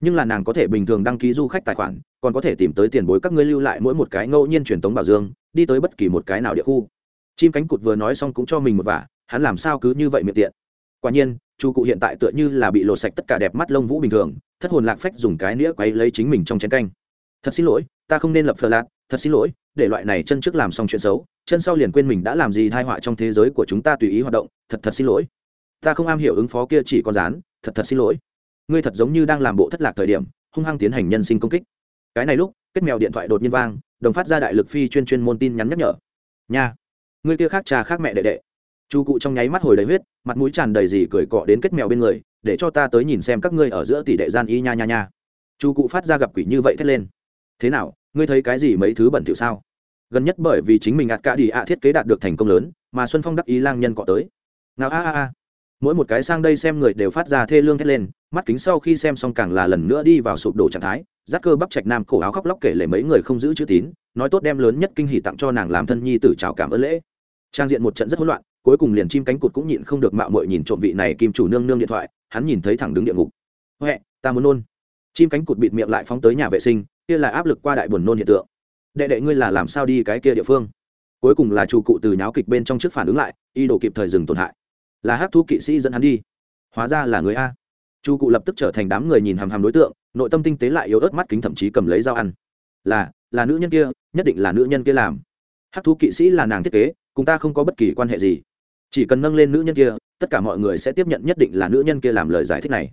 Nhưng là nàng có thể bình thường đăng ký du khách tài khoản, còn có thể tìm tới tiền bối các ngươi lưu lại mỗi một cái ngẫu nhiên truyền tống bảo dương, đi tới bất kỳ một cái nào địa khu. Chim cánh cụt vừa nói xong cũng cho mình một vả, hắn làm sao cứ như vậy miệng tiện. Quả nhiên chu cụ hiện tại tựa như là bị lộ sạch tất cả đẹp mắt lông vũ bình thường, thất hồn lạc phách dùng cái nĩa quay lấy chính mình trong chén canh. Thật xin lỗi, ta không nên lập phờ lạc thật xin lỗi, để loại này chân trước làm xong chuyện xấu, chân sau liền quên mình đã làm gì thai họa trong thế giới của chúng ta tùy ý hoạt động, thật thật xin lỗi. Ta không am hiểu ứng phó kia chỉ con rán, thật thật xin lỗi. Ngươi thật giống như đang làm bộ thất lạc thời điểm, hung hăng tiến hành nhân sinh công kích. Cái này lúc, kết mèo điện thoại đột nhiên vang, đồng phát ra đại lực phi chuyên chuyên môn tin nhắn nhắc nhở. Nha, ngươi kia khác cha khác mẹ đệ đệ. Chu cụ trong nháy mắt hồi đầy huyết, mặt mũi tràn đầy gì cười cọ đến kết mèo bên người, để cho ta tới nhìn xem các ngươi ở giữa tỷ đệ gian y nha nha nha. Chu cụ phát ra gặp quỷ như vậy thét lên. Thế nào ngươi thấy cái gì mấy thứ bẩn thỉu sao? Gần nhất bởi vì chính mình ạt cả đi ạ thiết kế đạt được thành công lớn, mà xuân phong đắc ý lang nhân cọ tới. Nào a a a. Mỗi một cái sang đây xem người đều phát ra thê lương thét lên, mắt kính sau khi xem xong càng là lần nữa đi vào sụp đổ trạng thái. Giác cơ bắp trạch nam cổ áo khóc lóc kể lể mấy người không giữ chữ tín, nói tốt đem lớn nhất kinh hỉ tặng cho nàng làm thân nhi tử chào cảm ơn lễ. Trang diện một trận rất hỗn loạn, cuối cùng liền chim cánh cụt cũng nhịn không được mạo muội nhìn trộm vị này kim chủ nương nương điện thoại, hắn nhìn thấy thẳng đứng địa ngục. Huệ, ta muốn nôn. Chim cánh cụt bịt miệng lại phóng tới nhà vệ sinh kia là áp lực qua đại buồn nôn hiện tượng. Đệ đệ ngươi là làm sao đi cái kia địa phương? Cuối cùng là chủ cụ từ nháo kịch bên trong trước phản ứng lại, y đồ kịp thời dừng tổn hại. Là hát thu kỵ sĩ dẫn hắn đi. Hóa ra là người a. Chu cụ lập tức trở thành đám người nhìn hàm hàm đối tượng, nội tâm tinh tế lại yếu ớt mắt kính thậm chí cầm lấy dao ăn. Là là nữ nhân kia, nhất định là nữ nhân kia làm. Hát thu kỵ sĩ là nàng thiết kế, cùng ta không có bất kỳ quan hệ gì. Chỉ cần nâng lên nữ nhân kia, tất cả mọi người sẽ tiếp nhận nhất định là nữ nhân kia làm lời giải thích này.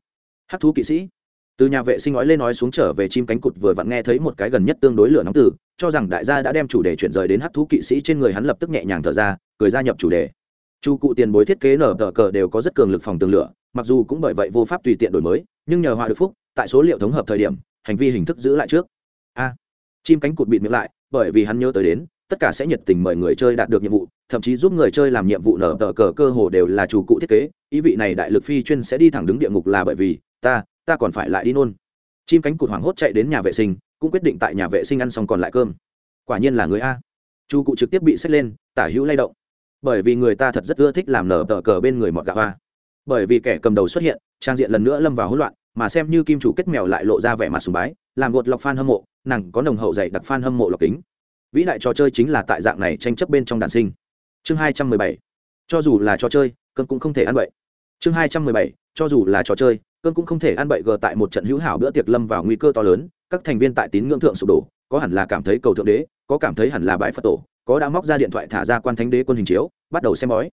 Hát thú kỵ sĩ từ nhà vệ sinh nói lên nói xuống trở về chim cánh cụt vừa vặn nghe thấy một cái gần nhất tương đối lửa nóng từ, cho rằng đại gia đã đem chủ đề chuyển rời đến hát thú kỵ sĩ trên người hắn lập tức nhẹ nhàng thở ra, cười gia nhập chủ đề. Chu cụ tiền bối thiết kế nở tờ cờ đều có rất cường lực phòng tường lửa, mặc dù cũng bởi vậy vô pháp tùy tiện đổi mới, nhưng nhờ họa được phúc, tại số liệu thống hợp thời điểm, hành vi hình thức giữ lại trước. A. Chim cánh cụt bịt miệng lại, bởi vì hắn nhớ tới đến, tất cả sẽ nhiệt tình mời người chơi đạt được nhiệm vụ, thậm chí giúp người chơi làm nhiệm vụ nở tờ cờ cơ hồ đều là chủ cụ thiết kế, ý vị này đại lực phi chuyên sẽ đi thẳng đứng địa ngục là bởi vì, ta ta còn phải lại đi nôn. Chim cánh cụt hoảng hốt chạy đến nhà vệ sinh, cũng quyết định tại nhà vệ sinh ăn xong còn lại cơm. Quả nhiên là người a. Chu cụ trực tiếp bị xách lên, tả hữu lay động. Bởi vì người ta thật rất ưa thích làm nở tờ cờ bên người mọt gạo hoa bởi vì kẻ cầm đầu xuất hiện, trang diện lần nữa lâm vào hỗn loạn, mà xem như kim chủ kết mèo lại lộ ra vẻ mặt sùng bái, làm gột lọc fan hâm mộ, nàng có nồng hậu dạy đặc fan hâm mộ lọc kính. Vĩ đại trò chơi chính là tại dạng này tranh chấp bên trong đàn sinh. Chương hai trăm mười bảy. Cho dù là trò chơi cơn cũng không thể ăn vậy. chương hai trăm mười bảy. Cho dù là trò chơi cơn cũng không thể ăn bậy gờ tại một trận hữu hảo bữa tiệc lâm vào nguy cơ to lớn, các thành viên tại tín ngưỡng thượng sụp đổ, có hẳn là cảm thấy cầu thượng đế, có cảm thấy hẳn là bãi phật tổ, có đã móc ra điện thoại thả ra quan thánh đế quân hình chiếu, bắt đầu xem bói.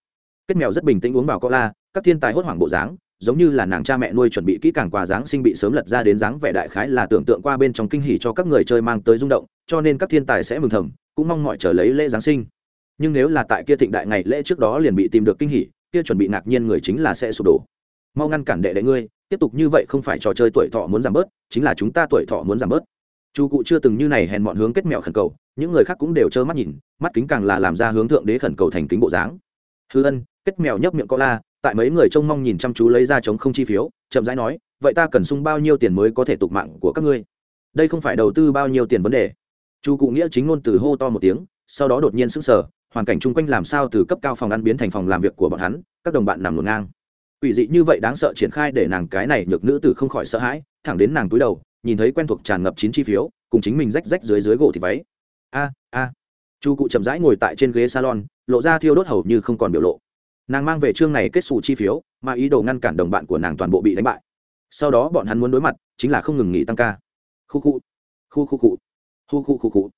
Kết mèo rất bình tĩnh uống vào co la, các thiên tài hốt hoảng bộ dáng, giống như là nàng cha mẹ nuôi chuẩn bị kỹ càng quà giáng sinh bị sớm lật ra đến dáng vẻ đại khái là tưởng tượng qua bên trong kinh hỉ cho các người chơi mang tới rung động, cho nên các thiên tài sẽ mừng thầm, cũng mong mọi trở lấy lễ giáng sinh. Nhưng nếu là tại kia thịnh đại ngày lễ trước đó liền bị tìm được kinh hỉ, kia chuẩn bị ngạc nhiên người chính là sẽ sụp đổ. Mau ngăn cản đệ đệ ngươi tiếp tục như vậy không phải trò chơi tuổi thọ muốn giảm bớt, chính là chúng ta tuổi thọ muốn giảm bớt. Chu cụ chưa từng như này hèn mọn hướng kết mẹo khẩn cầu, những người khác cũng đều trơ mắt nhìn, mắt kính càng là làm ra hướng thượng đế khẩn cầu thành kính bộ dáng. Hư ân, kết mèo nhấp miệng co la, tại mấy người trông mong nhìn chăm chú lấy ra chống không chi phiếu, chậm rãi nói, vậy ta cần sung bao nhiêu tiền mới có thể tục mạng của các ngươi? Đây không phải đầu tư bao nhiêu tiền vấn đề. Chu cụ nghĩa chính ngôn từ hô to một tiếng, sau đó đột nhiên sững sờ, hoàn cảnh chung quanh làm sao từ cấp cao phòng ăn biến thành phòng làm việc của bọn hắn, các đồng bạn nằm ngổn ngang. Quỷ dị như vậy đáng sợ triển khai để nàng cái này nhược nữ tử không khỏi sợ hãi, thẳng đến nàng túi đầu, nhìn thấy quen thuộc tràn ngập chín chi phiếu, cùng chính mình rách rách dưới dưới gỗ thì váy. A a. Chu cụ chậm rãi ngồi tại trên ghế salon, lộ ra thiêu đốt hầu như không còn biểu lộ. Nàng mang về chương này kết sủ chi phiếu, mà ý đồ ngăn cản đồng bạn của nàng toàn bộ bị đánh bại. Sau đó bọn hắn muốn đối mặt, chính là không ngừng nghỉ tăng ca. Khu khu, khu khu khu, khu khu khu khu.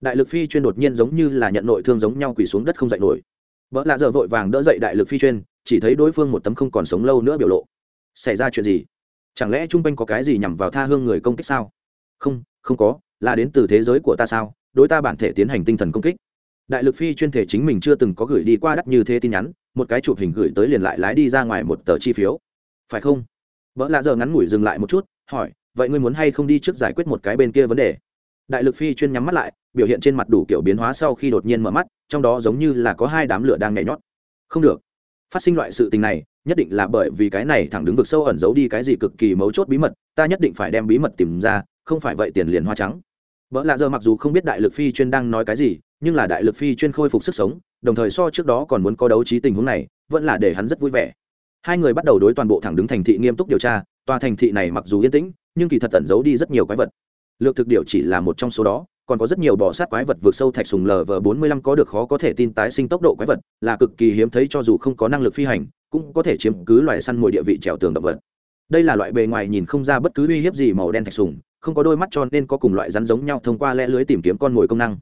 Đại lực phi chuyên đột nhiên giống như là nhận nội thương giống nhau quỳ xuống đất không dậy nổi. Bỡ lạ giờ vội vàng đỡ dậy đại lực phi chuyên, chỉ thấy đối phương một tấm không còn sống lâu nữa biểu lộ. Xảy ra chuyện gì? Chẳng lẽ trung quanh có cái gì nhằm vào tha hương người công kích sao? Không không có, là đến từ thế giới của ta sao? Đối ta bản thể tiến hành tinh thần công kích. Đại lực phi chuyên thể chính mình chưa từng có gửi đi qua đắt như thế tin nhắn, một cái chụp hình gửi tới liền lại lái đi ra ngoài một tờ chi phiếu. Phải không? Vợ lạ giờ ngắn ngủi dừng lại một chút, hỏi, vậy ngươi muốn hay không đi trước giải quyết một cái bên kia vấn đề? Đại lực phi chuyên nhắm mắt lại, biểu hiện trên mặt đủ kiểu biến hóa sau khi đột nhiên mở mắt, trong đó giống như là có hai đám lửa đang nhảy nhót. Không được phát sinh loại sự tình này, nhất định là bởi vì cái này thẳng đứng vực sâu ẩn giấu đi cái gì cực kỳ mấu chốt bí mật, ta nhất định phải đem bí mật tìm ra, không phải vậy tiền liền hoa trắng. Vợ lạ giờ mặc dù không biết đại lực phi chuyên đang nói cái gì, nhưng là đại lực phi chuyên khôi phục sức sống, đồng thời so trước đó còn muốn có đấu trí tình huống này, vẫn là để hắn rất vui vẻ. Hai người bắt đầu đối toàn bộ thẳng đứng thành thị nghiêm túc điều tra, tòa thành thị này mặc dù yên tĩnh, nhưng kỳ thật tẩn giấu đi rất nhiều quái vật. Lược thực điều chỉ là một trong số đó còn có rất nhiều bò sát quái vật vượt sâu thạch sùng lv bốn mươi lăm có được khó có thể tin tái sinh tốc độ quái vật, là cực kỳ hiếm thấy cho dù không có năng lực phi hành, cũng có thể chiếm cứ loài săn mồi địa vị trèo tường động vật. Đây là loại bề ngoài nhìn không ra bất cứ uy hiếp gì màu đen thạch sùng, không có đôi mắt tròn nên có cùng loại rắn giống nhau thông qua lẽ lưới tìm kiếm con mồi công năng.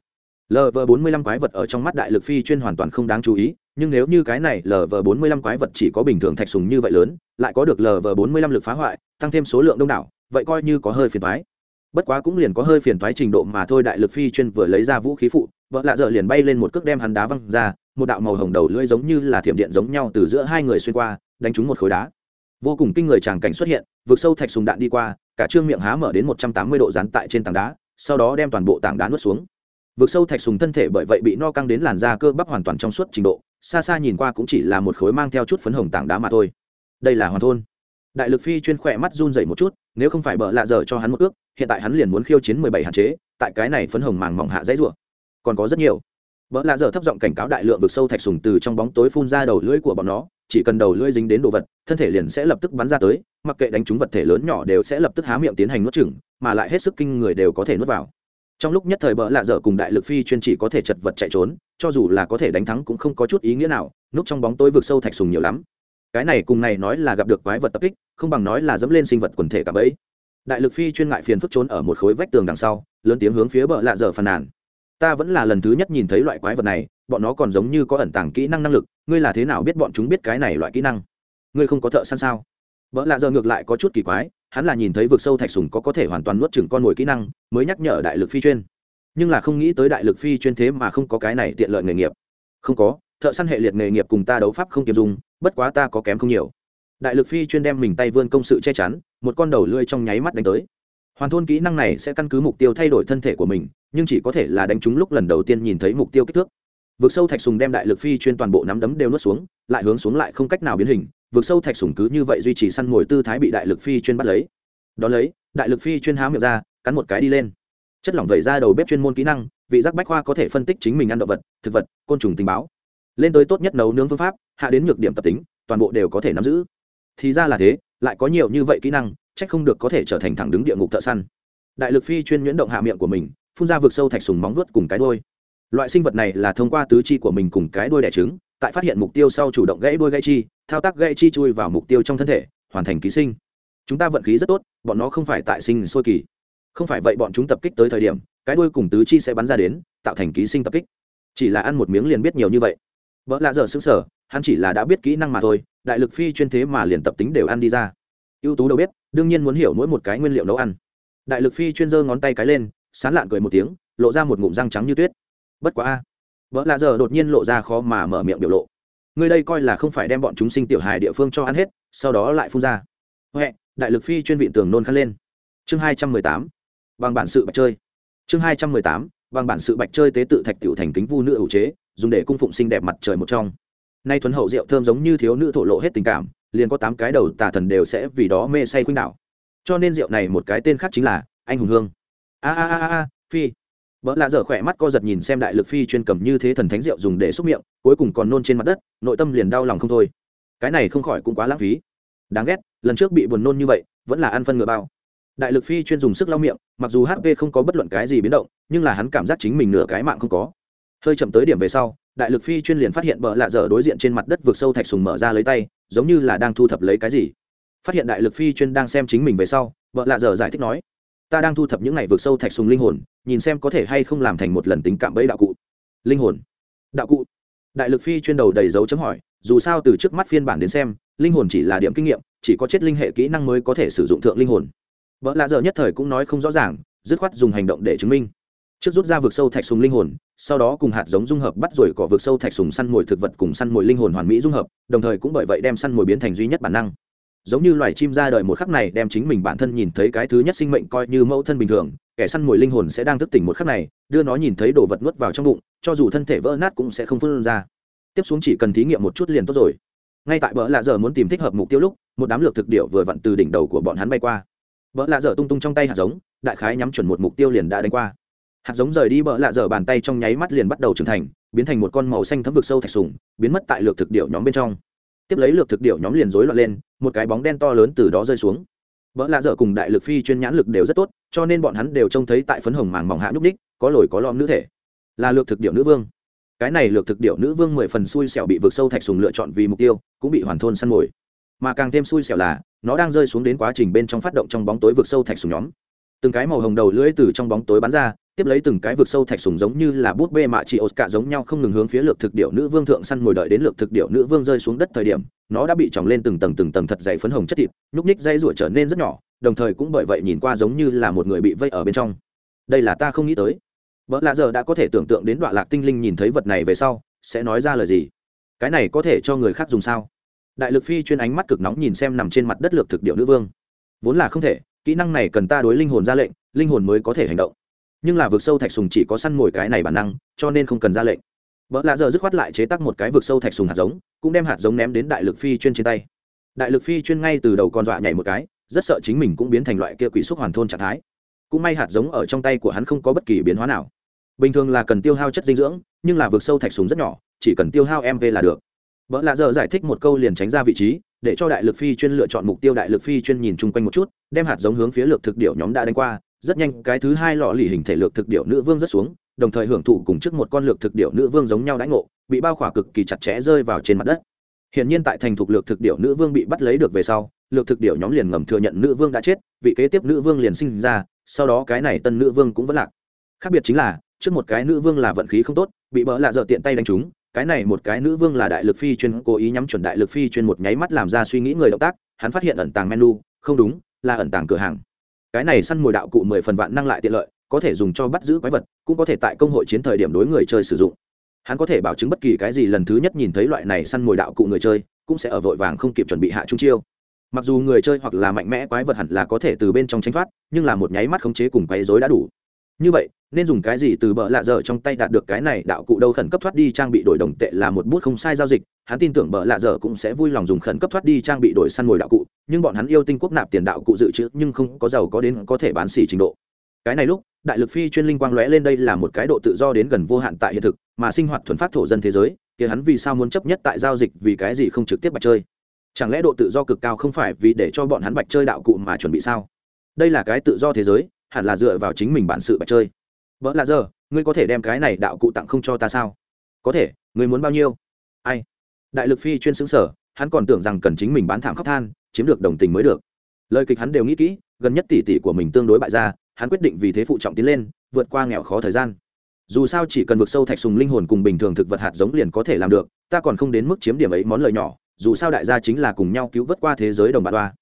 Lv 45 quái vật ở trong mắt đại lực phi chuyên hoàn toàn không đáng chú ý, nhưng nếu như cái này lv 45 quái vật chỉ có bình thường thạch sùng như vậy lớn, lại có được lv 45 lực phá hoại, tăng thêm số lượng đông đảo, vậy coi như có hơi phiền thoái bất quá cũng liền có hơi phiền thoái trình độ mà thôi, đại lực phi chuyên vừa lấy ra vũ khí phụ, vợ lạ dở liền bay lên một cước đem hắn đá văng ra, một đạo màu hồng đầu lưỡi giống như là thiểm điện giống nhau từ giữa hai người xuyên qua, đánh trúng một khối đá. Vô cùng kinh người tràng cảnh xuất hiện vượt sâu thạch sùng đạn đi qua, cả trương miệng há mở đến một trăm tám mươi độ dán tại trên tảng đá, sau đó đem toàn bộ tảng đá nuốt xuống. Vượt sâu thạch sùng thân thể bởi vậy bị no căng đến làn da cơ bắp hoàn toàn trong suốt trình độ, xa xa nhìn qua cũng chỉ là một khối mang theo chút phấn hồng tảng đá mà thôi. Đây là hoàn thôn đại lực phi chuyên khỏe mắt run dậy một chút, nếu không phải bợ lạ dở cho hắn một ước, hiện tại hắn liền muốn khiêu chiến mười bảy hạn chế, tại cái này phấn hồng màng mỏng hạ dãy rủa. Còn có rất nhiều. Bợ lạ dở thấp giọng cảnh cáo đại lượng vực sâu thạch sùng từ trong bóng tối phun ra đầu lưỡi của bọn nó, chỉ cần đầu lưỡi dính đến đồ vật, thân thể liền sẽ lập tức bắn ra tới, mặc kệ đánh trúng vật thể lớn nhỏ đều sẽ lập tức há miệng tiến hành nuốt chửng, mà lại hết sức kinh người đều có thể nuốt vào. Trong lúc nhất thời bỡ lạ dở cùng đại lực phi chuyên chỉ có thể chật vật chạy trốn, cho dù là có thể đánh thắng cũng không có chút ý nghĩa nào, núp trong bóng tối vực sâu thạch sùng nhiều lắm cái này cùng này nói là gặp được quái vật tập kích, không bằng nói là dẫm lên sinh vật quần thể cả bẫy. Đại lực phi chuyên ngại phiền phức trốn ở một khối vách tường đằng sau, lớn tiếng hướng phía bờ lạ dở phàn nàn. Ta vẫn là lần thứ nhất nhìn thấy loại quái vật này, bọn nó còn giống như có ẩn tàng kỹ năng năng lực, ngươi là thế nào biết bọn chúng biết cái này loại kỹ năng? Ngươi không có thợ săn sao? Vợ lạ giờ ngược lại có chút kỳ quái, hắn là nhìn thấy vực sâu thạch sùng có có thể hoàn toàn nuốt chừng con mồi kỹ năng, mới nhắc nhở đại lực phi chuyên. Nhưng là không nghĩ tới đại lực phi chuyên thế mà không có cái này tiện lợi nghề nghiệp. Không có, thợ săn hệ liệt nghề nghiệp cùng ta đấu pháp không kiềm dùng bất quá ta có kém không nhiều. Đại lực phi chuyên đem mình tay vươn công sự che chắn, một con đầu lươi trong nháy mắt đánh tới. Hoàn thôn kỹ năng này sẽ căn cứ mục tiêu thay đổi thân thể của mình, nhưng chỉ có thể là đánh trúng lúc lần đầu tiên nhìn thấy mục tiêu kích thước. Vượt sâu thạch sùng đem đại lực phi chuyên toàn bộ nắm đấm đều nuốt xuống, lại hướng xuống lại không cách nào biến hình. Vượt sâu thạch sùng cứ như vậy duy trì săn ngồi tư thái bị đại lực phi chuyên bắt lấy. Đ ó lấy, đại lực phi chuyên há miệng ra, cắn một cái đi lên. Chất lỏng vẩy ra đầu bếp chuyên môn kỹ năng, vị giác bách khoa có thể phân tích chính mình ăn động vật, thực vật, côn trùng tình báo lên tới tốt nhất nấu nướng phương pháp, hạ đến nhược điểm tập tính, toàn bộ đều có thể nắm giữ. Thì ra là thế, lại có nhiều như vậy kỹ năng trách không được có thể trở thành thẳng đứng địa ngục thợ săn. Đại lực phi chuyên nhuyễn động hạ miệng của mình, phun ra vực sâu thạch sùng móng vuốt cùng cái đôi loại sinh vật này là thông qua tứ chi của mình cùng cái đôi đẻ trứng, tại phát hiện mục tiêu sau chủ động gãy đôi gãy chi, thao tác gãy chi chui vào mục tiêu trong thân thể, hoàn thành ký sinh. Chúng ta vận khí rất tốt, bọn nó không phải tại sinh sôi kỳ. Không phải vậy bọn chúng tập kích tới thời điểm, cái đuôi cùng tứ chi sẽ bắn ra đến, tạo thành ký sinh tập kích. Chỉ là ăn một miếng liền biết nhiều như vậy vợ lạ dở xứng sở hắn chỉ là đã biết kỹ năng mà thôi, đại lực phi chuyên thế mà liền tập tính đều ăn đi ra. Ưu tú đầu bếp, đương nhiên muốn hiểu mỗi một cái nguyên liệu nấu ăn. Đại lực phi chuyên giơ ngón tay cái lên, sán lạn cười một tiếng, lộ ra một ngụm răng trắng như tuyết. Bất quá a. Vợ lạ dở đột nhiên lộ ra khó mà mở miệng biểu lộ. Người đây coi là không phải đem bọn chúng sinh tiểu hài địa phương cho ăn hết, sau đó lại phun ra. Huệ, đại lực phi chuyên vị tường nôn khăn lên. Chương hai trăm mười tám. Bằng bản sự bạch chơi. Chương hai trăm mười tám, bằng bản sự bạch chơi tế tự thạch tiểu thành kính vu nữ ủ chế dùng để cung phụng sinh đẹp mặt trời một trong. Nay thuần hậu rượu thơm giống như thiếu nữ thổ lộ hết tình cảm, liền có tám cái đầu tà thần đều sẽ vì đó mê say khuynh đảo. Cho nên rượu này một cái tên khác chính là anh hùng hương. A a a a phi. Vợ lạ dở khỏe mắt co giật nhìn xem đại lực phi chuyên cầm như thế thần thánh rượu dùng để xúc miệng, cuối cùng còn nôn trên mặt đất, nội tâm liền đau lòng không thôi. Cái này không khỏi cũng quá lãng phí. Đáng ghét, lần trước bị buồn nôn như vậy, vẫn là ăn phân ngựa bao. Đại lực phi chuyên dùng sức lau miệng, mặc dù hp không có bất luận cái gì biến động, nhưng là hắn cảm giác chính mình nửa cái mạng không có hơi chậm tới điểm về sau, đại lực phi chuyên liền phát hiện bờ lạ dở đối diện trên mặt đất vượt sâu thạch sùng mở ra lấy tay, giống như là đang thu thập lấy cái gì. Phát hiện đại lực phi chuyên đang xem chính mình về sau, bờ lạ dở giải thích nói, ta đang thu thập những này vượt sâu thạch sùng linh hồn, nhìn xem có thể hay không làm thành một lần tính cảm bẫy đạo cụ. Linh hồn? Đạo cụ? Đại lực phi chuyên đầu đầy dấu chấm hỏi, dù sao từ trước mắt phiên bản đến xem, linh hồn chỉ là điểm kinh nghiệm, chỉ có chết linh hệ kỹ năng mới có thể sử dụng thượng linh hồn. Vợ lạ dở nhất thời cũng nói không rõ ràng, dứt khoát dùng hành động để chứng minh. Trước rút ra vực sâu thạch sùng linh hồn sau đó cùng hạt giống dung hợp bắt rồi cỏ vực sâu thạch sùng săn mồi thực vật cùng săn mồi linh hồn hoàn mỹ dung hợp, đồng thời cũng bởi vậy đem săn mồi biến thành duy nhất bản năng. Giống như loài chim ra đời một khắc này đem chính mình bản thân nhìn thấy cái thứ nhất sinh mệnh coi như mẫu thân bình thường, kẻ săn mồi linh hồn sẽ đang thức tỉnh một khắc này, đưa nó nhìn thấy đồ vật nuốt vào trong bụng, cho dù thân thể vỡ nát cũng sẽ không phân ra. Tiếp xuống chỉ cần thí nghiệm một chút liền tốt rồi. Ngay tại bỡ lạ giờ muốn tìm thích hợp mục tiêu lúc, một đám lược thực điệu vừa vặn từ đỉnh đầu của bọn hắn bay qua. Bỡ lạ giờ tung tung trong tay hạt giống, đại khái nhắm chuẩn một mục tiêu liền đã đánh qua hạt giống rời đi bỡ lạ giờ bàn tay trong nháy mắt liền bắt đầu trưởng thành, biến thành một con màu xanh thấm vực sâu thạch sùng, biến mất tại lược thực điệu nhóm bên trong. Tiếp lấy lược thực điệu nhóm liền rối loạn lên, một cái bóng đen to lớn từ đó rơi xuống. Vợ lạ dở cùng đại lực phi chuyên nhãn lực đều rất tốt, cho nên bọn hắn đều trông thấy tại phấn hồng màng mỏng hạ nhúc ních có lồi có lom nữ thể. Là lược thực điệu nữ vương. Cái này lược thực điệu nữ vương mười phần xui xẻo bị vượt sâu thạch sùng lựa chọn vì mục tiêu, cũng bị hoàn thôn săn mồi. Mà càng thêm xui xẻo là, nó đang rơi xuống đến quá trình bên trong phát động trong bóng tối vượt sâu thạch sùng nhóm từng cái màu hồng đầu lưỡi từ trong bóng tối bắn ra, tiếp lấy từng cái vực sâu thạch sùng giống như là bút bê mạ chị oscar giống nhau không ngừng hướng phía lược thực điệu nữ vương thượng săn ngồi đợi đến lược thực điệu nữ vương rơi xuống đất thời điểm, nó đã bị tròng lên từng tầng từng tầng thật dày phấn hồng chất thịt, nhúc ních dây ruột trở nên rất nhỏ, đồng thời cũng bởi vậy nhìn qua giống như là một người bị vây ở bên trong. Đây là ta không nghĩ tới. Vợ lạ giờ đã có thể tưởng tượng đến đoạn lạc tinh linh nhìn thấy vật này về sau, sẽ nói ra lời gì? Cái này có thể cho người khác dùng sao? Đại lực phi chuyên ánh mắt cực nóng nhìn xem nằm trên mặt đất lược thực điệu nữ vương. Vốn là không thể kỹ năng này cần ta đối linh hồn ra lệnh, linh hồn mới có thể hành động. Nhưng là vực sâu thạch sùng chỉ có săn mồi cái này bản năng, cho nên không cần ra lệnh. Vợ lạ giờ dứt khoát lại chế tác một cái vực sâu thạch sùng hạt giống, cũng đem hạt giống ném đến đại lực phi chuyên trên tay. Đại lực phi chuyên ngay từ đầu con dọa nhảy một cái, rất sợ chính mình cũng biến thành loại kia quỷ xúc hoàn thôn trạng thái. Cũng may hạt giống ở trong tay của hắn không có bất kỳ biến hóa nào. Bình thường là cần tiêu hao chất dinh dưỡng, nhưng là vực sâu thạch sùng rất nhỏ, chỉ cần tiêu hao mv là được. Vợ lạ giờ giải thích một câu liền tránh ra vị trí để cho đại lực phi chuyên lựa chọn mục tiêu đại lực phi chuyên nhìn chung quanh một chút đem hạt giống hướng phía lược thực điệu nhóm đã đánh qua rất nhanh cái thứ hai lọ lì hình thể lược thực điệu nữ vương rất xuống đồng thời hưởng thụ cùng trước một con lược thực điệu nữ vương giống nhau đãi ngộ bị bao khỏa cực kỳ chặt chẽ rơi vào trên mặt đất Hiển nhiên tại thành thục lược thực điệu nữ vương bị bắt lấy được về sau, lược thực điệu nhóm liền ngầm thừa nhận nữ vương đã chết, vị kế tiếp nữ vương liền sinh ra, sau đó cái này tân nữ vương cũng vẫn lạc. Khác biệt chính là, trước một cái nữ vương là vận khí không tốt, bị bỡ lạ dở tiện tay đánh trúng, cái này một cái nữ vương là đại lực phi chuyên cố ý nhắm chuẩn đại lực phi chuyên một nháy mắt làm ra suy nghĩ người động tác, hắn phát hiện ẩn tàng menu, không đúng, là ẩn tàng cửa hàng. Cái này săn mồi đạo cụ mười phần vạn năng lại tiện lợi, có thể dùng cho bắt giữ quái vật, cũng có thể tại công hội chiến thời điểm đối người chơi sử dụng. Hắn có thể bảo chứng bất kỳ cái gì lần thứ nhất nhìn thấy loại này săn mồi đạo cụ người chơi cũng sẽ ở vội vàng không kịp chuẩn bị hạ trung chiêu. Mặc dù người chơi hoặc là mạnh mẽ quái vật hẳn là có thể từ bên trong tránh thoát nhưng là một nháy mắt khống chế cùng quấy dối đã đủ như vậy, nên dùng cái gì từ bợ lạ dở trong tay đạt được cái này? Đạo cụ đâu khẩn cấp thoát đi trang bị đổi đồng tệ là một bút không sai giao dịch. Hắn tin tưởng bợ lạ dở cũng sẽ vui lòng dùng khẩn cấp thoát đi trang bị đổi săn mồi đạo cụ, nhưng bọn hắn yêu tinh quốc nạp tiền đạo cụ dự trữ nhưng không có giàu có đến có thể bán xỉ trình độ. Cái này lúc, đại lực phi chuyên linh quang lóe lên đây là một cái độ tự do đến gần vô hạn tại hiện thực, mà sinh hoạt thuần phát thổ dân thế giới thì hắn vì sao muốn chấp nhất tại giao dịch vì cái gì không trực tiếp bạch chơi? Chẳng lẽ độ tự do cực cao không phải vì để cho bọn hắn bạch chơi đạo cụ mà chuẩn bị sao? Đây là cái tự do thế giới hẳn là dựa vào chính mình bản sự bạch chơi. Vợ là giờ, ngươi có thể đem cái này đạo cụ tặng không cho ta sao? Có thể, ngươi muốn bao nhiêu? Ai? Đại lực phi chuyên xứng sở, hắn còn tưởng rằng cần chính mình bán thảm khóc than, chiếm được đồng tình mới được. Lời kịch hắn đều nghĩ kỹ, gần nhất tỷ tỷ của mình tương đối bại ra hắn quyết định vì thế phụ trọng tiến lên, vượt qua nghèo khó thời gian. Dù sao chỉ cần vượt sâu thạch sùng linh hồn cùng bình thường thực vật hạt giống liền có thể làm được, ta còn không đến mức chiếm điểm ấy món lời nhỏ, dù sao đại gia chính là cùng nhau cứu vớt qua thế giới đồng bạn đoa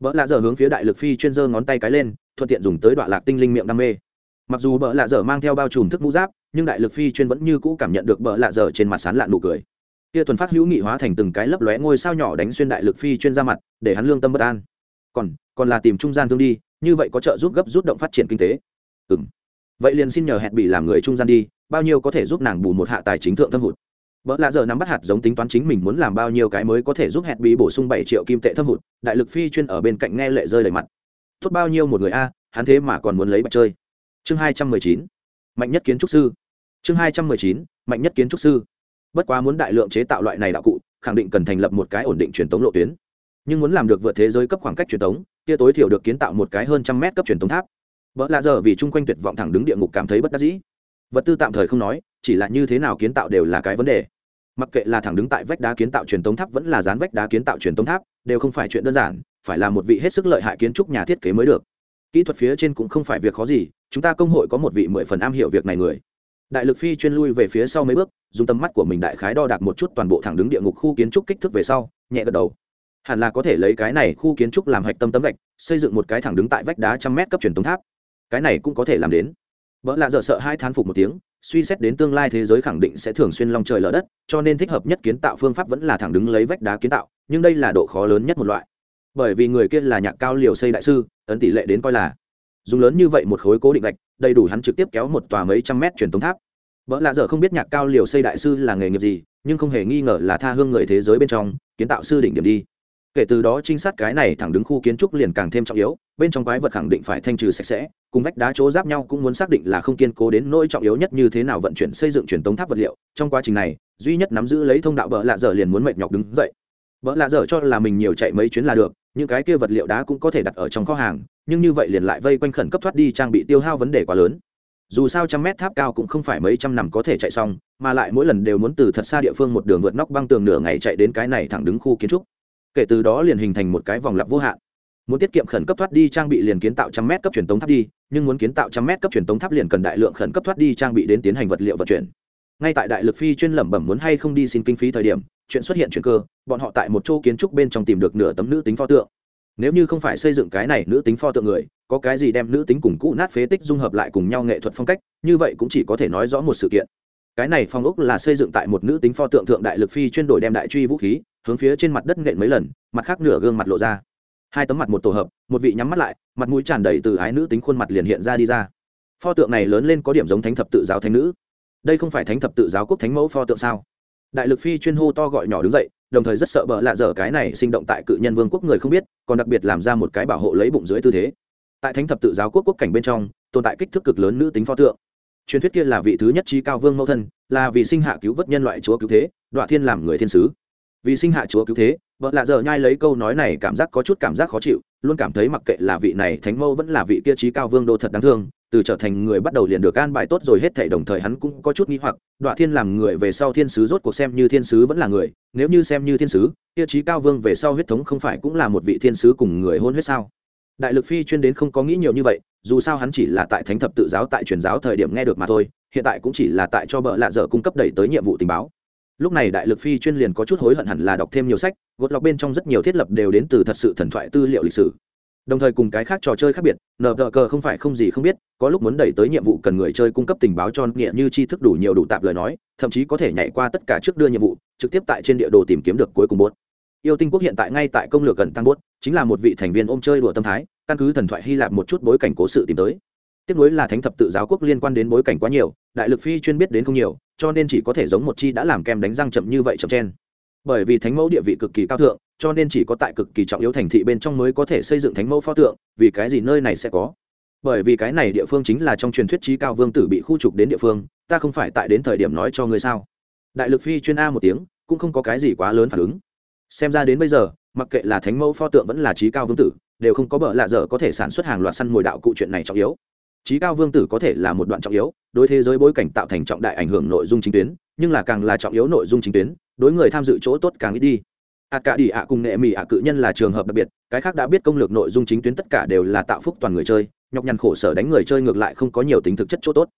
vợ lạ giờ hướng phía đại lực phi chuyên dơ ngón tay cái lên thuận tiện dùng tới đoạn lạc tinh linh miệng đam mê. Mặc dù bợ lạ dở mang theo bao trùm thức mũ giáp, nhưng đại lực phi chuyên vẫn như cũ cảm nhận được bợ lạ dở trên mặt sán lạn nụ cười. Kia tuần phát hữu nghị hóa thành từng cái lấp lóe ngôi sao nhỏ đánh xuyên đại lực phi chuyên ra mặt, để hắn lương tâm bất an. Còn còn là tìm trung gian thương đi, như vậy có trợ giúp gấp rút động phát triển kinh tế. Ừ m vậy liền xin nhờ hẹn bị làm người trung gian đi, bao nhiêu có thể giúp nàng bù một hạ tài chính thượng thâm hụt. Vợ lạ giờ nắm bắt hạt giống tính toán chính mình muốn làm bao nhiêu cái mới có thể giúp hẹn bị bổ sung bảy triệu kim tệ thâm hụt, đại lực phi chuyên ở bên cạnh nghe lệ rơi đầy mặt tốt bao nhiêu một người a, hắn thế mà còn muốn lấy bạch chơi. Chương hai trăm mười chín, mạnh nhất kiến trúc sư. Chương hai trăm mười chín, mạnh nhất kiến trúc sư. Bất quá muốn đại lượng chế tạo loại này đạo cụ, khẳng định cần thành lập một cái ổn định truyền tống lộ tuyến. Nhưng muốn làm được vượt thế giới cấp khoảng cách truyền tống, kia tối thiểu được kiến tạo một cái hơn trăm mét cấp truyền tống tháp. Vợ lạ giờ vì chung quanh tuyệt vọng thẳng đứng địa ngục cảm thấy bất đắc dĩ. Vật tư tạm thời không nói, chỉ là như thế nào kiến tạo đều là cái vấn đề. Mặc kệ là thẳng đứng tại vách đá kiến tạo truyền tống tháp vẫn là dán vách đá kiến tạo truyền tống tháp, đều không phải chuyện đơn giản phải là một vị hết sức lợi hại kiến trúc nhà thiết kế mới được. Kỹ thuật phía trên cũng không phải việc khó gì, chúng ta công hội có một vị mười phần am hiểu việc này người. Đại lực phi chuyên lui về phía sau mấy bước, dùng tầm mắt của mình đại khái đo đạc một chút toàn bộ thẳng đứng địa ngục khu kiến trúc kích thước về sau, nhẹ gật đầu. Hẳn là có thể lấy cái này khu kiến trúc làm hạch tâm tấm gạch, xây dựng một cái thẳng đứng tại vách đá trăm mét cấp truyền tống tháp. Cái này cũng có thể làm đến. Vợ lạ dở sợ hai thán phục một tiếng, suy xét đến tương lai thế giới khẳng định sẽ thường xuyên long trời lở đất, cho nên thích hợp nhất kiến tạo phương pháp vẫn là thẳng đứng lấy vách đá kiến tạo, nhưng đây là độ khó lớn nhất một loại bởi vì người kia là nhạc cao liều xây đại sư, ấn tỷ lệ đến coi là. Dùng lớn như vậy một khối cố định gạch, đầy đủ hắn trực tiếp kéo một tòa mấy trăm mét truyền tống tháp. Vợ lạ dở không biết nhạc cao liều xây đại sư là nghề nghiệp gì, nhưng không hề nghi ngờ là tha hương người thế giới bên trong, kiến tạo sư đỉnh điểm đi. Kể từ đó trinh sát cái này thẳng đứng khu kiến trúc liền càng thêm trọng yếu, bên trong quái vật khẳng định phải thanh trừ sạch sẽ, cùng vách đá chỗ giáp nhau cũng muốn xác định là không kiên cố đến nỗi trọng yếu nhất như thế nào vận chuyển xây dựng truyền tống tháp vật liệu. Trong quá trình này, duy nhất nắm giữ lấy thông đạo bờ lạ dở liền muốn mệt nhọc đứng dậy vợ lạ dở cho là mình nhiều chạy mấy chuyến là được, những cái kia vật liệu đá cũng có thể đặt ở trong kho hàng, nhưng như vậy liền lại vây quanh khẩn cấp thoát đi trang bị tiêu hao vấn đề quá lớn. Dù sao trăm mét tháp cao cũng không phải mấy trăm năm có thể chạy xong, mà lại mỗi lần đều muốn từ thật xa địa phương một đường vượt nóc băng tường nửa ngày chạy đến cái này thẳng đứng khu kiến trúc. Kể từ đó liền hình thành một cái vòng lặp vô hạn. Muốn tiết kiệm khẩn cấp thoát đi trang bị liền kiến tạo trăm mét cấp truyền tống tháp đi, nhưng muốn kiến tạo trăm mét cấp truyền tống tháp liền cần đại lượng khẩn cấp thoát đi trang bị đến tiến hành vật liệu vận chuyển ngay tại đại lực phi chuyên lẩm bẩm muốn hay không đi xin kinh phí thời điểm, chuyện xuất hiện chuyện cơ, bọn họ tại một chỗ kiến trúc bên trong tìm được nửa tấm nữ tính pho tượng. Nếu như không phải xây dựng cái này nữ tính pho tượng người, có cái gì đem nữ tính cùng cũ nát phế tích dung hợp lại cùng nhau nghệ thuật phong cách, như vậy cũng chỉ có thể nói rõ một sự kiện. Cái này phong ốc là xây dựng tại một nữ tính pho tượng thượng đại lực phi chuyên đổi đem đại truy vũ khí, hướng phía trên mặt đất nện mấy lần, mặt khác nửa gương mặt lộ ra. Hai tấm mặt một tổ hợp, một vị nhắm mắt lại, mặt mũi tràn đầy từ ái nữ tính khuôn mặt liền hiện ra đi ra. Pho tượng này lớn lên có điểm giống thánh thập tự giáo thánh nữ đây không phải thánh thập tự giáo quốc thánh mẫu pho tượng sao? Đại lực phi chuyên hô to gọi nhỏ đứng dậy, đồng thời rất sợ bợ lạ dở cái này sinh động tại cự nhân vương quốc người không biết, còn đặc biệt làm ra một cái bảo hộ lấy bụng dưới tư thế. Tại thánh thập tự giáo quốc quốc cảnh bên trong, tồn tại kích thước cực lớn nữ tính pho tượng. Truyền thuyết kia là vị thứ nhất trí cao vương mẫu thân, là vì sinh hạ cứu vớt nhân loại chúa cứu thế, đọa thiên làm người thiên sứ. Vì sinh hạ chúa cứu thế vợ lạ giờ nhai lấy câu nói này cảm giác có chút cảm giác khó chịu, luôn cảm thấy mặc kệ là vị này thánh mẫu vẫn là vị kia trí cao vương đô thật đáng thương từ trở thành người bắt đầu liền được an bài tốt rồi hết thảy đồng thời hắn cũng có chút nghi hoặc, Đoạ thiên làm người về sau thiên sứ rốt cuộc xem như thiên sứ vẫn là người, nếu như xem như thiên sứ, kia trí cao vương về sau huyết thống không phải cũng là một vị thiên sứ cùng người hôn huyết sao? Đại lực phi chuyên đến không có nghĩ nhiều như vậy, dù sao hắn chỉ là tại thánh thập tự giáo tại truyền giáo thời điểm nghe được mà thôi, hiện tại cũng chỉ là tại cho bợ lạ dở cung cấp đẩy tới nhiệm vụ tình báo. Lúc này đại lực phi chuyên liền có chút hối hận hẳn là đọc thêm nhiều sách, gột lọc bên trong rất nhiều thiết lập đều đến từ thật sự thần thoại tư liệu lịch sử đồng thời cùng cái khác trò chơi khác biệt, nờ tờ cờ không phải không gì không biết, có lúc muốn đẩy tới nhiệm vụ cần người chơi cung cấp tình báo cho nghĩa như tri thức đủ nhiều đủ tạp lời nói, thậm chí có thể nhảy qua tất cả trước đưa nhiệm vụ, trực tiếp tại trên địa đồ tìm kiếm được cuối cùng bốt yêu tinh quốc hiện tại ngay tại công lược gần tăng bốt chính là một vị thành viên ôm chơi đùa tâm thái, căn cứ thần thoại hy lạp một chút bối cảnh cố sự tìm tới. Tiếp nối là thánh thập tự giáo quốc liên quan đến bối cảnh quá nhiều, đại lực phi chuyên biết đến không nhiều, cho nên chỉ có thể giống một chi đã làm kem đánh răng chậm như vậy chậm chen. Bởi vì thánh mẫu địa vị cực kỳ cao thượng cho nên chỉ có tại cực kỳ trọng yếu thành thị bên trong mới có thể xây dựng thánh mẫu pho tượng, vì cái gì nơi này sẽ có? Bởi vì cái này địa phương chính là trong truyền thuyết trí cao vương tử bị khu trục đến địa phương, ta không phải tại đến thời điểm nói cho ngươi sao? Đại lực phi chuyên a một tiếng, cũng không có cái gì quá lớn phản ứng. Xem ra đến bây giờ, mặc kệ là thánh mẫu pho tượng vẫn là trí cao vương tử, đều không có bợ lạ dở có thể sản xuất hàng loạt săn mồi đạo cụ chuyện này trọng yếu. Trí cao vương tử có thể là một đoạn trọng yếu, đối thế giới bối cảnh tạo thành trọng đại ảnh hưởng nội dung chính tuyến, nhưng là càng là trọng yếu nội dung chính tuyến, đối người tham dự chỗ tốt càng ít đi. A cả đi ạ cùng nghệ mỹ ạ cự nhân là trường hợp đặc biệt, cái khác đã biết công lược nội dung chính tuyến tất cả đều là tạo phúc toàn người chơi, nhọc nhằn khổ sở đánh người chơi ngược lại không có nhiều tính thực chất chỗ tốt.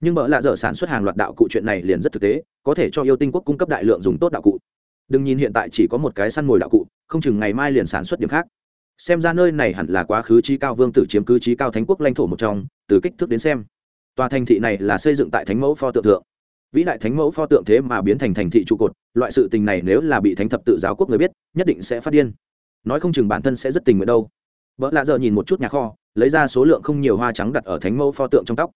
Nhưng bỡ lạ dở sản xuất hàng loạt đạo cụ chuyện này liền rất thực tế, có thể cho yêu tinh quốc cung cấp đại lượng dùng tốt đạo cụ. Đừng nhìn hiện tại chỉ có một cái săn mồi đạo cụ, không chừng ngày mai liền sản xuất điểm khác. Xem ra nơi này hẳn là quá khứ trí cao vương tử chiếm cứ trí cao thánh quốc lãnh thổ một trong, từ kích thước đến xem. Tòa thành thị này là xây dựng tại thánh mẫu pho tượng thượng vĩ đại thánh mẫu pho tượng thế mà biến thành thành thị trụ cột, loại sự tình này nếu là bị thánh thập tự giáo quốc người biết, nhất định sẽ phát điên. Nói không chừng bản thân sẽ rất tình nguyện đâu. Vợ lạ giờ nhìn một chút nhà kho, lấy ra số lượng không nhiều hoa trắng đặt ở thánh mẫu pho tượng trong tóc.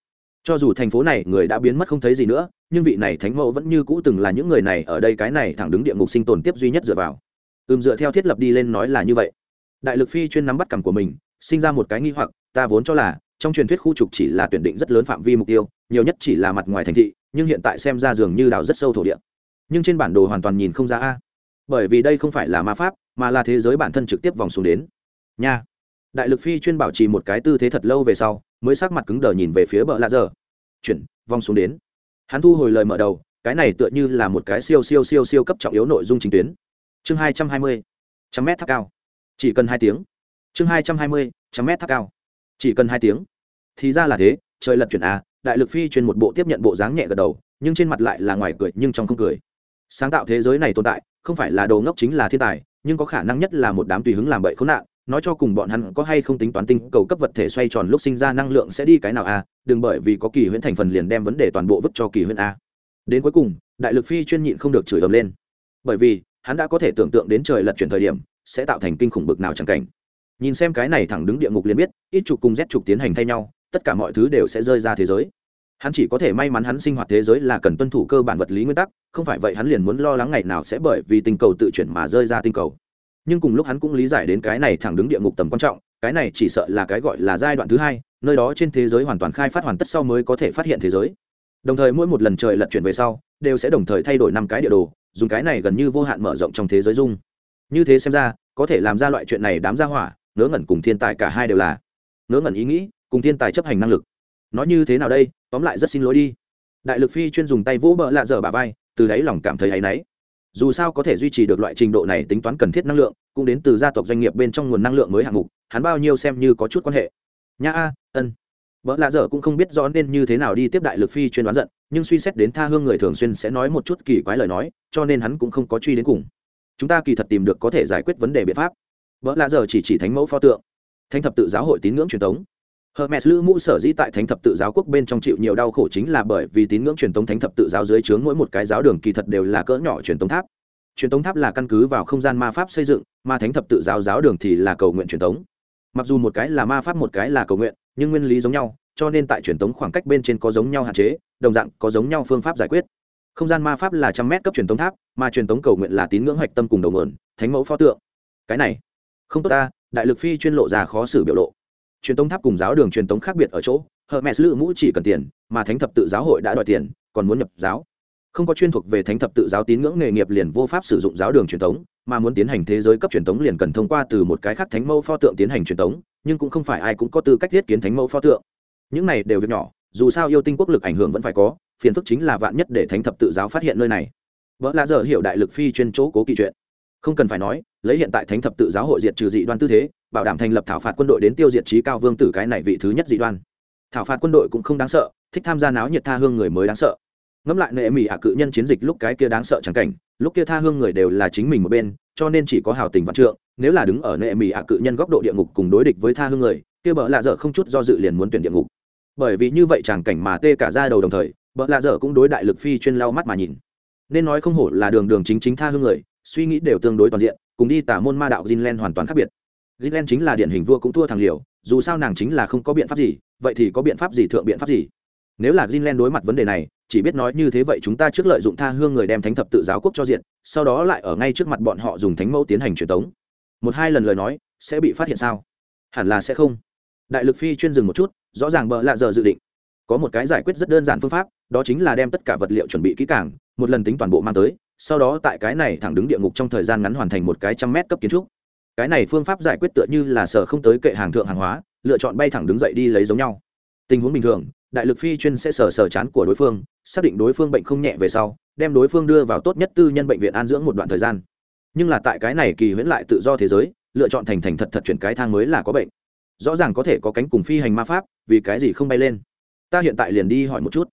Cho dù thành phố này người đã biến mất không thấy gì nữa, nhưng vị này thánh mẫu vẫn như cũ từng là những người này ở đây cái này thẳng đứng địa ngục sinh tồn tiếp duy nhất dựa vào. Ừm, dựa theo thiết lập đi lên nói là như vậy. Đại lực phi chuyên nắm bắt cằm của mình, sinh ra một cái nghi hoặc, ta vốn cho là, trong truyền thuyết khu trục chỉ là tuyển định rất lớn phạm vi mục tiêu, nhiều nhất chỉ là mặt ngoài thành thị nhưng hiện tại xem ra dường như đào rất sâu thổ địa. Nhưng trên bản đồ hoàn toàn nhìn không ra a. Bởi vì đây không phải là ma pháp, mà là thế giới bản thân trực tiếp vòng xuống đến. Nha. Đại lực phi chuyên bảo trì một cái tư thế thật lâu về sau, mới sắc mặt cứng đờ nhìn về phía bờ lạ dở chuyển, vòng xuống đến. Hắn thu hồi lời mở đầu, cái này tựa như là một cái siêu siêu siêu siêu cấp trọng yếu nội dung chính tuyến. Chương hai trăm hai mươi, trăm mét tháp cao. Chỉ cần hai tiếng. Chương hai trăm hai mươi, trăm mét tháp cao. Chỉ cần hai tiếng. Thì ra là thế, trời lật chuyển a đại lực phi truyền một bộ tiếp nhận bộ dáng nhẹ gật đầu, nhưng trên mặt lại là ngoài cười nhưng trong không cười. Sáng tạo thế giới này tồn tại, không phải là đồ ngốc chính là thiên tài, nhưng có khả năng nhất là một đám tùy hứng làm bậy khốn nạn, nói cho cùng bọn hắn có hay không tính toán tinh cầu cấp vật thể xoay tròn lúc sinh ra năng lượng sẽ đi cái nào a đừng bởi vì có kỳ huyễn thành phần liền đem vấn đề toàn bộ vứt cho kỳ huyễn a đến cuối cùng, đại lực phi chuyên nhịn không được chửi ầm lên. Bởi vì, hắn đã có thể tưởng tượng đến trời lật chuyển thời điểm, sẽ tạo thành kinh khủng bực nào chẳng cảnh. Nhìn xem cái này thẳng đứng địa ngục liền biết, ít trục cùng rét trục tiến hành thay nhau tất cả mọi thứ đều sẽ rơi ra thế giới. Hắn chỉ có thể may mắn hắn sinh hoạt thế giới là cần tuân thủ cơ bản vật lý nguyên tắc, không phải vậy hắn liền muốn lo lắng ngày nào sẽ bởi vì tình cầu tự chuyển mà rơi ra tinh cầu. Nhưng cùng lúc hắn cũng lý giải đến cái này thẳng đứng địa ngục tầm quan trọng, cái này chỉ sợ là cái gọi là giai đoạn thứ hai, nơi đó trên thế giới hoàn toàn khai phát hoàn tất sau mới có thể phát hiện thế giới. Đồng thời mỗi một lần trời lật chuyển về sau, đều sẽ đồng thời thay đổi năm cái địa đồ, dùng cái này gần như vô hạn mở rộng trong thế giới dung. Như thế xem ra, có thể làm ra loại chuyện này đám ra hỏa, ngớ ngẩn cùng thiên tài cả hai đều là. Ngớ ngẩn ý nghĩ cùng thiên tài chấp hành năng lực. Nói như thế nào đây? Tóm lại rất xin lỗi đi. Đại lực phi chuyên dùng tay vỗ bỡ lạ dở bà vai, từ đáy lòng cảm thấy áy náy. Dù sao có thể duy trì được loại trình độ này tính toán cần thiết năng lượng, cũng đến từ gia tộc doanh nghiệp bên trong nguồn năng lượng mới hạng mục, hắn bao nhiêu xem như có chút quan hệ. Nha a, ân. Vợ lạ dở cũng không biết rõ nên như thế nào đi tiếp đại lực phi chuyên đoán giận, nhưng suy xét đến tha hương người thường xuyên sẽ nói một chút kỳ quái lời nói, cho nên hắn cũng không có truy đến cùng. Chúng ta kỳ thật tìm được có thể giải quyết vấn đề biện pháp. Vợ lạ dở chỉ chỉ thánh mẫu pho tượng. Thánh thập tự giáo hội tín ngưỡng truyền thống. Hermes Lữ Mũ sở dĩ tại Thánh thập tự giáo quốc bên trong chịu nhiều đau khổ chính là bởi vì tín ngưỡng truyền thống Thánh thập tự giáo dưới trướng mỗi một cái giáo đường kỳ thật đều là cỡ nhỏ truyền thống tháp. Truyền thống tháp là căn cứ vào không gian ma pháp xây dựng, mà Thánh thập tự giáo giáo đường thì là cầu nguyện truyền thống. Mặc dù một cái là ma pháp một cái là cầu nguyện, nhưng nguyên lý giống nhau, cho nên tại truyền thống khoảng cách bên trên có giống nhau hạn chế, đồng dạng có giống nhau phương pháp giải quyết. Không gian ma pháp là trăm mét cấp truyền thống tháp, mà truyền thống cầu nguyện là tín ngưỡng hoạch tâm cùng đầu nguồn, thánh mẫu pho tượng. Cái này, không tốt ta, đại lực phi chuyên lộ ra khó xử biểu lộ truyền tống tháp cùng giáo đường truyền tống khác biệt ở chỗ, hermes lữ mũ chỉ cần tiền, mà thánh thập tự giáo hội đã đòi tiền, còn muốn nhập giáo. Không có chuyên thuộc về thánh thập tự giáo tín ngưỡng nghề nghiệp liền vô pháp sử dụng giáo đường truyền tống, mà muốn tiến hành thế giới cấp truyền tống liền cần thông qua từ một cái khác thánh mẫu pho tượng tiến hành truyền tống, nhưng cũng không phải ai cũng có tư cách thiết kiến thánh mẫu pho tượng. Những này đều việc nhỏ, dù sao yêu tinh quốc lực ảnh hưởng vẫn phải có, phiền phức chính là vạn nhất để thánh thập tự giáo phát hiện nơi này. Vợ lạ giờ hiểu đại lực phi chuyên chỗ cố kỳ chuyện không cần phải nói, lấy hiện tại thánh thập tự giáo hội diệt trừ dị đoan tư thế, bảo đảm thành lập thảo phạt quân đội đến tiêu diệt trí cao vương tử cái này vị thứ nhất dị đoan. Thảo phạt quân đội cũng không đáng sợ, thích tham gia náo nhiệt tha hương người mới đáng sợ. Ngẫm lại nệ mỹ ả cự nhân chiến dịch lúc cái kia đáng sợ chẳng cảnh, lúc kia tha hương người đều là chính mình một bên, cho nên chỉ có hào tình vạn trượng, nếu là đứng ở nệ mỹ ả cự nhân góc độ địa ngục cùng đối địch với tha hương người, kia bợ lạ dở không chút do dự liền muốn tuyển địa ngục. Bởi vì như vậy chẳng cảnh mà tê cả ra đầu đồng thời, bợ lạ dở cũng đối đại lực phi chuyên lau mắt mà nhìn. Nên nói không hổ là đường đường chính chính tha hương người suy nghĩ đều tương đối toàn diện, cùng đi tả môn ma đạo Jinlen hoàn toàn khác biệt. Jinlen chính là điển hình vua cũng thua thằng liều, dù sao nàng chính là không có biện pháp gì, vậy thì có biện pháp gì thượng biện pháp gì? Nếu là Jinlen đối mặt vấn đề này, chỉ biết nói như thế vậy chúng ta trước lợi dụng tha hương người đem thánh thập tự giáo quốc cho diện, sau đó lại ở ngay trước mặt bọn họ dùng thánh mẫu tiến hành truyền tống. Một hai lần lời nói, sẽ bị phát hiện sao? Hẳn là sẽ không. Đại lực phi chuyên dừng một chút, rõ ràng bợ lạ giờ dự định. Có một cái giải quyết rất đơn giản phương pháp, đó chính là đem tất cả vật liệu chuẩn bị kỹ càng, một lần tính toàn bộ mang tới sau đó tại cái này thẳng đứng địa ngục trong thời gian ngắn hoàn thành một cái trăm mét cấp kiến trúc. Cái này phương pháp giải quyết tựa như là sở không tới kệ hàng thượng hàng hóa, lựa chọn bay thẳng đứng dậy đi lấy giống nhau. Tình huống bình thường, đại lực phi chuyên sẽ sở sở chán của đối phương, xác định đối phương bệnh không nhẹ về sau, đem đối phương đưa vào tốt nhất tư nhân bệnh viện an dưỡng một đoạn thời gian. Nhưng là tại cái này kỳ huyễn lại tự do thế giới, lựa chọn thành thành thật thật chuyển cái thang mới là có bệnh. Rõ ràng có thể có cánh cùng phi hành ma pháp, vì cái gì không bay lên? Ta hiện tại liền đi hỏi một chút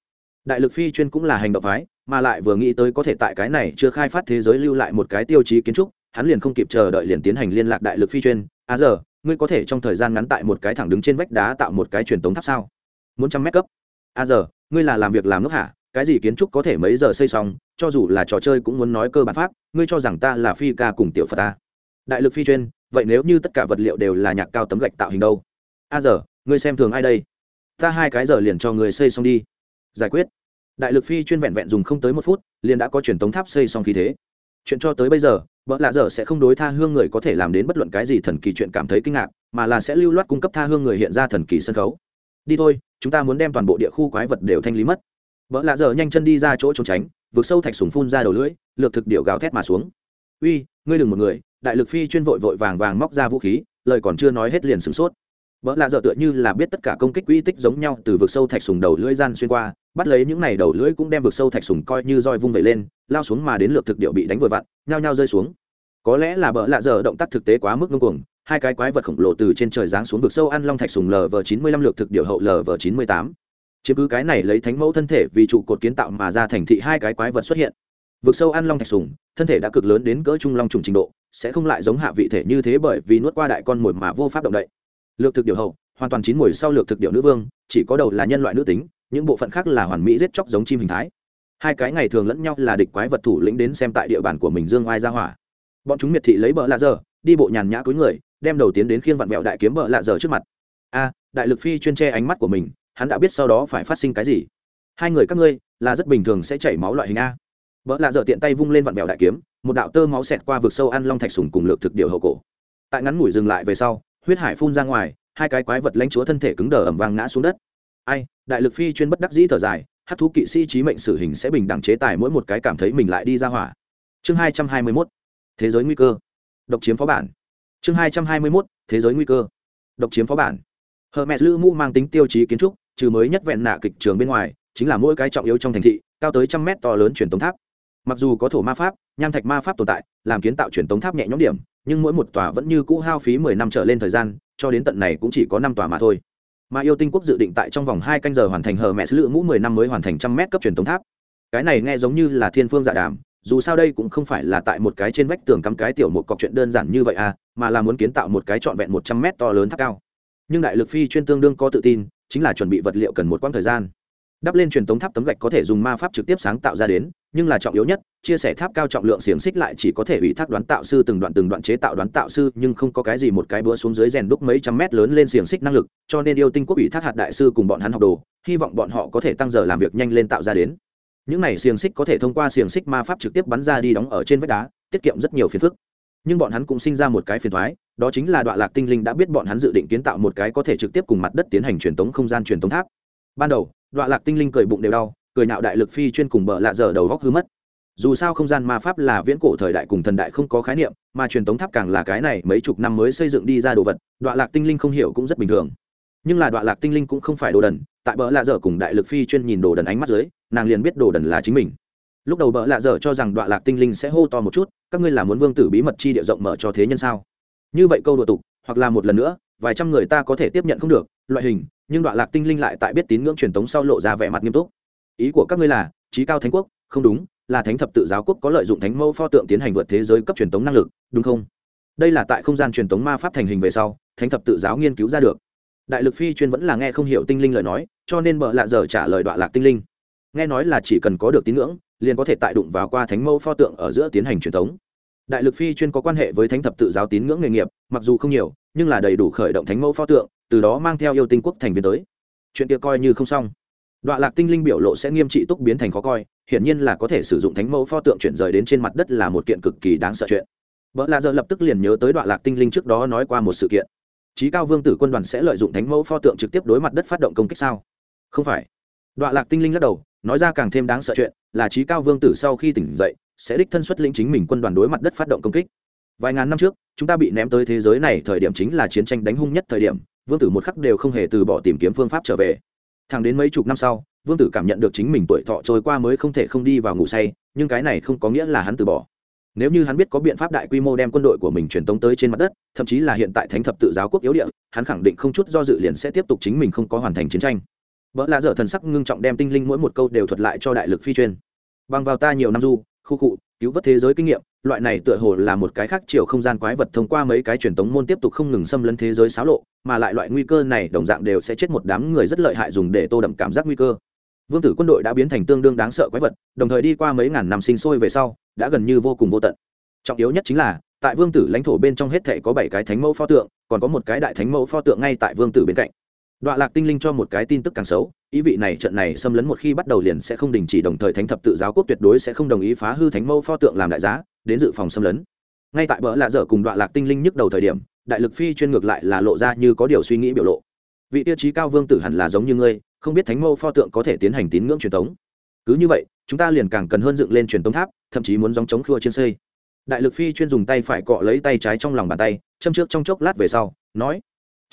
đại lực phi chuyên cũng là hành động phái, mà lại vừa nghĩ tới có thể tại cái này chưa khai phát thế giới lưu lại một cái tiêu chí kiến trúc, hắn liền không kịp chờ đợi liền tiến hành liên lạc đại lực phi chuyên. À giờ, ngươi có thể trong thời gian ngắn tại một cái thẳng đứng trên vách đá tạo một cái truyền tống tháp sao? Muốn trăm mét cấp. À giờ, ngươi là làm việc làm nước hả? Cái gì kiến trúc có thể mấy giờ xây xong? Cho dù là trò chơi cũng muốn nói cơ bản pháp, ngươi cho rằng ta là phi ca cùng tiểu phật ta? Đại lực phi chuyên, vậy nếu như tất cả vật liệu đều là nhạc cao tấm gạch tạo hình đâu? À giờ, ngươi xem thường ai đây? Ta hai cái giờ liền cho người xây xong đi giải quyết. Đại lực phi chuyên vẹn vẹn dùng không tới một phút, liền đã có truyền tống tháp xây xong khí thế. Chuyện cho tới bây giờ vợ lạ dở sẽ không đối tha hương người có thể làm đến bất luận cái gì thần kỳ chuyện cảm thấy kinh ngạc, mà là sẽ lưu loát cung cấp tha hương người hiện ra thần kỳ sân khấu. Đi thôi, chúng ta muốn đem toàn bộ địa khu quái vật đều thanh lý mất. Vợ lạ dở nhanh chân đi ra chỗ trốn tránh, vượt sâu thạch sùng phun ra đầu lưỡi, lược thực điệu gào thét mà xuống. Uy, ngươi đừng một người. Đại lực phi chuyên vội vội vàng vàng móc ra vũ khí, lời còn chưa nói hết liền sửng sốt vợ lạ dở tựa như là biết tất cả công kích quỹ tích giống nhau từ vực sâu thạch sùng đầu lưỡi gian xuyên qua, bắt lấy những này đầu lưỡi cũng đem vực sâu thạch sùng coi như roi vung vẩy lên, lao xuống mà đến lượt thực điệu bị đánh vừa vặn, nhao nhao rơi xuống. Có lẽ là bỡ lạ giờ động tác thực tế quá mức ngưng cuồng, hai cái quái vật khổng lồ từ trên trời giáng xuống vực sâu ăn long thạch sùng lv chín mươi lăm lượt thực điệu hậu lv chín mươi tám. Chứ cứ cái này lấy thánh mẫu thân thể vì trụ cột kiến tạo mà ra thành thị hai cái quái vật xuất hiện. Vực sâu ăn long thạch sùng, thân thể đã cực lớn đến cỡ trung long trùng trình độ, sẽ không lại giống hạ vị thể như thế bởi vì nuốt qua đại con mồi mà vô pháp động đậy lược thực điệu hậu, hoàn toàn chín mùi sau lược thực điệu nữ vương, chỉ có đầu là nhân loại nữ tính, những bộ phận khác là hoàn mỹ giết chóc giống chim hình thái. Hai cái ngày thường lẫn nhau là địch quái vật thủ lĩnh đến xem tại địa bàn của mình dương oai ra hỏa. Bọn chúng miệt thị lấy bờ lạ dở đi bộ nhàn nhã cuối người, đem đầu tiến đến khiên vặn vẹo đại kiếm bờ lạ dở trước mặt. A, đại lực phi chuyên che ánh mắt của mình, hắn đã biết sau đó phải phát sinh cái gì. Hai người các ngươi, là rất bình thường sẽ chảy máu loại hình a. Bỡ lạ dở tiện tay vung lên vặn vẹo đại kiếm, một đạo tơ máu xẹt qua vực sâu ăn long thạch sùng cùng lược thực điệu hậu cổ. Tại ngắn ngủi dừng lại về sau huyết hải phun ra ngoài, hai cái quái vật lãnh chúa thân thể cứng đờ ẩm vang ngã xuống đất. Ai, đại lực phi chuyên bất đắc dĩ thở dài, hát thú kỵ sĩ trí mệnh sử hình sẽ bình đẳng chế tài mỗi một cái cảm thấy mình lại đi ra hỏa. Chương hai trăm hai mươi mốt, thế giới nguy cơ. Độc chiếm phó bản. Chương hai trăm hai mươi mốt, thế giới nguy cơ. Độc chiếm phó bản. Hermes lữ mu mang tính tiêu chí kiến trúc, trừ mới nhất vẹn nạ kịch trường bên ngoài, chính là mỗi cái trọng yếu trong thành thị, cao tới trăm mét to lớn truyền tống tháp. Mặc dù có thổ ma pháp, nham thạch ma pháp tồn tại, làm kiến tạo truyền tống tháp nhẹ nhõm điểm nhưng mỗi một tòa vẫn như cũ hao phí mười năm trở lên thời gian, cho đến tận này cũng chỉ có năm tòa mà thôi. Mà yêu tinh quốc dự định tại trong vòng hai canh giờ hoàn thành hờ mẹ sứ lự mũ mười năm mới hoàn thành trăm mét cấp truyền tống tháp. Cái này nghe giống như là thiên phương dạ đàm, dù sao đây cũng không phải là tại một cái trên vách tường cắm cái tiểu một cọc chuyện đơn giản như vậy à mà là muốn kiến tạo một cái trọn vẹn một trăm mét to lớn tháp cao. Nhưng đại lực phi chuyên tương đương có tự tin, chính là chuẩn bị vật liệu cần một quãng thời gian. Đắp lên truyền tống tháp tấm gạch có thể dùng ma pháp trực tiếp sáng tạo ra đến nhưng là trọng yếu nhất, chia sẻ tháp cao trọng lượng xiềng xích lại chỉ có thể ủy thác đoán tạo sư từng đoạn từng đoạn chế tạo đoán tạo sư, nhưng không có cái gì một cái búa xuống dưới rèn đúc mấy trăm mét lớn lên xiềng xích năng lực, cho nên yêu tinh quốc ủy thác hạt đại sư cùng bọn hắn học đồ, hy vọng bọn họ có thể tăng giờ làm việc nhanh lên tạo ra đến. Những này xiềng xích có thể thông qua xiềng xích ma pháp trực tiếp bắn ra đi đóng ở trên vách đá, tiết kiệm rất nhiều phiền phức. Nhưng bọn hắn cũng sinh ra một cái phiền thoái, đó chính là đoạn lạc tinh linh đã biết bọn hắn dự định kiến tạo một cái có thể trực tiếp cùng mặt đất tiến hành truyền tống không gian truyền tống tháp. Ban đầu đoạn lạc tinh linh cười bụng đều đau cười nạo đại lực phi chuyên cùng bợ lạ dở đầu góc hư mất. Dù sao không gian ma pháp là viễn cổ thời đại cùng thần đại không có khái niệm, mà truyền tống tháp càng là cái này mấy chục năm mới xây dựng đi ra đồ vật, đoạn lạc tinh linh không hiểu cũng rất bình thường. Nhưng là đoạn lạc tinh linh cũng không phải đồ đần, tại bỡ lạ dở cùng đại lực phi chuyên nhìn đồ đần ánh mắt dưới, nàng liền biết đồ đần là chính mình. Lúc đầu bỡ lạ dở cho rằng đoạn lạc tinh linh sẽ hô to một chút, các ngươi là muốn vương tử bí mật chi địa rộng mở cho thế nhân sao? Như vậy câu đùa tục, hoặc là một lần nữa, vài trăm người ta có thể tiếp nhận không được, loại hình, nhưng đoạn lạc tinh linh lại tại biết tín ngưỡng truyền thống sau lộ ra vẻ mặt nghiêm túc ý của các ngươi là, trí cao thánh quốc, không đúng, là thánh thập tự giáo quốc có lợi dụng thánh mẫu pho tượng tiến hành vượt thế giới cấp truyền thống năng lực, đúng không? Đây là tại không gian truyền thống ma pháp thành hình về sau, thánh thập tự giáo nghiên cứu ra được. Đại lực phi chuyên vẫn là nghe không hiểu tinh linh lời nói, cho nên bợ lạ giờ trả lời đoạn lạc tinh linh. Nghe nói là chỉ cần có được tín ngưỡng, liền có thể tại đụng vào qua thánh mẫu pho tượng ở giữa tiến hành truyền thống đại lực phi chuyên có quan hệ với thánh thập tự giáo tín ngưỡng nghề nghiệp, mặc dù không nhiều, nhưng là đầy đủ khởi động thánh mẫu pho tượng, từ đó mang theo yêu tinh quốc thành viên tới. Chuyện kia coi như không xong đoạn lạc tinh linh biểu lộ sẽ nghiêm trị túc biến thành khó coi, hiển nhiên là có thể sử dụng thánh mẫu pho tượng chuyển rời đến trên mặt đất là một kiện cực kỳ đáng sợ chuyện. Bỡ lạ giờ lập tức liền nhớ tới đoạn lạc tinh linh trước đó nói qua một sự kiện. Trí cao vương tử quân đoàn sẽ lợi dụng thánh mẫu pho tượng trực tiếp đối mặt đất phát động công kích sao? Không phải. Đoạn lạc tinh linh lắc đầu, nói ra càng thêm đáng sợ chuyện, là trí cao vương tử sau khi tỉnh dậy, sẽ đích thân xuất lĩnh chính mình quân đoàn đối mặt đất phát động công kích. Vài ngàn năm trước, chúng ta bị ném tới thế giới này thời điểm chính là chiến tranh đánh hung nhất thời điểm, vương tử một khắc đều không hề từ bỏ tìm kiếm phương pháp trở về thẳng đến mấy chục năm sau, vương tử cảm nhận được chính mình tuổi thọ trôi qua mới không thể không đi vào ngủ say, nhưng cái này không có nghĩa là hắn từ bỏ. Nếu như hắn biết có biện pháp đại quy mô đem quân đội của mình truyền tống tới trên mặt đất, thậm chí là hiện tại thánh thập tự giáo quốc yếu địa, hắn khẳng định không chút do dự liền sẽ tiếp tục chính mình không có hoàn thành chiến tranh. Vợ lạ dở thần sắc ngưng trọng đem tinh linh mỗi một câu đều thuật lại cho đại lực phi chuyên bằng vào ta nhiều năm du khu cụ cứu vớt thế giới kinh nghiệm, loại này tựa hồ là một cái khác chiều không gian quái vật thông qua mấy cái truyền tống môn tiếp tục không ngừng xâm lấn thế giới xáo lộ, mà lại loại nguy cơ này đồng dạng đều sẽ chết một đám người rất lợi hại dùng để tô đậm cảm giác nguy cơ. Vương tử quân đội đã biến thành tương đương đáng sợ quái vật, đồng thời đi qua mấy ngàn năm sinh sôi về sau, đã gần như vô cùng vô tận. Trọng yếu nhất chính là, tại vương tử lãnh thổ bên trong hết thể có bảy cái thánh mẫu pho tượng, còn có một cái đại thánh mẫu pho tượng ngay tại vương tử bên cạnh. Đoạn lạc tinh linh cho một cái tin tức càng xấu ý vị này trận này xâm lấn một khi bắt đầu liền sẽ không đình chỉ, đồng thời thánh thập tự giáo quốc tuyệt đối sẽ không đồng ý phá hư thánh mâu pho tượng làm đại giá, đến dự phòng xâm lấn. Ngay tại bỡ lạ dở cùng đoạn lạc tinh linh nhức đầu thời điểm, đại lực phi chuyên ngược lại là lộ ra như có điều suy nghĩ biểu lộ. Vị tiêu chí cao vương tử hẳn là giống như ngươi, không biết thánh mâu pho tượng có thể tiến hành tín ngưỡng truyền thống. Cứ như vậy, chúng ta liền càng cần hơn dựng lên truyền thống tháp, thậm chí muốn dòng chống khua trên xây. Đại lực phi chuyên dùng tay phải cọ lấy tay trái trong lòng bàn tay, châm trước trong chốc lát về sau, nói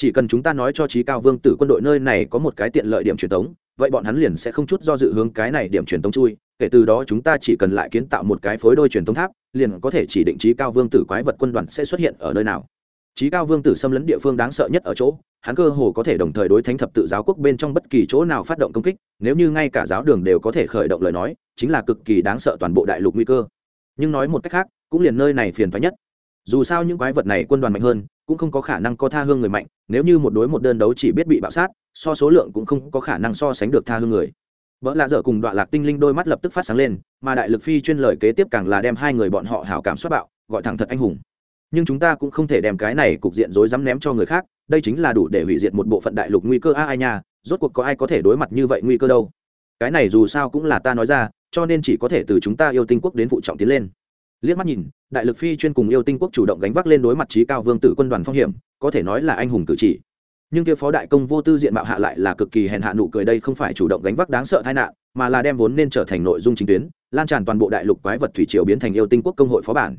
chỉ cần chúng ta nói cho trí cao vương tử quân đội nơi này có một cái tiện lợi điểm truyền tống, vậy bọn hắn liền sẽ không chút do dự hướng cái này điểm truyền tống chui. Kể từ đó chúng ta chỉ cần lại kiến tạo một cái phối đôi truyền tống tháp, liền có thể chỉ định trí cao vương tử quái vật quân đoàn sẽ xuất hiện ở nơi nào. Trí cao vương tử xâm lấn địa phương đáng sợ nhất ở chỗ, hắn cơ hồ có thể đồng thời đối thánh thập tự giáo quốc bên trong bất kỳ chỗ nào phát động công kích, nếu như ngay cả giáo đường đều có thể khởi động lời nói, chính là cực kỳ đáng sợ toàn bộ đại lục nguy cơ. Nhưng nói một cách khác, cũng liền nơi này phiền thoái nhất. Dù sao những quái vật này quân đoàn mạnh hơn, cũng không có khả năng có tha hương người mạnh nếu như một đối một đơn đấu chỉ biết bị bạo sát, so số lượng cũng không có khả năng so sánh được tha hương người. Vợ lạ dở cùng đoạn lạc tinh linh đôi mắt lập tức phát sáng lên, mà đại lực phi chuyên lời kế tiếp càng là đem hai người bọn họ hảo cảm xuất bạo, gọi thẳng thật anh hùng. Nhưng chúng ta cũng không thể đem cái này cục diện rối rắm ném cho người khác, đây chính là đủ để hủy diệt một bộ phận đại lục nguy cơ a ai nha, rốt cuộc có ai có thể đối mặt như vậy nguy cơ đâu? Cái này dù sao cũng là ta nói ra, cho nên chỉ có thể từ chúng ta yêu tinh quốc đến phụ trọng tiến lên. Liếc mắt nhìn, đại lực phi chuyên cùng yêu tinh quốc chủ động gánh vác lên đối mặt trí cao vương tử quân đoàn phong hiểm có thể nói là anh hùng cử chỉ. Nhưng kia phó đại công vô tư diện mạo hạ lại là cực kỳ hèn hạ nụ cười đây không phải chủ động gánh vác đáng sợ tai nạn, mà là đem vốn nên trở thành nội dung chính tuyến, lan tràn toàn bộ đại lục quái vật thủy triều biến thành yêu tinh quốc công hội phó bản.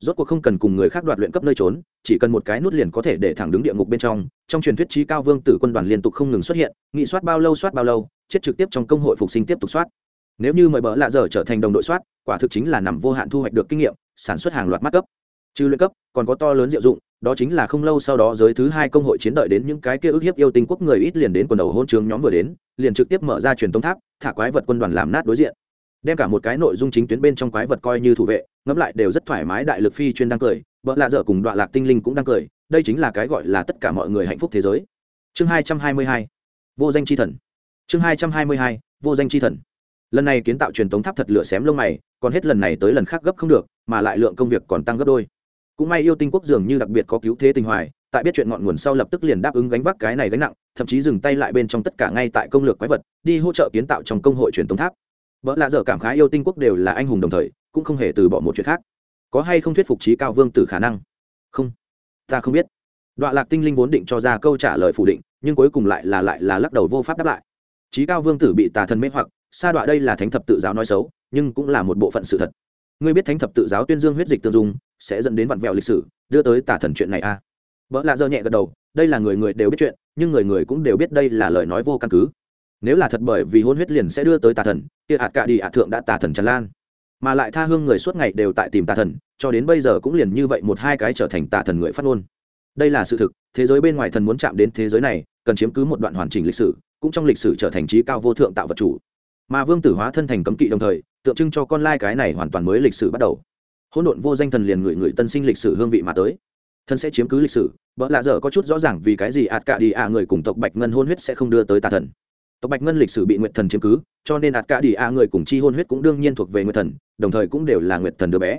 Rốt cuộc không cần cùng người khác đoạt luyện cấp nơi trốn, chỉ cần một cái nút liền có thể để thẳng đứng địa ngục bên trong. Trong truyền thuyết trí cao vương tử quân đoàn liên tục không ngừng xuất hiện, nghị soát bao lâu soát bao lâu, chết trực tiếp trong công hội phục sinh tiếp tục soát. Nếu như mời bỡ lạ dở trở thành đồng đội soát, quả thực chính là nằm vô hạn thu hoạch được kinh nghiệm, sản xuất hàng loạt mắt cấp. Trừ luyện cấp, còn có to lớn diệu dụng đó chính là không lâu sau đó giới thứ hai công hội chiến đợi đến những cái kia ức hiếp yêu tinh quốc người ít liền đến quần đầu hôn trường nhóm vừa đến, liền trực tiếp mở ra truyền tống tháp, thả quái vật quân đoàn làm nát đối diện. Đem cả một cái nội dung chính tuyến bên trong quái vật coi như thủ vệ, ngẫm lại đều rất thoải mái đại lực phi chuyên đang cười vợ lạ dở cùng đoạn lạc tinh linh cũng đang cười, đây chính là cái gọi là tất cả mọi người hạnh phúc thế giới. Chương hai trăm hai mươi hai, vô danh chi thần. Chương hai trăm hai mươi hai, vô danh chi thần. Lần này kiến tạo truyền tống tháp thật lửa xém lông mày, còn hết lần này tới lần khác gấp không được, mà lại lượng công việc còn tăng gấp đôi cũng may yêu tinh quốc dường như đặc biệt có cứu thế tình hoài, tại biết chuyện ngọn nguồn sau lập tức liền đáp ứng gánh vác cái này gánh nặng, thậm chí dừng tay lại bên trong tất cả ngay tại công lược quái vật, đi hỗ trợ kiến tạo trong công hội truyền thống tháp. Vợ lạ dở cảm khái yêu tinh quốc đều là anh hùng đồng thời, cũng không hề từ bỏ một chuyện khác. Có hay không thuyết phục trí cao vương từ khả năng? Không. Ta không biết. Đoạn lạc tinh linh vốn định cho ra câu trả lời phủ định, nhưng cuối cùng lại là lại là lắc đầu vô pháp đáp lại. Trí cao vương tử bị tà thần mê hoặc, sa đọa đây là thánh thập tự giáo nói xấu, nhưng cũng là một bộ phận sự thật. Ngươi biết thánh thập tự giáo tuyên dương huyết dịch tương dung sẽ dẫn đến vặn vẹo lịch sử, đưa tới tà thần chuyện này a. À? vợ lạ dơ nhẹ gật đầu, đây là người người đều biết chuyện, nhưng người người cũng đều biết đây là lời nói vô căn cứ. Nếu là thật bởi vì hôn huyết liền sẽ đưa tới tà thần, kia hạt cả đi ạt thượng đã tà thần tràn lan. Mà lại tha hương người suốt ngày đều tại tìm tà thần, cho đến bây giờ cũng liền như vậy một hai cái trở thành tà thần người phát ngôn. Đây là sự thực, thế giới bên ngoài thần muốn chạm đến thế giới này, cần chiếm cứ một đoạn hoàn chỉnh lịch sử, cũng trong lịch sử trở thành trí cao vô thượng tạo vật chủ. Mà vương tử hóa thân thành cấm kỵ đồng thời, tượng trưng cho con lai cái này hoàn toàn mới lịch sử bắt đầu hỗn độn vô danh thần liền người người tân sinh lịch sử hương vị mà tới. Thần sẽ chiếm cứ lịch sử vợ lạ dở có chút rõ ràng vì cái gì ạt cả đi ạ người cùng tộc bạch ngân hôn huyết sẽ không đưa tới tà thần. Tộc bạch ngân lịch sử bị nguyệt thần chiếm cứ, cho nên ạt cả đi ạ người cùng chi hôn huyết cũng đương nhiên thuộc về nguyệt thần, đồng thời cũng đều là nguyệt thần đứa bé.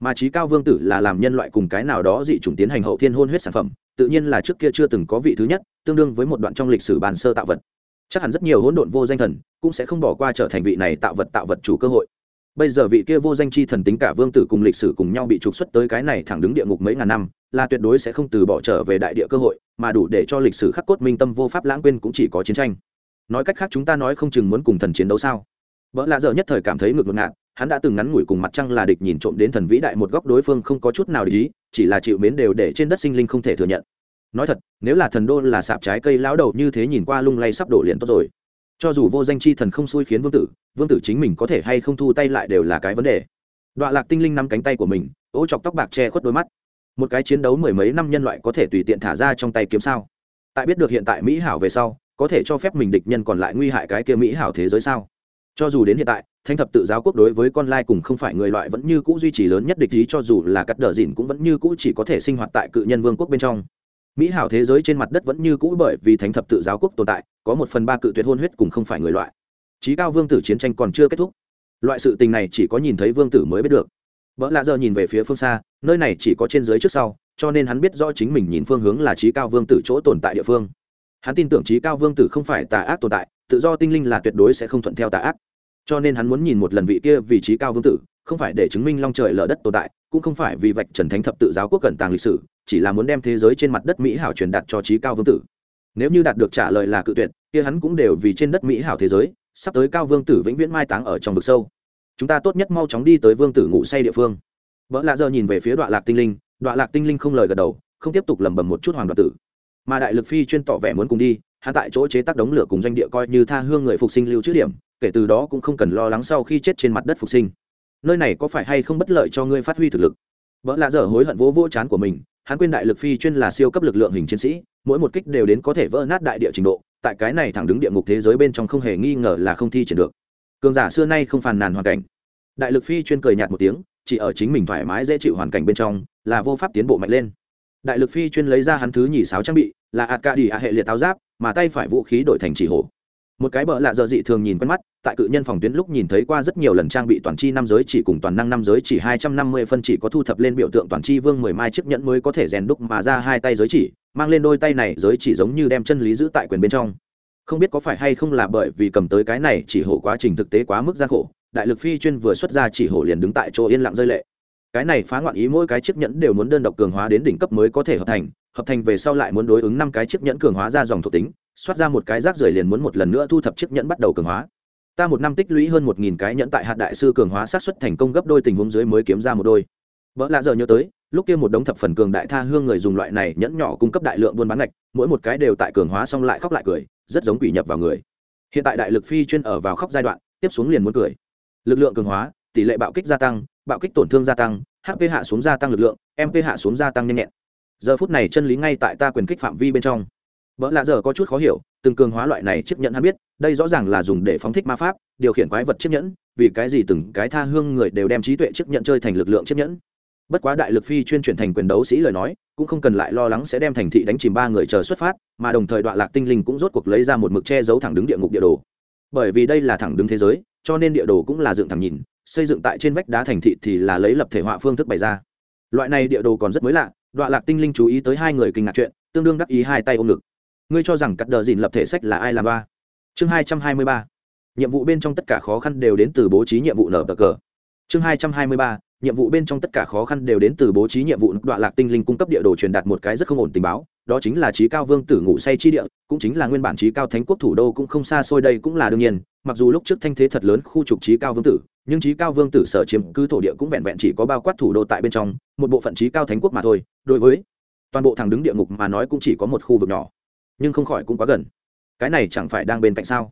Mà trí cao vương tử là làm nhân loại cùng cái nào đó dị chủng tiến hành hậu thiên hôn huyết sản phẩm, tự nhiên là trước kia chưa từng có vị thứ nhất, tương đương với một đoạn trong lịch sử bàn sơ tạo vật. Chắc hẳn rất nhiều hỗn độn vô danh thần cũng sẽ không bỏ qua trở thành vị này tạo vật tạo vật chủ cơ hội bây giờ vị kia vô danh chi thần tính cả vương tử cùng lịch sử cùng nhau bị trục xuất tới cái này thẳng đứng địa ngục mấy ngàn năm, là tuyệt đối sẽ không từ bỏ trở về đại địa cơ hội, mà đủ để cho lịch sử khắc cốt minh tâm vô pháp lãng quên cũng chỉ có chiến tranh. Nói cách khác chúng ta nói không chừng muốn cùng thần chiến đấu sao? Vợ lạ dở nhất thời cảm thấy ngược ngược ngạt, hắn đã từng ngắn ngủi cùng mặt trăng là địch nhìn trộm đến thần vĩ đại một góc đối phương không có chút nào để ý, chỉ là chịu mến đều để trên đất sinh linh không thể thừa nhận. Nói thật, nếu là thần đô là sạp trái cây lão đầu như thế nhìn qua lung lay sắp đổ liền tốt rồi cho dù vô danh chi thần không xui khiến vương tử vương tử chính mình có thể hay không thu tay lại đều là cái vấn đề. Đoạn lạc tinh linh nắm cánh tay của mình, ố chọc tóc bạc che khuất đôi mắt. Một cái chiến đấu mười mấy năm nhân loại có thể tùy tiện thả ra trong tay kiếm sao? Tại biết được hiện tại mỹ hảo về sau, có thể cho phép mình địch nhân còn lại nguy hại cái kia mỹ hảo thế giới sao? Cho dù đến hiện tại thanh thập tự giáo quốc đối với con lai cùng không phải người loại vẫn như cũ duy trì lớn nhất địch ý cho dù là cắt đờ dìn cũng vẫn như cũ chỉ có thể sinh hoạt tại cự nhân vương quốc bên trong mỹ hảo thế giới trên mặt đất vẫn như cũ bởi vì thánh thập tự giáo quốc tồn tại, có một phần ba cự tuyệt hôn huyết cùng không phải người loại. Trí cao vương tử chiến tranh còn chưa kết thúc. Loại sự tình này chỉ có nhìn thấy vương tử mới biết được. Vợ lạ giờ nhìn về phía phương xa, nơi này chỉ có trên dưới trước sau, cho nên hắn biết rõ chính mình nhìn phương hướng là trí cao vương tử chỗ tồn tại địa phương. Hắn tin tưởng trí cao vương tử không phải tà ác tồn tại, tự do tinh linh là tuyệt đối sẽ không thuận theo tà ác. Cho nên hắn muốn nhìn một lần vị kia vị trí cao vương tử, không phải để chứng minh long trời lở đất tồn tại, cũng không phải vì vạch trần thánh thập tự giáo quốc cẩn tàng lịch sử chỉ là muốn đem thế giới trên mặt đất mỹ hảo truyền đạt cho trí cao vương tử. Nếu như đạt được trả lời là cự tuyệt, kia hắn cũng đều vì trên đất mỹ hảo thế giới, sắp tới cao vương tử vĩnh viễn mai táng ở trong vực sâu. Chúng ta tốt nhất mau chóng đi tới vương tử ngủ say địa phương. Vợ lạ giờ nhìn về phía đoạn lạc tinh linh đoạn lạc tinh linh không lời gật đầu, không tiếp tục lẩm bẩm một chút hoàng đoạt tử. Mà đại lực phi chuyên tỏ vẻ muốn cùng đi, hắn tại chỗ chế tác đống lửa cùng doanh địa coi như tha hương người phục sinh lưu trữ điểm, kể từ đó cũng không cần lo lắng sau khi chết trên mặt đất phục sinh. Nơi này có phải hay không bất lợi cho ngươi phát huy thực lực? Vợ lạ dở hối hận vỗ vỗ chán của mình hắn quên đại lực phi chuyên là siêu cấp lực lượng hình chiến sĩ, mỗi một kích đều đến có thể vỡ nát đại địa trình độ, tại cái này thẳng đứng địa ngục thế giới bên trong không hề nghi ngờ là không thi triển được. Cường giả xưa nay không phàn nàn hoàn cảnh. Đại lực phi chuyên cười nhạt một tiếng, chỉ ở chính mình thoải mái dễ chịu hoàn cảnh bên trong, là vô pháp tiến bộ mạnh lên. Đại lực phi chuyên lấy ra hắn thứ nhì sáo trang bị, là ạt ca đi hạ hệ liệt táo giáp, mà tay phải vũ khí đổi thành chỉ hổ một cái bợ lạ dợ dị thường nhìn quen mắt, tại cự nhân phòng tuyến lúc nhìn thấy qua rất nhiều lần trang bị toàn chi nam giới chỉ cùng toàn năng nam giới chỉ, hai trăm năm mươi phân chỉ có thu thập lên biểu tượng toàn chi vương mười mai chiếc nhẫn mới có thể rèn đúc mà ra hai tay giới chỉ, mang lên đôi tay này giới chỉ giống như đem chân lý giữ tại quyền bên trong. Không biết có phải hay không là bởi vì cầm tới cái này chỉ hổ quá trình thực tế quá mức gian khổ, đại lực phi chuyên vừa xuất ra chỉ hổ liền đứng tại chỗ yên lặng rơi lệ. Cái này phá ngoạn ý mỗi cái chiếc nhẫn đều muốn đơn độc cường hóa đến đỉnh cấp mới có thể hợp thành hợp thành về sau lại muốn đối ứng năm cái chiếc nhẫn cường hóa ra dòng thuộc tính xoát ra một cái rác rưởi liền muốn một lần nữa thu thập chiếc nhẫn bắt đầu cường hóa. Ta một năm tích lũy hơn một nghìn cái nhẫn tại hạt đại sư cường hóa sát xuất thành công gấp đôi tình huống dưới mới kiếm ra một đôi. Vợ lạ giờ nhớ tới, lúc kia một đống thập phần cường đại tha hương người dùng loại này nhẫn nhỏ cung cấp đại lượng buôn bán ngạch, mỗi một cái đều tại cường hóa xong lại khóc lại cười, rất giống quỷ nhập vào người. Hiện tại đại lực phi chuyên ở vào khóc giai đoạn, tiếp xuống liền muốn cười. Lực lượng cường hóa, tỷ lệ bạo kích gia tăng, bạo kích tổn thương gia tăng hp hạ xuống gia tăng lực lượng mp hạ xuống gia tăng nhanh nhẹn. Giờ phút này chân lý ngay tại ta quyền kích phạm vi bên trong vợ lạ giờ có chút khó hiểu, từng cường hóa loại này chiếc nhẫn hắn biết, đây rõ ràng là dùng để phóng thích ma pháp, điều khiển quái vật chiếc nhẫn, vì cái gì từng cái tha hương người đều đem trí tuệ chiếc nhẫn chơi thành lực lượng chiếc nhẫn. Bất quá đại lực phi chuyên chuyển thành quyền đấu sĩ lời nói, cũng không cần lại lo lắng sẽ đem thành thị đánh chìm ba người chờ xuất phát, mà đồng thời đoạn lạc tinh linh cũng rốt cuộc lấy ra một mực che giấu thẳng đứng địa ngục địa đồ. Bởi vì đây là thẳng đứng thế giới, cho nên địa đồ cũng là dựng thẳng nhìn, xây dựng tại trên vách đá thành thị thì là lấy lập thể họa phương thức bày ra. Loại này địa đồ còn rất mới lạ, đoạn lạc tinh linh chú ý tới hai người kinh ngạc chuyện, tương đương đắc ý hai tay ôm ngực ngươi cho rằng cắt đờ dìn lập thể sách là ai làm ba? Chương hai trăm hai mươi ba. Nhiệm vụ bên trong tất cả khó khăn đều đến từ bố trí nhiệm vụ nở cờ. Chương hai trăm hai mươi ba. Nhiệm vụ bên trong tất cả khó khăn đều đến từ bố trí nhiệm vụ đoạn lạc tinh linh cung cấp địa đồ truyền đạt một cái rất không ổn tình báo, đó chính là trí cao vương tử ngủ say chi địa, cũng chính là nguyên bản trí cao thánh quốc thủ đô cũng không xa xôi đây cũng là đương nhiên, mặc dù lúc trước thanh thế thật lớn khu trục trí cao vương tử, nhưng trí cao vương tử sở chiếm cứ thổ địa cũng vẹn vẹn chỉ có bao quát thủ đô tại bên trong, một bộ phận trí cao thánh quốc mà thôi, đối với toàn bộ thằng đứng địa ngục mà nói cũng chỉ có một khu vực nhỏ nhưng không khỏi cũng quá gần. Cái này chẳng phải đang bên cạnh sao?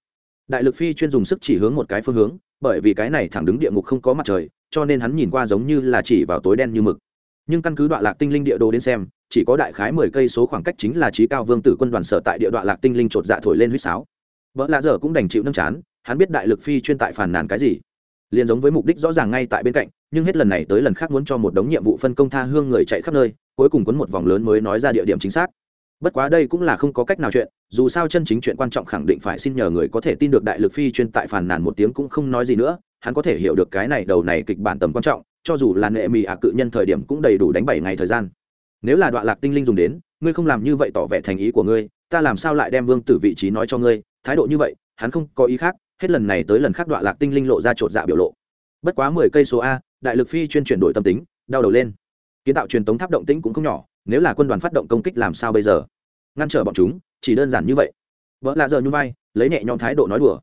Đại lực phi chuyên dùng sức chỉ hướng một cái phương hướng, bởi vì cái này thẳng đứng địa ngục không có mặt trời, cho nên hắn nhìn qua giống như là chỉ vào tối đen như mực. Nhưng căn cứ đoạn lạc tinh linh địa đồ đến xem, chỉ có đại khái mười cây số khoảng cách chính là trí cao vương tử quân đoàn sở tại địa đoạn lạc tinh linh chột dạ thổi lên huýt sáo. Vợ lạ dở cũng đành chịu nâng chán, hắn biết đại lực phi chuyên tại phản nàn cái gì. Liền giống với mục đích rõ ràng ngay tại bên cạnh, nhưng hết lần này tới lần khác muốn cho một đống nhiệm vụ phân công tha hương người chạy khắp nơi, cuối cùng quấn một vòng lớn mới nói ra địa điểm chính xác bất quá đây cũng là không có cách nào chuyện, dù sao chân chính chuyện quan trọng khẳng định phải xin nhờ người có thể tin được đại lực phi chuyên tại phàn nàn một tiếng cũng không nói gì nữa, hắn có thể hiểu được cái này đầu này kịch bản tầm quan trọng, cho dù là nệ mì ạ cự nhân thời điểm cũng đầy đủ đánh bảy ngày thời gian. Nếu là đoạn lạc tinh linh dùng đến, ngươi không làm như vậy tỏ vẻ thành ý của ngươi, ta làm sao lại đem vương tử vị trí nói cho ngươi, thái độ như vậy, hắn không có ý khác, hết lần này tới lần khác đoạn lạc tinh linh lộ ra chột dạ biểu lộ. Bất quá mười cây số a, đại lực phi chuyên chuyển đổi tâm tính, đau đầu lên. Kiến tạo truyền tống tháp động tĩnh cũng không nhỏ nếu là quân đoàn phát động công kích làm sao bây giờ? Ngăn trở bọn chúng, chỉ đơn giản như vậy. Vợ lạ giờ như vai, lấy nhẹ nhõm thái độ nói đùa.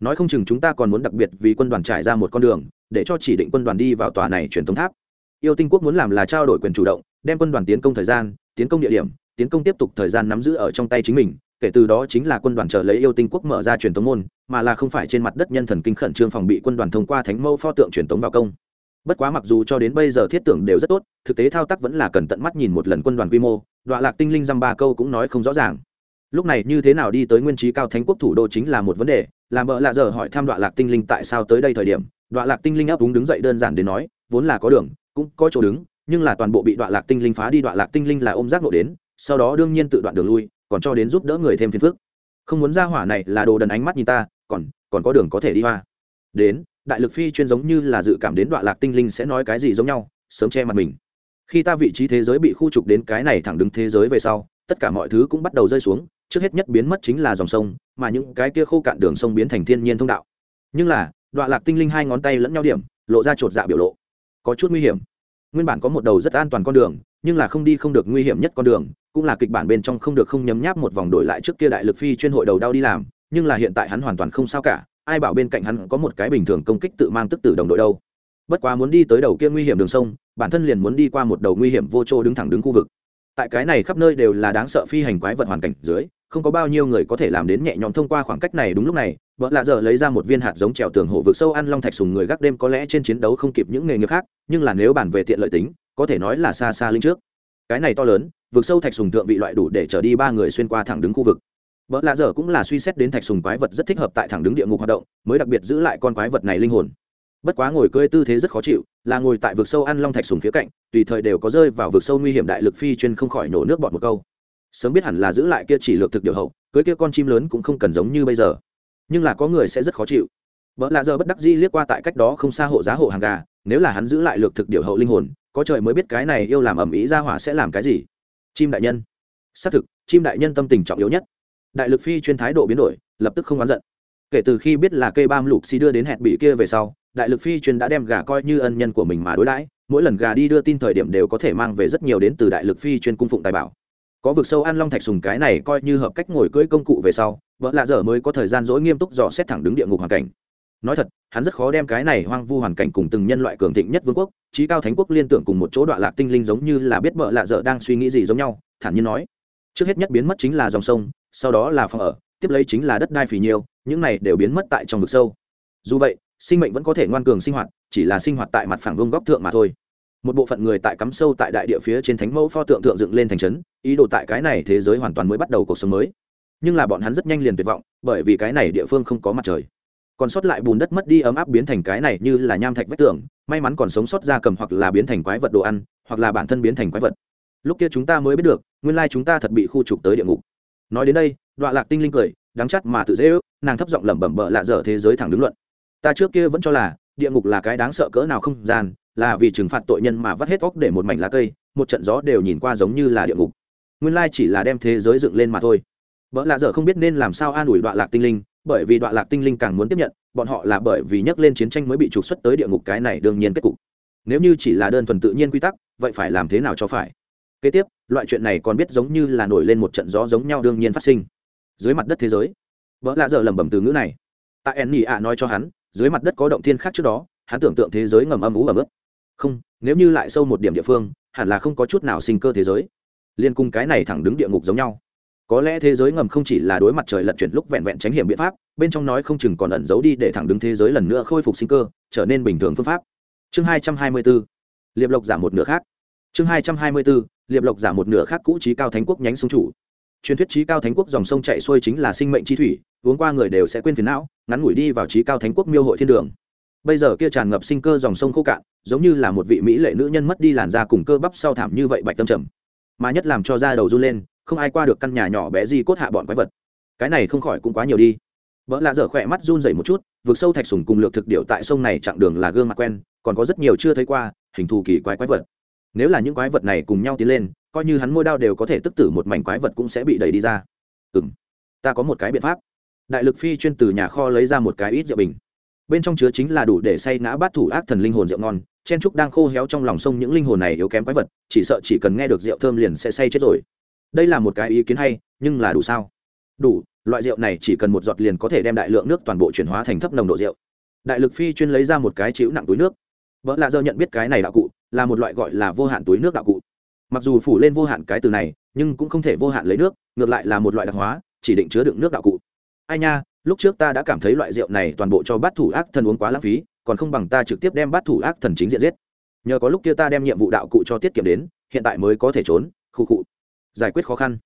Nói không chừng chúng ta còn muốn đặc biệt vì quân đoàn trải ra một con đường, để cho chỉ định quân đoàn đi vào tòa này truyền thống tháp. Yêu tinh quốc muốn làm là trao đổi quyền chủ động, đem quân đoàn tiến công thời gian, tiến công địa điểm, tiến công tiếp tục thời gian nắm giữ ở trong tay chính mình, kể từ đó chính là quân đoàn chờ lấy yêu tinh quốc mở ra truyền thống môn, mà là không phải trên mặt đất nhân thần kinh khẩn trương phòng bị quân đoàn thông qua thánh mâu pho tượng truyền thống vào công bất quá mặc dù cho đến bây giờ thiết tưởng đều rất tốt, thực tế thao tác vẫn là cần tận mắt nhìn một lần quân đoàn quy mô đoạn lạc tinh linh dăm ba câu cũng nói không rõ ràng. Lúc này như thế nào đi tới nguyên trí cao thánh quốc thủ đô chính là một vấn đề làm bợ lạ giờ hỏi thăm đoạn lạc tinh linh tại sao tới đây thời điểm đoạn lạc tinh linh ấp úng đứng dậy đơn giản đến nói, vốn là có đường, cũng có chỗ đứng, nhưng là toàn bộ bị đoạn lạc tinh linh phá đi đoạn lạc tinh linh là ôm giác nộ đến, sau đó đương nhiên tự đoạn đường lui, còn cho đến giúp đỡ người thêm phiền phức. Không muốn ra hỏa này là đồ đần ánh mắt nhìn ta, còn còn có đường có thể đi hoa. Đến đại lực phi chuyên giống như là dự cảm đến đoạn lạc tinh linh sẽ nói cái gì giống nhau, sớm che mặt mình. Khi ta vị trí thế giới bị khu trục đến cái này thẳng đứng thế giới về sau, tất cả mọi thứ cũng bắt đầu rơi xuống, trước hết nhất biến mất chính là dòng sông, mà những cái kia khô cạn đường sông biến thành thiên nhiên thông đạo. Nhưng là, đoạn lạc tinh linh hai ngón tay lẫn nhau điểm, lộ ra chột dạ biểu lộ. Có chút nguy hiểm. Nguyên bản có một đầu rất an toàn con đường, nhưng là không đi không được nguy hiểm nhất con đường, cũng là kịch bản bên trong không được không nhấm nháp một vòng đổi lại trước kia đại lực phi chuyên hội đầu đau đi làm, nhưng là hiện tại hắn hoàn toàn không sao cả ai bảo bên cạnh hắn có một cái bình thường công kích tự mang tức tử đồng đội đâu. Bất quá muốn đi tới đầu kia nguy hiểm đường sông, bản thân liền muốn đi qua một đầu nguy hiểm vô trô đứng thẳng đứng khu vực. Tại cái này khắp nơi đều là đáng sợ phi hành quái vật hoàn cảnh dưới, không có bao nhiêu người có thể làm đến nhẹ nhõm thông qua khoảng cách này đúng lúc này, vợ lạ giờ lấy ra một viên hạt giống trèo tường hộ vực sâu ăn long thạch sùng người gác đêm có lẽ trên chiến đấu không kịp những nghề nghiệp khác, nhưng là nếu bàn về tiện lợi tính, có thể nói là xa xa linh trước. Cái này to lớn, vực sâu thạch sùng thượng vị loại đủ để trở đi ba người xuyên qua thẳng đứng khu vực vợ lạ giờ cũng là suy xét đến thạch sùng quái vật rất thích hợp tại thẳng đứng địa ngục hoạt động, mới đặc biệt giữ lại con quái vật này linh hồn. Bất quá ngồi cưỡi tư thế rất khó chịu, là ngồi tại vực sâu ăn long thạch sùng phía cạnh, tùy thời đều có rơi vào vực sâu nguy hiểm đại lực phi chuyên không khỏi nổ nước bọt một câu. Sớm biết hẳn là giữ lại kia chỉ lược thực điều hậu cưới kia con chim lớn cũng không cần giống như bây giờ. Nhưng là có người sẽ rất khó chịu. Vợ lạ giờ bất đắc dĩ liếc qua tại cách đó không xa hộ giá hộ hàng gà, nếu là hắn giữ lại lược thực điều hậu linh hồn, có trời mới biết cái này yêu làm ẩm ý ra hỏa sẽ làm cái gì. Chim đại nhân. Xác thực, chim đại nhân tâm tình trọng yếu nhất đại lực phi chuyên thái độ biến đổi, lập tức không oán giận. Kể từ khi biết là cây bam lục xi đưa đến hẹn bị kia về sau, đại lực phi chuyên đã đem gà coi như ân nhân của mình mà đối đãi, mỗi lần gà đi đưa tin thời điểm đều có thể mang về rất nhiều đến từ đại lực phi chuyên cung phụng tài bảo. Có vực sâu an long thạch sùng cái này coi như hợp cách ngồi cưỡi công cụ về sau, vợ lạ dở mới có thời gian dỗi nghiêm túc dò xét thẳng đứng địa ngục hoàn cảnh. Nói thật, hắn rất khó đem cái này hoang vu hoàn cảnh cùng từng nhân loại cường thịnh nhất vương quốc trí cao thánh quốc liên tưởng cùng một chỗ đoạn lạc tinh linh giống như là biết vợ lạ dở đang suy nghĩ gì giống nhau, thản nhiên nói. Trước hết nhất biến mất chính là dòng sông sau đó là phòng ở, tiếp lấy chính là đất đai phì nhiêu, những này đều biến mất tại trong vực sâu. Dù vậy, sinh mệnh vẫn có thể ngoan cường sinh hoạt, chỉ là sinh hoạt tại mặt phẳng vương góc thượng mà thôi. Một bộ phận người tại cắm sâu tại đại địa phía trên thánh mẫu pho tượng tượng dựng lên thành trấn, ý đồ tại cái này thế giới hoàn toàn mới bắt đầu cuộc sống mới. Nhưng là bọn hắn rất nhanh liền tuyệt vọng, bởi vì cái này địa phương không có mặt trời. Còn sót lại bùn đất mất đi ấm áp biến thành cái này như là nham thạch vách tường, may mắn còn sống sót ra cầm hoặc là biến thành quái vật đồ ăn, hoặc là bản thân biến thành quái vật. Lúc kia chúng ta mới biết được, nguyên lai chúng ta thật bị khu trục tới địa ngục nói đến đây đoạn lạc tinh linh cười, đắng chắc mà tự dễ ước, nàng thấp giọng lẩm bẩm bợ lạ dở thế giới thẳng đứng luận. Ta trước kia vẫn cho là, địa ngục là cái đáng sợ cỡ nào không gian, là vì trừng phạt tội nhân mà vắt hết óc để một mảnh lá cây, một trận gió đều nhìn qua giống như là địa ngục. Nguyên lai chỉ là đem thế giới dựng lên mà thôi. Vợ lạ dở không biết nên làm sao an ủi đoạn lạc tinh linh, bởi vì đoạn lạc tinh linh càng muốn tiếp nhận, bọn họ là bởi vì nhắc lên chiến tranh mới bị trục xuất tới địa ngục cái này đương nhiên kết cục. Nếu như chỉ là đơn thuần tự nhiên quy tắc, vậy phải làm thế nào cho phải? Kế tiếp, loại chuyện này còn biết giống như là nổi lên một trận gió giống nhau đương nhiên phát sinh. Dưới mặt đất thế giới. Vợ lạ dở lẩm bẩm từ ngữ này. Tại en nhị ạ nói cho hắn, dưới mặt đất có động thiên khác trước đó, hắn tưởng tượng thế giới ngầm âm ú ẩm ướt. Không, nếu như lại sâu một điểm địa phương, hẳn là không có chút nào sinh cơ thế giới. Liên cung cái này thẳng đứng địa ngục giống nhau. Có lẽ thế giới ngầm không chỉ là đối mặt trời lật chuyển lúc vẹn vẹn tránh hiểm biện pháp, bên trong nói không chừng còn ẩn giấu đi để thẳng đứng thế giới lần nữa khôi phục sinh cơ, trở nên bình thường phương pháp. Chương hai trăm hai mươi b ố liệp lộc giảm một nửa khác. Chương hai trăm hai mươi b ố liệp lộc giả một nửa khác cũ trí cao thánh quốc nhánh sông chủ. Truyền thuyết trí cao thánh quốc dòng sông chạy xuôi chính là sinh mệnh chi thủy, uống qua người đều sẽ quên phiền não, ngắn ngủi đi vào trí cao thánh quốc miêu hội thiên đường. Bây giờ kia tràn ngập sinh cơ dòng sông khô cạn, giống như là một vị mỹ lệ nữ nhân mất đi làn da cùng cơ bắp sau thảm như vậy bạch tâm trầm. Mà nhất làm cho da đầu run lên, không ai qua được căn nhà nhỏ bé gì cốt hạ bọn quái vật. Cái này không khỏi cũng quá nhiều đi. Vợ lạ dở khỏe mắt run dậy một chút, vượt sâu thạch sùng cùng lược thực điệu tại sông này chặng đường là gương mặt quen, còn có rất nhiều chưa thấy qua, hình thù kỳ quái quái vật nếu là những quái vật này cùng nhau tiến lên, coi như hắn môi đao đều có thể tức tử một mảnh quái vật cũng sẽ bị đẩy đi ra. Ừ m ta có một cái biện pháp. Đại lực phi chuyên từ nhà kho lấy ra một cái ít rượu bình. Bên trong chứa chính là đủ để say ngã bát thủ ác thần linh hồn rượu ngon, chen trúc đang khô héo trong lòng sông những linh hồn này yếu kém quái vật, chỉ sợ chỉ cần nghe được rượu thơm liền sẽ say chết rồi. Đây là một cái ý kiến hay, nhưng là đủ sao? Đủ, loại rượu này chỉ cần một giọt liền có thể đem đại lượng nước toàn bộ chuyển hóa thành thấp nồng độ rượu. Đại lực phi chuyên lấy ra một cái chịu nặng túi nước. Vợ lạ dơ nhận biết cái này đạo cụ là một loại gọi là vô hạn túi nước đạo cụ. Mặc dù phủ lên vô hạn cái từ này, nhưng cũng không thể vô hạn lấy nước, ngược lại là một loại đặc hóa, chỉ định chứa đựng nước đạo cụ. Ai nha, lúc trước ta đã cảm thấy loại rượu này toàn bộ cho bát thủ ác thần uống quá lãng phí, còn không bằng ta trực tiếp đem bát thủ ác thần chính diện giết. Nhờ có lúc kia ta đem nhiệm vụ đạo cụ cho tiết kiệm đến, hiện tại mới có thể trốn, khu cụ giải quyết khó khăn.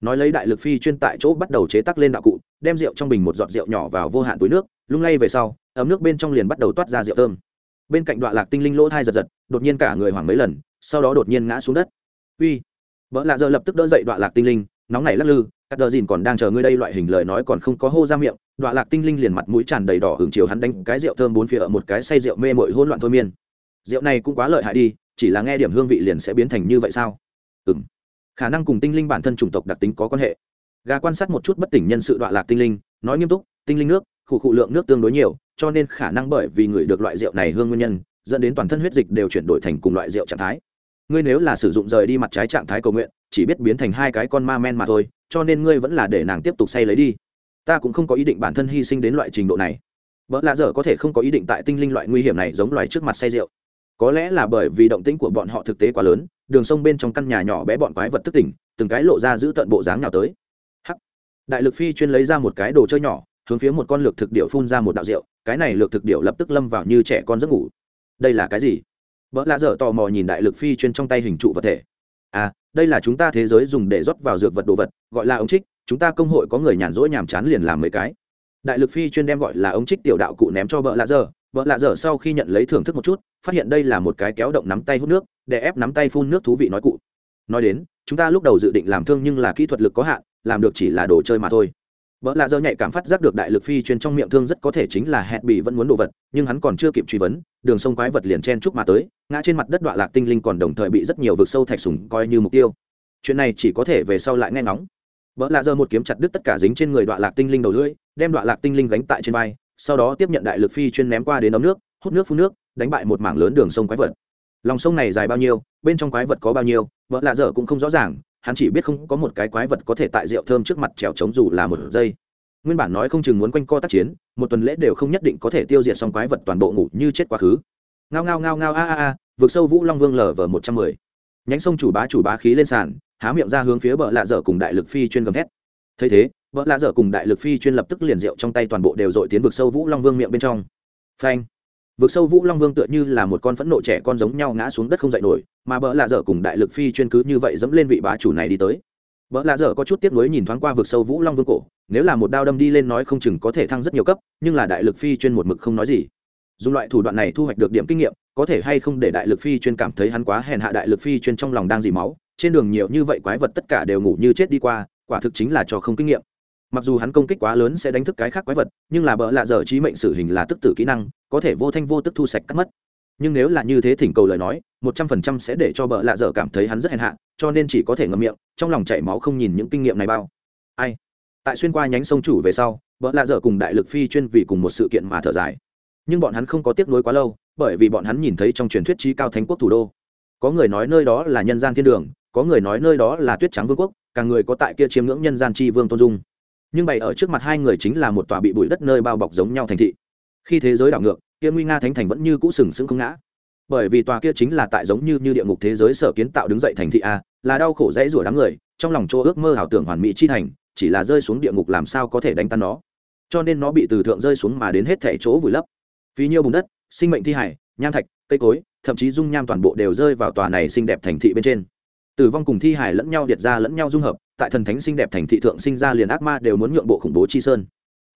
Nói lấy đại lực phi chuyên tại chỗ bắt đầu chế tắc lên đạo cụ, đem rượu trong bình một giọt rượu nhỏ vào vô hạn túi nước, lung lay về sau, ấm nước bên trong liền bắt đầu toát ra rượu thơm bên cạnh đoạn lạc tinh linh lỗ thai giật giật, đột nhiên cả người hoảng mấy lần, sau đó đột nhiên ngã xuống đất. Uy, vợ lạ giờ lập tức đỡ dậy đoạn lạc tinh linh, nóng nảy lắc lư các đờ dìn còn đang chờ ngươi đây loại hình lời nói còn không có hô ra miệng đoạn lạc tinh linh liền mặt mũi tràn đầy đỏ hưởng chiều hắn đánh cái rượu thơm bốn phía ở một cái say rượu mê mội hôn loạn thôi miên. Rượu này cũng quá lợi hại đi, chỉ là nghe điểm hương vị liền sẽ biến thành như vậy sao? Ừ m khả năng cùng tinh linh bản thân chủng tộc đặc tính có quan hệ. Gà quan sát một chút bất tỉnh nhân sự đoạn lạc tinh linh, nói nghiêm túc, tinh linh nước, khụ khụ lượng nước tương đối nhiều cho nên khả năng bởi vì người được loại rượu này hương nguyên nhân, dẫn đến toàn thân huyết dịch đều chuyển đổi thành cùng loại rượu trạng thái. Ngươi nếu là sử dụng rời đi mặt trái trạng thái cầu nguyện, chỉ biết biến thành hai cái con ma men mà thôi, cho nên ngươi vẫn là để nàng tiếp tục say lấy đi. Ta cũng không có ý định bản thân hy sinh đến loại trình độ này. Vợ lạ dở có thể không có ý định tại tinh linh loại nguy hiểm này giống loài trước mặt say rượu. Có lẽ là bởi vì động tĩnh của bọn họ thực tế quá lớn, đường sông bên trong căn nhà nhỏ bé bọn quái vật thức tỉnh, từng cái lộ ra giữ tận bộ dáng nào tới. Hắc. Đại lực phi chuyên lấy ra một cái đồ chơi nhỏ, hướng phía một con lược thực điệu phun ra một đạo rượu cái này lược thực điệu lập tức lâm vào như trẻ con giấc ngủ. Đây là cái gì? Vợ lạ dở tò mò nhìn đại lực phi chuyên trong tay hình trụ vật thể. À đây là chúng ta thế giới dùng để rót vào dược vật đồ vật, gọi là ống trích, chúng ta công hội có người nhàn rỗi nhàm chán liền làm mấy cái. Đại lực phi chuyên đem gọi là ống trích tiểu đạo cụ ném cho vợ lạ dở. Vợ lạ dở sau khi nhận lấy thưởng thức một chút, phát hiện đây là một cái kéo động nắm tay hút nước, để ép nắm tay phun nước thú vị nói cụ. Nói đến, chúng ta lúc đầu dự định làm thương nhưng là kỹ thuật lực có hạn, làm được chỉ là đồ chơi mà thôi vợ lạ Dơ nhạy cảm phát giác được đại lực phi chuyên trong miệng thương rất có thể chính là hẹn bị vẫn muốn đồ vật, nhưng hắn còn chưa kịp truy vấn, đường sông quái vật liền chen chúc mà tới, ngã trên mặt đất đoạn lạc tinh linh còn đồng thời bị rất nhiều vực sâu thạch sùng coi như mục tiêu. Chuyện này chỉ có thể về sau lại nghe ngóng. Vợ lạ giờ một kiếm chặt đứt tất cả dính trên người đoạn lạc tinh linh đầu lưỡi, đem đoạn lạc tinh linh gánh tại trên vai, sau đó tiếp nhận đại lực phi chuyên ném qua đến ống nước, hút nước phun nước, đánh bại một mảng lớn đường sông quái vật lòng sông này dài bao nhiêu, bên trong quái vật có bao nhiêu, vợ lạ dở cũng không rõ ràng, hắn chỉ biết không có một cái quái vật có thể tại rượu thơm trước mặt trèo trống dù là một giây. Nguyên bản nói không chừng muốn quanh co tác chiến, một tuần lễ đều không nhất định có thể tiêu diệt xong quái vật toàn bộ ngủ như chết quá khứ. Ngao ngao ngao ngao a a a, vượt sâu vũ long vương lở vờ một trăm mười. Nhánh sông chủ bá chủ bá khí lên sàn, há miệng ra hướng phía bờ lạ dở cùng đại lực phi chuyên gầm thét. Thấy thế, vợ lạ dở cùng đại lực phi chuyên lập tức liền rượu trong tay toàn bộ đều dội tiến vực sâu vũ long vương miệng bên trong. Phanh vực sâu vũ long vương tựa như là một con phẫn nộ trẻ con giống nhau ngã xuống đất không dậy nổi, mà bỡ lạ dở cùng đại lực phi chuyên cứ như vậy dẫm lên vị bá chủ này đi tới. Bỡ lạ dở có chút tiếc nuối nhìn thoáng qua vực sâu vũ long vương cổ, nếu là một đao đâm đi lên nói không chừng có thể thăng rất nhiều cấp, nhưng là đại lực phi chuyên một mực không nói gì. Dùng loại thủ đoạn này thu hoạch được điểm kinh nghiệm, có thể hay không để đại lực phi chuyên cảm thấy hắn quá hèn hạ đại lực phi chuyên trong lòng đang dì máu, trên đường nhiều như vậy quái vật tất cả đều ngủ như chết đi qua, quả thực chính là cho không kinh nghiệm mặc dù hắn công kích quá lớn sẽ đánh thức cái khác quái vật, nhưng là bỡ lạ dở trí mệnh sử hình là tức tử kỹ năng, có thể vô thanh vô tức thu sạch cắt mất. Nhưng nếu là như thế thỉnh cầu lời nói, một trăm phần trăm sẽ để cho bợ lạ dở cảm thấy hắn rất hèn hạ, cho nên chỉ có thể ngậm miệng, trong lòng chảy máu không nhìn những kinh nghiệm này bao. Ai? Tại xuyên qua nhánh sông chủ về sau, bợ lạ dở cùng đại lực phi chuyên vì cùng một sự kiện mà thở dài. Nhưng bọn hắn không có tiếc nuối quá lâu, bởi vì bọn hắn nhìn thấy trong truyền thuyết trí cao thánh quốc thủ đô. Có người nói nơi đó là nhân gian thiên đường, có người nói nơi đó là tuyết trắng vương quốc, càng người có tại kia chiếm ngưỡng nhân gian tri vương tôn dung nhưng bày ở trước mặt hai người chính là một tòa bị bụi đất nơi bao bọc giống nhau thành thị. Khi thế giới đảo ngược, kia nguy nga thánh thành vẫn như cũ sừng sững không ngã. Bởi vì tòa kia chính là tại giống như như địa ngục thế giới sở kiến tạo đứng dậy thành thị a, là đau khổ dãy rủa đám người, trong lòng chỗ ước mơ ảo tưởng hoàn mỹ chi thành, chỉ là rơi xuống địa ngục làm sao có thể đánh tan nó. Cho nên nó bị từ thượng rơi xuống mà đến hết thể chỗ vùi lấp. Vì nhiêu bùn đất, sinh mệnh thi hải, nham thạch, cây cối, thậm chí dung nham toàn bộ đều rơi vào tòa này xinh đẹp thành thị bên trên tử vong cùng thi hải lẫn nhau điệt ra lẫn nhau dung hợp, tại thần thánh xinh đẹp thành thị thượng sinh ra liền ác ma đều muốn nhượng bộ khủng bố chi sơn.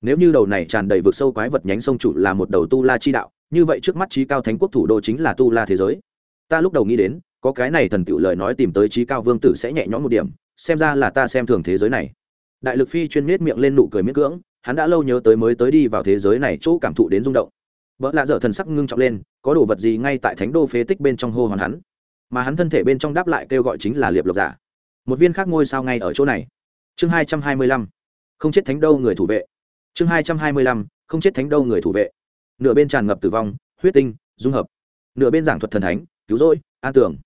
Nếu như đầu này tràn đầy vực sâu quái vật nhánh sông chủ là một đầu tu la chi đạo, như vậy trước mắt trí cao thánh quốc thủ đô chính là tu la thế giới. Ta lúc đầu nghĩ đến, có cái này thần tựu lời nói tìm tới trí cao vương tử sẽ nhẹ nhõm một điểm, xem ra là ta xem thường thế giới này. Đại lực phi chuyên miết miệng lên nụ cười miết cưỡng, hắn đã lâu nhớ tới mới tới đi vào thế giới này chỗ cảm thụ đến rung động. Vợ lạ dở thần sắc ngưng trọng lên, có đồ vật gì ngay tại thánh đô phế tích bên trong hô hoàn hắn? Mà hắn thân thể bên trong đáp lại kêu gọi chính là liệp lộc giả. Một viên khác ngôi sao ngay ở chỗ này. Chương hai trăm hai mươi lăm. Không chết thánh đâu người thủ vệ. Chương hai trăm hai mươi lăm. Không chết thánh đâu người thủ vệ. Nửa bên tràn ngập tử vong, huyết tinh, dung hợp. Nửa bên giảng thuật thần thánh, cứu rỗi, an tưởng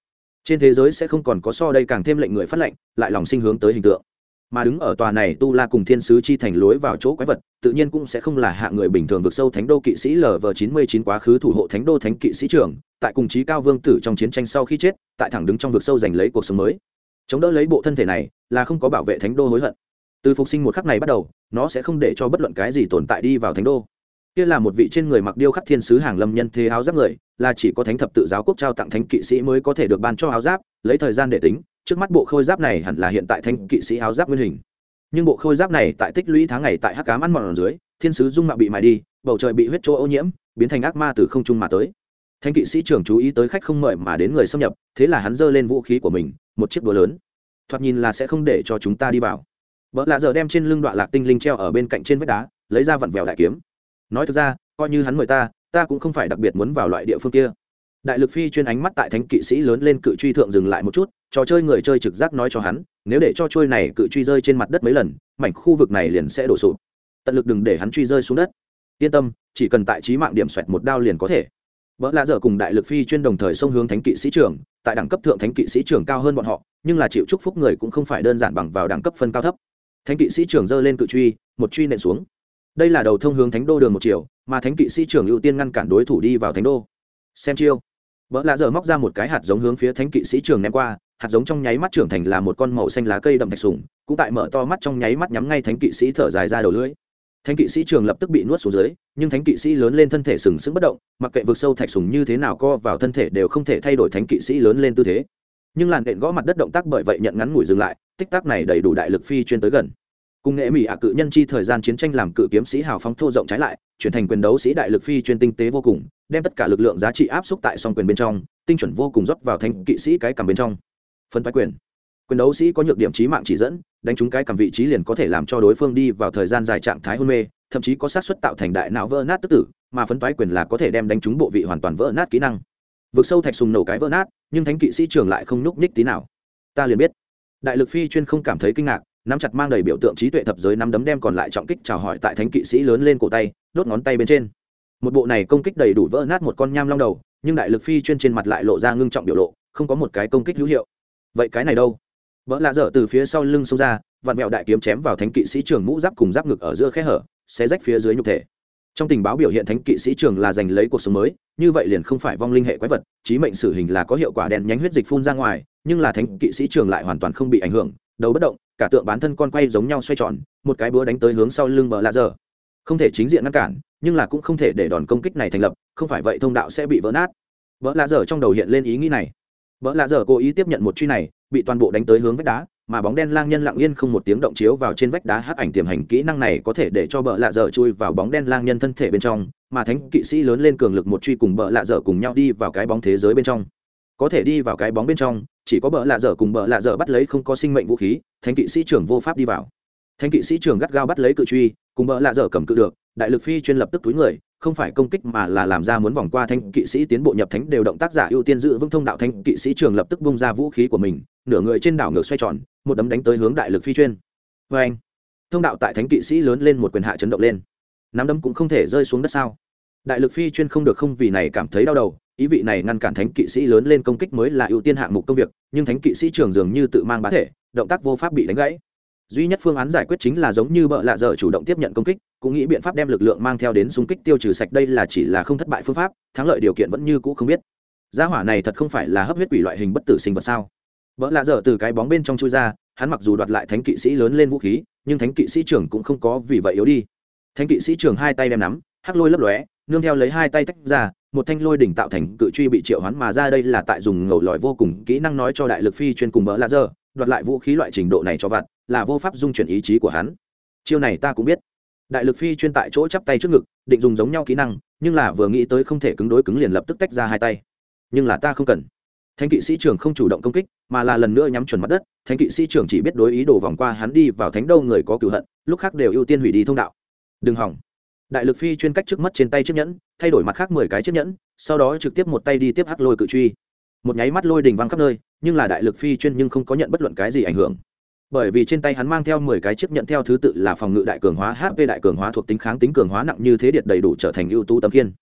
trên thế giới sẽ không còn có so đây càng thêm lệnh người phát lệnh, lại lòng sinh hướng tới hình tượng mà đứng ở tòa này tu la cùng thiên sứ chi thành lối vào chỗ quái vật, tự nhiên cũng sẽ không là hạ người bình thường vực sâu thánh đô kỵ sĩ lv chín mươi chín quá khứ thủ hộ thánh đô thánh kỵ sĩ trưởng, tại cùng chí cao vương tử trong chiến tranh sau khi chết, tại thẳng đứng trong vực sâu giành lấy cuộc sống mới. Chống đỡ lấy bộ thân thể này là không có bảo vệ thánh đô hối hận. Từ phục sinh một khắc này bắt đầu, nó sẽ không để cho bất luận cái gì tồn tại đi vào thánh đô. Kia là một vị trên người mặc điêu khắc thiên sứ hàng lâm nhân thế áo giáp người, là chỉ có thánh thập tự giáo quốc trao tặng thánh kỵ sĩ mới có thể được ban cho áo giáp, lấy thời gian để tính trước mắt bộ khôi giáp này hẳn là hiện tại thanh kỵ sĩ áo giáp nguyên hình. Nhưng bộ khôi giáp này tại tích lũy tháng ngày tại hắc cám ăn mòn dưới, thiên sứ dung mạo bị mài đi, bầu trời bị huyết chỗ ô nhiễm, biến thành ác ma từ không trung mà tới. Thanh kỵ sĩ trưởng chú ý tới khách không mời mà đến người xâm nhập, thế là hắn giơ lên vũ khí của mình, một chiếc đũa lớn. Thoạt nhìn là sẽ không để cho chúng ta đi vào. Vợ lạ giờ đem trên lưng đoạn lạc tinh linh treo ở bên cạnh trên vách đá, lấy ra vặn vẹo đại kiếm. Nói thực ra, coi như hắn mời ta ta cũng không phải đặc biệt muốn vào loại địa phương kia đại lực phi chuyên ánh mắt tại thánh kỵ sĩ lớn lên cự truy thượng dừng lại một chút, trò chơi người chơi trực giác nói cho hắn, nếu để cho trôi này cự truy rơi trên mặt đất mấy lần, mảnh khu vực này liền sẽ đổ sụp. Tận lực đừng để hắn truy rơi xuống đất. Yên tâm, chỉ cần tại trí mạng điểm xoẹt một đao liền có thể. Vợ lạ dở cùng đại lực phi chuyên đồng thời xông hướng thánh kỵ sĩ trưởng, tại đẳng cấp thượng thánh kỵ sĩ trưởng cao hơn bọn họ, nhưng là chịu chúc phúc người cũng không phải đơn giản bằng vào đẳng cấp phân cao thấp. Thánh kỵ sĩ trưởng giơ lên cự truy, một truy nện xuống. Đây là đầu thông hướng thánh đô đường một chiều, mà thánh kỵ sĩ trưởng ưu tiên ngăn cản đối thủ đi vào thánh đô. Xem chiêu vợ lạ dở móc ra một cái hạt giống hướng phía thánh kỵ sĩ trường ném qua, hạt giống trong nháy mắt trưởng thành là một con màu xanh lá cây đậm thạch sùng, cũng tại mở to mắt trong nháy mắt nhắm ngay thánh kỵ sĩ thở dài ra đầu lưỡi. Thánh kỵ sĩ trường lập tức bị nuốt xuống dưới, nhưng thánh kỵ sĩ lớn lên thân thể sừng sững bất động, mặc kệ vực sâu thạch sùng như thế nào co vào thân thể đều không thể thay đổi thánh kỵ sĩ lớn lên tư thế. Nhưng làn đện gõ mặt đất động tác bởi vậy nhận ngắn ngủi dừng lại, tích tắc này đầy đủ đại lực phi chuyên tới gần. Cùng nghệ mỹ ạ cự nhân chi thời gian chiến tranh làm cự kiếm sĩ hào phóng thô rộng trái lại, chuyển thành quyền đấu sĩ đại lực phi chuyên tinh tế vô cùng đem tất cả lực lượng giá trị áp xúc tại song quyền bên trong, tinh chuẩn vô cùng rót vào thanh kỵ sĩ cái cầm bên trong. Phân toái quyền. Quyền đấu sĩ có nhược điểm trí mạng chỉ dẫn, đánh trúng cái cầm vị trí liền có thể làm cho đối phương đi vào thời gian dài trạng thái hôn mê, thậm chí có sát suất tạo thành đại não vỡ nát tức tử, mà phấn toái quyền là có thể đem đánh trúng bộ vị hoàn toàn vỡ nát kỹ năng. Vượt sâu thạch sùng nổ cái vỡ nát, nhưng thánh kỵ sĩ trường lại không nhúc nhích tí nào. Ta liền biết. Đại lực phi chuyên không cảm thấy kinh ngạc, nắm chặt mang đầy biểu tượng trí tuệ thập giới nắm đấm đem còn lại trọng kích chào hỏi tại thánh kỵ sĩ lớn lên cổ tay, đốt ngón tay bên trên một bộ này công kích đầy đủ vỡ nát một con nham long đầu, nhưng đại lực phi chuyên trên mặt lại lộ ra ngưng trọng biểu lộ, không có một cái công kích hữu hiệu. Vậy cái này đâu? Vỡ lạ dở từ phía sau lưng xông ra, vặn mẹo đại kiếm chém vào thánh kỵ sĩ trường mũ giáp cùng giáp ngực ở giữa khe hở, xé rách phía dưới nhục thể. Trong tình báo biểu hiện thánh kỵ sĩ trường là giành lấy cuộc sống mới, như vậy liền không phải vong linh hệ quái vật trí mệnh sử hình là có hiệu quả đèn nhánh huyết dịch phun ra ngoài, nhưng là thánh kỵ sĩ trường lại hoàn toàn không bị ảnh hưởng, đầu bất động, cả tượng bán thân con quay giống nhau xoay tròn, một cái búa đánh tới hướng sau lưng bờ lạ dở. Không thể chính diện ngăn cản nhưng là cũng không thể để đòn công kích này thành lập, không phải vậy thông đạo sẽ bị vỡ nát. Vỡ lạ dở trong đầu hiện lên ý nghĩ này. Vỡ lạ dở cố ý tiếp nhận một truy này, bị toàn bộ đánh tới hướng vách đá, mà bóng đen lang nhân lặng yên không một tiếng động chiếu vào trên vách đá hắc ảnh tiềm hành kỹ năng này có thể để cho bợ lạ dở chui vào bóng đen lang nhân thân thể bên trong, mà thánh kỵ sĩ lớn lên cường lực một truy cùng bợ lạ dở cùng nhau đi vào cái bóng thế giới bên trong. Có thể đi vào cái bóng bên trong, chỉ có bợ lạ dở cùng bợ lạ dở bắt lấy không có sinh mệnh vũ khí, thánh kỵ sĩ trưởng vô pháp đi vào. Thánh kỵ sĩ trưởng gắt gao bắt lấy cự truy, cùng bợ lạ dở cầm cự được đại lực phi chuyên lập tức túi người, không phải công kích mà là làm ra muốn vòng qua thánh kỵ sĩ tiến bộ nhập thánh đều động tác giả ưu tiên giữ vững thông đạo thánh kỵ sĩ trường lập tức bung ra vũ khí của mình, nửa người trên đảo ngược xoay tròn, một đấm đánh tới hướng đại lực phi chuyên. Vê anh, thông đạo tại thánh kỵ sĩ lớn lên một quyền hạ chấn động lên. Nắm đấm cũng không thể rơi xuống đất sao? Đại lực phi chuyên không được không vì này cảm thấy đau đầu, ý vị này ngăn cản thánh kỵ sĩ lớn lên công kích mới là ưu tiên hạng mục công việc, nhưng thánh kỵ sĩ trường dường như tự mang bá thể, động tác vô pháp bị đánh gãy duy nhất phương án giải quyết chính là giống như bợ lạ dở chủ động tiếp nhận công kích, cũng nghĩ biện pháp đem lực lượng mang theo đến xung kích tiêu trừ sạch đây là chỉ là không thất bại phương pháp, thắng lợi điều kiện vẫn như cũ không biết. Gia hỏa này thật không phải là hấp huyết quỷ loại hình bất tử sinh vật sao? Bợ lạ dở từ cái bóng bên trong chui ra, hắn mặc dù đoạt lại thánh kỵ sĩ lớn lên vũ khí, nhưng thánh kỵ sĩ trưởng cũng không có vì vậy yếu đi. Thánh kỵ sĩ trưởng hai tay đem nắm, hắc lôi lấp lóe, nương theo lấy hai tay tách ra, một thanh lôi đỉnh tạo thành cự truy bị triệu hoán mà ra đây là tại dùng ngầu lòi vô cùng kỹ năng nói cho đại lực phi chuyên cùng bỡ lạ dơ đoạt lại vũ khí loại trình độ này cho vặt là vô pháp dung chuyển ý chí của hắn. Chiêu này ta cũng biết. Đại lực phi chuyên tại chỗ chắp tay trước ngực, định dùng giống nhau kỹ năng, nhưng là vừa nghĩ tới không thể cứng đối cứng liền lập tức tách ra hai tay. Nhưng là ta không cần. Thánh kỵ sĩ trưởng không chủ động công kích, mà là lần nữa nhắm chuẩn mặt đất. Thánh kỵ sĩ trưởng chỉ biết đối ý đồ vòng qua hắn đi vào thánh đâu người có cựu hận, lúc khác đều ưu tiên hủy đi thông đạo. Đừng hỏng. Đại lực phi chuyên cách trước mất trên tay chiếc nhẫn, thay đổi mặt khác mười cái chiếc nhẫn, sau đó trực tiếp một tay đi tiếp hắc lôi cự truy. Một nháy mắt lôi đình văng khắp nơi, nhưng là đại lực phi chuyên nhưng không có nhận bất luận cái gì ảnh hưởng bởi vì trên tay hắn mang theo mười cái chiếc nhận theo thứ tự là phòng ngự đại cường hóa hp đại cường hóa thuộc tính kháng tính cường hóa nặng như thế điện đầy đủ trở thành ưu tú tấm kiên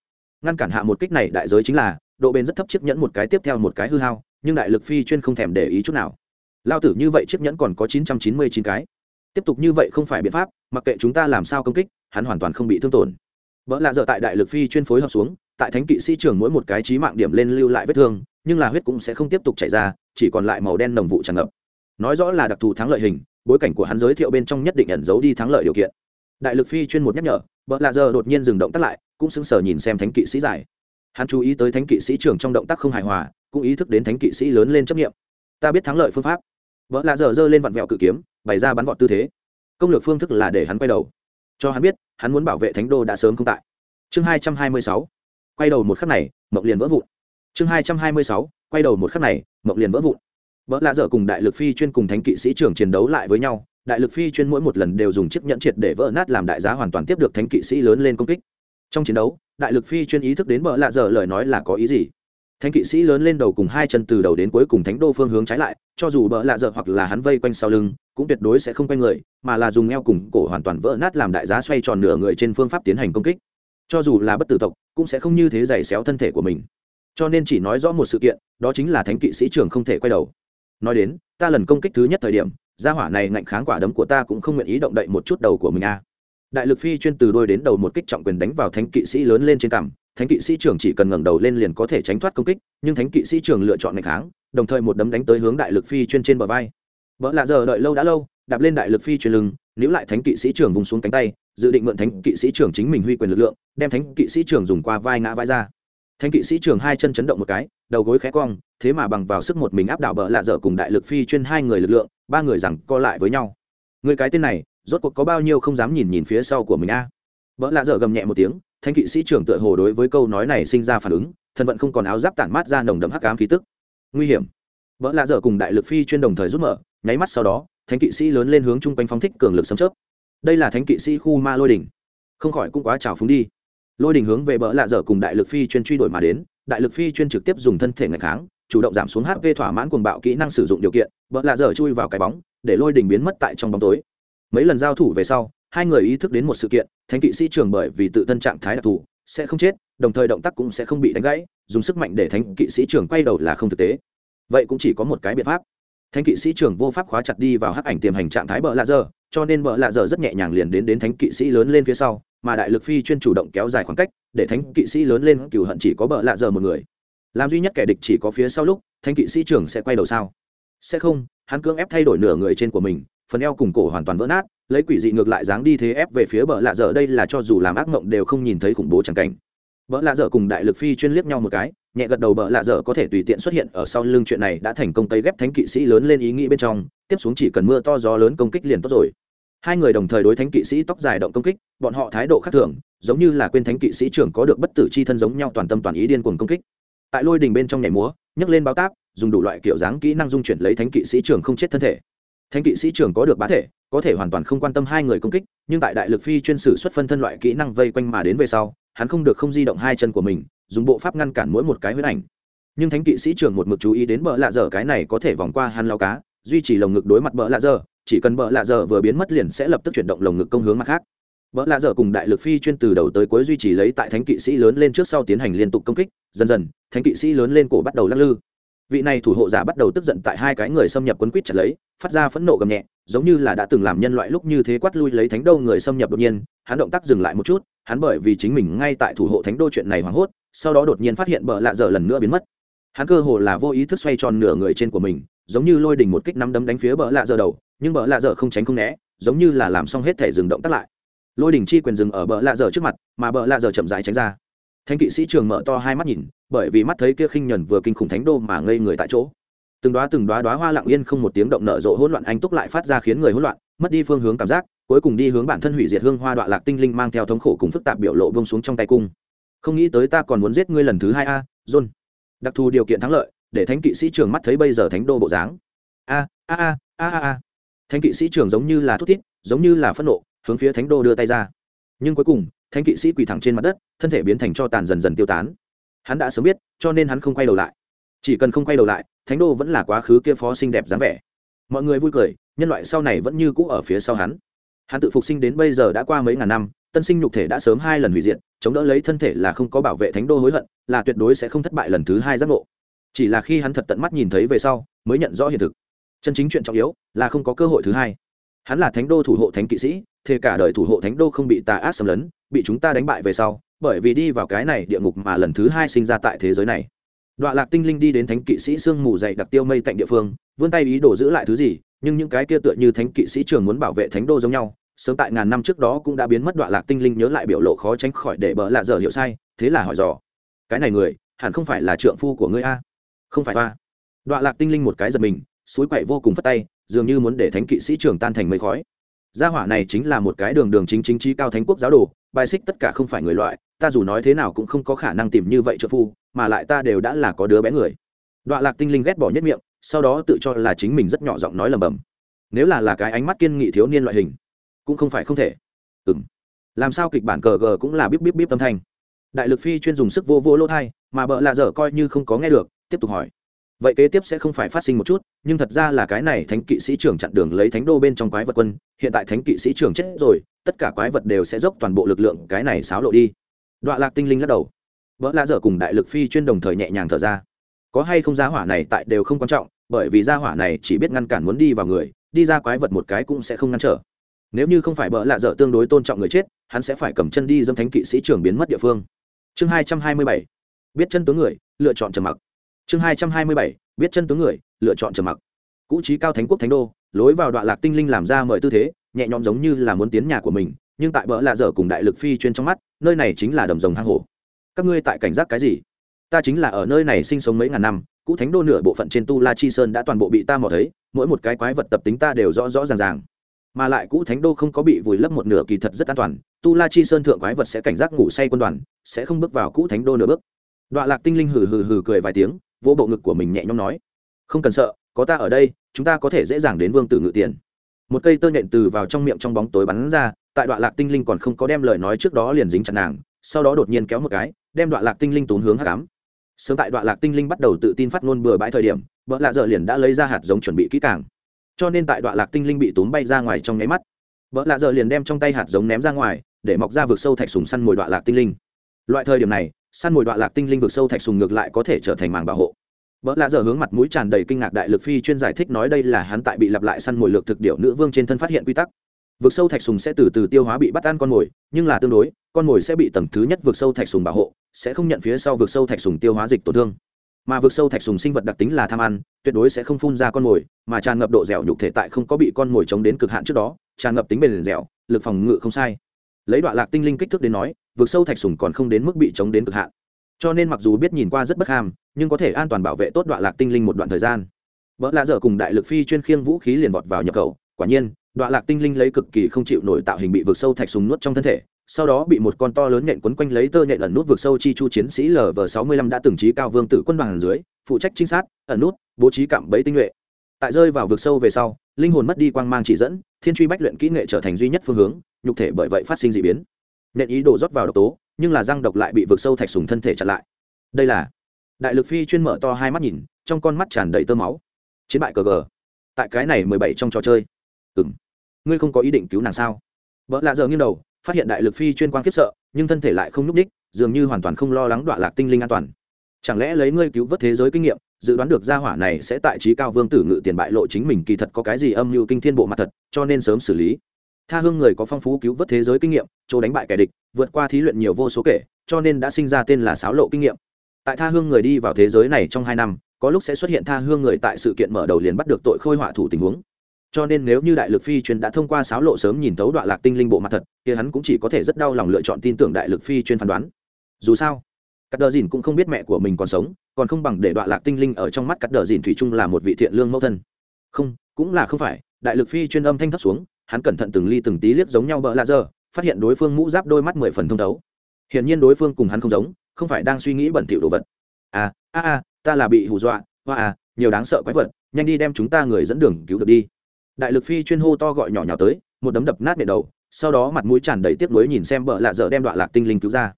ngăn cản hạ một kích này đại giới chính là, độ bền rất thấp chiếc nhẫn một cái tiếp theo một cái hư hao, nhưng đại lực phi chuyên không thèm để ý chút nào. Lao tử như vậy chiếc nhẫn còn có chín trăm chín mươi chín cái. Tiếp tục như vậy không phải biện pháp, mặc kệ chúng ta làm sao công kích, hắn hoàn toàn không bị thương tổn. Vợ lạ dợ tại đại lực phi chuyên phối hợp xuống, tại thánh kỵ sĩ trường mỗi một cái trí mạng điểm lên lưu lại vết thương, nhưng là huyết cũng sẽ không tiếp tục chảy ra, chỉ còn lại màu đen nồng vụ tràn ngập nói rõ là đặc thù thắng lợi hình, bối cảnh của hắn giới thiệu bên trong nhất định ẩn giấu đi thắng lợi điều kiện. Đại lực phi chuyên một nhắc nhở vợ lạ giờ đột nhiên dừng động tác lại, cũng sững sờ nhìn xem thánh kỵ sĩ giải. Hắn chú ý tới thánh kỵ sĩ trưởng trong động tác không hài hòa, cũng ý thức đến thánh kỵ sĩ lớn lên chấp nghiệm ta biết thắng lợi phương pháp. Vợ lạ giờ giơ lên vặn vẹo cự kiếm, bày ra bắn vọt tư thế. Công lược phương thức là để hắn quay đầu. Cho hắn biết, hắn muốn bảo vệ thánh đô đã sớm không tại. Chương hai trăm hai mươi sáu. Quay đầu một khắc này, mộng liền vỡ vụn. Chương hai trăm hai mươi sáu. Quay đầu một khắc này, mộng liền vỡ vụn vợ lạ dở cùng đại lực phi chuyên cùng thánh kỵ sĩ trưởng chiến đấu lại với nhau. Đại lực phi chuyên mỗi một lần đều dùng chiếc nhẫn triệt để vỡ nát làm đại giá hoàn toàn tiếp được thánh kỵ sĩ lớn lên công kích. Trong chiến đấu, đại lực phi chuyên ý thức đến vợ lạ dở lời nói là có ý gì? Thánh kỵ sĩ lớn lên đầu cùng hai chân từ đầu đến cuối cùng thánh đô phương hướng trái lại, cho dù bỡ lạ dở hoặc là hắn vây quanh sau lưng, cũng tuyệt đối sẽ không quanh người, mà là dùng eo cùng cổ hoàn toàn vỡ nát làm đại giá xoay tròn nửa người trên phương pháp tiến hành công kích. Cho dù là bất tử tộc, cũng sẽ không như thế giày xéo thân thể của mình. Cho nên chỉ nói rõ một sự kiện, đó chính là thánh kỵ sĩ trường không thể quay đầu nói đến, ta lần công kích thứ nhất thời điểm, gia hỏa này ngạnh kháng quả đấm của ta cũng không nguyện ý động đậy một chút đầu của mình a đại lực phi chuyên từ đôi đến đầu một kích trọng quyền đánh vào thánh kỵ sĩ lớn lên trên cằm, thánh kỵ sĩ trưởng chỉ cần ngẩng đầu lên liền có thể tránh thoát công kích, nhưng thánh kỵ sĩ trưởng lựa chọn ngạnh kháng, đồng thời một đấm đánh tới hướng đại lực phi chuyên trên bờ vai. Vợ lạ giờ đợi lâu đã lâu, đạp lên đại lực phi chuyên lưng, níu lại thánh kỵ sĩ trưởng vùng xuống cánh tay, dự định mượn thánh kỵ sĩ trưởng chính mình huy quyền lực lượng, đem thánh kỵ sĩ trưởng dùng qua vai ngã vai ra thánh kỵ sĩ Trường hai chân chấn động một cái, đầu gối khẽ cong, thế mà bằng vào sức một mình áp đảo bờ lạ dở cùng đại lực phi chuyên hai người lực lượng, ba người rằng co lại với nhau. Người cái tên này, rốt cuộc có bao nhiêu không dám nhìn nhìn phía sau của mình a? À? bờ lạ dở gầm nhẹ một tiếng, thánh kỵ sĩ trưởng tựa hồ đối với câu nói này sinh ra phản ứng, thân vận không còn áo giáp tản mát ra nồng đậm hắc ám khí tức. Nguy hiểm. Vợ lạ dở cùng đại lực phi chuyên đồng thời rút mở, nháy mắt sau đó, thánh kỵ sĩ lớn lên hướng chung quanh phóng thích cường lực sấm chớp. Đây là thánh kỵ sĩ khu ma lôi đỉnh. Không khỏi cũng quá trào phúng đi lôi đình hướng về bờ lạ dở cùng đại lực phi chuyên truy đuổi mà đến, đại lực phi chuyên trực tiếp dùng thân thể ngày kháng, chủ động giảm xuống hp thỏa mãn cuồng bạo kỹ năng sử dụng điều kiện, bờ lạ dở chui vào cái bóng, để lôi đình biến mất tại trong bóng tối. Mấy lần giao thủ về sau, hai người ý thức đến một sự kiện, thánh kỵ sĩ trường bởi vì tự thân trạng thái đặc thù, sẽ không chết, đồng thời động tác cũng sẽ không bị đánh gãy, dùng sức mạnh để thánh kỵ sĩ trường quay đầu là không thực tế. Vậy cũng chỉ có một cái biện pháp. Thánh kỵ sĩ trường vô pháp khóa chặt đi vào hắc ảnh tiềm hành trạng thái bờ lạ dở, cho nên bờ lạ dở rất nhẹ nhàng liền đến đến thánh kỵ sĩ lớn lên phía sau mà đại lực phi chuyên chủ động kéo dài khoảng cách, để thánh kỵ sĩ lớn lên cựu hận chỉ có bờ lạ dở một người. Làm duy nhất kẻ địch chỉ có phía sau lúc, thánh kỵ sĩ trưởng sẽ quay đầu sao? Sẽ không, hắn cưỡng ép thay đổi nửa người trên của mình, phần eo cùng cổ hoàn toàn vỡ nát, lấy quỷ dị ngược lại dáng đi thế ép về phía bờ lạ dở đây là cho dù làm ác mộng đều không nhìn thấy khủng bố chẳng cảnh. Bợ lạ dở cùng đại lực phi chuyên liếc nhau một cái, nhẹ gật đầu bợ lạ dở có thể tùy tiện xuất hiện ở sau lưng. Chuyện này đã thành công tây ghép thánh kỵ sĩ lớn lên ý nghĩ bên trong, tiếp xuống chỉ cần mưa to gió lớn công kích liền tốt rồi hai người đồng thời đối thánh kỵ sĩ tóc dài động công kích, bọn họ thái độ khác thường, giống như là quên thánh kỵ sĩ trưởng có được bất tử c h i thân giống nhau toàn tâm toàn ý điên cuồng công kích. Tại lôi đình bên trong nhảy múa, nhấc lên báo táp, dùng đủ loại kiểu dáng kỹ năng dung chuyển lấy thánh kỵ sĩ trưởng không chết thân thể. Thánh kỵ sĩ trưởng có được bá thể, có thể hoàn toàn không quan tâm hai người công kích, nhưng tại đại lực phi chuyên sử xuất phân thân loại kỹ năng vây quanh mà đến về sau, hắn không được không di động hai chân của mình, dùng bộ pháp ngăn cản mỗi một cái huyết ảnh. Nhưng thánh kỵ sĩ trưởng một mực chú ý đến bờ lạ dở cái này có thể vòng qua hắn lao cá, duy trì lồng ngực đối mặt bờ lạ dở chỉ cần bợ lạ dở vừa biến mất liền sẽ lập tức chuyển động lồng ngực công hướng mặt khác Bỡ lạ dở cùng đại lực phi chuyên từ đầu tới cuối duy trì lấy tại thánh kỵ sĩ lớn lên trước sau tiến hành liên tục công kích, dần dần, thánh kỵ sĩ lớn lên cổ bắt đầu lắc lư. Vị này thủ hộ giả bắt đầu tức giận tại hai cái người xâm nhập quấn quýt chặt lấy, phát ra phẫn nộ gầm nhẹ, giống như là đã từng làm nhân loại lúc như thế quát lui lấy thánh đô người xâm nhập đột nhiên, hắn động tác dừng lại một chút, hắn bởi vì chính mình ngay tại thủ hộ thánh đô chuyện này hoảng hốt, sau đó đột nhiên phát hiện bỡ lạ dở lần nữa biến mất. Hắn cơ hồ là vô ý thức xoay tròn nửa người trên của mình, giống như lôi đỉnh một kích nắm đấm đánh phía bỡ lạ dở đầu, nhưng bỡ lạ dở không tránh không né, giống như là làm xong hết thể dừng động tác lại. Lôi đỉnh chi quyền dừng ở bờ lạ dở trước mặt mà bờ lạ dở chậm rãi tránh ra. Thánh kỵ sĩ trường mở to hai mắt nhìn bởi vì mắt thấy kia khinh nhuần vừa kinh khủng thánh đô mà ngây người tại chỗ. Từng đoá từng đoá đoá hoa lặng yên không một tiếng động nở rộ hỗn loạn anh túc lại phát ra khiến người hỗn loạn mất đi phương hướng cảm giác cuối cùng đi hướng bản thân hủy diệt hương hoa đoạn lạc tinh linh mang theo thống khổ cùng phức tạp biểu lộ bông xuống trong tay cung. Không nghĩ tới ta còn muốn giết ngươi lần thứ hai a john. Đặc thù điều kiện thắng lợi để thánh kỵ sĩ trường mắt thấy bây giờ thánh đô bộ dáng. A a a a a thánh kỵ sĩ trường giống như là thút thít, giống như là phẫn nộ, hướng phía thánh đô đưa tay ra. Nhưng cuối cùng, thánh kỵ sĩ quỳ thẳng trên mặt đất, thân thể biến thành cho tàn dần dần tiêu tán. Hắn đã sớm biết, cho nên hắn không quay đầu lại. Chỉ cần không quay đầu lại, thánh đô vẫn là quá khứ kia phó xinh đẹp dáng vẻ. Mọi người vui cười, nhân loại sau này vẫn như cũ ở phía sau hắn. Hắn tự phục sinh đến bây giờ đã qua mấy ngàn năm, tân sinh nhục thể đã sớm hai lần hủy diệt, chống đỡ lấy thân thể là không có bảo vệ thánh đô hối hận, là tuyệt đối sẽ không thất bại lần thứ hai giác ngộ. Chỉ là khi hắn thật tận mắt nhìn thấy về sau, mới nhận rõ hiện thực chân chính chuyện trọng yếu là không có cơ hội thứ hai. Hắn là thánh đô thủ hộ thánh kỵ sĩ thế cả đời thủ hộ thánh đô không bị tà ác xâm lấn, bị chúng ta đánh bại về sau, bởi vì đi vào cái này địa ngục mà lần thứ hai sinh ra tại thế giới này. Đoạn lạc tinh linh đi đến thánh kỵ sĩ sương mù dày đặc tiêu mây tạnh địa phương, vươn tay ý đồ giữ lại thứ gì, nhưng những cái kia tựa như thánh kỵ sĩ trường muốn bảo vệ thánh đô giống nhau, sớm tại ngàn năm trước đó cũng đã biến mất đoạn lạc tinh linh nhớ lại biểu lộ khó tránh khỏi để bỡ lạ dở hiểu sai, thế là hỏi dò, cái này người, hẳn không phải là trượng phu của ngươi a? Không phải a. Đoạn lạc tinh linh một cái giật mình suối quậy vô cùng phất tay, dường như muốn để thánh kỵ sĩ trường tan thành mây khói. Gia hỏa này chính là một cái đường đường chính chính trí cao thánh quốc giáo đồ, bài xích tất cả không phải người loại, ta dù nói thế nào cũng không có khả năng tìm như vậy trợ phu, mà lại ta đều đã là có đứa bé người. Đoạn lạc tinh linh ghét bỏ nhất miệng, sau đó tự cho là chính mình rất nhỏ giọng nói lầm bầm nếu là là cái ánh mắt kiên nghị thiếu niên loại hình, cũng không phải không thể. Ừng làm sao kịch bản cờ gờ cũng là bíp bíp bíp âm thanh. Đại lực phi chuyên dùng sức vô vô lỗ thai, mà bợ lạ dở coi như không có nghe được, tiếp tục hỏi vậy kế tiếp sẽ không phải phát sinh một chút, nhưng thật ra là cái này thánh kỵ sĩ trưởng chặn đường lấy thánh đô bên trong quái vật quân. Hiện tại thánh kỵ sĩ trưởng chết rồi, tất cả quái vật đều sẽ dốc toàn bộ lực lượng cái này xáo lộ đi. Đoạn lạc tinh linh lắc đầu. Vợ lạ dở cùng đại lực phi chuyên đồng thời nhẹ nhàng thở ra. Có hay không giá hỏa này tại đều không quan trọng, bởi vì gia hỏa này chỉ biết ngăn cản muốn đi vào người, đi ra quái vật một cái cũng sẽ không ngăn trở. Nếu như không phải bỡ lạ dở tương đối tôn trọng người chết, hắn sẽ phải cầm chân đi dâm thánh kỵ sĩ trưởng biến mất địa phương. Chương hai trăm hai mươi bảy. Biết chân tướng người, lựa chọn trầm mặc chương hai trăm hai mươi bảy, biết chân tướng người, lựa chọn trầm mặc. Cũ trí cao thánh quốc thánh đô, lối vào đoạn lạc tinh linh làm ra mời tư thế, nhẹ nhõm giống như là muốn tiến nhà của mình, nhưng tại bỡ lạ dở cùng đại lực phi chuyên trong mắt, nơi này chính là đầm rồng hang hổ. Các ngươi tại cảnh giác cái gì? Ta chính là ở nơi này sinh sống mấy ngàn năm, cũ thánh đô nửa bộ phận trên tu la chi sơn đã toàn bộ bị ta mò thấy, mỗi một cái quái vật tập tính ta đều rõ rõ ràng ràng. Mà lại cũ thánh đô không có bị vùi lấp một nửa kỳ thật rất an toàn, tu la chi sơn thượng quái vật sẽ cảnh giác ngủ say quân đoàn, sẽ không bước vào cũ thánh đô nửa bước. Đoạn lạc tinh linh hừ hừ hừ cười vài tiếng vỗ bộ ngực của mình nhẹ nhõm nói, không cần sợ, có ta ở đây, chúng ta có thể dễ dàng đến vương tử ngự tiền. Một cây tơ nhện từ vào trong miệng trong bóng tối bắn ra, tại đoạn lạc tinh linh còn không có đem lời nói trước đó liền dính chặt nàng, sau đó đột nhiên kéo một cái, đem đoạn lạc tinh linh tốn hướng hát cám sớm tại đoạn lạc tinh linh bắt đầu tự tin phát ngôn bừa bãi thời điểm vợ lạ dợ liền đã lấy ra hạt giống chuẩn bị kỹ càng. Cho nên tại đoạn lạc tinh linh bị tốn bay ra ngoài trong nháy mắt vợ lạ dợ liền đem trong tay hạt giống ném ra ngoài, để mọc ra vực sâu thạch sùng săn mồi đoạn lạc tinh linh. Loại thời điểm này săn mồi đoạn lạc tinh linh vực sâu thạch sùng ngược lại có thể trở thành màng bảo hộ. Vợ lạ giờ hướng mặt mũi tràn đầy kinh ngạc đại lực phi chuyên giải thích nói đây là hắn tại bị lặp lại săn mồi lược thực điệu nữ vương trên thân phát hiện quy tắc. Vực sâu thạch sùng sẽ từ từ tiêu hóa bị bắt ăn con mồi, nhưng là tương đối, con mồi sẽ bị tầng thứ nhất vực sâu thạch sùng bảo hộ, sẽ không nhận phía sau vực sâu thạch sùng tiêu hóa dịch tổn thương. Mà vực sâu thạch sùng sinh vật đặc tính là tham ăn, tuyệt đối sẽ không phun ra con mồi, mà tràn ngập độ dẻo nhục thể tại không có bị con mồi chống đến cực hạn trước đó, tràn ngập tính bền dẻo, lực phòng ngự không sai. Lấy đoạn lạc tinh linh kích thước đến nói vực sâu thạch sùng còn không đến mức bị chống đến cực hạn. Cho nên mặc dù biết nhìn qua rất bất ham nhưng có thể an toàn bảo vệ tốt đoạn lạc tinh linh một đoạn thời gian. Vợ lạ dở cùng đại lực phi chuyên khiêng vũ khí liền vọt vào nhập khẩu, quả nhiên, đoạn lạc tinh linh lấy cực kỳ không chịu nổi tạo hình bị vực sâu thạch sùng nuốt trong thân thể, sau đó bị một con to lớn nện quấn quanh lấy tơ nhện ẩn nút vực sâu chi chu chiến sĩ lv sáu mươi lăm đã từng trí cao vương tử quân bằng dưới, phụ trách trinh sát, ẩn nút, bố trí cạm bẫy tinh nhuệ. Tại rơi vào vực sâu về sau, linh hồn mất đi quang mang chỉ dẫn, thiên truy bách luyện kỹ nghệ trở thành duy nhất phương hướng, nhục thể bởi vậy phát sinh d ị biến nện ý đồ rót vào độc tố, nhưng là răng độc lại bị vực sâu thạch sùng thân thể chặn lại. Đây là đại lực phi chuyên mở to hai mắt nhìn, trong con mắt tràn đầy tơ máu. Chiến bại cờ gờ. Tại cái này mười bảy trong trò chơi. Ừng ngươi không có ý định cứu nàng sao? Vợ lạ giờ nghiêng đầu, phát hiện đại lực phi chuyên quan khiếp sợ, nhưng thân thể lại không nhúc ních dường như hoàn toàn không lo lắng đoạn lạc tinh linh an toàn. Chẳng lẽ lấy ngươi cứu vớt thế giới kinh nghiệm, dự đoán được gia hỏa này sẽ tại trí cao vương tử ngự tiền bại lộ chính mình kỳ thật có cái gì âm mưu kinh thiên bộ mặt thật, cho nên sớm xử lý tha hương người có phong phú cứu vớt thế giới kinh nghiệm, chỗ đánh bại kẻ địch, vượt qua thí luyện nhiều vô số kể, cho nên đã sinh ra tên là sáo lộ kinh nghiệm. Tại tha hương người đi vào thế giới này trong hai năm, có lúc sẽ xuất hiện tha hương người tại sự kiện mở đầu liền bắt được tội khôi họa thủ tình huống. Cho nên nếu như đại lực phi chuyên đã thông qua sáo lộ sớm nhìn thấu đoạn lạc tinh linh bộ mặt thật thì hắn cũng chỉ có thể rất đau lòng lựa chọn tin tưởng đại lực phi chuyên phán đoán. Dù sao, cắt đờ dìn cũng không biết mẹ của mình còn sống, còn không bằng để đoạn lạc tinh linh ở trong mắt cắt đờ dìn thủy chung là một vị thiện lương mẫu thân. Không, cũng là không phải, đại lực phi chuyên âm thanh thấp xuống hắn cẩn thận từng ly từng tí liếc giống nhau bỡ lạ giờ phát hiện đối phương mũ giáp đôi mắt mười phần thông thấu. Hiển nhiên đối phương cùng hắn không giống không phải đang suy nghĩ bẩn thỉu đồ vật. À a à, a ta là bị hù dọa hoa à nhiều đáng sợ quái vật nhanh đi đem chúng ta người dẫn đường cứu được đi. Đại lực phi chuyên hô to gọi nhỏ nhỏ tới một đấm đập nát miệng đầu sau đó mặt mũi tràn đầy tiếc nuối nhìn xem bợ lạ dở đem đoạn lạc tinh linh cứu ra.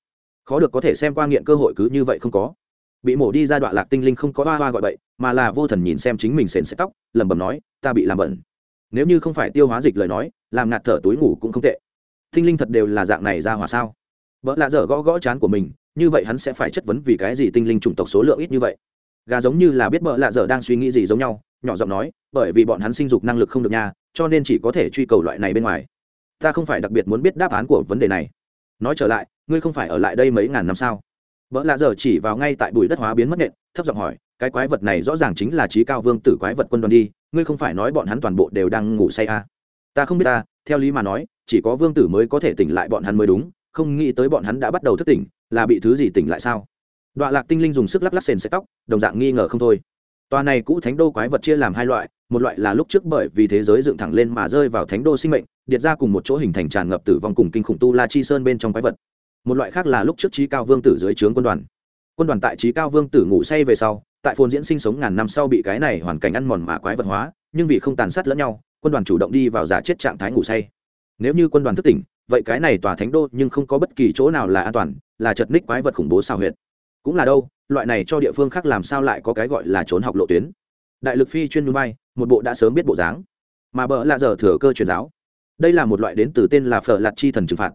Khó được có thể xem qua nghiện cơ hội cứ như vậy không có. Bị mổ đi ra đoạn lạc tinh linh không có hoa hoa gọi bậy mà là vô thần nhìn xem chính mình sền sét tóc lẩm bẩm nói ta bị làm bẩn nếu như không phải tiêu hóa dịch lời nói, làm ngạt thở túi ngủ cũng không tệ. Tinh linh thật đều là dạng này ra hỏa sao? Vợ lạ dở gõ gõ chán của mình, như vậy hắn sẽ phải chất vấn vì cái gì tinh linh chủng tộc số lượng ít như vậy? Gà giống như là biết vợ lạ dở đang suy nghĩ gì giống nhau, nhỏ giọng nói, bởi vì bọn hắn sinh dục năng lực không được nha, cho nên chỉ có thể truy cầu loại này bên ngoài. Ta không phải đặc biệt muốn biết đáp án của vấn đề này. Nói trở lại, ngươi không phải ở lại đây mấy ngàn năm sao? Vợ lạ dở chỉ vào ngay tại bụi đất hóa biến mất nện, thấp giọng hỏi cái quái vật này rõ ràng chính là trí cao vương tử quái vật quân đoàn đi, ngươi không phải nói bọn hắn toàn bộ đều đang ngủ say à. ta không biết ta, theo lý mà nói, chỉ có vương tử mới có thể tỉnh lại bọn hắn mới đúng, không nghĩ tới bọn hắn đã bắt đầu thức tỉnh, là bị thứ gì tỉnh lại sao? Đoạn lạc tinh linh dùng sức lắc lắc sền sét tóc, đồng dạng nghi ngờ không thôi. Tòa này cũ thánh đô quái vật chia làm hai loại, một loại là lúc trước bởi vì thế giới dựng thẳng lên mà rơi vào thánh đô sinh mệnh, điệt ra cùng một chỗ hình thành tràn ngập tử vong cùng kinh khủng tu la chi sơn bên trong quái vật. Một loại khác là lúc trước trí cao vương tử dưới trướng quân đoàn. Quân đoàn tại trí cao vương tử ngủ say về sau tại phồn diễn sinh sống ngàn năm sau bị cái này hoàn cảnh ăn mòn mà quái vật hóa, nhưng vì không tàn sát lẫn nhau, quân đoàn chủ động đi vào giả chết trạng thái ngủ say. Nếu như quân đoàn thức tỉnh, vậy cái này tòa thánh đô nhưng không có bất kỳ chỗ nào là an toàn, là chật ních quái vật khủng bố sao huyệt. Cũng là đâu, loại này cho địa phương khác làm sao lại có cái gọi là trốn học lộ tuyến? Đại lực phi chuyên núi bay, một bộ đã sớm biết bộ dáng. Mà bỡ lạ dở thừa cơ truyền giáo. Đây là một loại đến từ tên là phở lạt chi thần trừng phạt.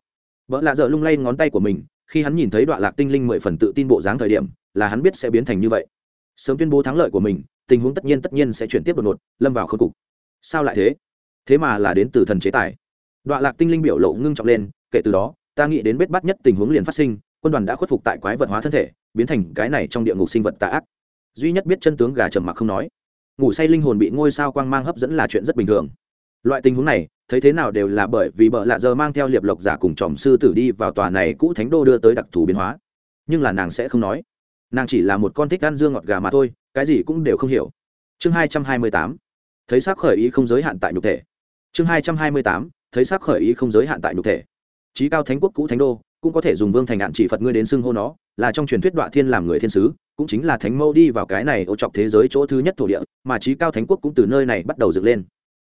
Bỡ lạ dở lung lay ngón tay của mình, khi hắn nhìn thấy đoạn lạc tinh linh mười phần tự tin bộ dáng thời điểm, là hắn biết sẽ biến thành như vậy sớm tuyên bố thắng lợi của mình, tình huống tất nhiên tất nhiên sẽ chuyển tiếp đột ngột, lâm vào khớp cục. Sao lại thế? Thế mà là đến từ thần chế tài. Đoạn lạc tinh linh biểu lộ ngưng trọng lên, kể từ đó, ta nghĩ đến bết bắt nhất tình huống liền phát sinh, quân đoàn đã khuất phục tại quái vật hóa thân thể, biến thành cái này trong địa ngục sinh vật tà ác. Duy nhất biết chân tướng gà trầm mặc không nói. Ngủ say linh hồn bị ngôi sao quang mang hấp dẫn là chuyện rất bình thường. Loại tình huống này, thấy thế nào đều là bởi vì bợ lạ giờ mang theo liệp lộc giả cùng chòm sư tử đi vào tòa này cũ thánh đô đưa tới đặc thù biến hóa. Nhưng là nàng sẽ không nói nàng chỉ là một con thích ăn dương ngọt gà mà thôi, cái gì cũng đều không hiểu. Chương hai trăm hai mươi tám, thấy xác khởi ý không giới hạn tại nhục thể. Chương hai trăm hai mươi tám, thấy xác khởi ý không giới hạn tại nhục thể. Trí cao thánh quốc cũ thánh đô, cũng có thể dùng vương thành hạn chỉ phật ngươi đến xưng hô nó, là trong truyền thuyết đoạn thiên làm người thiên sứ, cũng chính là thánh mẫu đi vào cái này ô chọc thế giới chỗ thứ nhất thổ địa, mà trí cao thánh quốc cũng từ nơi này bắt đầu dựng lên.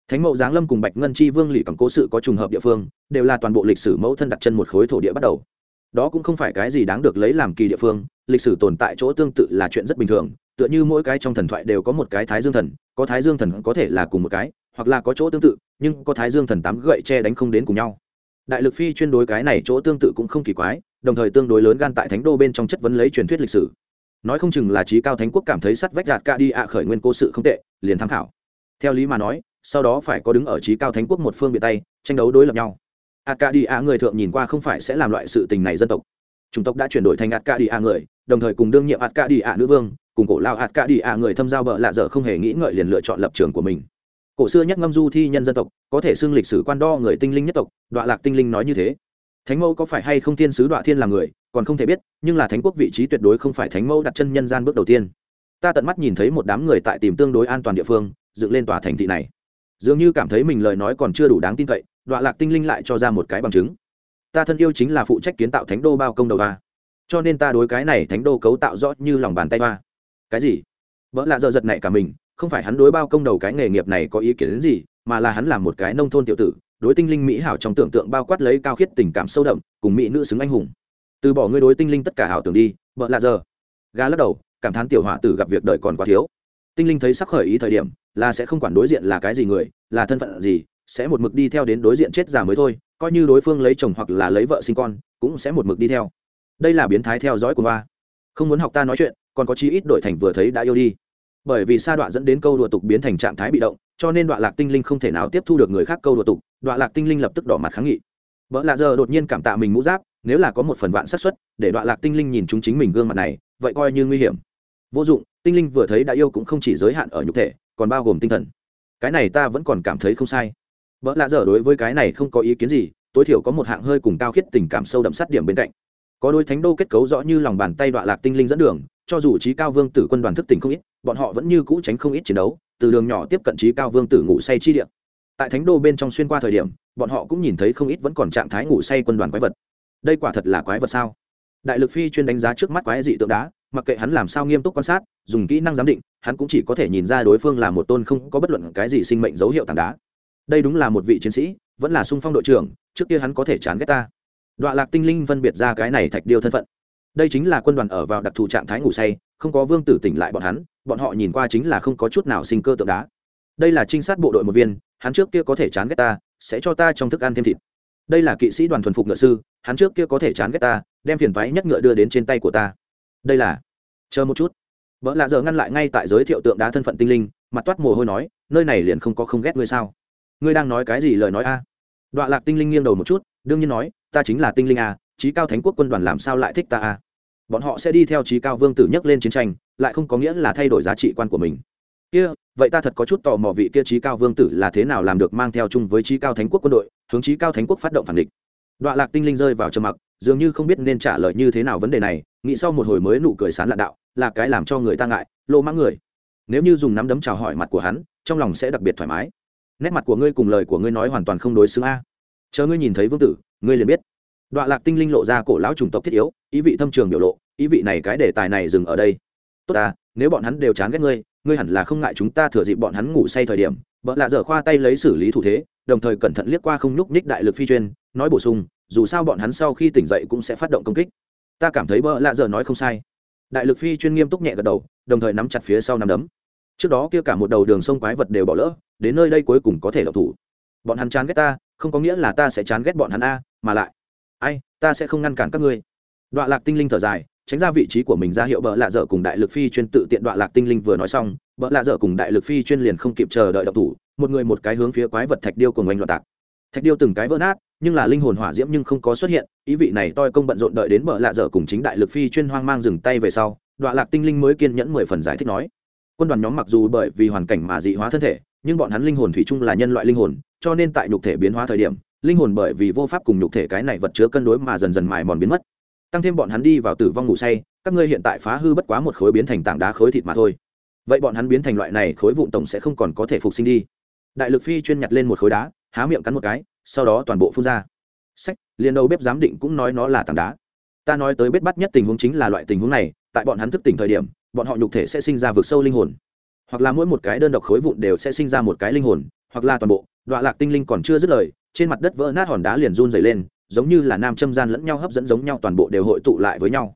Thánh mẫu giáng lâm cùng bạch ngân chi vương lỵ cầm cố sự có trùng hợp địa phương, đều là toàn bộ lịch sử mẫu thân đặt chân một khối thổ địa bắt đầu đó cũng không phải cái gì đáng được lấy làm kỳ địa phương, lịch sử tồn tại chỗ tương tự là chuyện rất bình thường, tựa như mỗi cái trong thần thoại đều có một cái thái dương thần, có thái dương thần có thể là cùng một cái, hoặc là có chỗ tương tự, nhưng có thái dương thần tám gậy che đánh không đến cùng nhau. Đại lực phi chuyên đối cái này chỗ tương tự cũng không kỳ quái, đồng thời tương đối lớn gan tại thánh đô bên trong chất vấn lấy truyền thuyết lịch sử. Nói không chừng là trí cao thánh quốc cảm thấy sắt vách gạt ca đi ạ à khởi nguyên cố sự không tệ, liền tham khảo. Theo lý mà nói, sau đó phải có đứng ở trí cao thánh quốc một phương biệt tay, tranh đấu đối lập nhau ạt ca đi ạ người thượng nhìn qua không phải sẽ làm loại sự tình này dân tộc. Chủng tộc đã chuyển đổi thành ạt ca đi ạ người, đồng thời cùng đương nhiệm ạt ca đi ạ nữ vương, cùng cổ lao ạt ca đi ạ người thâm giao bợ lạ dở không hề nghĩ ngợi liền lựa chọn lập trường của mình. Cổ xưa nhất ngâm du thi nhân dân tộc, có thể xưng lịch sử quan đo người tinh linh nhất tộc đoạn lạc tinh linh nói như thế. Thánh mẫu có phải hay không thiên sứ đoạn thiên là người, còn không thể biết, nhưng là thánh quốc vị trí tuyệt đối không phải thánh mẫu đặt chân nhân gian bước đầu tiên. Ta tận mắt nhìn thấy một đám người tại tìm tương đối an toàn địa phương, dựng lên tòa thành thị này. Dường như cảm thấy mình lời nói còn chưa đủ đáng tin cậy đoạn lạc tinh linh lại cho ra một cái bằng chứng. Ta thân yêu chính là phụ trách kiến tạo thánh đô bao công đầu ba, cho nên ta đối cái này thánh đô cấu tạo rõ như lòng bàn tay ba. cái gì? Vợ lạ giờ giật này cả mình không phải hắn đối bao công đầu cái nghề nghiệp này có ý kiến đến gì mà là hắn làm một cái nông thôn tiểu tử đối tinh linh mỹ hảo trong tưởng tượng bao quát lấy cao khiết tình cảm sâu đậm cùng mỹ nữ xứng anh hùng. Từ bỏ ngươi đối tinh linh tất cả hảo tưởng đi vợ lạ giờ ga lắc đầu cảm thán tiểu họa tử gặp việc đời còn quá thiếu. Tinh linh thấy sắc khởi ý thời điểm là sẽ không quản đối diện là cái gì người là thân phận gì sẽ một mực đi theo đến đối diện chết già mới thôi, coi như đối phương lấy chồng hoặc là lấy vợ sinh con, cũng sẽ một mực đi theo. Đây là biến thái theo dõi của ba không muốn học ta nói chuyện, còn có chi ít đổi thành vừa thấy đã yêu đi. Bởi vì sa đoạn dẫn đến câu đùa tục biến thành trạng thái bị động, cho nên đoạn lạc tinh linh không thể nào tiếp thu được người khác câu đùa tục, đoạn lạc tinh linh lập tức đỏ mặt kháng nghị. Vợ lạ giờ đột nhiên cảm tạ mình mũ giáp, nếu là có một phần vạn xác suất, để đoạn lạc tinh linh nhìn chúng chính mình gương mặt này, vậy coi như nguy hiểm. Vô dụng, tinh linh vừa thấy đã yêu cũng không chỉ giới hạn ở nhục thể, còn bao gồm tinh thần. Cái này ta vẫn còn cảm thấy không sai vợ lạ dở đối với cái này không có ý kiến gì, tối thiểu có một hạng hơi cùng cao khiết tình cảm sâu đậm sát điểm bên cạnh. Có đôi thánh đô kết cấu rõ như lòng bàn tay đoạn lạc tinh linh dẫn đường, cho dù trí cao vương tử quân đoàn thức tỉnh không ít, bọn họ vẫn như cũ tránh không ít chiến đấu, từ đường nhỏ tiếp cận trí cao vương tử ngủ say chi điện tại thánh đô bên trong xuyên qua thời điểm, bọn họ cũng nhìn thấy không ít vẫn còn trạng thái ngủ say quân đoàn quái vật. Đây quả thật là quái vật sao? Đại lực phi chuyên đánh giá trước mắt quái dị tượng đá, mặc kệ hắn làm sao nghiêm túc quan sát, dùng kỹ năng giám định, hắn cũng chỉ có thể nhìn ra đối phương là một tôn không có bất luận cái gì sinh mệnh dấu hiệu tảng đá đây đúng là một vị chiến sĩ, vẫn là sung phong đội trưởng, trước kia hắn có thể chán ghét ta. Đoạn lạc tinh linh phân biệt ra cái này thạch điêu thân phận. Đây chính là quân đoàn ở vào đặc thù trạng thái ngủ say, không có vương tử tỉnh lại bọn hắn, bọn họ nhìn qua chính là không có chút nào sinh cơ tượng đá. Đây là trinh sát bộ đội một viên, hắn trước kia có thể chán ghét ta, sẽ cho ta trong thức ăn thêm thịt. Đây là kỵ sĩ đoàn thuần phục ngựa sư, hắn trước kia có thể chán ghét ta, đem phiền váy nhất ngựa đưa đến trên tay của ta. Đây là, chờ một chút. Vợ lạ giờ ngăn lại ngay tại giới thiệu tượng đá thân phận tinh linh, mặt toát mồ hôi nói, nơi này liền không có không ghét ngươi sao? Ngươi đang nói cái gì lời nói a à? đoạn lạc tinh linh nghiêng đầu một chút đương nhiên nói ta chính là tinh linh a à, trí cao thánh quốc quân đoàn làm sao lại thích ta a à? bọn họ sẽ đi theo trí cao vương tử nhấc lên chiến tranh lại không có nghĩa là thay đổi giá trị quan của mình kia vậy ta thật có chút tò mò vị kia trí cao vương tử là thế nào làm được mang theo chung với trí cao thánh quốc quân đội hướng trí cao thánh quốc phát động phản địch đoạn lạc tinh linh rơi vào trầm mặc dường như không biết nên trả lời như thế nào vấn đề này nghĩ sau một hồi mới nụ cười sán lạ đạo là cái làm cho người ta ngại lô mãng người nếu như dùng nắm đấm chào hỏi mặt của hắn trong lòng sẽ đặc biệt thoải mái nét mặt của ngươi cùng lời của ngươi nói hoàn toàn không đối xứng a. Chờ ngươi nhìn thấy vương tử, ngươi liền biết. Đoạn lạc tinh linh lộ ra cổ lão chủng tộc thiết yếu, ý vị thâm trường biểu lộ, ý vị này cái đề tài này dừng ở đây. Tốt ta, nếu bọn hắn đều chán ghét ngươi ngươi hẳn là không ngại chúng ta thừa dịp bọn hắn ngủ say thời điểm vợ lạ dở khoa tay lấy xử lý thủ thế, đồng thời cẩn thận liếc qua không nhúc ních đại lực phi chuyên, nói bổ sung, dù sao bọn hắn sau khi tỉnh dậy cũng sẽ phát động công kích. Ta cảm thấy bỡ lạ dở nói không sai. Đại lực phi chuyên nghiêm túc nhẹ gật đầu, đồng thời nắm chặt phía sau nắm đấm trước đó kia cả một đầu đường sông quái vật đều bỏ lỡ, đến nơi đây cuối cùng có thể độc thủ. Bọn hắn chán ghét ta, không có nghĩa là ta sẽ chán ghét bọn hắn a, mà lại, ai, ta sẽ không ngăn cản các ngươi. Đoạn lạc tinh linh thở dài, tránh ra vị trí của mình ra hiệu bợ lạ dở cùng đại lực phi chuyên tự tiện đoạn lạc tinh linh vừa nói xong, bợ lạ dở cùng đại lực phi chuyên liền không kịp chờ đợi độc thủ, một người một cái hướng phía quái vật thạch điêu cùng oanh loạn tạc. Thạch điêu từng cái vỡ nát, nhưng là linh hồn hỏa diễm nhưng không có xuất hiện, ý vị này toi công bận rộn đợi đến bợ lạ dở cùng chính đại lực phi chuyên hoang mang dừng tay về sau, đoạn lạc tinh linh mới kiên nhẫn mười phần giải thích nói quân đoàn nhóm mặc dù bởi vì hoàn cảnh mà dị hóa thân thể, nhưng bọn hắn linh hồn thủy chung là nhân loại linh hồn, cho nên tại nhục thể biến hóa thời điểm, linh hồn bởi vì vô pháp cùng nhục thể cái này vật chứa cân đối mà dần dần mài mòn biến mất. Tăng thêm bọn hắn đi vào tử vong ngủ say, các ngươi hiện tại phá hư bất quá một khối biến thành tảng đá khối thịt mà thôi. Vậy bọn hắn biến thành loại này khối vụn tổng sẽ không còn có thể phục sinh đi. Đại lực phi chuyên nhặt lên một khối đá, há miệng cắn một cái, sau đó toàn bộ phun ra. Sách, liền đầu bếp giám định cũng nói nó là tảng đá. Ta nói tới bết bắt nhất tình huống chính là loại tình huống này, tại bọn hắn thức tỉnh thời điểm bọn họ nhục thể sẽ sinh ra vực sâu linh hồn. Hoặc là mỗi một cái đơn độc khối vụn đều sẽ sinh ra một cái linh hồn, hoặc là toàn bộ, đọa lạc tinh linh còn chưa dứt lời, trên mặt đất vỡ nát hòn đá liền run dày lên, giống như là nam châm gian lẫn nhau hấp dẫn giống nhau toàn bộ đều hội tụ lại với nhau.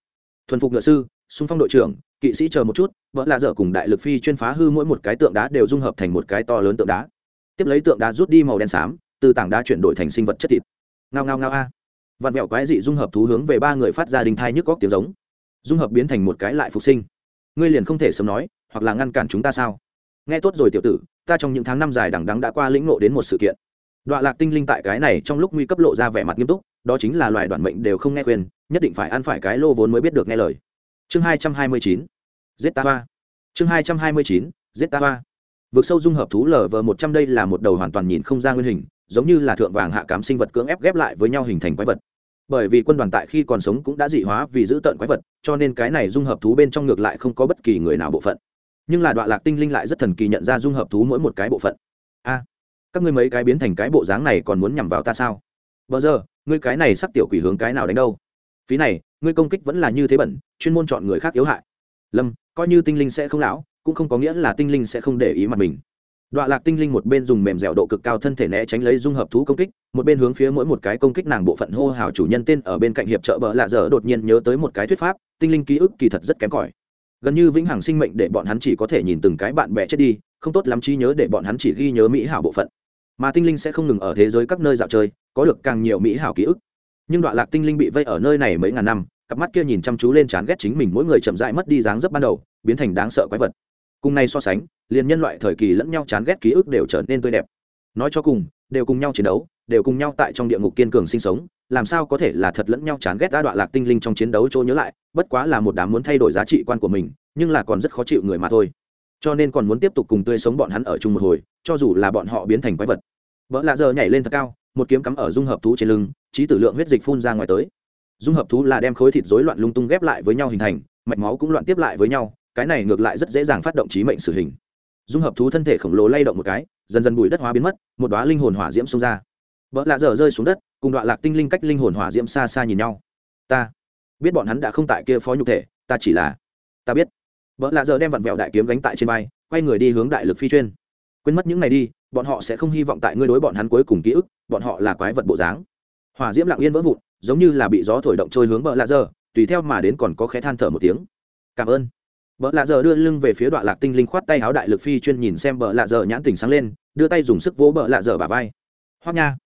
Thuần phục ngựa sư, xung phong đội trưởng, kỵ sĩ chờ một chút, vỡ lạ dở cùng đại lực phi chuyên phá hư mỗi một cái tượng đá đều dung hợp thành một cái to lớn tượng đá. Tiếp lấy tượng đá rút đi màu đen xám, từ tảng đá chuyển đổi thành sinh vật chất thịt. Ngao ngao ngao a. Vạn vẹo quái dị dung hợp thú hướng về ba người phát ra đình thai nhức góc tiếng giống. Dung hợp biến thành một cái lại phục sinh ngươi liền không thể sớm nói, hoặc là ngăn cản chúng ta sao? Nghe tốt rồi tiểu tử, ta trong những tháng năm dài đằng đắng đã qua lĩnh ngộ đến một sự kiện. Đoạn lạc tinh linh tại cái này trong lúc nguy cấp lộ ra vẻ mặt nghiêm túc, đó chính là loài đoạn mệnh đều không nghe khuyên, nhất định phải ăn phải cái lô vốn mới biết được nghe lời. Chương hai trăm hai mươi chín zeta ba chương hai trăm hai mươi chín zeta ba vượt sâu dung hợp thú lv một trăm đây là một đầu hoàn toàn nhìn không ra nguyên hình, giống như là thượng vàng hạ cám sinh vật cưỡng ép ghép lại với nhau hình thành quái vật bởi vì quân đoàn tại khi còn sống cũng đã dị hóa vì giữ tận quái vật, cho nên cái này dung hợp thú bên trong ngược lại không có bất kỳ người nào bộ phận. Nhưng là đoạn lạc tinh linh lại rất thần kỳ nhận ra dung hợp thú mỗi một cái bộ phận. A, các ngươi mấy cái biến thành cái bộ dáng này còn muốn nhằm vào ta sao? Bờ giờ, ngươi cái này sắc tiểu quỷ hướng cái nào đánh đâu? Phí này, ngươi công kích vẫn là như thế bẩn, chuyên môn chọn người khác yếu hại. Lâm, coi như tinh linh sẽ không lão, cũng không có nghĩa là tinh linh sẽ không để ý mặt mình đọa Lạc Tinh Linh một bên dùng mềm dẻo độ cực cao thân thể né tránh lấy dung hợp thú công kích, một bên hướng phía mỗi một cái công kích nàng bộ phận hô hào chủ nhân tên ở bên cạnh hiệp trợ bờ lạ dở đột nhiên nhớ tới một cái thuyết pháp, tinh linh ký ức kỳ thật rất kém cỏi. Gần như vĩnh hằng sinh mệnh để bọn hắn chỉ có thể nhìn từng cái bạn bè chết đi, không tốt lắm trí nhớ để bọn hắn chỉ ghi nhớ mỹ hảo bộ phận. Mà tinh linh sẽ không ngừng ở thế giới các nơi dạo chơi, có được càng nhiều mỹ hảo ký ức. Nhưng đoạn Lạc Tinh Linh bị vây ở nơi này mấy ngàn năm, cặp mắt kia nhìn chăm chú lên chán ghét chính mình mỗi người chậm rãi mất đi dáng dấp ban đầu, biến thành đáng sợ quái vật cùng này so sánh, liền nhân loại thời kỳ lẫn nhau chán ghét ký ức đều trở nên tươi đẹp. Nói cho cùng, đều cùng nhau chiến đấu, đều cùng nhau tại trong địa ngục kiên cường sinh sống, làm sao có thể là thật lẫn nhau chán ghét đa đoạn lạc tinh linh trong chiến đấu chỗ nhớ lại, bất quá là một đám muốn thay đổi giá trị quan của mình, nhưng là còn rất khó chịu người mà thôi. Cho nên còn muốn tiếp tục cùng tươi sống bọn hắn ở chung một hồi, cho dù là bọn họ biến thành quái vật. Vợ lạ giờ nhảy lên thật cao, một kiếm cắm ở dung hợp thú trên lưng, trí tử lượng huyết dịch phun ra ngoài tới. Dung hợp thú là đem khối thịt rối loạn lung tung ghép lại với nhau hình thành, mạch máu cũng loạn tiếp lại với nhau cái này ngược lại rất dễ dàng phát động trí mệnh sử hình. Dung hợp thú thân thể khổng lồ lay động một cái, dần dần bụi đất hóa biến mất, một đoá linh hồn hỏa diễm xông ra. Vợ lạ dở rơi xuống đất, cùng đoạn lạc tinh linh cách linh hồn hỏa diễm xa xa nhìn nhau. Ta biết bọn hắn đã không tại kia phó nhục thể, ta chỉ là, ta biết. Vợ lạ dở đem vặn vẹo đại kiếm gánh tại trên vai, quay người đi hướng đại lực phi chuyên. Quên mất những ngày đi, bọn họ sẽ không hy vọng tại ngươi đối bọn hắn cuối cùng ký ức, bọn họ là quái vật bộ dáng. Hỏa diễm lặng yên vỡ vụn, giống như là bị gió thổi động trôi hướng vợ lạ dở, tùy theo mà đến còn có khẽ than thở một tiếng. Cảm ơn. Bỡ lạ giờ đưa lưng về phía đoạn lạc tinh linh khoát tay áo đại lực phi chuyên nhìn xem bỡ lạ giờ nhãn tỉnh sáng lên, đưa tay dùng sức vỗ bỡ lạ giờ bả vai. Hoắc nha.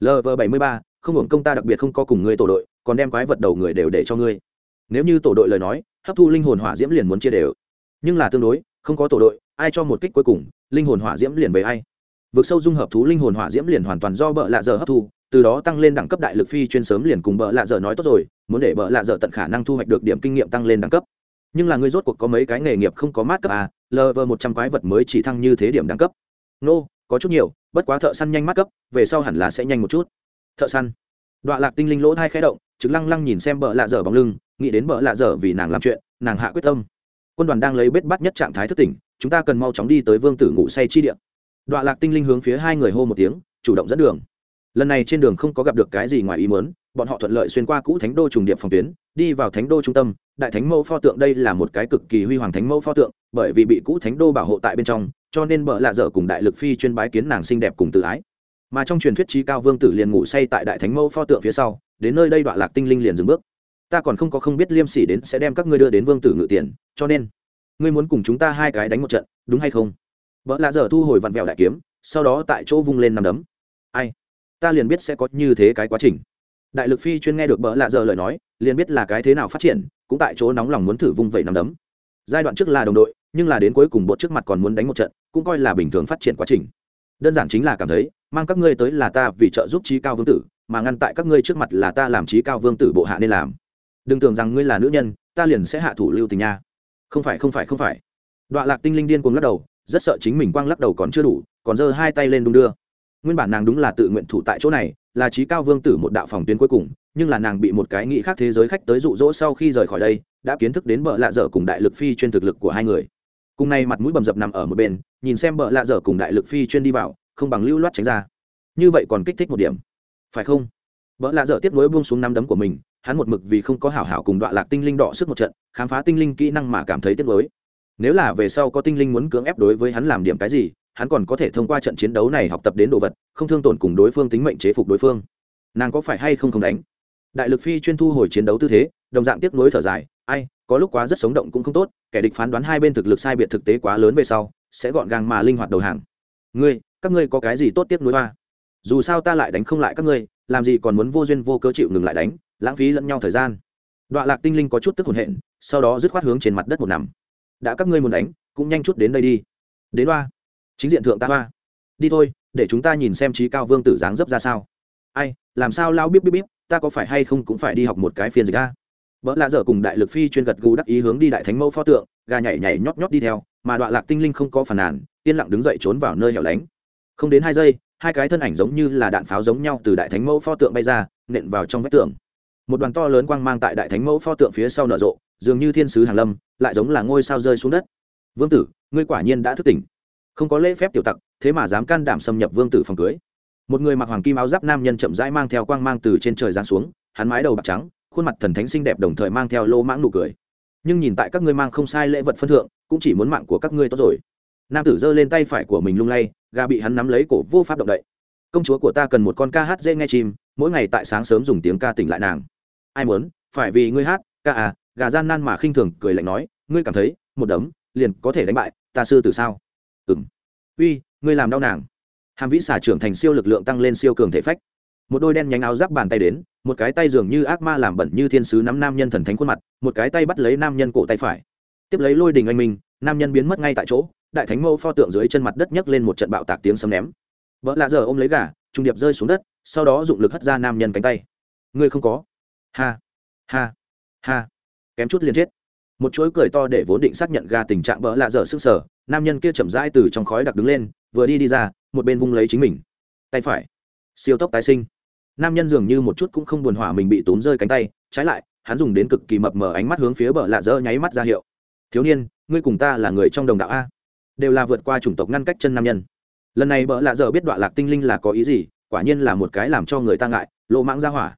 lv bảy mươi ba, không hưởng công ta đặc biệt không có cùng ngươi tổ đội, còn đem quái vật đầu người đều để cho ngươi. Nếu như tổ đội lời nói, hấp thu linh hồn hỏa diễm liền muốn chia đều. Nhưng là tương đối, không có tổ đội, ai cho một kích cuối cùng, linh hồn hỏa diễm liền về ai. Vực sâu dung hợp thú linh hồn hỏa diễm liền hoàn toàn do bợ lạ giờ hấp thu, từ đó tăng lên đẳng cấp đại lực phi chuyên sớm liền cùng bợ lạ giờ nói tốt rồi, muốn để bợ lạ giờ tận khả năng thu hoạch được điểm kinh nghiệm tăng lên đẳng cấp nhưng là ngươi rốt cuộc có mấy cái nghề nghiệp không có mát cấp à? Lv một trăm quái vật mới chỉ thăng như thế điểm đẳng cấp. Nô、no, có chút nhiều bất quá thợ săn nhanh mát cấp về sau hẳn là sẽ nhanh một chút. Thợ săn. Đọa lạc tinh linh lỗ thai khẽ động chứng lăng lăng nhìn xem bợ lạ dở bóng lưng nghĩ đến bợ lạ dở vì nàng làm chuyện nàng hạ quyết tâm. Quân đoàn đang lấy bết bắt nhất trạng thái thức tỉnh chúng ta cần mau chóng đi tới vương tử ngủ say chi điện đọa lạc tinh linh hướng phía hai người hô một tiếng chủ động dẫn đường. Lần này trên đường không có gặp được cái gì ngoài ý muốn bọn họ thuận lợi xuyên qua cũ thánh đô trùng điệp phòng tuyến đi vào thánh đô trung tâm, đại thánh mẫu pho tượng đây là một cái cực kỳ huy hoàng thánh mẫu pho tượng, bởi vì bị cũ thánh đô bảo hộ tại bên trong, cho nên bợ lạ dở cùng đại lực phi chuyên bái kiến nàng xinh đẹp cùng tự ái. Mà trong truyền thuyết trí cao vương tử liền ngủ say tại đại thánh mẫu pho tượng phía sau, đến nơi đây đoạn lạc tinh linh liền dừng bước. Ta còn không có không biết liêm sỉ đến sẽ đem các ngươi đưa đến vương tử ngự tiền, cho nên, ngươi muốn cùng chúng ta hai cái đánh một trận, đúng hay không? Vợ lạ dở thu hồi vặn vẹo đại kiếm, sau đó tại chỗ vung lên nằm đấm. Ai? Ta liền biết sẽ có như thế cái quá trình. Đại lực phi chuyên nghe được bỡ lạ dở lời nói liền biết là cái thế nào phát triển, cũng tại chỗ nóng lòng muốn thử vung vẩy nằm đấm. Giai đoạn trước là đồng đội, nhưng là đến cuối cùng bộ trước mặt còn muốn đánh một trận, cũng coi là bình thường phát triển quá trình. Đơn giản chính là cảm thấy, mang các ngươi tới là ta vì trợ giúp trí cao vương tử, mà ngăn tại các ngươi trước mặt là ta làm trí cao vương tử bộ hạ nên làm. Đừng tưởng rằng ngươi là nữ nhân, ta liền sẽ hạ thủ lưu tình nha. Không phải không phải không phải. Đoạn lạc tinh linh điên cuồng lắc đầu, rất sợ chính mình quang lắc đầu còn chưa đủ, còn giơ hai tay lên đung đưa. Nguyên bản nàng đúng là tự nguyện thủ tại chỗ này, là trí cao vương tử một đạo phòng tuyến cuối cùng nhưng là nàng bị một cái nghĩ khác thế giới khách tới dụ dỗ sau khi rời khỏi đây, đã kiến thức đến bợ lạ dở cùng đại lực phi chuyên thực lực của hai người. Cùng nay mặt mũi bầm dập nằm ở một bên, nhìn xem bợ lạ dở cùng đại lực phi chuyên đi vào, không bằng lưu loát tránh ra. Như vậy còn kích thích một điểm. Phải không? Bợ lạ dở tiếp nối buông xuống năm đấm của mình, hắn một mực vì không có hảo hảo cùng đoạn lạc tinh linh đọ sức một trận, khám phá tinh linh kỹ năng mà cảm thấy tiếc nối nếu là về sau có tinh linh muốn cưỡng ép đối với hắn làm điểm cái gì, hắn còn có thể thông qua trận chiến đấu này học tập đến đồ vật, không thương tổn cùng đối phương tính mệnh chế phục đối phương. Nàng có phải hay không không đánh? Đại lực phi chuyên thu hồi chiến đấu tư thế, đồng dạng tiếp nối thở dài, ai, có lúc quá rất sống động cũng không tốt, kẻ địch phán đoán hai bên thực lực sai biệt thực tế quá lớn về sau, sẽ gọn gàng mà linh hoạt đầu hàng. Ngươi, các ngươi có cái gì tốt tiếp nối hoa? Dù sao ta lại đánh không lại các ngươi, làm gì còn muốn vô duyên vô cớ chịu ngừng lại đánh, lãng phí lẫn nhau thời gian. Đoạn lạc tinh linh có chút tức hồn hện, sau đó dứt khoát hướng trên mặt đất một nằm. Đã các ngươi muốn đánh, cũng nhanh chút đến đây đi. Đến hoa, chính diện thượng ta hoa. Đi thôi, để chúng ta nhìn xem trí cao vương tử dáng dấp ra sao. Ai, làm sao lao bíp bíp bíp ta có phải hay không cũng phải đi học một cái phiên dịch a? Vợ lạ dở cùng đại lực phi chuyên gật gù đắc ý hướng đi đại thánh mẫu pho tượng, gà nhảy nhảy nhót nhót đi theo, mà đoạn lạc tinh linh không có phản nàn, yên lặng đứng dậy trốn vào nơi hẻo lánh. Không đến hai giây, hai cái thân ảnh giống như là đạn pháo giống nhau từ đại thánh mẫu pho tượng bay ra, nện vào trong vách tường. Một đoàn to lớn quang mang tại đại thánh mẫu pho tượng phía sau nở rộ, dường như thiên sứ hàng lâm, lại giống là ngôi sao rơi xuống đất. Vương tử, ngươi quả nhiên đã thức tỉnh. Không có lễ phép tiểu tặc, thế mà dám can đảm xâm nhập vương tử phòng cưới một người mặc hoàng kim áo giáp nam nhân chậm rãi mang theo quang mang từ trên trời giáng xuống, hắn mái đầu bạc trắng, khuôn mặt thần thánh xinh đẹp đồng thời mang theo lô mãng nụ cười. Nhưng nhìn tại các ngươi mang không sai lễ vật phân thượng, cũng chỉ muốn mạng của các ngươi tốt rồi. Nam tử giơ lên tay phải của mình lung lay, gà bị hắn nắm lấy cổ vô pháp động đậy. Công chúa của ta cần một con ca hát dễ nghe chim, mỗi ngày tại sáng sớm dùng tiếng ca tỉnh lại nàng. Ai muốn? Phải vì ngươi hát, ca à gà gian nan mà khinh thường cười lạnh nói, ngươi cảm thấy, một đấm, liền có thể đánh bại, ta sư từ sao? Ừng uy, ngươi làm đau nàng hàm vĩ xà trưởng thành siêu lực lượng tăng lên siêu cường thể phách. Một đôi đen nhánh áo giáp bàn tay đến, một cái tay dường như ác ma làm bẩn như thiên sứ nắm nam nhân thần thánh khuôn mặt, một cái tay bắt lấy nam nhân cổ tay phải. Tiếp lấy lôi đình anh minh, nam nhân biến mất ngay tại chỗ, đại thánh mẫu pho tượng dưới chân mặt đất nhấc lên một trận bạo tạc tiếng sấm ném. Vợ lạ giờ ôm lấy gà, trung điệp rơi xuống đất, sau đó dụng lực hất ra nam nhân cánh tay. Ngươi không có. Ha ha ha. Kém chút liền chết một chuỗi cười to để vốn định xác nhận ga tình trạng bỡ lạ dở sức sở, nam nhân kia chậm rãi từ trong khói đặc đứng lên, vừa đi đi ra, một bên vung lấy chính mình. Tay phải. Siêu tốc tái sinh. Nam nhân dường như một chút cũng không buồn hỏa mình bị tốn rơi cánh tay, trái lại, hắn dùng đến cực kỳ mập mờ ánh mắt hướng phía bờ lạ dơ nháy mắt ra hiệu. Thiếu niên, ngươi cùng ta là người trong đồng đạo a. Đều là vượt qua chủng tộc ngăn cách chân nam nhân. Lần này bờ lạ dơ biết đoạn lạc tinh linh là có ý gì, quả nhiên là một cái làm cho người ta ngại, lộ mãng ra hỏa.